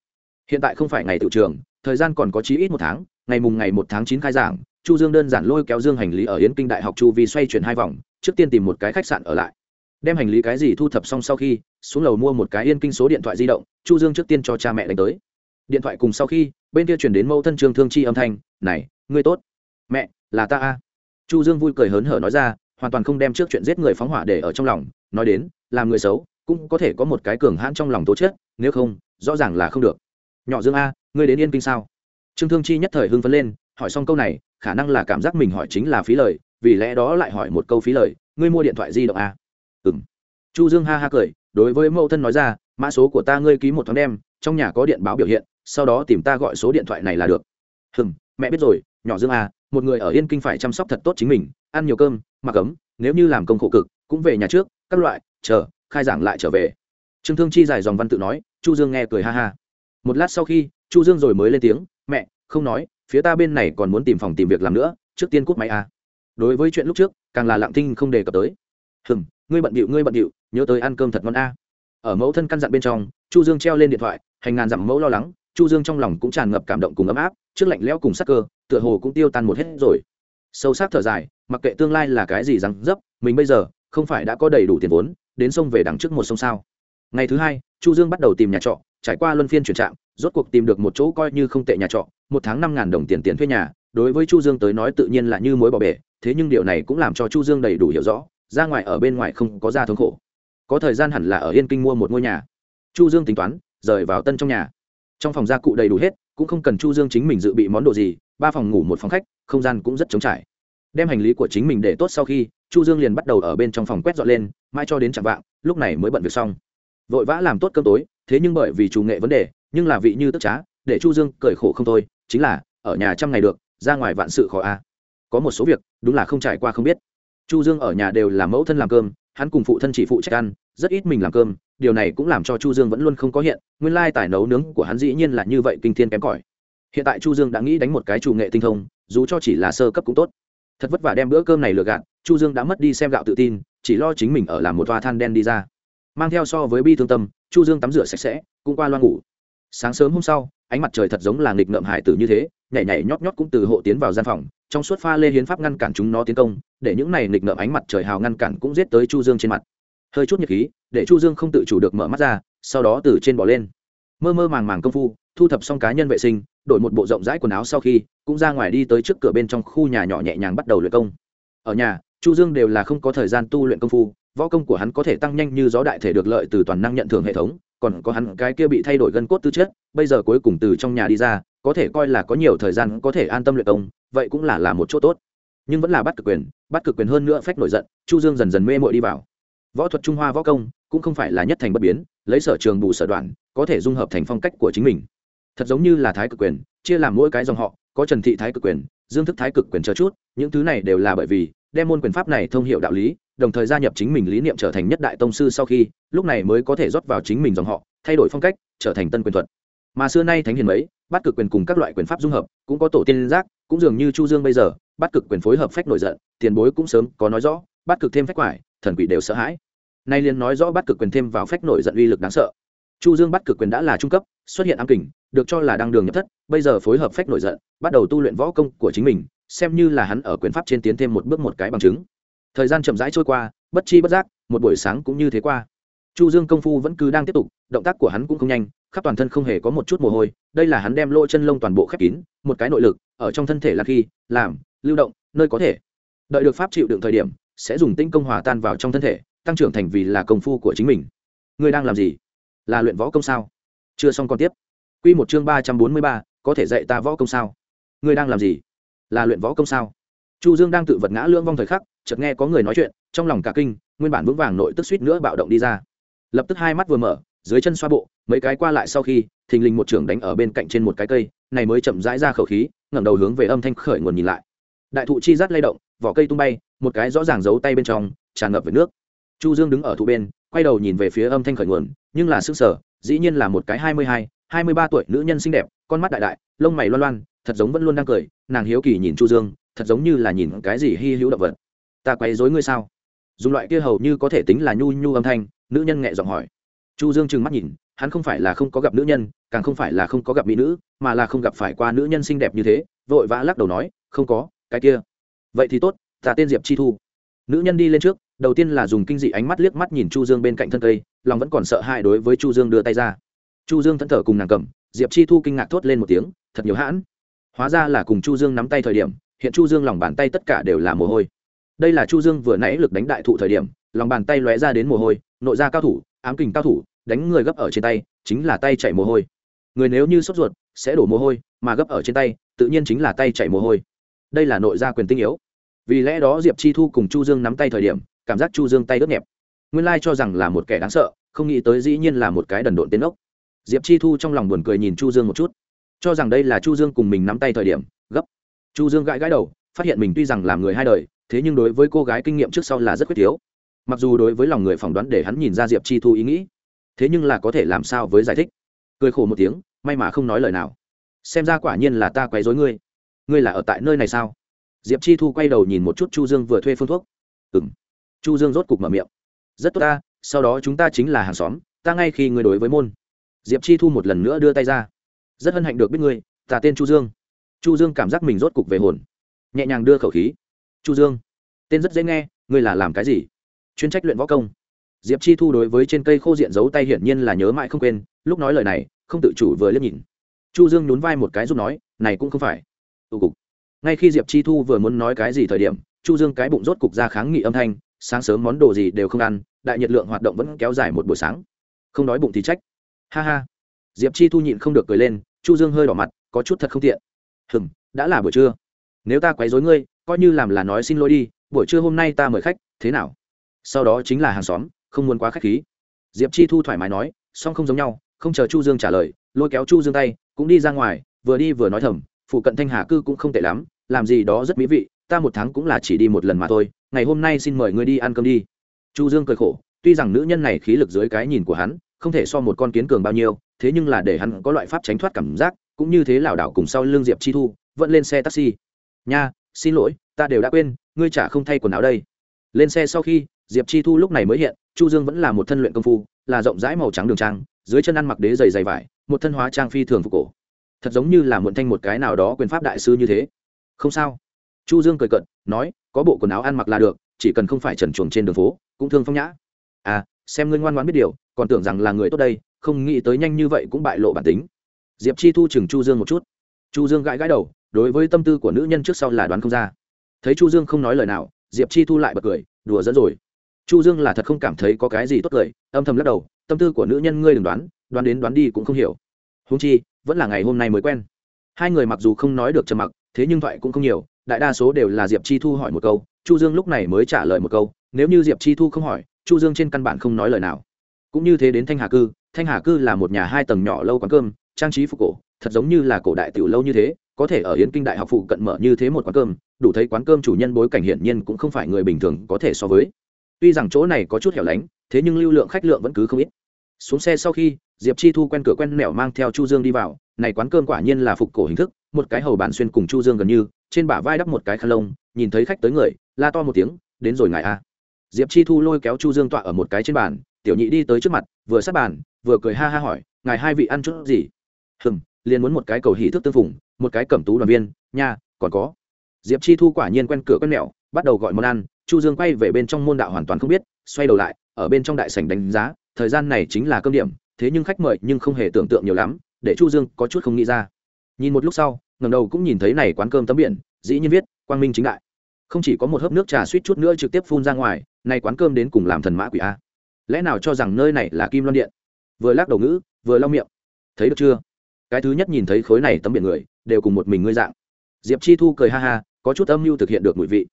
Hiện tại không phải ngày tự trường, thời gian còn có chí ít một tháng, ngày mùng ngày một tháng chín khai giảng, chu dương đơn giản lôi kéo dương hành lý ở yến kinh đại học chu vi xoay chuyển hai vòng, trước tiên tìm một cái khách sạn ở lại đem hành lý cái gì thu thập xong sau khi, xuống lầu mua một cái yên kinh số điện thoại di động, chu dương trước tiên cho cha mẹ đánh tới. Điện thoại cùng sau khi, bên kia chuyển đến mẫu thân trương thương chi âm thanh, này, ngươi tốt. Mẹ, là ta a. Chu dương vui cười hớn hở nói ra, hoàn toàn không đem trước chuyện giết người phóng hỏa để ở trong lòng, nói đến, làm người xấu, cũng có thể có một cái cường hãn trong lòng tố chết nếu không, rõ ràng là không được. Nhỏ dương a, ngươi đến yên kinh sao? Trương thương chi nhất thời hưng phấn lên, hỏi xong câu này, khả năng là cảm giác mình hỏi chính là phí lời, vì lẽ đó lại hỏi một câu phí lời, ngươi mua điện thoại di động a? Ừ m chu dương ha ha cười, đối với mẫu thân nói ra, mã số của ta ngươi ký một thoáng đem, trong nhà có điện báo biểu hiện, sau đó tìm ta gọi số điện thoại này là được. Hừng mẹ biết rồi, nhỏ dương a một người ở yên kinh phải chăm sóc thật tốt chính mình, ăn nhiều cơm, mặc ấm, nếu như làm công khổ cực, cũng về nhà trước, các loại, chờ, khai giảng lại trở về. Trương thương chi dài dòng văn tự nói, chu dương nghe cười ha ha. Một lát sau khi, chu dương rồi mới lên tiếng, mẹ, không nói, phía ta bên này còn muốn tìm phòng tìm việc làm nữa, trước tiên cút máy a đối với chuyện lúc trước, càng là lặng thinh không đề cập tới. Hừm ngươi bận điệu, ngươi bận điệu, nhớ tới ăn cơm thật ngon a. Ở mẫu thân căn dặn bên trong, chu dương treo lên điện thoại, hành ngàn dặm mẫu lo lắng, chu dương trong lòng cũng tràn ngập cảm động cùng ấm áp, trước lạnh lẽo cùng sắc cơ, tựa hồ cũng tiêu tan một hết rồi. Sâu sắc thở dài, mặc kệ tương lai là cái gì răng dấp, mình bây giờ không phải đã có đầy đủ tiền vốn, đến sông về đằng trước một sông sao. Ngày thứ hai, chu dương bắt đầu tìm nhà trọ, trải qua luân phiên chuyển trạm rốt cuộc tìm được một chỗ coi như không tệ nhà trọ, một tháng năm ngàn đồng tiền tiền thuê nhà, đối với chu dương tới nói tự nhiên là như mối bỏ bể, thế nhưng điều này cũng làm cho chu dương đầy đủ hiểu rõ ra ngoài ở bên ngoài không có ra thống khổ. Có thời gian hẳn là ở yên kinh mua một ngôi nhà. Chu dương tính toán, rời vào tân trong nhà. Trong phòng gia cụ đầy đủ hết, cũng không cần chu dương chính mình dự bị món đồ gì, ba phòng ngủ một phòng khách, không gian cũng rất trống trải. Đem hành lý của chính mình để tốt sau khi, chu dương liền bắt đầu ở bên trong phòng quét dọn lên mai cho đến chạm vạng, lúc này mới bận việc xong. Vội vã làm tốt cơm tối, thế nhưng bởi vì chủ nghệ vấn đề, nhưng là vị như tức trá, để chu dương cởi khổ không thôi, chính là, ở nhà trăm ngày được, ra ngoài vạn sự khó a. Có một số việc, đúng là không trải qua không biết chu dương ở nhà đều là mẫu thân làm cơm, hắn cùng phụ thân chỉ phụ trách ăn, rất ít mình làm cơm, điều này cũng làm cho chu dương vẫn luôn không có hiện, nguyên lai tài nấu nướng của hắn dĩ nhiên là như vậy kinh thiên kém cỏi. Hiện tại chu dương đã nghĩ đánh một cái chủ nghệ tinh thông, dù cho chỉ là sơ cấp cũng tốt. Thật vất vả đem bữa cơm này lừa gạt, chu dương đã mất đi xem gạo tự tin, chỉ lo chính mình ở làm một toa than đen đi ra. Mang theo so với bi thương tâm, chu dương tắm rửa sạch sẽ, cũng qua loa ngủ. Sáng sớm hôm sau, ánh mặt trời thật giống là nghịch ngợm hải tử như thế nhảy nhảy nhót nhót cũng từ hộ tiến vào gian phòng, trong suốt pha lê hiến pháp ngăn cản chúng nó tiến công, để những này nghịch ngợm ánh mặt trời hào ngăn cản cũng giết tới chu dương trên mặt. Hơi chút nhiệt khí, để chu dương không tự chủ được mở mắt ra, sau đó từ trên bỏ lên. Mơ mơ màng màng công phu, thu thập xong cá nhân vệ sinh, đổi một bộ rộng rãi quần áo sau khi, cũng ra ngoài đi tới trước cửa bên trong khu nhà nhỏ nhẹ nhàng bắt đầu luyện công. Ở nhà, chu dương đều là không có thời gian tu luyện công phu, võ công của hắn có thể tăng nhanh như gió đại thể được lợi từ toàn năng nhận thưởng hệ thống, còn có hắn cái kia bị thay đổi gân cốt tư chất, bây giờ cuối cùng từ trong nhà đi ra có thể coi là có nhiều thời gian có thể an tâm luyện công, vậy cũng là là một chỗ tốt. Nhưng vẫn là bắt cực quyền, bắt cực quyền hơn nữa phách nổi giận, chu dương dần dần mê mội đi vào. Võ thuật trung hoa võ công cũng không phải là nhất thành bất biến, lấy sở trường bù sở đoạn, có thể dung hợp thành phong cách của chính mình. Thật giống như là thái cực quyền, chia làm mỗi cái dòng họ, có trần thị thái cực quyền, dương thức thái cực quyền chờ chút, những thứ này đều là bởi vì, đem môn quyền pháp này thông hiệu đạo lý, đồng thời gia nhập chính mình lý niệm trở thành nhất đại tông sư sau khi, lúc này mới có thể rót vào chính mình dòng họ, thay đổi phong cách, trở thành tân quyền thuật. Mà xưa nay thánh hiền mấy bắt cực quyền cùng các loại quyền pháp dung hợp, cũng có tổ tiên giác, cũng dường như chu dương bây giờ, bắt cực quyền phối hợp phách nổi giận, tiền bối cũng sớm có nói rõ, bắt cực thêm phách quải, thần quỷ đều sợ hãi. Nay liền nói rõ bắt cực quyền thêm vào phách nổi giận uy lực đáng sợ. Chu dương bắt cực quyền đã là trung cấp, xuất hiện ám kình, được cho là đang đường nhập thất, bây giờ phối hợp phách nổi giận, bắt đầu tu luyện võ công của chính mình, xem như là hắn ở quyền pháp trên tiến thêm một bước một cái bằng chứng. Thời gian chậm rãi trôi qua, bất chi bất giác, một buổi sáng cũng như thế qua chu dương công phu vẫn cứ đang tiếp tục, động tác của hắn cũng không nhanh, khắp toàn thân không hề có một chút mồ hôi, đây là hắn đem lỗ chân lông toàn bộ khép kín, một cái nội lực, ở trong thân thể là khi, làm, lưu động, nơi có thể. Đợi được pháp chịu đựng thời điểm, sẽ dùng tinh công hòa tan vào trong thân thể, tăng trưởng thành vì là công phu của chính mình. Ngươi đang làm gì? Là luyện võ công sao? Chưa xong còn tiếp. Quy một chương ba trăm bốn mươi ba, có thể dạy ta võ công sao? Ngươi đang làm gì? Là luyện võ công sao? Chu dương đang tự vật ngã lưỡng vong thời khắc, chợt nghe có người nói chuyện, trong lòng cả kinh, nguyên bản vững vàng nội tức suýt nữa bạo động đi ra lập tức hai mắt vừa mở, dưới chân xoa bộ, mấy cái qua lại sau khi, thình lình một trưởng đánh ở bên cạnh trên một cái cây, này mới chậm rãi ra khẩu khí, ngẩng đầu hướng về âm thanh khởi nguồn nhìn lại. Đại thụ chi rát lay động, vỏ cây tung bay, một cái rõ ràng giấu tay bên trong, tràn ngập với nước. Chu dương đứng ở thụ bên, quay đầu nhìn về phía âm thanh khởi nguồn, nhưng là sức sở dĩ nhiên là một cái hai mươi hai hai mươi ba tuổi nữ nhân xinh đẹp, con mắt đại đại, lông mày loan loan, thật giống vẫn luôn đang cười, nàng hiếu kỳ nhìn chu dương, thật giống như là nhìn cái gì hy hữu động vật. Ta quấy rối ngươi sao? Dùng loại kia hầu như có thể tính là nhu nhu âm thanh, nữ nhân nhẹ giọng hỏi. Chu dương trừng mắt nhìn, hắn không phải là không có gặp nữ nhân, càng không phải là không có gặp mỹ nữ, mà là không gặp phải qua nữ nhân xinh đẹp như thế, vội vã lắc đầu nói, không có, cái kia. Vậy thì tốt, ta tên diệp chi thu. Nữ nhân đi lên trước, đầu tiên là dùng kinh dị ánh mắt liếc mắt nhìn chu dương bên cạnh thân cây, lòng vẫn còn sợ hãi đối với chu dương đưa tay ra. Chu dương thẫn thờ cùng nàng cầm, diệp chi thu kinh ngạc thốt lên một tiếng, thật nhiều hãn. Hóa ra là cùng chu dương nắm tay thời điểm, hiện chu dương lòng bàn tay tất cả đều là mồ hôi đây là chu dương vừa nãy lực đánh đại thụ thời điểm, lòng bàn tay lóe ra đến mồ hôi, nội ra cao thủ, ám kình cao thủ, đánh người gấp ở trên tay, chính là tay chảy mồ hôi. Người nếu như sốt ruột, sẽ đổ mồ hôi, mà gấp ở trên tay, tự nhiên chính là tay chảy mồ hôi. Đây là nội gia quyền tinh yếu. Vì lẽ đó diệp chi thu cùng chu dương nắm tay thời điểm, cảm giác chu dương tay đứt nhẹp. Nguyên lai cho rằng là một kẻ đáng sợ, không nghĩ tới dĩ nhiên là một cái đần độn tiến ốc. Diệp chi thu trong lòng buồn cười nhìn chu dương một chút. Cho rằng đây là chu dương cùng mình nắm tay thời điểm, gấp. Chu dương gãi gãi đầu, phát hiện mình tuy rằng làm người hai đời thế nhưng đối với cô gái kinh nghiệm trước sau là rất quyết thiếu. Mặc dù đối với lòng người phỏng đoán để hắn nhìn ra diệp chi thu ý nghĩ, thế nhưng là có thể làm sao với giải thích? Cười khổ một tiếng, may mà không nói lời nào. Xem ra quả nhiên là ta quấy dối ngươi. Ngươi là ở tại nơi này sao? Diệp chi thu quay đầu nhìn một chút chu dương vừa thuê phương thuốc. Ừ m chu dương rốt cục mở miệng. Rất tốt ta, sau đó chúng ta chính là hàng xóm, ta ngay khi ngươi đối với môn. Diệp chi thu một lần nữa đưa tay ra. Rất hân hạnh được biết ngươi, ta tên chu dương. Chu dương cảm giác mình rốt cục về hồn. Nhẹ nhàng đưa khẩu khí chu dương, tên rất dễ nghe, ngươi là làm cái gì? Chuyên trách luyện võ công. Diệp chi thu đối với trên cây khô diện giấu tay hiển nhiên là nhớ mãi không quên, lúc nói lời này, không tự chủ vừa liếc nhìn. Chu dương nhún vai một cái giúp nói, này cũng không phải. Tụ cục. Ngay khi diệp chi thu vừa muốn nói cái gì thời điểm, chu dương cái bụng rốt cục ra kháng nghị âm thanh, sáng sớm món đồ gì đều không ăn, đại nhiệt lượng hoạt động vẫn kéo dài một buổi sáng. Không đói bụng thì trách. Ha ha. Diệp chi thu nhịn không được cười lên, chu dương hơi đỏ mặt, có chút thật không tiện. Hừm, đã là buổi trưa. Nếu ta quấy rối ngươi coi như làm là nói xin lỗi đi, buổi trưa hôm nay ta mời khách, thế nào? Sau đó chính là hàng xóm, không muốn quá khách khí. Diệp chi thu thoải mái nói, song không giống nhau, không chờ chu dương trả lời, lôi kéo chu dương tay, cũng đi ra ngoài, vừa đi vừa nói thầm, phụ cận thanh hà cư cũng không tệ lắm, làm gì đó rất mỹ vị, ta một tháng cũng là chỉ đi một lần mà thôi, ngày hôm nay xin mời ngươi đi ăn cơm đi. Chu dương cười khổ, tuy rằng nữ nhân này khí lực dưới cái nhìn của hắn, không thể so một con kiến cường bao nhiêu, thế nhưng là để hắn có loại pháp tránh thoát cảm giác, cũng như thế lảo đảo cùng sau lưng diệp chi thu, vẫn lên xe taxi. Nha xin lỗi, ta đều đã quên, ngươi chả không thay quần áo đây. Lên xe sau khi, diệp chi thu lúc này mới hiện, chu dương vẫn là một thân luyện công phu, là rộng rãi màu trắng đường trang, dưới chân ăn mặc đế dày dày vải, một thân hóa trang phi thường phục cổ. Thật giống như là muộn thanh một cái nào đó quyền pháp đại sư như thế. Không sao. Chu dương cười cận nói, có bộ quần áo ăn mặc là được, chỉ cần không phải trần chuồng trên đường phố, cũng thương phong nhã. À xem ngươi ngoan ngoãn biết điều, còn tưởng rằng là người tốt đây, không nghĩ tới nhanh như vậy cũng bại lộ bản tính. Diệp chi thu chừng chu dương một chút. Chu dương gãi gãi đầu đối với tâm tư của nữ nhân trước sau là đoán không ra. Thấy chu dương không nói lời nào, diệp chi thu lại bật cười, đùa dẫn rồi. Chu dương là thật không cảm thấy có cái gì tốt cười, âm thầm lắc đầu, tâm tư của nữ nhân ngươi đừng đoán đoán đến đoán đi cũng không hiểu. Húng chi, vẫn là ngày hôm nay mới quen. Hai người mặc dù không nói được trầm mặc, thế nhưng thoại cũng không nhiều, đại đa số đều là diệp chi thu hỏi một câu, chu dương lúc này mới trả lời một câu, nếu như diệp chi thu không hỏi, chu dương trên căn bản không nói lời nào. Cũng như thế đến thanh hà cư, thanh hà cư là một nhà hai tầng nhỏ lâu quán cơm, trang trí phục cổ, thật giống như là cổ đại tiểu lâu như thế có thể ở yến kinh đại học phụ cận mở như thế một quán cơm, đủ thấy quán cơm chủ nhân bối cảnh hiển nhiên cũng không phải người bình thường có thể so với. Tuy rằng chỗ này có chút hẻo lánh, thế nhưng lưu lượng khách lượng vẫn cứ không ít. Xuống xe sau khi, diệp chi thu quen cửa quen mẹo mang theo chu dương đi vào, này quán cơm quả nhiên là phục cổ hình thức, một cái hầu bàn xuyên cùng chu dương gần như, trên bả vai đắp một cái khăn lông, nhìn thấy khách tới người, la to một tiếng, đến rồi ngài a. Diệp chi thu lôi kéo chu dương tọa ở một cái trên bàn, tiểu nhị đi tới trước mặt, vừa sát bàn, vừa cười ha ha hỏi, ngài hai vị ăn chút gì? Hừm liền muốn một cái cầu hỷ thức tương phùng, một cái cẩm tú đoàn viên, nha, còn có. Diệp chi thu quả nhiên quen cửa quen mẹo, bắt đầu gọi món ăn, chu dương quay về bên trong môn đạo hoàn toàn không biết, xoay đầu lại, ở bên trong đại sảnh đánh giá, thời gian này chính là cơm điểm, thế nhưng khách mời nhưng không hề tưởng tượng nhiều lắm, để chu dương có chút không nghĩ ra. Nhìn một lúc sau ngầm đầu cũng nhìn thấy này quán cơm tấm biển, dĩ nhiên viết, quang minh chính đại. Không chỉ có một hớp nước trà suýt chút nữa trực tiếp phun ra ngoài, này quán cơm đến cùng làm thần mã quỷ a. Lẽ nào cho rằng nơi này là kim loan điện? Vừa lắc đầu ngữ, vừa lau miệng. Thấy được chưa? Cái thứ nhất nhìn thấy khối này tấm biển người, đều cùng một mình ngươi dạng. Diệp chi thu cười ha ha, có chút âm mưu thực hiện được mùi vị.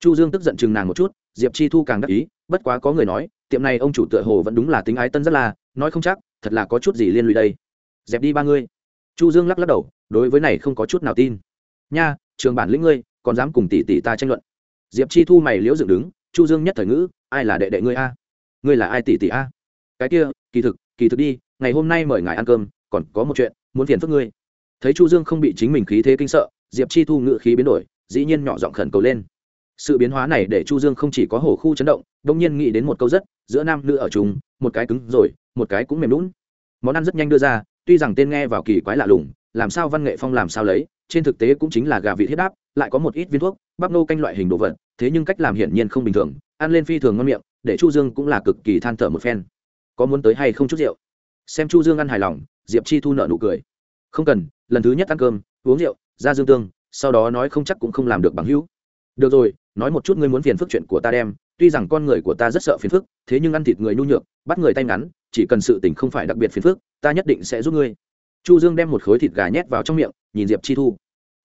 Chu dương tức giận chừng nàng một chút, diệp chi thu càng đắc ý, bất quá có người nói, tiệm này ông chủ tựa hồ vẫn đúng là tính ái tân rất là, nói không chắc, thật là có chút gì liên lụy đây. Dẹp đi ba ngươi. Chu dương lắc lắc đầu, đối với này không có chút nào tin. Nha, trường bản lĩnh ngươi, còn dám cùng tỷ tỷ ta tranh luận. Diệp chi thu mày liễu dựng đứng, chu dương nhất thời ngữ, ai là đệ đệ ngươi a? Ngươi là ai tỷ tỷ a? Cái kia, kỳ thực kỳ thực đi, ngày hôm nay mời ngài ăn cơm, còn có một chuyện muốn phiền phức ngươi. Thấy chu dương không bị chính mình khí thế kinh sợ, diệp chi thu ngự khí biến đổi, dĩ nhiên nhỏ giọng khẩn cầu lên. Sự biến hóa này để chu dương không chỉ có hổ khu chấn động đông nhiên nghĩ đến một câu rất, giữa nam nữ ở chung, một cái cứng rồi, một cái cũng mềm lún món ăn rất nhanh đưa ra, tuy rằng tên nghe vào kỳ quái lạ lùng, làm sao văn nghệ phong làm sao lấy, trên thực tế cũng chính là gà vị thiết đáp, lại có một ít viên thuốc, bắp nô canh loại hình đồ vật, thế nhưng cách làm hiển nhiên không bình thường, ăn lên phi thường ngon miệng, để chu dương cũng là cực kỳ than thở một phen. Có muốn tới hay không chút rượu? Xem chu dương ăn hài lòng diệp chi thu nợ nụ cười. Không cần, lần thứ nhất ăn cơm, uống rượu, ra dương tương, sau đó nói không chắc cũng không làm được bằng hữu. Được rồi, nói một chút ngươi muốn phiền phức chuyện của ta đem. Tuy rằng con người của ta rất sợ phiền phức, thế nhưng ăn thịt người nhu nhược, bắt người tay ngắn, chỉ cần sự tình không phải đặc biệt phiền phức, ta nhất định sẽ giúp ngươi. Chu dương đem một khối thịt gà nhét vào trong miệng, nhìn diệp chi thu.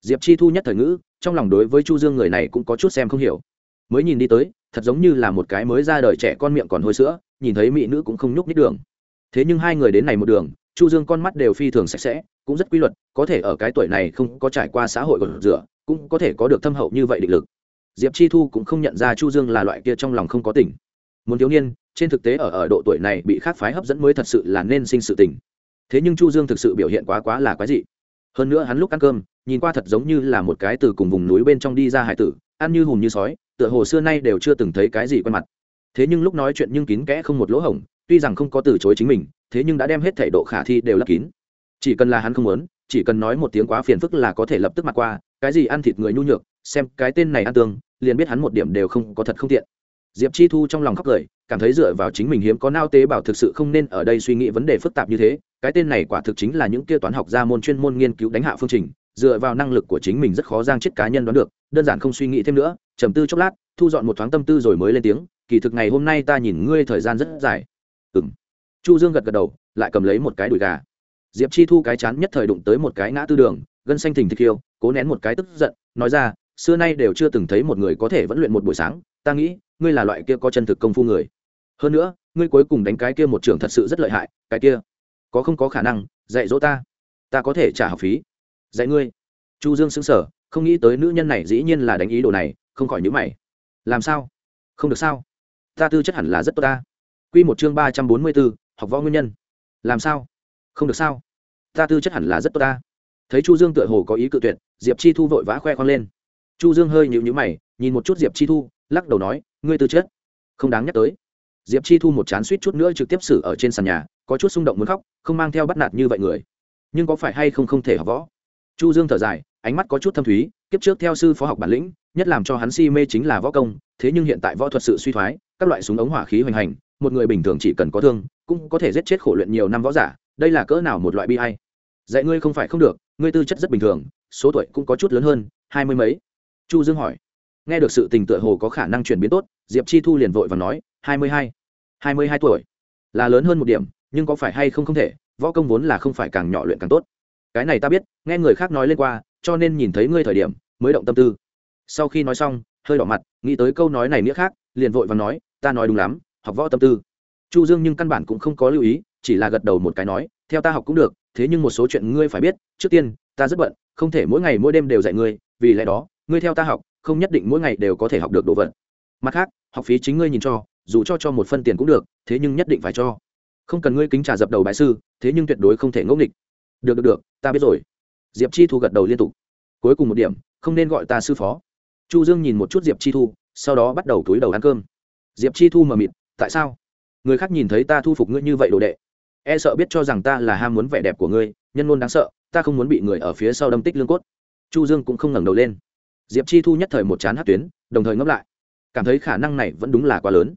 Diệp chi thu nhất thời ngữ, trong lòng đối với chu dương người này cũng có chút xem không hiểu. Mới nhìn đi tới, thật giống như là một cái mới ra đời trẻ con miệng còn hôi sữa, nhìn thấy mỹ nữ cũng không nhúc nhích đường. Thế nhưng hai người đến này một đường chu dương con mắt đều phi thường sạch sẽ, cũng rất quy luật, có thể ở cái tuổi này không có trải qua xã hội còn rửa cũng có thể có được thâm hậu như vậy định lực. Diệp chi thu cũng không nhận ra chu dương là loại kia trong lòng không có tỉnh muốn thiếu niên, trên thực tế ở ở độ tuổi này bị khác phái hấp dẫn mới thật sự là nên sinh sự tình. Thế nhưng chu dương thực sự biểu hiện quá quá là quái dị. Hơn nữa hắn lúc ăn cơm, nhìn qua thật giống như là một cái từ cùng vùng núi bên trong đi ra hải tử, ăn như hùm như sói, tựa hồ xưa nay đều chưa từng thấy cái gì quen mặt. Thế nhưng lúc nói chuyện nhưng kín kẽ không một lỗ hổng tuy rằng không có từ chối chính mình, thế nhưng đã đem hết thể độ khả thi đều lấp kín. Chỉ cần là hắn không muốn, chỉ cần nói một tiếng quá phiền phức là có thể lập tức mặc qua, cái gì ăn thịt người nhu nhược, xem cái tên này ăn tương, liền biết hắn một điểm đều không có thật không tiện. Diệp chi thu trong lòng khóc cười, cảm thấy dựa vào chính mình hiếm có nao tế bào thực sự không nên ở đây suy nghĩ vấn đề phức tạp như thế, cái tên này quả thực chính là những kia toán học gia môn chuyên môn nghiên cứu đánh hạ phương trình, dựa vào năng lực của chính mình rất khó giang chết cá nhân đoán được, đơn giản không suy nghĩ thêm nữa, trầm tư chốc lát, thu dọn một thoáng tâm tư rồi mới lên tiếng, kỳ thực ngày hôm nay ta nhìn ngươi thời gian rất dài ừ m chu dương gật gật đầu, lại cầm lấy một cái đùi gà. Diệp chi thu cái chán nhất thời đụng tới một cái ngã tư đường, gân xanh thình thịch yêu cố nén một cái tức giận, nói ra, xưa nay đều chưa từng thấy một người có thể vẫn luyện một buổi sáng, ta nghĩ, ngươi là loại kia có chân thực công phu người. Hơn nữa, ngươi cuối cùng đánh cái kia một trường thật sự rất lợi hại, cái kia, có không có khả năng, dạy dỗ ta? Ta có thể trả học phí. Dạy ngươi? Chu dương xứng sở không nghĩ tới nữ nhân này dĩ nhiên là đánh ý đồ này, không khỏi nhữ mày. Làm sao? Không được sao? Ta tư chất hẳn là rất tốt ta quy một chương ba trăm bốn mươi 344, học võ nguyên nhân. Làm sao? Không được sao? Ta tư chất hẳn là rất tốt ta. Thấy chu dương tựa hồ có ý cự tuyệt diệp chi thu vội vã khoe khoang lên. Chu dương hơi nhíu nhíu mày nhìn một chút diệp chi thu lắc đầu nói ngươi tư chất không đáng nhắc tới. Diệp chi thu một chán suýt chút nữa trực tiếp xử ở trên sàn nhà có chút xung động muốn khóc không mang theo bắt nạt như vậy người. Nhưng có phải hay không không thể học võ? Chu dương thở dài ánh mắt có chút thâm thúy kiếp trước theo sư phó học bản lĩnh nhất làm cho hắn si mê chính là võ công thế nhưng hiện tại võ thuật sự suy thoái các loại súng ống hỏa khí hoành hành một người bình thường chỉ cần có thương, cũng có thể giết chết khổ luyện nhiều năm võ giả, đây là cỡ nào một loại bi hay dạy ngươi không phải không được, ngươi tư chất rất bình thường, số tuổi cũng có chút lớn hơn, hai mươi mấy. Chu dương hỏi. Nghe được sự tình tựa hồ có khả năng chuyển biến tốt, diệp chi thu liền vội và nói, hai mươi hai. Hai mươi hai tuổi. Là lớn hơn một điểm, nhưng có phải hay không không thể, võ công vốn là không phải càng nhỏ luyện càng tốt. Cái này ta biết, nghe người khác nói lên qua, cho nên nhìn thấy ngươi thời điểm, mới động tâm tư. Sau khi nói xong, hơi đỏ mặt, nghĩ tới câu nói này nghĩa khác, liền vội và nói, ta nói đúng lắm học võ tâm tư. Chu dương nhưng căn bản cũng không có lưu ý, chỉ là gật đầu một cái nói, theo ta học cũng được, thế nhưng một số chuyện ngươi phải biết, trước tiên, ta rất bận, không thể mỗi ngày mỗi đêm đều dạy ngươi, vì lẽ đó, ngươi theo ta học, không nhất định mỗi ngày đều có thể học được đồ vật. Mặt khác, học phí chính ngươi nhìn cho, dù cho cho một phân tiền cũng được, thế nhưng nhất định phải cho. Không cần ngươi kính trả dập đầu bại sư, thế nhưng tuyệt đối không thể ngẫu nghịch. Được được được, ta biết rồi. Diệp chi thu gật đầu liên tục. Cuối cùng một điểm, không nên gọi ta sư phó. Chu dương nhìn một chút diệp chi thu, sau đó bắt đầu túi đầu ăn cơm. Diệp chi thu mờ mịt tại sao? Người khác nhìn thấy ta thu phục ngươi như vậy đồ đệ. E sợ biết cho rằng ta là ham muốn vẻ đẹp của ngươi, nhân luôn đáng sợ, ta không muốn bị người ở phía sau đâm tích lương cốt. Chu dương cũng không ngẩng đầu lên. Diệp chi thu nhất thời một chán hát tuyến, đồng thời ngấp lại. Cảm thấy khả năng này vẫn đúng là quá lớn.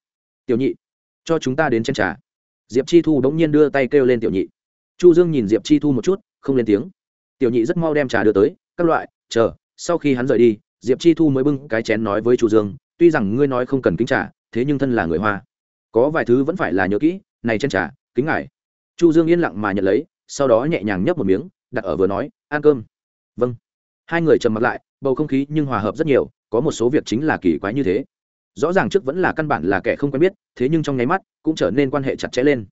Tiểu nhị, cho chúng ta đến chen trà. Diệp chi thu đống nhiên đưa tay kêu lên tiểu nhị. Chu dương nhìn diệp chi thu một chút, không lên tiếng. Tiểu nhị rất mau đem trà đưa tới, các loại, chờ, sau khi hắn rời đi, diệp chi thu mới bưng cái chén nói với chu dương, tuy rằng ngươi nói không cần kính trà, thế nhưng thân là người hoa có vài thứ vẫn phải là nhớ kỹ này chân trà kính ngài. Chu dương yên lặng mà nhận lấy sau đó nhẹ nhàng nhấp một miếng đặt ở vừa nói ăn cơm. Vâng. Hai người trầm mặt lại bầu không khí nhưng hòa hợp rất nhiều có một số việc chính là kỳ quái như thế. Rõ ràng trước vẫn là căn bản là kẻ không quen biết thế nhưng trong nháy mắt cũng trở nên quan hệ chặt chẽ lên.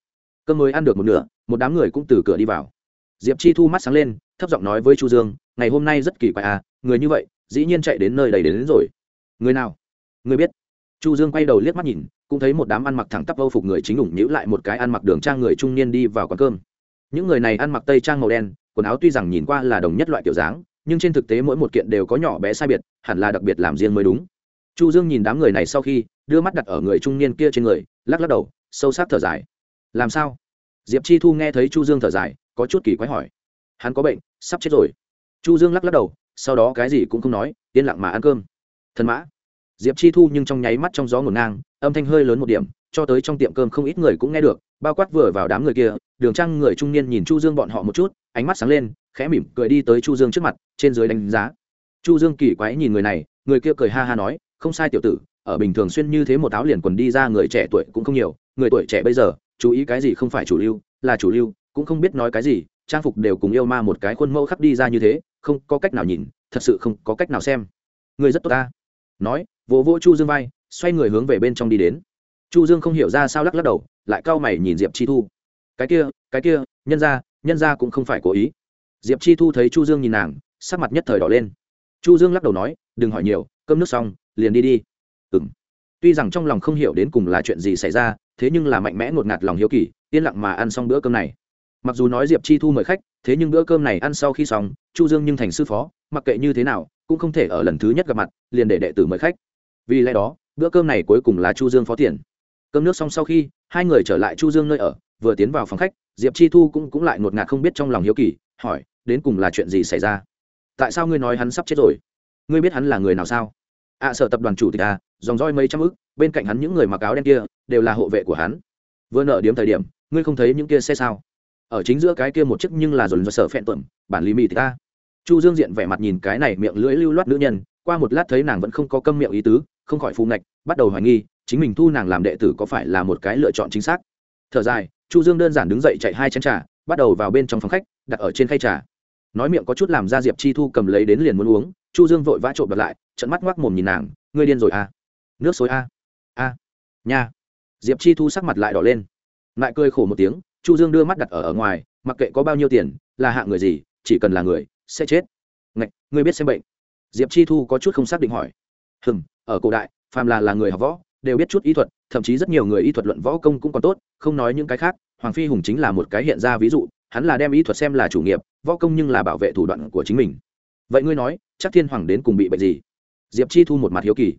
Cơm mới ăn được một nửa một đám người cũng từ cửa đi vào. Diệp chi thu mắt sáng lên thấp giọng nói với chu dương ngày hôm nay rất kỳ quái à người như vậy dĩ nhiên chạy đến nơi đầy đến, đến rồi. Người nào? Người biết chu dương quay đầu liếc mắt nhìn, cũng thấy một đám ăn mặc thẳng tắp âu phục người chính ủng nhữ lại một cái ăn mặc đường trang người trung niên đi vào quán cơm. Những người này ăn mặc tây trang màu đen, quần áo tuy rằng nhìn qua là đồng nhất loại kiểu dáng, nhưng trên thực tế mỗi một kiện đều có nhỏ bé sai biệt, hẳn là đặc biệt làm riêng mới đúng. Chu dương nhìn đám người này sau khi, đưa mắt đặt ở người trung niên kia trên người, lắc lắc đầu, sâu sắc thở dài. Làm sao? Diệp chi thu nghe thấy chu dương thở dài, có chút kỳ quái hỏi. Hắn có bệnh, sắp chết rồi. Chu dương lắc lắc đầu, sau đó cái gì cũng không nói, yên lặng mà ăn cơm. Thần mã diệp chi thu nhưng trong nháy mắt trong gió ngổn ngang, âm thanh hơi lớn một điểm, cho tới trong tiệm cơm không ít người cũng nghe được, bao quát vừa vào đám người kia, đường trăng người trung niên nhìn chu dương bọn họ một chút, ánh mắt sáng lên, khẽ mỉm cười đi tới chu dương trước mặt, trên dưới đánh giá. Chu dương kỳ quái nhìn người này, người kia cười ha ha nói, không sai tiểu tử, ở bình thường xuyên như thế một áo liền quần đi ra người trẻ tuổi cũng không nhiều, người tuổi trẻ bây giờ, chú ý cái gì không phải chủ lưu, là chủ lưu, cũng không biết nói cái gì, trang phục đều cùng yêu ma một cái khuôn mẫu khắc đi ra như thế, không có cách nào nhìn, thật sự không có cách nào xem. Người rất tốt ta nói, vỗ vỗ chu dương vai, xoay người hướng về bên trong đi đến. Chu dương không hiểu ra sao lắc lắc đầu, lại cau mày nhìn diệp chi thu. Cái kia cái kia, nhân ra nhân ra cũng không phải cố ý. Diệp chi thu thấy chu dương nhìn nàng, sắc mặt nhất thời đỏ lên. Chu dương lắc đầu nói, đừng hỏi nhiều, cơm nước xong, liền đi đi. Ừm. Tuy rằng trong lòng không hiểu đến cùng là chuyện gì xảy ra, thế nhưng là mạnh mẽ ngột ngạt lòng hiếu kỳ, yên lặng mà ăn xong bữa cơm này. Mặc dù nói diệp chi thu mời khách, thế nhưng bữa cơm này ăn sau khi xong, chu dương nhưng thành sư phó, mặc kệ như thế nào cũng không thể ở lần thứ nhất gặp mặt liền để đệ tử mời khách. Vì lẽ đó bữa cơm này cuối cùng là chu dương phó tiền. Cơm nước xong sau khi hai người trở lại chu dương nơi ở vừa tiến vào phòng khách diệp chi thu cũng cũng lại ngột ngạt không biết trong lòng hiếu kỳ hỏi đến cùng là chuyện gì xảy ra? Tại sao ngươi nói hắn sắp chết rồi? Ngươi biết hắn là người nào sao? Ạ à, sở tập đoàn chủ tịch à dòng roi mấy trăm ức bên cạnh hắn những người mặc áo đen kia đều là hộ vệ của hắn. Vừa nợ điếm thời điểm ngươi không thấy những kia xe sao? Ở chính giữa cái kia một chiếc nhưng là dồn do sở phẹn tuẩm bản lý mì ta chu dương diện vẻ mặt nhìn cái này miệng lưỡi lưu loát nữ nhân, qua một lát thấy nàng vẫn không có câm miệng ý tứ, không khỏi phù ngạch, bắt đầu hoài nghi, chính mình thu nàng làm đệ tử có phải là một cái lựa chọn chính xác thở dài, chu dương đơn giản đứng dậy chạy hai chén trà, bắt đầu vào bên trong phòng khách, đặt ở trên khay trà nói miệng có chút làm ra diệp chi thu cầm lấy đến liền muốn uống, chu dương vội vã trộm bật lại trận mắt ngoác mồm nhìn nàng, ngươi điên rồi à nước xối a à? a à. nha diệp chi thu sắc mặt lại đỏ lên lại cười khổ một tiếng, chu dương đưa mắt đặt ở ở ngoài, mặc kệ có bao nhiêu tiền, là hạng người gì, chỉ cần là người sẽ chết. Ngạch, ngươi biết xem bệnh. Diệp chi thu có chút không xác định hỏi. Hừng ở cổ đại, phàm là là người học võ, đều biết chút y thuật, thậm chí rất nhiều người y thuật luận võ công cũng còn tốt, không nói những cái khác, hoàng phi hùng chính là một cái hiện ra ví dụ, hắn là đem y thuật xem là chủ nghiệp, võ công nhưng là bảo vệ thủ đoạn của chính mình. Vậy ngươi nói, chắc thiên hoàng đến cùng bị bệnh gì? Diệp chi thu một mặt hiếu kỳ.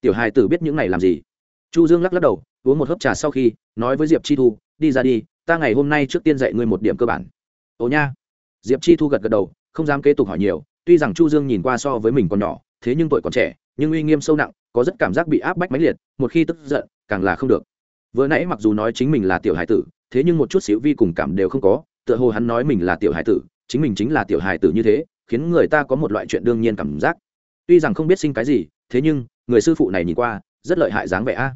Tiểu hài tử biết những này làm gì? Chu dương lắc lắc đầu, uống một hớp trà sau khi, nói với diệp chi thu, đi ra đi, ta ngày hôm nay trước tiên dạy ngươi một điểm cơ bản. Ồ nha. Diệp chi thu gật gật đầu không dám kế tục hỏi nhiều, tuy rằng chu dương nhìn qua so với mình còn nhỏ, thế nhưng tuổi còn trẻ, nhưng uy nghiêm sâu nặng, có rất cảm giác bị áp bách mãnh liệt, một khi tức giận, càng là không được. Vừa nãy mặc dù nói chính mình là tiểu hải tử, thế nhưng một chút xíu vi cùng cảm đều không có, tựa hồ hắn nói mình là tiểu hải tử, chính mình chính là tiểu hải tử như thế, khiến người ta có một loại chuyện đương nhiên cảm giác. Tuy rằng không biết sinh cái gì, thế nhưng, người sư phụ này nhìn qua, rất lợi hại dáng vẻ a.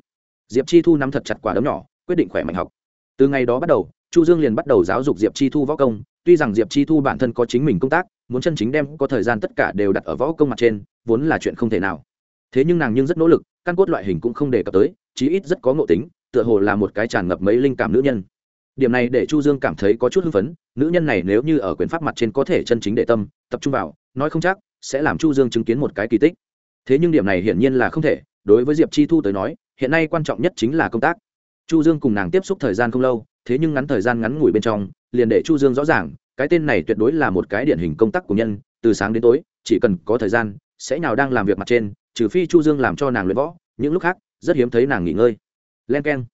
Diệp chi thu nắm thật chặt quả đấm nhỏ, quyết định khỏe mạnh học. Từ ngày đó bắt đầu, chu dương liền bắt đầu giáo dục diệp chi thu võ công tuy rằng diệp chi thu bản thân có chính mình công tác, muốn chân chính đem có thời gian tất cả đều đặt ở võ công mặt trên, vốn là chuyện không thể nào. Thế nhưng nàng nhưng rất nỗ lực, căn cốt loại hình cũng không đề cập tới, chí ít rất có ngộ tính, tựa hồ là một cái tràn ngập mấy linh cảm nữ nhân. Điểm này để chu dương cảm thấy có chút hưng phấn, nữ nhân này nếu như ở quyền pháp mặt trên có thể chân chính để tâm, tập trung vào, nói không chắc, sẽ làm chu dương chứng kiến một cái kỳ tích. Thế nhưng điểm này hiển nhiên là không thể, đối với diệp chi thu tới nói, hiện nay quan trọng nhất chính là công tác. Chu dương cùng nàng tiếp xúc thời gian không lâu, thế nhưng ngắn thời gian ngắn ngủi bên trong liền để chu dương rõ ràng, cái tên này tuyệt đối là một cái điển hình công tác của nhân, từ sáng đến tối, chỉ cần có thời gian, sẽ nào đang làm việc mặt trên, trừ phi chu dương làm cho nàng luyện võ, những lúc khác, rất hiếm thấy nàng nghỉ ngơi. Len keng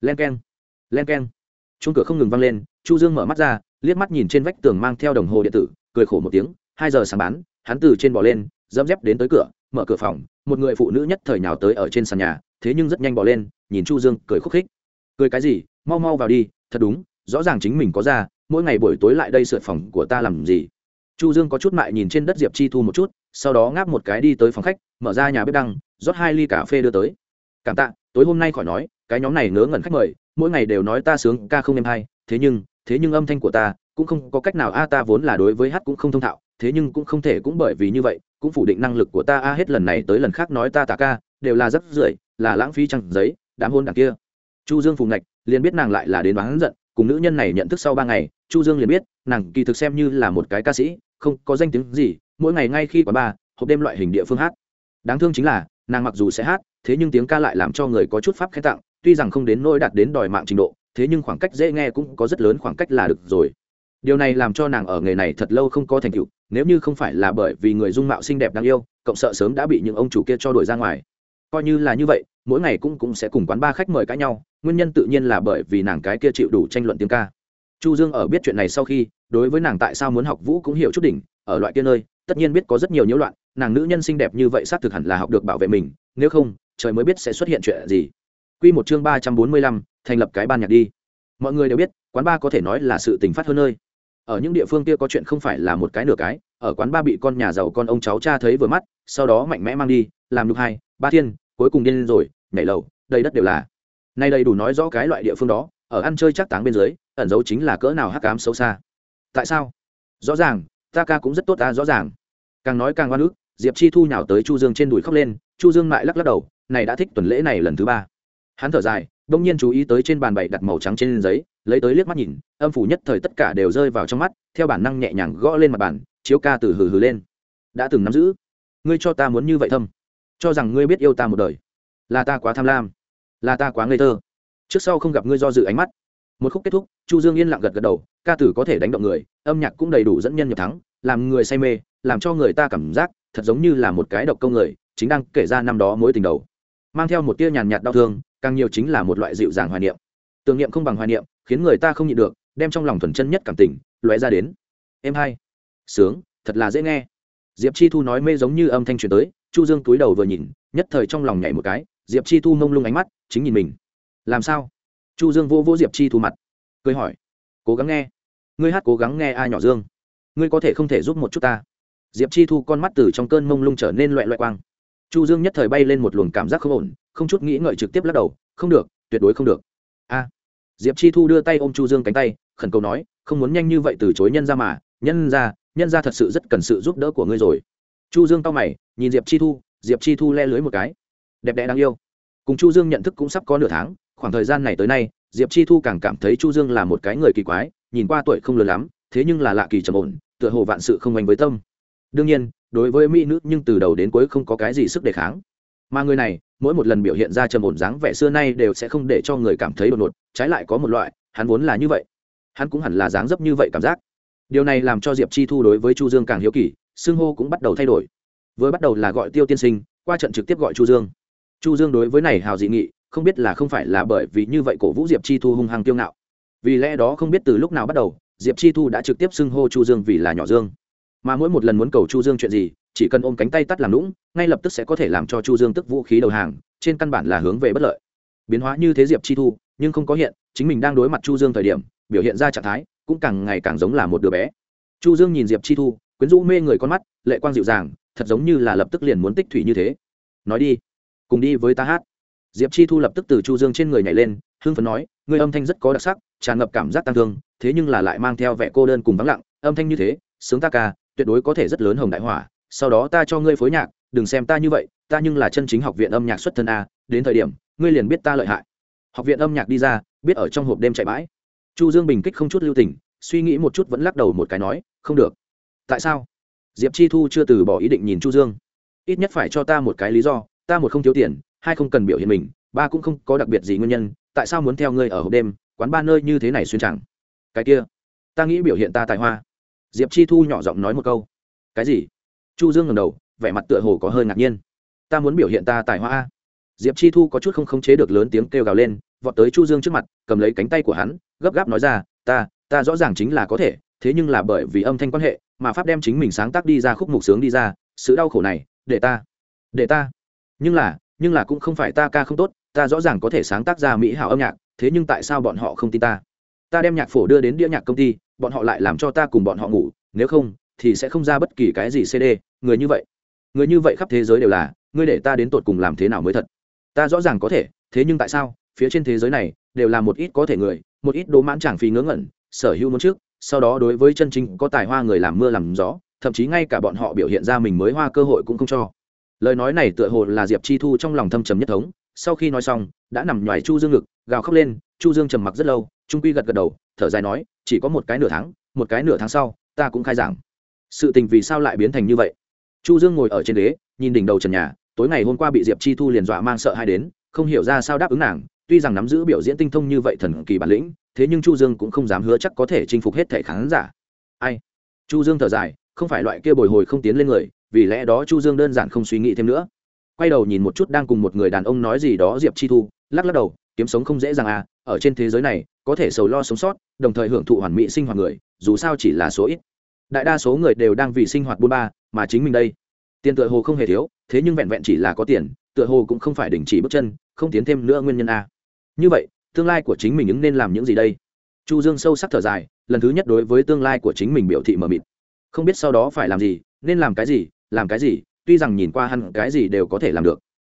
len keng len keng. Chung cửa không ngừng vang lên, chu dương mở mắt ra, liếc mắt nhìn trên vách tường mang theo đồng hồ điện tử, cười khổ một tiếng, hai giờ sáng bán, hắn từ trên bò lên, dẫm dép đến tới cửa, mở cửa phòng, một người phụ nữ nhất thời nhào tới ở trên sàn nhà, thế nhưng rất nhanh bỏ lên, nhìn chu dương, cười khúc khích. Cười cái gì? Mau mau vào đi, thật đúng rõ ràng chính mình có ra, mỗi ngày buổi tối lại đây sượt phòng của ta làm gì? Chu dương có chút mại nhìn trên đất diệp chi thu một chút, sau đó ngáp một cái đi tới phòng khách, mở ra nhà bếp đăng, rót hai ly cà phê đưa tới. Cảm tạ, tối hôm nay khỏi nói, cái nhóm này ngớ ngẩn khách mời, mỗi ngày đều nói ta sướng, ca không em hay, thế nhưng thế nhưng âm thanh của ta cũng không có cách nào, a, ta vốn là đối với hát cũng không thông thạo, thế nhưng cũng không thể cũng bởi vì như vậy, cũng phủ định năng lực của ta, a, hết lần này tới lần khác nói ta tà ca, đều là rất rưởi là lãng phí chẳng giấy, đám hôn đằng kia. Chu dương phù ngạch, liền biết nàng lại là đến bán giận cùng nữ nhân này nhận thức sau ba ngày, chu dương liền biết, nàng kỳ thực xem như là một cái ca sĩ, không có danh tiếng gì, mỗi ngày ngay khi quán ba hộp đêm loại hình địa phương hát. Đáng thương chính là, nàng mặc dù sẽ hát, thế nhưng tiếng ca lại làm cho người có chút pháp khen tặng, tuy rằng không đến nỗi đạt đến đòi mạng trình độ, thế nhưng khoảng cách dễ nghe cũng có rất lớn khoảng cách là được rồi. Điều này làm cho nàng ở nghề này thật lâu không có thành tựu, nếu như không phải là bởi vì người dung mạo xinh đẹp đáng yêu cộng sợ sớm đã bị những ông chủ kia cho đuổi ra ngoài. Coi như là như vậy mỗi ngày cũng cũng sẽ cùng quán ba khách mời cãi nhau nguyên nhân tự nhiên là bởi vì nàng cái kia chịu đủ tranh luận tiếng ca. Chu dương ở biết chuyện này sau khi đối với nàng tại sao muốn học vũ cũng hiểu chút đỉnh ở loại kia nơi tất nhiên biết có rất nhiều nhiễu loạn nàng nữ nhân xinh đẹp như vậy xác thực hẳn là học được bảo vệ mình nếu không trời mới biết sẽ xuất hiện chuyện gì. Quy một chương ba trăm bốn mươi lăm, thành lập cái ban nhạc đi. Mọi người đều biết quán ba có thể nói là sự tình phát hơn nơi. Ở những địa phương kia có chuyện không phải là một cái nửa cái ở quán ba bị con nhà giàu con ông cháu cha thấy vừa mắt sau đó mạnh mẽ mang đi làm nhục hai ba thiên cuối cùng điên rồi, nhảy lầu, đầy đất đều là. Nay đầy đủ nói rõ cái loại địa phương đó, ở ăn chơi chắc táng bên dưới, ẩn dấu chính là cỡ nào hắc ám xấu xa. Tại sao? Rõ ràng, ta ca cũng rất tốt ta, rõ ràng. Càng nói càng oan ức, diệp chi thu nhào tới chu dương trên đùi khóc lên, chu dương lại lắc lắc đầu, này đã thích tuần lễ này lần thứ ba. Hắn thở dài đông nhiên chú ý tới trên bàn bày đặt màu trắng trên giấy, lấy tới liếc mắt nhìn, âm phủ nhất thời tất cả đều rơi vào trong mắt, theo bản năng nhẹ nhàng gõ lên mặt bàn, chiếu ca từ hừ hừ lên. Đã từng nắm giữ. Ngươi cho ta muốn như vậy thâm cho rằng ngươi biết yêu ta một đời. Là ta quá tham lam, là ta quá ngây thơ. Trước sau không gặp ngươi do dự ánh mắt. Một khúc kết thúc, chu dương yên lặng gật gật đầu, ca tử có thể đánh động người, âm nhạc cũng đầy đủ dẫn nhân nhập thắng, làm người say mê, làm cho người ta cảm giác thật giống như là một cái độc công người, chính đang kể ra năm đó mối tình đầu. Mang theo một tia nhàn nhạt đau thương, càng nhiều chính là một loại dịu dàng hoài niệm. Tưởng niệm không bằng hoài niệm, khiến người ta không nhịn được, đem trong lòng thuần chân nhất cảm tình lóe ra đến. Em hai. Sướng, thật là dễ nghe diệp chi thu nói mê giống như âm thanh truyền tới, chu dương túi đầu vừa nhìn, nhất thời trong lòng nhảy một cái, diệp chi thu mông lung ánh mắt, chính nhìn mình. Làm sao? Chu dương vô vô diệp chi thu mặt, cười hỏi, cố gắng nghe. Ngươi hát cố gắng nghe ai nhỏ dương. Ngươi có thể không thể giúp một chút ta? Diệp chi thu con mắt từ trong cơn mông lung trở nên loẹ loẹ quang. Chu dương nhất thời bay lên một luồng cảm giác không ổn, không chút nghĩ ngợi trực tiếp lắc đầu, không được, tuyệt đối không được. A. Diệp chi thu đưa tay ôm chu dương cánh tay, khẩn cầu nói, không muốn nhanh như vậy từ chối nhân ra mà, nhân ra nhân ra thật sự rất cần sự giúp đỡ của ngươi rồi. Chu dương tao mày, nhìn diệp chi thu, diệp chi thu le lưới một cái. Đẹp đẽ đáng yêu. Cùng chu dương nhận thức cũng sắp có nửa tháng, khoảng thời gian này tới nay, diệp chi thu càng cảm thấy chu dương là một cái người kỳ quái, nhìn qua tuổi không lớn lắm, thế nhưng là lạ kỳ trầm ổn, tựa hồ vạn sự không oanh với tâm. Đương nhiên, đối với mỹ nữ nhưng từ đầu đến cuối không có cái gì sức đề kháng. Mà người này, mỗi một lần biểu hiện ra trầm ổn dáng vẻ xưa nay đều sẽ không để cho người cảm thấy đột ngột, trái lại có một loại, hắn vốn là như vậy. Hắn cũng hẳn là dáng dấp như vậy cảm giác điều này làm cho diệp chi thu đối với chu dương càng hiếu kỳ, xưng hô cũng bắt đầu thay đổi. Vừa bắt đầu là gọi tiêu tiên sinh, qua trận trực tiếp gọi chu dương. Chu dương đối với này hào dị nghị, không biết là không phải là bởi vì như vậy cổ vũ diệp chi thu hung hăng tiêu ngạo. Vì lẽ đó không biết từ lúc nào bắt đầu, diệp chi thu đã trực tiếp xưng hô chu dương vì là nhỏ dương. Mà mỗi một lần muốn cầu chu dương chuyện gì, chỉ cần ôm cánh tay tắt làm lũng ngay lập tức sẽ có thể làm cho chu dương tức vũ khí đầu hàng, trên căn bản là hướng về bất lợi. Biến hóa như thế diệp chi thu, nhưng không có hiện, chính mình đang đối mặt chu dương thời điểm, biểu hiện ra trạng thái cũng càng ngày càng giống là một đứa bé. Chu dương nhìn diệp chi thu, quyến rũ mê người con mắt, lệ quang dịu dàng, thật giống như là lập tức liền muốn tích thủy như thế. Nói đi, cùng đi với ta hát. Diệp chi thu lập tức từ chu dương trên người nhảy lên hương phấn nói người âm thanh rất có đặc sắc, tràn ngập cảm giác tăng thương, thế nhưng là lại mang theo vẻ cô đơn cùng vắng lặng, âm thanh như thế, sướng ta ca, tuyệt đối có thể rất lớn hồng đại hỏa, sau đó ta cho ngươi phối nhạc, đừng xem ta như vậy, ta nhưng là chân chính học viện âm nhạc xuất thân a, đến thời điểm, ngươi liền biết ta lợi hại. Học viện âm nhạc đi ra, biết ở trong hộp đêm chạy bãi chu dương bình kích không chút lưu tình, suy nghĩ một chút vẫn lắc đầu một cái nói, không được. Tại sao? Diệp chi thu chưa từ bỏ ý định nhìn chu dương. Ít nhất phải cho ta một cái lý do, ta một không thiếu tiền, hai không cần biểu hiện mình, ba cũng không có đặc biệt gì nguyên nhân, tại sao muốn theo ngươi ở hộp đêm, quán ba nơi như thế này xuyên chẳng? Cái kia, ta nghĩ biểu hiện ta tài hoa. Diệp chi thu nhỏ giọng nói một câu. Cái gì? Chu dương ngầm đầu, vẻ mặt tựa hồ có hơi ngạc nhiên. Ta muốn biểu hiện ta tài hoa diệp chi thu có chút không khống chế được lớn tiếng kêu gào lên, vọt tới chu dương trước mặt, cầm lấy cánh tay của hắn gấp gáp nói ra, ta ta rõ ràng chính là có thể, thế nhưng là bởi vì âm thanh quan hệ mà pháp đem chính mình sáng tác đi ra khúc mục sướng đi ra, sự đau khổ này, để ta để ta. Nhưng là nhưng là cũng không phải ta ca không tốt, ta rõ ràng có thể sáng tác ra mỹ hảo âm nhạc, thế nhưng tại sao bọn họ không tin ta? Ta đem nhạc phổ đưa đến đĩa nhạc công ty, bọn họ lại làm cho ta cùng bọn họ ngủ, nếu không, thì sẽ không ra bất kỳ cái gì cd người như vậy. Người như vậy khắp thế giới đều là, ngươi để ta đến tột cùng làm thế nào mới thật? Ta rõ ràng có thể, thế nhưng tại sao, phía trên thế giới này, đều là một ít có thể người một ít đồ mãn chẳng phí ngớ ngẩn, sở hữu muốn trước, sau đó đối với chân chính có tài hoa người làm mưa làm gió, thậm chí ngay cả bọn họ biểu hiện ra mình mới hoa cơ hội cũng không cho. Lời nói này tựa hồ là diệp chi thu trong lòng thâm trầm nhất thống, sau khi nói xong, đã nằm ngoài chu dương ngực, gào khóc lên, chu dương trầm mặc rất lâu, trung quy gật gật đầu, thở dài nói, chỉ có một cái nửa tháng, một cái nửa tháng sau, ta cũng khai giảng. Sự tình vì sao lại biến thành như vậy? Chu dương ngồi ở trên ghế, nhìn đỉnh đầu trần nhà, tối ngày hôm qua bị diệp chi thu liền dọa mang sợ hai đến, không hiểu ra sao đáp ứng nàng tuy rằng nắm giữ biểu diễn tinh thông như vậy thần kỳ bản lĩnh, thế nhưng chu dương cũng không dám hứa chắc có thể chinh phục hết thể khán giả. Ai? Chu dương thở dài, không phải loại kia bồi hồi không tiến lên người, vì lẽ đó chu dương đơn giản không suy nghĩ thêm nữa. Quay đầu nhìn một chút đang cùng một người đàn ông nói gì đó diệp chi thu, lắc lắc đầu, kiếm sống không dễ dàng à ở trên thế giới này, có thể sầu lo sống sót, đồng thời hưởng thụ hoàn mỹ sinh hoạt người, dù sao chỉ là số ít. Đại đa số người đều đang vì sinh hoạt buôn ba, mà chính mình đây. Tiền tựa hồ không hề thiếu, thế nhưng vẹn vẹn chỉ là có tiền, tựa hồ cũng không phải đình chỉ bước chân không tiến thêm nữa nguyên nhân a. Như vậy, tương lai của chính mình ứng nên làm những gì đây? Chu dương sâu sắc thở dài, lần thứ nhất đối với tương lai của chính mình biểu thị mờ mịt. Không biết sau đó phải làm gì, nên làm cái gì, làm cái gì, tuy rằng nhìn qua hẳn cái gì đều có thể làm được.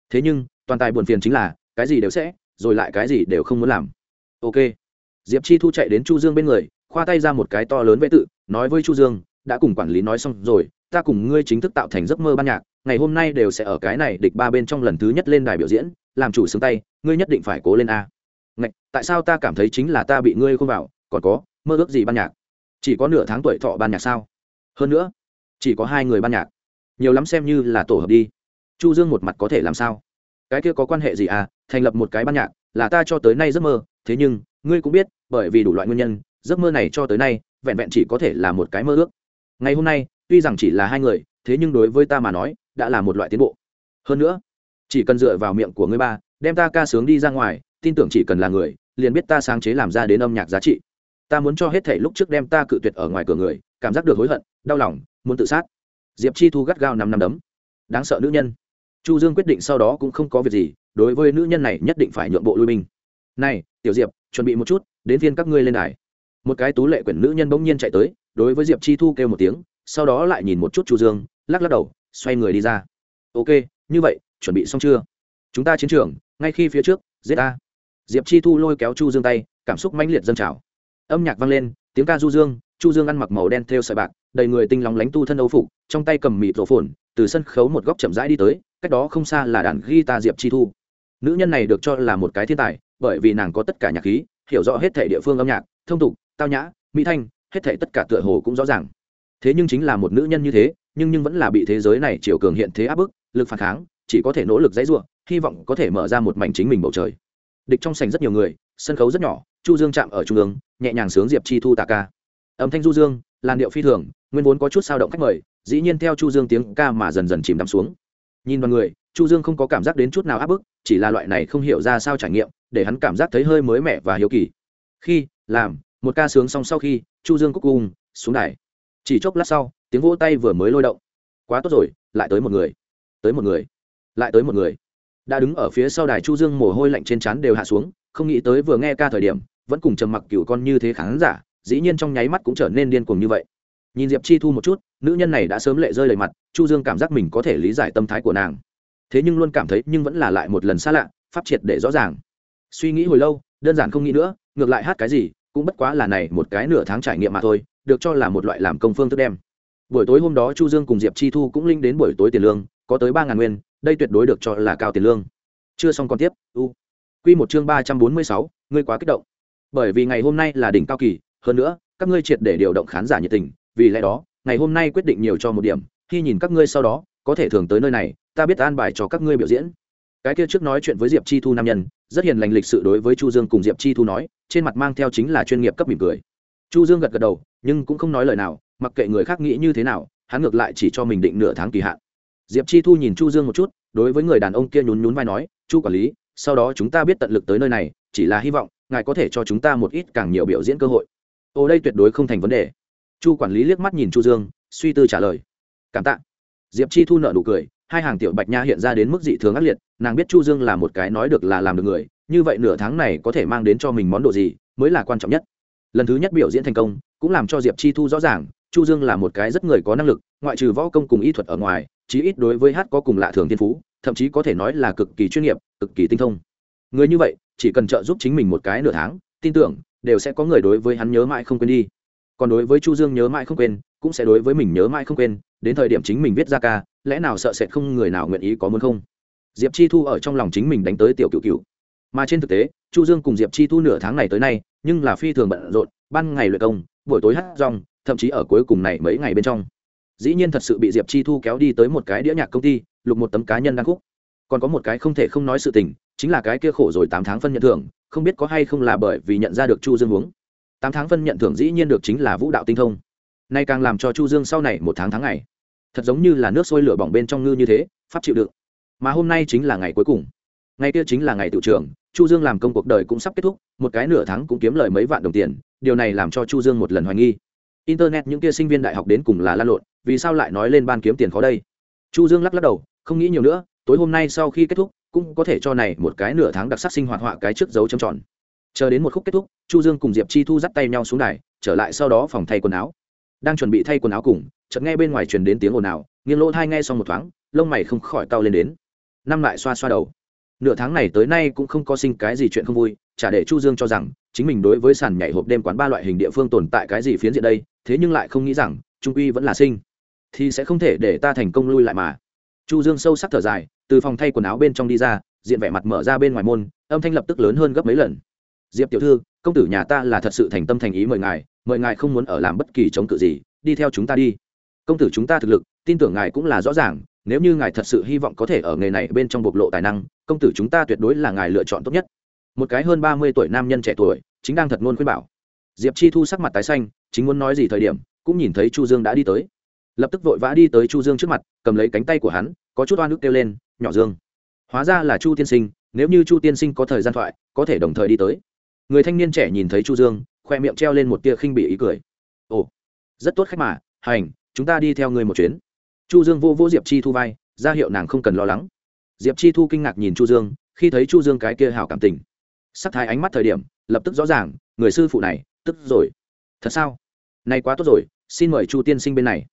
Thế nhưng, toàn tài buồn phiền chính là, cái gì đều sẽ, rồi lại cái gì đều không muốn làm. Ok. Diệp chi thu chạy đến chu dương bên người, khoa tay ra một cái to lớn vẽ tự, nói với chu dương, đã cùng quản lý nói xong rồi, ta cùng ngươi chính thức tạo thành giấc mơ ban nhạc, ngày hôm nay đều sẽ ở cái này địch ba bên trong lần thứ nhất lên đài biểu diễn làm chủ xứng tay ngươi nhất định phải cố lên a. Ngạch, tại sao ta cảm thấy chính là ta bị ngươi không vào còn có mơ ước gì ban nhạc? Chỉ có nửa tháng tuổi thọ ban nhạc sao? Hơn nữa chỉ có hai người ban nhạc. Nhiều lắm xem như là tổ hợp đi. Chu dương một mặt có thể làm sao? Cái kia có quan hệ gì à? Thành lập một cái ban nhạc là ta cho tới nay giấc mơ. Thế nhưng ngươi cũng biết bởi vì đủ loại nguyên nhân giấc mơ này cho tới nay vẹn vẹn chỉ có thể là một cái mơ ước. Ngày hôm nay tuy rằng chỉ là hai người thế nhưng đối với ta mà nói đã là một loại tiến bộ. Hơn nữa chỉ cần dựa vào miệng của ngươi ba, đem ta ca sướng đi ra ngoài, tin tưởng chỉ cần là người, liền biết ta sáng chế làm ra đến âm nhạc giá trị. Ta muốn cho hết thể lúc trước đem ta cự tuyệt ở ngoài cửa người, cảm giác được hối hận, đau lòng, muốn tự sát. Diệp chi thu gắt gao năm năm đấm. Đáng sợ nữ nhân. Chu dương quyết định sau đó cũng không có việc gì, đối với nữ nhân này nhất định phải nhượng bộ lui mình. này, tiểu diệp, chuẩn bị một chút, đến phiên các ngươi lên đài. Một cái tú lệ quyển nữ nhân bỗng nhiên chạy tới, đối với diệp chi thu kêu một tiếng, sau đó lại nhìn một chút chu dương, lắc lắc đầu, xoay người đi ra. Ok, như vậy chuẩn bị xong chưa? Chúng ta chiến trường, ngay khi phía trước, giết ta diệp chi thu lôi kéo chu dương tay, cảm xúc mãnh liệt dâng trào. Âm nhạc vang lên, tiếng ca du dương, chu dương ăn mặc màu đen theo sợi bạc, đầy người tinh lóng lánh tu thân âu phục, trong tay cầm mịt rổ phồn, từ sân khấu một góc chậm rãi đi tới, cách đó không xa là đàn guitar diệp chi thu. Nữ nhân này được cho là một cái thiên tài, bởi vì nàng có tất cả nhạc khí, hiểu rõ hết thể địa phương âm nhạc, thông tục, tao nhã, mỹ thanh, hết thể tất cả tựa hồ cũng rõ ràng. Thế nhưng chính là một nữ nhân như thế, nhưng nhưng vẫn là bị thế giới này chiều cường hiện thế áp bức, lực phản kháng chỉ có thể nỗ lực dãy ruộng hy vọng có thể mở ra một mảnh chính mình bầu trời. Địch trong sành rất nhiều người, sân khấu rất nhỏ, chu dương chạm ở trung ương, nhẹ nhàng sướng diệp chi thu tạ ca. Âm thanh du dương, làn điệu phi thường, nguyên vốn có chút sao động khách mời, dĩ nhiên theo chu dương tiếng ca mà dần dần chìm đắm xuống. Nhìn vào người, chu dương không có cảm giác đến chút nào áp bức, chỉ là loại này không hiểu ra sao trải nghiệm, để hắn cảm giác thấy hơi mới mẻ và hiếu kỳ. Khi, làm, một ca sướng xong sau khi, chu dương cúc cung, xuống đài. Chỉ chốc lát sau, tiếng vỗ tay vừa mới lôi động. Quá tốt rồi, lại tới một người. Tới một người lại tới một người. Đã đứng ở phía sau đài chu dương mồ hôi lạnh trên trán đều hạ xuống, không nghĩ tới vừa nghe ca thời điểm, vẫn cùng trầm mặc cựu con như thế khán giả, dĩ nhiên trong nháy mắt cũng trở nên điên cuồng như vậy. Nhìn diệp chi thu một chút, nữ nhân này đã sớm lệ rơi lời mặt, chu dương cảm giác mình có thể lý giải tâm thái của nàng. Thế nhưng luôn cảm thấy nhưng vẫn là lại một lần xa lạ, pháp triệt để rõ ràng. Suy nghĩ hồi lâu, đơn giản không nghĩ nữa, ngược lại hát cái gì, cũng bất quá là này một cái nửa tháng trải nghiệm mà thôi, được cho là một loại làm công phương thức đem. Buổi tối hôm đó chu dương cùng diệp chi thu cũng linh đến buổi tối tiền lương có tới ba ngàn nguyên, đây tuyệt đối được cho là cao tiền lương. Chưa xong còn tiếp, u. Quy một chương ba trăm bốn mươi sáu, ngươi quá kích động. Bởi vì ngày hôm nay là đỉnh cao kỳ, hơn nữa, các ngươi triệt để điều động khán giả nhiệt tình, vì lẽ đó, ngày hôm nay quyết định nhiều cho một điểm, khi nhìn các ngươi sau đó, có thể thường tới nơi này, ta biết an bài cho các ngươi biểu diễn. Cái kia trước nói chuyện với diệp chi thu nam nhân, rất hiền lành lịch sự đối với chu dương cùng diệp chi thu nói, trên mặt mang theo chính là chuyên nghiệp cấp mỉm cười. Chu dương gật gật đầu, nhưng cũng không nói lời nào, mặc kệ người khác nghĩ như thế nào, hắn ngược lại chỉ cho mình định nửa tháng kỳ hạn diệp chi thu nhìn chu dương một chút, đối với người đàn ông kia nhún nhún vai nói, chu quản lý, sau đó chúng ta biết tận lực tới nơi này, chỉ là hy vọng ngài có thể cho chúng ta một ít càng nhiều biểu diễn cơ hội. Ô, đây tuyệt đối không thành vấn đề. Chu quản lý liếc mắt nhìn chu dương, suy tư trả lời, cảm tạ. Diệp chi thu nợ nụ cười, hai hàng tiểu bạch nha hiện ra đến mức dị thường ác liệt, nàng biết chu dương là một cái nói được là làm được người, như vậy nửa tháng này có thể mang đến cho mình món đồ gì mới là quan trọng nhất. Lần thứ nhất biểu diễn thành công, cũng làm cho diệp chi thu rõ ràng, chu dương là một cái rất người có năng lực, ngoại trừ võ công cùng y thuật ở ngoài chí ít đối với hát có cùng lạ thường thiên phú, thậm chí có thể nói là cực kỳ chuyên nghiệp, cực kỳ tinh thông. Người như vậy, chỉ cần trợ giúp chính mình một cái nửa tháng, tin tưởng, đều sẽ có người đối với hắn nhớ mãi không quên đi. Còn đối với chu dương nhớ mãi không quên, cũng sẽ đối với mình nhớ mãi không quên, đến thời điểm chính mình viết ra ca, lẽ nào sợ sẽ không người nào nguyện ý có muốn không? Diệp chi thu ở trong lòng chính mình đánh tới tiểu cựu cựu mà trên thực tế, chu dương cùng diệp chi thu nửa tháng này tới nay, nhưng là phi thường bận rộn, ban ngày luyện công, buổi tối hát rong thậm chí ở cuối cùng này mấy ngày bên trong dĩ nhiên thật sự bị diệp chi thu kéo đi tới một cái đĩa nhạc công ty, lục một tấm cá nhân đăng khúc. Còn có một cái không thể không nói sự tình, chính là cái kia khổ rồi tám tháng phân nhận thưởng, không biết có hay không là bởi vì nhận ra được chu dương huống. Tám tháng phân nhận thưởng dĩ nhiên được chính là vũ đạo tinh thông. Nay càng làm cho chu dương sau này một tháng tháng ngày, thật giống như là nước sôi lửa bỏng bên trong ngư như thế, pháp chịu đựng. Mà hôm nay chính là ngày cuối cùng. Ngày kia chính là ngày tự trưởng, chu dương làm công cuộc đời cũng sắp kết thúc, một cái nửa tháng cũng kiếm lời mấy vạn đồng tiền, điều này làm cho chu dương một lần hoài nghi internet những kia sinh viên đại học đến cùng là lan lộn, vì sao lại nói lên ban kiếm tiền khó đây? Chu dương lắc lắc đầu, không nghĩ nhiều nữa, tối hôm nay sau khi kết thúc, cũng có thể cho này một cái nửa tháng đặc sắc sinh hoạt họa cái trước dấu châm tròn. Chờ đến một khúc kết thúc, chu dương cùng diệp chi thu dắt tay nhau xuống đài, trở lại sau đó phòng thay quần áo. Đang chuẩn bị thay quần áo cùng, chợt nghe bên ngoài truyền đến tiếng ồn ào nghiêng lỗ thai nghe xong một thoáng, lông mày không khỏi cau lên đến. Năm lại xoa xoa đầu. Nửa tháng này tới nay cũng không có sinh cái gì chuyện không vui, chả để chu dương cho rằng chính mình đối với sàn nhảy hộp đêm quán ba loại hình địa phương tồn tại cái gì phiến diện đây, thế nhưng lại không nghĩ rằng, trung uy vẫn là sinh. Thì sẽ không thể để ta thành công lui lại mà. Chu dương sâu sắc thở dài, từ phòng thay quần áo bên trong đi ra, diện vẻ mặt mở ra bên ngoài môn, âm thanh lập tức lớn hơn gấp mấy lần. Diệp tiểu thư, công tử nhà ta là thật sự thành tâm thành ý mời ngài mời ngài không muốn ở làm bất kỳ chống cự gì, đi theo chúng ta đi. Công tử chúng ta thực lực, tin tưởng ngài cũng là rõ ràng, nếu như ngài thật sự hy vọng có thể ở nghề này bên trong bộc lộ tài năng, công tử chúng ta tuyệt đối là ngài lựa chọn tốt nhất một cái hơn ba mươi tuổi nam nhân trẻ tuổi, chính đang thật ngôn khuyên bảo. Diệp chi thu sắc mặt tái xanh, chính muốn nói gì thời điểm, cũng nhìn thấy chu dương đã đi tới. Lập tức vội vã đi tới chu dương trước mặt, cầm lấy cánh tay của hắn, có chút oan ức kêu lên, nhỏ dương, hóa ra là chu tiên sinh, nếu như chu tiên sinh có thời gian thoại, có thể đồng thời đi tới. Người thanh niên trẻ nhìn thấy chu dương, khoe miệng treo lên một tia khinh bị ý cười. Ồ, rất tốt khách mà, hành, chúng ta đi theo người một chuyến. Chu dương vô vô diệp chi thu vai, ra hiệu nàng không cần lo lắng. Diệp chi thu kinh ngạc nhìn chu dương, khi thấy chu dương cái kia hảo cảm tình sắc thái ánh mắt thời điểm, lập tức rõ ràng, người sư phụ này, tức rồi. Thật sao? Nay quá tốt rồi, xin mời chu tiên sinh bên này.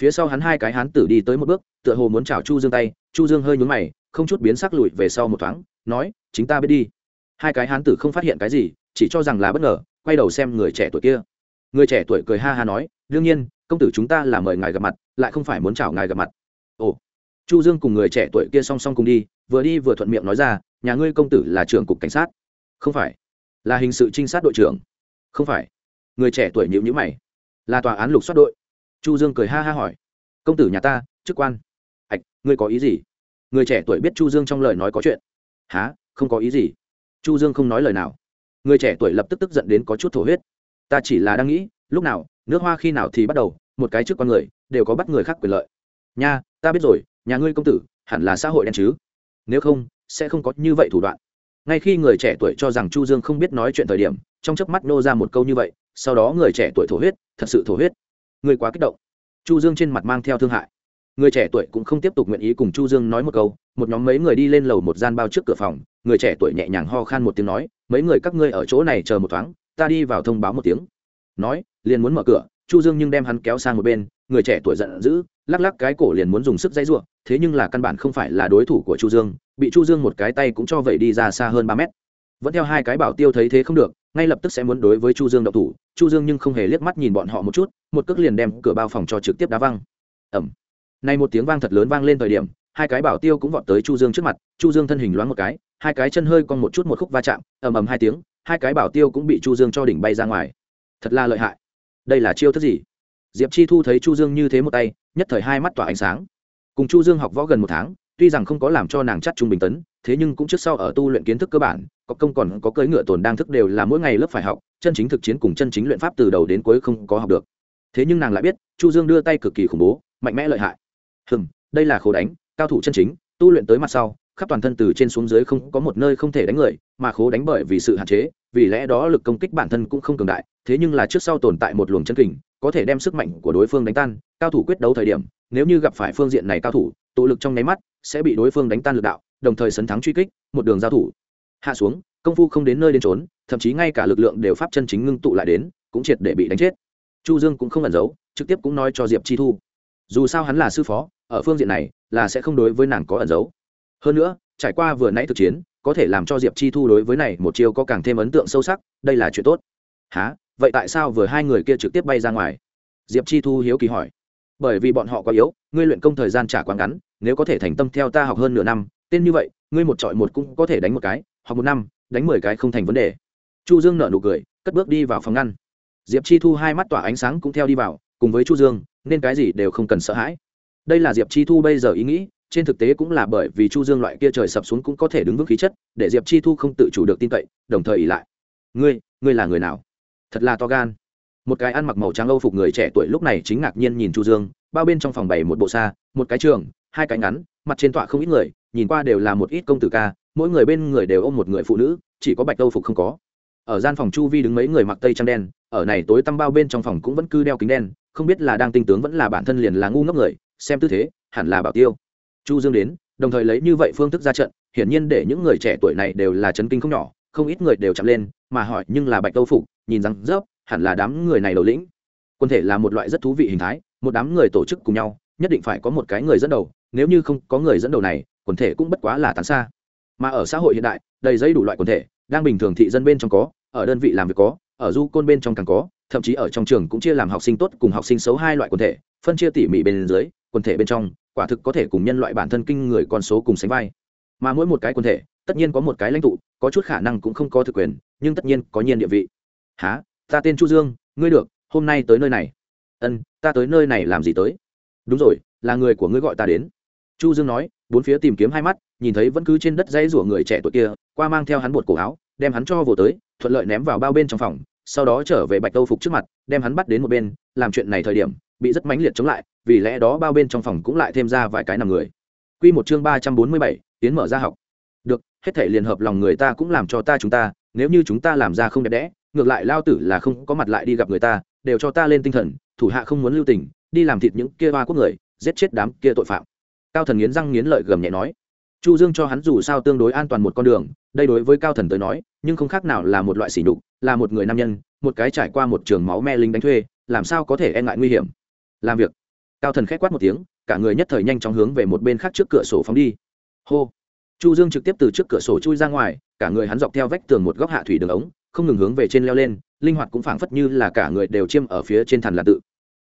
Phía sau hắn hai cái hán tử đi tới một bước, tựa hồ muốn chào chu dương tay, chu dương hơi nhún mày, không chút biến sắc lùi về sau một thoáng, nói, chính ta biết đi. Hai cái hán tử không phát hiện cái gì, chỉ cho rằng là bất ngờ, quay đầu xem người trẻ tuổi kia. Người trẻ tuổi cười ha ha nói, đương nhiên, công tử chúng ta là mời ngài gặp mặt, lại không phải muốn chào ngài gặp mặt. Ồ. Chu dương cùng người trẻ tuổi kia song song cùng đi, vừa đi vừa thuận miệng nói ra, nhà ngươi công tử là trưởng cục cảnh sát không phải. Là hình sự trinh sát đội trưởng. Không phải. Người trẻ tuổi nhịu nhữ mày. Là tòa án lục soát đội. Chu dương cười ha ha hỏi. Công tử nhà ta, chức quan. Ạch, ngươi có ý gì? Người trẻ tuổi biết chu dương trong lời nói có chuyện. Há không có ý gì. Chu dương không nói lời nào. Người trẻ tuổi lập tức tức giận đến có chút thổ huyết. Ta chỉ là đang nghĩ, lúc nào, nước hoa khi nào thì bắt đầu, một cái trước con người, đều có bắt người khác quyền lợi. Nha, ta biết rồi, nhà ngươi công tử, hẳn là xã hội đen chứ. Nếu không, sẽ không có như vậy thủ đoạn ngay khi người trẻ tuổi cho rằng chu dương không biết nói chuyện thời điểm, trong chớp mắt nô ra một câu như vậy, sau đó người trẻ tuổi thổ huyết, thật sự thổ huyết. Người quá kích động. Chu dương trên mặt mang theo thương hại. Người trẻ tuổi cũng không tiếp tục nguyện ý cùng chu dương nói một câu, một nhóm mấy người đi lên lầu một gian bao trước cửa phòng, người trẻ tuổi nhẹ nhàng ho khan một tiếng nói, mấy người các ngươi ở chỗ này chờ một thoáng, ta đi vào thông báo một tiếng. Nói, liền muốn mở cửa, chu dương nhưng đem hắn kéo sang một bên, người trẻ tuổi giận dữ lắc lắc cái cổ liền muốn dùng sức dây rủa, thế nhưng là căn bản không phải là đối thủ của chu dương bị chu dương một cái tay cũng cho vậy đi ra xa hơn ba mét. Vẫn theo hai cái bảo tiêu thấy thế không được ngay lập tức sẽ muốn đối với chu dương động thủ chu dương nhưng không hề liếc mắt nhìn bọn họ một chút một cước liền đem cửa bao phòng cho trực tiếp đá văng. Ầm! Này một tiếng vang thật lớn vang lên thời điểm hai cái bảo tiêu cũng vọt tới chu dương trước mặt chu dương thân hình loáng một cái hai cái chân hơi cong một chút một khúc va chạm ầm ầm hai tiếng hai cái bảo tiêu cũng bị chu dương cho đỉnh bay ra ngoài. Thật là lợi hại. Đây là chiêu thức gì? Diệp chi thu thấy chu dương như thế một tay, nhất thời hai mắt tỏa ánh sáng. Cùng chu dương học võ gần một tháng, tuy rằng không có làm cho nàng chắc trung bình tấn, thế nhưng cũng trước sau ở tu luyện kiến thức cơ bản, có công còn có cưỡi ngựa tồn đang thức đều là mỗi ngày lớp phải học, chân chính thực chiến cùng chân chính luyện pháp từ đầu đến cuối không có học được. Thế nhưng nàng lại biết, chu dương đưa tay cực kỳ khủng bố, mạnh mẽ lợi hại. Hừm, đây là khổ đánh, cao thủ chân chính, tu luyện tới mặt sau khắp toàn thân từ trên xuống dưới không có một nơi không thể đánh người, mà khố đánh bởi vì sự hạn chế, vì lẽ đó lực công kích bản thân cũng không cường đại, thế nhưng là trước sau tồn tại một luồng chân kình, có thể đem sức mạnh của đối phương đánh tan, cao thủ quyết đấu thời điểm, nếu như gặp phải phương diện này cao thủ, tụ lực trong nháy mắt sẽ bị đối phương đánh tan lực đạo, đồng thời sấn thắng truy kích, một đường giao thủ. Hạ xuống, công phu không đến nơi đến trốn, thậm chí ngay cả lực lượng đều pháp chân chính ngưng tụ lại đến, cũng triệt để bị đánh chết. Chu dương cũng không ẩn giấu, trực tiếp cũng nói cho diệp chi thu. Dù sao hắn là sư phó, ở phương diện này là sẽ không đối với nàng có ẩn giấu hơn nữa, trải qua vừa nãy thực chiến, có thể làm cho diệp chi thu đối với này một chiêu có càng thêm ấn tượng sâu sắc, đây là chuyện tốt. Há vậy tại sao vừa hai người kia trực tiếp bay ra ngoài? Diệp chi thu hiếu kỳ hỏi. Bởi vì bọn họ quá yếu, ngươi luyện công thời gian trả quá ngắn, nếu có thể thành tâm theo ta học hơn nửa năm, tên như vậy, ngươi một trọi một cũng có thể đánh một cái, hoặc một năm, đánh mười cái không thành vấn đề. Chu dương nở nụ cười, cất bước đi vào phòng ngăn. Diệp chi thu hai mắt tỏa ánh sáng cũng theo đi vào, cùng với chu dương, nên cái gì đều không cần sợ hãi. Đây là diệp chi thu bây giờ ý nghĩ trên thực tế cũng là bởi vì chu dương loại kia trời sập xuống cũng có thể đứng vững khí chất, để diệp chi thu không tự chủ được tin cậy, đồng thời ỉ lại. Ngươi ngươi là người nào? Thật là to gan. Một cái ăn mặc màu trắng âu phục người trẻ tuổi lúc này chính ngạc nhiên nhìn chu dương, bao bên trong phòng bày một bộ xa một cái trường, hai cái ngắn, mặt trên tọa không ít người, nhìn qua đều là một ít công tử ca, mỗi người bên người đều ôm một người phụ nữ, chỉ có bạch âu phục không có. Ở gian phòng chu vi đứng mấy người mặc tây trang đen, ở này tối tăm bao bên trong phòng cũng vẫn cứ đeo kính đen, không biết là đang tinh tướng vẫn là bản thân liền là ngu ngốc người, xem tư thế, hẳn là bảo tiêu chu dương đến, đồng thời lấy như vậy phương thức ra trận, hiển nhiên để những người trẻ tuổi này đều là chấn kinh không nhỏ, không ít người đều chạm lên, mà hỏi nhưng là bạch câu phục, nhìn rằng rớp hẳn là đám người này đầu lĩnh. Quân thể là một loại rất thú vị hình thái, một đám người tổ chức cùng nhau, nhất định phải có một cái người dẫn đầu, nếu như không có người dẫn đầu này, quần thể cũng bất quá là tán xa. Mà ở xã hội hiện đại, đầy giấy đủ loại quần thể, đang bình thường thị dân bên trong có, ở đơn vị làm việc có, ở du côn bên trong càng có, thậm chí ở trong trường cũng chia làm học sinh tốt cùng học sinh xấu hai loại quần thể, phân chia tỉ mỉ bên dưới, quần thể bên trong quả thực có thể cùng nhân loại bản thân kinh người con số cùng sánh vai. Mà mỗi một cái quần thể, tất nhiên có một cái lãnh tụ, có chút khả năng cũng không có thực quyền, nhưng tất nhiên có nhiên địa vị. Há ta tên chu dương, ngươi được, hôm nay tới nơi này. Ân, ta tới nơi này làm gì tới? Đúng rồi, là người của ngươi gọi ta đến. Chu dương nói, bốn phía tìm kiếm hai mắt, nhìn thấy vẫn cứ trên đất dãy rủa người trẻ tuổi kia, qua mang theo hắn bột cổ áo, đem hắn cho vồ tới, thuận lợi ném vào bao bên trong phòng, sau đó trở về bạch tâu phục trước mặt, đem hắn bắt đến một bên, làm chuyện này thời điểm, bị rất mãnh liệt chống lại vì lẽ đó bao bên trong phòng cũng lại thêm ra vài cái nằm người. Quy một chương ba trăm bốn mươi bảy, tiến mở ra học. Được, hết thể liền hợp lòng người ta cũng làm cho ta chúng ta, nếu như chúng ta làm ra không đẹp đẽ, ngược lại lao tử là không có mặt lại đi gặp người ta, đều cho ta lên tinh thần, thủ hạ không muốn lưu tình, đi làm thịt những kia ba quốc người, giết chết đám kia tội phạm. Cao thần nghiến răng nghiến lợi gầm nhẹ nói. Chu dương cho hắn dù sao tương đối an toàn một con đường, đây đối với cao thần tới nói, nhưng không khác nào là một loại sỉ nhục, là một người nam nhân, một cái trải qua một trường máu me lính đánh thuê, làm sao có thể e ngại nguy hiểm? Làm việc cao thần khẽ quát một tiếng, cả người nhất thời nhanh chóng hướng về một bên khác trước cửa sổ phóng đi. Hô! Chu dương trực tiếp từ trước cửa sổ chui ra ngoài, cả người hắn dọc theo vách tường một góc hạ thủy đường ống, không ngừng hướng về trên leo lên, linh hoạt cũng phảng phất như là cả người đều chiêm ở phía trên thằn là tự.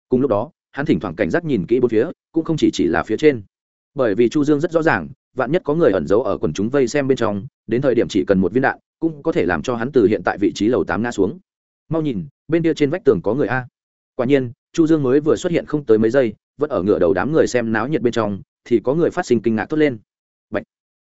Cùng lúc đó, hắn thỉnh thoảng cảnh giác nhìn kỹ bốn phía, cũng không chỉ chỉ là phía trên. Bởi vì chu dương rất rõ ràng, vạn nhất có người ẩn giấu ở quần chúng vây xem bên trong, đến thời điểm chỉ cần một viên đạn, cũng có thể làm cho hắn từ hiện tại vị trí lầu tám ngã xuống. Mau nhìn, bên kia trên vách tường có người a. Quả nhiên, chu dương mới vừa xuất hiện không tới mấy giây vẫn ở ngựa đầu đám người xem náo nhiệt bên trong, thì có người phát sinh kinh ngạc thốt lên. Bạch.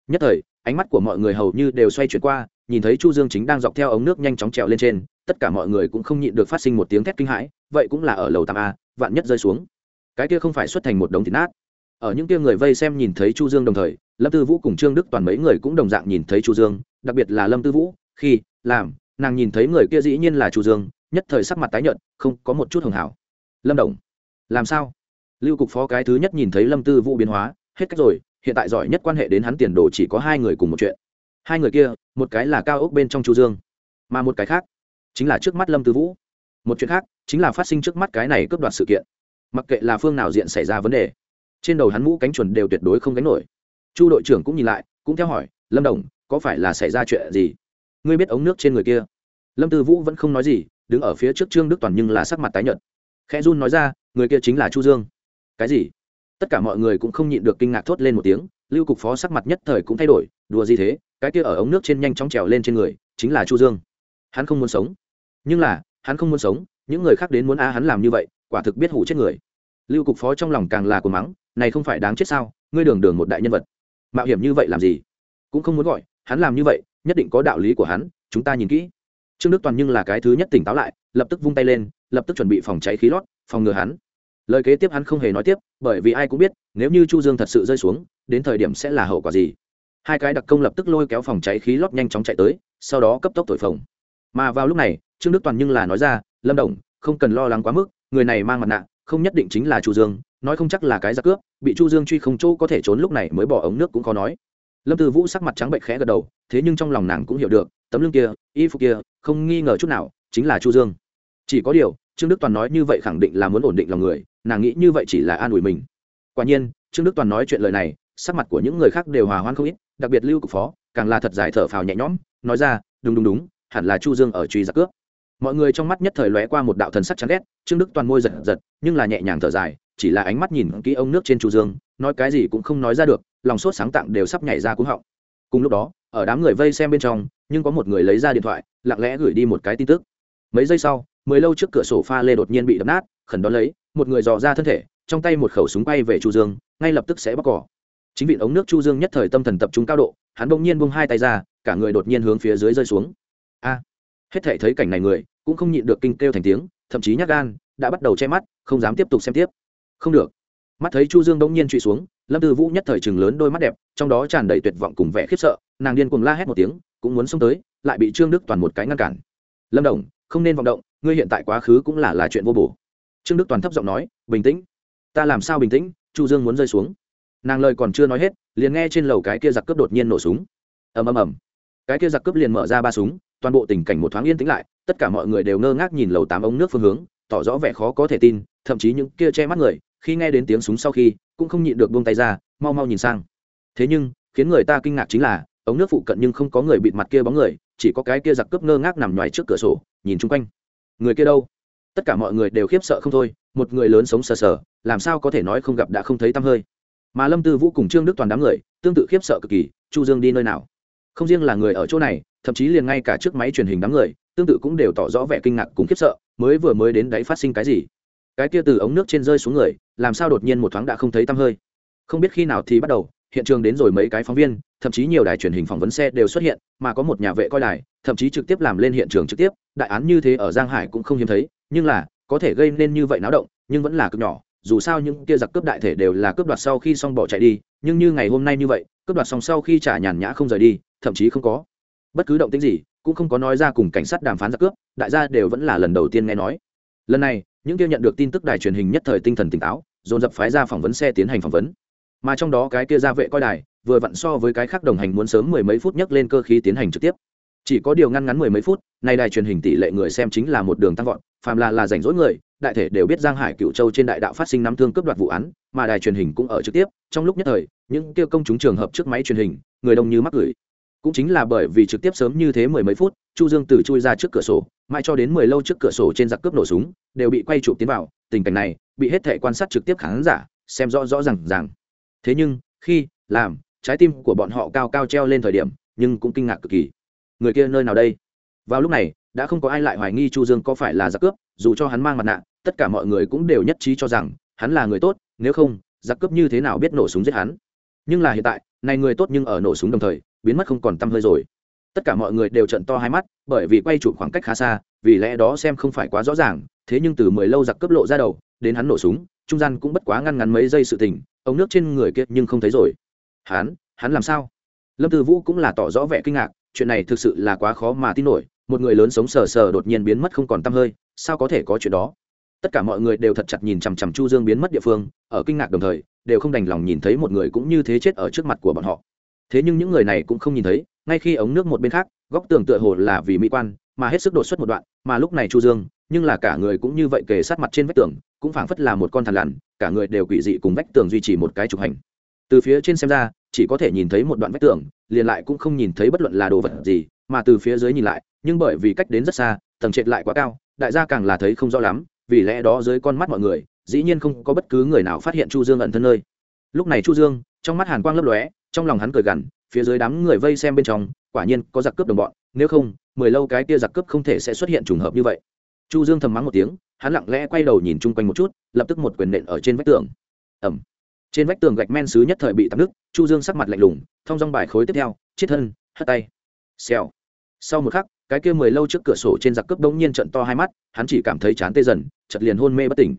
nhất thời, ánh mắt của mọi người hầu như đều xoay chuyển qua, nhìn thấy chu dương chính đang dọc theo ống nước nhanh chóng trèo lên trên, tất cả mọi người cũng không nhịn được phát sinh một tiếng thét kinh hãi, vậy cũng là ở lầu tám a, vạn nhất rơi xuống. Cái kia không phải xuất thành một đống thịt nát. Ở những kia người vây xem nhìn thấy chu dương đồng thời, lâm tư vũ cùng trương đức toàn mấy người cũng đồng dạng nhìn thấy chu dương, đặc biệt là lâm tư vũ, khi, làm, nàng nhìn thấy người kia dĩ nhiên là chu dương, nhất thời sắc mặt tái nhợt, không có một chút hưởng hảo. Lâm đồng, làm sao? Lưu cục phó cái thứ nhất nhìn thấy lâm tư vũ biến hóa, hết cách rồi, hiện tại giỏi nhất quan hệ đến hắn tiền đồ chỉ có hai người cùng một chuyện. Hai người kia, một cái là cao ốc bên trong chu dương, mà một cái khác chính là trước mắt lâm tư vũ. Một chuyện khác chính là phát sinh trước mắt cái này cướp đoạt sự kiện. Mặc kệ là phương nào diện xảy ra vấn đề, trên đầu hắn mũ cánh chuẩn đều tuyệt đối không gánh nổi. Chu đội trưởng cũng nhìn lại, cũng theo hỏi, lâm đồng, có phải là xảy ra chuyện gì? Ngươi biết ống nước trên người kia? Lâm tư vũ vẫn không nói gì, đứng ở phía trước trương đức toàn nhưng là sắc mặt tái nhợt. Khẽ run nói ra, người kia chính là chu dương cái gì? Tất cả mọi người cũng không nhịn được kinh ngạc thốt lên một tiếng, lưu cục phó sắc mặt nhất thời cũng thay đổi, đùa gì thế, cái kia ở ống nước trên nhanh chóng trèo lên trên người, chính là chu dương. Hắn không muốn sống. Nhưng là, hắn không muốn sống, những người khác đến muốn a hắn làm như vậy, quả thực biết hủ chết người. Lưu cục phó trong lòng càng là của mắng, này không phải đáng chết sao, ngươi đường đường một đại nhân vật. Mạo hiểm như vậy làm gì? Cũng không muốn gọi, hắn làm như vậy, nhất định có đạo lý của hắn, chúng ta nhìn kỹ. Trương đức toàn nhưng là cái thứ nhất tỉnh táo lại, lập tức vung tay lên, lập tức chuẩn bị phòng cháy khí lót, phòng ngừa hắn lời kế tiếp hắn không hề nói tiếp, bởi vì ai cũng biết, nếu như chu dương thật sự rơi xuống, đến thời điểm sẽ là hậu quả gì. Hai cái đặc công lập tức lôi kéo phòng cháy khí lót nhanh chóng chạy tới, sau đó cấp tốc thổi phồng. Mà vào lúc này, trương đức toàn nhưng là nói ra, lâm đồng, không cần lo lắng quá mức, người này mang mặt nạ, không nhất định chính là chu dương, nói không chắc là cái giặc cướp, bị chu dương truy không chỗ có thể trốn lúc này mới bỏ ống nước cũng khó nói. Lâm tư vũ sắc mặt trắng bệnh khẽ gật đầu, thế nhưng trong lòng nàng cũng hiểu được, tấm lưng kia, y phục kia, không nghi ngờ chút nào, chính là chu dương. Chỉ có điều trương đức toàn nói như vậy khẳng định là muốn ổn định lòng người, nàng nghĩ như vậy chỉ là an ủi mình. Quả nhiên, trương đức toàn nói chuyện lời này, sắc mặt của những người khác đều hòa hoan không ít, đặc biệt lưu cục phó, càng là thật giải thở phào nhẹ nhõm, nói ra, đúng đúng đúng, hẳn là chu dương ở truy giặc cướp. Mọi người trong mắt nhất thời lóe qua một đạo thần sắc chán ghét, trương đức toàn môi giật giật, nhưng là nhẹ nhàng thở dài, chỉ là ánh mắt nhìn kỹ ông nước trên chu dương, nói cái gì cũng không nói ra được, lòng sốt sáng tặng đều sắp nhảy ra cúng họng. Cùng lúc đó, ở đám người vây xem bên trong, nhưng có một người lấy ra điện thoại, lặng lẽ gửi đi một cái tin tức. Mấy giây sau mười lâu trước cửa sổ pha lê đột nhiên bị đập nát, khẩn đón lấy, một người dò ra thân thể, trong tay một khẩu súng bay về chu dương, ngay lập tức sẽ bóc cỏ. Chính viện ống nước chu dương nhất thời tâm thần tập trung cao độ, hắn bỗng nhiên buông hai tay ra, cả người đột nhiên hướng phía dưới rơi xuống. A! Hết thể thấy cảnh này người, cũng không nhịn được kinh kêu thành tiếng, thậm chí nhát gan, đã bắt đầu che mắt, không dám tiếp tục xem tiếp. Không được. Mắt thấy chu dương bỗng nhiên trụy xuống, lâm tư vũ nhất thời chừng lớn đôi mắt đẹp, trong đó tràn đầy tuyệt vọng cùng vẻ khiếp sợ, nàng điên cuồng la hét một tiếng, cũng muốn xông tới, lại bị trương đức toàn một cái ngăn cản. Lâm đồng không nên vọng động, ngươi hiện tại quá khứ cũng là là chuyện vô bổ. Trương đức toàn thấp giọng nói, bình tĩnh, ta làm sao bình tĩnh? Chu dương muốn rơi xuống. Nàng lời còn chưa nói hết, liền nghe trên lầu cái kia giặc cướp đột nhiên nổ súng. Ầm ầm ầm. Cái kia giặc cướp liền mở ra ba súng, toàn bộ tình cảnh một thoáng yên tĩnh lại, tất cả mọi người đều ngơ ngác nhìn lầu tám ống nước phương hướng, tỏ rõ vẻ khó có thể tin, thậm chí những kia che mắt người, khi nghe đến tiếng súng sau khi, cũng không nhịn được buông tay ra, mau mau nhìn sang. Thế nhưng, khiến người ta kinh ngạc chính là, ống nước phụ cận nhưng không có người bịt mặt kia bóng người chỉ có cái kia giặc cướp ngơ ngác nằm ngoài trước cửa sổ, nhìn chung quanh. Người kia đâu? Tất cả mọi người đều khiếp sợ không thôi, một người lớn sống sờ sờ, làm sao có thể nói không gặp đã không thấy tăm hơi. Mà lâm tư vũ cùng trương đức toàn đám người, tương tự khiếp sợ cực kỳ, chu dương đi nơi nào? Không riêng là người ở chỗ này, thậm chí liền ngay cả trước máy truyền hình đám người, tương tự cũng đều tỏ rõ vẻ kinh ngạc cùng khiếp sợ, mới vừa mới đến đấy phát sinh cái gì? Cái kia từ ống nước trên rơi xuống người, làm sao đột nhiên một thoáng đã không thấy tăm hơi? Không biết khi nào thì bắt đầu hiện trường đến rồi mấy cái phóng viên, thậm chí nhiều đài truyền hình phỏng vấn xe đều xuất hiện, mà có một nhà vệ coi đài, thậm chí trực tiếp làm lên hiện trường trực tiếp, đại án như thế ở giang hải cũng không hiếm thấy, nhưng là, có thể gây nên như vậy náo động, nhưng vẫn là cực nhỏ, dù sao những kia giặc cướp đại thể đều là cướp đoạt sau khi xong bỏ chạy đi, nhưng như ngày hôm nay như vậy, cướp đoạt xong sau khi trả nhàn nhã không rời đi, thậm chí không có. Bất cứ động tĩnh gì, cũng không có nói ra cùng cảnh sát đàm phán giặc cướp, đại gia đều vẫn là lần đầu tiên nghe nói. Lần này, những kia nhận được tin tức đài truyền hình nhất thời tinh thần tỉnh táo, dồn dập phái ra phỏng vấn xe tiến hành phỏng vấn mà trong đó cái kia ra vệ coi đài, vừa vặn so với cái khác đồng hành muốn sớm mười mấy phút nhấc lên cơ khí tiến hành trực tiếp. Chỉ có điều ngăn ngắn mười mấy phút, nay đài truyền hình tỷ lệ người xem chính là một đường tăng vọt, phàm là là rảnh rỗi người, đại thể đều biết giang hải cựu châu trên đại đạo phát sinh nắm thương cướp đoạt vụ án, mà đài truyền hình cũng ở trực tiếp, trong lúc nhất thời, những kêu công chúng trường hợp trước máy truyền hình, người đông như mắc gửi cũng chính là bởi vì trực tiếp sớm như thế mười mấy phút, chu dương từ chui ra trước cửa sổ, mãi cho đến mười lâu trước cửa sổ trên giặc cướp nổ súng, đều bị quay chụp tiến vào, tình cảnh này, bị hết thể quan sát trực tiếp khán giả, xem rõ rõ rằng rằng thế nhưng, khi, làm, trái tim của bọn họ cao cao treo lên thời điểm, nhưng cũng kinh ngạc cực kỳ. Người kia nơi nào đây? Vào lúc này, đã không có ai lại hoài nghi chu dương có phải là giặc cướp, dù cho hắn mang mặt nạ, tất cả mọi người cũng đều nhất trí cho rằng, hắn là người tốt, nếu không, giặc cướp như thế nào biết nổ súng giết hắn? Nhưng là hiện tại, này người tốt nhưng ở nổ súng đồng thời, biến mất không còn tăm hơi rồi. Tất cả mọi người đều trận to hai mắt, bởi vì quay chụp khoảng cách khá xa, vì lẽ đó xem không phải quá rõ ràng, thế nhưng từ mười lâu giặc cướp lộ ra đầu, đến hắn nổ súng, trung gian cũng bất quá ngăn ngắn mấy giây sự tình ống nước trên người kia nhưng không thấy rồi. Hắn hắn làm sao? Lâm tư vũ cũng là tỏ rõ vẻ kinh ngạc, chuyện này thực sự là quá khó mà tin nổi, một người lớn sống sờ sờ đột nhiên biến mất không còn t hơi, sao có thể có chuyện đó? Tất cả mọi người đều thật chặt nhìn chằm chằm chu dương biến mất địa phương, ở kinh ngạc đồng thời, đều không đành lòng nhìn thấy một người cũng như thế chết ở trước mặt của bọn họ. Thế nhưng những người này cũng không nhìn thấy, ngay khi ống nước một bên khác, góc tường tựa hồ là vì mỹ quan, mà hết sức đột xuất một đoạn, mà lúc này chu dương nhưng là cả người cũng như vậy kề sát mặt trên vách tường, cũng phảng phất là một con thằn lằn, cả người đều quỷ dị cùng vách tường duy trì một cái trục hành. Từ phía trên xem ra, chỉ có thể nhìn thấy một đoạn vách tường, liền lại cũng không nhìn thấy bất luận là đồ vật gì, mà từ phía dưới nhìn lại, nhưng bởi vì cách đến rất xa, tầng trệt lại quá cao, đại gia càng là thấy không rõ lắm, vì lẽ đó dưới con mắt mọi người, dĩ nhiên không có bất cứ người nào phát hiện chu dương ẩn thân nơi. Lúc này chu dương, trong mắt hàn quang lấp lóe, trong lòng hắn cười gằn, phía dưới đám người vây xem bên trong, quả nhiên có giặc cướp đồng bọn, nếu không, mười lâu cái kia giặc cướp không thể sẽ xuất hiện trùng hợp như vậy chu dương thầm mắng một tiếng, hắn lặng lẽ quay đầu nhìn chung quanh một chút, lập tức một quyền nện ở trên vách tường. Ẩm trên vách tường gạch men xứ nhất thời bị tắm nước chu dương sắc mặt lạnh lùng, thông dong bài khối tiếp theo, chết thân, hất tay. Xèo. Sau một khắc, cái kia mười lâu trước cửa sổ trên giặc cướp đống nhiên trận to hai mắt, hắn chỉ cảm thấy chán tê dần chật liền hôn mê bất tỉnh.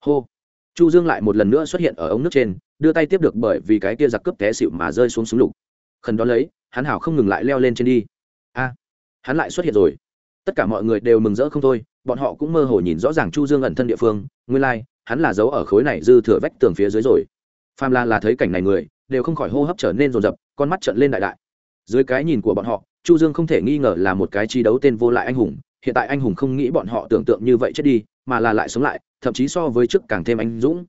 Hô. Chu dương lại một lần nữa xuất hiện ở ống nước trên, đưa tay tiếp được bởi vì cái kia giặc cướp té xịu mà rơi xuống súng lục. Khẩn đó lấy, hắn hảo không ngừng lại leo lên trên đi. A. Hắn lại xuất hiện rồi. Tất cả mọi người đều mừng rỡ không thôi bọn họ cũng mơ hồ nhìn rõ ràng chu dương ẩn thân địa phương nguyên lai like, hắn là giấu ở khối này dư thừa vách tường phía dưới rồi. Phàm la là thấy cảnh này người đều không khỏi hô hấp trở nên rồn rập con mắt trợn lên đại đại. Dưới cái nhìn của bọn họ chu dương không thể nghi ngờ là một cái chi đấu tên vô lại anh hùng hiện tại anh hùng không nghĩ bọn họ tưởng tượng như vậy chết đi mà là lại sống lại thậm chí so với trước càng thêm anh dũng.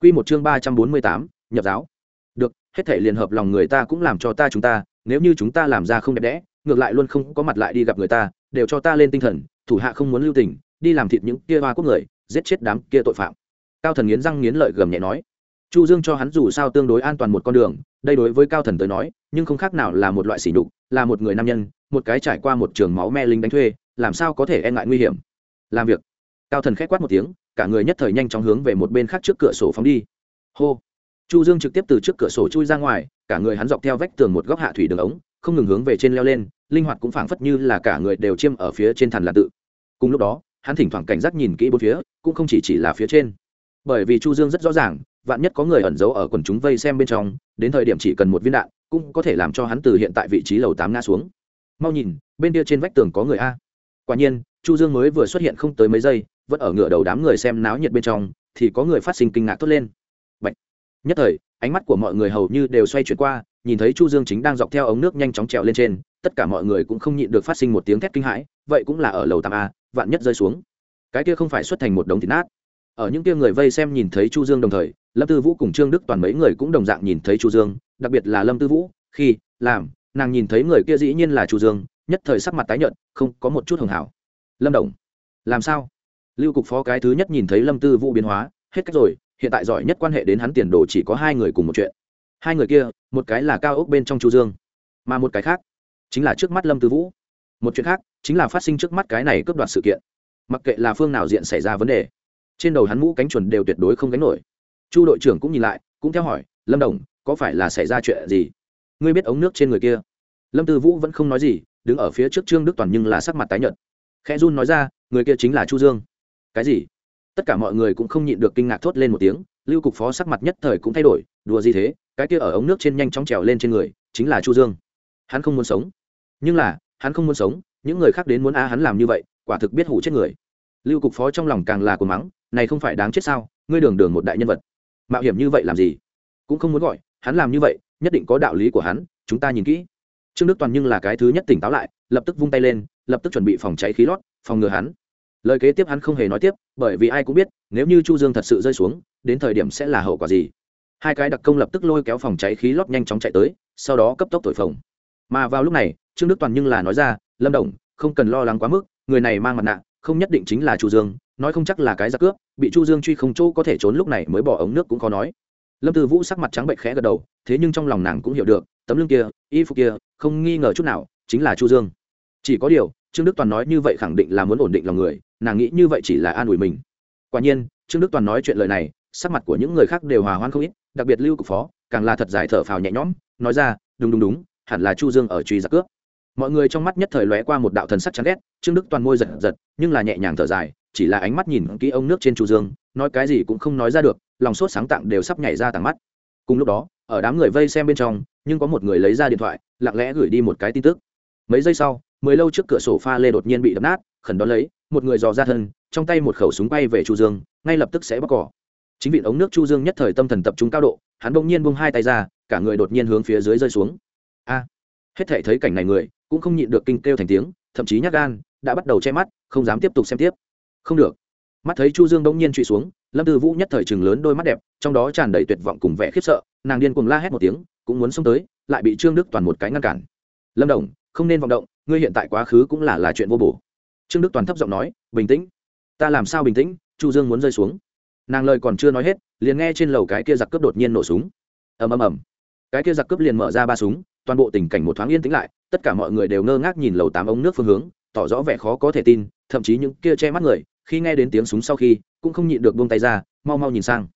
Quy một chương ba trăm bốn mươi tám, nhập giáo. Được hết thể liền hợp lòng người ta cũng làm cho ta chúng ta nếu như chúng ta làm ra không đẹp đẽ ngược lại luôn không có mặt lại đi gặp người ta, đều cho ta lên tinh thần, thủ hạ không muốn lưu tình, đi làm thịt những kia hoa quốc người, giết chết đám kia tội phạm. Cao thần nghiến răng nghiến lợi gầm nhẹ nói. Chu dương cho hắn dù sao tương đối an toàn một con đường, đây đối với cao thần tới nói, nhưng không khác nào là một loại sỉ nhục, là một người nam nhân, một cái trải qua một trường máu me linh đánh thuê, làm sao có thể e ngại nguy hiểm. Làm việc. Cao thần khét quát một tiếng, cả người nhất thời nhanh chóng hướng về một bên khác trước cửa sổ phóng đi. Hô. Chu dương trực tiếp từ trước cửa sổ chui ra ngoài, cả người hắn dọc theo vách tường một góc hạ thủy đường ống không ngừng hướng về trên leo lên, linh hoạt cũng phảng phất như là cả người đều chiêm ở phía trên thằn là tự. Cùng lúc đó, hắn thỉnh thoảng cảnh giác nhìn kỹ bốn phía, cũng không chỉ chỉ là phía trên. Bởi vì chu dương rất rõ ràng, vạn nhất có người ẩn giấu ở quần chúng vây xem bên trong, đến thời điểm chỉ cần một viên đạn, cũng có thể làm cho hắn từ hiện tại vị trí lầu tám ngã xuống. Mau nhìn, bên kia trên vách tường có người a. Quả nhiên, chu dương mới vừa xuất hiện không tới mấy giây, vẫn ở ngựa đầu đám người xem náo nhiệt bên trong, thì có người phát sinh kinh ngạc thốt lên. Bạch. nhất thời, ánh mắt của mọi người hầu như đều xoay chuyển qua nhìn thấy chu dương chính đang dọc theo ống nước nhanh chóng trèo lên trên, tất cả mọi người cũng không nhịn được phát sinh một tiếng thét kinh hãi, vậy cũng là ở lầu tám a, vạn nhất rơi xuống. Cái kia không phải xuất thành một đống thịt nát. Ở những kia người vây xem nhìn thấy chu dương đồng thời, lâm tư vũ cùng trương đức toàn mấy người cũng đồng dạng nhìn thấy chu dương, đặc biệt là lâm tư vũ, khi, làm, nàng nhìn thấy người kia dĩ nhiên là chu dương, nhất thời sắc mặt tái nhợt, không có một chút hưởng hảo. Lâm đồng, làm sao? Lưu cục phó cái thứ nhất nhìn thấy lâm tư vũ biến hóa, hết cách rồi, hiện tại giỏi nhất quan hệ đến hắn tiền đồ chỉ có hai người cùng một chuyện hai người kia, một cái là cao ốc bên trong chu dương, mà một cái khác chính là trước mắt lâm tư vũ. Một chuyện khác chính là phát sinh trước mắt cái này cướp đoạt sự kiện. Mặc kệ là phương nào diện xảy ra vấn đề, trên đầu hắn mũ cánh chuẩn đều tuyệt đối không gánh nổi. Chu đội trưởng cũng nhìn lại, cũng theo hỏi, lâm đồng, có phải là xảy ra chuyện gì? Ngươi biết ống nước trên người kia? Lâm tư vũ vẫn không nói gì, đứng ở phía trước trương đức toàn nhưng là sắc mặt tái nhợt. Khẽ run nói ra, người kia chính là chu dương. Cái gì? Tất cả mọi người cũng không nhịn được kinh ngạc thốt lên một tiếng, lưu cục phó sắc mặt nhất thời cũng thay đổi, đùa gì thế? Cái kia ở ống nước trên nhanh chóng trèo lên trên người, chính là chu dương. Hắn không muốn sống. Nhưng là, hắn không muốn sống, những người khác đến muốn a hắn làm như vậy, quả thực biết hủ chết người. Lưu cục phó trong lòng càng là của mắng, này không phải đáng chết sao? Ngươi đường đường một đại nhân vật. Mạo hiểm như vậy làm gì? Cũng không muốn gọi, hắn làm như vậy, nhất định có đạo lý của hắn, chúng ta nhìn kỹ. Trương đức toàn nhưng là cái thứ nhất tỉnh táo lại, lập tức vung tay lên, lập tức chuẩn bị phòng cháy khí lót, phòng ngừa hắn. Lời kế tiếp hắn không hề nói tiếp, bởi vì ai cũng biết, nếu như chu dương thật sự rơi xuống, đến thời điểm sẽ là hậu quả gì hai cái đặc công lập tức lôi kéo phòng cháy khí lót nhanh chóng chạy tới, sau đó cấp tốc thổi phồng. Mà vào lúc này, trương đức toàn nhưng là nói ra, lâm đồng, không cần lo lắng quá mức, người này mang mặt nạ, không nhất định chính là chu dương, nói không chắc là cái giặc cướp, bị chu dương truy không chỗ có thể trốn lúc này mới bỏ ống nước cũng có nói. Lâm tư vũ sắc mặt trắng bệnh khẽ gật đầu, thế nhưng trong lòng nàng cũng hiểu được, tấm lưng kia, y phục kia, không nghi ngờ chút nào, chính là chu dương. Chỉ có điều, trương đức toàn nói như vậy khẳng định là muốn ổn định lòng người, nàng nghĩ như vậy chỉ là an ủi mình. Quả nhiên, trương đức toàn nói chuyện lời này sắc mặt của những người khác đều hòa hoan không ít, đặc biệt lưu cục phó, càng là thật dài thở phào nhẹ nhõm, nói ra, đúng đúng đúng, hẳn là chu dương ở truy giặc cướp. Mọi người trong mắt nhất thời lóe qua một đạo thần sắc chán ghét, trương đức toàn môi giật giật, nhưng là nhẹ nhàng thở dài, chỉ là ánh mắt nhìn kỹ ông nước trên chu dương, nói cái gì cũng không nói ra được, lòng sốt sáng tặng đều sắp nhảy ra tàng mắt. Cùng lúc đó, ở đám người vây xem bên trong, nhưng có một người lấy ra điện thoại, lặng lẽ gửi đi một cái tin tức. Mấy giây sau, mười lâu trước cửa sổ pha lê đột nhiên bị đập nát, khẩn đón lấy, một người dò ra thân, trong tay một khẩu súng bay về chu dương, ngay lập tức sẽ bóc cỏ chính vị ống nước chu dương nhất thời tâm thần tập trung cao độ, hắn bỗng nhiên buông hai tay ra, cả người đột nhiên hướng phía dưới rơi xuống. A! Hết thể thấy cảnh này người, cũng không nhịn được kinh kêu thành tiếng, thậm chí nhát gan, đã bắt đầu che mắt, không dám tiếp tục xem tiếp. Không được. Mắt thấy chu dương bỗng nhiên trụy xuống, lâm tư vũ nhất thời chừng lớn đôi mắt đẹp, trong đó tràn đầy tuyệt vọng cùng vẻ khiếp sợ, nàng điên cuồng la hét một tiếng, cũng muốn xông tới, lại bị trương đức toàn một cái ngăn cản. Lâm đồng, không nên vọng động, ngươi hiện tại quá khứ cũng là là chuyện vô bổ. Trương đức toàn thấp giọng nói, bình tĩnh. Ta làm sao bình tĩnh? Chu dương muốn rơi xuống nàng lời còn chưa nói hết, liền nghe trên lầu cái kia giặc cướp đột nhiên nổ súng. Ầm ầm ầm. Cái kia giặc cướp liền mở ra ba súng, toàn bộ tình cảnh một thoáng yên tĩnh lại, tất cả mọi người đều ngơ ngác nhìn lầu tám ống nước phương hướng, tỏ rõ vẻ khó có thể tin, thậm chí những kia che mắt người, khi nghe đến tiếng súng sau khi, cũng không nhịn được buông tay ra, mau mau nhìn sang.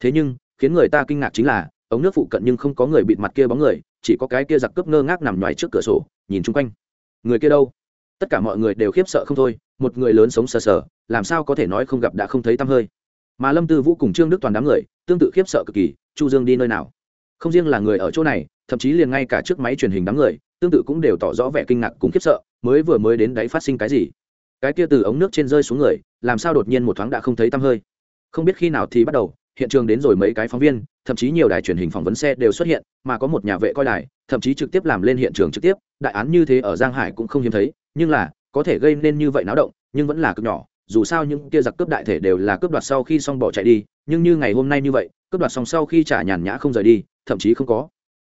Thế nhưng, khiến người ta kinh ngạc chính là, ống nước phụ cận nhưng không có người bịt mặt kia bóng người, chỉ có cái kia giặc cướp ngơ ngác nằm ngoài trước cửa sổ, nhìn chung quanh. Người kia đâu? Tất cả mọi người đều khiếp sợ không thôi, một người lớn sống sờ sờ, làm sao có thể nói không gặp đã không thấy tăm hơi mà lâm tư vũ cùng trương đức toàn đám người, tương tự khiếp sợ cực kỳ, chu dương đi nơi nào? Không riêng là người ở chỗ này, thậm chí liền ngay cả trước máy truyền hình đám người, tương tự cũng đều tỏ rõ vẻ kinh ngạc cùng khiếp sợ, mới vừa mới đến đấy phát sinh cái gì? Cái kia từ ống nước trên rơi xuống người, làm sao đột nhiên một thoáng đã không thấy tăm hơi? Không biết khi nào thì bắt đầu, hiện trường đến rồi mấy cái phóng viên, thậm chí nhiều đài truyền hình phỏng vấn xe đều xuất hiện, mà có một nhà vệ coi đài, thậm chí trực tiếp làm lên hiện trường trực tiếp, đại án như thế ở giang hải cũng không hiếm thấy, nhưng là, có thể gây nên như vậy náo động, nhưng vẫn là cực nhỏ dù sao những kia giặc cướp đại thể đều là cướp đoạt sau khi xong bỏ chạy đi, nhưng như ngày hôm nay như vậy, cướp đoạt xong sau khi trả nhàn nhã không rời đi, thậm chí không có.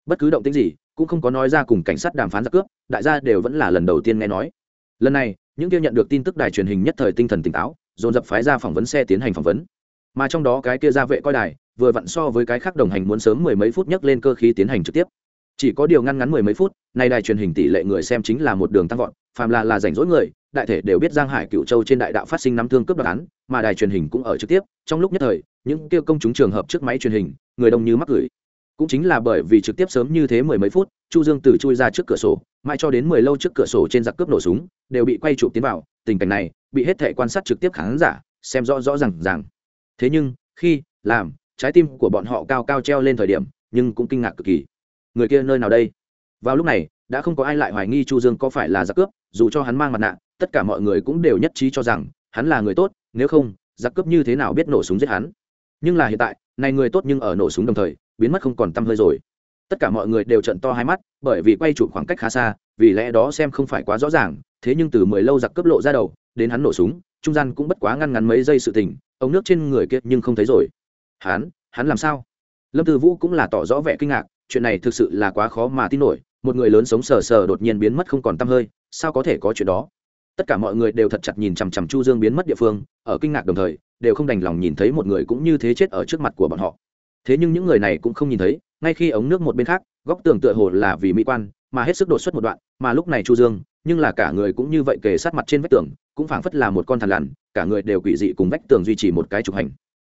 Bất cứ động tĩnh gì, cũng không có nói ra cùng cảnh sát đàm phán giặc cướp, đại gia đều vẫn là lần đầu tiên nghe nói. Lần này, những kia nhận được tin tức đài truyền hình nhất thời tinh thần tỉnh táo, dồn dập phái ra phỏng vấn xe tiến hành phỏng vấn. Mà trong đó cái kia ra vệ coi đài, vừa vặn so với cái khác đồng hành muốn sớm mười mấy phút nhấc lên cơ khí tiến hành trực tiếp. Chỉ có điều ngăn ngắn mười mấy phút, nay đài truyền hình tỷ lệ người xem chính là một đường tăng vọt, phàm là là rảnh rỗi người đại thể đều biết giang hải cựu châu trên đại đạo phát sinh năm thương cướp đoạt án, mà đài truyền hình cũng ở trực tiếp. Trong lúc nhất thời, những kêu công chúng trường hợp trước máy truyền hình, người đông như mắc gửi cũng chính là bởi vì trực tiếp sớm như thế mười mấy phút, chu dương từ chui ra trước cửa sổ, mãi cho đến mười lâu trước cửa sổ trên giặc cướp nổ súng, đều bị quay chụp tiến vào. Tình cảnh này, bị hết thể quan sát trực tiếp khán giả, xem rõ rõ ràng ràng. Thế nhưng, khi làm trái tim của bọn họ cao cao treo lên thời điểm, nhưng cũng kinh ngạc cực kỳ. Người kia nơi nào đây? Vào lúc này, đã không có ai lại hoài nghi chu dương có phải là giặc cướp, dù cho hắn mang mặt nạ tất cả mọi người cũng đều nhất trí cho rằng, hắn là người tốt, nếu không, giặc cướp như thế nào biết nổ súng giết hắn. Nhưng là hiện tại, này người tốt nhưng ở nổ súng đồng thời, biến mất không còn tăm hơi rồi. Tất cả mọi người đều trận to hai mắt, bởi vì quay chụp khoảng cách khá xa, vì lẽ đó xem không phải quá rõ ràng, thế nhưng từ mười lâu giặc cướp lộ ra đầu, đến hắn nổ súng, trung gian cũng bất quá ngăn ngắn mấy giây sự tình, ống nước trên người kia nhưng không thấy rồi. Hắn hắn làm sao? Lâm tư vũ cũng là tỏ rõ vẻ kinh ngạc, chuyện này thực sự là quá khó mà tin nổi, một người lớn sống sờ sờ đột nhiên biến mất không còn t hơi, sao có thể có chuyện đó? Tất cả mọi người đều thật chặt nhìn chằm chằm chu dương biến mất địa phương, ở kinh ngạc đồng thời, đều không đành lòng nhìn thấy một người cũng như thế chết ở trước mặt của bọn họ. Thế nhưng những người này cũng không nhìn thấy, ngay khi ống nước một bên khác, góc tường tựa hồ là vì mỹ quan, mà hết sức đột xuất một đoạn, mà lúc này chu dương, nhưng là cả người cũng như vậy kề sát mặt trên vách tường, cũng phảng phất là một con thằn lằn, cả người đều quỷ dị cùng vách tường duy trì một cái trục hành.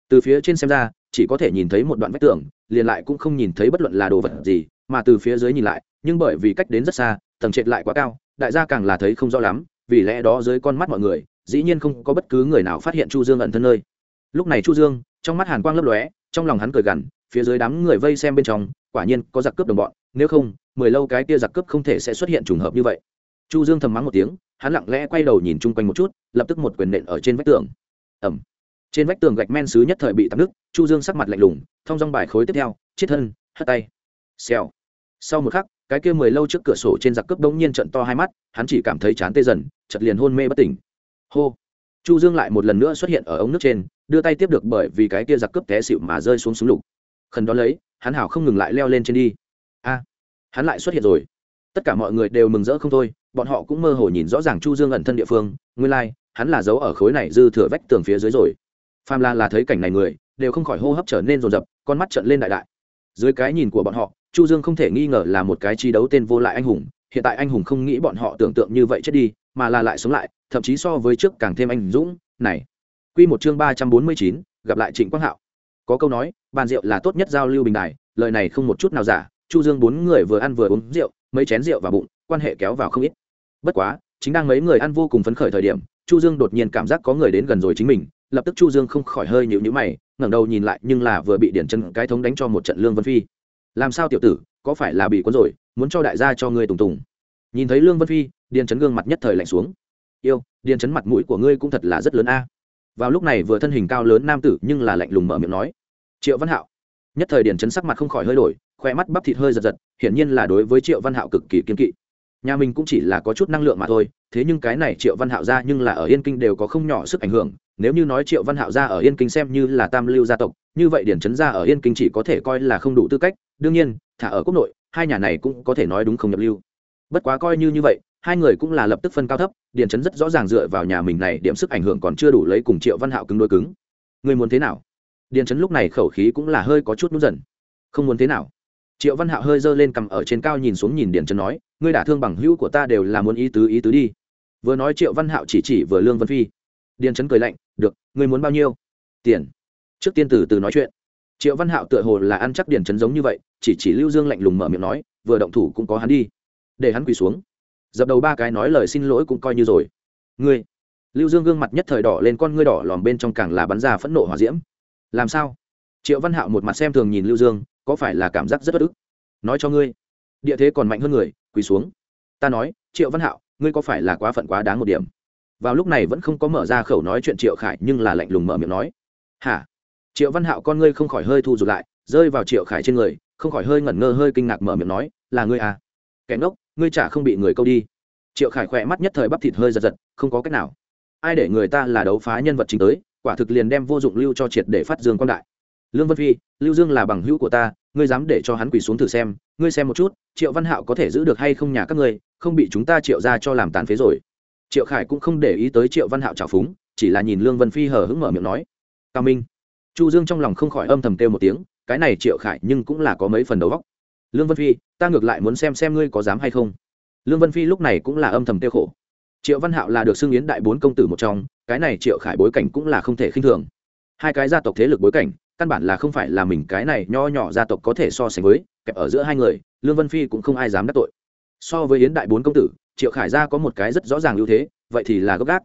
Từ phía trên xem ra, chỉ có thể nhìn thấy một đoạn vách tường, liền lại cũng không nhìn thấy bất luận là đồ vật gì, mà từ phía dưới nhìn lại, nhưng bởi vì cách đến rất xa, tầng trệt lại quá cao, đại gia càng là thấy không rõ lắm vì lẽ đó dưới con mắt mọi người, dĩ nhiên không có bất cứ người nào phát hiện chu dương ẩn thân nơi. Lúc này chu dương, trong mắt hàn quang lấp lóe, trong lòng hắn cười gằn, phía dưới đám người vây xem bên trong, quả nhiên có giặc cướp đồng bọn, nếu không, mười lâu cái kia giặc cướp không thể sẽ xuất hiện trùng hợp như vậy. Chu dương thầm mắng một tiếng, hắn lặng lẽ quay đầu nhìn chung quanh một chút, lập tức một quyền nện ở trên vách tường. Ẩm trên vách tường gạch men xứ nhất thời bị tắm nước, chu dương sắc mặt lạnh lùng, thông dong bài khối tiếp theo, chết thân, hất tay. Xèo. Sau một khắc, cái kia mười lâu trước cửa sổ trên giặc cướp đống nhiên trận to hai mắt, hắn chỉ cảm thấy chán tê dần chật liền hôn mê bất tỉnh. Hô. Chu dương lại một lần nữa xuất hiện ở ống nước trên đưa tay tiếp được bởi vì cái kia giặc cướp té xịu mà rơi xuống súng lục. Khẩn đó lấy hắn hảo không ngừng lại leo lên trên đi. A. Hắn lại xuất hiện rồi. Tất cả mọi người đều mừng rỡ không thôi bọn họ cũng mơ hồ nhìn rõ ràng chu dương ẩn thân địa phương nguyên lai like, hắn là giấu ở khối này dư thừa vách tường phía dưới rồi. Pham la là thấy cảnh này người đều không khỏi hô hấp trở nên rồn rập con mắt trợn lên đại đại. Dưới cái nhìn của bọn họ chu dương không thể nghi ngờ là một cái chi đấu tên vô lại anh hùng hiện tại anh hùng không nghĩ bọn họ tưởng tượng như vậy chết đi mà là lại sống lại thậm chí so với trước càng thêm anh dũng. Này quy một chương ba trăm bốn mươi chín, gặp lại trịnh quang hạo. Có câu nói bàn rượu là tốt nhất giao lưu bình đài lời này không một chút nào giả. Chu dương bốn người vừa ăn vừa uống rượu mấy chén rượu vào bụng quan hệ kéo vào không ít. Bất quá chính đang mấy người ăn vô cùng phấn khởi thời điểm chu dương đột nhiên cảm giác có người đến gần rồi chính mình lập tức chu dương không khỏi hơi nhịu nhữ mày ngẩng đầu nhìn lại nhưng là vừa bị điển chân cái thống đánh cho một trận lương vân phi. Làm sao tiểu tử có phải là bị cuốn rồi muốn cho đại gia cho ngươi tùng tùng nhìn thấy lương vân phi, điền chấn gương mặt nhất thời lạnh xuống. Yêu, điền chấn mặt mũi của ngươi cũng thật là rất lớn a. Vào lúc này vừa thân hình cao lớn nam tử nhưng là lạnh lùng mở miệng nói. Triệu văn hạo. Nhất thời điền chấn sắc mặt không khỏi hơi đổi khoe mắt bắp thịt hơi giật giật, hiển nhiên là đối với triệu văn hạo cực kỳ kiên kỵ. Nhà mình cũng chỉ là có chút năng lượng mà thôi, thế nhưng cái này triệu văn hạo ra nhưng là ở yên kinh đều có không nhỏ sức ảnh hưởng, nếu như nói triệu văn hạo ra ở yên kinh xem như là tam lưu gia tộc, như vậy điển trấn ra ở yên kinh chỉ có thể coi là không đủ tư cách, đương nhiên, thả ở quốc nội, hai nhà này cũng có thể nói đúng không nhập lưu bất quá coi như như vậy, hai người cũng là lập tức phân cao thấp, Điền Chấn rất rõ ràng dựa vào nhà mình này điểm sức ảnh hưởng còn chưa đủ lấy cùng triệu văn hạo cứng đôi cứng. Người muốn thế nào? Điền Chấn lúc này khẩu khí cũng là hơi có chút nút dần không muốn thế nào. Triệu văn hạo hơi giơ lên cầm ở trên cao nhìn xuống nhìn Điền Chấn nói, ngươi đả thương bằng hữu của ta đều là muốn ý tứ ý tứ đi. Vừa nói triệu văn hạo chỉ chỉ vừa lương vân phi. Điền Chấn cười lạnh, được, ngươi muốn bao nhiêu? Tiền. Trước tiên từ từ nói chuyện. Triệu văn hạo tựa hồ là ăn chắc điền Chấn giống như vậy, chỉ chỉ lưu dương lạnh lùng mở miệng nói, vừa động thủ cũng có hắn đi để hắn quỳ xuống. Dập đầu ba cái nói lời xin lỗi cũng coi như rồi. Ngươi, lưu dương gương mặt nhất thời đỏ lên con ngươi đỏ lòm bên trong càng là bắn ra phẫn nộ hòa diễm. Làm sao? Triệu văn hạo một mặt xem thường nhìn lưu dương, có phải là cảm giác rất bất ức? Nói cho ngươi, địa thế còn mạnh hơn người, quỳ xuống. Ta nói, triệu văn hạo, ngươi có phải là quá phận quá đáng một điểm? Vào lúc này vẫn không có mở ra khẩu nói chuyện triệu khải, nhưng là lạnh lùng mở miệng nói. Hả? Triệu văn hạo con ngươi không khỏi hơi thu rụt lại, rơi vào triệu khải trên người, không khỏi hơi ngẩn ngơ hơi kinh ngạc mở miệng nói, là ngươi à? Kẻ ngốc ngươi chả không bị người câu đi. Triệu khải khỏe mắt nhất thời bắp thịt hơi giật giật, không có cách nào. Ai để người ta là đấu phá nhân vật chính tới, quả thực liền đem vô dụng lưu cho triệt để phát dương quan đại. Lương vân phi, lưu dương là bằng hữu của ta, ngươi dám để cho hắn quỳ xuống thử xem, ngươi xem một chút, triệu văn hạo có thể giữ được hay không nhà các ngươi, không bị chúng ta triệu ra cho làm tàn phế rồi. Triệu khải cũng không để ý tới triệu văn hạo trào phúng, chỉ là nhìn lương vân phi hờ hững mở miệng nói, cao minh. Chu dương trong lòng không khỏi âm thầm kêu một tiếng, cái này triệu khải nhưng cũng là có mấy phần đầu góc lương vân phi ta ngược lại muốn xem xem ngươi có dám hay không. Lương vân phi lúc này cũng là âm thầm tiêu khổ. Triệu văn hạo là được xưng yến đại bốn công tử một trong, cái này triệu khải bối cảnh cũng là không thể khinh thường. Hai cái gia tộc thế lực bối cảnh, căn bản là không phải là mình cái này nho nhỏ gia tộc có thể so sánh với, kẹp ở giữa hai người, lương vân phi cũng không ai dám đắc tội. So với yến đại bốn công tử, triệu khải gia có một cái rất rõ ràng ưu thế, vậy thì là gốc gác.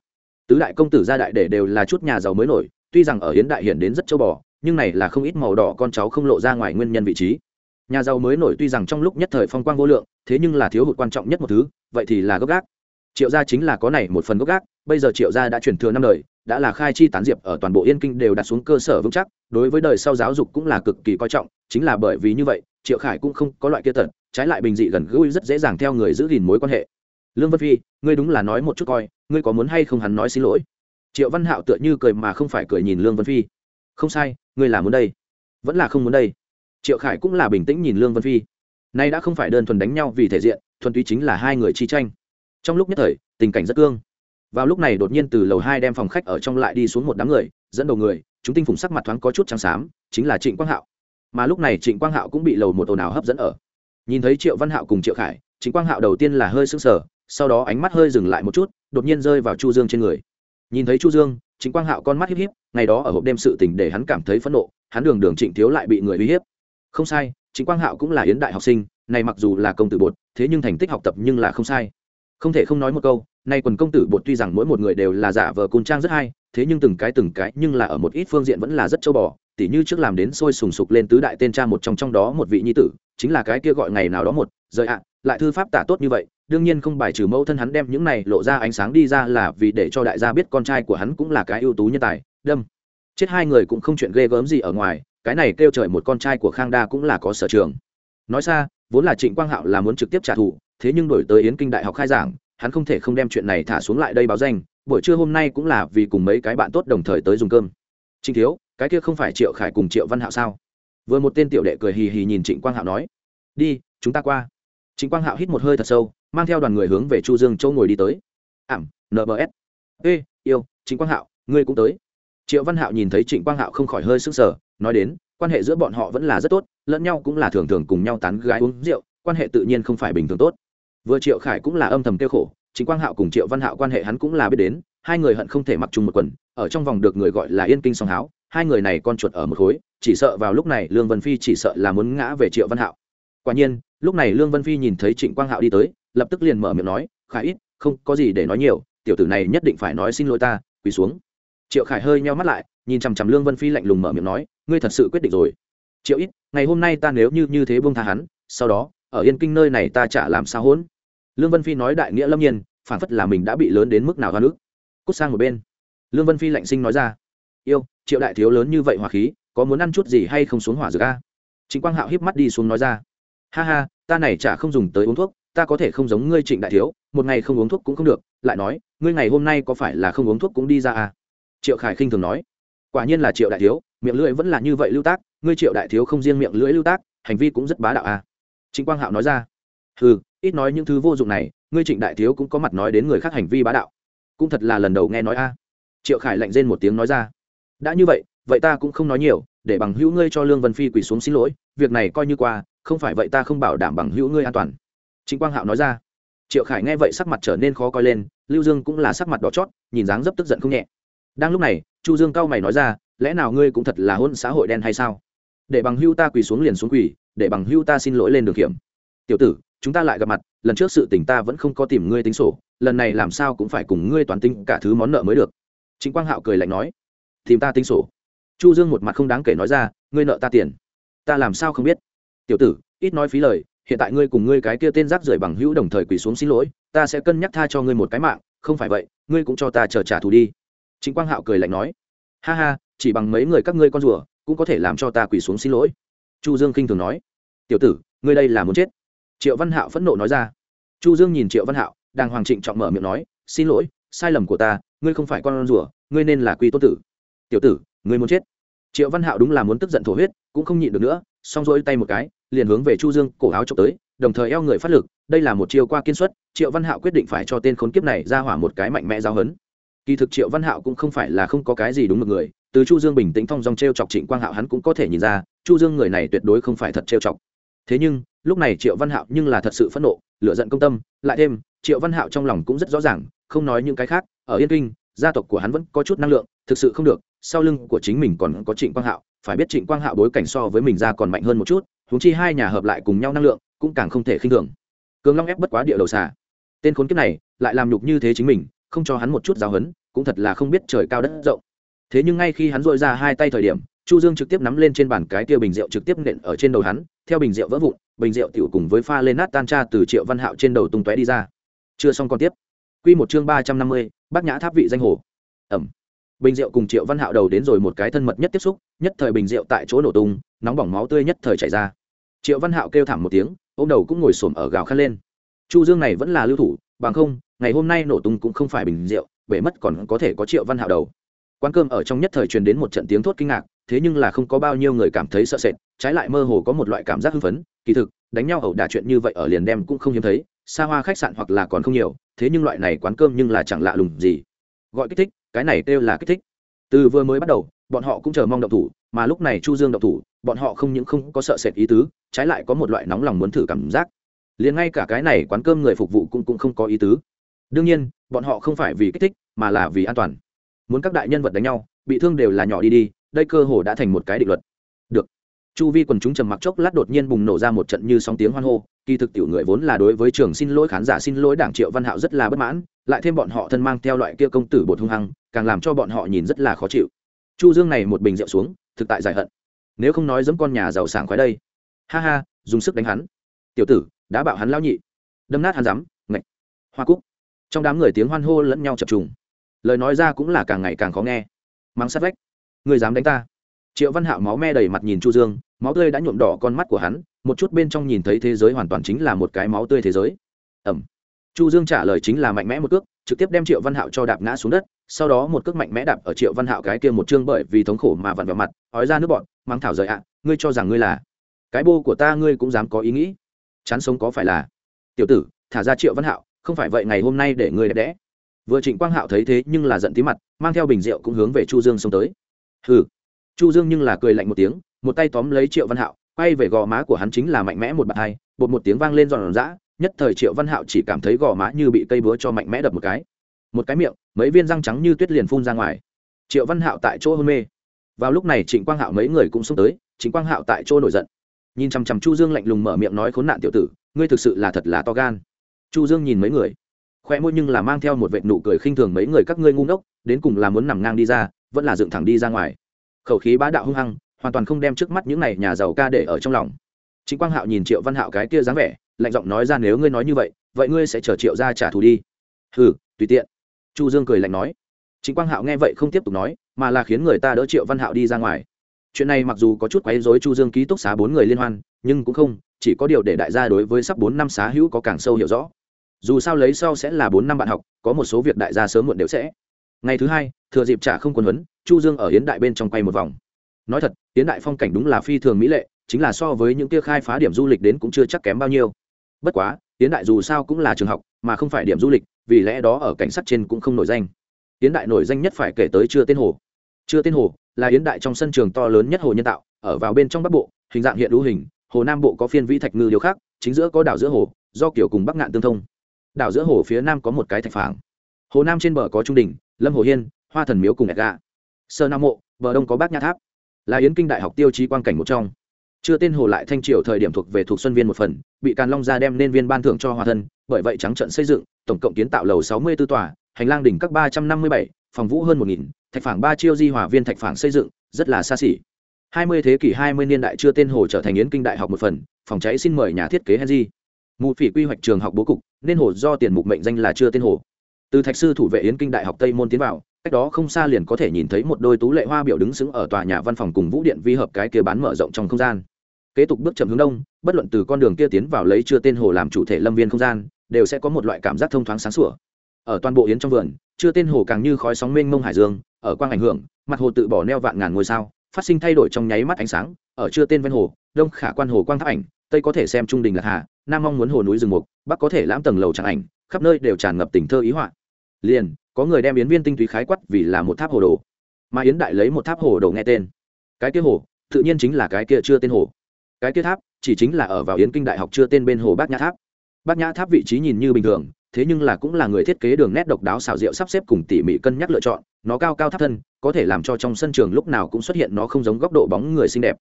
Tứ đại công tử gia đại để đều là chút nhà giàu mới nổi, tuy rằng ở yến đại hiện đến rất châu bò, nhưng này là không ít màu đỏ con cháu không lộ ra ngoài nguyên nhân vị trí nhà giàu mới nổi tuy rằng trong lúc nhất thời phong quang vô lượng, thế nhưng là thiếu hụt quan trọng nhất một thứ, vậy thì là gốc gác. Triệu gia chính là có này một phần gốc gác, bây giờ triệu gia đã chuyển thừa năm đời, đã là khai chi tán diệp ở toàn bộ yên kinh đều đặt xuống cơ sở vững chắc, đối với đời sau giáo dục cũng là cực kỳ coi trọng, chính là bởi vì như vậy, triệu khải cũng không có loại kia tật, trái lại bình dị gần gũi rất dễ dàng theo người giữ gìn mối quan hệ. Lương vân phi, ngươi đúng là nói một chút coi, ngươi có muốn hay không hắn nói xin lỗi? Triệu văn hạo tựa như cười mà không phải cười nhìn lương vân phi. Không sai, ngươi là muốn đây. Vẫn là không muốn đây triệu khải cũng là bình tĩnh nhìn lương vân phi. Nay đã không phải đơn thuần đánh nhau vì thể diện, thuần túy chính là hai người chi tranh. Trong lúc nhất thời, tình cảnh rất cương. Vào lúc này đột nhiên từ lầu hai đem phòng khách ở trong lại đi xuống một đám người, dẫn đầu người, chúng tinh phùng sắc mặt thoáng có chút trắng xám, chính là trịnh quang hạo. Mà lúc này trịnh quang hạo cũng bị lầu một ồn ào hấp dẫn ở. Nhìn thấy triệu văn hạo cùng triệu khải, trịnh quang hạo đầu tiên là hơi sững sờ, sau đó ánh mắt hơi dừng lại một chút, đột nhiên rơi vào chu dương trên người. Nhìn thấy chu dương, trịnh quang hạo con mắt híp híp, ngày đó ở hộp đêm sự tình để hắn cảm thấy phẫn nộ, hắn đường đường trịnh thiếu lại bị người uy hiếp không sai chính quang hạo cũng là yến đại học sinh, này mặc dù là công tử bột, thế nhưng thành tích học tập nhưng là không sai. Không thể không nói một câu, nay quần công tử bột tuy rằng mỗi một người đều là giả vờ côn trang rất hay, thế nhưng từng cái từng cái nhưng là ở một ít phương diện vẫn là rất châu bò, tỉ như trước làm đến sôi sùng sục lên tứ đại tên cha một trong trong đó một vị nhi tử, chính là cái kia gọi ngày nào đó một, rời ạ, lại thư pháp tả tốt như vậy, đương nhiên không bài trừ mẫu thân hắn đem những này lộ ra ánh sáng đi ra là vì để cho đại gia biết con trai của hắn cũng là cái ưu tú nhân tài, đâm. Chết hai người cũng không chuyện ghê gớm gì ở ngoài cái này kêu trời một con trai của khang đa cũng là có sở trường. Nói xa, vốn là trịnh quang hạo là muốn trực tiếp trả thù, thế nhưng đổi tới yến kinh đại học khai giảng, hắn không thể không đem chuyện này thả xuống lại đây báo danh, buổi trưa hôm nay cũng là vì cùng mấy cái bạn tốt đồng thời tới dùng cơm. Trịnh thiếu, cái kia không phải triệu khải cùng triệu văn hạo sao? Vừa một tên tiểu đệ cười hì hì nhìn trịnh quang hạo nói. Đi, chúng ta qua. Trịnh quang hạo hít một hơi thật sâu, mang theo đoàn người hướng về chu dương châu ngồi đi tới. Ảm nbs ê, yêu, trịnh quang hạo, ngươi cũng tới. Triệu văn hạo nhìn thấy trịnh quang hạo không khỏi hơi sững sờ nói đến, quan hệ giữa bọn họ vẫn là rất tốt, lẫn nhau cũng là thường thường cùng nhau tán gái uống rượu, quan hệ tự nhiên không phải bình thường tốt. Vừa triệu khải cũng là âm thầm kêu khổ chính quang hạo cùng triệu văn hạo quan hệ hắn cũng là biết đến, hai người hận không thể mặc chung một quần, ở trong vòng được người gọi là yên kinh song háo, hai người này con chuột ở một khối, chỉ sợ vào lúc này lương vân phi chỉ sợ là muốn ngã về triệu văn hạo. Quả nhiên, lúc này lương vân phi nhìn thấy trịnh quang hạo đi tới, lập tức liền mở miệng nói, khải ít, không có gì để nói nhiều, tiểu tử này nhất định phải nói xin lỗi ta, quỳ xuống. Triệu khải hơi nheo mắt lại, nhìn chằm chằm lương vân phi lạnh lùng mở miệng nói ngươi thật sự quyết định rồi. Triệu ít, ngày hôm nay ta nếu như như thế buông tha hắn, sau đó, ở yên kinh nơi này ta chả làm sao hỗn. Lương vân phi nói đại nghĩa lâm nhiên phản phất là mình đã bị lớn đến mức nào hoa nước. Cút sang một bên. Lương vân phi lạnh sinh nói ra. Yêu, triệu đại thiếu lớn như vậy hỏa khí, có muốn ăn chút gì hay không xuống hỏa dược a? Trịnh quang hạo híp mắt đi xuống nói ra. Ha ha, ta này chả không dùng tới uống thuốc, ta có thể không giống ngươi trịnh đại thiếu, một ngày không uống thuốc cũng không được, lại nói, ngươi ngày hôm nay có phải là không uống thuốc cũng đi ra à? Triệu khải khinh thường nói. Quả nhiên là triệu đại thiếu miệng lưỡi vẫn là như vậy lưu tác, ngươi triệu đại thiếu không riêng miệng lưỡi lưu tác, hành vi cũng rất bá đạo à? Trịnh quang hạo nói ra. Ừ ít nói những thứ vô dụng này, ngươi trịnh đại thiếu cũng có mặt nói đến người khác hành vi bá đạo. Cũng thật là lần đầu nghe nói a. Triệu khải lạnh rên một tiếng nói ra. Đã như vậy vậy ta cũng không nói nhiều, để bằng hữu ngươi cho lương vân phi quỳ xuống xin lỗi, việc này coi như qua, không phải vậy ta không bảo đảm bằng hữu ngươi an toàn. Chính quang hạo nói ra. Triệu khải nghe vậy sắc mặt trở nên khó coi lên, lưu dương cũng là sắc mặt đỏ chót, nhìn dáng dấp tức giận không nhẹ. Đang lúc này, chu dương cao mày nói ra lẽ nào ngươi cũng thật là hôn xã hội đen hay sao? Để bằng hưu ta quỳ xuống liền xuống quỳ, để bằng hưu ta xin lỗi lên đường kiểm tiểu tử, chúng ta lại gặp mặt, lần trước sự tình ta vẫn không có tìm ngươi tính sổ, lần này làm sao cũng phải cùng ngươi toán tính cả thứ món nợ mới được. Chính quang hạo cười lạnh nói, tìm ta tính sổ. Chu dương một mặt không đáng kể nói ra, ngươi nợ ta tiền. Ta làm sao không biết? Tiểu tử, ít nói phí lời, hiện tại ngươi cùng ngươi cái kia tên rác rưởi bằng hữu đồng thời quỳ xuống xin lỗi, ta sẽ cân nhắc tha cho ngươi một cái mạng, không phải vậy, ngươi cũng cho ta chờ trả thù đi. Chính quang hạo cười lạnh nói, ha ha chỉ bằng mấy người các ngươi con rùa, cũng có thể làm cho ta quỳ xuống xin lỗi. Chu dương khinh thường nói. Tiểu tử, ngươi đây là muốn chết. Triệu văn hạo phẫn nộ nói ra. Chu dương nhìn triệu văn hạo đang hoàng trịnh trọng mở miệng nói, xin lỗi, sai lầm của ta, ngươi không phải con rùa, ngươi nên là quy tốt tử. Tiểu tử, ngươi muốn chết. Triệu văn hạo đúng là muốn tức giận thổ huyết, cũng không nhịn được nữa xong rồi tay một cái, liền hướng về chu dương cổ áo trộm tới, đồng thời eo người phát lực, đây là một chiêu qua kiên suất, triệu văn hạo quyết định phải cho tên khốn kiếp này ra hỏa một cái mạnh mẽ giao hấn kỳ thực triệu văn hạo cũng không phải là không có cái gì đúng một người từ chu dương bình tĩnh thong dong t r e o chọc trịnh quang hạo hắn cũng có thể nhìn ra, chu dương người này tuyệt đối không phải thật t r e o chọc. Thế nhưng, lúc này triệu văn hạo nhưng là thật sự phẫn nộ lựa giận công tâm, lại thêm, triệu văn hạo trong lòng cũng rất rõ ràng, không nói những cái khác, ở yên kinh, gia tộc của hắn vẫn có chút năng lượng, thực sự không được, sau lưng của chính mình còn có trịnh quang hạo, phải biết trịnh quang hạo bối cảnh so với mình ra còn mạnh hơn một chút húng chi hai nhà hợp lại cùng nhau năng lượng, cũng càng không thể khinh thường. Cường long ép bất quá địa đầu xà. Tên khốn kiếp này, lại làm nhục như thế chính mình, không cho hắn một chút giáo hấn cũng thật là không biết trời cao đất rộng thế nhưng ngay khi hắn dội ra hai tay thời điểm chu dương trực tiếp nắm lên trên bàn cái kia bình rượu trực tiếp nện ở trên đầu hắn theo bình rượu vỡ vụn bình rượu tiểu cùng với pha lên nát tan tra từ triệu văn hạo trên đầu tung tóe đi ra. Chưa xong còn tiếp. Quy một chương ba trăm năm mươi, bác nhã tháp vị danh hồ. Ẩm. Bình rượu cùng triệu văn hạo đầu đến rồi một cái thân mật nhất tiếp xúc nhất thời bình rượu tại chỗ nổ tung nóng bỏng máu tươi nhất thời chảy ra. Triệu văn hạo kêu thảm một tiếng ô đầu cũng ngồi xổm ở gào khát lên. Chu dương này vẫn là lưu thủ bằng không ngày hôm nay nổ tung cũng không phải bình rượu bể mất còn có thể có triệu văn hạo đầu quán cơm ở trong nhất thời truyền đến một trận tiếng thốt kinh ngạc, thế nhưng là không có bao nhiêu người cảm thấy sợ sệt, trái lại mơ hồ có một loại cảm giác hưng phấn, kỳ thực, đánh nhau ẩu đả chuyện như vậy ở liền đem cũng không hiếm thấy, xa hoa khách sạn hoặc là còn không nhiều, thế nhưng loại này quán cơm nhưng là chẳng lạ lùng gì. Gọi kích thích, cái này kêu là kích thích. Từ vừa mới bắt đầu, bọn họ cũng chờ mong động thủ, mà lúc này chu dương động thủ, bọn họ không những không có sợ sệt ý tứ, trái lại có một loại nóng lòng muốn thử cảm giác. Liền ngay cả cái này quán cơm người phục vụ cũng cũng không có ý tứ. Đương nhiên, bọn họ không phải vì kích thích, mà là vì an toàn muốn các đại nhân vật đánh nhau, bị thương đều là nhỏ đi đi, đây cơ hồ đã thành một cái định luật. Được. Chu vi quần chúng trầm mặc chốc lát đột nhiên bùng nổ ra một trận như sóng tiếng hoan hô, kỳ thực tiểu người vốn là đối với trường xin lỗi, khán giả xin lỗi, đảng triệu văn hạo rất là bất mãn, lại thêm bọn họ thân mang theo loại kia công tử bột hung hăng, càng làm cho bọn họ nhìn rất là khó chịu. Chu dương này một bình rượu xuống, thực tại giải hận. Nếu không nói giấm con nhà giàu sảng khoái đây. Ha ha, dùng sức đánh hắn. Tiểu tử, đã bảo hắn lao nhị. Đâm nát hắn rắm ngạch. Hoa cúc. Trong đám người tiếng hoan hô lẫn nhau chập trùng lời nói ra cũng là càng ngày càng khó nghe. Mắng sát vách. Người dám đánh ta. Triệu văn hạo máu me đầy mặt nhìn chu dương, máu tươi đã nhuộm đỏ con mắt của hắn, một chút bên trong nhìn thấy thế giới hoàn toàn chính là một cái máu tươi thế giới. Ẩm. Chu dương trả lời chính là mạnh mẽ một cước, trực tiếp đem triệu văn hạo cho đạp ngã xuống đất, sau đó một cước mạnh mẽ đạp ở triệu văn hạo cái kia một chương bởi vì thống khổ mà vặn vào mặt, ói ra nước bọn mang thảo rời ạ, ngươi cho rằng ngươi là cái bô của ta, ngươi cũng dám có ý nghĩ. Chán sống có phải là? Tiểu tử, thả ra triệu văn hạo, không phải vậy ngày hôm nay để ngươi đẹp đẽ vừa trịnh quang hạo thấy thế nhưng là giận tí mặt, mang theo bình rượu cũng hướng về chu dương xông tới. Hừ. Chu dương nhưng là cười lạnh một tiếng, một tay tóm lấy triệu văn hạo, quay về gò má của hắn chính là mạnh mẽ một bàn hai, bột một tiếng vang lên giòn giã, nhất thời triệu văn hạo chỉ cảm thấy gò má như bị cây búa cho mạnh mẽ đập một cái. Một cái miệng, mấy viên răng trắng như tuyết liền phun ra ngoài. Triệu văn hạo tại chỗ hôn mê. Vào lúc này trịnh quang hạo mấy người cũng xông tới, trịnh quang hạo tại chỗ nổi giận. Nhìn chằm chằm chu dương lạnh lùng mở miệng nói khốn nạn tiểu tử, ngươi thực sự là thật là to gan. Chu dương nhìn mấy người khoe môi nhưng là mang theo một vệt nụ cười khinh thường mấy người các ngươi ngu ngốc, đến cùng là muốn nằm ngang đi ra, vẫn là dựng thẳng đi ra ngoài. Khẩu khí bá đạo hung hăng, hoàn toàn không đem trước mắt những này nhà giàu ca để ở trong lòng. Chính quang hạo nhìn triệu văn hạo cái kia dáng vẻ, lạnh giọng nói ra nếu ngươi nói như vậy vậy ngươi sẽ chờ triệu ra trả thù đi. Hừ, tùy tiện. Chu dương cười lạnh nói. Chính quang hạo nghe vậy không tiếp tục nói, mà là khiến người ta đỡ triệu văn hạo đi ra ngoài. Chuyện này mặc dù có chút quấy rối chu dương ký túc xá bốn người liên hoan, nhưng cũng không, chỉ có điều để đại gia đối với sắp bốn năm xá hữu có càng sâu hiểu rõ dù sao lấy sau sẽ là bốn năm bạn học, có một số việc đại gia sớm muộn đều sẽ. Ngày thứ hai, thừa dịp trả không quân huấn, chu dương ở hiến đại bên trong quay một vòng. Nói thật hiến đại phong cảnh đúng là phi thường mỹ lệ, chính là so với những kia khai phá điểm du lịch đến cũng chưa chắc kém bao nhiêu. Bất quá hiến đại dù sao cũng là trường học, mà không phải điểm du lịch, vì lẽ đó ở cảnh sát trên cũng không nổi danh. Hiến đại nổi danh nhất phải kể tới chưa tên hồ. Chưa tên hồ là hiến đại trong sân trường to lớn nhất hồ nhân tạo, ở vào bên trong bắc bộ, hình dạng hiện lũ hình, hồ nam bộ có phiên vĩ thạch ngư điều khác chính giữa có đảo giữa hồ, do kiểu cùng bắc ngạn tương thông đảo giữa hồ phía nam có một cái thạch phảng hồ nam trên bờ có trung đình, lâm hồ hiên, hoa thần miếu cùng ẹt gà. Sơ nam mộ, bờ đông có bác nha tháp. Là yến kinh đại học tiêu chí quan cảnh một trong. Chưa tên hồ lại thanh triều thời điểm thuộc về thuộc xuân viên một phần, bị càn long gia đem nên viên ban thưởng cho hòa thân bởi vậy trắng trận xây dựng, tổng cộng kiến tạo lầu sáu mươi 64 tòa, hành lang đỉnh các ba trăm năm mươi bảy, phòng vũ hơn một nghìn, thạch phảng ba chiêu di hòa viên thạch phảng xây dựng, rất là xa xỉ. hai mươi thế kỷ hai mươi niên đại chưa tên hồ trở thành yến kinh đại học một phần, phòng cháy xin mời nhà thiết kế henry. Mù phỉ quy hoạch trường học bố cục nên hồ do tiền mục mệnh danh là chưa tên hồ. Từ thạch sư thủ vệ yến kinh đại học tây môn tiến vào, cách đó không xa liền có thể nhìn thấy một đôi tú lệ hoa biểu đứng xứng ở tòa nhà văn phòng cùng vũ điện vi hợp cái kia bán mở rộng trong không gian. Kế tục bước chậm hướng đông, bất luận từ con đường kia tiến vào lấy chưa tên hồ làm chủ thể lâm viên không gian, đều sẽ có một loại cảm giác thông thoáng sáng sủa. Ở toàn bộ yến trong vườn, chưa tên hồ càng như khói sóng mênh mông hải dương, ở quang ảnh hưởng, mặt hồ tự bỏ neo vạn ngàn ngôi sao, phát sinh thay đổi trong nháy mắt ánh sáng, ở chưa tên ven hồ, đông khả quan hồ quang tháp ảnh tây có thể xem trung đình lạc hà, nam mong muốn hồ núi rừng mục, bắc có thể lãm tầng lầu tràng ảnh, khắp nơi đều tràn ngập tình thơ ý họa. Liền, có người đem yến viên tinh túy khái quát vì là một tháp hồ đồ. Mà yến đại lấy một tháp hồ đồ nghe tên. Cái kia hồ, tự nhiên chính là cái kia chưa tên hồ. Cái kia tháp, chỉ chính là ở vào yến kinh đại học chưa tên bên hồ bát nhã tháp. Bát nhã tháp vị trí nhìn như bình thường, thế nhưng là cũng là người thiết kế đường nét độc đáo xảo diệu sắp xếp cùng tỉ mỉ cân nhắc lựa chọn, nó cao cao tháp thân, có thể làm cho trong sân trường lúc nào cũng xuất hiện nó không giống góc độ bóng người xinh đẹp.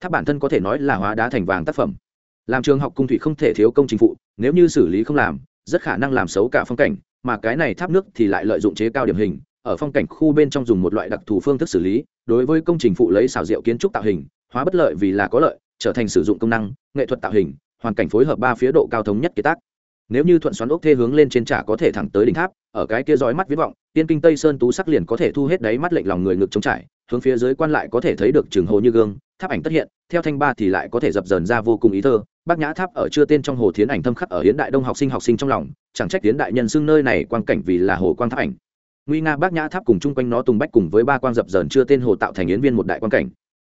Tháp bản thân có thể nói là hóa đá thành vàng tác phẩm làm trường học cung thủy không thể thiếu công trình phụ, nếu như xử lý không làm, rất khả năng làm xấu cả phong cảnh, mà cái này tháp nước thì lại lợi dụng chế cao điểm hình, ở phong cảnh khu bên trong dùng một loại đặc thù phương thức xử lý, đối với công trình phụ lấy xảo diệu kiến trúc tạo hình, hóa bất lợi vì là có lợi, trở thành sử dụng công năng, nghệ thuật tạo hình, hoàn cảnh phối hợp ba phía độ cao thống nhất kế tác. Nếu như thuận xoắn ốc thê hướng lên trên trả có thể thẳng tới đỉnh tháp, ở cái kia dõi mắt viết vọng, tiên kinh tây sơn tú sắc liền có thể thu hết đáy mắt lệnh lòng người ngực trống trải, hướng phía dưới quan lại có thể thấy được trường hồ như gương, tháp ảnh tất hiện, theo thanh ba thì lại có thể dập dờn ra vô cùng ý thơ bác nhã tháp ở chưa tên trong hồ thiến ảnh thâm khắc ở hiến đại đông học sinh học sinh trong lòng, chẳng trách hiến đại nhân xưng nơi này quang cảnh vì là hồ quang tháp ảnh. Nguy nga bác nhã tháp cùng chung quanh nó tùng bách cùng với ba quang dập dờn chưa tên hồ tạo thành yến viên một đại quang cảnh.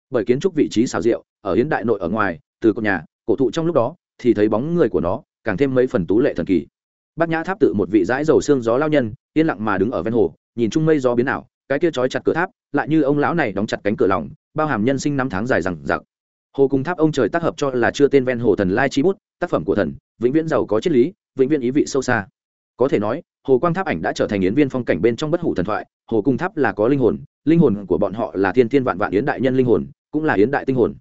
Bởi kiến trúc vị trí xào rượu ở hiến đại nội ở ngoài, từ cột nhà, cổ thụ trong lúc đó, thì thấy bóng người của nó, càng thêm mấy phần tú lệ thần kỳ. Bác nhã tháp tự một vị dãi dầu xương gió lao nhân, yên lặng mà đứng ở ven hồ, nhìn chung mây gió biến ảo, cái kia trói chặt cửa tháp, lại như ông lão này đóng chặt cánh cửa lòng, bao hàm nhân sinh năm tháng dài rằng giặc hồ cùng tháp ông trời tác hợp cho là chưa tên ven hồ thần lai chi bút, tác phẩm của thần, vĩnh viễn giàu có triết lý, vĩnh viễn ý vị sâu xa. Có thể nói, hồ quang tháp ảnh đã trở thành yến viên phong cảnh bên trong bất hủ thần thoại, hồ cung tháp là có linh hồn linh hồn của bọn họ là thiên thiên vạn vạn yến đại nhân linh hồn, cũng là yến đại tinh hồn.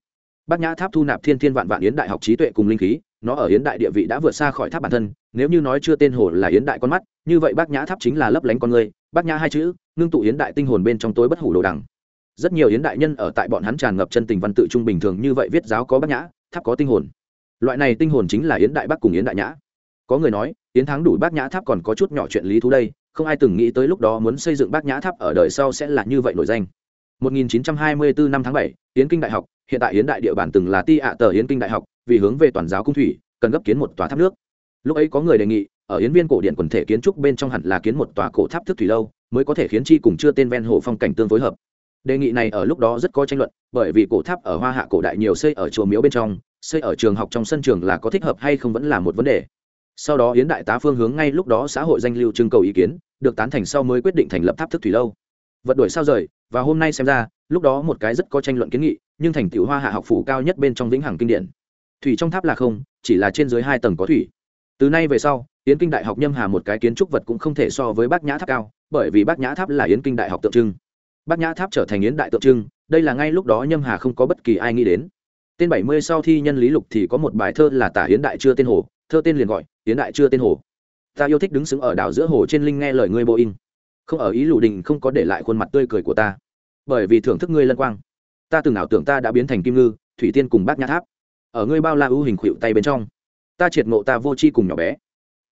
Bát nhã tháp thu nạp thiên thiên vạn vạn yến đại học trí tuệ cùng linh khí, nó ở yến đại địa vị đã vượt xa khỏi tháp bản thân, nếu như nói chưa tên hồ là yến đại con mắt, như vậy bát nhã tháp chính là lấp lánh con người, bát nhã hai chữ, ngưng tụ yến đại tinh hồn bên trong tối bất hủ đồ đằng rất nhiều yến đại nhân ở tại bọn hắn tràn ngập chân tình văn tự trung bình thường như vậy viết giáo có bát nhã tháp có tinh hồn loại này tinh hồn chính là yến đại bắc cùng yến đại nhã có người nói yến thắng đủ bát nhã tháp còn có chút nhỏ chuyện lý thú đây không ai từng nghĩ tới lúc đó muốn xây dựng bát nhã tháp ở đời sau sẽ là như vậy nổi danh 1924 năm tháng 7, Yến Kinh Đại học, hiện tại Yến Đại địa bản từng là ti ạ tờ Yến Kinh Đại học, vì hướng về toàn giáo cung thủy, cần gấp kiến một tòa tháp nước. Lúc ấy có người đề nghị, ở Yến Viên cổ điện quần thể kiến trúc bên trong hẳn là kiến một tòa cổ tháp thức thủy lâu, mới có thể khiến chi cùng chưa tên ven hồ phong cảnh tương phối hợp. Đề nghị này ở lúc đó rất có tranh luận, bởi vì cổ tháp ở Hoa Hạ cổ đại nhiều xây ở chùa miếu bên trong, xây ở trường học trong sân trường là có thích hợp hay không vẫn là một vấn đề. Sau đó Yến Đại tá phương hướng ngay lúc đó xã hội danh lưu trưng cầu ý kiến, được tán thành sau mới quyết định thành lập tháp thức thủy lâu. Vật đuổi sao rời và hôm nay xem ra lúc đó một cái rất có tranh luận kiến nghị nhưng thành tựu hoa hạ học phủ cao nhất bên trong vĩnh hằng kinh điển. Thủy trong tháp là không chỉ là trên dưới hai tầng có thủy. Từ nay về sau yến kinh đại học nhâm hà một cái kiến trúc vật cũng không thể so với bác nhã tháp cao bởi vì bác nhã tháp là yến kinh đại học tượng trưng. Bát nhã tháp trở thành yến đại tượng trưng, đây là ngay lúc đó nhâm hà không có bất kỳ ai nghĩ đến. Tên bảy mươi sau thi nhân lý lục thì có một bài thơ là tả yến đại chưa tên hồ, thơ tên liền gọi, yến đại chưa tên hồ. Ta yêu thích đứng xứng ở đảo giữa hồ trên linh nghe lời ngươi bộ in. Không ở ý lù đình không có để lại khuôn mặt tươi cười của ta. Bởi vì thưởng thức ngươi lân quang. Ta từng ảo tưởng ta đã biến thành kim ngư, thủy tiên cùng bát nhã tháp. Ở ngươi bao la ưu hình khuỵu tay bên trong. Ta triệt ngộ ta vô tri cùng nhỏ bé.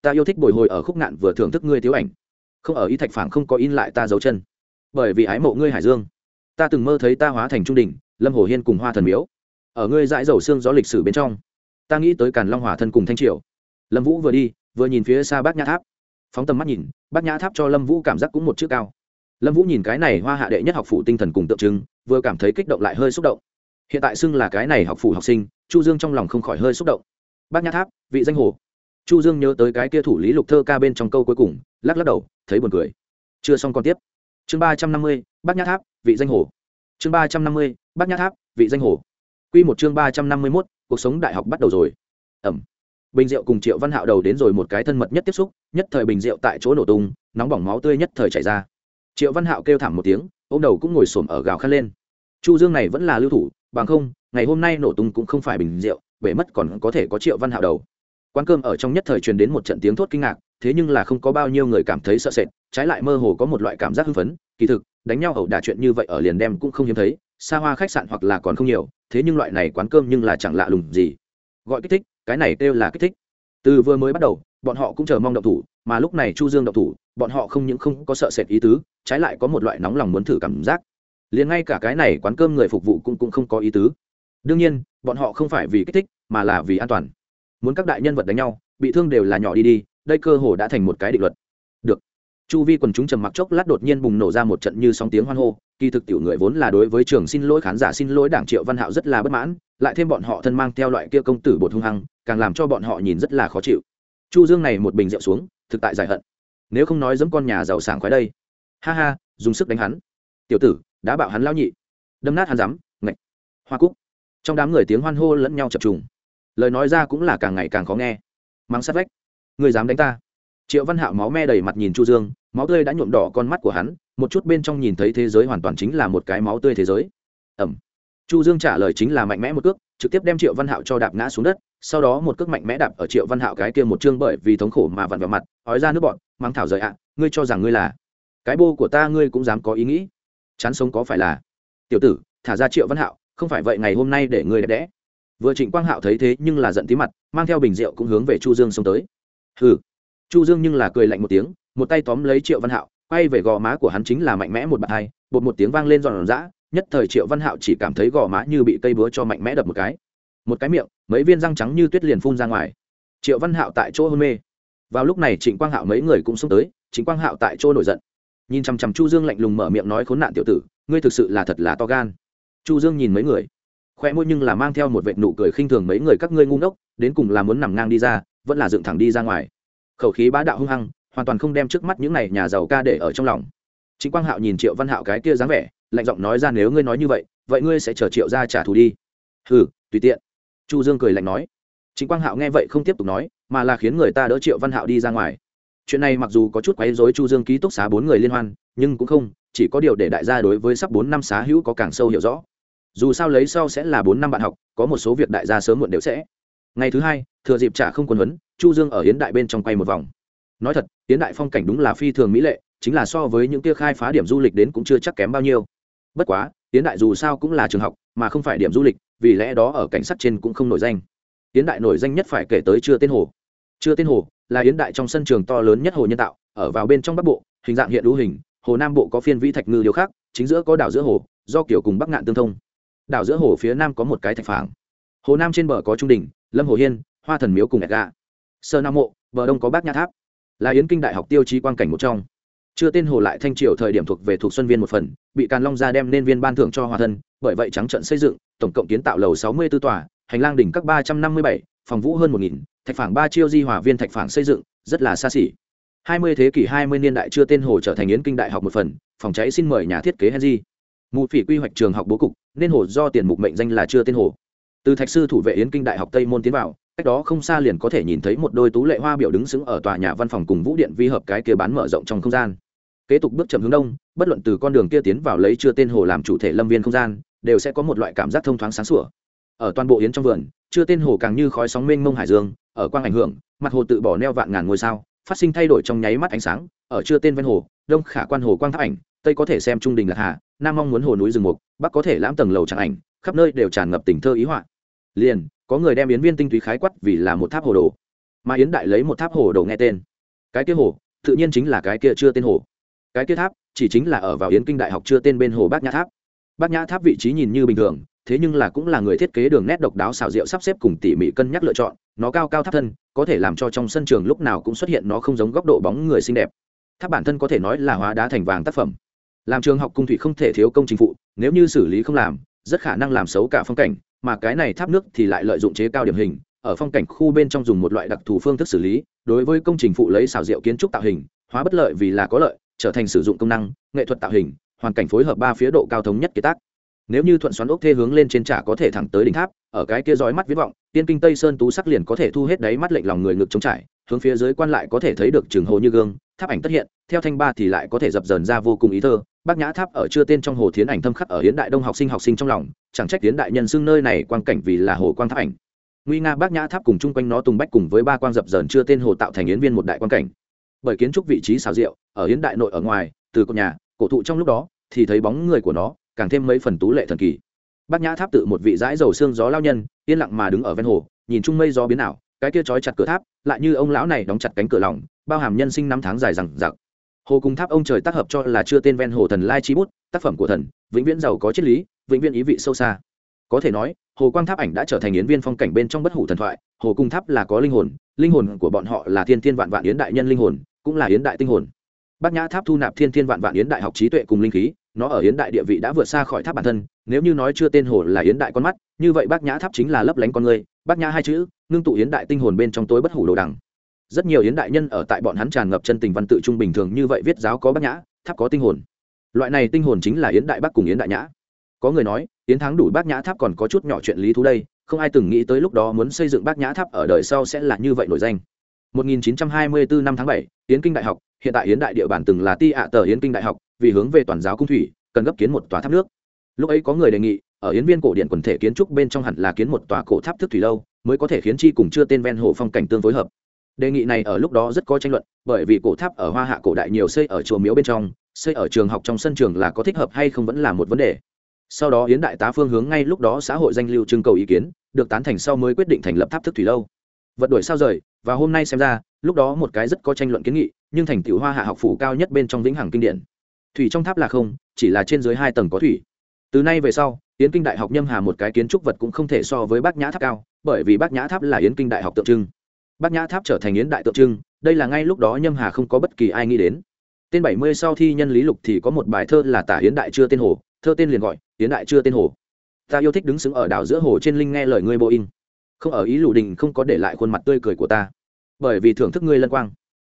Ta yêu thích bồi hồi ở khúc ngạn vừa thưởng thức ngươi thiếu ảnh. Không ở ý thạch phảng không có in lại ta dấu chân bởi vì ái mộ ngươi hải dương. Ta từng mơ thấy ta hóa thành trung đình lâm hồ hiên cùng hoa thần miếu. Ở ngươi dãi dầu xương gió lịch sử bên trong, ta nghĩ tới càn long hòa thân cùng thanh triều. Lâm vũ vừa đi, vừa nhìn phía xa bác nhã tháp. Phóng tầm mắt nhìn bác nhã tháp cho lâm vũ cảm giác cũng một chữ cao. Lâm vũ nhìn cái này hoa hạ đệ nhất học phủ tinh thần cùng tượng trưng, vừa cảm thấy kích động lại hơi xúc động. Hiện tại xưng là cái này học phủ học sinh, chu dương trong lòng không khỏi hơi xúc động. Bác nhã tháp, vị danh hồ. Chu dương nhớ tới cái kia thủ lý lục thơ ca bên trong câu cuối cùng, lắc lắc đầu, thấy buồn cười. Chưa xong còn tiếp chương ba trăm năm mươi bác nhã tháp, vị danh hồ. Chương ba trăm năm mươi bác nhã tháp, vị danh hồ. Quy một chương ba trăm năm mươi mốt, cuộc sống đại học bắt đầu rồi. Ẩm. Bình rượu cùng triệu văn hạo đầu đến rồi một cái thân mật nhất tiếp xúc, nhất thời bình rượu tại chỗ nổ tung, nóng bỏng máu tươi nhất thời chảy ra. Triệu văn hạo kêu thảm một tiếng ô m đầu cũng ngồi s ổ m ở gào khăn lên. Chu dương này vẫn là lưu thủ, bằng không, ngày hôm nay nổ tung cũng không phải bình rượu bể mất còn có thể có triệu văn hạo đầu quán cơm ở trong nhất thời truyền đến một trận tiếng thốt kinh ngạc, thế nhưng là không có bao nhiêu người cảm thấy sợ sệt, trái lại mơ hồ có một loại cảm giác hưng phấn, kỳ thực, đánh nhau ẩu đả chuyện như vậy ở liền đem cũng không hiếm thấy, xa hoa khách sạn hoặc là còn không nhiều, thế nhưng loại này quán cơm nhưng là chẳng lạ lùng gì. Gọi kích thích, cái này kêu là kích thích. Từ vừa mới bắt đầu, bọn họ cũng chờ mong động thủ, mà lúc này chu dương động thủ, bọn họ không những không có sợ sệt ý tứ, trái lại có một loại nóng lòng muốn thử cảm giác. Liền ngay cả cái này quán cơm người phục vụ cũng cũng không có ý tứ. Đương nhiên, bọn họ không phải vì kích thích, mà là vì an toàn muốn các đại nhân vật đánh nhau, bị thương đều là nhỏ đi đi, đây cơ hồ đã thành một cái định luật. Được. Chu vi quần chúng trầm mặc chốc lát đột nhiên bùng nổ ra một trận như sóng tiếng hoan hô, kỳ thực tiểu người vốn là đối với trường xin lỗi khán giả xin lỗi đảng triệu văn hạo rất là bất mãn, lại thêm bọn họ thân mang theo loại kia công tử bột hung hăng, càng làm cho bọn họ nhìn rất là khó chịu. Chu dương này một bình rượu xuống, thực tại giải hận. Nếu không nói giống con nhà giàu sảng khoái đây. Ha ha, dùng sức đánh hắn. Tiểu tử, đã bảo hắn lao nhị. Đâm nát hắn dám, ngạch. Hoa cúc. Trong đám người tiếng hoan hô lẫn nhau chập trùng lời nói ra cũng là càng ngày càng khó nghe. Mang sát vách. Người dám đánh ta. Triệu văn hạo máu me đầy mặt nhìn chu dương, máu tươi đã nhuộm đỏ con mắt của hắn, một chút bên trong nhìn thấy thế giới hoàn toàn chính là một cái máu tươi thế giới. Ẩm. Chu dương trả lời chính là mạnh mẽ một cước, trực tiếp đem triệu văn hạo cho đạp ngã xuống đất, sau đó một cước mạnh mẽ đạp ở triệu văn hạo cái kia một chương bởi vì thống khổ mà vặn vào mặt, ói ra nước bọn mang thảo rời ạ, ngươi cho rằng ngươi là cái bô của ta ngươi cũng dám có ý nghĩ. Chán sống có phải là? Tiểu tử, thả ra triệu văn hạo, không phải vậy ngày hôm nay để ngươi đẹp đẽ vừa trịnh quang hạo thấy thế nhưng là giận tí mặt, mang theo bình rượu cũng hướng về chu dương xông tới. Hừ. Chu dương nhưng là cười lạnh một tiếng, một tay tóm lấy triệu văn hạo, quay về gò má của hắn chính là mạnh mẽ một bàn tay bột một tiếng vang lên giòn giã, nhất thời triệu văn hạo chỉ cảm thấy gò má như bị cây búa cho mạnh mẽ đập một cái. Một cái miệng, mấy viên răng trắng như tuyết liền phun ra ngoài. Triệu văn hạo tại chỗ hôn mê. Vào lúc này trịnh quang hạo mấy người cũng xông tới, trịnh quang hạo tại chỗ nổi giận. Nhìn chằm chằm chu dương lạnh lùng mở miệng nói khốn nạn tiểu tử, ngươi thực sự là thật là to gan. Chu dương nhìn mấy người khoe môi nhưng là mang theo một vệt nụ cười khinh thường mấy người các ngươi ngu ngốc, đến cùng là muốn nằm ngang đi ra, vẫn là dựng thẳng đi ra ngoài. Khẩu khí bá đạo hung hăng, hoàn toàn không đem trước mắt những này nhà giàu ca để ở trong lòng. Chính quang hạo nhìn triệu văn hạo cái kia dáng vẻ, lạnh giọng nói ra nếu ngươi nói như vậy vậy ngươi sẽ chờ triệu ra trả thù đi. Hừ, tùy tiện. Chu dương cười lạnh nói. Chính quang hạo nghe vậy không tiếp tục nói, mà là khiến người ta đỡ triệu văn hạo đi ra ngoài. Chuyện này mặc dù có chút quấy rối chu dương ký túc xá bốn người liên hoan, nhưng cũng không, chỉ có điều để đại gia đối với sắp bốn năm xá hữu có càng sâu hiểu rõ dù sao lấy sau sẽ là bốn năm bạn học, có một số việc đại gia sớm muộn đều sẽ. Ngày thứ hai, thừa dịp trả không quân huấn, chu dương ở hiến đại bên trong quay một vòng. Nói thật hiến đại phong cảnh đúng là phi thường mỹ lệ, chính là so với những kia khai phá điểm du lịch đến cũng chưa chắc kém bao nhiêu. Bất quá hiến đại dù sao cũng là trường học, mà không phải điểm du lịch, vì lẽ đó ở cảnh sát trên cũng không nổi danh. Hiến đại nổi danh nhất phải kể tới chưa tên hồ. Chưa tên hồ là hiến đại trong sân trường to lớn nhất hồ nhân tạo, ở vào bên trong bắc bộ, hình dạng hiện lưu hình, hồ nam bộ có phiên vĩ thạch ngư điều khác chính giữa có đảo giữa hồ, do kiểu cùng bắc ngạn tương thông đảo giữa hồ phía nam có một cái thạch phảng. Hồ nam trên bờ có trung đình, lâm hồ hiên, hoa thần miếu cùng ẹt gà. Sơ nam mộ, bờ đông có bác nhã tháp. Là yến kinh đại học tiêu chí quan cảnh một trong. Chưa tên hồ lại thanh triều thời điểm thuộc về thuộc xuân viên một phần, bị càn long gia đem nên viên ban thưởng cho hòa thân bởi vậy trắng trận xây dựng, tổng cộng kiến tạo lầu sáu mươi 64 tòa, hành lang đỉnh các ba trăm năm mươi bảy, phòng vũ hơn một nghìn, thạch phảng ba chiêu di hòa viên thạch phảng xây dựng, rất là xa xỉ. hai mươi thế kỷ hai mươi niên đại chưa tên hồ trở thành yến kinh đại học một phần, phòng cháy xin mời nhà thiết kế henry mù phỉ quy hoạch trường học bố cục, nên hồ do tiền mục mệnh danh là chưa tên hồ. Từ thạch sư thủ vệ yến kinh đại học tây môn tiến vào, cách đó không xa liền có thể nhìn thấy một đôi tú lệ hoa biểu đứng xứng ở tòa nhà văn phòng cùng vũ điện vi hợp cái kia bán mở rộng trong không gian. Kế tục bước chậm hướng đông, bất luận từ con đường kia tiến vào lấy chưa tên hồ làm chủ thể lâm viên không gian, đều sẽ có một loại cảm giác thông thoáng sáng sủa. Ở toàn bộ yến trong vườn, chưa tên hồ càng như khói sóng mênh mông hải dương, ở quang ảnh hưởng, mặt hồ tự bỏ neo vạn ngàn ngôi sao, phát sinh thay đổi trong nháy mắt ánh sáng, ở chưa tên ven hồ, đông khả quan hồ quang tháp ảnh, tây có thể xem trung đình lạc hà nam mong muốn hồ núi rừng mục, bắc có thể lãm tầng lầu tràng ảnh, khắp nơi đều tràn ngập tình thơ ý họa. Liền, có người đem yến viên tinh túy khái quát vì là một tháp hồ đồ. Mà yến đại lấy một tháp hồ đồ nghe tên. Cái kia hồ, tự nhiên chính là cái kia chưa tên hồ. Cái kia tháp, chỉ chính là ở vào yến kinh đại học chưa tên bên hồ bác nhã tháp. Bác nhã tháp vị trí nhìn như bình thường, thế nhưng là cũng là người thiết kế đường nét độc đáo xảo diệu sắp xếp cùng tỉ mỉ cân nhắc lựa chọn. Nó cao cao tháp thân, có thể làm cho trong sân trường lúc nào cũng xuất hiện nó không giống góc độ bóng người xinh đẹp. Tháp bản thân có thể nói là hóa đá thành vàng tác phẩm làm trường học cung thủy không thể thiếu công trình phụ, nếu như xử lý không làm, rất khả năng làm xấu cả phong cảnh, mà cái này tháp nước thì lại lợi dụng chế cao điểm hình, ở phong cảnh khu bên trong dùng một loại đặc thù phương thức xử lý, đối với công trình phụ lấy xảo diệu kiến trúc tạo hình, hóa bất lợi vì là có lợi, trở thành sử dụng công năng, nghệ thuật tạo hình, hoàn cảnh phối hợp ba phía độ cao thống nhất kế tác. Nếu như thuận xoắn ốc thê hướng lên trên trả có thể thẳng tới đỉnh tháp, ở cái kia dõi mắt viết vọng, tiên kinh tây sơn tú sắc liền có thể thu hết đáy mắt lệnh lòng người ngực trống trải, hướng phía dưới quan lại có thể thấy được trường hồ như gương tháp ảnh tất hiện, theo thanh ba thì lại có thể dập dờn ra vô cùng ý thơ. Bác nhã tháp ở chưa tên trong hồ thiến ảnh thâm khắc ở hiến đại đông học sinh học sinh trong lòng, chẳng trách hiến đại nhân xưng nơi này quang cảnh vì là hồ quang tháp ảnh. Nguy nga bác nhã tháp cùng chung quanh nó tùng bách cùng với ba quang dập dờn chưa tên hồ tạo thành yến viên một đại quang cảnh. Bởi kiến trúc vị trí xào rượu ở hiến đại nội ở ngoài, từ cột nhà, cổ thụ trong lúc đó, thì thấy bóng người của nó, càng thêm mấy phần tú lệ thần kỳ. Bác nhã tháp tự một vị dãi dầu xương gió lao nhân, yên lặng mà đứng ở ven hồ, nhìn chung mây gió biến ảo, cái kia trói chặt cửa tháp, lại như ông lão này đóng chặt cánh cửa lòng bao hàm nhân sinh năm tháng dài rằng giặc hồ cùng tháp ông trời tác hợp cho là chưa tên ven hồ thần lai chi bút, tác phẩm của thần, vĩnh viễn giàu có triết lý, vĩnh viễn ý vị sâu xa. Có thể nói, hồ quang tháp ảnh đã trở thành yến viên phong cảnh bên trong bất hủ thần thoại, hồ cung tháp là có linh hồn linh hồn của bọn họ là thiên thiên vạn vạn yến đại nhân linh hồn, cũng là yến đại tinh hồn. Bác nhã tháp thu nạp thiên thiên vạn vạn yến đại học trí tuệ cùng linh khí, nó ở yến đại địa vị đã vượt xa khỏi tháp bản thân, nếu như nói chưa tên hồ là yến đại con mắt, như vậy bác nhã tháp chính là lấp lánh con người, bác nhã hai chữ, ngưng tụ yến đại tinh hồn bên trong tối bất hủ đồ đằng rất nhiều yến đại nhân ở tại bọn hắn tràn ngập chân tình văn tự trung bình thường như vậy viết giáo có bác nhã tháp có tinh hồn. Loại này tinh hồn chính là yến đại bắc cùng yến đại nhã. Có người nói yến thắng đủ bác nhã tháp còn có chút nhỏ chuyện lý thú đây không ai từng nghĩ tới lúc đó muốn xây dựng bác nhã tháp ở đời sau sẽ là như vậy nổi danh. 1924 năm tháng 7, yến kinh đại học hiện tại yến đại địa bản từng là ti ạ tờ yến kinh đại học vì hướng về toàn giáo cung thủy cần gấp kiến một tòa tháp nước. Lúc ấy có người đề nghị ở yến viên cổ điện quần thể kiến trúc bên trong hẳn là kiến một tòa cổ tháp thức thủy lâu mới có thể khiến chi cùng chưa tên ven hồ phong cảnh tương phối hợp đề nghị này ở lúc đó rất có tranh luận, bởi vì cổ tháp ở hoa hạ cổ đại nhiều xây ở chùa miếu bên trong, xây ở trường học trong sân trường là có thích hợp hay không vẫn là một vấn đề. Sau đó yến đại tá phương hướng ngay lúc đó xã hội danh lưu trưng cầu ý kiến, được tán thành sau mới quyết định thành lập tháp thức thủy lâu. Vật đổi sao rời, và hôm nay xem ra, lúc đó một cái rất có tranh luận kiến nghị, nhưng thành tựu hoa hạ học phủ cao nhất bên trong vĩnh hằng kinh điển. Thủy trong tháp là không, chỉ là trên dưới hai tầng có thủy. Từ nay về sau, yến kinh đại học nhâm hà một cái kiến trúc vật cũng không thể so với bác nhã tháp cao, bởi vì bác nhã tháp là yến kinh đại học tượng trưng bác nhã tháp trở thành yến đại tượng trưng, đây là ngay lúc đó nhâm hà không có bất kỳ ai nghĩ đến. Tên bảy mươi sau thi nhân lý lục thì có một bài thơ là tả yến đại chưa tên hồ, thơ tên liền gọi yến đại chưa tên hồ. Ta yêu thích đứng xứng ở đảo giữa hồ trên linh nghe lời ngươi boeing không ở ý lù đình không có để lại khuôn mặt tươi cười của ta. Bởi vì thưởng thức ngươi lân quang.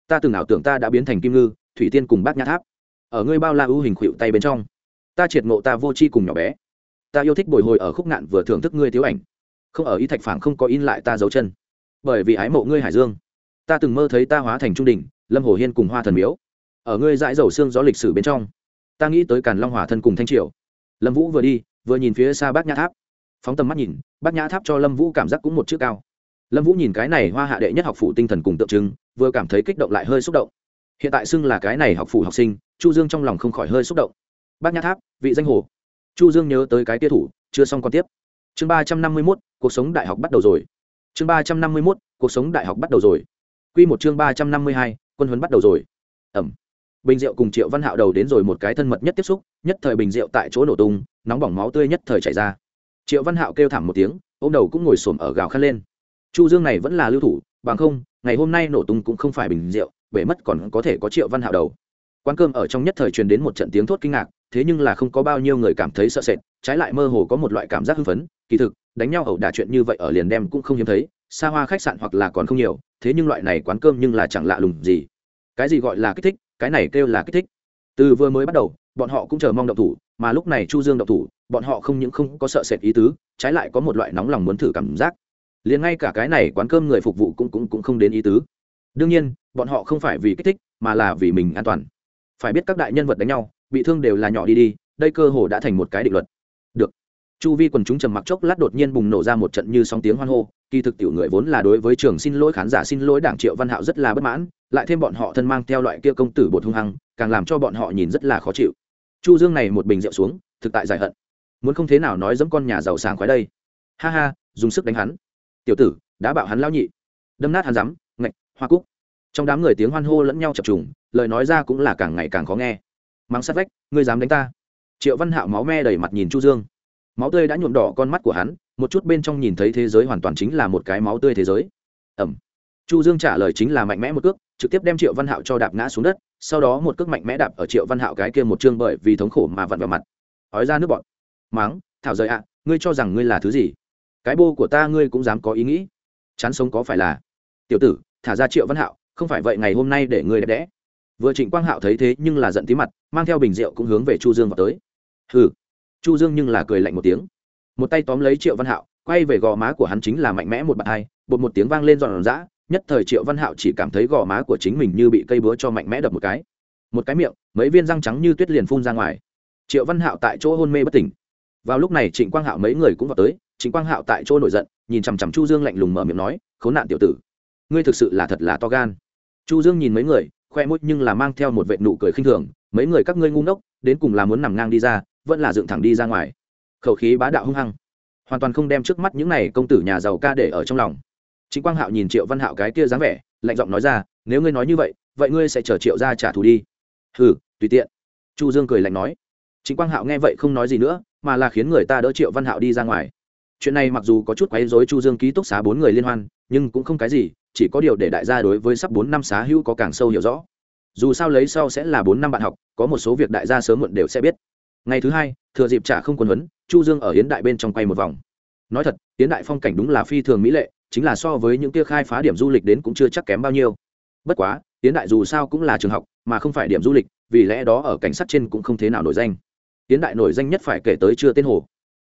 Ta từng ảo tưởng ta đã biến thành kim ngư, thủy tiên cùng bác nhã tháp. Ở ngươi bao la ưu hình khuỵu tay bên trong. Ta triệt ngộ ta vô tri cùng nhỏ bé. Ta yêu thích bồi hồi ở khúc ngạn vừa thưởng thức ngươi thiếu ảnh. Không ở ý thạch phảng không có in lại ta dấu chân bởi vì ái mộ ngươi hải dương. Ta từng mơ thấy ta hóa thành trung đình lâm hồ hiên cùng hoa thần miếu. Ở ngươi dãi dầu xương gió lịch sử bên trong, ta nghĩ tới càn long hòa thân cùng thanh triều. Lâm vũ vừa đi, vừa nhìn phía xa bát nhã tháp. Phóng tầm mắt nhìn, bát nhã tháp cho lâm vũ cảm giác cũng một chữ cao. Lâm vũ nhìn cái này hoa hạ đệ nhất học phủ tinh thần cùng tượng trưng, vừa cảm thấy kích động lại hơi xúc động. Hiện tại xưng là cái này học phủ học sinh, chu dương trong lòng không khỏi hơi xúc động. Bát nhã tháp, vị danh hồ. Chu dương nhớ tới cái tia thủ, chưa xong còn tiếp. Chương ba trăm năm mươi mốt, cuộc sống đại học bắt đầu rồi chương ba trăm năm mươi mốt, cuộc sống đại học bắt đầu rồi. Q một chương ba trăm năm mươi hai, quân huấn bắt đầu rồi. Ẩm. Bình rượu cùng triệu văn hạo đầu đến rồi một cái thân mật nhất tiếp xúc, nhất thời bình rượu tại chỗ nổ tung, nóng bỏng máu tươi nhất thời chảy ra. Triệu văn hạo kêu thảm một tiếng ô m đầu cũng ngồi xổm ở gào khăn lên. Chu dương này vẫn là lưu thủ, bằng không, ngày hôm nay nổ tung cũng không phải bình rượu bể mất còn có thể có triệu văn hạo đầu. Quán cơm ở trong nhất thời truyền đến một trận tiếng thốt kinh ngạc, thế nhưng là không có bao nhiêu người cảm thấy sợ sệt, trái lại mơ hồ có một loại cảm giác hưng phấn, kỳ thực đánh nhau ẩu đả chuyện như vậy ở liền đem cũng không hiếm thấy, xa hoa khách sạn hoặc là còn không nhiều, thế nhưng loại này quán cơm nhưng là chẳng lạ lùng gì. Cái gì gọi là kích thích, cái này kêu là kích thích. Từ vừa mới bắt đầu, bọn họ cũng chờ mong động thủ, mà lúc này chu dương động thủ, bọn họ không những không có sợ sệt ý tứ, trái lại có một loại nóng lòng muốn thử cảm giác. Liền ngay cả cái này quán cơm người phục vụ cũng cũng cũng không đến ý tứ. Đương nhiên, bọn họ không phải vì kích thích, mà là vì mình an toàn. Phải biết các đại nhân vật đánh nhau, bị thương đều là nhỏ đi đi, đây cơ hồ đã thành một cái định luật chu vi quần chúng trầm mặc chốc lát đột nhiên bùng nổ ra một trận như sóng tiếng hoan hô. Kỳ thực tiểu người vốn là đối với trường xin lỗi, khán giả xin lỗi, đảng triệu văn hạo rất là bất mãn, lại thêm bọn họ thân mang theo loại kia công tử bột hung hăng, càng làm cho bọn họ nhìn rất là khó chịu. Chu dương này một bình rượu xuống, thực tại giải hận. Muốn không thế nào nói dẫm con nhà giàu sàng khoái đây. Ha ha, dùng sức đánh hắn. Tiểu tử, đã bảo hắn lao nhị. Đâm nát hắn rắm, ngạch, hoa cúc. Trong đám người tiếng hoan hô lẫn nhau chập trùng, lời nói ra cũng là càng ngày càng khó nghe. Mắng sát vách, ngươi dám đánh ta. Triệu văn hạo máu me đầy mặt nhìn chu dương máu tươi đã nhuộm đỏ con mắt của hắn, một chút bên trong nhìn thấy thế giới hoàn toàn chính là một cái máu tươi thế giới. Ẩm. Chu dương trả lời chính là mạnh mẽ một cước, trực tiếp đem triệu văn hạo cho đạp ngã xuống đất, sau đó một cước mạnh mẽ đạp ở triệu văn hạo cái kia một chương bởi vì thống khổ mà vặn vào mặt. Ói ra nước bọn máng, thảo rời ạ, ngươi cho rằng ngươi là thứ gì? Cái bô của ta ngươi cũng dám có ý nghĩ. Chán sống có phải là? Tiểu tử, thả ra triệu văn hạo, không phải vậy ngày hôm nay để ngươi đẹp đẽ. Vừa trịnh quang hạo thấy thế nhưng là giận tí mặt, mang theo bình rượu cũng hướng về chu dương vào tới. Hừ chu dương nhưng là cười lạnh một tiếng. Một tay tóm lấy triệu văn hạo, quay về gò má của hắn chính là mạnh mẽ một bàn hai, bột một tiếng vang lên giòn giã, nhất thời triệu văn hạo chỉ cảm thấy gò má của chính mình như bị cây búa cho mạnh mẽ đập một cái. Một cái miệng, mấy viên răng trắng như tuyết liền phun ra ngoài. Triệu văn hạo tại chỗ hôn mê bất tỉnh. Vào lúc này trịnh quang hạo mấy người cũng vào tới, trịnh quang hạo tại chỗ nổi giận, nhìn chằm chằm chu dương lạnh lùng mở miệng nói, khốn nạn tiểu tử, ngươi thực sự là thật là to gan. Chu dương nhìn mấy người, khoe mũi nhưng là mang theo một vệ nụ cười khinh thường, mấy người các ngươi ngu ngốc, đến cùng là muốn nằm ngang đi ra vẫn là dựng thẳng đi ra ngoài. Khẩu khí bá đạo hung hăng. Hoàn toàn không đem trước mắt những này công tử nhà giàu ca để ở trong lòng. Chính quang hạo nhìn triệu văn hạo cái kia dáng vẻ, lạnh giọng nói ra, nếu ngươi nói như vậy vậy ngươi sẽ chờ triệu ra trả thù đi. Hừ, tùy tiện. Chu dương cười lạnh nói. Chính quang hạo nghe vậy không nói gì nữa, mà là khiến người ta đỡ triệu văn hạo đi ra ngoài. Chuyện này mặc dù có chút quấy rối chu dương ký túc xá bốn người liên hoan, nhưng cũng không cái gì, chỉ có điều để đại gia đối với sắp bốn năm xá hữu có càng sâu hiểu rõ. Dù sao lấy sau sẽ là bốn năm bạn học, có một số việc đại gia sớm muộn đều sẽ biết ngày thứ hai, thừa dịp trả không quân huấn, chu dương ở hiến đại bên trong quay một vòng. Nói thật hiến đại phong cảnh đúng là phi thường mỹ lệ, chính là so với những kia khai phá điểm du lịch đến cũng chưa chắc kém bao nhiêu. Bất quá hiến đại dù sao cũng là trường học, mà không phải điểm du lịch, vì lẽ đó ở cảnh sát trên cũng không thế nào nổi danh. Hiến đại nổi danh nhất phải kể tới chưa tên hồ.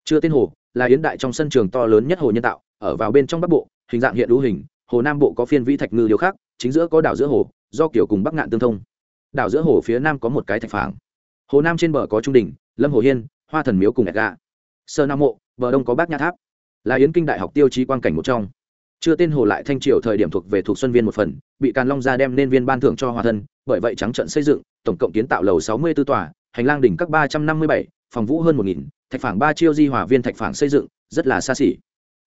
Chưa tên hồ là hiến đại trong sân trường to lớn nhất hồ nhân tạo, ở vào bên trong bắc bộ, hình dạng hiện đũ hình, hồ nam bộ có phiên vĩ thạch ngư điều khác, chính giữa có đảo giữa hồ, do kiểu cùng bắc ngạn tương thông. Đảo giữa hồ phía nam có một cái thạch phảng hồ nam trên bờ có trung đình, lâm hồ hiên, hoa thần miếu cùng ẹt gà. Sơ nam mộ, bờ đông có bác nhã tháp. Là yến kinh đại học tiêu chí quan cảnh một trong. Chưa tên hồ lại thanh triều thời điểm thuộc về thuộc xuân viên một phần, bị càn long gia đem nên viên ban thưởng cho hòa thân bởi vậy trắng trận xây dựng, tổng cộng kiến tạo lầu sáu mươi 64 tòa, hành lang đỉnh các ba trăm năm mươi bảy, phòng vũ hơn một nghìn, thạch phảng ba chiêu di hòa viên thạch phảng xây dựng, rất là xa xỉ.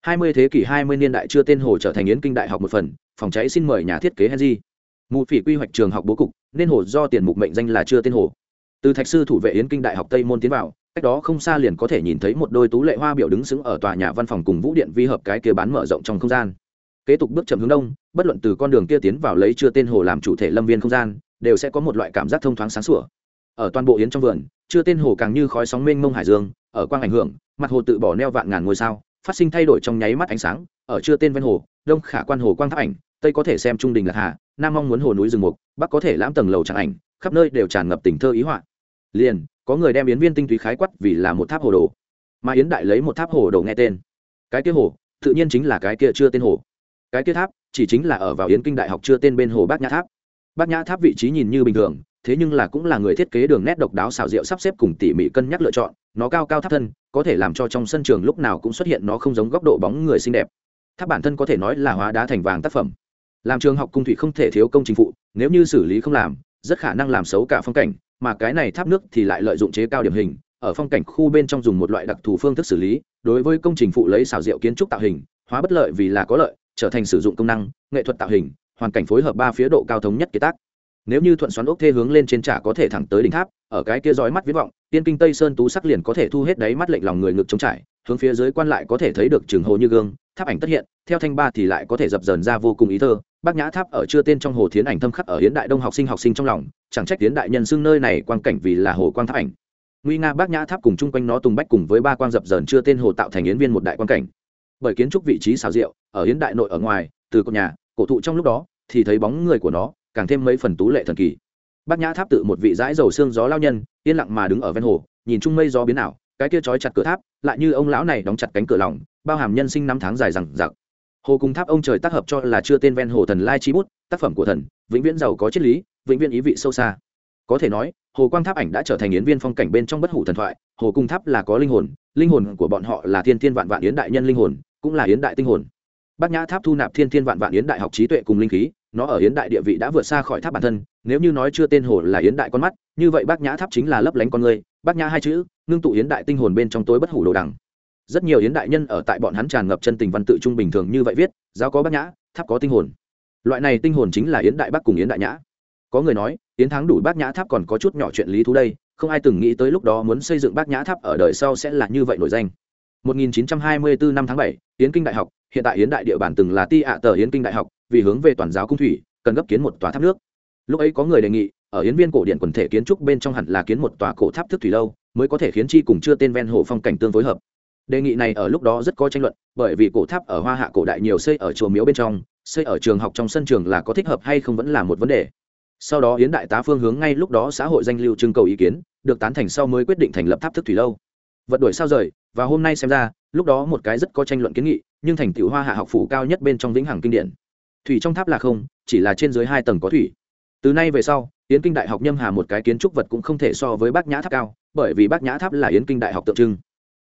Hai mươi thế kỷ hai mươi niên đại chưa tên hồ trở thành yến kinh đại học một phần, phòng cháy xin mời nhà thiết kế henry. Mù phỉ quy hoạch trường học bố cục, nên hồ do tiền mục mệnh danh là chưa tên hồ từ thạch sư thủ vệ yến kinh đại học tây môn tiến vào, cách đó không xa liền có thể nhìn thấy một đôi tú lệ hoa biểu đứng sững ở tòa nhà văn phòng cùng vũ điện vi hợp cái kia bán mở rộng trong không gian. Kế tục bước chậm hướng đông, bất luận từ con đường kia tiến vào lấy chưa tên hồ làm chủ thể lâm viên không gian, đều sẽ có một loại cảm giác thông thoáng sáng sủa. Ở toàn bộ yến trong vườn, chưa tên hồ càng như khói sóng mênh mông hải dương, ở quang ảnh hưởng, mặt hồ tự bỏ neo vạn ngàn ngôi sao, phát sinh thay đổi trong nháy mắt ánh sáng, ở chưa tên ven hồ, đông khả quan hồ quang tháp ảnh, tây có thể xem trung đình lạc hà, nam mong muốn hồ núi rừng mục, bắc có thể lãm tầng lầu tràng ảnh khắp nơi đều tràn ngập tình thơ ý họa. Liền, có người đem yến viên tinh túy khái quát vì là một tháp hồ đồ, mà yến đại lấy một tháp hồ đồ nghe tên. Cái kia hồ, tự nhiên chính là cái kia chưa tên hồ. Cái kia tháp, chỉ chính là ở vào yến kinh đại học chưa tên bên hồ bát nhã tháp. Bát nhã tháp vị trí nhìn như bình thường, thế nhưng là cũng là người thiết kế đường nét độc đáo xảo diệu sắp xếp cùng tỉ mỉ cân nhắc lựa chọn. Nó cao cao tháp thân, có thể làm cho trong sân trường lúc nào cũng xuất hiện nó không giống góc độ bóng người xinh đẹp. Tháp bản thân có thể nói là hóa đá thành vàng tác phẩm. Làm trường học cung thủy không thể thiếu công trình phụ, nếu như xử lý không làm rất khả năng làm xấu cả phong cảnh, mà cái này tháp nước thì lại lợi dụng chế cao điểm hình, ở phong cảnh khu bên trong dùng một loại đặc thù phương thức xử lý, đối với công trình phụ lấy xảo diệu kiến trúc tạo hình, hóa bất lợi vì là có lợi, trở thành sử dụng công năng, nghệ thuật tạo hình, hoàn cảnh phối hợp ba phía độ cao thống nhất kế tác. Nếu như thuận xoắn ốc thê hướng lên trên trả có thể thẳng tới đỉnh tháp, ở cái kia dõi mắt viết vọng, tiên kinh tây sơn tú sắc liền có thể thu hết đáy mắt lệnh lòng người ngực trống trải hướng phía dưới quan lại có thể thấy được trường hồ như gương, tháp ảnh tất hiện, theo thanh ba thì lại có thể dập dờn ra vô cùng ý thơ. Bác nhã tháp ở chưa tên trong hồ thiến ảnh thâm khắc ở hiến đại đông học sinh học sinh trong lòng, chẳng trách hiến đại nhân xưng nơi này quang cảnh vì là hồ quang tháp ảnh. Nguy nga bác nhã tháp cùng chung quanh nó tùng bách cùng với ba quang dập dờn chưa tên hồ tạo thành yến viên một đại quang cảnh. Bởi kiến trúc vị trí xào rượu ở hiến đại nội ở ngoài, từ cột nhà, cổ thụ trong lúc đó, thì thấy bóng người của nó, càng thêm mấy phần tú lệ thần kỳ. Bác nhã tháp tự một vị dãi dầu xương gió lao nhân, yên lặng mà đứng ở ven hồ, nhìn chung mây gió biến ảo cái kia trói chặt cửa tháp, lại như ông lão này đóng chặt cánh cửa lòng, bao hàm nhân sinh năm tháng dài rằng giặc hồ cùng tháp ông trời tác hợp cho là chưa tên ven hồ thần lai chi bút, tác phẩm của thần, vĩnh viễn giàu có triết lý, vĩnh viễn ý vị sâu xa. Có thể nói, hồ quang tháp ảnh đã trở thành yến viên phong cảnh bên trong bất hủ thần thoại, hồ cung tháp là có linh hồn linh hồn của bọn họ là thiên thiên vạn vạn yến đại nhân linh hồn, cũng là yến đại tinh hồn. Bác nhã tháp thu nạp thiên thiên vạn vạn yến đại học trí tuệ cùng linh khí, nó ở yến đại địa vị đã vượt xa khỏi tháp bản thân, nếu như nói chưa tên hồ là yến đại con mắt, như vậy bác nhã tháp chính là lấp lánh con người bác nhã hai chữ ngưng tụ yến đại tinh hồn bên trong tối bất hủ đồ đằng. Rất nhiều yến đại nhân ở tại bọn hắn tràn ngập chân tình văn tự trung bình thường như vậy viết giáo có bác nhã tháp có tinh hồn. Loại này tinh hồn chính là yến đại bắc cùng yến đại nhã. Có người nói yến thắng đủ bác nhã tháp còn có chút nhỏ chuyện lý thú đây không ai từng nghĩ tới lúc đó muốn xây dựng bác nhã tháp ở đời sau sẽ là như vậy nổi danh. 1924 năm tháng 7, Yến Kinh Đại học, hiện tại Yến Đại địa bản từng là ti ạ tờ Yến Kinh Đại học, vì hướng về toàn giáo cung thủy, cần gấp kiến một tòa tháp nước. Lúc ấy có người đề nghị, ở Yến Viên cổ điện quần thể kiến trúc bên trong hẳn là kiến một tòa cổ tháp thức thủy lâu, mới có thể khiến chi cùng chưa tên ven hồ phong cảnh tương phối hợp. Đề nghị này ở lúc đó rất có tranh luận, bởi vì cổ tháp ở Hoa Hạ cổ đại nhiều xây ở chùa miếu bên trong, xây ở trường học trong sân trường là có thích hợp hay không vẫn là một vấn đề. Sau đó Yến Đại tá phương hướng ngay lúc đó xã hội danh lưu trưng cầu ý kiến, được tán thành sau mới quyết định thành lập tháp thức thủy lâu vật đuổi sao rời và hôm nay xem ra lúc đó một cái rất có tranh luận kiến nghị nhưng thành tựu hoa hạ học phủ cao nhất bên trong vĩnh hằng kinh điển thủy trong tháp là không chỉ là trên dưới hai tầng có thủy từ nay về sau, yến kinh đại học nhâm hà một cái kiến trúc vật cũng không thể so với bác nhã tháp cao, bởi vì bác nhã tháp là yến kinh đại học tượng trưng.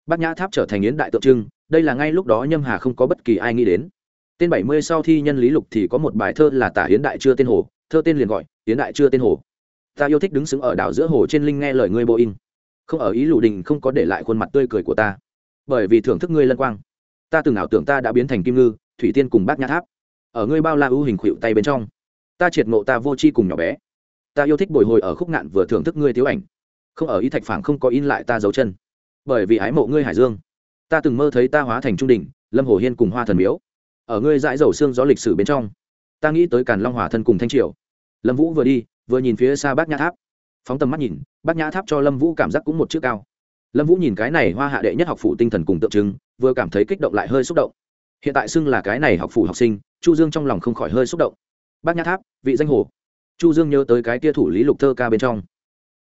Bác nhã tháp trở thành yến đại tượng trưng, đây là ngay lúc đó nhâm hà không có bất kỳ ai nghĩ đến. Tên bảy mươi sau thi nhân lý lục thì có một bài thơ là tả yến đại chưa tên hồ, thơ tên liền gọi, yến đại chưa tên hồ. Ta yêu thích đứng xứng ở đảo giữa hồ trên linh nghe lời ngươi bộ in. Không ở ý lụ đình không có để lại khuôn mặt tươi cười của ta. Bởi vì thưởng thức ngươi lân quang. Ta từng ảo tưởng ta đã biến thành kim ngư, thủy tiên cùng bác nhã tháp. Ở ngươi bao la ưu hình khuỵu tay bên trong ta triệt ngộ ta vô c h i cùng nhỏ bé. Ta yêu thích bồi hồi ở khúc ngạn vừa thưởng thức ngươi tiếu ảnh. Không ở y thạch phảng không có in lại ta dấu chân. Bởi vì ái mộ ngươi hải dương, ta từng mơ thấy ta hóa thành trung đình lâm hồ hiên cùng hoa thần miếu. Ở ngươi dãi dầu xương gió lịch sử bên trong, ta nghĩ tới càn long hòa thân cùng thanh triều. Lâm vũ vừa đi, vừa nhìn phía xa bác nhã tháp. Phóng tầm mắt nhìn bác nhã tháp cho lâm vũ cảm giác cũng một chữ cao. Lâm vũ nhìn cái này hoa hạ đệ nhất học phủ tinh thần cùng tượng trưng, vừa cảm thấy kích động lại hơi xúc động. Hiện tại xưng là cái này học phủ học sinh, chu dương trong lòng không khỏi hơi xúc động bác nhã tháp, vị danh hồ. Chu dương nhớ tới cái tia thủ lý lục thơ ca bên trong.